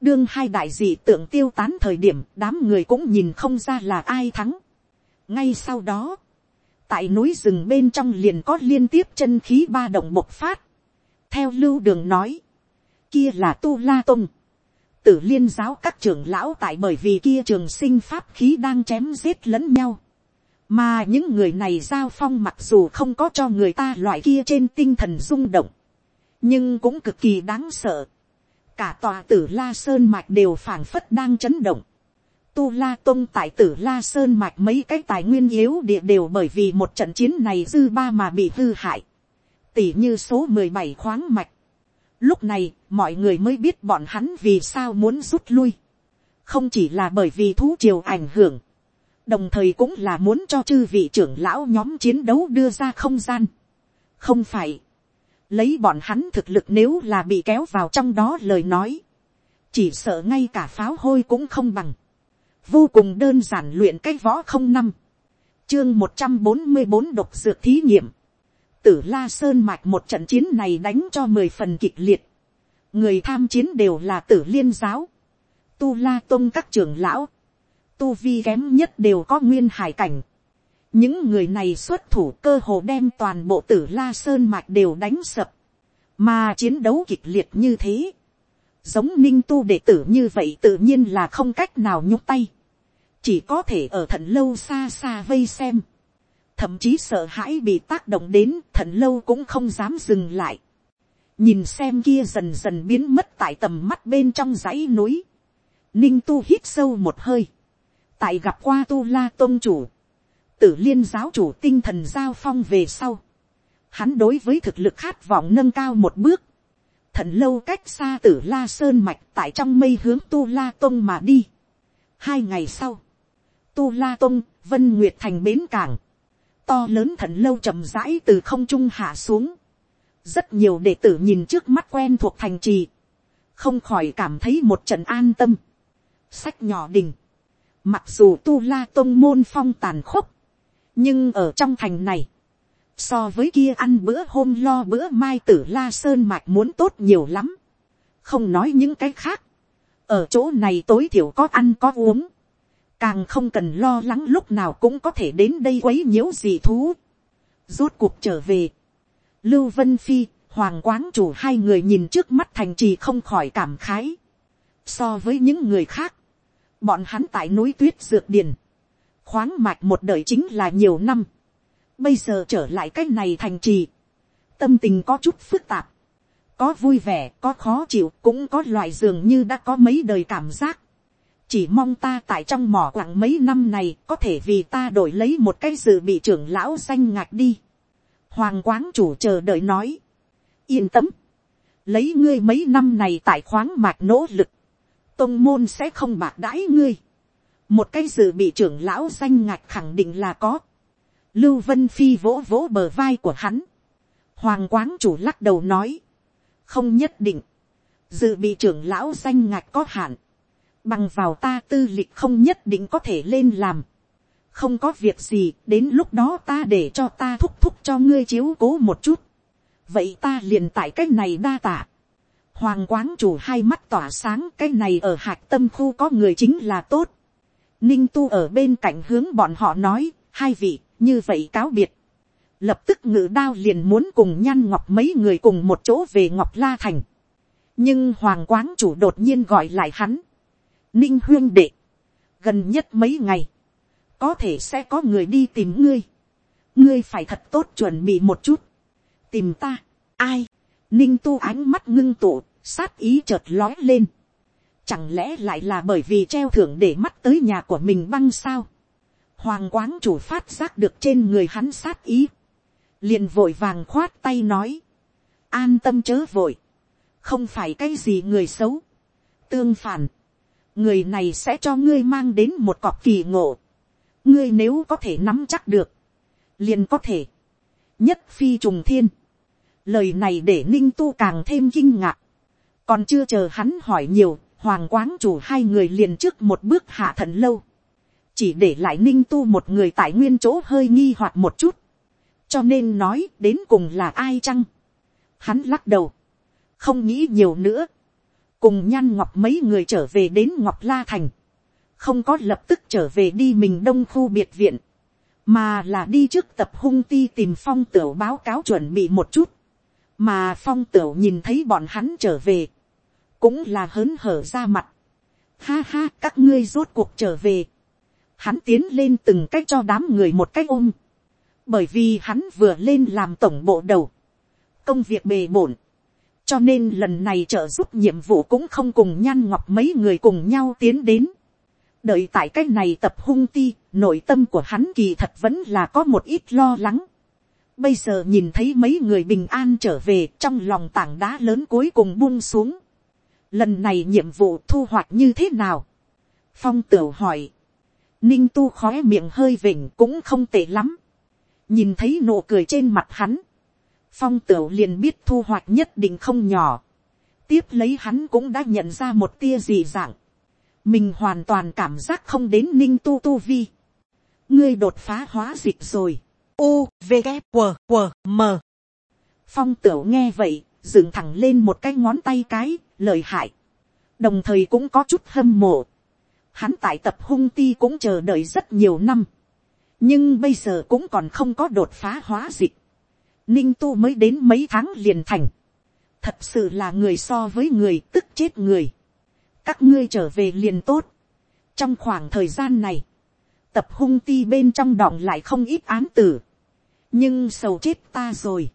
đương hai đại dị tượng tiêu tán thời điểm đám người cũng nhìn không ra là ai thắng. ngay sau đó, tại núi rừng bên trong liền có liên tiếp chân khí ba động bộc phát. theo lưu đường nói, kia là tu la Tông, tử liên giáo các trưởng lão tại bởi vì kia trường sinh pháp khí đang chém giết lẫn nhau mà những người này giao phong mặc dù không có cho người ta loại kia trên tinh thần rung động, nhưng cũng cực kỳ đáng sợ. cả tòa tử la sơn mạch đều phảng phất đang chấn động. tu la tông tại tử la sơn mạch mấy cái tài nguyên yếu địa đều bởi vì một trận chiến này dư ba mà bị hư hại. tỉ như số mười bảy khoáng mạch. lúc này mọi người mới biết bọn hắn vì sao muốn rút lui. không chỉ là bởi vì thú triều ảnh hưởng đồng thời cũng là muốn cho chư vị trưởng lão nhóm chiến đấu đưa ra không gian. không phải, lấy bọn hắn thực lực nếu là bị kéo vào trong đó lời nói, chỉ sợ ngay cả pháo hôi cũng không bằng, vô cùng đơn giản luyện cái võ không năm, chương một trăm bốn mươi bốn độc dược thí nghiệm, tử la sơn mạch một trận chiến này đánh cho mười phần kịch liệt, người tham chiến đều là tử liên giáo, tu la tôn các trưởng lão, tu vi kém nhất đều có nguyên hải cảnh. những người này xuất thủ cơ hồ đem toàn bộ tử la sơn mạch đều đánh sập, mà chiến đấu kịch liệt như thế. giống ninh tu đệ tử như vậy tự nhiên là không cách nào nhúc tay, chỉ có thể ở thận lâu xa xa vây xem, thậm chí sợ hãi bị tác động đến thận lâu cũng không dám dừng lại. nhìn xem kia dần dần biến mất tại tầm mắt bên trong dãy núi, ninh tu hít sâu một hơi, tại gặp qua tu la tôn chủ, tử liên giáo chủ tinh thần giao phong về sau, hắn đối với thực lực khát vọng nâng cao một bước, thần lâu cách xa tử la sơn mạch tại trong mây hướng tu la tôn mà đi. hai ngày sau, tu la tôn vân nguyệt thành bến cảng, to lớn thần lâu chậm rãi từ không trung hạ xuống, rất nhiều đệ tử nhìn trước mắt quen thuộc thành trì, không khỏi cảm thấy một trận an tâm. sách nhỏ đình, Mặc dù tu la tông môn phong tàn khốc. Nhưng ở trong thành này. So với kia ăn bữa hôm lo bữa mai tử la sơn mạch muốn tốt nhiều lắm. Không nói những cái khác. Ở chỗ này tối thiểu có ăn có uống. Càng không cần lo lắng lúc nào cũng có thể đến đây quấy nhiễu gì thú. Rốt cuộc trở về. Lưu Vân Phi, Hoàng quán chủ hai người nhìn trước mắt thành trì không khỏi cảm khái. So với những người khác, Bọn hắn tại núi tuyết dược điền. Khoáng mạch một đời chính là nhiều năm. bây giờ trở lại cái này thành trì, tâm tình có chút phức tạp, có vui vẻ, có khó chịu, cũng có loại dường như đã có mấy đời cảm giác. chỉ mong ta tại trong mỏ quặng mấy năm này có thể vì ta đổi lấy một cái sự bị trưởng lão xanh ngạc đi. hoàng quáng chủ chờ đợi nói, yên tâm, lấy ngươi mấy năm này tại khoáng mạch nỗ lực, tôn môn sẽ không bạc đãi ngươi. một cái dự bị trưởng lão danh ngạch khẳng định là có. lưu vân phi vỗ vỗ bờ vai của hắn. hoàng quáng chủ lắc đầu nói, không nhất định, dự bị trưởng lão danh ngạch có hạn, bằng vào ta tư lịch không nhất định có thể lên làm. không có việc gì, đến lúc đó ta để cho ta thúc thúc cho ngươi chiếu cố một chút. vậy ta liền tại cách này đa tạ hoàng quáng chủ hai mắt tỏa sáng cái này ở hạc tâm khu có người chính là tốt. ninh tu ở bên cạnh hướng bọn họ nói, hai vị, như vậy cáo biệt lập tức ngự đao liền muốn cùng nhan ngọc mấy người cùng một chỗ về ngọc la thành. nhưng hoàng quáng chủ đột nhiên gọi lại hắn. ninh huyên đệ, gần nhất mấy ngày, có thể sẽ có người đi tìm ngươi. ngươi phải thật tốt chuẩn bị một chút. tìm ta, ai, ninh tu ánh mắt ngưng tụ, sát ý chợt lói lên. chẳng lẽ lại là bởi vì treo thưởng để mắt tới nhà của mình băng sao. hoàng quáng chủ phát giác được trên người hắn sát ý. Liền vội vàng khoát tay nói, an tâm chớ vội, không phải cái gì người xấu, tương phản, người này sẽ cho ngươi mang đến một cọc kỳ ngộ, ngươi nếu có thể nắm chắc được, liền có thể, nhất phi trùng thiên, lời này để ninh tu càng thêm kinh ngạc, còn chưa chờ hắn hỏi nhiều, hoàng quáng chủ hai người liền trước một bước hạ thần lâu, chỉ để lại ninh tu một người tại nguyên chỗ hơi nghi hoặc một chút, cho nên nói đến cùng là ai chăng. hắn lắc đầu, không nghĩ nhiều nữa, cùng nhan ngọc mấy người trở về đến ngọc la thành, không có lập tức trở về đi mình đông khu biệt viện, mà là đi trước tập hung ti tìm phong tửu báo cáo chuẩn bị một chút, mà phong tửu nhìn thấy bọn hắn trở về, cũng là hớn hở ra mặt, ha ha các ngươi rốt cuộc trở về, hắn tiến lên từng cách cho đám người một cách ôm, bởi vì hắn vừa lên làm tổng bộ đầu, công việc bề bổn, cho nên lần này trợ giúp nhiệm vụ cũng không cùng nhan ngọc mấy người cùng nhau tiến đến. đợi tại cách này tập hung ti, nội tâm của hắn kỳ thật vẫn là có một ít lo lắng bây giờ nhìn thấy mấy người bình an trở về trong lòng tảng đá lớn cuối cùng buông xuống. lần này nhiệm vụ thu hoạch như thế nào. phong tửu hỏi. ninh tu khói miệng hơi vỉnh cũng không tệ lắm nhìn thấy nụ cười trên mặt hắn, phong tửu liền biết thu hoạch nhất định không nhỏ. tiếp lấy hắn cũng đã nhận ra một tia gì dạng. mình hoàn toàn cảm giác không đến ninh tu tu vi. ngươi đột phá hóa dịch rồi u v g q q m phong tửu nghe vậy, dựng thẳng lên một cái ngón tay cái, lời hại. đồng thời cũng có chút hâm mộ. hắn tại tập hung ti cũng chờ đợi rất nhiều năm nhưng bây giờ cũng còn không có đột phá hóa dịch. ninh tu mới đến mấy tháng liền thành. thật sự là người so với người tức chết người. các ngươi trở về liền tốt. trong khoảng thời gian này, tập hung ti bên trong đọng lại không ít án tử nhưng sầu chết ta rồi.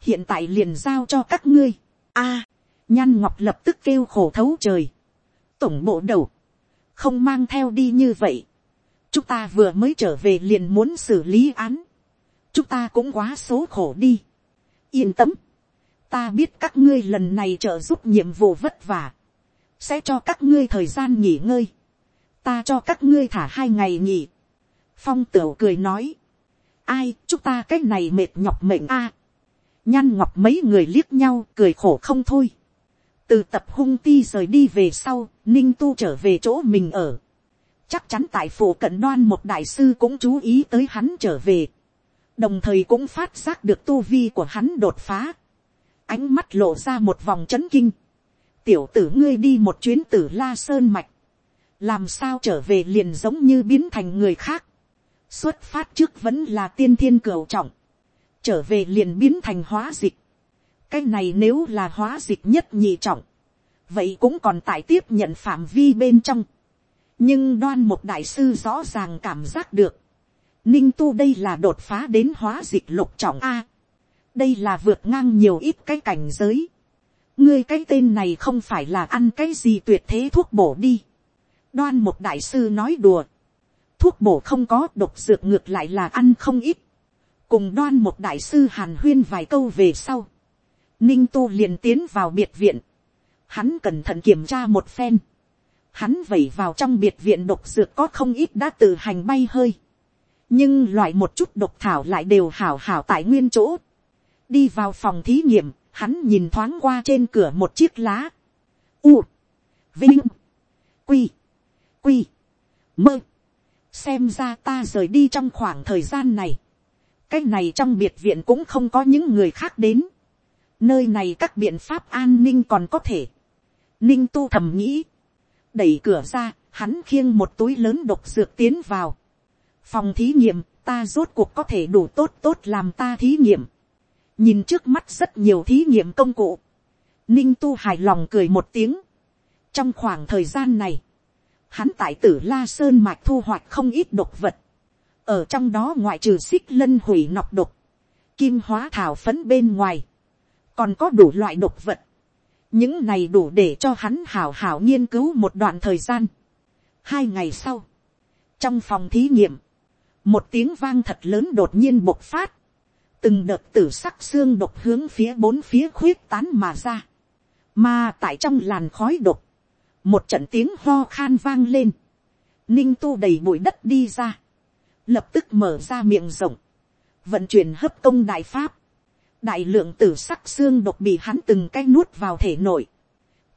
hiện tại liền giao cho các ngươi. a, nhan ngọc lập tức kêu khổ thấu trời. tổng bộ đầu, không mang theo đi như vậy chúng ta vừa mới trở về liền muốn xử lý án, chúng ta cũng quá số khổ đi. yên tâm, ta biết các ngươi lần này trợ giúp nhiệm vụ vất vả, sẽ cho các ngươi thời gian nghỉ ngơi, ta cho các ngươi thả hai ngày nghỉ. phong tửu cười nói, ai chúng ta cái này mệt nhọc mệnh a. À. nhăn ngọc mấy người liếc nhau cười khổ không thôi. từ tập hung ti rời đi về sau, ninh tu trở về chỗ mình ở chắc chắn tại phủ cận đoan một đại sư cũng chú ý tới hắn trở về, đồng thời cũng phát giác được tu vi của hắn đột phá, ánh mắt lộ ra một vòng c h ấ n kinh, tiểu tử ngươi đi một chuyến tử la sơn mạch, làm sao trở về liền giống như biến thành người khác, xuất phát trước vẫn là tiên thiên cửu trọng, trở về liền biến thành hóa dịch, cái này nếu là hóa dịch nhất nhị trọng, vậy cũng còn tại tiếp nhận phạm vi bên trong, nhưng đoan một đại sư rõ ràng cảm giác được, ninh tu đây là đột phá đến hóa dịch lục trọng a. đây là vượt ngang nhiều ít cái cảnh giới. ngươi cái tên này không phải là ăn cái gì tuyệt thế thuốc bổ đi. đoan một đại sư nói đùa thuốc bổ không có độc dược ngược lại là ăn không ít. cùng đoan một đại sư hàn huyên vài câu về sau. ninh tu liền tiến vào biệt viện. hắn cẩn thận kiểm tra một phen. hắn vẩy vào trong biệt viện độc dược có không ít đã tự hành bay hơi nhưng loại một chút độc thảo lại đều hảo hảo tại nguyên chỗ. đi vào phòng thí nghiệm, hắn nhìn thoáng qua trên cửa một chiếc lá. u, vinh, quy, quy, mơ xem ra ta rời đi trong khoảng thời gian này. cái này trong biệt viện cũng không có những người khác đến. nơi này các biện pháp an ninh còn có thể. ninh tu thầm nghĩ. đẩy cửa ra, hắn khiêng một túi lớn độc dược tiến vào phòng thí nghiệm, ta rốt cuộc có thể đủ tốt tốt làm ta thí nghiệm. nhìn trước mắt rất nhiều thí nghiệm công cụ. ninh tu hài lòng cười một tiếng. trong khoảng thời gian này, hắn tại tử la sơn mạch thu hoạch không ít độc vật. ở trong đó ngoại trừ xích lân hủy nọc độc, kim hóa thảo phấn bên ngoài, còn có đủ loại độc vật. những này đủ để cho hắn hào hào nghiên cứu một đoạn thời gian. hai ngày sau, trong phòng thí nghiệm, một tiếng vang thật lớn đột nhiên bộc phát, từng đợt tử sắc xương độc hướng phía bốn phía khuyết tán mà ra, mà tại trong làn khói độc, một trận tiếng ho khan vang lên, ninh tu đầy bụi đất đi ra, lập tức mở ra miệng rộng, vận chuyển hấp công đại pháp, đại lượng tử sắc xương độc bị hắn từng cái nuốt vào thể nội,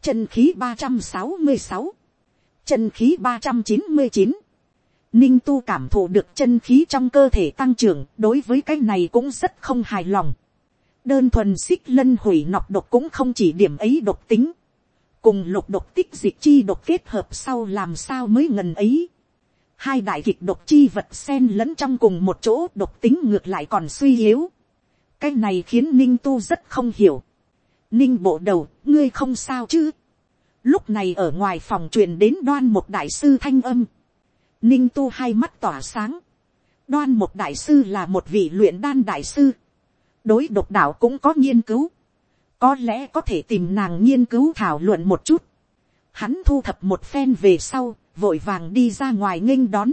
chân khí ba trăm sáu mươi sáu, chân khí ba trăm chín mươi chín, Ninh tu cảm thụ được chân khí trong cơ thể tăng trưởng, đối với cái này cũng rất không hài lòng. Đơn thuần xích lân hủy nọc độc cũng không chỉ điểm ấy độc tính. Cùng lục độc tích dịch chi độc kết hợp sau làm sao mới ngần ấy. Hai đại kịch độc chi vật xen lẫn trong cùng một chỗ độc tính ngược lại còn suy yếu. Cái này khiến Ninh tu rất không hiểu. Ninh bộ đầu, ngươi không sao chứ. Lúc này ở ngoài phòng truyền đến đoan một đại sư thanh âm Ninh tu hai mắt tỏa sáng. Đoan một đại sư là một vị luyện đan đại sư. Đối độc đạo cũng có nghiên cứu. Có lẽ có thể tìm nàng nghiên cứu thảo luận một chút. Hắn thu thập một phen về sau, vội vàng đi ra ngoài nghênh đón.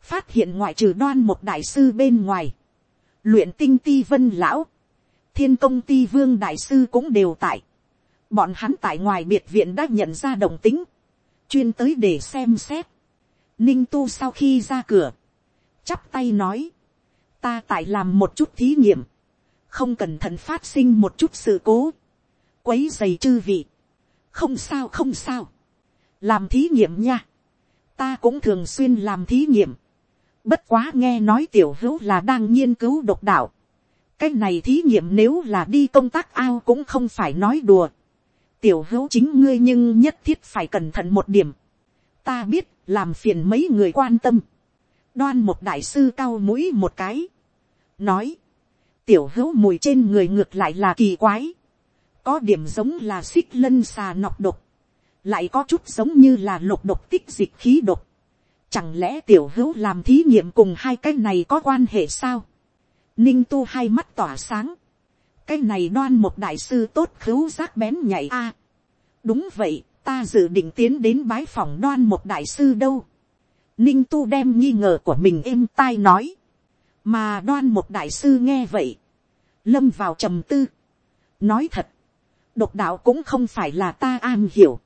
Phát hiện ngoại trừ đoan một đại sư bên ngoài. Luyện tinh ti vân lão. Thiên công ti vương đại sư cũng đều tại. Bọn hắn tại ngoài biệt viện đã nhận ra đồng tính. Chuyên tới để xem xét Ninh tu sau khi ra cửa, chắp tay nói, ta tại làm một chút thí nghiệm, không cẩn thận phát sinh một chút sự cố, quấy dày chư vị, không sao không sao, làm thí nghiệm nha, ta cũng thường xuyên làm thí nghiệm, bất quá nghe nói tiểu hữu là đang nghiên cứu độc đạo, cái này thí nghiệm nếu là đi công tác ao cũng không phải nói đùa, tiểu hữu chính ngươi nhưng nhất thiết phải cẩn thận một điểm, ta biết làm phiền mấy người quan tâm, đoan một đại sư cao mũi một cái, nói, tiểu hữu mùi trên người ngược lại là kỳ quái, có điểm giống là xích lân xà nọc độc, lại có chút giống như là lục độc tích dịch khí độc, chẳng lẽ tiểu hữu làm thí nghiệm cùng hai cái này có quan hệ sao, ninh tu hai mắt tỏa sáng, cái này đoan một đại sư tốt khứu giác bén nhảy a, đúng vậy, ta dự định tiến đến bái phòng đoan một đại sư đâu. Ninh tu đem nghi ngờ của mình êm tai nói. Mà đoan một đại sư nghe vậy. Lâm vào trầm tư. Nói thật. Độc đạo cũng không phải là ta an hiểu.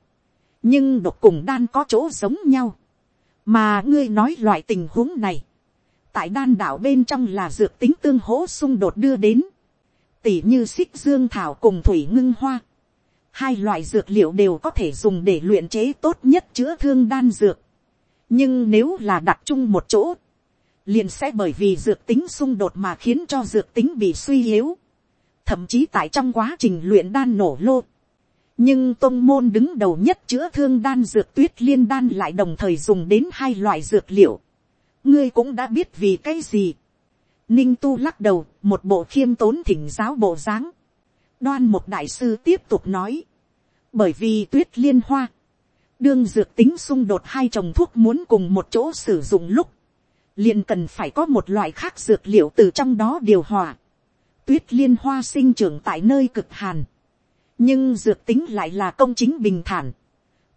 Nhưng độc cùng đan có chỗ giống nhau. Mà ngươi nói loại tình huống này. Tại đan đạo bên trong là dược tính tương hỗ xung đột đưa đến. Tỉ như xích dương thảo cùng thủy ngưng hoa Hai loại dược liệu đều có thể dùng để luyện chế tốt nhất chữa thương đan dược. Nhưng nếu là đặt chung một chỗ, liền sẽ bởi vì dược tính xung đột mà khiến cho dược tính bị suy yếu. Thậm chí tại trong quá trình luyện đan nổ lô. Nhưng tôn môn đứng đầu nhất chữa thương đan dược tuyết liên đan lại đồng thời dùng đến hai loại dược liệu. Ngươi cũng đã biết vì cái gì. Ninh tu lắc đầu, một bộ khiêm tốn thỉnh giáo bộ dáng Đoan một đại sư tiếp tục nói. Bởi vì tuyết liên hoa. Đương dược tính xung đột hai chồng thuốc muốn cùng một chỗ sử dụng lúc liền cần phải có một loại khác dược liệu từ trong đó điều hòa. tuyết liên hoa sinh trưởng tại nơi cực hàn, nhưng dược tính lại là công chính bình thản,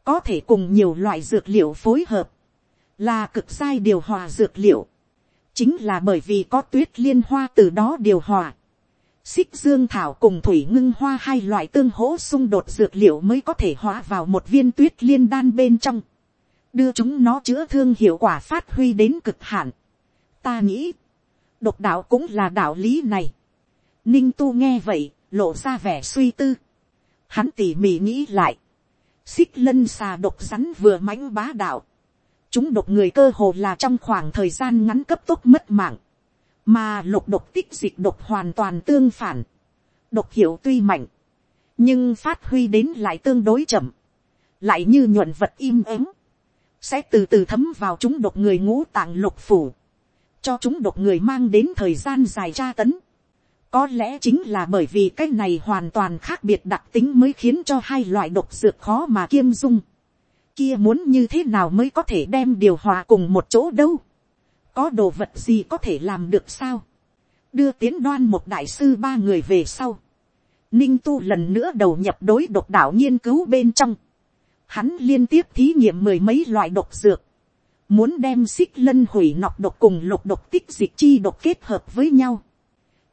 có thể cùng nhiều loại dược liệu phối hợp, là cực sai điều hòa dược liệu, chính là bởi vì có tuyết liên hoa từ đó điều hòa, xích dương thảo cùng thủy ngưng hoa hai loại tương hỗ xung đột dược liệu mới có thể hóa vào một viên tuyết liên đan bên trong, đưa chúng nó chữa thương hiệu quả phát huy đến cực hạn. ta nghĩ, độc đạo cũng là đạo lý này. ninh tu nghe vậy, lộ ra vẻ suy tư. hắn tỉ mỉ nghĩ lại, xích lân xà độc rắn vừa mãnh bá đạo, chúng độc người cơ hồ là trong khoảng thời gian ngắn cấp tốc mất mạng, mà lục độc tích dịch độc hoàn toàn tương phản, độc hiệu tuy mạnh, nhưng phát huy đến lại tương đối chậm, lại như nhuận vật im ắng, sẽ từ từ thấm vào chúng độc người ngũ tạng lục phủ, cho chúng độc người mang đến thời gian dài tra tấn. Có lẽ chính là bởi vì cái này hoàn toàn khác biệt đặc tính mới khiến cho hai loại độc dược khó mà kiêm dung. Kia muốn như thế nào mới có thể đem điều hòa cùng một chỗ đâu. Có đồ vật gì có thể làm được sao. Đưa tiến đoan một đại sư ba người về sau. Ninh tu lần nữa đầu nhập đối độc đạo nghiên cứu bên trong hắn liên tiếp thí nghiệm mười mấy loại độc dược, muốn đem xích lân hủy nọc độc cùng lục độc tích dịch chi độc kết hợp với nhau,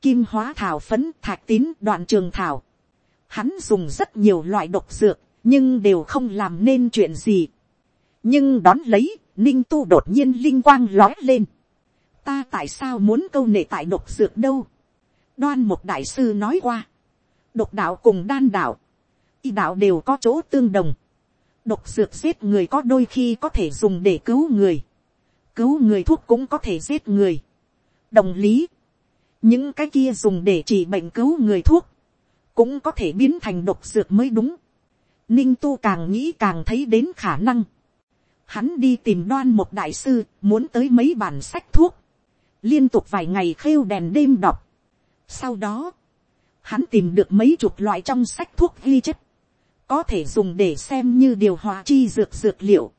kim hóa thảo phấn thạch tín đoạn trường thảo, hắn dùng rất nhiều loại độc dược, nhưng đều không làm nên chuyện gì. nhưng đón lấy, ninh tu đột nhiên linh quang lói lên. ta tại sao muốn câu nệ tại độc dược đâu. đoan một đại sư nói qua, độc đạo cùng đan đạo, y đạo đều có chỗ tương đồng độc dược giết người có đôi khi có thể dùng để cứu người. Cứu người thuốc cũng có thể giết người. Đồng lý. Những cái kia dùng để trị bệnh cứu người thuốc. Cũng có thể biến thành độc dược mới đúng. Ninh tu càng nghĩ càng thấy đến khả năng. Hắn đi tìm đoan một đại sư, muốn tới mấy bản sách thuốc. Liên tục vài ngày khêu đèn đêm đọc. Sau đó, hắn tìm được mấy chục loại trong sách thuốc ghi chép có thể dùng để xem như điều hòa chi dược dược liệu,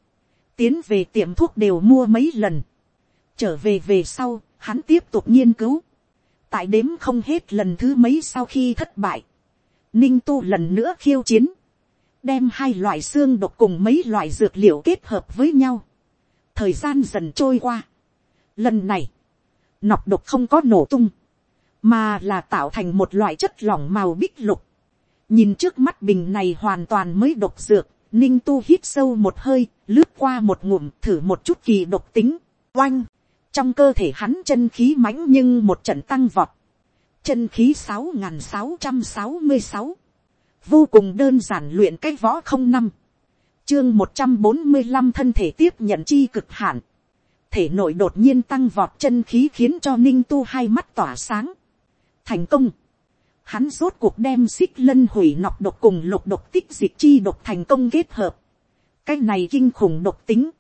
tiến về tiệm thuốc đều mua mấy lần, trở về về sau, hắn tiếp tục nghiên cứu, tại đếm không hết lần thứ mấy sau khi thất bại, ninh tu lần nữa khiêu chiến, đem hai loại xương độc cùng mấy loại dược liệu kết hợp với nhau, thời gian dần trôi qua, lần này, nọc độc không có nổ tung, mà là tạo thành một loại chất lỏng màu bích lục, nhìn trước mắt bình này hoàn toàn mới độc dược, ninh tu hít sâu một hơi, lướt qua một ngụm thử một chút kỳ độc tính, oanh, trong cơ thể hắn chân khí mãnh nhưng một trận tăng vọt, chân khí sáu n g h n sáu trăm sáu mươi sáu, vô cùng đơn giản luyện cái võ không năm, chương một trăm bốn mươi năm thân thể tiếp nhận chi cực hạn, thể nội đột nhiên tăng vọt chân khí khiến cho ninh tu hai mắt tỏa sáng, thành công, hắn rốt cuộc đem xích lân hủy nọc độc cùng lục độc tích dịch chi độc thành công kết hợp. cái này kinh khủng độc tính.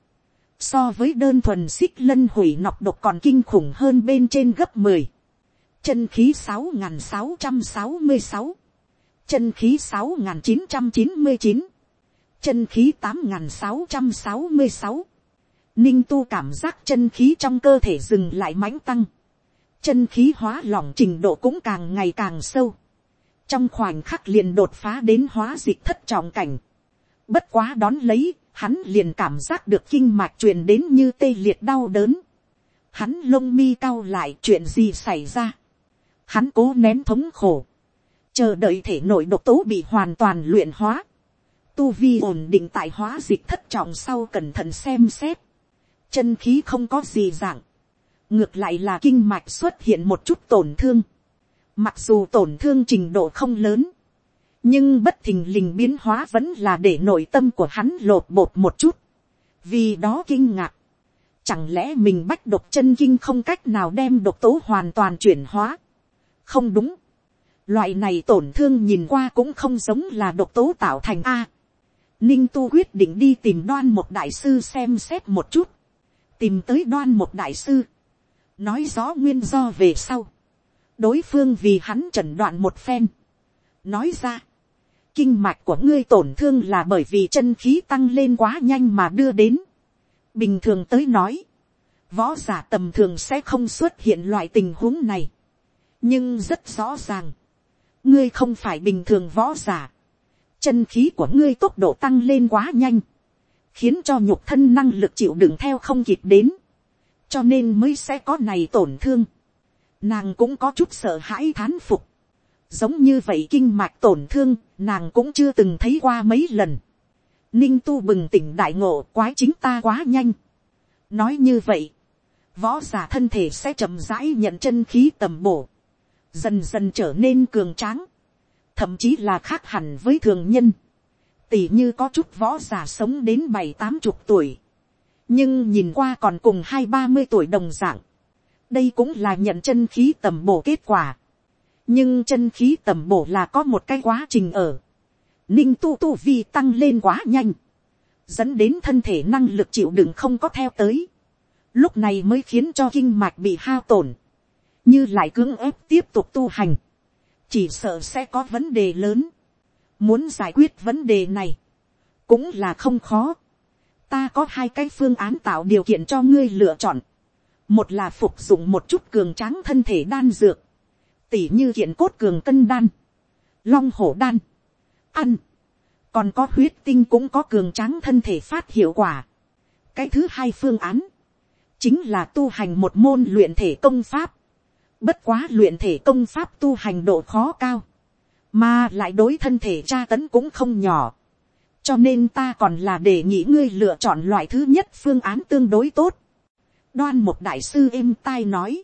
so với đơn thuần xích lân hủy nọc độc còn kinh khủng hơn bên trên gấp mười. chân khí sáu n g h n sáu trăm sáu mươi sáu. chân khí sáu n g h n chín trăm chín mươi chín. chân khí tám n g h n sáu trăm sáu mươi sáu. ninh tu cảm giác chân khí trong cơ thể dừng lại mãnh tăng chân khí hóa lỏng trình độ cũng càng ngày càng sâu, trong khoảnh khắc liền đột phá đến hóa dịch thất trọng cảnh, bất quá đón lấy, hắn liền cảm giác được kinh mạch truyền đến như tê liệt đau đớn, hắn lông mi cao lại chuyện gì xảy ra, hắn cố nén thống khổ, chờ đợi thể nội độc tố bị hoàn toàn luyện hóa, tu vi ổn định tại hóa dịch thất trọng sau cẩn thận xem xét, chân khí không có gì dạng, ngược lại là kinh mạch xuất hiện một chút tổn thương. Mặc dù tổn thương trình độ không lớn, nhưng bất thình lình biến hóa vẫn là để nội tâm của hắn lột bột một chút. vì đó kinh ngạc, chẳng lẽ mình bách độc chân kinh không cách nào đem độc tố hoàn toàn chuyển hóa. không đúng, loại này tổn thương nhìn qua cũng không giống là độc tố tạo thành a. ninh tu quyết định đi tìm đoan một đại sư xem xét một chút, tìm tới đoan một đại sư nói rõ nguyên do về sau, đối phương vì hắn chẩn đoạn một phen, nói ra, kinh mạch của ngươi tổn thương là bởi vì chân khí tăng lên quá nhanh mà đưa đến, bình thường tới nói, võ giả tầm thường sẽ không xuất hiện loại tình huống này. nhưng rất rõ ràng, ngươi không phải bình thường võ giả. chân khí của ngươi tốc độ tăng lên quá nhanh, khiến cho nhục thân năng lực chịu đựng theo không kịp đến, cho nên mới sẽ có này tổn thương. nàng cũng có chút sợ hãi thán phục. giống như vậy kinh mạch tổn thương, nàng cũng chưa từng thấy qua mấy lần. ninh tu bừng tỉnh đại ngộ quái chính ta quá nhanh. nói như vậy, võ giả thân thể sẽ chậm rãi nhận chân khí tầm bổ, dần dần trở nên cường tráng, thậm chí là khác hẳn với thường nhân, tỷ như có chút võ giả sống đến bảy tám chục tuổi, nhưng nhìn qua còn cùng hai ba mươi tuổi đồng dạng, đây cũng là nhận chân khí tầm bổ kết quả, nhưng chân khí tầm bổ là có một cái quá trình ở, ninh tu tu vi tăng lên quá nhanh, dẫn đến thân thể năng lực chịu đựng không có theo tới, lúc này mới khiến cho kinh mạch bị hao tổn, như lại cưỡng ép tiếp tục tu hành, chỉ sợ sẽ có vấn đề lớn, muốn giải quyết vấn đề này, cũng là không khó, ta có hai cái phương án tạo điều kiện cho ngươi lựa chọn, một là phục dụng một chút cường tráng thân thể đan dược, tỉ như kiện cốt cường cân đan, long hổ đan, ăn, còn có huyết tinh cũng có cường tráng thân thể phát hiệu quả. cái thứ hai phương án, chính là tu hành một môn luyện thể công pháp. Bất quá luyện thể công pháp tu hành độ khó cao, mà lại đối thân thể tra tấn cũng không nhỏ cho nên ta còn là đề nghị ngươi lựa chọn loại thứ nhất phương án tương đối tốt. đoan một đại sư êm tai nói.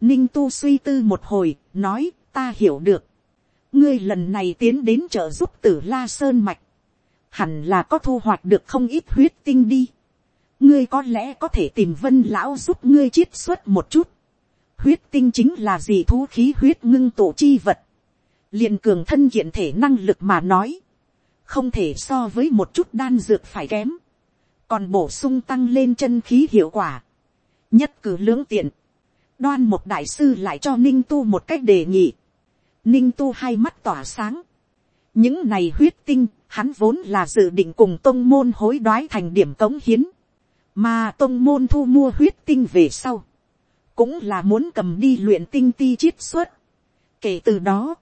ninh tu suy tư một hồi, nói ta hiểu được. ngươi lần này tiến đến trợ giúp tử la sơn mạch. hẳn là có thu hoạch được không ít huyết tinh đi ngươi có lẽ có thể tìm vân lão giúp ngươi chiết xuất một chút. huyết tinh chính là gì thú khí huyết ngưng tổ chi vật. liền cường thân kiện thể năng lực mà nói không thể so với một chút đan dược phải kém. còn bổ sung tăng lên chân khí hiệu quả. nhất cử lưỡng tiện. đoan một đại sư lại cho ninh tu một cách đề nghị. ninh tu hai mắt tỏa sáng. những này huyết tinh, hắn vốn là dự định cùng tôn môn hối đoái thành điểm cống hiến mà tôn môn thu mua huyết tinh về sau, cũng là muốn cầm đi luyện tinh ti chiết xuất. kể từ đó,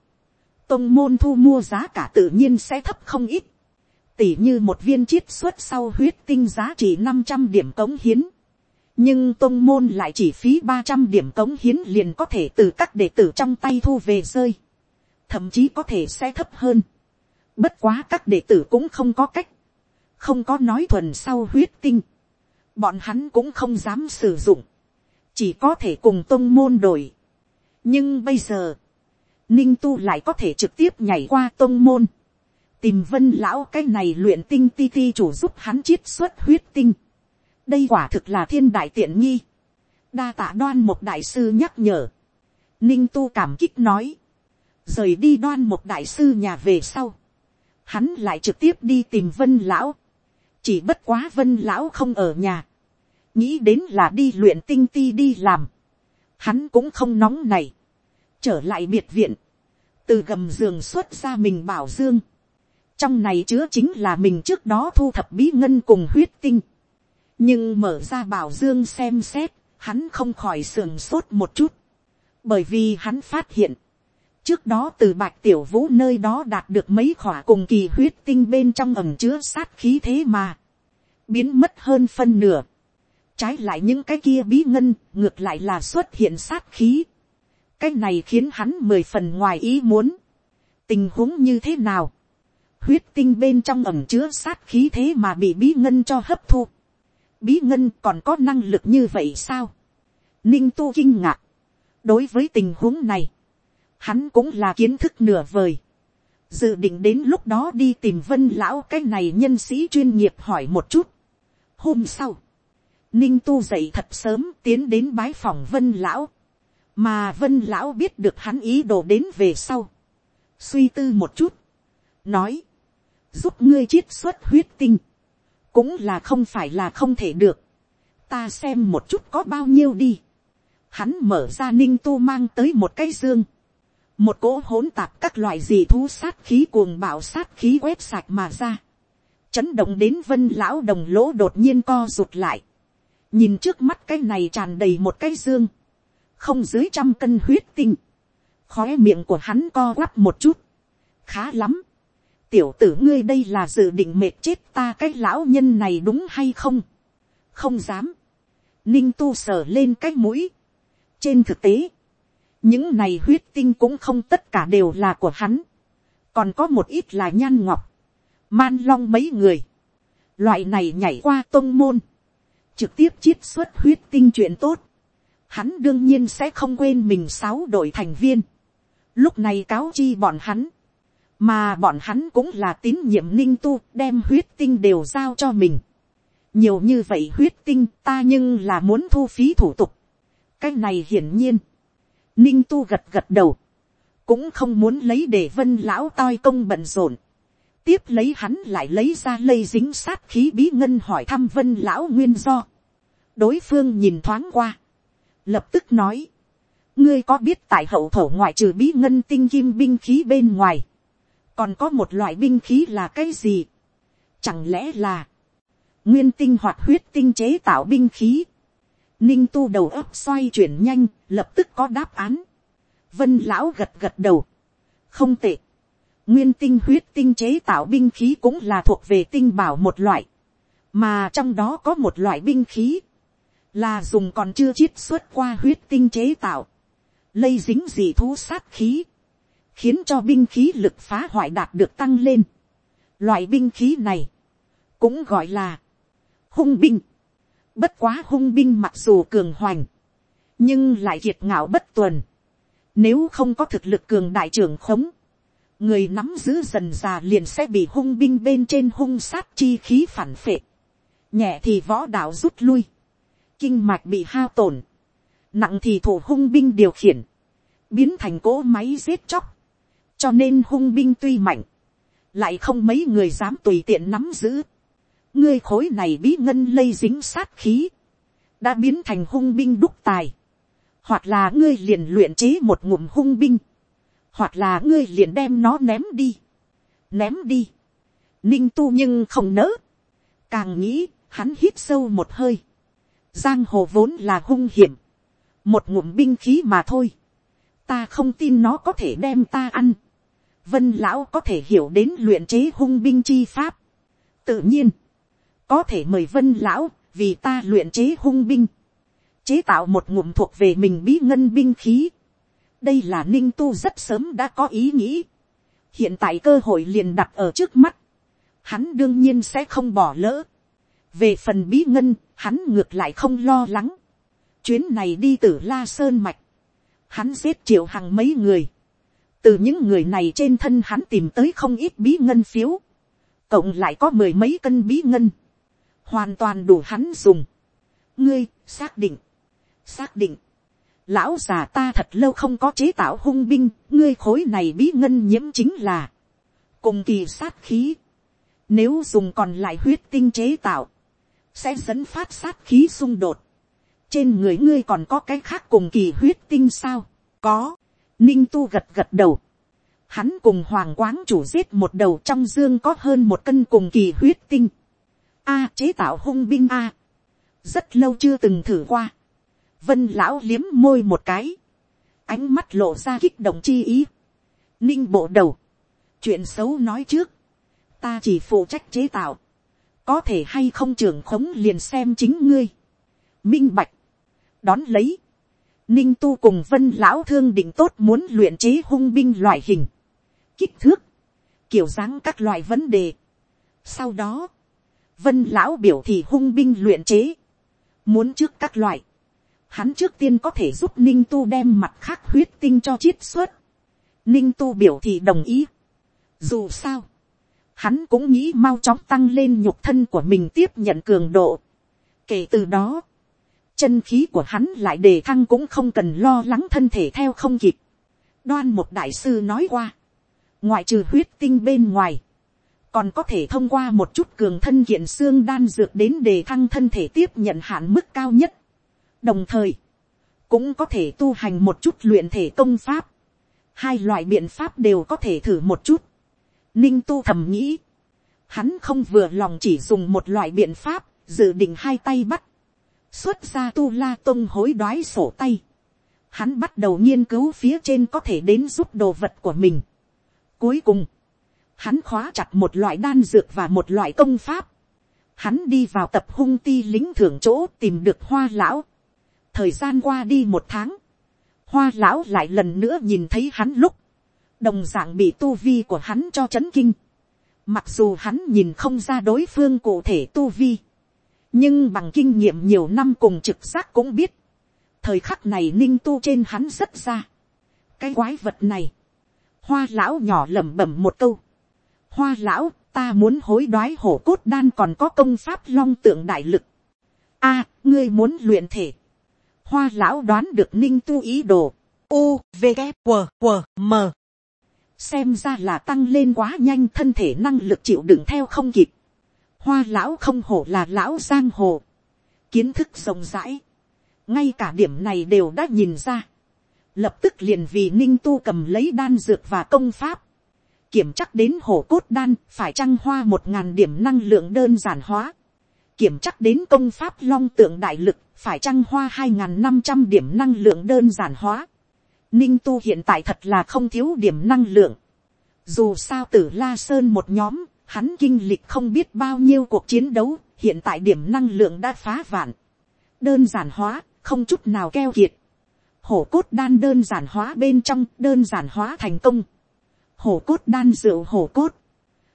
tông môn thu mua giá cả tự nhiên sẽ thấp không ít, Tỷ như một viên chiết xuất sau huyết tinh giá trị năm trăm điểm cống hiến, nhưng tông môn lại chỉ phí ba trăm điểm cống hiến liền có thể từ các đệ tử trong tay thu về rơi, thậm chí có thể sẽ thấp hơn. Bất quá các đệ tử cũng không có cách, không có nói thuần sau huyết tinh, bọn hắn cũng không dám sử dụng, chỉ có thể cùng tông môn đổi. nhưng bây giờ, ninh tu lại có thể trực tiếp nhảy qua tôn môn, tìm vân lão cái này luyện tinh ti ti chủ giúp hắn chiết xuất huyết tinh. đây quả thực là thiên đại tiện nghi. đa tạ đoan một đại sư nhắc nhở. ninh tu cảm kích nói. rời đi đoan một đại sư nhà về sau. hắn lại trực tiếp đi tìm vân lão chỉ bất quá vân lão không ở nhà, nghĩ đến là đi luyện tinh ti đi làm, hắn cũng không nóng này, trở lại biệt viện, từ gầm giường xuất ra mình bảo dương, trong này chứa chính là mình trước đó thu thập bí ngân cùng huyết tinh, nhưng mở ra bảo dương xem xét, hắn không khỏi sườn sốt một chút, bởi vì hắn phát hiện, trước đó từ bạch tiểu vũ nơi đó đạt được mấy khỏa cùng kỳ huyết tinh bên trong ẩm chứa sát khí thế mà, biến mất hơn phân nửa. Trái lại những cái kia bí ngân, ngược lại là xuất hiện sát khí. Cái này khiến hắn mười phần ngoài ý muốn. Tình huống như thế nào? Huyết tinh bên trong ẩm chứa sát khí thế mà bị bí ngân cho hấp thu. Bí ngân còn có năng lực như vậy sao? Ninh tu kinh ngạc. Đối với tình huống này, hắn cũng là kiến thức nửa vời dự định đến lúc đó đi tìm vân lão cái này nhân sĩ chuyên nghiệp hỏi một chút. Hôm sau, Ninh tu dậy thật sớm tiến đến bái phòng vân lão. Mà vân lão biết được hắn ý đồ đến về sau. Suy tư một chút. Nói. Giúp ngươi chiết xuất huyết tinh. Cũng là không phải là không thể được. Ta xem một chút có bao nhiêu đi. Hắn mở ra ninh tu mang tới một cái dương. Một cỗ hỗn tạp các loại gì thú sát khí cuồng bạo sát khí quét sạch mà ra chấn động đến vân lão đồng lỗ đột nhiên co rụt lại, nhìn trước mắt cái này tràn đầy một cái dương, không dưới trăm cân huyết tinh, khóe miệng của hắn co quắp một chút, khá lắm, tiểu tử ngươi đây là dự định mệt chết ta cái lão nhân này đúng hay không, không dám, ninh tu sờ lên cái mũi, trên thực tế, những này huyết tinh cũng không tất cả đều là của hắn, còn có một ít là nhan ngọc, man long mấy người, loại này nhảy qua tôn môn, trực tiếp chiết xuất huyết tinh chuyện tốt, hắn đương nhiên sẽ không quên mình sáu đội thành viên, lúc này cáo chi bọn hắn, mà bọn hắn cũng là tín nhiệm ninh tu đem huyết tinh đều giao cho mình. nhiều như vậy huyết tinh ta nhưng là muốn thu phí thủ tục. cái này hiển nhiên, ninh tu gật gật đầu, cũng không muốn lấy để vân lão toi công bận rộn. tiếp lấy hắn lại lấy ra lây dính sát khí bí ngân hỏi thăm vân lão nguyên do. đối phương nhìn thoáng qua, lập tức nói, ngươi có biết tại hậu thổ ngoại trừ bí ngân tinh kim binh khí bên ngoài, còn có một loại binh khí là cái gì, chẳng lẽ là, nguyên tinh hoạt huyết tinh chế tạo binh khí, ninh tu đầu ấp xoay chuyển nhanh, lập tức có đáp án, vân lão gật gật đầu, không tệ, nguyên tinh huyết tinh chế tạo binh khí cũng là thuộc về tinh bảo một loại, mà trong đó có một loại binh khí, là dùng còn chưa chiết xuất qua huyết tinh chế tạo, lây dính dị thú sát khí, khiến cho binh khí lực phá hoại đạt được tăng lên. Loại binh khí này, cũng gọi là hung binh. Bất quá hung binh mặc dù cường hoành, nhưng lại kiệt ngạo bất tuần. Nếu không có thực lực cường đại trưởng khống, người nắm giữ dần già liền sẽ bị hung binh bên trên hung sát chi khí phản phệ. Nhẹ thì võ đạo rút lui, kinh mạch bị hao tổn, nặng thì thủ hung binh điều khiển, biến thành cỗ máy giết chóc, cho nên hung binh tuy mạnh, lại không mấy người dám tùy tiện nắm giữ. ngươi khối này bí ngân lây dính sát khí, đã biến thành hung binh đúc tài, hoặc là ngươi liền luyện chế một ngụm hung binh, hoặc là ngươi liền đem nó ném đi, ném đi, ninh tu nhưng không nỡ, càng nghĩ, hắn hít sâu một hơi, giang hồ vốn là hung hiểm, một ngụm binh khí mà thôi, ta không tin nó có thể đem ta ăn, vân lão có thể hiểu đến luyện chế hung binh chi pháp. tự nhiên, có thể mời vân lão vì ta luyện chế hung binh, chế tạo một ngụm thuộc về mình bí ngân binh khí. đây là ninh tu rất sớm đã có ý nghĩ. hiện tại cơ hội liền đặt ở trước mắt. hắn đương nhiên sẽ không bỏ lỡ. về phần bí ngân, hắn ngược lại không lo lắng. chuyến này đi từ la sơn mạch. hắn giết triệu hàng mấy người. Từ những người này trên thân hắn tìm tới không ít bí ngân phiếu, cộng lại có mười mấy cân bí ngân, hoàn toàn đủ hắn dùng. ngươi, xác định, xác định, lão già ta thật lâu không có chế tạo hung binh, ngươi khối này bí ngân nhiễm chính là, cùng kỳ sát khí, nếu dùng còn lại huyết tinh chế tạo, sẽ dẫn phát sát khí xung đột, trên người ngươi còn có cái khác cùng kỳ huyết tinh sao, có, Ninh tu gật gật đầu. Hắn cùng hoàng quáng chủ giết một đầu trong dương có hơn một cân cùng kỳ huyết tinh. A chế tạo hung binh A. Rất lâu chưa từng thử qua. Vân lão liếm môi một cái. Ánh mắt lộ ra kích động chi ý. Ninh bộ đầu. Chuyện xấu nói trước. Ta chỉ phụ trách chế tạo. Có thể hay không trưởng khống liền xem chính ngươi. Minh bạch. Đón lấy Ninh tu cùng vân lão thương định tốt muốn luyện chế hung binh loại hình, kích thước, kiểu dáng các loại vấn đề. Sau đó, vân lão biểu thị hung binh luyện chế, muốn trước các loại, hắn trước tiên có thể giúp ninh tu đem mặt khác huyết tinh cho chiết xuất. ninh tu biểu thị đồng ý. dù sao, hắn cũng nghĩ mau chóng tăng lên nhục thân của mình tiếp nhận cường độ. kể từ đó, chân khí của hắn lại đề thăng cũng không cần lo lắng thân thể theo không kịp. đoan một đại sư nói qua, ngoại trừ huyết tinh bên ngoài, còn có thể thông qua một chút cường thân kiện xương đan dược đến đề thăng thân thể tiếp nhận hạn mức cao nhất. đồng thời, cũng có thể tu hành một chút luyện thể công pháp. hai loại biện pháp đều có thể thử một chút ninh tu thầm nghĩ, hắn không vừa lòng chỉ dùng một loại biện pháp, dự định hai tay bắt xuất ra tu la tông hối đoái sổ tay, hắn bắt đầu nghiên cứu phía trên có thể đến giúp đồ vật của mình. Cuối cùng, hắn khóa chặt một loại đan dược và một loại công pháp. Hắn đi vào tập hung ti lính thưởng chỗ tìm được hoa lão. Thời gian qua đi một tháng, hoa lão lại lần nữa nhìn thấy hắn lúc, đồng dạng bị tu vi của hắn cho chấn kinh. Mặc dù hắn nhìn không ra đối phương cụ thể tu vi, nhưng bằng kinh nghiệm nhiều năm cùng trực giác cũng biết, thời khắc này ninh tu trên hắn rất ra. cái quái vật này, hoa lão nhỏ lẩm bẩm một câu, hoa lão ta muốn hối đoái hổ cốt đan còn có công pháp long tượng đại lực. a, ngươi muốn luyện thể. hoa lão đoán được ninh tu ý đồ. u, v, g, q, q, m xem ra là tăng lên quá nhanh thân thể năng lực chịu đựng theo không kịp. hoa lão không hổ là lão giang hồ. kiến thức rộng rãi. ngay cả điểm này đều đã nhìn ra. lập tức liền vì ninh tu cầm lấy đan dược và công pháp kiểm chắc đến hổ cốt đan, phải trăng hoa một ngàn điểm năng lượng đơn giản hóa. Kiểm chắc đến công pháp long tượng đại lực, phải trăng hoa hai ngàn năm trăm điểm năng lượng đơn giản hóa. Ninh tu hiện tại thật là không thiếu điểm năng lượng. Dù sao tử La Sơn một nhóm, hắn kinh lịch không biết bao nhiêu cuộc chiến đấu, hiện tại điểm năng lượng đã phá vạn. Đơn giản hóa, không chút nào keo kiệt. Hổ cốt đan đơn giản hóa bên trong, đơn giản hóa thành công hổ cốt đan rượu hổ cốt,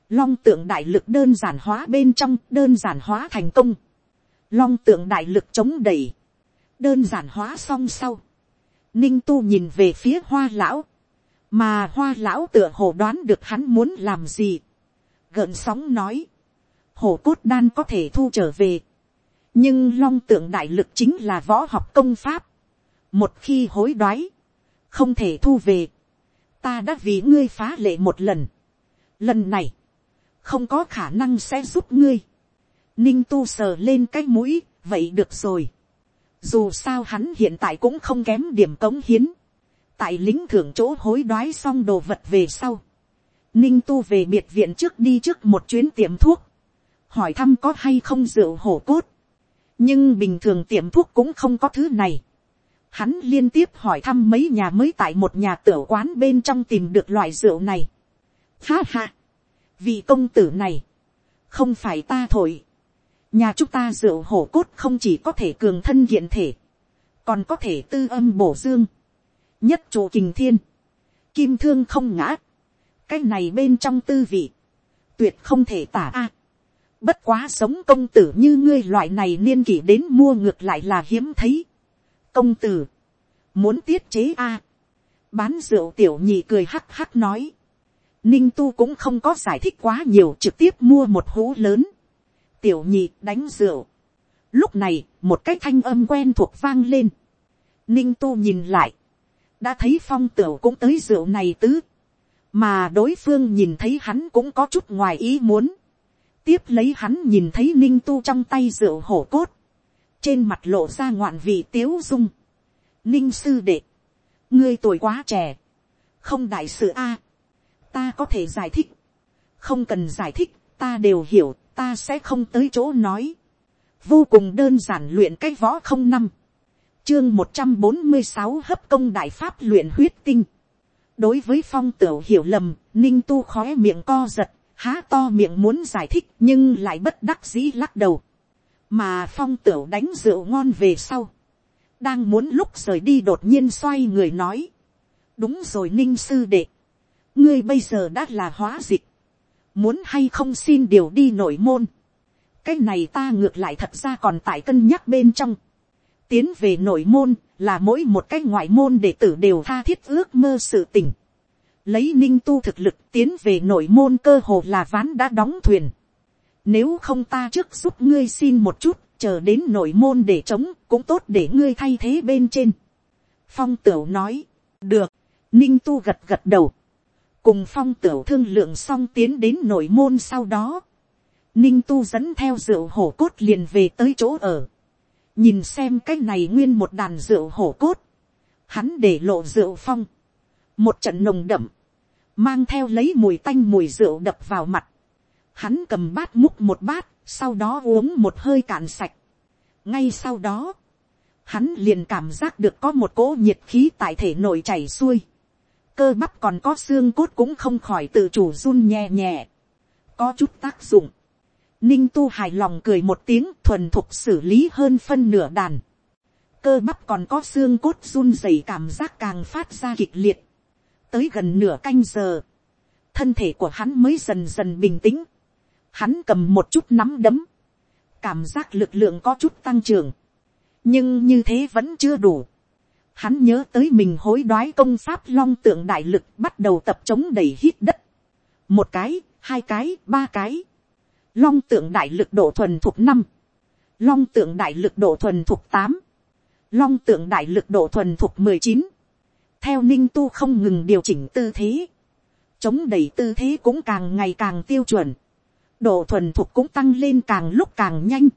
long tượng đại lực đơn giản hóa bên trong đơn giản hóa thành công, long tượng đại lực chống đẩy, đơn giản hóa xong sau, ninh tu nhìn về phía hoa lão, mà hoa lão tựa hồ đoán được hắn muốn làm gì, gợn sóng nói, hổ cốt đan có thể thu trở về, nhưng long tượng đại lực chính là võ học công pháp, một khi hối đoái, không thể thu về, ta đã vì ngươi phá lệ một lần. lần này, không có khả năng sẽ giúp ngươi. ninh tu sờ lên cái mũi, vậy được rồi dù sao hắn hiện tại cũng không kém điểm cống hiến. tại lính thưởng chỗ hối đoái xong đồ vật về sau. ninh tu về biệt viện trước đi trước một chuyến tiệm thuốc. hỏi thăm có hay không rượu hổ cốt. nhưng bình thường tiệm thuốc cũng không có thứ này hắn liên tiếp hỏi thăm mấy nhà mới tại một nhà tiểu quán bên trong tìm được loại rượu này. Ha ha, vị công tử này, không phải ta thổi nhà chúng ta rượu hổ cốt không chỉ có thể cường thân kiện thể, còn có thể tư âm bổ dương, nhất chủ kình thiên, kim thương không ngã, cái này bên trong tư vị, tuyệt không thể tả a. bất quá sống công tử như ngươi loại này niên kỷ đến mua ngược lại là hiếm thấy. Công tử, muốn tiết chế a, bán rượu tiểu nhị cười hắc hắc nói, ninh tu cũng không có giải thích quá nhiều trực tiếp mua một hũ lớn, tiểu nhị đánh rượu, lúc này một cái thanh âm quen thuộc vang lên, ninh tu nhìn lại, đã thấy phong tửu cũng tới rượu này tứ, mà đối phương nhìn thấy hắn cũng có chút ngoài ý muốn, tiếp lấy hắn nhìn thấy ninh tu trong tay rượu hổ cốt, trên mặt lộ ra ngoạn vị tiếu dung. ninh sư đệ, ngươi tuổi quá trẻ, không đại sự a, ta có thể giải thích, không cần giải thích, ta đều hiểu, ta sẽ không tới chỗ nói, vô cùng đơn giản luyện cái võ không năm, chương một trăm bốn mươi sáu hấp công đại pháp luyện huyết tinh, đối với phong tửu hiểu lầm, ninh tu khói miệng co giật, há to miệng muốn giải thích nhưng lại bất đắc dĩ lắc đầu. Mà phong tửu đánh rượu ngon về sau, đang muốn lúc rời đi đột nhiên xoay người nói, đúng rồi ninh sư đệ, ngươi bây giờ đã là hóa dịch, muốn hay không xin điều đi nội môn, cái này ta ngược lại thật ra còn tại cân nhắc bên trong, tiến về nội môn là mỗi một cái ngoại môn đệ tử đều tha thiết ước mơ sự tình, lấy ninh tu thực lực tiến về nội môn cơ hồ là ván đã đóng thuyền, nếu không ta trước giúp ngươi xin một chút, chờ đến nội môn để chống, cũng tốt để ngươi thay thế bên trên. Phong tửu nói, được, ninh tu gật gật đầu. Cùng phong tửu thương lượng xong tiến đến nội môn sau đó. Ninh tu dẫn theo rượu hổ cốt liền về tới chỗ ở. Nhìn xem cái này nguyên một đàn rượu hổ cốt. Hắn để lộ rượu phong. Một trận nồng đậm. Mang theo lấy mùi tanh mùi rượu đập vào mặt Hắn cầm bát múc một bát, sau đó uống một hơi cạn sạch. ngay sau đó, hắn liền cảm giác được có một cỗ nhiệt khí tại thể nội chảy xuôi, cơ bắp còn có xương cốt cũng không khỏi tự chủ run nhẹ nhẹ, có chút tác dụng, ninh tu hài lòng cười một tiếng thuần thục xử lý hơn phân nửa đàn, cơ bắp còn có xương cốt run rẩy cảm giác càng phát ra kịch liệt, tới gần nửa canh giờ, thân thể của hắn mới dần dần bình tĩnh, hắn cầm một chút nắm đấm, cảm giác lực lượng có chút tăng trưởng, nhưng như thế vẫn chưa đủ. Hắn nhớ tới mình hối đoái công pháp long tượng đại lực bắt đầu tập chống đẩy hít đất. Một cái, hai cái, ba cái. Long tượng đại lực độ thuần thuộc năm. Long tượng đại lực độ thuần thuộc tám. Long tượng đại lực độ thuần thuộc mười chín. Theo ninh tu không ngừng điều chỉnh tư thế. Chống đẩy tư thế cũng càng ngày càng tiêu chuẩn độ thuần thuộc cũng tăng lên càng lúc càng nhanh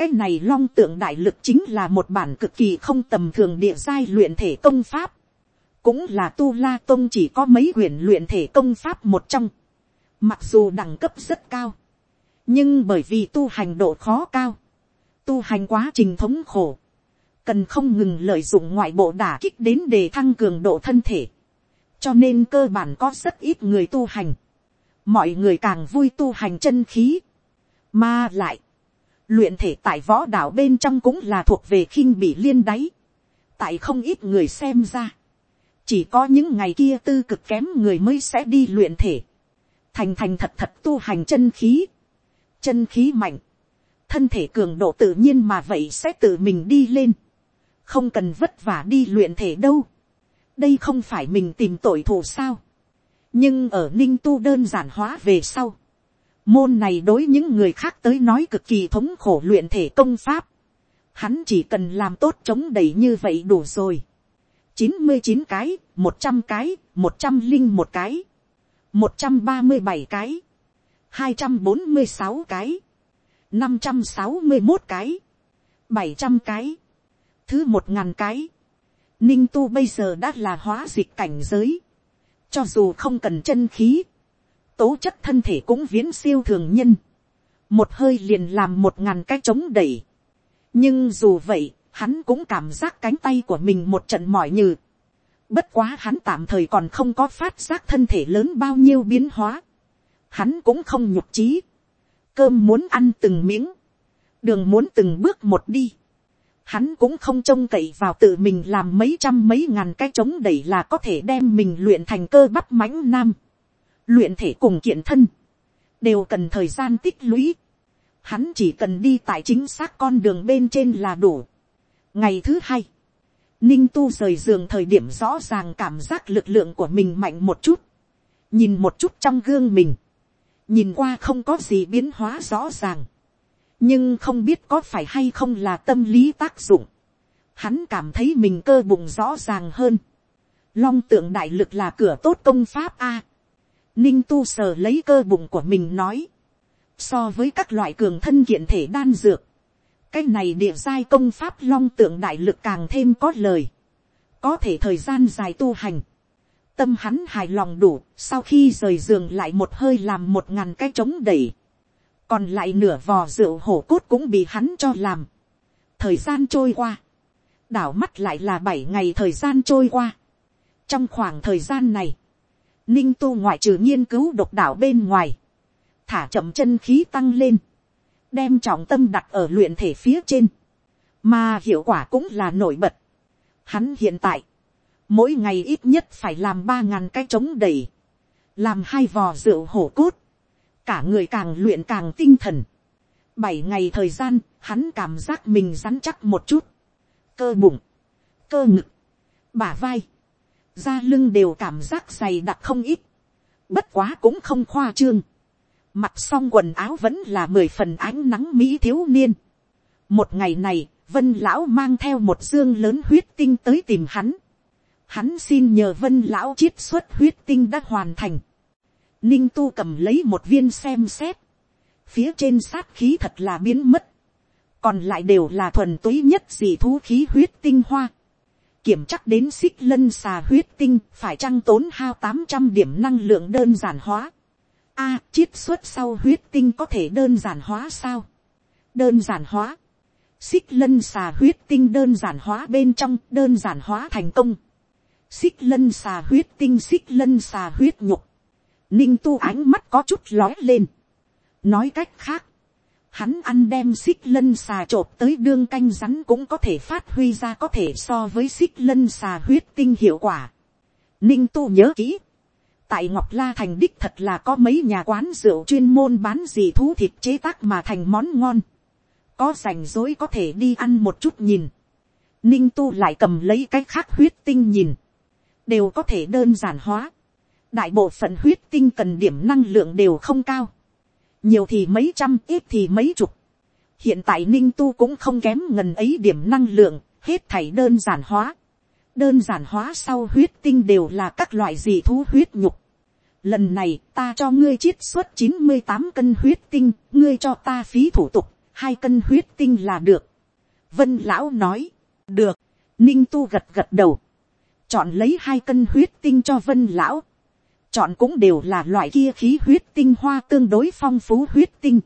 cái này long tượng đại lực chính là một bản cực kỳ không tầm thường địa giai luyện thể công pháp. cũng là tu la tông chỉ có mấy quyển luyện thể công pháp một trong. mặc dù đẳng cấp rất cao. nhưng bởi vì tu hành độ khó cao. tu hành quá trình thống khổ. cần không ngừng lợi dụng ngoại bộ đả kích đến để thăng cường độ thân thể. cho nên cơ bản có rất ít người tu hành mọi người càng vui tu hành chân khí, mà lại, luyện thể tại võ đạo bên trong cũng là thuộc về khinh bị liên đáy, tại không ít người xem ra, chỉ có những ngày kia tư cực kém người mới sẽ đi luyện thể, thành thành thật thật tu hành chân khí, chân khí mạnh, thân thể cường độ tự nhiên mà vậy sẽ tự mình đi lên, không cần vất vả đi luyện thể đâu, đây không phải mình tìm tội thù sao, nhưng ở ninh tu đơn giản hóa về sau, môn này đối những người khác tới nói cực kỳ thống khổ luyện thể công pháp, hắn chỉ cần làm tốt chống đẩy như vậy đủ rồi. chín mươi chín cái, một trăm cái, một trăm linh một cái, một trăm ba mươi bảy cái, hai trăm bốn mươi sáu cái, năm trăm sáu mươi một cái, bảy trăm cái, thứ một ngàn cái, ninh tu bây giờ đã là hóa dịch cảnh giới, cho dù không cần chân khí. Tố chất thân thể cũng viễn siêu thường nhân. Một hơi liền làm một ngàn cái chống đẩy. Nhưng dù vậy, hắn cũng cảm giác cánh tay của mình một trận mỏi nhừ. Bất quá hắn tạm thời còn không có phát giác thân thể lớn bao nhiêu biến hóa. Hắn cũng không nhục trí. Cơm muốn ăn từng miếng. Đường muốn từng bước một đi hắn cũng không trông cậy vào tự mình làm mấy trăm mấy ngàn cái chống đẩy là có thể đem mình luyện thành cơ bắp mãnh nam. Luyện thể cùng kiện thân, đều cần thời gian tích lũy. Hắn chỉ cần đi tại chính xác con đường bên trên là đủ. Ngày thứ hai, ninh tu rời giường thời điểm rõ ràng cảm giác lực lượng của mình mạnh một chút. Nhìn một chút trong gương mình. Nhìn qua không có gì biến hóa rõ ràng nhưng không biết có phải hay không là tâm lý tác dụng. Hắn cảm thấy mình cơ bụng rõ ràng hơn. Long tượng đại lực là cửa tốt công pháp a. Ninh tu sờ lấy cơ bụng của mình nói. So với các loại cường thân kiện thể đan dược. Cái này địa giai công pháp long tượng đại lực càng thêm có lời. Có thể thời gian dài tu hành. Tâm hắn hài lòng đủ, sau khi rời giường lại một hơi làm một ngàn cái trống đẩy còn lại nửa vò rượu hổ cốt cũng bị hắn cho làm. thời gian trôi qua, đảo mắt lại là bảy ngày thời gian trôi qua. trong khoảng thời gian này, ninh tu ngoại trừ nghiên cứu độc đảo bên ngoài, thả chậm chân khí tăng lên, đem trọng tâm đặt ở luyện thể phía trên, mà hiệu quả cũng là nổi bật. Hắn hiện tại, mỗi ngày ít nhất phải làm ba ngàn cái trống đầy, làm hai vò rượu hổ cốt, cả người càng luyện càng tinh thần. Bảy ngày thời gian, hắn cảm giác mình rắn chắc một chút. Cơ bụng, cơ ngực, bả vai, da lưng đều cảm giác dày đặc không ít. Bất quá cũng không khoa trương. Mặc xong quần áo vẫn là mười phần ánh nắng mỹ thiếu niên. Một ngày này, vân lão mang theo một dương lớn huyết tinh tới tìm hắn. Hắn xin nhờ vân lão chiết xuất huyết tinh đã hoàn thành Ninh tu cầm lấy một viên xem xét. Phía trên sát khí thật là biến mất. Còn lại đều là thuần túy nhất dị thú khí huyết tinh hoa. Kiểm chắc đến xích lân xà huyết tinh phải trăng tốn hao tám trăm điểm năng lượng đơn giản hóa. A, chiết xuất sau huyết tinh có thể đơn giản hóa sao? Đơn giản hóa. xích lân xà huyết tinh đơn giản hóa bên trong đơn giản hóa thành công, xích lân xà huyết tinh xích lân xà huyết nhục, ninh tu ánh mắt có chút lói lên, nói cách khác, hắn ăn đem xích lân xà chộp tới đương canh rắn cũng có thể phát huy ra có thể so với xích lân xà huyết tinh hiệu quả. Ninh tu nhớ kỹ, tại ngọc la thành đích thật là có mấy nhà quán rượu chuyên môn bán gì thú thịt chế tác mà thành món ngon. có rảnh rỗi có thể đi ăn một chút nhìn. ninh tu lại cầm lấy cái khác huyết tinh nhìn. đều có thể đơn giản hóa. đại bộ phận huyết tinh cần điểm năng lượng đều không cao nhiều thì mấy trăm ít thì mấy chục. hiện tại ninh tu cũng không kém ngần ấy điểm năng lượng, hết thảy đơn giản hóa đơn giản hóa sau huyết tinh đều là các loại dị thú huyết nhục. Lần này ta cho ngươi chiết xuất chín mươi tám cân huyết tinh, ngươi cho ta phí thủ tục, hai cân huyết tinh là được. Vân lão nói, được, ninh tu gật gật đầu. Chọn lấy hai cân huyết tinh cho vân lão. Chọn cũng đều là loại kia khí huyết tinh hoa tương đối phong phú huyết tinh.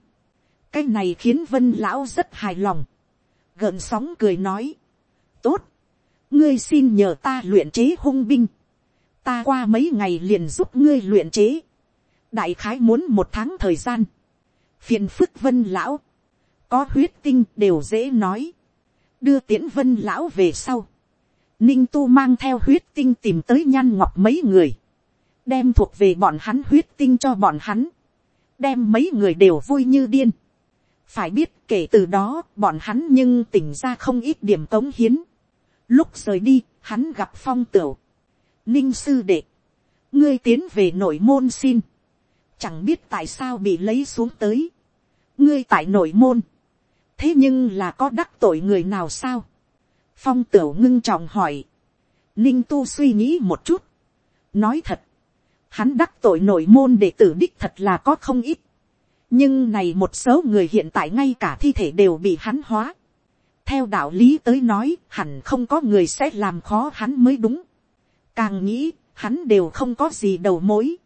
Cái này khiến vân lão rất hài lòng. Gợn sóng cười nói. Tốt. Ngươi xin nhờ ta luyện chế hung binh, ta qua mấy ngày liền giúp ngươi luyện chế, đại khái muốn một tháng thời gian, phiền phức vân lão, có huyết tinh đều dễ nói, đưa tiễn vân lão về sau, ninh tu mang theo huyết tinh tìm tới nhan ngọc mấy người, đem thuộc về bọn hắn huyết tinh cho bọn hắn, đem mấy người đều vui như điên. phải biết kể từ đó bọn hắn nhưng tỉnh ra không ít điểm cống hiến, Lúc rời đi, hắn gặp phong tửu. Ninh sư đệ. Ngươi tiến về nội môn xin. Chẳng biết tại sao bị lấy xuống tới. Ngươi tại nội môn. Thế nhưng là có đắc tội người nào sao? Phong tửu ngưng trọng hỏi. Ninh tu suy nghĩ một chút. Nói thật. Hắn đắc tội nội môn đệ tử đích thật là có không ít. Nhưng này một số người hiện tại ngay cả thi thể đều bị hắn hóa theo đạo lý tới nói, hẳn không có người sẽ làm khó hắn mới đúng. Càng nghĩ, hắn đều không có gì đầu mối.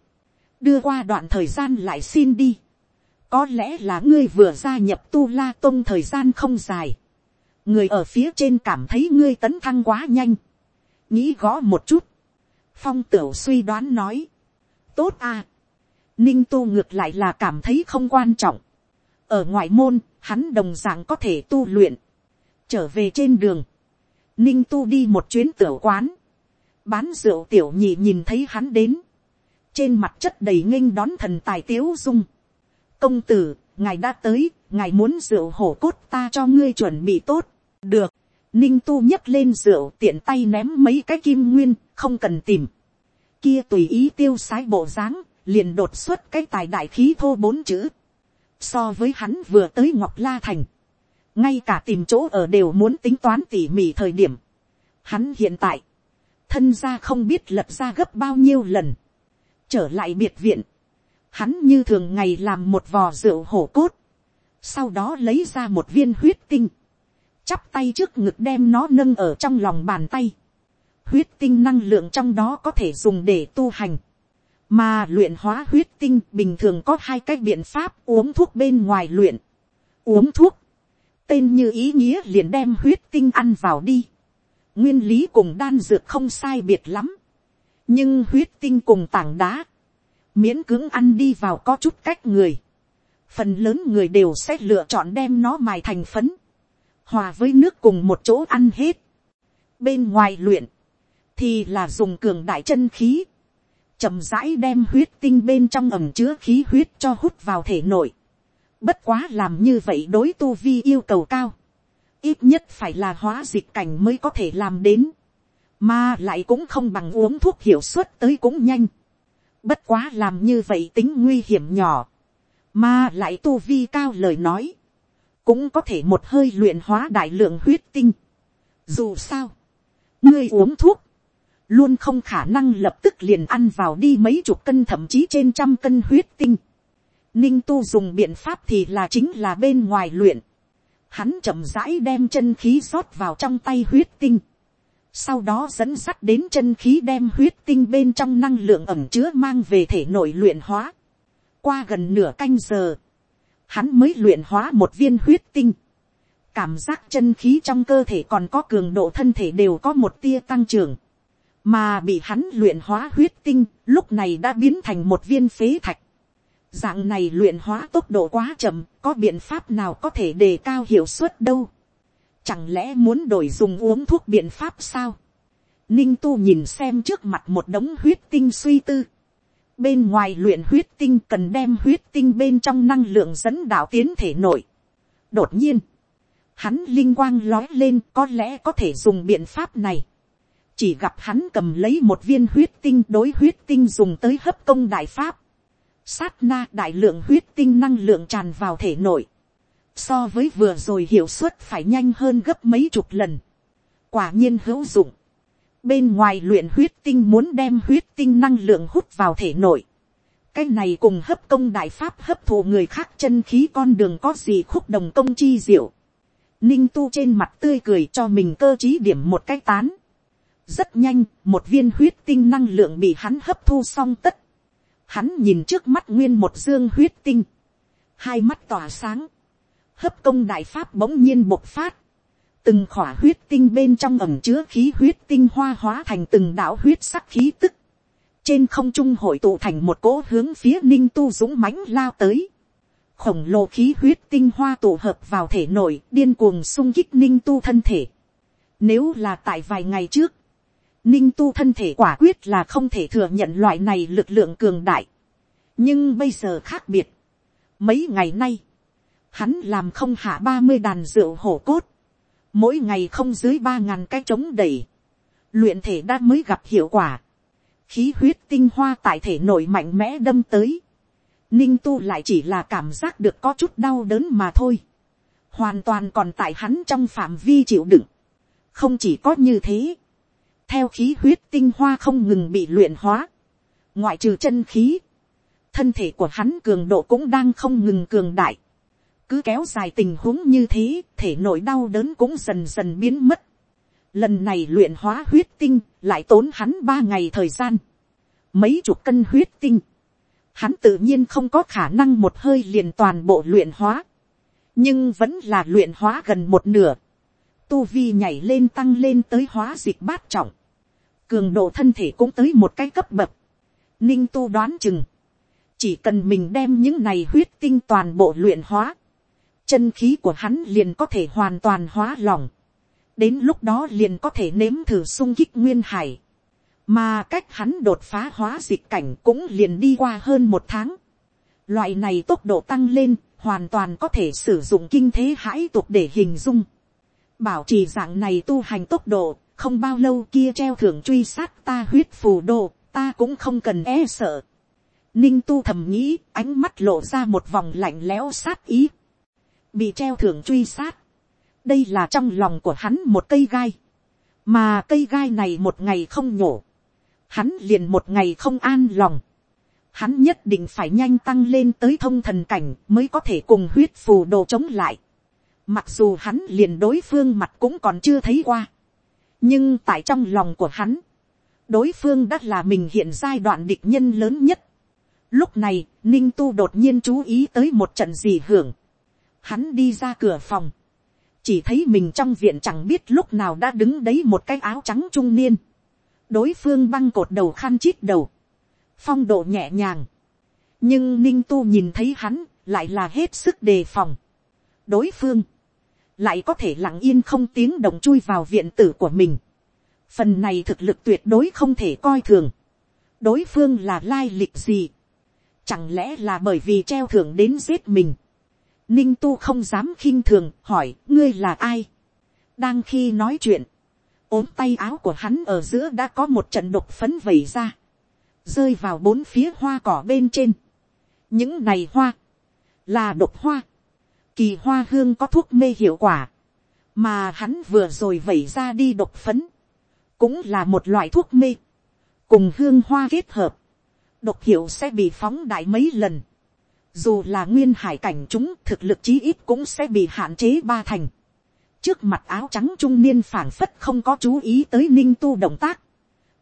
Đưa qua đoạn thời gian lại xin đi. Có lẽ là ngươi vừa gia nhập tu la tông thời gian không dài. Người ở phía trên cảm thấy ngươi tấn thăng quá nhanh. Nghĩ gõ một chút. Phong tửu suy đoán nói. Tốt à. Ninh tu ngược lại là cảm thấy không quan trọng. Ở ngoại môn, hắn đồng dạng có thể tu luyện. Trở về trên đường, ninh tu đi một chuyến tiểu quán, bán rượu tiểu nhị nhìn thấy hắn đến, trên mặt chất đầy nghênh đón thần tài tiếu dung. công tử, ngài đã tới, ngài muốn rượu hổ cốt ta cho ngươi chuẩn bị tốt, được, ninh tu nhấc lên rượu tiện tay ném mấy cái kim nguyên, không cần tìm, kia tùy ý tiêu sái bộ dáng, liền đột xuất cái tài đại khí thô bốn chữ, so với hắn vừa tới ngọc la thành, ngay cả tìm chỗ ở đều muốn tính toán tỉ mỉ thời điểm. Hắn hiện tại, thân ra không biết lật ra gấp bao nhiêu lần. Trở lại biệt viện, hắn như thường ngày làm một vò rượu hổ cốt, sau đó lấy ra một viên huyết tinh, chắp tay trước ngực đem nó nâng ở trong lòng bàn tay. Huyết tinh năng lượng trong đó có thể dùng để tu hành. Mà luyện hóa huyết tinh bình thường có hai cách biện pháp uống thuốc bên ngoài luyện. Uống thuốc tên như ý nghĩa liền đem huyết tinh ăn vào đi. nguyên lý cùng đan dược không sai biệt lắm. nhưng huyết tinh cùng tảng đá, miễn cưỡng ăn đi vào có chút cách người. phần lớn người đều sẽ lựa chọn đem nó mài thành phấn, hòa với nước cùng một chỗ ăn hết. bên ngoài luyện, thì là dùng cường đại chân khí, chậm rãi đem huyết tinh bên trong ẩm chứa khí huyết cho hút vào thể nội Bất quá làm như vậy đối tu vi yêu cầu cao. Ít nhất phải là hóa dịch cảnh mới có thể làm đến. Mà lại cũng không bằng uống thuốc hiệu suất tới cũng nhanh. Bất quá làm như vậy tính nguy hiểm nhỏ. Mà lại tu vi cao lời nói. Cũng có thể một hơi luyện hóa đại lượng huyết tinh. Dù sao. Ngươi uống thuốc. Luôn không khả năng lập tức liền ăn vào đi mấy chục cân thậm chí trên trăm cân huyết tinh Ninh tu dùng biện pháp thì là chính là bên ngoài luyện. Hắn chậm rãi đem chân khí rót vào trong tay huyết tinh. Sau đó dẫn sắt đến chân khí đem huyết tinh bên trong năng lượng ẩm chứa mang về thể nội luyện hóa. Qua gần nửa canh giờ. Hắn mới luyện hóa một viên huyết tinh. cảm giác chân khí trong cơ thể còn có cường độ thân thể đều có một tia tăng trưởng, mà bị hắn luyện hóa huyết tinh lúc này đã biến thành một viên phế thạch. Dạng này luyện hóa tốc độ quá chậm, có biện pháp nào có thể đề cao hiệu suất đâu. Chẳng lẽ muốn đổi dùng uống thuốc biện pháp sao? Ninh tu nhìn xem trước mặt một đống huyết tinh suy tư. Bên ngoài luyện huyết tinh cần đem huyết tinh bên trong năng lượng dẫn đạo tiến thể nội. Đột nhiên, hắn linh quang lói lên có lẽ có thể dùng biện pháp này. Chỉ gặp hắn cầm lấy một viên huyết tinh đối huyết tinh dùng tới hấp công đại pháp. Sát na đại lượng huyết tinh năng lượng tràn vào thể nội. So với vừa rồi hiệu suất phải nhanh hơn gấp mấy chục lần. Quả nhiên hữu dụng Bên ngoài luyện huyết tinh muốn đem huyết tinh năng lượng hút vào thể nội. Cái này cùng hấp công đại pháp hấp thụ người khác chân khí con đường có gì khúc đồng công chi diệu. Ninh tu trên mặt tươi cười cho mình cơ trí điểm một cái tán. Rất nhanh, một viên huyết tinh năng lượng bị hắn hấp thu xong tất. Hắn nhìn trước mắt nguyên một dương huyết tinh. Hai mắt tỏa sáng. Hấp công đại pháp bỗng nhiên bộc phát từng khỏa huyết tinh bên trong ẩm chứa khí huyết tinh hoa hóa thành từng đảo huyết sắc khí tức, trên không trung hội tụ thành một cỗ hướng phía ninh tu dũng mãnh lao tới, khổng lồ khí huyết tinh hoa tụ hợp vào thể nội điên cuồng sung kích ninh tu thân thể. Nếu là tại vài ngày trước, ninh tu thân thể quả quyết là không thể thừa nhận loại này lực lượng cường đại. nhưng bây giờ khác biệt. mấy ngày nay, hắn làm không hạ ba mươi đàn rượu hổ cốt, mỗi ngày không dưới ba ngàn cái trống đẩy, luyện thể đã mới gặp hiệu quả, khí huyết tinh hoa tại thể nội mạnh mẽ đâm tới, ninh tu lại chỉ là cảm giác được có chút đau đớn mà thôi, hoàn toàn còn tại hắn trong phạm vi chịu đựng, không chỉ có như thế, theo khí huyết tinh hoa không ngừng bị luyện hóa, ngoại trừ chân khí, thân thể của hắn cường độ cũng đang không ngừng cường đại, cứ kéo dài tình huống như thế, thể nội đau đớn cũng dần dần biến mất. Lần này luyện hóa huyết tinh, lại tốn hắn ba ngày thời gian. Mấy chục cân huyết tinh. Hắn tự nhiên không có khả năng một hơi liền toàn bộ luyện hóa. Nhưng vẫn là luyện hóa gần một nửa. Tu vi nhảy lên tăng lên tới hóa dịch bát trọng. Cường độ thân thể cũng tới một cái cấp bậc. Ninh tu đoán chừng. Chỉ cần mình đem những này huyết tinh toàn bộ luyện hóa chân khí của hắn liền có thể hoàn toàn hóa lỏng. đến lúc đó liền có thể nếm thử sung kích nguyên hải. mà cách hắn đột phá hóa dịch cảnh cũng liền đi qua hơn một tháng. loại này tốc độ tăng lên, hoàn toàn có thể sử dụng kinh thế hãi tục để hình dung. bảo trì dạng này tu hành tốc độ, không bao lâu kia treo thưởng truy sát ta huyết phù đồ, ta cũng không cần e sợ. Ninh tu thầm nghĩ, ánh mắt lộ ra một vòng lạnh lẽo sát ý bị treo thưởng truy sát. đây là trong lòng của hắn một cây gai, mà cây gai này một ngày không nhổ, hắn liền một ngày không an lòng. Hắn nhất định phải nhanh tăng lên tới thông thần cảnh mới có thể cùng huyết phù đồ chống lại. Mặc dù hắn liền đối phương mặt cũng còn chưa thấy qua. Nhưng tại trong lòng của hắn, đối phương đã là mình hiện giai đoạn địch nhân lớn nhất. Lúc này, Ninh Tu đột nhiên chú ý tới một trận gì hưởng. Hắn đi ra cửa phòng. Chỉ thấy mình trong viện chẳng biết lúc nào đã đứng đấy một cái áo trắng trung niên. Đối phương băng cột đầu khăn chít đầu. Phong độ nhẹ nhàng. Nhưng Ninh Tu nhìn thấy hắn lại là hết sức đề phòng. Đối phương lại có thể lặng yên không tiếng động chui vào viện tử của mình. Phần này thực lực tuyệt đối không thể coi thường. Đối phương là lai lịch gì? Chẳng lẽ là bởi vì treo thưởng đến giết mình? Ninh tu không dám khinh thường, hỏi, ngươi là ai. Đang khi nói chuyện. ốm tay áo của hắn ở giữa đã có một trận độc phấn vẩy ra. Rơi vào bốn phía hoa cỏ bên trên. Những này hoa. Là độc hoa. Kỳ hoa hương có thuốc mê hiệu quả. Mà hắn vừa rồi vẩy ra đi độc phấn. Cũng là một loại thuốc mê. Cùng hương hoa kết hợp. Độc hiệu sẽ bị phóng đại mấy lần dù là nguyên hải cảnh chúng thực lực chí ít cũng sẽ bị hạn chế ba thành. trước mặt áo trắng trung niên phảng phất không có chú ý tới ninh tu động tác.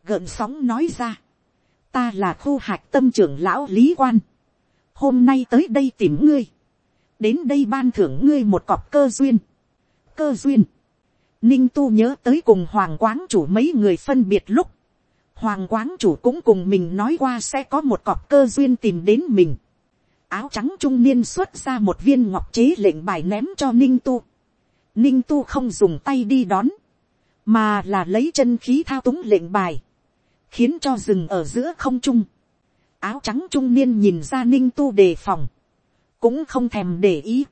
gợn sóng nói ra. ta là khu hạc tâm trưởng lão lý quan. hôm nay tới đây tìm ngươi đến đây ban thưởng ngươi một cọp cơ duyên. cơ duyên. Ninh tu nhớ tới cùng hoàng quáng chủ mấy người phân biệt lúc. Hoàng quáng chủ cũng cùng mình nói qua sẽ có một cọp cơ duyên tìm đến mình. Áo trắng trung niên xuất ra một viên ngọc chế lệnh bài ném cho ninh tu. Ninh tu không dùng tay đi đón. Mà là lấy chân khí thao túng lệnh bài. Khiến cho rừng ở giữa không trung. Áo trắng trung niên nhìn ra ninh tu đề phòng. Cũng không thèm để ý.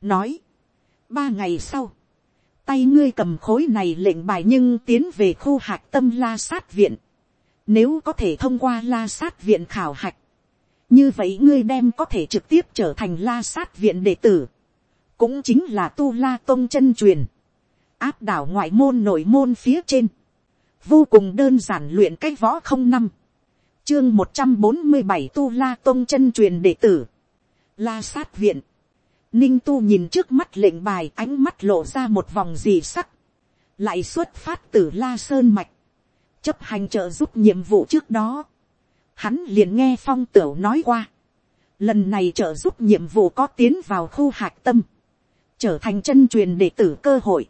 Nói. Ba ngày sau, tay ngươi cầm khối này lệnh bài nhưng tiến về khu hạc tâm la sát viện. Nếu có thể thông qua la sát viện khảo hạch. Như vậy ngươi đem có thể trực tiếp trở thành la sát viện đệ tử. Cũng chính là tu la tôn chân truyền. Áp đảo ngoại môn nội môn phía trên. Vô cùng đơn giản luyện cách võ không năm. Chương một trăm bốn mươi bảy tu la tôn chân truyền đệ tử. La sát viện Ninh tu nhìn trước mắt lệnh bài, ánh mắt lộ ra một vòng gì sắc. Lại xuất phát từ La Sơn Mạch. Chấp hành trợ giúp nhiệm vụ trước đó. Hắn liền nghe phong tửu nói qua. Lần này trợ giúp nhiệm vụ có tiến vào khu hạc tâm. Trở thành chân truyền đệ tử cơ hội.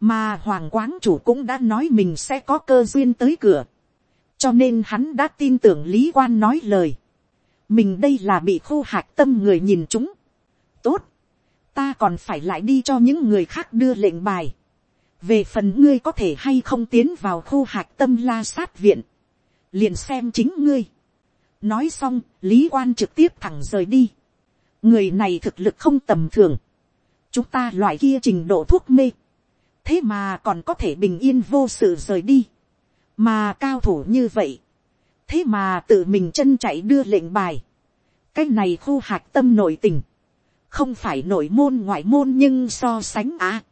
Mà Hoàng quán chủ cũng đã nói mình sẽ có cơ duyên tới cửa. Cho nên hắn đã tin tưởng Lý Quan nói lời. Mình đây là bị khô hạc tâm người nhìn chúng tốt, ta còn phải lại đi cho những người khác đưa lệnh bài. về phần ngươi có thể hay không tiến vào khô hạc tâm la sát viện, liền xem chính ngươi. nói xong, lý quan trực tiếp thẳng rời đi. người này thực lực không tầm thường. chúng ta loại kia trình độ thuốc mê. thế mà còn có thể bình yên vô sự rời đi. mà cao thủ như vậy thế mà tự mình chân chạy đưa lệnh bài. cái này khu hạc tâm nội tình. Không phải nội môn ngoại môn nhưng so sánh á.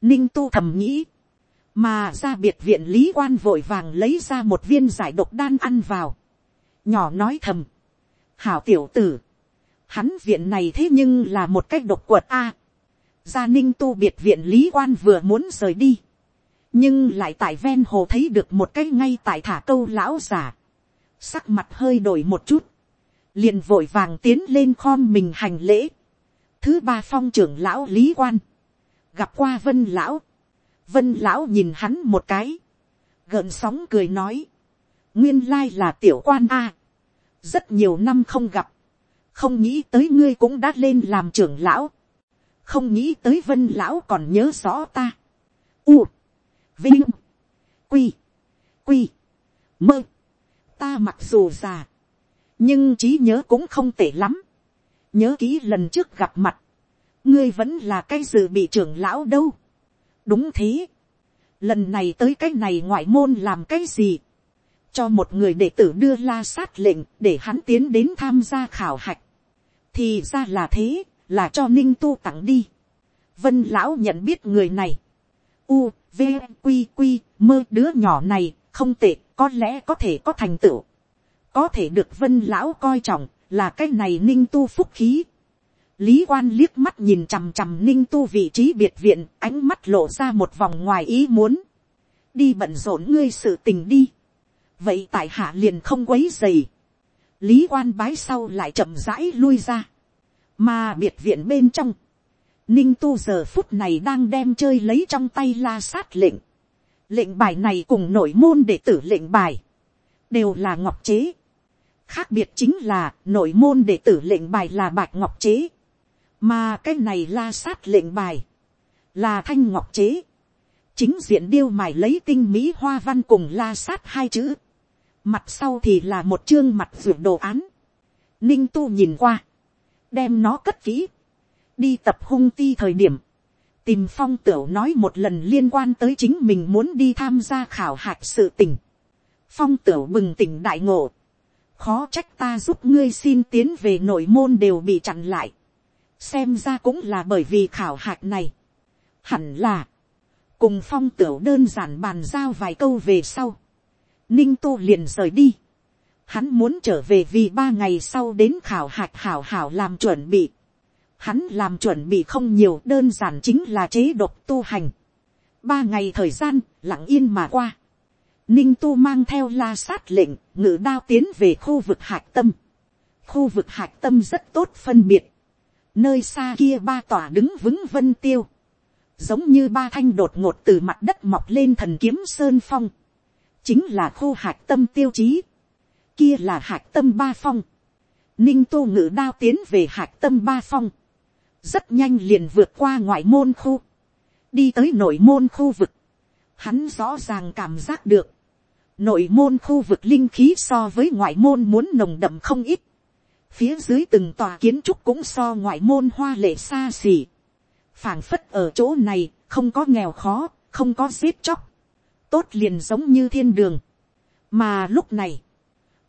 ninh tu thầm nghĩ, mà ra biệt viện lý quan vội vàng lấy ra một viên giải độc đan ăn vào, nhỏ nói thầm, hảo tiểu tử, hắn viện này thế nhưng là một cách độc quật a. gia ninh tu biệt viện lý quan vừa muốn rời đi, nhưng lại tại ven hồ thấy được một cái ngay tại thả câu lão giả, sắc mặt hơi đổi một chút, liền vội vàng tiến lên khom mình hành lễ, Thứ ba phong trưởng lão lý quan. Gặp qua vân lão. Vân lão nhìn hắn một cái. Gợn sóng cười nói. Nguyên lai là tiểu quan A. Rất nhiều năm không gặp. Không nghĩ tới ngươi cũng đã lên làm trưởng lão. Không nghĩ tới vân lão còn nhớ rõ ta. U. Vinh. Quy. Quy. Mơ. Ta mặc dù già. Nhưng trí nhớ cũng không tệ lắm nhớ kỹ lần trước gặp mặt, ngươi vẫn là cái dự bị trưởng lão đâu. đúng thế, lần này tới cái này ngoại môn làm cái gì, cho một người đệ tử đưa la sát lệnh để hắn tiến đến tham gia khảo hạch, thì ra là thế, là cho ninh tu tặng đi. vân lão nhận biết người này, u, v, q q mơ đứa nhỏ này không tệ có lẽ có thể có thành tựu có thể được vân lão coi trọng là cái này ninh tu phúc khí. lý quan liếc mắt nhìn chằm chằm ninh tu vị trí biệt viện, ánh mắt lộ ra một vòng ngoài ý muốn. đi bận rộn ngươi sự tình đi. vậy tại hạ liền không quấy dày. lý quan bái sau lại chậm rãi lui ra. mà biệt viện bên trong, ninh tu giờ phút này đang đem chơi lấy trong tay la sát lệnh lệnh bài này cùng nội môn đệ tử lệnh bài, đều là ngọc chế. Khác biệt chính là nội môn đệ tử lệnh bài là bạch ngọc chế, mà cái này la sát lệnh bài là thanh ngọc chế, chính diện điêu mài lấy tinh mỹ hoa văn cùng la sát hai chữ, mặt sau thì là một chương mặt ruột đồ án, ninh tu nhìn qua, đem nó cất kỹ, đi tập hung ti thời điểm, tìm phong tửu nói một lần liên quan tới chính mình muốn đi tham gia khảo hạch sự tình, phong tửu bừng tỉnh đại ngộ, khó trách ta giúp ngươi xin tiến về nội môn đều bị chặn lại. xem ra cũng là bởi vì khảo hạch này. hẳn là, cùng phong tửu đơn giản bàn giao vài câu về sau. ninh tô liền rời đi. hắn muốn trở về vì ba ngày sau đến khảo hạch hảo hảo làm chuẩn bị hắn làm chuẩn bị không nhiều đơn giản chính là chế độc tu hành. ba ngày thời gian lặng yên mà qua Ninh tu mang theo la sát lệnh, ngự đao tiến về khu vực hạc tâm. Khu vực hạc tâm rất tốt phân biệt. Nơi xa kia ba tòa đứng vững vân tiêu. giống như ba thanh đột ngột từ mặt đất mọc lên thần kiếm sơn phong, chính là khu hạc tâm tiêu chí, kia là hạc tâm ba phong, ninh tô ngự đao tiến về hạc tâm ba phong, rất nhanh liền vượt qua ngoại môn khu, đi tới nội môn khu vực, hắn rõ ràng cảm giác được, nội môn khu vực linh khí so với ngoại môn muốn nồng đậm không ít, phía dưới từng tòa kiến trúc cũng so ngoại môn hoa lệ xa xỉ, phảng phất ở chỗ này không có nghèo khó, không có giết chóc, tốt liền giống như thiên đường, mà lúc này,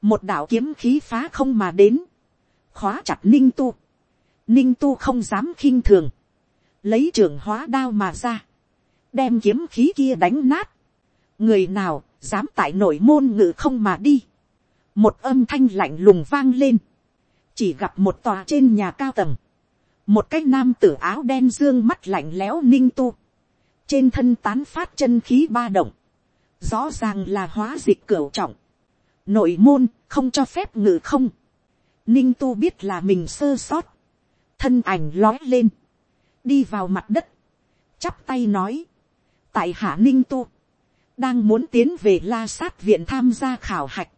một đạo kiếm khí phá không mà đến, khóa chặt ninh tu, ninh tu không dám khinh thường, lấy trường hóa đao mà ra, đem kiếm khí kia đánh nát, người nào dám tại nội môn ngự không mà đi, một âm thanh lạnh lùng vang lên, chỉ gặp một tòa trên nhà cao tầng, một cái nam tử áo đen dương mắt lạnh lẽo ninh tu, trên thân tán phát chân khí ba động, rõ ràng là hóa dịch cửu trọng, nội môn không cho phép ngự không, ninh tu biết là mình sơ sót, thân ảnh lói lên, đi vào mặt đất, chắp tay nói, tại hạ ninh tu, đang muốn tiến về la sát viện tham gia khảo hạch,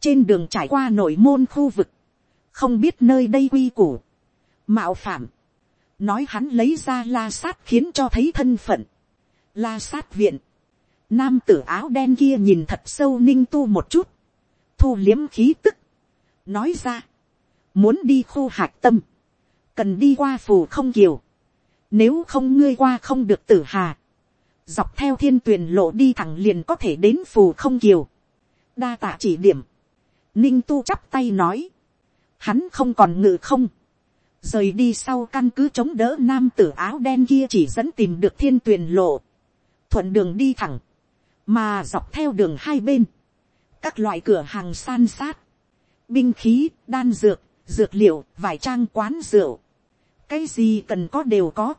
trên đường trải qua nội môn khu vực, không biết nơi đây quy củ, mạo phạm, nói hắn lấy ra la sát khiến cho thấy thân phận, la sát viện, nam tử áo đen kia nhìn thật sâu ninh tu một chút, thu liếm khí tức, nói ra, muốn đi khu hạc tâm, cần đi qua phù không kiều, nếu không ngươi qua không được tử hà, dọc theo thiên tuyền lộ đi thẳng liền có thể đến phù không kiều, đa tạ chỉ điểm, ninh tu chắp tay nói, hắn không còn ngự không, rời đi sau căn cứ chống đỡ nam tử áo đen kia chỉ dẫn tìm được thiên tuyền lộ, thuận đường đi thẳng, mà dọc theo đường hai bên, các loại cửa hàng san sát, binh khí, đan dược, dược liệu, vải trang quán rượu, cái gì cần có đều có,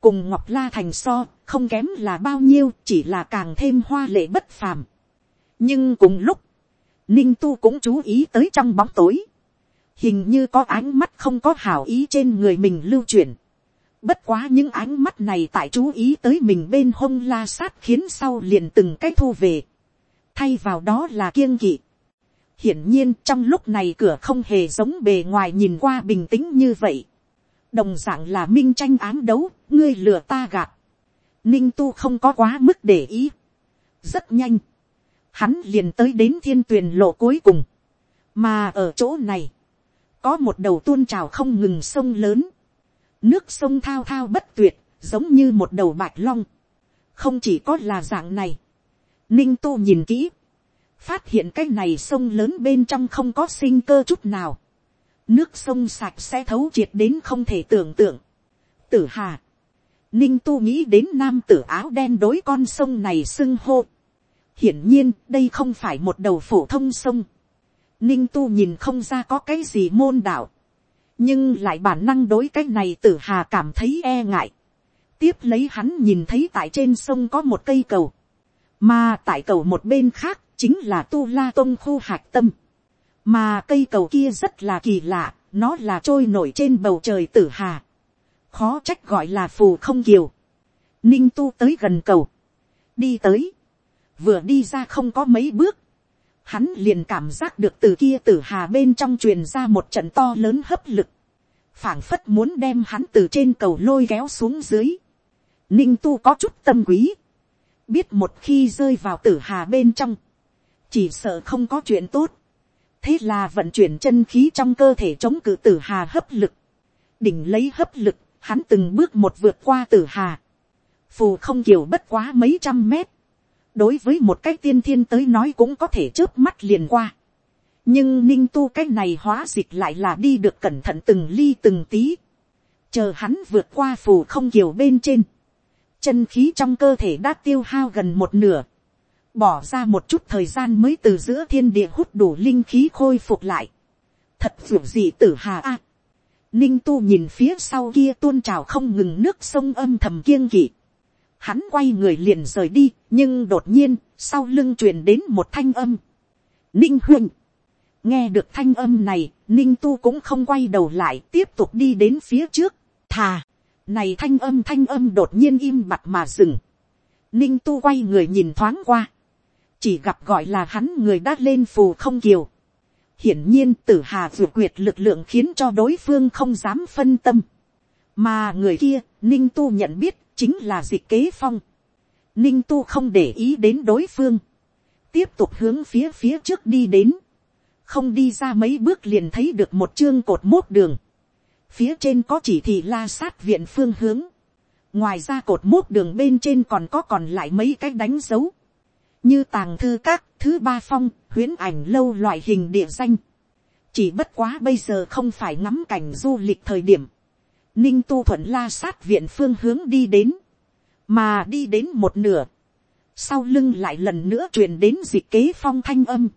cùng ngọc la thành so, không kém là bao nhiêu, chỉ là càng thêm hoa lệ bất phàm. nhưng cùng lúc, ninh tu cũng chú ý tới trong bóng tối, hình như có ánh mắt không có hảo ý trên người mình lưu chuyển. Bất quá những ánh mắt này tại chú ý tới mình bên hông la sát khiến sau liền từng cái thu về. Thay vào đó là kiêng kỵ. Hiển nhiên trong lúc này cửa không hề giống bề ngoài nhìn qua bình tĩnh như vậy. Đồng dạng là minh tranh ám đấu, ngươi lừa ta gạt. Ninh tu không có quá mức để ý. Rất nhanh. Hắn liền tới đến thiên tuyền lộ cuối cùng. Mà ở chỗ này có một đầu tuôn trào không ngừng sông lớn, nước sông thao thao bất tuyệt, giống như một đầu bạch long, không chỉ có là dạng này, ninh Tu nhìn kỹ, phát hiện cái này sông lớn bên trong không có sinh cơ chút nào, nước sông sạch sẽ thấu triệt đến không thể tưởng tượng, tử hà, ninh tu nghĩ đến nam tử áo đen đối con sông này xưng hô, hiển nhiên đây không phải một đầu phổ thông sông, ninh tu nhìn không ra có cái gì môn đạo, nhưng lại bản năng đối cái này tử hà cảm thấy e ngại. tiếp lấy hắn nhìn thấy tại trên sông có một cây cầu, mà tại cầu một bên khác chính là tu la tôn khu hạc tâm, mà cây cầu kia rất là kỳ lạ, nó là trôi nổi trên bầu trời tử hà, khó trách gọi là phù không kiều, ninh tu tới gần cầu, đi tới, vừa đi ra không có mấy bước, hắn liền cảm giác được từ kia tử hà bên trong truyền ra một trận to lớn hấp lực, phảng phất muốn đem hắn từ trên cầu lôi kéo xuống dưới. Ninh tu có chút tâm quý, biết một khi rơi vào tử hà bên trong, chỉ sợ không có chuyện tốt thế là vận chuyển chân khí trong cơ thể chống cự tử hà hấp lực, đỉnh lấy hấp lực, hắn từng bước một vượt qua tử hà, phù không kiểu bất quá mấy trăm mét, đối với một cái tiên thiên tới nói cũng có thể trước mắt liền qua. nhưng ninh tu cái này hóa dịch lại là đi được cẩn thận từng ly từng tí. chờ hắn vượt qua phù không kiều bên trên. chân khí trong cơ thể đã tiêu hao gần một nửa bỏ ra một chút thời gian mới từ giữa thiên địa hút đủ linh khí khôi phục lại. thật dù gì tử hà a. ninh tu nhìn phía sau kia tuôn trào không ngừng nước sông âm thầm kiêng kỵ hắn quay người liền rời đi, nhưng đột nhiên, sau lưng truyền đến một thanh âm. Ninh huynh, nghe được thanh âm này, ninh tu cũng không quay đầu lại, tiếp tục đi đến phía trước, thà, này thanh âm thanh âm đột nhiên im bặt mà dừng, ninh tu quay người nhìn thoáng qua, chỉ gặp gọi là hắn người đã lên phù không kiều, hiển nhiên tử hà vượt quyệt lực lượng khiến cho đối phương không dám phân tâm, mà người kia ninh tu nhận biết chính là dịch kế phong, ninh tu không để ý đến đối phương, tiếp tục hướng phía phía trước đi đến, không đi ra mấy bước liền thấy được một chương cột mốt đường, phía trên có chỉ thị la sát viện phương hướng, ngoài ra cột mốt đường bên trên còn có còn lại mấy cái đánh dấu, như tàng thư các thứ ba phong huyễn ảnh lâu loại hình địa danh, chỉ bất quá bây giờ không phải ngắm cảnh du lịch thời điểm, ninh tu thuận la sát viện phương hướng đi đến, mà đi đến một nửa, sau lưng lại lần nữa truyền đến dịch kế phong thanh âm.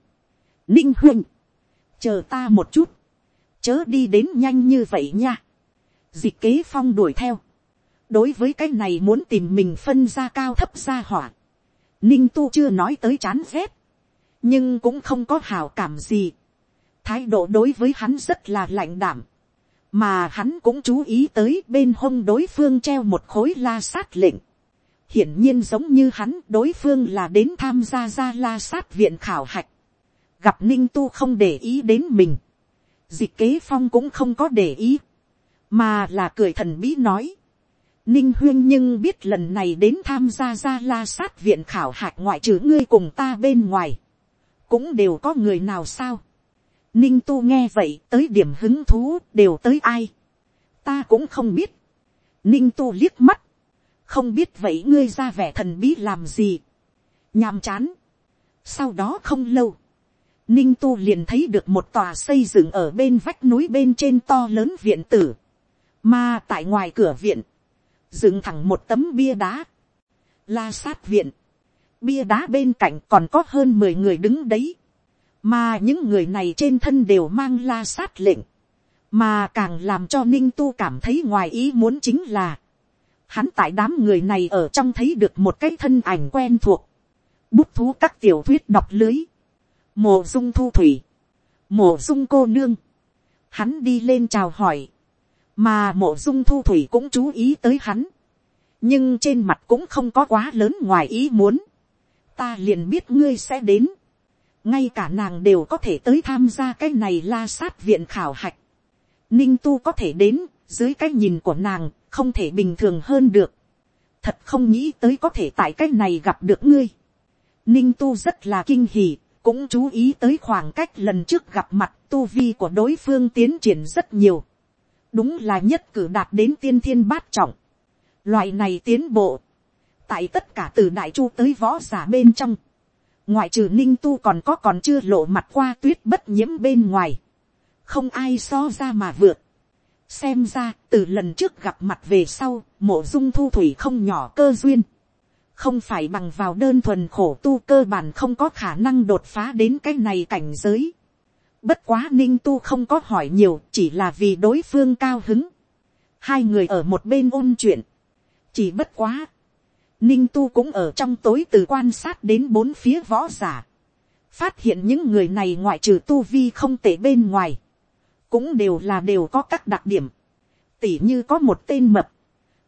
ninh huynh, chờ ta một chút, chớ đi đến nhanh như vậy nha. dịch kế phong đuổi theo, đối với cái này muốn tìm mình phân ra cao thấp ra hỏa, ninh tu chưa nói tới chán ghét, nhưng cũng không có hào cảm gì. thái độ đối với hắn rất là lạnh đảm, mà hắn cũng chú ý tới bên hông đối phương treo một khối la sát lệnh hiển nhiên giống như hắn đối phương là đến tham gia ra la sát viện khảo hạch, gặp ninh tu không để ý đến mình, dịch kế phong cũng không có để ý, mà là cười thần bí nói, ninh huyên nhưng biết lần này đến tham gia gia la sát viện khảo hạch ngoại trừ ngươi cùng ta bên ngoài, cũng đều có người nào sao, ninh tu nghe vậy tới điểm hứng thú đều tới ai, ta cũng không biết, ninh tu liếc mắt, không biết vậy ngươi ra vẻ thần bí làm gì, nhàm chán. sau đó không lâu, ninh tu liền thấy được một tòa xây dựng ở bên vách núi bên trên to lớn viện tử, mà tại ngoài cửa viện, dựng thẳng một tấm bia đá, la sát viện, bia đá bên cạnh còn có hơn mười người đứng đấy, mà những người này trên thân đều mang la sát lệnh, mà càng làm cho ninh tu cảm thấy ngoài ý muốn chính là, hắn tại đám người này ở trong thấy được một cái thân ảnh quen thuộc, bút thú các tiểu thuyết đọc lưới, mồ dung thu thủy, mồ dung cô nương, hắn đi lên chào hỏi, mà mộ dung thu thủy cũng chú ý tới hắn, nhưng trên mặt cũng không có quá lớn ngoài ý muốn, ta liền biết ngươi sẽ đến, ngay cả nàng đều có thể tới tham gia cái này la sát viện khảo hạch, ninh tu có thể đến, dưới cái nhìn của nàng, không thể bình thường hơn được. thật không nghĩ tới có thể tại cái này gặp được ngươi. ninh tu rất là kinh hỉ, cũng chú ý tới khoảng cách lần trước gặp mặt tu vi của đối phương tiến triển rất nhiều đúng là nhất cử đạt đến tiên thiên bát trọng. loại này tiến bộ, tại tất cả từ đại chu tới võ giả bên trong, ngoại trừ ninh tu còn có còn chưa lộ mặt qua tuyết bất nhiễm bên ngoài, không ai so ra mà vượt. Xem ra từ lần trước gặp mặt về sau mộ dung thu thủy không nhỏ cơ duyên. Không phải bằng vào đơn thuần khổ tu cơ bản không có khả năng đột phá đến cái này cảnh giới bất quá ninh tu không có hỏi nhiều chỉ là vì đối phương cao hứng. Hai người ở một bên ôn chuyện. Chỉ bất quá ninh tu cũng ở trong tối từ quan sát đến bốn phía võ giả. Phát hiện những người này ngoại trừ tu vi không tệ bên ngoài. Cũng đều là đều có các đặc điểm, tỉ như có một tên mập,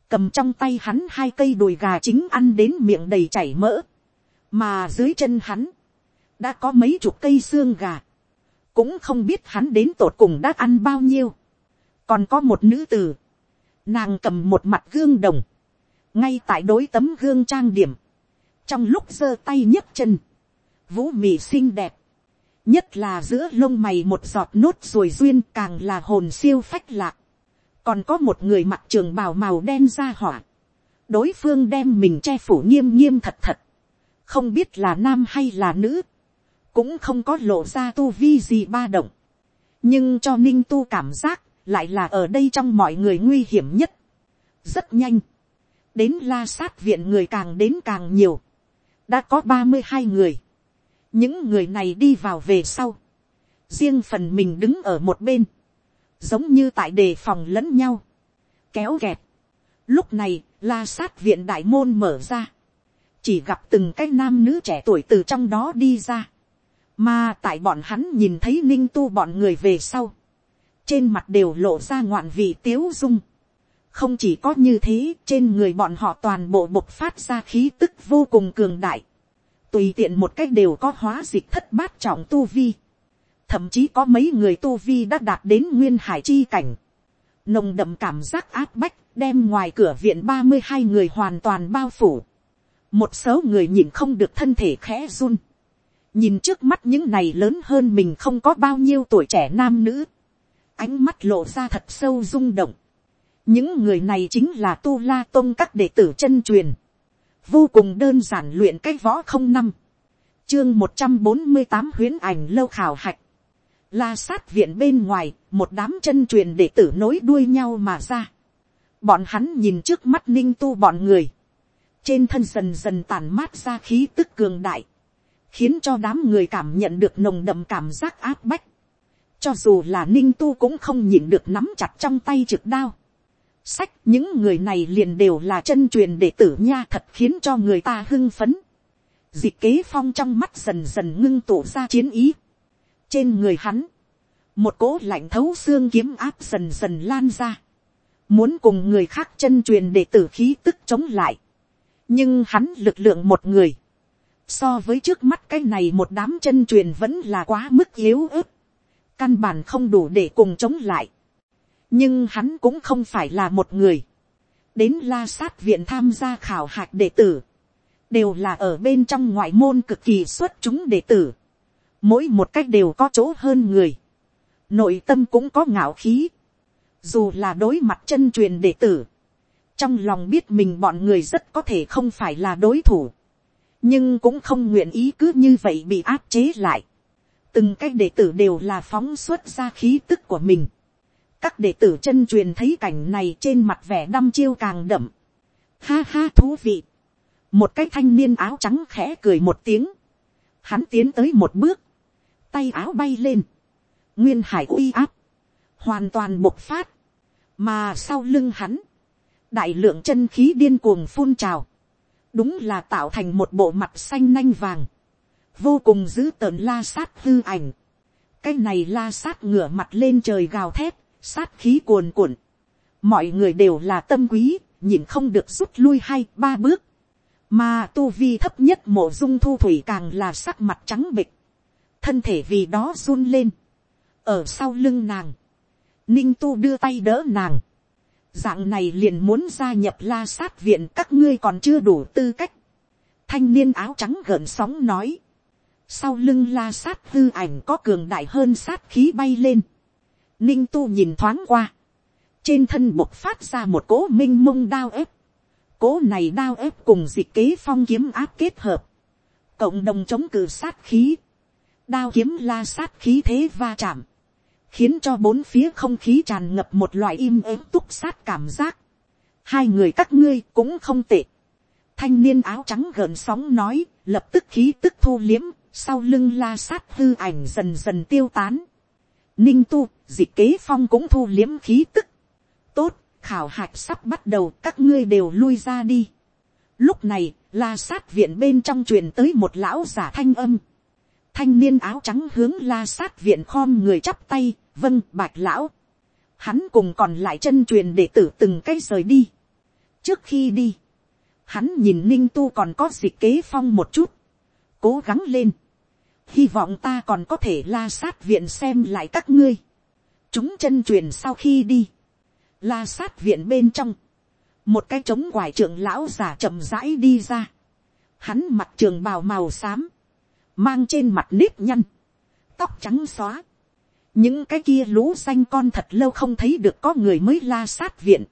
cầm trong tay hắn hai cây đùi gà chính ăn đến miệng đầy chảy mỡ, mà dưới chân hắn, đã có mấy chục cây xương gà, cũng không biết hắn đến tột cùng đã ăn bao nhiêu, còn có một nữ tử, nàng cầm một mặt gương đồng, ngay tại đối tấm gương trang điểm, trong lúc giơ tay nhấc chân, vũ mì xinh đẹp, nhất là giữa lông mày một giọt nốt ruồi duyên càng là hồn siêu phách lạc. còn có một người mặc trường bào màu đen ra hỏa. đối phương đem mình che phủ nghiêm nghiêm thật thật. không biết là nam hay là nữ cũng không có lộ ra tu vi gì ba động. nhưng cho ninh tu cảm giác lại là ở đây trong mọi người nguy hiểm nhất. rất nhanh. đến la sát viện người càng đến càng nhiều. đã có ba mươi hai người những người này đi vào về sau, riêng phần mình đứng ở một bên, giống như tại đề phòng lẫn nhau, kéo kẹt. Lúc này, la sát viện đại môn mở ra, chỉ gặp từng cái nam nữ trẻ tuổi từ trong đó đi ra, mà tại bọn hắn nhìn thấy ninh tu bọn người về sau, trên mặt đều lộ ra ngoạn vị tiếu dung, không chỉ có như thế trên người bọn họ toàn bộ bộc phát ra khí tức vô cùng cường đại. Tùy tiện một cách đều có hóa dịch thất bát trọng tu vi. Thậm chí có mấy người tu vi đã đạt đến nguyên hải chi cảnh. Nồng đậm cảm giác áp bách đem ngoài cửa viện ba mươi hai người hoàn toàn bao phủ. Một số người nhìn không được thân thể khẽ run nhìn trước mắt những này lớn hơn mình không có bao nhiêu tuổi trẻ nam nữ. Ánh mắt lộ ra thật sâu rung động. Những người này chính là tu la tôn các đệ tử chân truyền, vô cùng đơn giản luyện cái võ không năm, chương một trăm bốn mươi tám huyến ảnh lâu khảo hạch, la sát viện bên ngoài, một đám chân truyền đệ tử nối đuôi nhau mà ra, bọn hắn nhìn trước mắt ninh tu bọn người, trên thân dần dần tàn mát ra khí tức cường đại, khiến cho đám người cảm nhận được nồng đậm cảm giác áp bách, cho dù là ninh tu cũng không nhìn được nắm chặt trong tay trực đao, sách những người này liền đều là chân truyền đệ tử nha thật khiến cho người ta hưng phấn. Dịch kế phong trong mắt dần dần ngưng tụ ra chiến ý. Trên người hắn, một cỗ lạnh thấu xương kiếm áp dần dần lan ra. Muốn cùng người khác chân truyền đệ tử khí tức chống lại. Nhưng hắn lực lượng một người. So với trước mắt cái này một đám chân truyền vẫn là quá mức yếu ớt. Căn bản không đủ để cùng chống lại. Nhưng hắn cũng không phải là một người, đến la sát viện tham gia khảo hạch đệ tử, đều là ở bên trong ngoại môn cực kỳ xuất chúng đệ tử, mỗi một cách đều có chỗ hơn người, nội tâm cũng có ngạo khí, dù là đối mặt chân truyền đệ tử, trong lòng biết mình bọn người rất có thể không phải là đối thủ, nhưng cũng không nguyện ý cứ như vậy bị áp chế lại. từng cái đệ tử đều là phóng xuất ra khí tức của mình, các đệ tử chân truyền thấy cảnh này trên mặt vẻ đăm chiêu càng đậm. Ha ha thú vị. Một cái thanh niên áo trắng khẽ cười một tiếng. Hắn tiến tới một bước. Tay áo bay lên. Nguyên hải uy áp. Hoàn toàn bộc phát. Mà sau lưng hắn. Đại lượng chân khí điên cuồng phun trào. Đúng là tạo thành một bộ mặt xanh nanh vàng. Vô cùng dữ tợn la sát hư ảnh. Cái này la sát ngửa mặt lên trời gào thét sát khí cuồn cuộn, mọi người đều là tâm quý, nhìn không được rút lui hai ba bước, mà tu vi thấp nhất mộ dung thu thủy càng là sắc mặt trắng bịch, thân thể vì đó run lên, ở sau lưng nàng, ninh tu đưa tay đỡ nàng, dạng này liền muốn gia nhập la sát viện các ngươi còn chưa đủ tư cách, thanh niên áo trắng gợn sóng nói, sau lưng la sát hư ảnh có cường đại hơn sát khí bay lên, Ninh tu nhìn thoáng qua. Trên thân bộc phát ra một cỗ minh mông đao ép. Cỗ này đao ép cùng dịch kế phong kiếm áp kết hợp. Cộng đồng chống cự sát khí. Đao kiếm la sát khí thế va chạm. Khiến cho bốn phía không khí tràn ngập một loại im ớm túc sát cảm giác. Hai người các ngươi cũng không tệ. Thanh niên áo trắng gợn sóng nói, lập tức khí tức thu liếm, sau lưng la sát hư ảnh dần dần tiêu tán ninh tu, dịch kế phong cũng thu liếm khí tức. tốt, khảo hạch sắp bắt đầu các ngươi đều lui ra đi. lúc này, la sát viện bên trong truyền tới một lão giả thanh âm. thanh niên áo trắng hướng la sát viện khom người chắp tay, vâng bạch lão. hắn cùng còn lại chân truyền để tử từng cái rời đi. trước khi đi, hắn nhìn ninh tu còn có dịch kế phong một chút, cố gắng lên. Hy vọng ta còn có thể la sát viện xem lại các ngươi. chúng chân truyền sau khi đi, la sát viện bên trong, một cái trống quải trưởng lão già chậm rãi đi ra, hắn mặt trường bào màu xám, mang trên mặt nếp nhăn, tóc trắng xóa, những cái kia lũ xanh con thật lâu không thấy được có người mới la sát viện,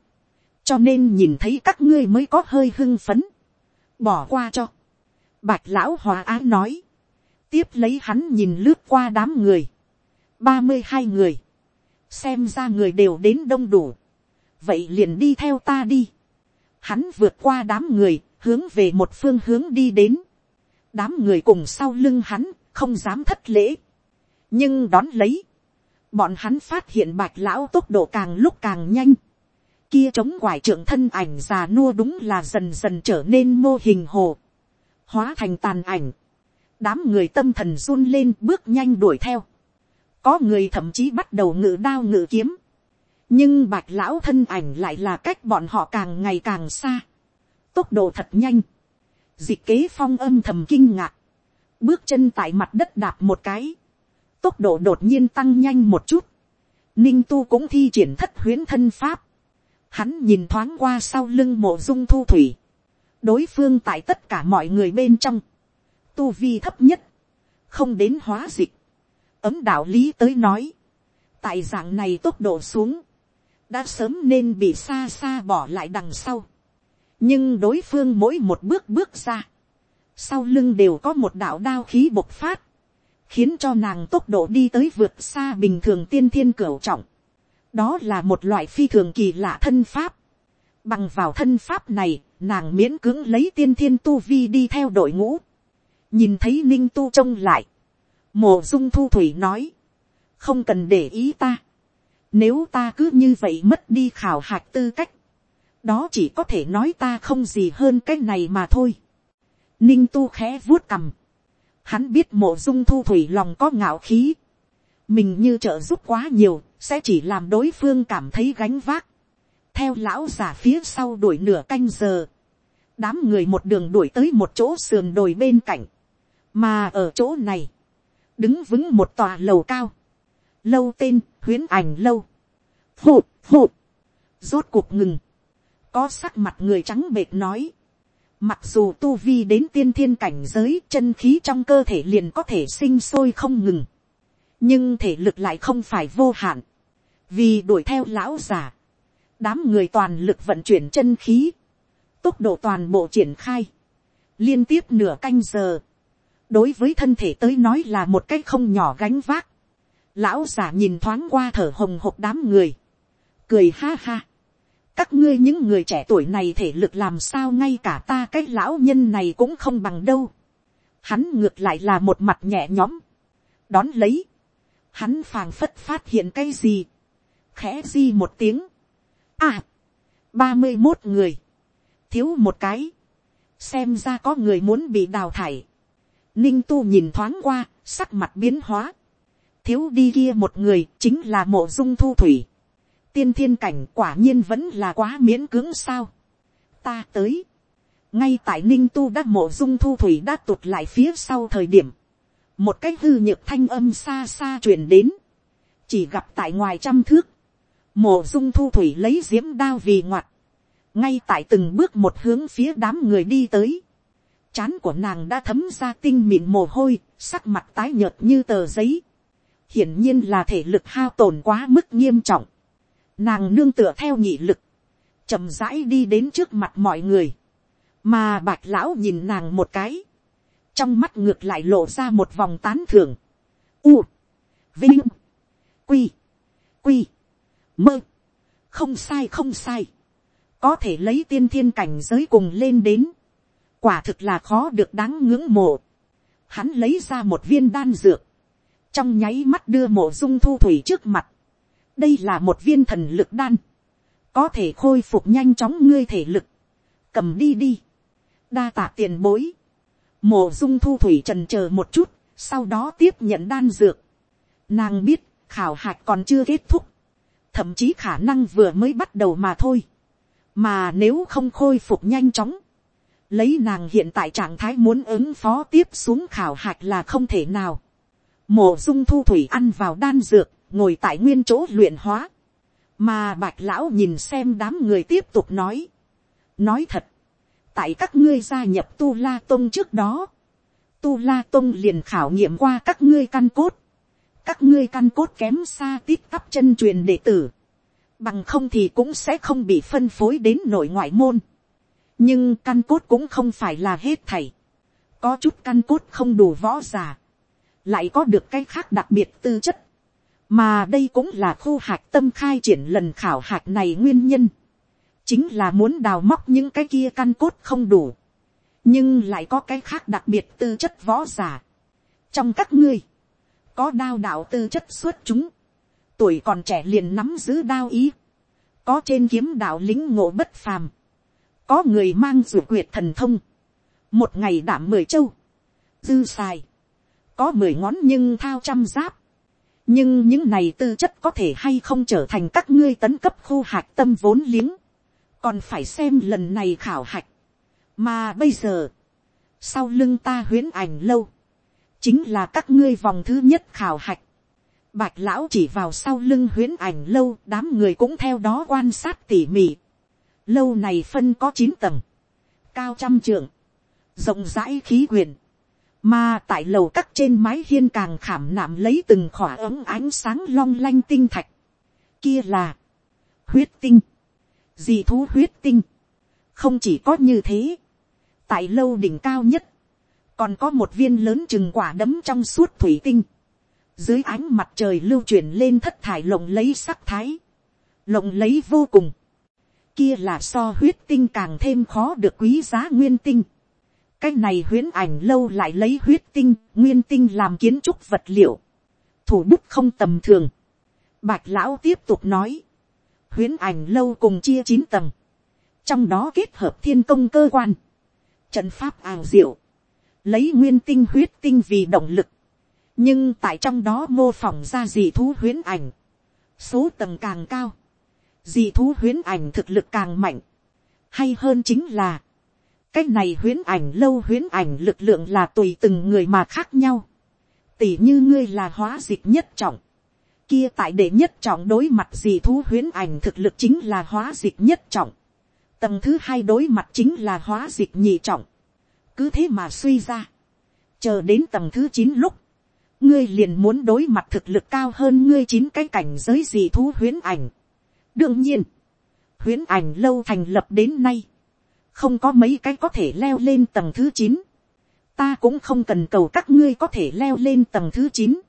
cho nên nhìn thấy các ngươi mới có hơi hưng phấn, bỏ qua cho. Bạch lão hòa á nói, tiếp lấy hắn nhìn lướt qua đám người, ba mươi hai người, xem ra người đều đến đông đủ, vậy liền đi theo ta đi, hắn vượt qua đám người, hướng về một phương hướng đi đến, đám người cùng sau lưng hắn, không dám thất lễ, nhưng đón lấy, bọn hắn phát hiện bạch lão tốc độ càng lúc càng nhanh, kia chống quải trưởng thân ảnh già nua đúng là dần dần trở nên mô hình hồ, hóa thành tàn ảnh, đám người tâm thần run lên bước nhanh đuổi theo. Có người thậm chí bắt đầu ngự đao ngự kiếm. nhưng bạch lão thân ảnh lại là cách bọn họ càng ngày càng xa, tốc độ thật nhanh, dịch kế phong âm thầm kinh ngạc, bước chân tại mặt đất đạp một cái, tốc độ đột nhiên tăng nhanh một chút, ninh tu cũng thi triển thất huyến thân pháp, hắn nhìn thoáng qua sau lưng mộ dung thu thủy, đối phương tại tất cả mọi người bên trong, tu vi thấp nhất, không đến hóa dịch, ấm đạo lý tới nói, tại dạng này tốc độ xuống, đã sớm nên bị xa xa bỏ lại đằng sau. nhưng đối phương mỗi một bước bước ra, sau lưng đều có một đạo đao khí bộc phát, khiến cho nàng tốc độ đi tới vượt xa bình thường tiên thiên cửu trọng. đó là một loại phi thường kỳ lạ thân pháp. bằng vào thân pháp này, nàng miễn cưỡng lấy tiên thiên tu vi đi theo đội ngũ. nhìn thấy ninh tu trông lại, mồ dung thu thủy nói, không cần để ý ta. Nếu ta cứ như vậy mất đi khảo hạch tư cách, đó chỉ có thể nói ta không gì hơn cái này mà thôi. Ninh tu khẽ vuốt cầm. Hắn biết mộ dung thu thủy lòng có ngạo khí. Mình như trợ giúp quá nhiều, sẽ chỉ làm đối phương cảm thấy gánh vác. Theo lão giả phía sau đuổi nửa canh giờ. Đám người một đường đuổi tới một chỗ sườn đồi bên cạnh. Mà ở chỗ này, đứng vững một tòa lầu cao. Lâu tên, huyến ảnh lâu. Hụt, hụt. Rốt cuộc ngừng. Có sắc mặt người trắng bệt nói Mặc dù tu vi đến tiên thiên cảnh giới, chân khí trong cơ thể liền có thể sinh sôi không ngừng. Nhưng thể lực lại không phải vô hạn. Vì đuổi theo lão già. Đám người toàn lực vận chuyển chân khí. Tốc độ toàn bộ triển khai. Liên tiếp nửa canh giờ. Đối với thân thể tới nói là một cách không nhỏ gánh vác. Lão già nhìn thoáng qua thở hồng hộc đám người. Cười ha ha các ngươi những người trẻ tuổi này thể lực làm sao ngay cả ta cái lão nhân này cũng không bằng đâu. Hắn ngược lại là một mặt nhẹ nhõm. Đón lấy. Hắn phàng phất phát hiện cái gì. Khẽ di một tiếng. À. ba mươi một người. Thiếu một cái. Xem ra có người muốn bị đào thải. Ninh tu nhìn thoáng qua, sắc mặt biến hóa. Thiếu đi kia một người chính là mộ dung thu thủy tiên thiên cảnh quả nhiên vẫn là quá miễn cưỡng sao. ta tới. ngay tại ninh tu đã mộ dung thu thủy đã tụt lại phía sau thời điểm. một cái hư nhược thanh âm xa xa truyền đến. chỉ gặp tại ngoài trăm thước. mộ dung thu thủy lấy diễm đao vì ngoặt. ngay tại từng bước một hướng phía đám người đi tới. chán của nàng đã thấm ra tinh mịn mồ hôi, sắc mặt tái nhợt như tờ giấy. hiển nhiên là thể lực hao tổn quá mức nghiêm trọng nàng nương tựa theo nhị lực, chậm rãi đi đến trước mặt mọi người, mà bạch lão nhìn nàng một cái, trong mắt ngược lại lộ ra một vòng tán thưởng, u, vinh, quy, quy, mơ, không sai không sai, có thể lấy tiên thiên cảnh giới cùng lên đến, quả thực là khó được đáng ngưỡng mộ, hắn lấy ra một viên đan dược, trong nháy mắt đưa mộ dung thu thủy trước mặt, đây là một viên thần lực đan, có thể khôi phục nhanh chóng ngươi thể lực, cầm đi đi, đa tạ tiền bối, mổ dung thu thủy trần c h ờ một chút, sau đó tiếp nhận đan dược, nàng biết khảo hạch còn chưa kết thúc, thậm chí khả năng vừa mới bắt đầu mà thôi, mà nếu không khôi phục nhanh chóng, lấy nàng hiện tại trạng thái muốn ứng phó tiếp xuống khảo hạch là không thể nào, mổ dung thu thủy ăn vào đan dược, ngồi tại nguyên chỗ luyện hóa, mà bạch lão nhìn xem đám người tiếp tục nói, nói thật, tại các ngươi gia nhập tu la tông trước đó, tu la tông liền khảo nghiệm qua các ngươi căn cốt, các ngươi căn cốt kém xa tít tắp chân truyền đệ tử, bằng không thì cũng sẽ không bị phân phối đến nội ngoại môn, nhưng căn cốt cũng không phải là hết thầy, có chút căn cốt không đủ võ giả, lại có được cái khác đặc biệt tư chất, mà đây cũng là khu hạc tâm khai triển lần khảo hạc này nguyên nhân, chính là muốn đào móc những cái kia căn cốt không đủ, nhưng lại có cái khác đặc biệt tư chất võ giả. trong các ngươi, có đao đạo tư chất xuất chúng, tuổi còn trẻ liền nắm giữ đao ý, có trên kiếm đạo lính ngộ bất phàm, có người mang ruột quyệt thần thông, một ngày đảm mười châu, dư xài, có mười ngón nhưng thao trăm giáp, nhưng những này tư chất có thể hay không trở thành các ngươi tấn cấp khu hạt tâm vốn liếng, còn phải xem lần này khảo hạch, mà bây giờ, sau lưng ta huyến ảnh lâu, chính là các ngươi vòng thứ nhất khảo hạch, bạch lão chỉ vào sau lưng huyến ảnh lâu, đám người cũng theo đó quan sát tỉ mỉ, lâu này phân có chín tầng, cao trăm trượng, rộng rãi khí quyển, mà tại lầu các trên mái hiên càng khảm nạm lấy từng khỏa ấm ánh sáng long lanh tinh thạch. Kia là huyết tinh, dị thú huyết tinh. Không chỉ có như thế, tại lâu đỉnh cao nhất, còn có một viên lớn chừng quả đấm trong suốt thủy tinh. Dưới ánh mặt trời lưu chuyển lên thất thải lộng lấy sắc thái, lộng lấy vô cùng. Kia là so huyết tinh càng thêm khó được quý giá nguyên tinh cái này huyễn ảnh lâu lại lấy huyết tinh, nguyên tinh làm kiến trúc vật liệu. Thủ bút không tầm thường. Bạch lão tiếp tục nói. Huyễn ảnh lâu cùng chia chín tầng. Trong đó kết hợp thiên công cơ quan. Trận pháp ảo diệu. Lấy nguyên tinh huyết tinh vì động lực. Nhưng tại trong đó mô phỏng ra dị thú huyễn ảnh. Số tầng càng cao. Dị thú huyễn ảnh thực lực càng mạnh. Hay hơn chính là cái này huyễn ảnh lâu huyễn ảnh lực lượng là tùy từng người mà khác nhau. Tỷ như ngươi là hóa dịch nhất trọng. Kia tại đệ nhất trọng đối mặt gì thú huyễn ảnh thực lực chính là hóa dịch nhất trọng. Tầng thứ hai đối mặt chính là hóa dịch nhị trọng. Cứ thế mà suy ra. Chờ đến tầng thứ chín lúc. Ngươi liền muốn đối mặt thực lực cao hơn ngươi chín cái cảnh giới gì thú huyễn ảnh. Đương nhiên. Huyễn ảnh lâu thành lập đến nay không có mấy cái có thể leo lên tầng thứ chín, ta cũng không cần cầu các ngươi có thể leo lên tầng thứ chín,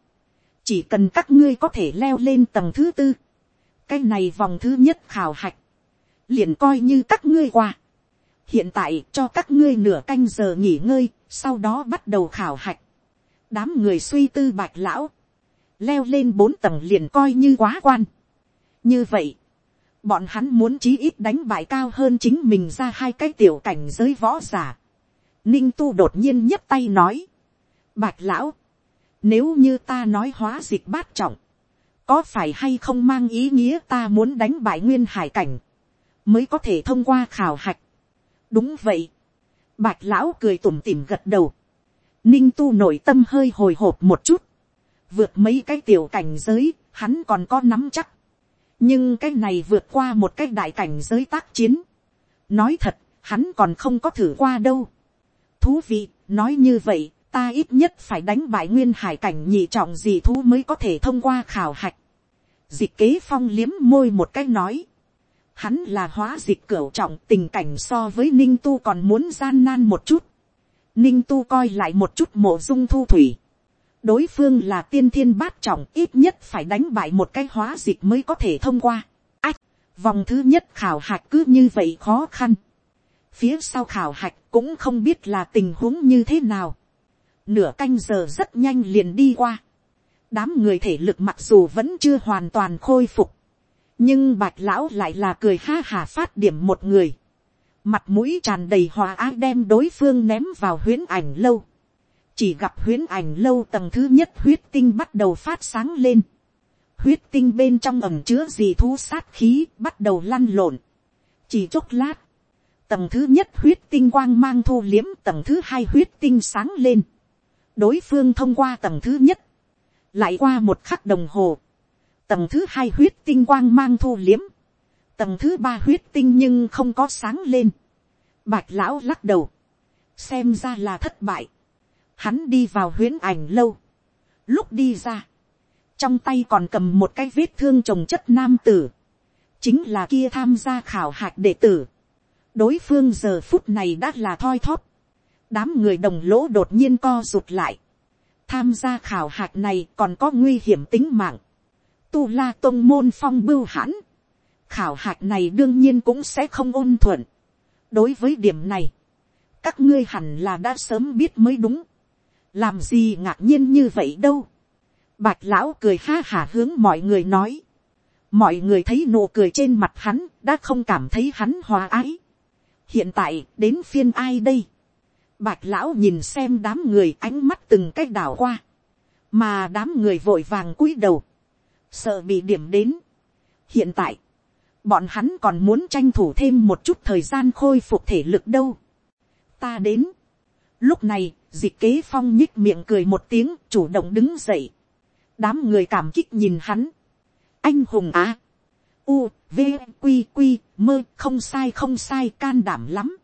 chỉ cần các ngươi có thể leo lên tầng thứ tư, cái này vòng thứ nhất khảo hạch, liền coi như các ngươi qua. hiện tại cho các ngươi nửa canh giờ nghỉ ngơi, sau đó bắt đầu khảo hạch. đám người suy tư bạch lão, leo lên bốn tầng liền coi như quá quan. như vậy, bọn hắn muốn chí ít đánh bại cao hơn chính mình ra hai cái tiểu cảnh giới võ giả. Ninh tu đột nhiên nhấp tay nói. Bạch lão, nếu như ta nói hóa dịch bát trọng, có phải hay không mang ý nghĩa ta muốn đánh bại nguyên hải cảnh, mới có thể thông qua khảo hạch. đúng vậy. Bạch lão cười tủm tỉm gật đầu. Ninh tu nội tâm hơi hồi hộp một chút. Vượt mấy cái tiểu cảnh giới, hắn còn có nắm chắc nhưng cái này vượt qua một cái đại cảnh giới tác chiến. nói thật, hắn còn không có thử qua đâu. thú vị, nói như vậy, ta ít nhất phải đánh bại nguyên hải cảnh nhị trọng gì thú mới có thể thông qua khảo hạch. dịch kế phong liếm môi một cái nói. hắn là hóa dịch cửu trọng tình cảnh so với ninh tu còn muốn gian nan một chút. ninh tu coi lại một chút mộ dung thu thủy đối phương là tiên thiên bát trọng ít nhất phải đánh bại một cái hóa dịch mới có thể thông qua. Ách, vòng thứ nhất khảo hạch cứ như vậy khó khăn. Phía sau khảo hạch cũng không biết là tình huống như thế nào. Nửa canh giờ rất nhanh liền đi qua. Đám người thể lực mặc dù vẫn chưa hoàn toàn khôi phục. Nhưng bạch lão lại là cười ha hà phát điểm một người. Mặt mũi tràn đầy hòa ái đem đối phương ném vào huyến ảnh lâu chỉ gặp huyễn ảnh lâu tầng thứ nhất huyết tinh bắt đầu phát sáng lên. huyết tinh bên trong ẩm chứa gì thú sát khí bắt đầu lăn lộn. chỉ chốc lát, tầng thứ nhất huyết tinh quang mang thu liếm tầng thứ hai huyết tinh sáng lên. đối phương thông qua tầng thứ nhất, lại qua một khắc đồng hồ, tầng thứ hai huyết tinh quang mang thu liếm, tầng thứ ba huyết tinh nhưng không có sáng lên. bạch lão lắc đầu, xem ra là thất bại hắn đi vào huyễn ảnh lâu, lúc đi ra, trong tay còn cầm một cái vết thương trồng chất nam tử, chính là kia tham gia khảo hạch đệ tử, đối phương giờ phút này đã là thoi thóp, đám người đồng lỗ đột nhiên co rụt lại, tham gia khảo hạch này còn có nguy hiểm tính mạng, tu la tôn môn phong bưu hãn, khảo hạch này đương nhiên cũng sẽ không ôn thuận, đối với điểm này, các ngươi hẳn là đã sớm biết mới đúng, làm gì ngạc nhiên như vậy đâu. bạch lão cười ha hả hướng mọi người nói. mọi người thấy nụ cười trên mặt hắn đã không cảm thấy hắn hòa ái. hiện tại đến phiên ai đây. bạch lão nhìn xem đám người ánh mắt từng cách đảo qua. mà đám người vội vàng cúi đầu, sợ bị điểm đến. hiện tại, bọn hắn còn muốn tranh thủ thêm một chút thời gian khôi phục thể lực đâu. ta đến. lúc này, dịch kế phong nhích miệng cười một tiếng chủ động đứng dậy. đám người cảm kích nhìn hắn. anh hùng á. u, v, q, q, mơ không sai không sai can đảm lắm.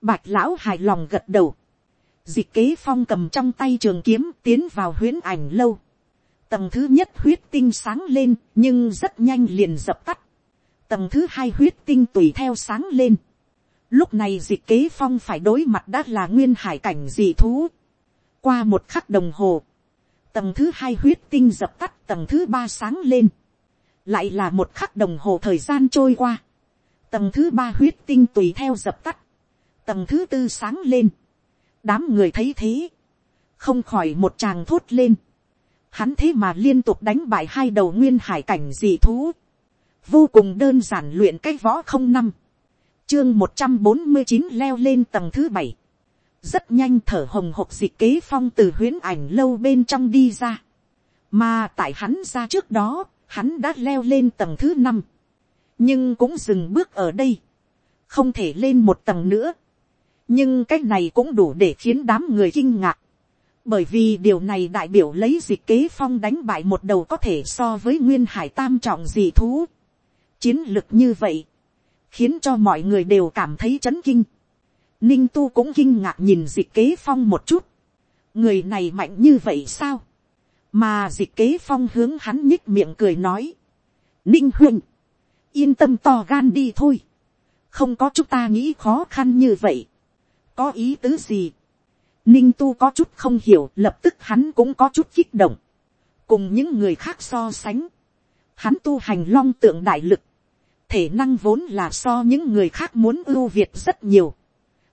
bạch lão hài lòng gật đầu. dịch kế phong cầm trong tay trường kiếm tiến vào huyễn ảnh lâu. tầng thứ nhất huyết tinh sáng lên nhưng rất nhanh liền dập tắt tầng thứ hai huyết tinh tùy theo sáng lên. Lúc này dịch kế phong phải đối mặt đã là nguyên hải cảnh dị thú. Qua một khắc đồng hồ, tầng thứ hai huyết tinh dập tắt tầng thứ ba sáng lên. Lại là một khắc đồng hồ thời gian trôi qua. Tầng thứ ba huyết tinh tùy theo dập tắt. Tầng thứ tư sáng lên. Đám người thấy thế. Không khỏi một chàng thốt lên. Hắn thế mà liên tục đánh bại hai đầu nguyên hải cảnh dị thú vô cùng đơn giản luyện cái võ không năm, chương một trăm bốn mươi chín leo lên tầng thứ bảy, rất nhanh thở hồng hộc dịch kế phong từ huyễn ảnh lâu bên trong đi ra, mà tại hắn ra trước đó, hắn đã leo lên tầng thứ năm, nhưng cũng dừng bước ở đây, không thể lên một tầng nữa, nhưng cách này cũng đủ để khiến đám người kinh ngạc, bởi vì điều này đại biểu lấy dịch kế phong đánh bại một đầu có thể so với nguyên hải tam trọng dị thú. Chiến lực như vậy, khiến cho mọi người đều cảm thấy chấn kinh. Ninh tu cũng kinh ngạc nhìn dịch kế phong một chút. Người này mạnh như vậy sao? Mà dịch kế phong hướng hắn nhích miệng cười nói. Ninh huynh, yên tâm to gan đi thôi. Không có chúng ta nghĩ khó khăn như vậy. Có ý tứ gì? Ninh tu có chút không hiểu, lập tức hắn cũng có chút kích động. Cùng những người khác so sánh. Hắn tu hành long tượng đại lực thể năng vốn là so những người khác muốn ưu việt rất nhiều.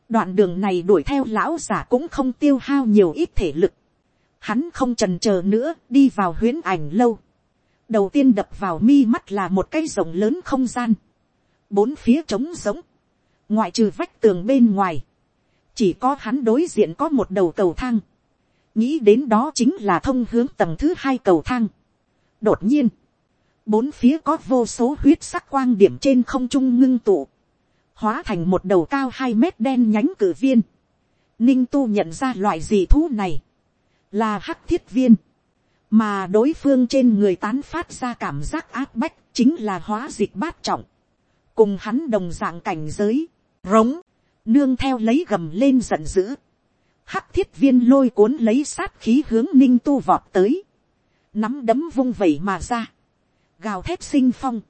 đoạn đường này đuổi theo lão giả cũng không tiêu hao nhiều ít thể lực. hắn không trần c h ờ nữa đi vào huyến ảnh lâu. đầu tiên đập vào mi mắt là một cái rồng lớn không gian. bốn phía trống giống. ngoại trừ vách tường bên ngoài. chỉ có hắn đối diện có một đầu cầu thang. nghĩ đến đó chính là thông hướng tầng thứ hai cầu thang. đột nhiên, bốn phía có vô số huyết sắc quang điểm trên không trung ngưng tụ, hóa thành một đầu cao hai mét đen nhánh cử viên. Ninh tu nhận ra loại dị thú này, là hắc thiết viên, mà đối phương trên người tán phát ra cảm giác áp bách chính là hóa dịch bát trọng, cùng hắn đồng dạng cảnh giới, rống, nương theo lấy gầm lên giận dữ, hắc thiết viên lôi cuốn lấy sát khí hướng ninh tu vọt tới, nắm đấm vung vẩy mà ra, gào thép sinh phong,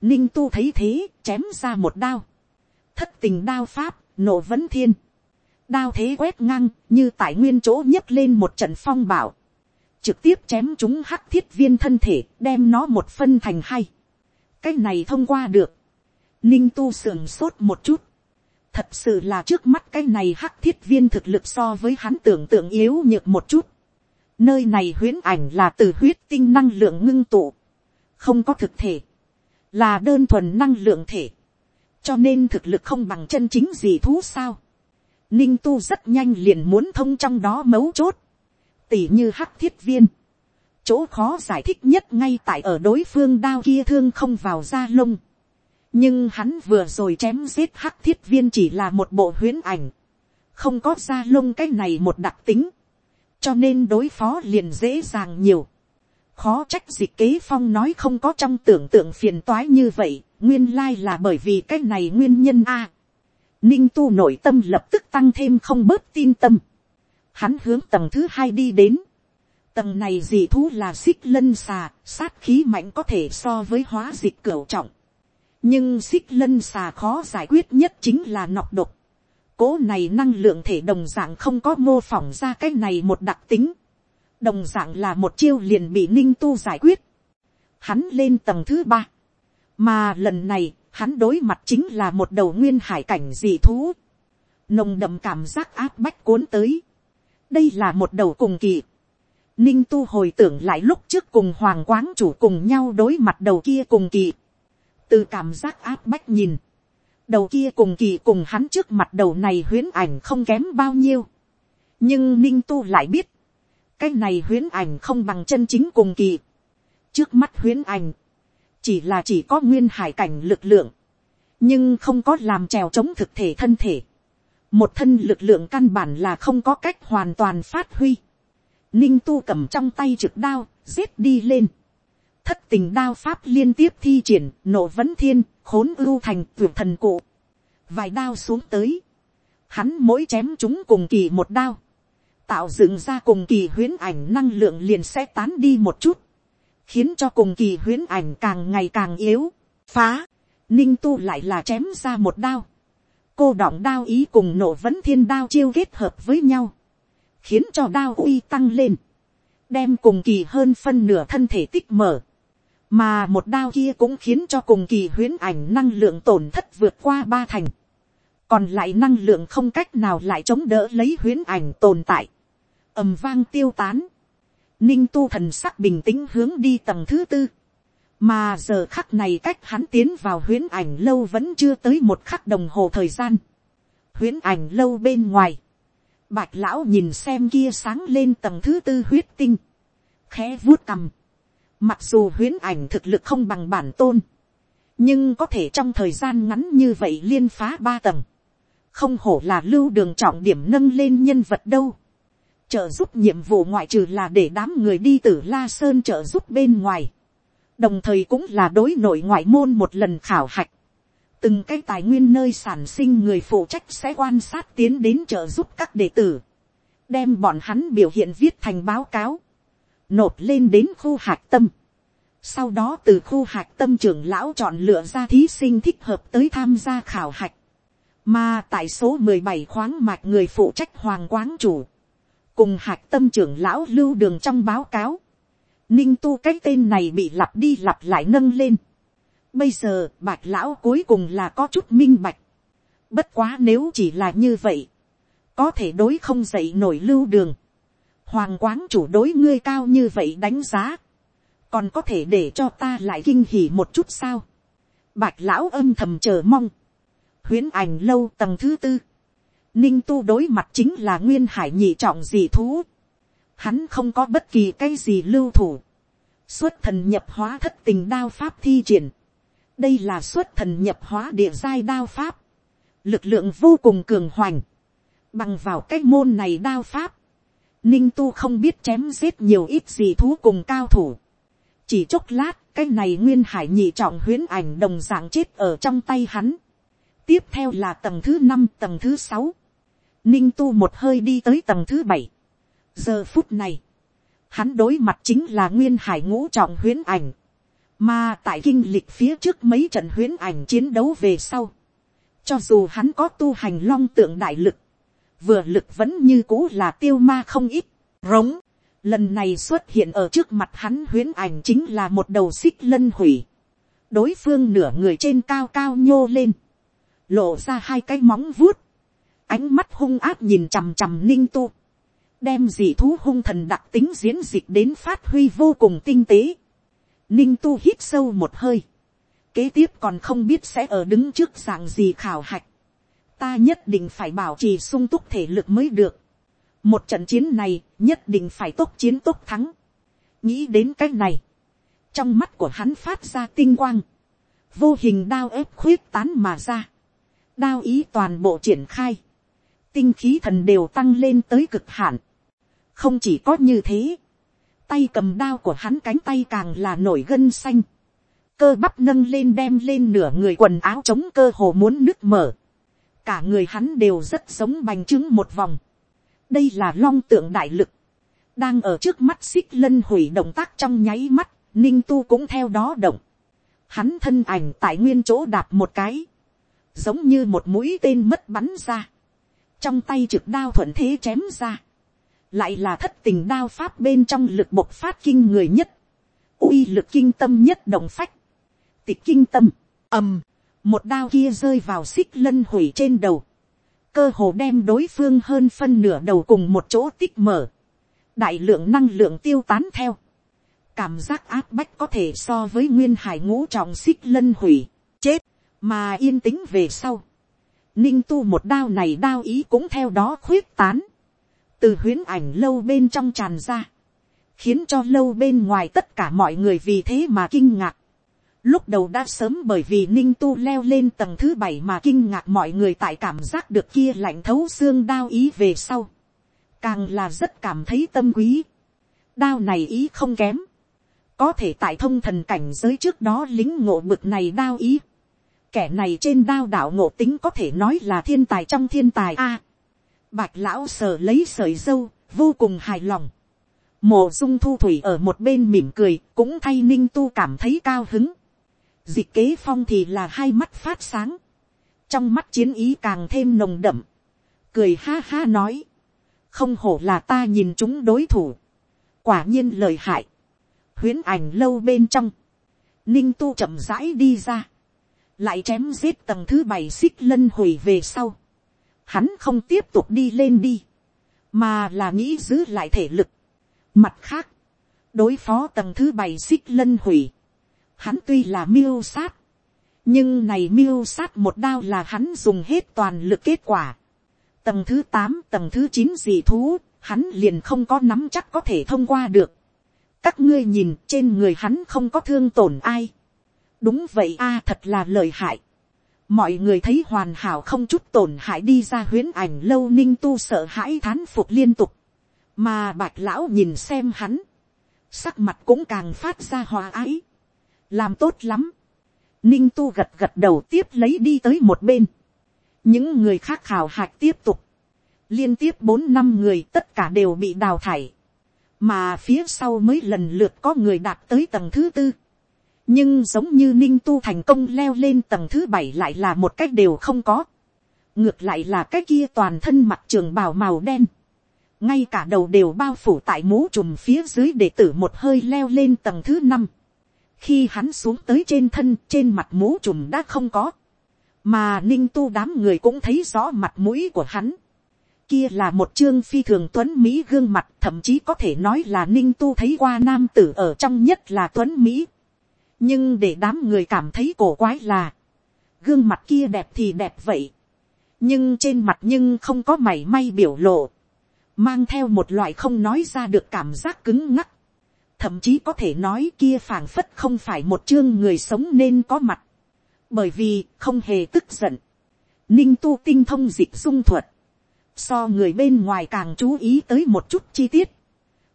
ninh tu thấy thế chém ra một đao, thất tình đao pháp, nổ vấn thiên, đao thế quét ngang như tại nguyên chỗ nhấc lên một trận phong bảo, trực tiếp chém chúng hắc thiết viên thân thể đem nó một phân thành hai, cái này thông qua được, ninh tu sườn sốt một chút, thật sự là trước mắt cái này hắc thiết viên thực lực so với hắn tưởng tượng yếu nhược một chút, nơi này huyễn ảnh là từ huyết tinh năng lượng ngưng tụ, không có thực thể, là đơn thuần năng lượng thể, cho nên thực lực không bằng chân chính gì thú sao. Ninh tu rất nhanh liền muốn thông trong đó mấu chốt, tỉ như hắc thiết viên, chỗ khó giải thích nhất ngay tại ở đối phương đao kia thương không vào da lông. nhưng hắn vừa rồi chém giết hắc thiết viên chỉ là một bộ huyễn ảnh, không có da lông cái này một đặc tính, cho nên đối phó liền dễ dàng nhiều khó trách dịch kế phong nói không có trong tưởng tượng phiền toái như vậy, nguyên lai là bởi vì cái này nguyên nhân a. ninh tu nội tâm lập tức tăng thêm không bớt tin tâm. Hắn hướng tầng thứ hai đi đến. Tầng này dị thú là xích lân xà, sát khí mạnh có thể so với hóa dịch cửu trọng. Nhưng xích lân xà khó giải quyết nhất chính là nọc độc. Cố này năng lượng thể đồng dạng không có mô phỏng ra cái này một đặc tính đồng dạng là một chiêu liền bị ninh tu giải quyết. Hắn lên tầng thứ ba, mà lần này hắn đối mặt chính là một đầu nguyên hải cảnh dị thú, nồng đậm cảm giác áp bách cuốn tới. đây là một đầu cùng kỳ. ninh tu hồi tưởng lại lúc trước cùng hoàng quáng chủ cùng nhau đối mặt đầu kia cùng kỳ. từ cảm giác áp bách nhìn, đầu kia cùng kỳ cùng hắn trước mặt đầu này huyễn ảnh không kém bao nhiêu. nhưng ninh tu lại biết, cái này huyễn ảnh không bằng chân chính cùng kỳ. trước mắt huyễn ảnh, chỉ là chỉ có nguyên hải cảnh lực lượng, nhưng không có làm trèo chống thực thể thân thể. một thân lực lượng căn bản là không có cách hoàn toàn phát huy. ninh tu cầm trong tay trực đao, giết đi lên. thất tình đao pháp liên tiếp thi triển, nổ vấn thiên, khốn ưu thành tuyệt thần cụ. vài đao xuống tới. hắn mỗi chém chúng cùng kỳ một đao tạo dựng ra cùng kỳ huyễn ảnh năng lượng liền sẽ tán đi một chút, khiến cho cùng kỳ huyễn ảnh càng ngày càng yếu, phá, ninh tu lại là chém ra một đao, cô đọng đao ý cùng nổ vấn thiên đao chiêu kết hợp với nhau, khiến cho đao uy tăng lên, đem cùng kỳ hơn phân nửa thân thể tích mở, mà một đao kia cũng khiến cho cùng kỳ huyễn ảnh năng lượng tổn thất vượt qua ba thành, còn lại năng lượng không cách nào lại chống đỡ lấy huyễn ảnh tồn tại, ầm vang tiêu tán, ninh tu thần sắc bình tĩnh hướng đi tầng thứ tư, mà giờ khắc này cách hắn tiến vào huyễn ảnh lâu vẫn chưa tới một khắc đồng hồ thời gian, huyễn ảnh lâu bên ngoài, bạch lão nhìn xem kia sáng lên tầng thứ tư huyết tinh, khẽ vuốt cằm, mặc dù huyễn ảnh thực lực không bằng bản tôn, nhưng có thể trong thời gian ngắn như vậy liên phá ba tầng, không hổ là lưu đường trọng điểm nâng lên nhân vật đâu trợ giúp nhiệm vụ ngoại trừ là để đám người đi từ la sơn trợ giúp bên ngoài, đồng thời cũng là đối nội ngoại môn một lần khảo hạch, từng cái tài nguyên nơi sản sinh người phụ trách sẽ quan sát tiến đến trợ giúp các đệ tử, đem bọn hắn biểu hiện viết thành báo cáo, nộp lên đến khu hạc tâm, sau đó từ khu hạc tâm trưởng lão chọn lựa ra thí sinh thích hợp tới tham gia khảo hạch, mà tại số mười bảy khoáng mạch người phụ trách hoàng quáng chủ, cùng hạc tâm trưởng lão lưu đường trong báo cáo, ninh tu cái tên này bị lặp đi lặp lại nâng lên. Bây giờ bạch lão cuối cùng là có chút minh bạch. Bất quá nếu chỉ là như vậy, có thể đối không dậy nổi lưu đường. Hoàng quáng chủ đối ngươi cao như vậy đánh giá. Còn có thể để cho ta lại kinh hỉ một chút sao. Bạch lão âm thầm chờ mong. Huyến ảnh lâu tầng thứ tư ninh tu đối mặt chính là nguyên hải nhị trọng dị thú. Hắn không có bất kỳ cái gì lưu thủ. xuất thần nhập hóa thất tình đao pháp thi triển. đây là xuất thần nhập hóa địa giai đao pháp. lực lượng vô cùng cường hoành. bằng vào cái môn này đao pháp. ninh tu không biết chém giết nhiều ít gì thú cùng cao thủ. chỉ chốc lát, cái này nguyên hải nhị trọng huyến ảnh đồng dạng chết ở trong tay hắn. tiếp theo là tầng thứ năm tầng thứ sáu Ninh tu một hơi đi tới tầng thứ bảy. Giờ phút này, hắn đối mặt chính là nguyên hải ngũ trọng huyến ảnh. Mà tại kinh lịch phía trước mấy trận huyến ảnh chiến đấu về sau. Cho dù hắn có tu hành long tượng đại lực. Vừa lực vẫn như cũ là tiêu ma không ít. Rống. Lần này xuất hiện ở trước mặt hắn huyến ảnh chính là một đầu xích lân hủy. Đối phương nửa người trên cao cao nhô lên. Lộ ra hai cái móng vuốt ánh mắt hung áp nhìn chằm chằm ninh tu, đem dị thú hung thần đặc tính diễn dịch đến phát huy vô cùng tinh tế. Ninh tu hít sâu một hơi, kế tiếp còn không biết sẽ ở đứng trước dạng gì khảo hạch. Ta nhất định phải bảo trì sung túc thể lực mới được. Một trận chiến này nhất định phải tốt chiến tốt thắng. Nghĩ đến cái này. Trong mắt của hắn phát ra tinh quang. Vô hình đao ép khuyết tán mà ra. Đao ý toàn bộ triển khai tinh khí thần đều tăng lên tới cực hạn. không chỉ có như thế, tay cầm đao của hắn cánh tay càng là nổi gân xanh, cơ bắp nâng lên đem lên nửa người quần áo chống cơ hồ muốn nứt mở, cả người hắn đều rất sống bành trướng một vòng, đây là long tượng đại lực, đang ở trước mắt xích lân hủy động tác trong nháy mắt, ninh tu cũng theo đó động, hắn thân ảnh tại nguyên chỗ đạp một cái, giống như một mũi tên mất bắn ra, trong tay trực đao thuận thế chém ra, lại là thất tình đao pháp bên trong lực bộc phát kinh người nhất, uy lực kinh tâm nhất đồng phách, tịch kinh tâm, ầm, một đao kia rơi vào xích lân hủy trên đầu, cơ hồ đem đối phương hơn phân nửa đầu cùng một chỗ tích mở, đại lượng năng lượng tiêu tán theo, cảm giác áp bách có thể so với nguyên hải ngũ trọng xích lân hủy, chết, mà yên tĩnh về sau, ninh tu một đao này đao ý cũng theo đó khuyết tán, từ huyễn ảnh lâu bên trong tràn ra, khiến cho lâu bên ngoài tất cả mọi người vì thế mà kinh ngạc. Lúc đầu đã sớm bởi vì ninh tu leo lên tầng thứ bảy mà kinh ngạc mọi người tại cảm giác được kia lạnh thấu xương đao ý về sau. Càng là rất cảm thấy tâm quý. Đao này ý không kém. Có thể tại thông thần cảnh giới trước đó lính ngộ bực này đao ý. Kẻ này trên đao đạo ngộ tính có thể nói là thiên tài trong thiên tài a. bạch lão sờ lấy sợi dâu, vô cùng hài lòng. Mộ dung thu thủy ở một bên mỉm cười, cũng thay ninh tu cảm thấy cao hứng Dịch kế phong thì là hai mắt phát sáng. Trong mắt chiến ý càng thêm nồng đậm. Cười ha ha nói. Không hổ là ta nhìn chúng đối thủ. Quả nhiên lời hại. Huyến ảnh lâu bên trong. Ninh tu chậm rãi đi ra. Lại chém giết tầng thứ bảy xích lân hủy về sau. Hắn không tiếp tục đi lên đi. Mà là nghĩ giữ lại thể lực. Mặt khác. Đối phó tầng thứ bảy xích lân hủy Hắn tuy là miêu sát. Nhưng này miêu sát một đao là hắn dùng hết toàn lực kết quả. Tầng thứ tám tầng thứ chín dị thú, hắn liền không có nắm chắc có thể thông qua được. Các ngươi nhìn trên người hắn không có thương tổn ai. Đúng vậy a, thật là lợi hại. Mọi người thấy hoàn hảo không chút tổn hại đi ra huyến ảnh lâu ninh tu sợ hãi thán phục liên tục. Mà bạch lão nhìn xem hắn. Sắc mặt cũng càng phát ra hòa ái làm tốt lắm. ninh tu gật gật đầu tiếp lấy đi tới một bên. những người khác khảo hạch tiếp tục. liên tiếp bốn năm người tất cả đều bị đào thải. mà phía sau mới lần lượt có người đạt tới tầng thứ tư nhưng giống như ninh tu thành công leo lên tầng thứ bảy lại là một cách đều không có. ngược lại là cái kia toàn thân mặt trường bào màu đen ngay cả đầu đều bao phủ tại mũ trùm phía dưới để tử một hơi leo lên tầng thứ năm khi hắn xuống tới trên thân trên mặt mũ trùm đã không có, mà ninh tu đám người cũng thấy rõ mặt mũi của hắn. Kia là một chương phi thường tuấn Mỹ gương mặt thậm chí có thể nói là ninh tu thấy qua nam tử ở trong nhất là tuấn Mỹ. Nhưng để đám người cảm thấy cổ quái là, gương mặt kia đẹp thì đẹp vậy. Nhưng trên mặt nhưng không có mảy may biểu lộ. Mang theo một loại không nói ra được cảm giác cứng ngắc. Thậm chí có thể nói kia phảng phất không phải một chương người sống nên có mặt, bởi vì không hề tức giận, ninh tu tinh thông dịch dung thuật, so người bên ngoài càng chú ý tới một chút chi tiết,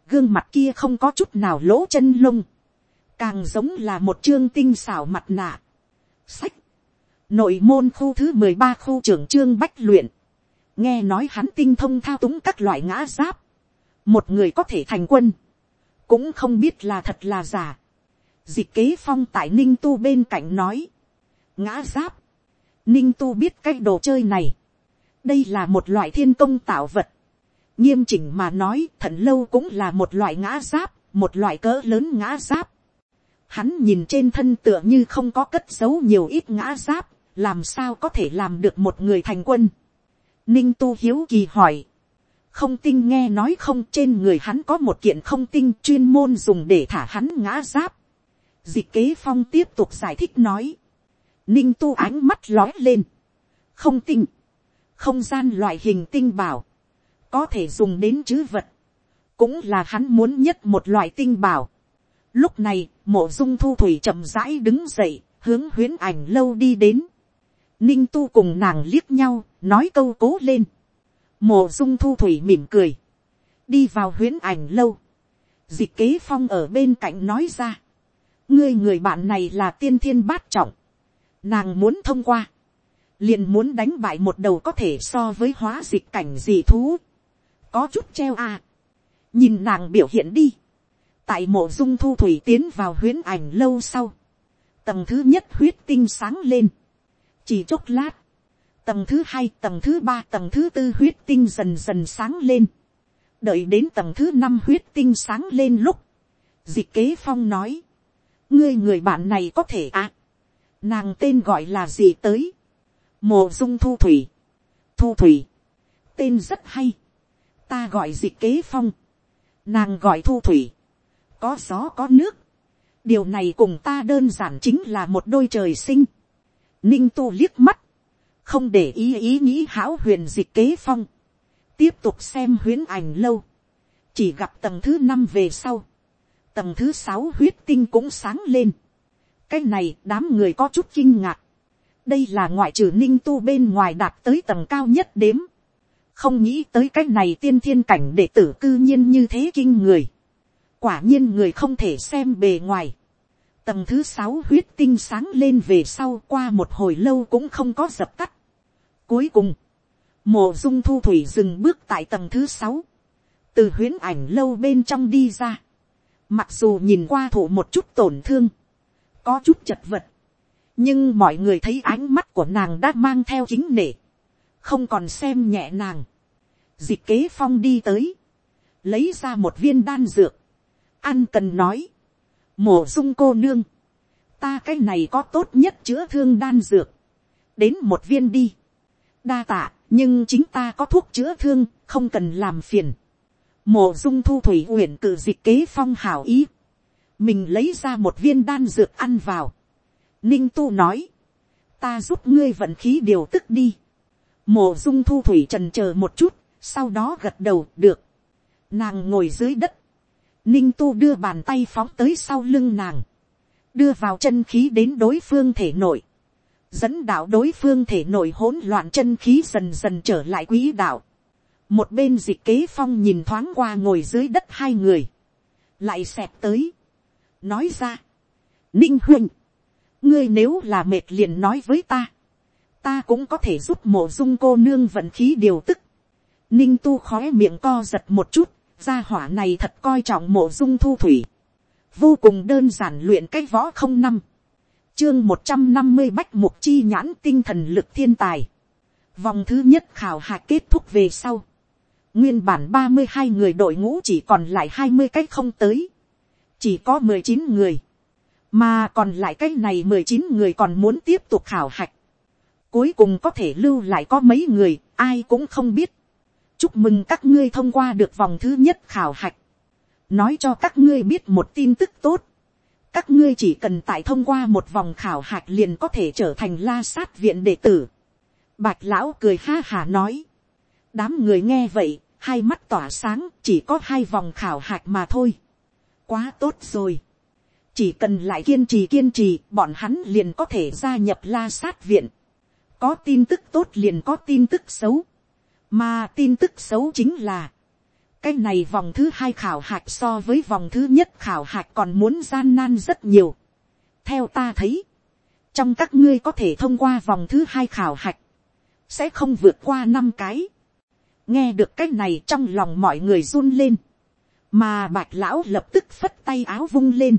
gương mặt kia không có chút nào lỗ chân lông, càng giống là một chương tinh xảo mặt nạ. Sách, nội môn khu thứ mười ba khu trưởng trương bách luyện, nghe nói hắn tinh thông thao túng các loại ngã giáp, một người có thể thành quân, cũng không biết là thật là giả. Dịch kế phong tại ninh tu bên cạnh nói, ngã giáp, ninh tu biết cái đồ chơi này, đây là một loại thiên công tạo vật, nghiêm chỉnh mà nói thận lâu cũng là một loại ngã giáp, một loại cỡ lớn ngã giáp. Hắn nhìn trên thân tựa như không có cất giấu nhiều ít ngã giáp, làm sao có thể làm được một người thành quân. Ninh tu hiếu kỳ hỏi, không tinh nghe nói không trên người hắn có một kiện không tinh chuyên môn dùng để thả hắn ngã giáp. Dịch kế phong tiếp tục giải thích nói. Ninh tu ánh mắt lói lên. Không tinh. Không gian loại hình tinh bảo. Có thể dùng đến chứ vật. Cũng là hắn muốn nhất một loại tinh bảo. Lúc này, mộ dung thu thủy chậm rãi đứng dậy, hướng huyến ảnh lâu đi đến. Ninh tu cùng nàng liếc nhau, nói câu cố lên. Mộ dung thu thủy mỉm cười, đi vào huyến ảnh lâu, dịch kế phong ở bên cạnh nói ra, ngươi người bạn này là tiên thiên bát trọng, nàng muốn thông qua, liền muốn đánh bại một đầu có thể so với hóa dịch cảnh dị thú, có chút treo à, nhìn nàng biểu hiện đi, tại mộ dung thu thủy tiến vào huyến ảnh lâu sau, tầng thứ nhất huyết tinh sáng lên, chỉ chốc lát, tầng thứ hai, tầng thứ ba, tầng thứ tư huyết tinh dần dần sáng lên. đợi đến tầng thứ năm huyết tinh sáng lên lúc, dịch kế phong nói, ngươi người bạn này có thể à, nàng tên gọi là gì tới, mộ dung thu thủy, thu thủy, tên rất hay, ta gọi dịch kế phong, nàng gọi thu thủy, có gió có nước, điều này cùng ta đơn giản chính là một đôi trời sinh, ninh tu liếc mắt, không để ý ý nghĩ hão huyền dịch kế phong, tiếp tục xem huyến ảnh lâu, chỉ gặp tầng thứ năm về sau, tầng thứ sáu huyết tinh cũng sáng lên, cái này đám người có chút kinh ngạc, đây là ngoại trừ ninh tu bên ngoài đạt tới tầng cao nhất đếm, không nghĩ tới cái này tiên thiên cảnh đệ tử cư nhiên như thế kinh người, quả nhiên người không thể xem bề ngoài, tầng thứ sáu huyết tinh sáng lên về sau qua một hồi lâu cũng không có dập tắt. Cuối cùng, mộ dung thu thủy dừng bước tại tầng thứ sáu, từ huyễn ảnh lâu bên trong đi ra. Mặc dù nhìn qua thủ một chút tổn thương, có chút chật vật, nhưng mọi người thấy ánh mắt của nàng đã mang theo chính nể, không còn xem nhẹ nàng. Dịch kế phong đi tới, lấy ra một viên đan dược, An cần nói, mổ dung cô nương, ta cái này có tốt nhất chữa thương đan dược, đến một viên đi, đa tạ, nhưng chính ta có thuốc chữa thương, không cần làm phiền. Mộ dung thu thủy uyển cử dịch kế phong hảo ý, mình lấy ra một viên đan dược ăn vào. Ninh tu nói, ta giúp ngươi vận khí điều tức đi. Mộ dung thu thủy trần chờ một chút, sau đó gật đầu được. Nàng ngồi dưới đất, Ninh tu đưa bàn tay phóng tới sau lưng nàng. Đưa vào chân khí đến đối phương thể nội. Dẫn đạo đối phương thể nội hỗn loạn chân khí dần dần trở lại quỹ đạo. Một bên dịch kế phong nhìn thoáng qua ngồi dưới đất hai người. Lại xẹp tới. Nói ra. Ninh huynh. Ngươi nếu là mệt liền nói với ta. Ta cũng có thể giúp mộ dung cô nương vận khí điều tức. Ninh tu khói miệng co giật một chút gia hỏa này thật coi trọng mộ dung thu thủy. vô cùng đơn giản luyện cái võ không năm. chương một trăm năm mươi bách mục chi nhãn tinh thần lực thiên tài. vòng thứ nhất khảo hạch kết thúc về sau. nguyên bản ba mươi hai người đội ngũ chỉ còn lại hai mươi cái không tới. chỉ có mười chín người. mà còn lại cái này mười chín người còn muốn tiếp tục khảo hạch. cuối cùng có thể lưu lại có mấy người, ai cũng không biết chúc mừng các ngươi thông qua được vòng thứ nhất khảo hạch. nói cho các ngươi biết một tin tức tốt. các ngươi chỉ cần tại thông qua một vòng khảo hạch liền có thể trở thành la sát viện đệ tử. bạch lão cười ha hà nói. đám người nghe vậy, hai mắt tỏa sáng, chỉ có hai vòng khảo hạch mà thôi. quá tốt rồi. chỉ cần lại kiên trì kiên trì, bọn hắn liền có thể gia nhập la sát viện. có tin tức tốt liền có tin tức xấu mà tin tức xấu chính là, cái này vòng thứ hai khảo hạch so với vòng thứ nhất khảo hạch còn muốn gian nan rất nhiều. theo ta thấy, trong các ngươi có thể thông qua vòng thứ hai khảo hạch, sẽ không vượt qua năm cái. nghe được cái này trong lòng mọi người run lên, mà bạch lão lập tức phất tay áo vung lên,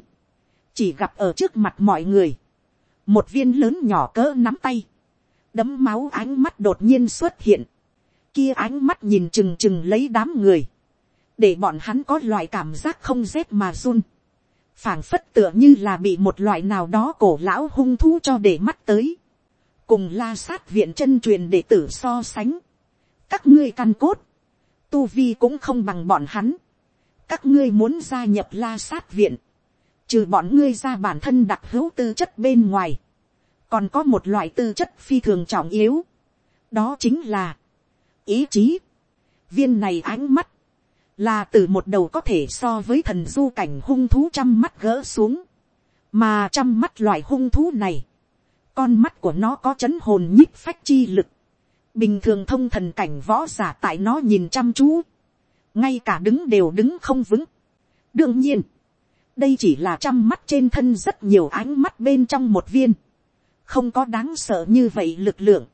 chỉ gặp ở trước mặt mọi người, một viên lớn nhỏ cỡ nắm tay, đấm máu ánh mắt đột nhiên xuất hiện, kia ánh mắt nhìn chừng chừng lấy đám người, để bọn hắn có loại cảm giác không rét mà run, phảng phất tựa như là bị một loại nào đó cổ lão hung thú cho để mắt tới, cùng la sát viện chân truyền để tử so sánh, các ngươi căn cốt, tu vi cũng không bằng bọn hắn, các ngươi muốn gia nhập la sát viện, trừ bọn ngươi ra bản thân đặc hữu tư chất bên ngoài, còn có một loại tư chất phi thường trọng yếu, đó chính là ý chí. Viên này ánh mắt, là từ một đầu có thể so với thần du cảnh hung thú trăm mắt gỡ xuống. Mà trăm mắt loại hung thú này, con mắt của nó có chấn hồn nhích phách chi lực. Bình thường thông thần cảnh võ giả tại nó nhìn chăm chú. Ngay cả đứng đều đứng không vững. Đương nhiên, đây chỉ là trăm mắt trên thân rất nhiều ánh mắt bên trong một viên. Không có đáng sợ như vậy lực lượng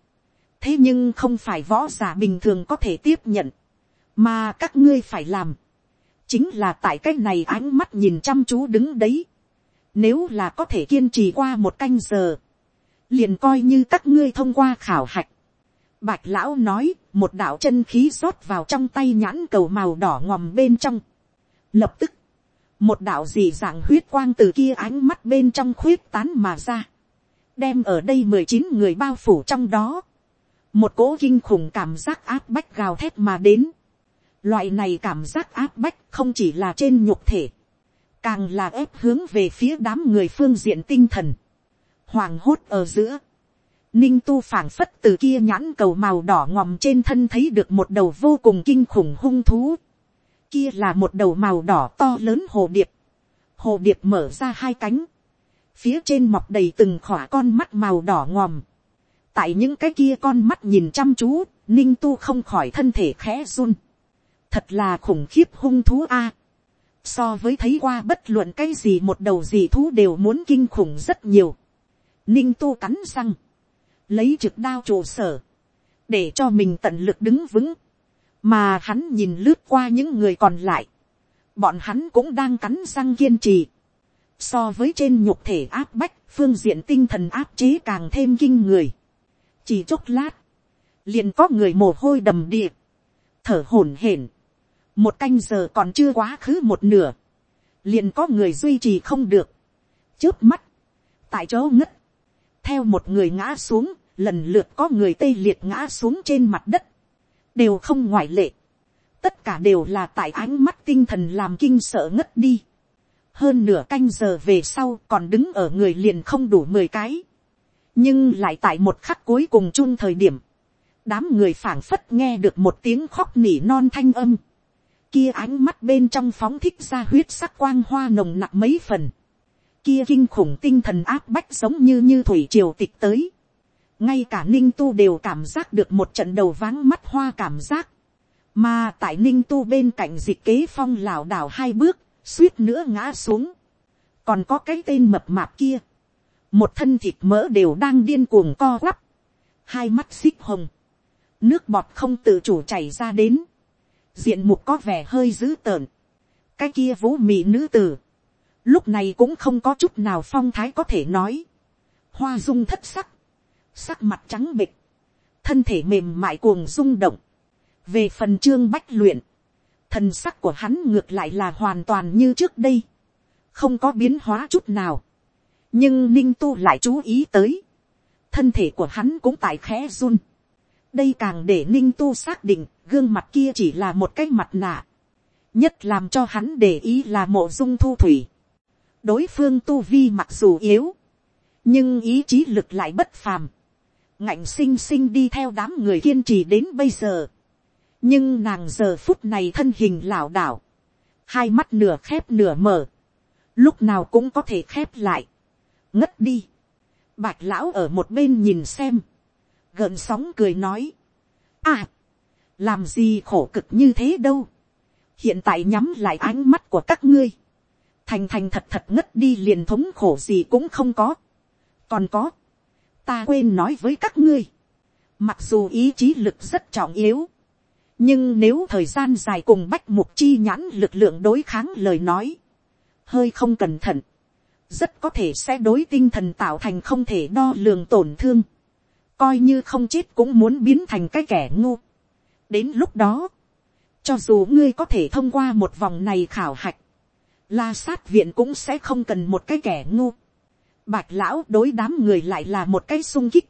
thế nhưng không phải võ giả bình thường có thể tiếp nhận, mà các ngươi phải làm, chính là tại cái này ánh mắt nhìn chăm chú đứng đấy, nếu là có thể kiên trì qua một canh giờ, liền coi như các ngươi thông qua khảo hạch. Bạch lão nói, một đạo chân khí rót vào trong tay nhãn cầu màu đỏ ngòm bên trong. Lập tức, một đạo dị dạng huyết quang từ kia ánh mắt bên trong khuyết tán mà ra. Đem ở đây mười chín người bao phủ trong đó một cỗ kinh khủng cảm giác áp bách gào thét mà đến. Loại này cảm giác áp bách không chỉ là trên nhục thể, càng là ép hướng về phía đám người phương diện tinh thần. Hoàng hốt ở giữa, ninh tu phảng phất từ kia nhãn cầu màu đỏ ngòm trên thân thấy được một đầu vô cùng kinh khủng hung thú. kia là một đầu màu đỏ to lớn hồ điệp. hồ điệp mở ra hai cánh. phía trên mọc đầy từng khỏa con mắt màu đỏ ngòm tại những cái kia con mắt nhìn chăm chú, ninh tu không khỏi thân thể khẽ run. thật là khủng khiếp hung thú a. so với thấy qua bất luận cái gì một đầu gì thú đều muốn kinh khủng rất nhiều. ninh tu cắn răng lấy trực đao trụ sở, để cho mình tận lực đứng vững, mà hắn nhìn lướt qua những người còn lại, bọn hắn cũng đang cắn răng kiên trì, so với trên nhục thể áp bách, phương diện tinh thần áp chế càng thêm kinh người, chỉ chốc lát, liền có người mồ hôi đầm địa, thở hổn hển, một canh giờ còn chưa quá khứ một nửa, liền có người duy trì không được, trước mắt, tại chỗ ngất, theo một người ngã xuống, lần lượt có người tê liệt ngã xuống trên mặt đất, đều không ngoại lệ, tất cả đều là tại ánh mắt tinh thần làm kinh sợ ngất đi, hơn nửa canh giờ về sau còn đứng ở người liền không đủ mười cái, nhưng lại tại một khắc cuối cùng chung thời điểm, đám người phảng phất nghe được một tiếng khóc nỉ non thanh âm, kia ánh mắt bên trong phóng thích ra huyết sắc quang hoa nồng nặc mấy phần, kia kinh khủng tinh thần áp bách giống như như thủy triều tịch tới, ngay cả ninh tu đều cảm giác được một trận đầu váng mắt hoa cảm giác, mà tại ninh tu bên cạnh dịch kế phong lảo đảo hai bước, suýt nữa ngã xuống, còn có cái tên mập mạp kia, một thân thịt mỡ đều đang điên cuồng co quắp, hai mắt xích hồng, nước bọt không tự chủ chảy ra đến, diện mục có vẻ hơi dữ tợn, cái kia vũ mị nữ tử, lúc này cũng không có chút nào phong thái có thể nói, hoa dung thất sắc, sắc mặt trắng bịch, thân thể mềm mại cuồng rung động, về phần trương bách luyện, thần sắc của hắn ngược lại là hoàn toàn như trước đây, không có biến hóa chút nào, nhưng ninh tu lại chú ý tới, thân thể của hắn cũng tại khẽ run, đây càng để ninh tu xác định gương mặt kia chỉ là một cái mặt nạ, nhất làm cho hắn để ý là mộ dung thu thủy, đối phương tu vi mặc dù yếu, nhưng ý chí lực lại bất phàm, ngạnh sinh sinh đi theo đám người kiên trì đến bây giờ. nhưng nàng giờ phút này thân hình lảo đảo, hai mắt nửa khép nửa mở, lúc nào cũng có thể khép lại, ngất đi. bạch lão ở một bên nhìn xem, gợn sóng cười nói, à, làm gì khổ cực như thế đâu, hiện tại nhắm lại ánh mắt của các ngươi, thành thành thật thật ngất đi liền thống khổ gì cũng không có, còn có, ta quên nói với các ngươi, mặc dù ý chí lực rất trọng yếu, nhưng nếu thời gian dài cùng bách mục chi nhãn lực lượng đối kháng lời nói, hơi không cẩn thận, rất có thể sẽ đối tinh thần tạo thành không thể đo lường tổn thương, coi như không chết cũng muốn biến thành cái kẻ ngu. đến lúc đó, cho dù ngươi có thể thông qua một vòng này khảo hạch, la sát viện cũng sẽ không cần một cái kẻ ngu. Bạch lão đối đám người lại là một cái sung kích.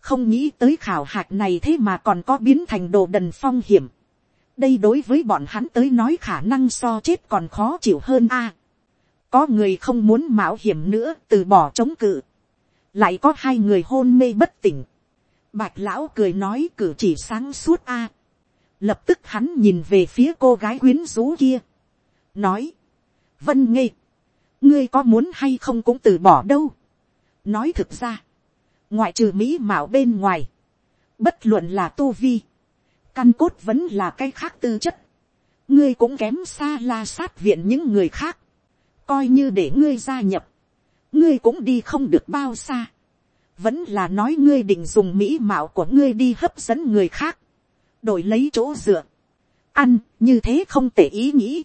Không nghĩ tới khảo hạch này thế mà còn có biến thành đồ đần phong hiểm. Đây đối với bọn hắn tới nói khả năng so chết còn khó chịu hơn a có người không muốn mạo hiểm nữa từ bỏ chống cự. Lại có hai người hôn mê bất tỉnh. Bạch lão cười nói cử chỉ sáng suốt a. Lập tức hắn nhìn về phía cô gái quyến rũ kia. Nói. Vân ngây ngươi có muốn hay không cũng từ bỏ đâu. nói thực ra, ngoại trừ mỹ mạo bên ngoài, bất luận là tu vi, căn cốt vẫn là cái khác tư chất, ngươi cũng kém xa la sát viện những người khác, coi như để ngươi gia nhập, ngươi cũng đi không được bao xa, vẫn là nói ngươi định dùng mỹ mạo của ngươi đi hấp dẫn người khác, đổi lấy chỗ dựa, ăn như thế không tệ ý nghĩ,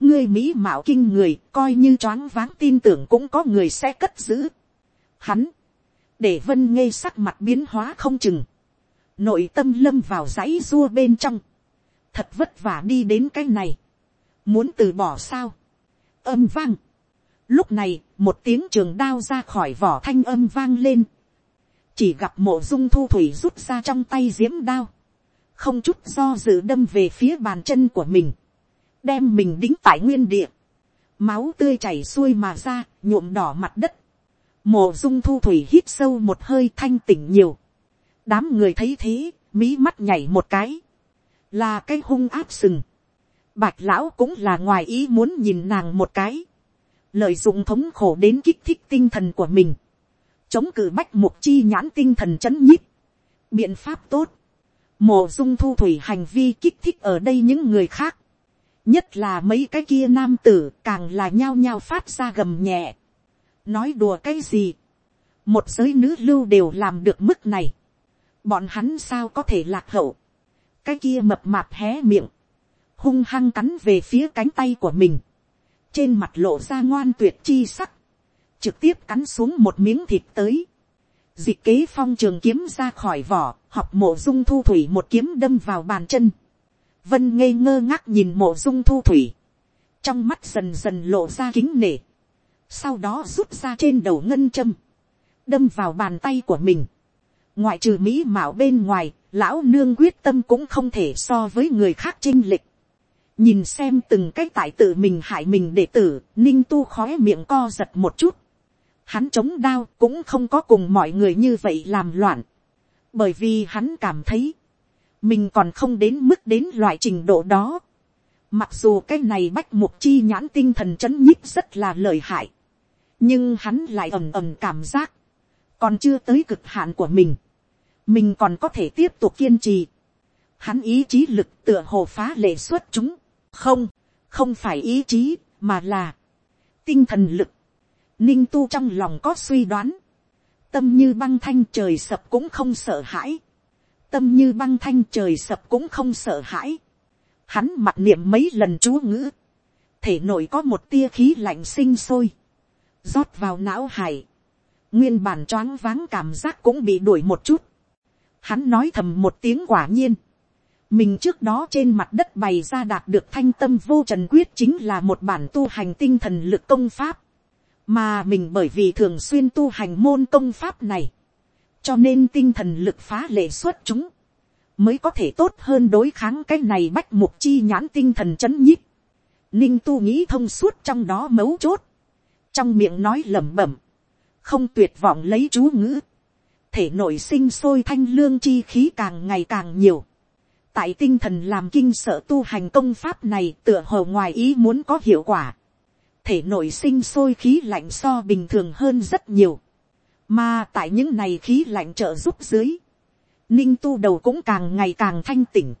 ngươi mỹ mạo kinh người coi như choáng váng tin tưởng cũng có người sẽ cất giữ. Hắn, để vân ngây sắc mặt biến hóa không chừng, nội tâm lâm vào dãy dua bên trong, thật vất vả đi đến cái này, muốn từ bỏ sao, âm vang. Lúc này, một tiếng trường đao ra khỏi vỏ thanh âm vang lên, chỉ gặp mộ dung thu thủy rút ra trong tay diễm đao, không chút do dự đâm về phía bàn chân của mình. Đem mình đính tại nguyên địa, máu tươi chảy xuôi mà ra, nhuộm đỏ mặt đất. mộ dung thu thủy hít sâu một hơi thanh tỉnh nhiều, đám người thấy thế, mí mắt nhảy một cái, là cái hung áp sừng, bạch lão cũng là ngoài ý muốn nhìn nàng một cái, lợi dụng thống khổ đến kích thích tinh thần của mình, chống cử bách mục chi nhãn tinh thần chấn nhíp, biện pháp tốt, mộ dung thu thủy hành vi kích thích ở đây những người khác, nhất là mấy cái kia nam tử càng là nhao nhao phát ra gầm nhẹ, nói đùa cái gì, một giới nữ lưu đều làm được mức này, bọn hắn sao có thể lạc hậu, cái kia mập mạp hé miệng, hung hăng cắn về phía cánh tay của mình, trên mặt lộ ra ngoan tuyệt chi sắc, trực tiếp cắn xuống một miếng thịt tới. Dịch kế phong trường kiếm ra khỏi vỏ, học mộ dung thu thủy một kiếm đâm vào bàn chân. Vân ngây ngơ ngác nhìn mộ dung thu thủy. Trong mắt dần dần lộ ra kính nể. Sau đó rút ra trên đầu ngân châm. Đâm vào bàn tay của mình. Ngoại trừ mỹ mạo bên ngoài, lão nương quyết tâm cũng không thể so với người khác chinh lịch. Nhìn xem từng cái tại tự mình hại mình đệ tử, ninh tu khói miệng co giật một chút Hắn chống đao cũng không có cùng mọi người như vậy làm loạn. Bởi vì hắn cảm thấy. Mình còn không đến mức đến loại trình độ đó. Mặc dù cái này bách mục chi nhãn tinh thần chấn nhích rất là lợi hại. Nhưng hắn lại ầm ầm cảm giác. Còn chưa tới cực hạn của mình. Mình còn có thể tiếp tục kiên trì. Hắn ý chí lực tựa hồ phá lệ xuất chúng. Không, không phải ý chí, mà là tinh thần lực. Ninh tu trong lòng có suy đoán, tâm như băng thanh trời sập cũng không sợ hãi, tâm như băng thanh trời sập cũng không sợ hãi, hắn mặt niệm mấy lần chú ngữ, thể nội có một tia khí lạnh sinh sôi, rót vào não hải, nguyên bản choáng váng cảm giác cũng bị đuổi một chút, hắn nói thầm một tiếng quả nhiên, mình trước đó trên mặt đất bày ra đạt được thanh tâm vô trần quyết chính là một bản tu hành tinh thần lực công pháp, mà mình bởi vì thường xuyên tu hành môn công pháp này, cho nên tinh thần lực phá lệ xuất chúng, mới có thể tốt hơn đối kháng cái này bách mục chi nhãn tinh thần c h ấ n nhíp. Ninh tu nghĩ thông suốt trong đó mấu chốt, trong miệng nói lẩm bẩm, không tuyệt vọng lấy chú ngữ, thể nội sinh sôi thanh lương chi khí càng ngày càng nhiều tại tinh thần làm kinh sợ tu hành công pháp này tựa hồ ngoài ý muốn có hiệu quả. Thể nội sinh sôi khí lạnh so bình thường hơn rất nhiều, mà tại những này khí lạnh trợ giúp dưới, ninh tu đầu cũng càng ngày càng thanh tỉnh,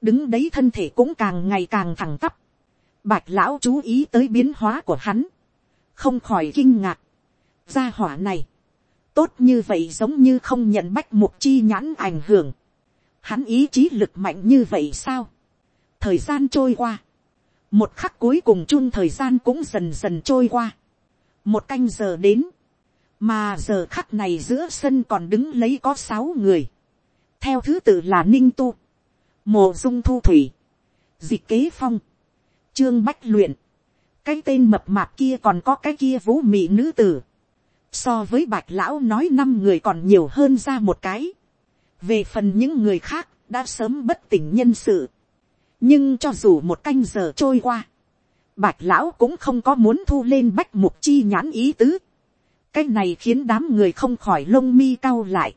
đứng đấy thân thể cũng càng ngày càng thẳng tắp, bạch lão chú ý tới biến hóa của hắn, không khỏi kinh ngạc, gia hỏa này, tốt như vậy giống như không nhận bách mục chi nhãn ảnh hưởng, hắn ý chí lực mạnh như vậy sao, thời gian trôi qua, một khắc cuối cùng chun thời gian cũng dần dần trôi qua. một canh giờ đến, mà giờ khắc này giữa sân còn đứng lấy có sáu người. theo thứ tự là ninh tu, mồ dung thu thủy, dịch kế phong, trương bách luyện, cái tên mập mạp kia còn có cái kia vũ mị nữ tử. so với bạch lão nói năm người còn nhiều hơn ra một cái về phần những người khác đã sớm bất tỉnh nhân sự nhưng cho dù một canh giờ trôi qua, bạch lão cũng không có muốn thu lên bách mục chi nhãn ý tứ. cái này khiến đám người không khỏi lông mi cau lại.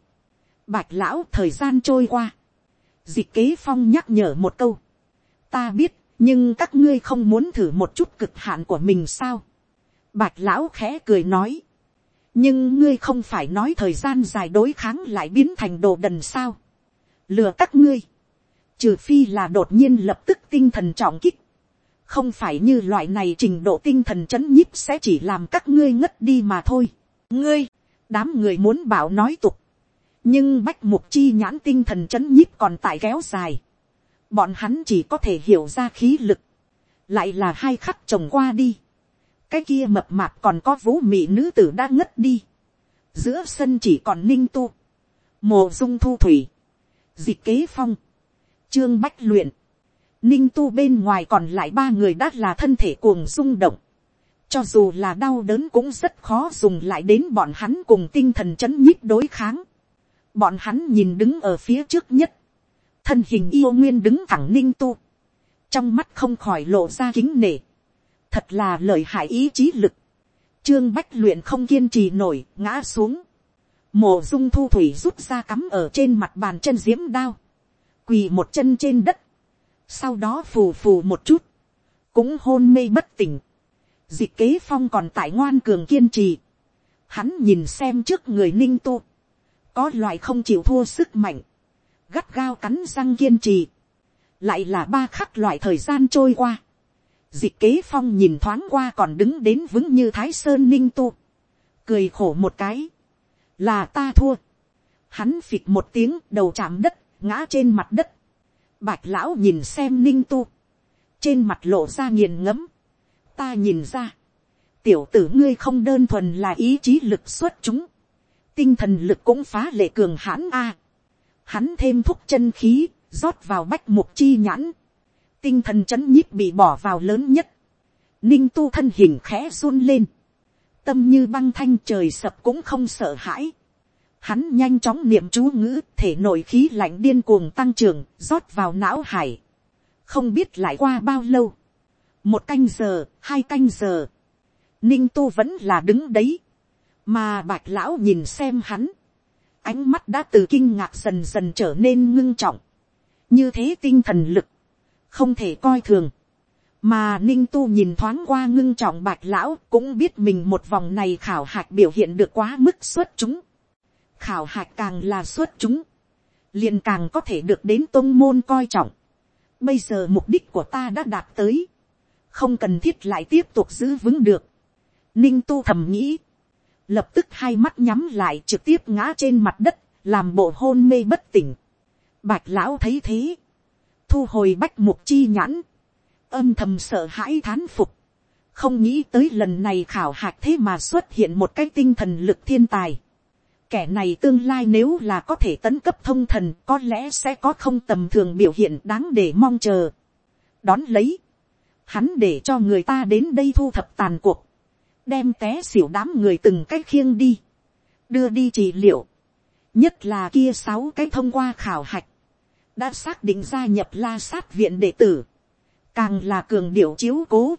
bạch lão thời gian trôi qua. dịch kế phong nhắc nhở một câu. ta biết, nhưng các ngươi không muốn thử một chút cực hạn của mình sao. bạch lão khẽ cười nói nhưng ngươi không phải nói thời gian dài đối kháng lại biến thành đồ đần sao. lừa các ngươi. Trừ phi là đột nhiên lập tức tinh thần trọng kích, không phải như loại này trình độ tinh thần chấn nhíp sẽ chỉ làm các ngươi ngất đi mà thôi. ngươi, đám người muốn bảo nói tục, nhưng bách mục chi nhãn tinh thần chấn nhíp còn tại kéo dài, bọn hắn chỉ có thể hiểu ra khí lực, lại là hai khắc chồng qua đi, cái kia mập mạp còn có vũ mị nữ tử đang ngất đi, giữa sân chỉ còn ninh tu, mồ dung thu thủy, dịch kế phong, Trương Bách luyện. Ninh tu bên ngoài còn lại ba người đã là thân thể cuồng rung động. Cho dù là đau đớn cũng rất khó dùng lại đến bọn hắn cùng tinh thần chấn nhích đối kháng. Bọn hắn nhìn đứng ở phía trước nhất. Thân hình yêu nguyên đứng thẳng ninh tu. Trong mắt không khỏi lộ ra kính nể. Thật là lợi hại ý chí lực. trương bách luyện không kiên trì nổi, ngã xuống. Mộ dung thu thủy rút ra cắm ở trên mặt bàn chân diễm đao, quỳ một chân trên đất, sau đó phù phù một chút, cũng hôn mê bất tỉnh. Dịch kế phong còn tại ngoan cường kiên trì, hắn nhìn xem trước người ninh tu, có loại không chịu thua sức mạnh, gắt gao cắn răng kiên trì, lại là ba khắc loại thời gian trôi qua, dịch kế phong nhìn thoáng qua còn đứng đến vững như thái sơn ninh tu, cười khổ một cái, là ta thua, hắn phịch một tiếng đầu chạm đất, ngã trên mặt đất, bạch lão nhìn xem ninh tu, trên mặt lộ ra nghiền ngẫm, ta nhìn ra, tiểu tử ngươi không đơn thuần là ý chí lực xuất chúng, tinh thần lực cũng phá lệ cường hãn a. hắn thêm thúc chân khí, rót vào bách mục chi nhãn, tinh thần c h ấ n nhíp bị bỏ vào lớn nhất, ninh tu thân hình khẽ run lên, tâm như băng thanh trời sập cũng không sợ hãi, hắn nhanh chóng niệm chú ngữ thể nội khí lạnh điên cuồng tăng trưởng rót vào não hải, không biết lại qua bao lâu, một canh giờ, hai canh giờ, ninh tu vẫn là đứng đấy, mà bạch lão nhìn xem hắn, ánh mắt đã từ kinh ngạc dần dần trở nên ngưng trọng, như thế tinh thần lực, không thể coi thường. mà ninh tu nhìn thoáng qua ngưng trọng bạch lão cũng biết mình một vòng này khảo hạch biểu hiện được quá mức xuất chúng. khảo hạch càng là xuất chúng, liền càng có thể được đến tôn môn coi trọng. bây giờ mục đích của ta đã đạt tới, không cần thiết lại tiếp tục giữ vững được. ninh tu thầm nghĩ, lập tức hai mắt nhắm lại trực tiếp ngã trên mặt đất, làm bộ hôn mê bất tỉnh. Bạch lão thấy thế, thu hồi bách mục chi nhãn, âm thầm sợ hãi thán phục, không nghĩ tới lần này khảo hạch thế mà xuất hiện một cái tinh thần lực thiên tài. Kẻ này tương lai nếu là có thể tấn cấp thông thần có lẽ sẽ có không tầm thường biểu hiện đáng để mong chờ. Đón lấy. Hắn để cho người ta đến đây thu thập tàn cuộc. Đem té xỉu đám người từng cách khiêng đi. Đưa đi trị liệu. Nhất là kia sáu cái thông qua khảo hạch đã xác định gia nhập la sát viện đệ tử, càng là cường điệu chiếu cố,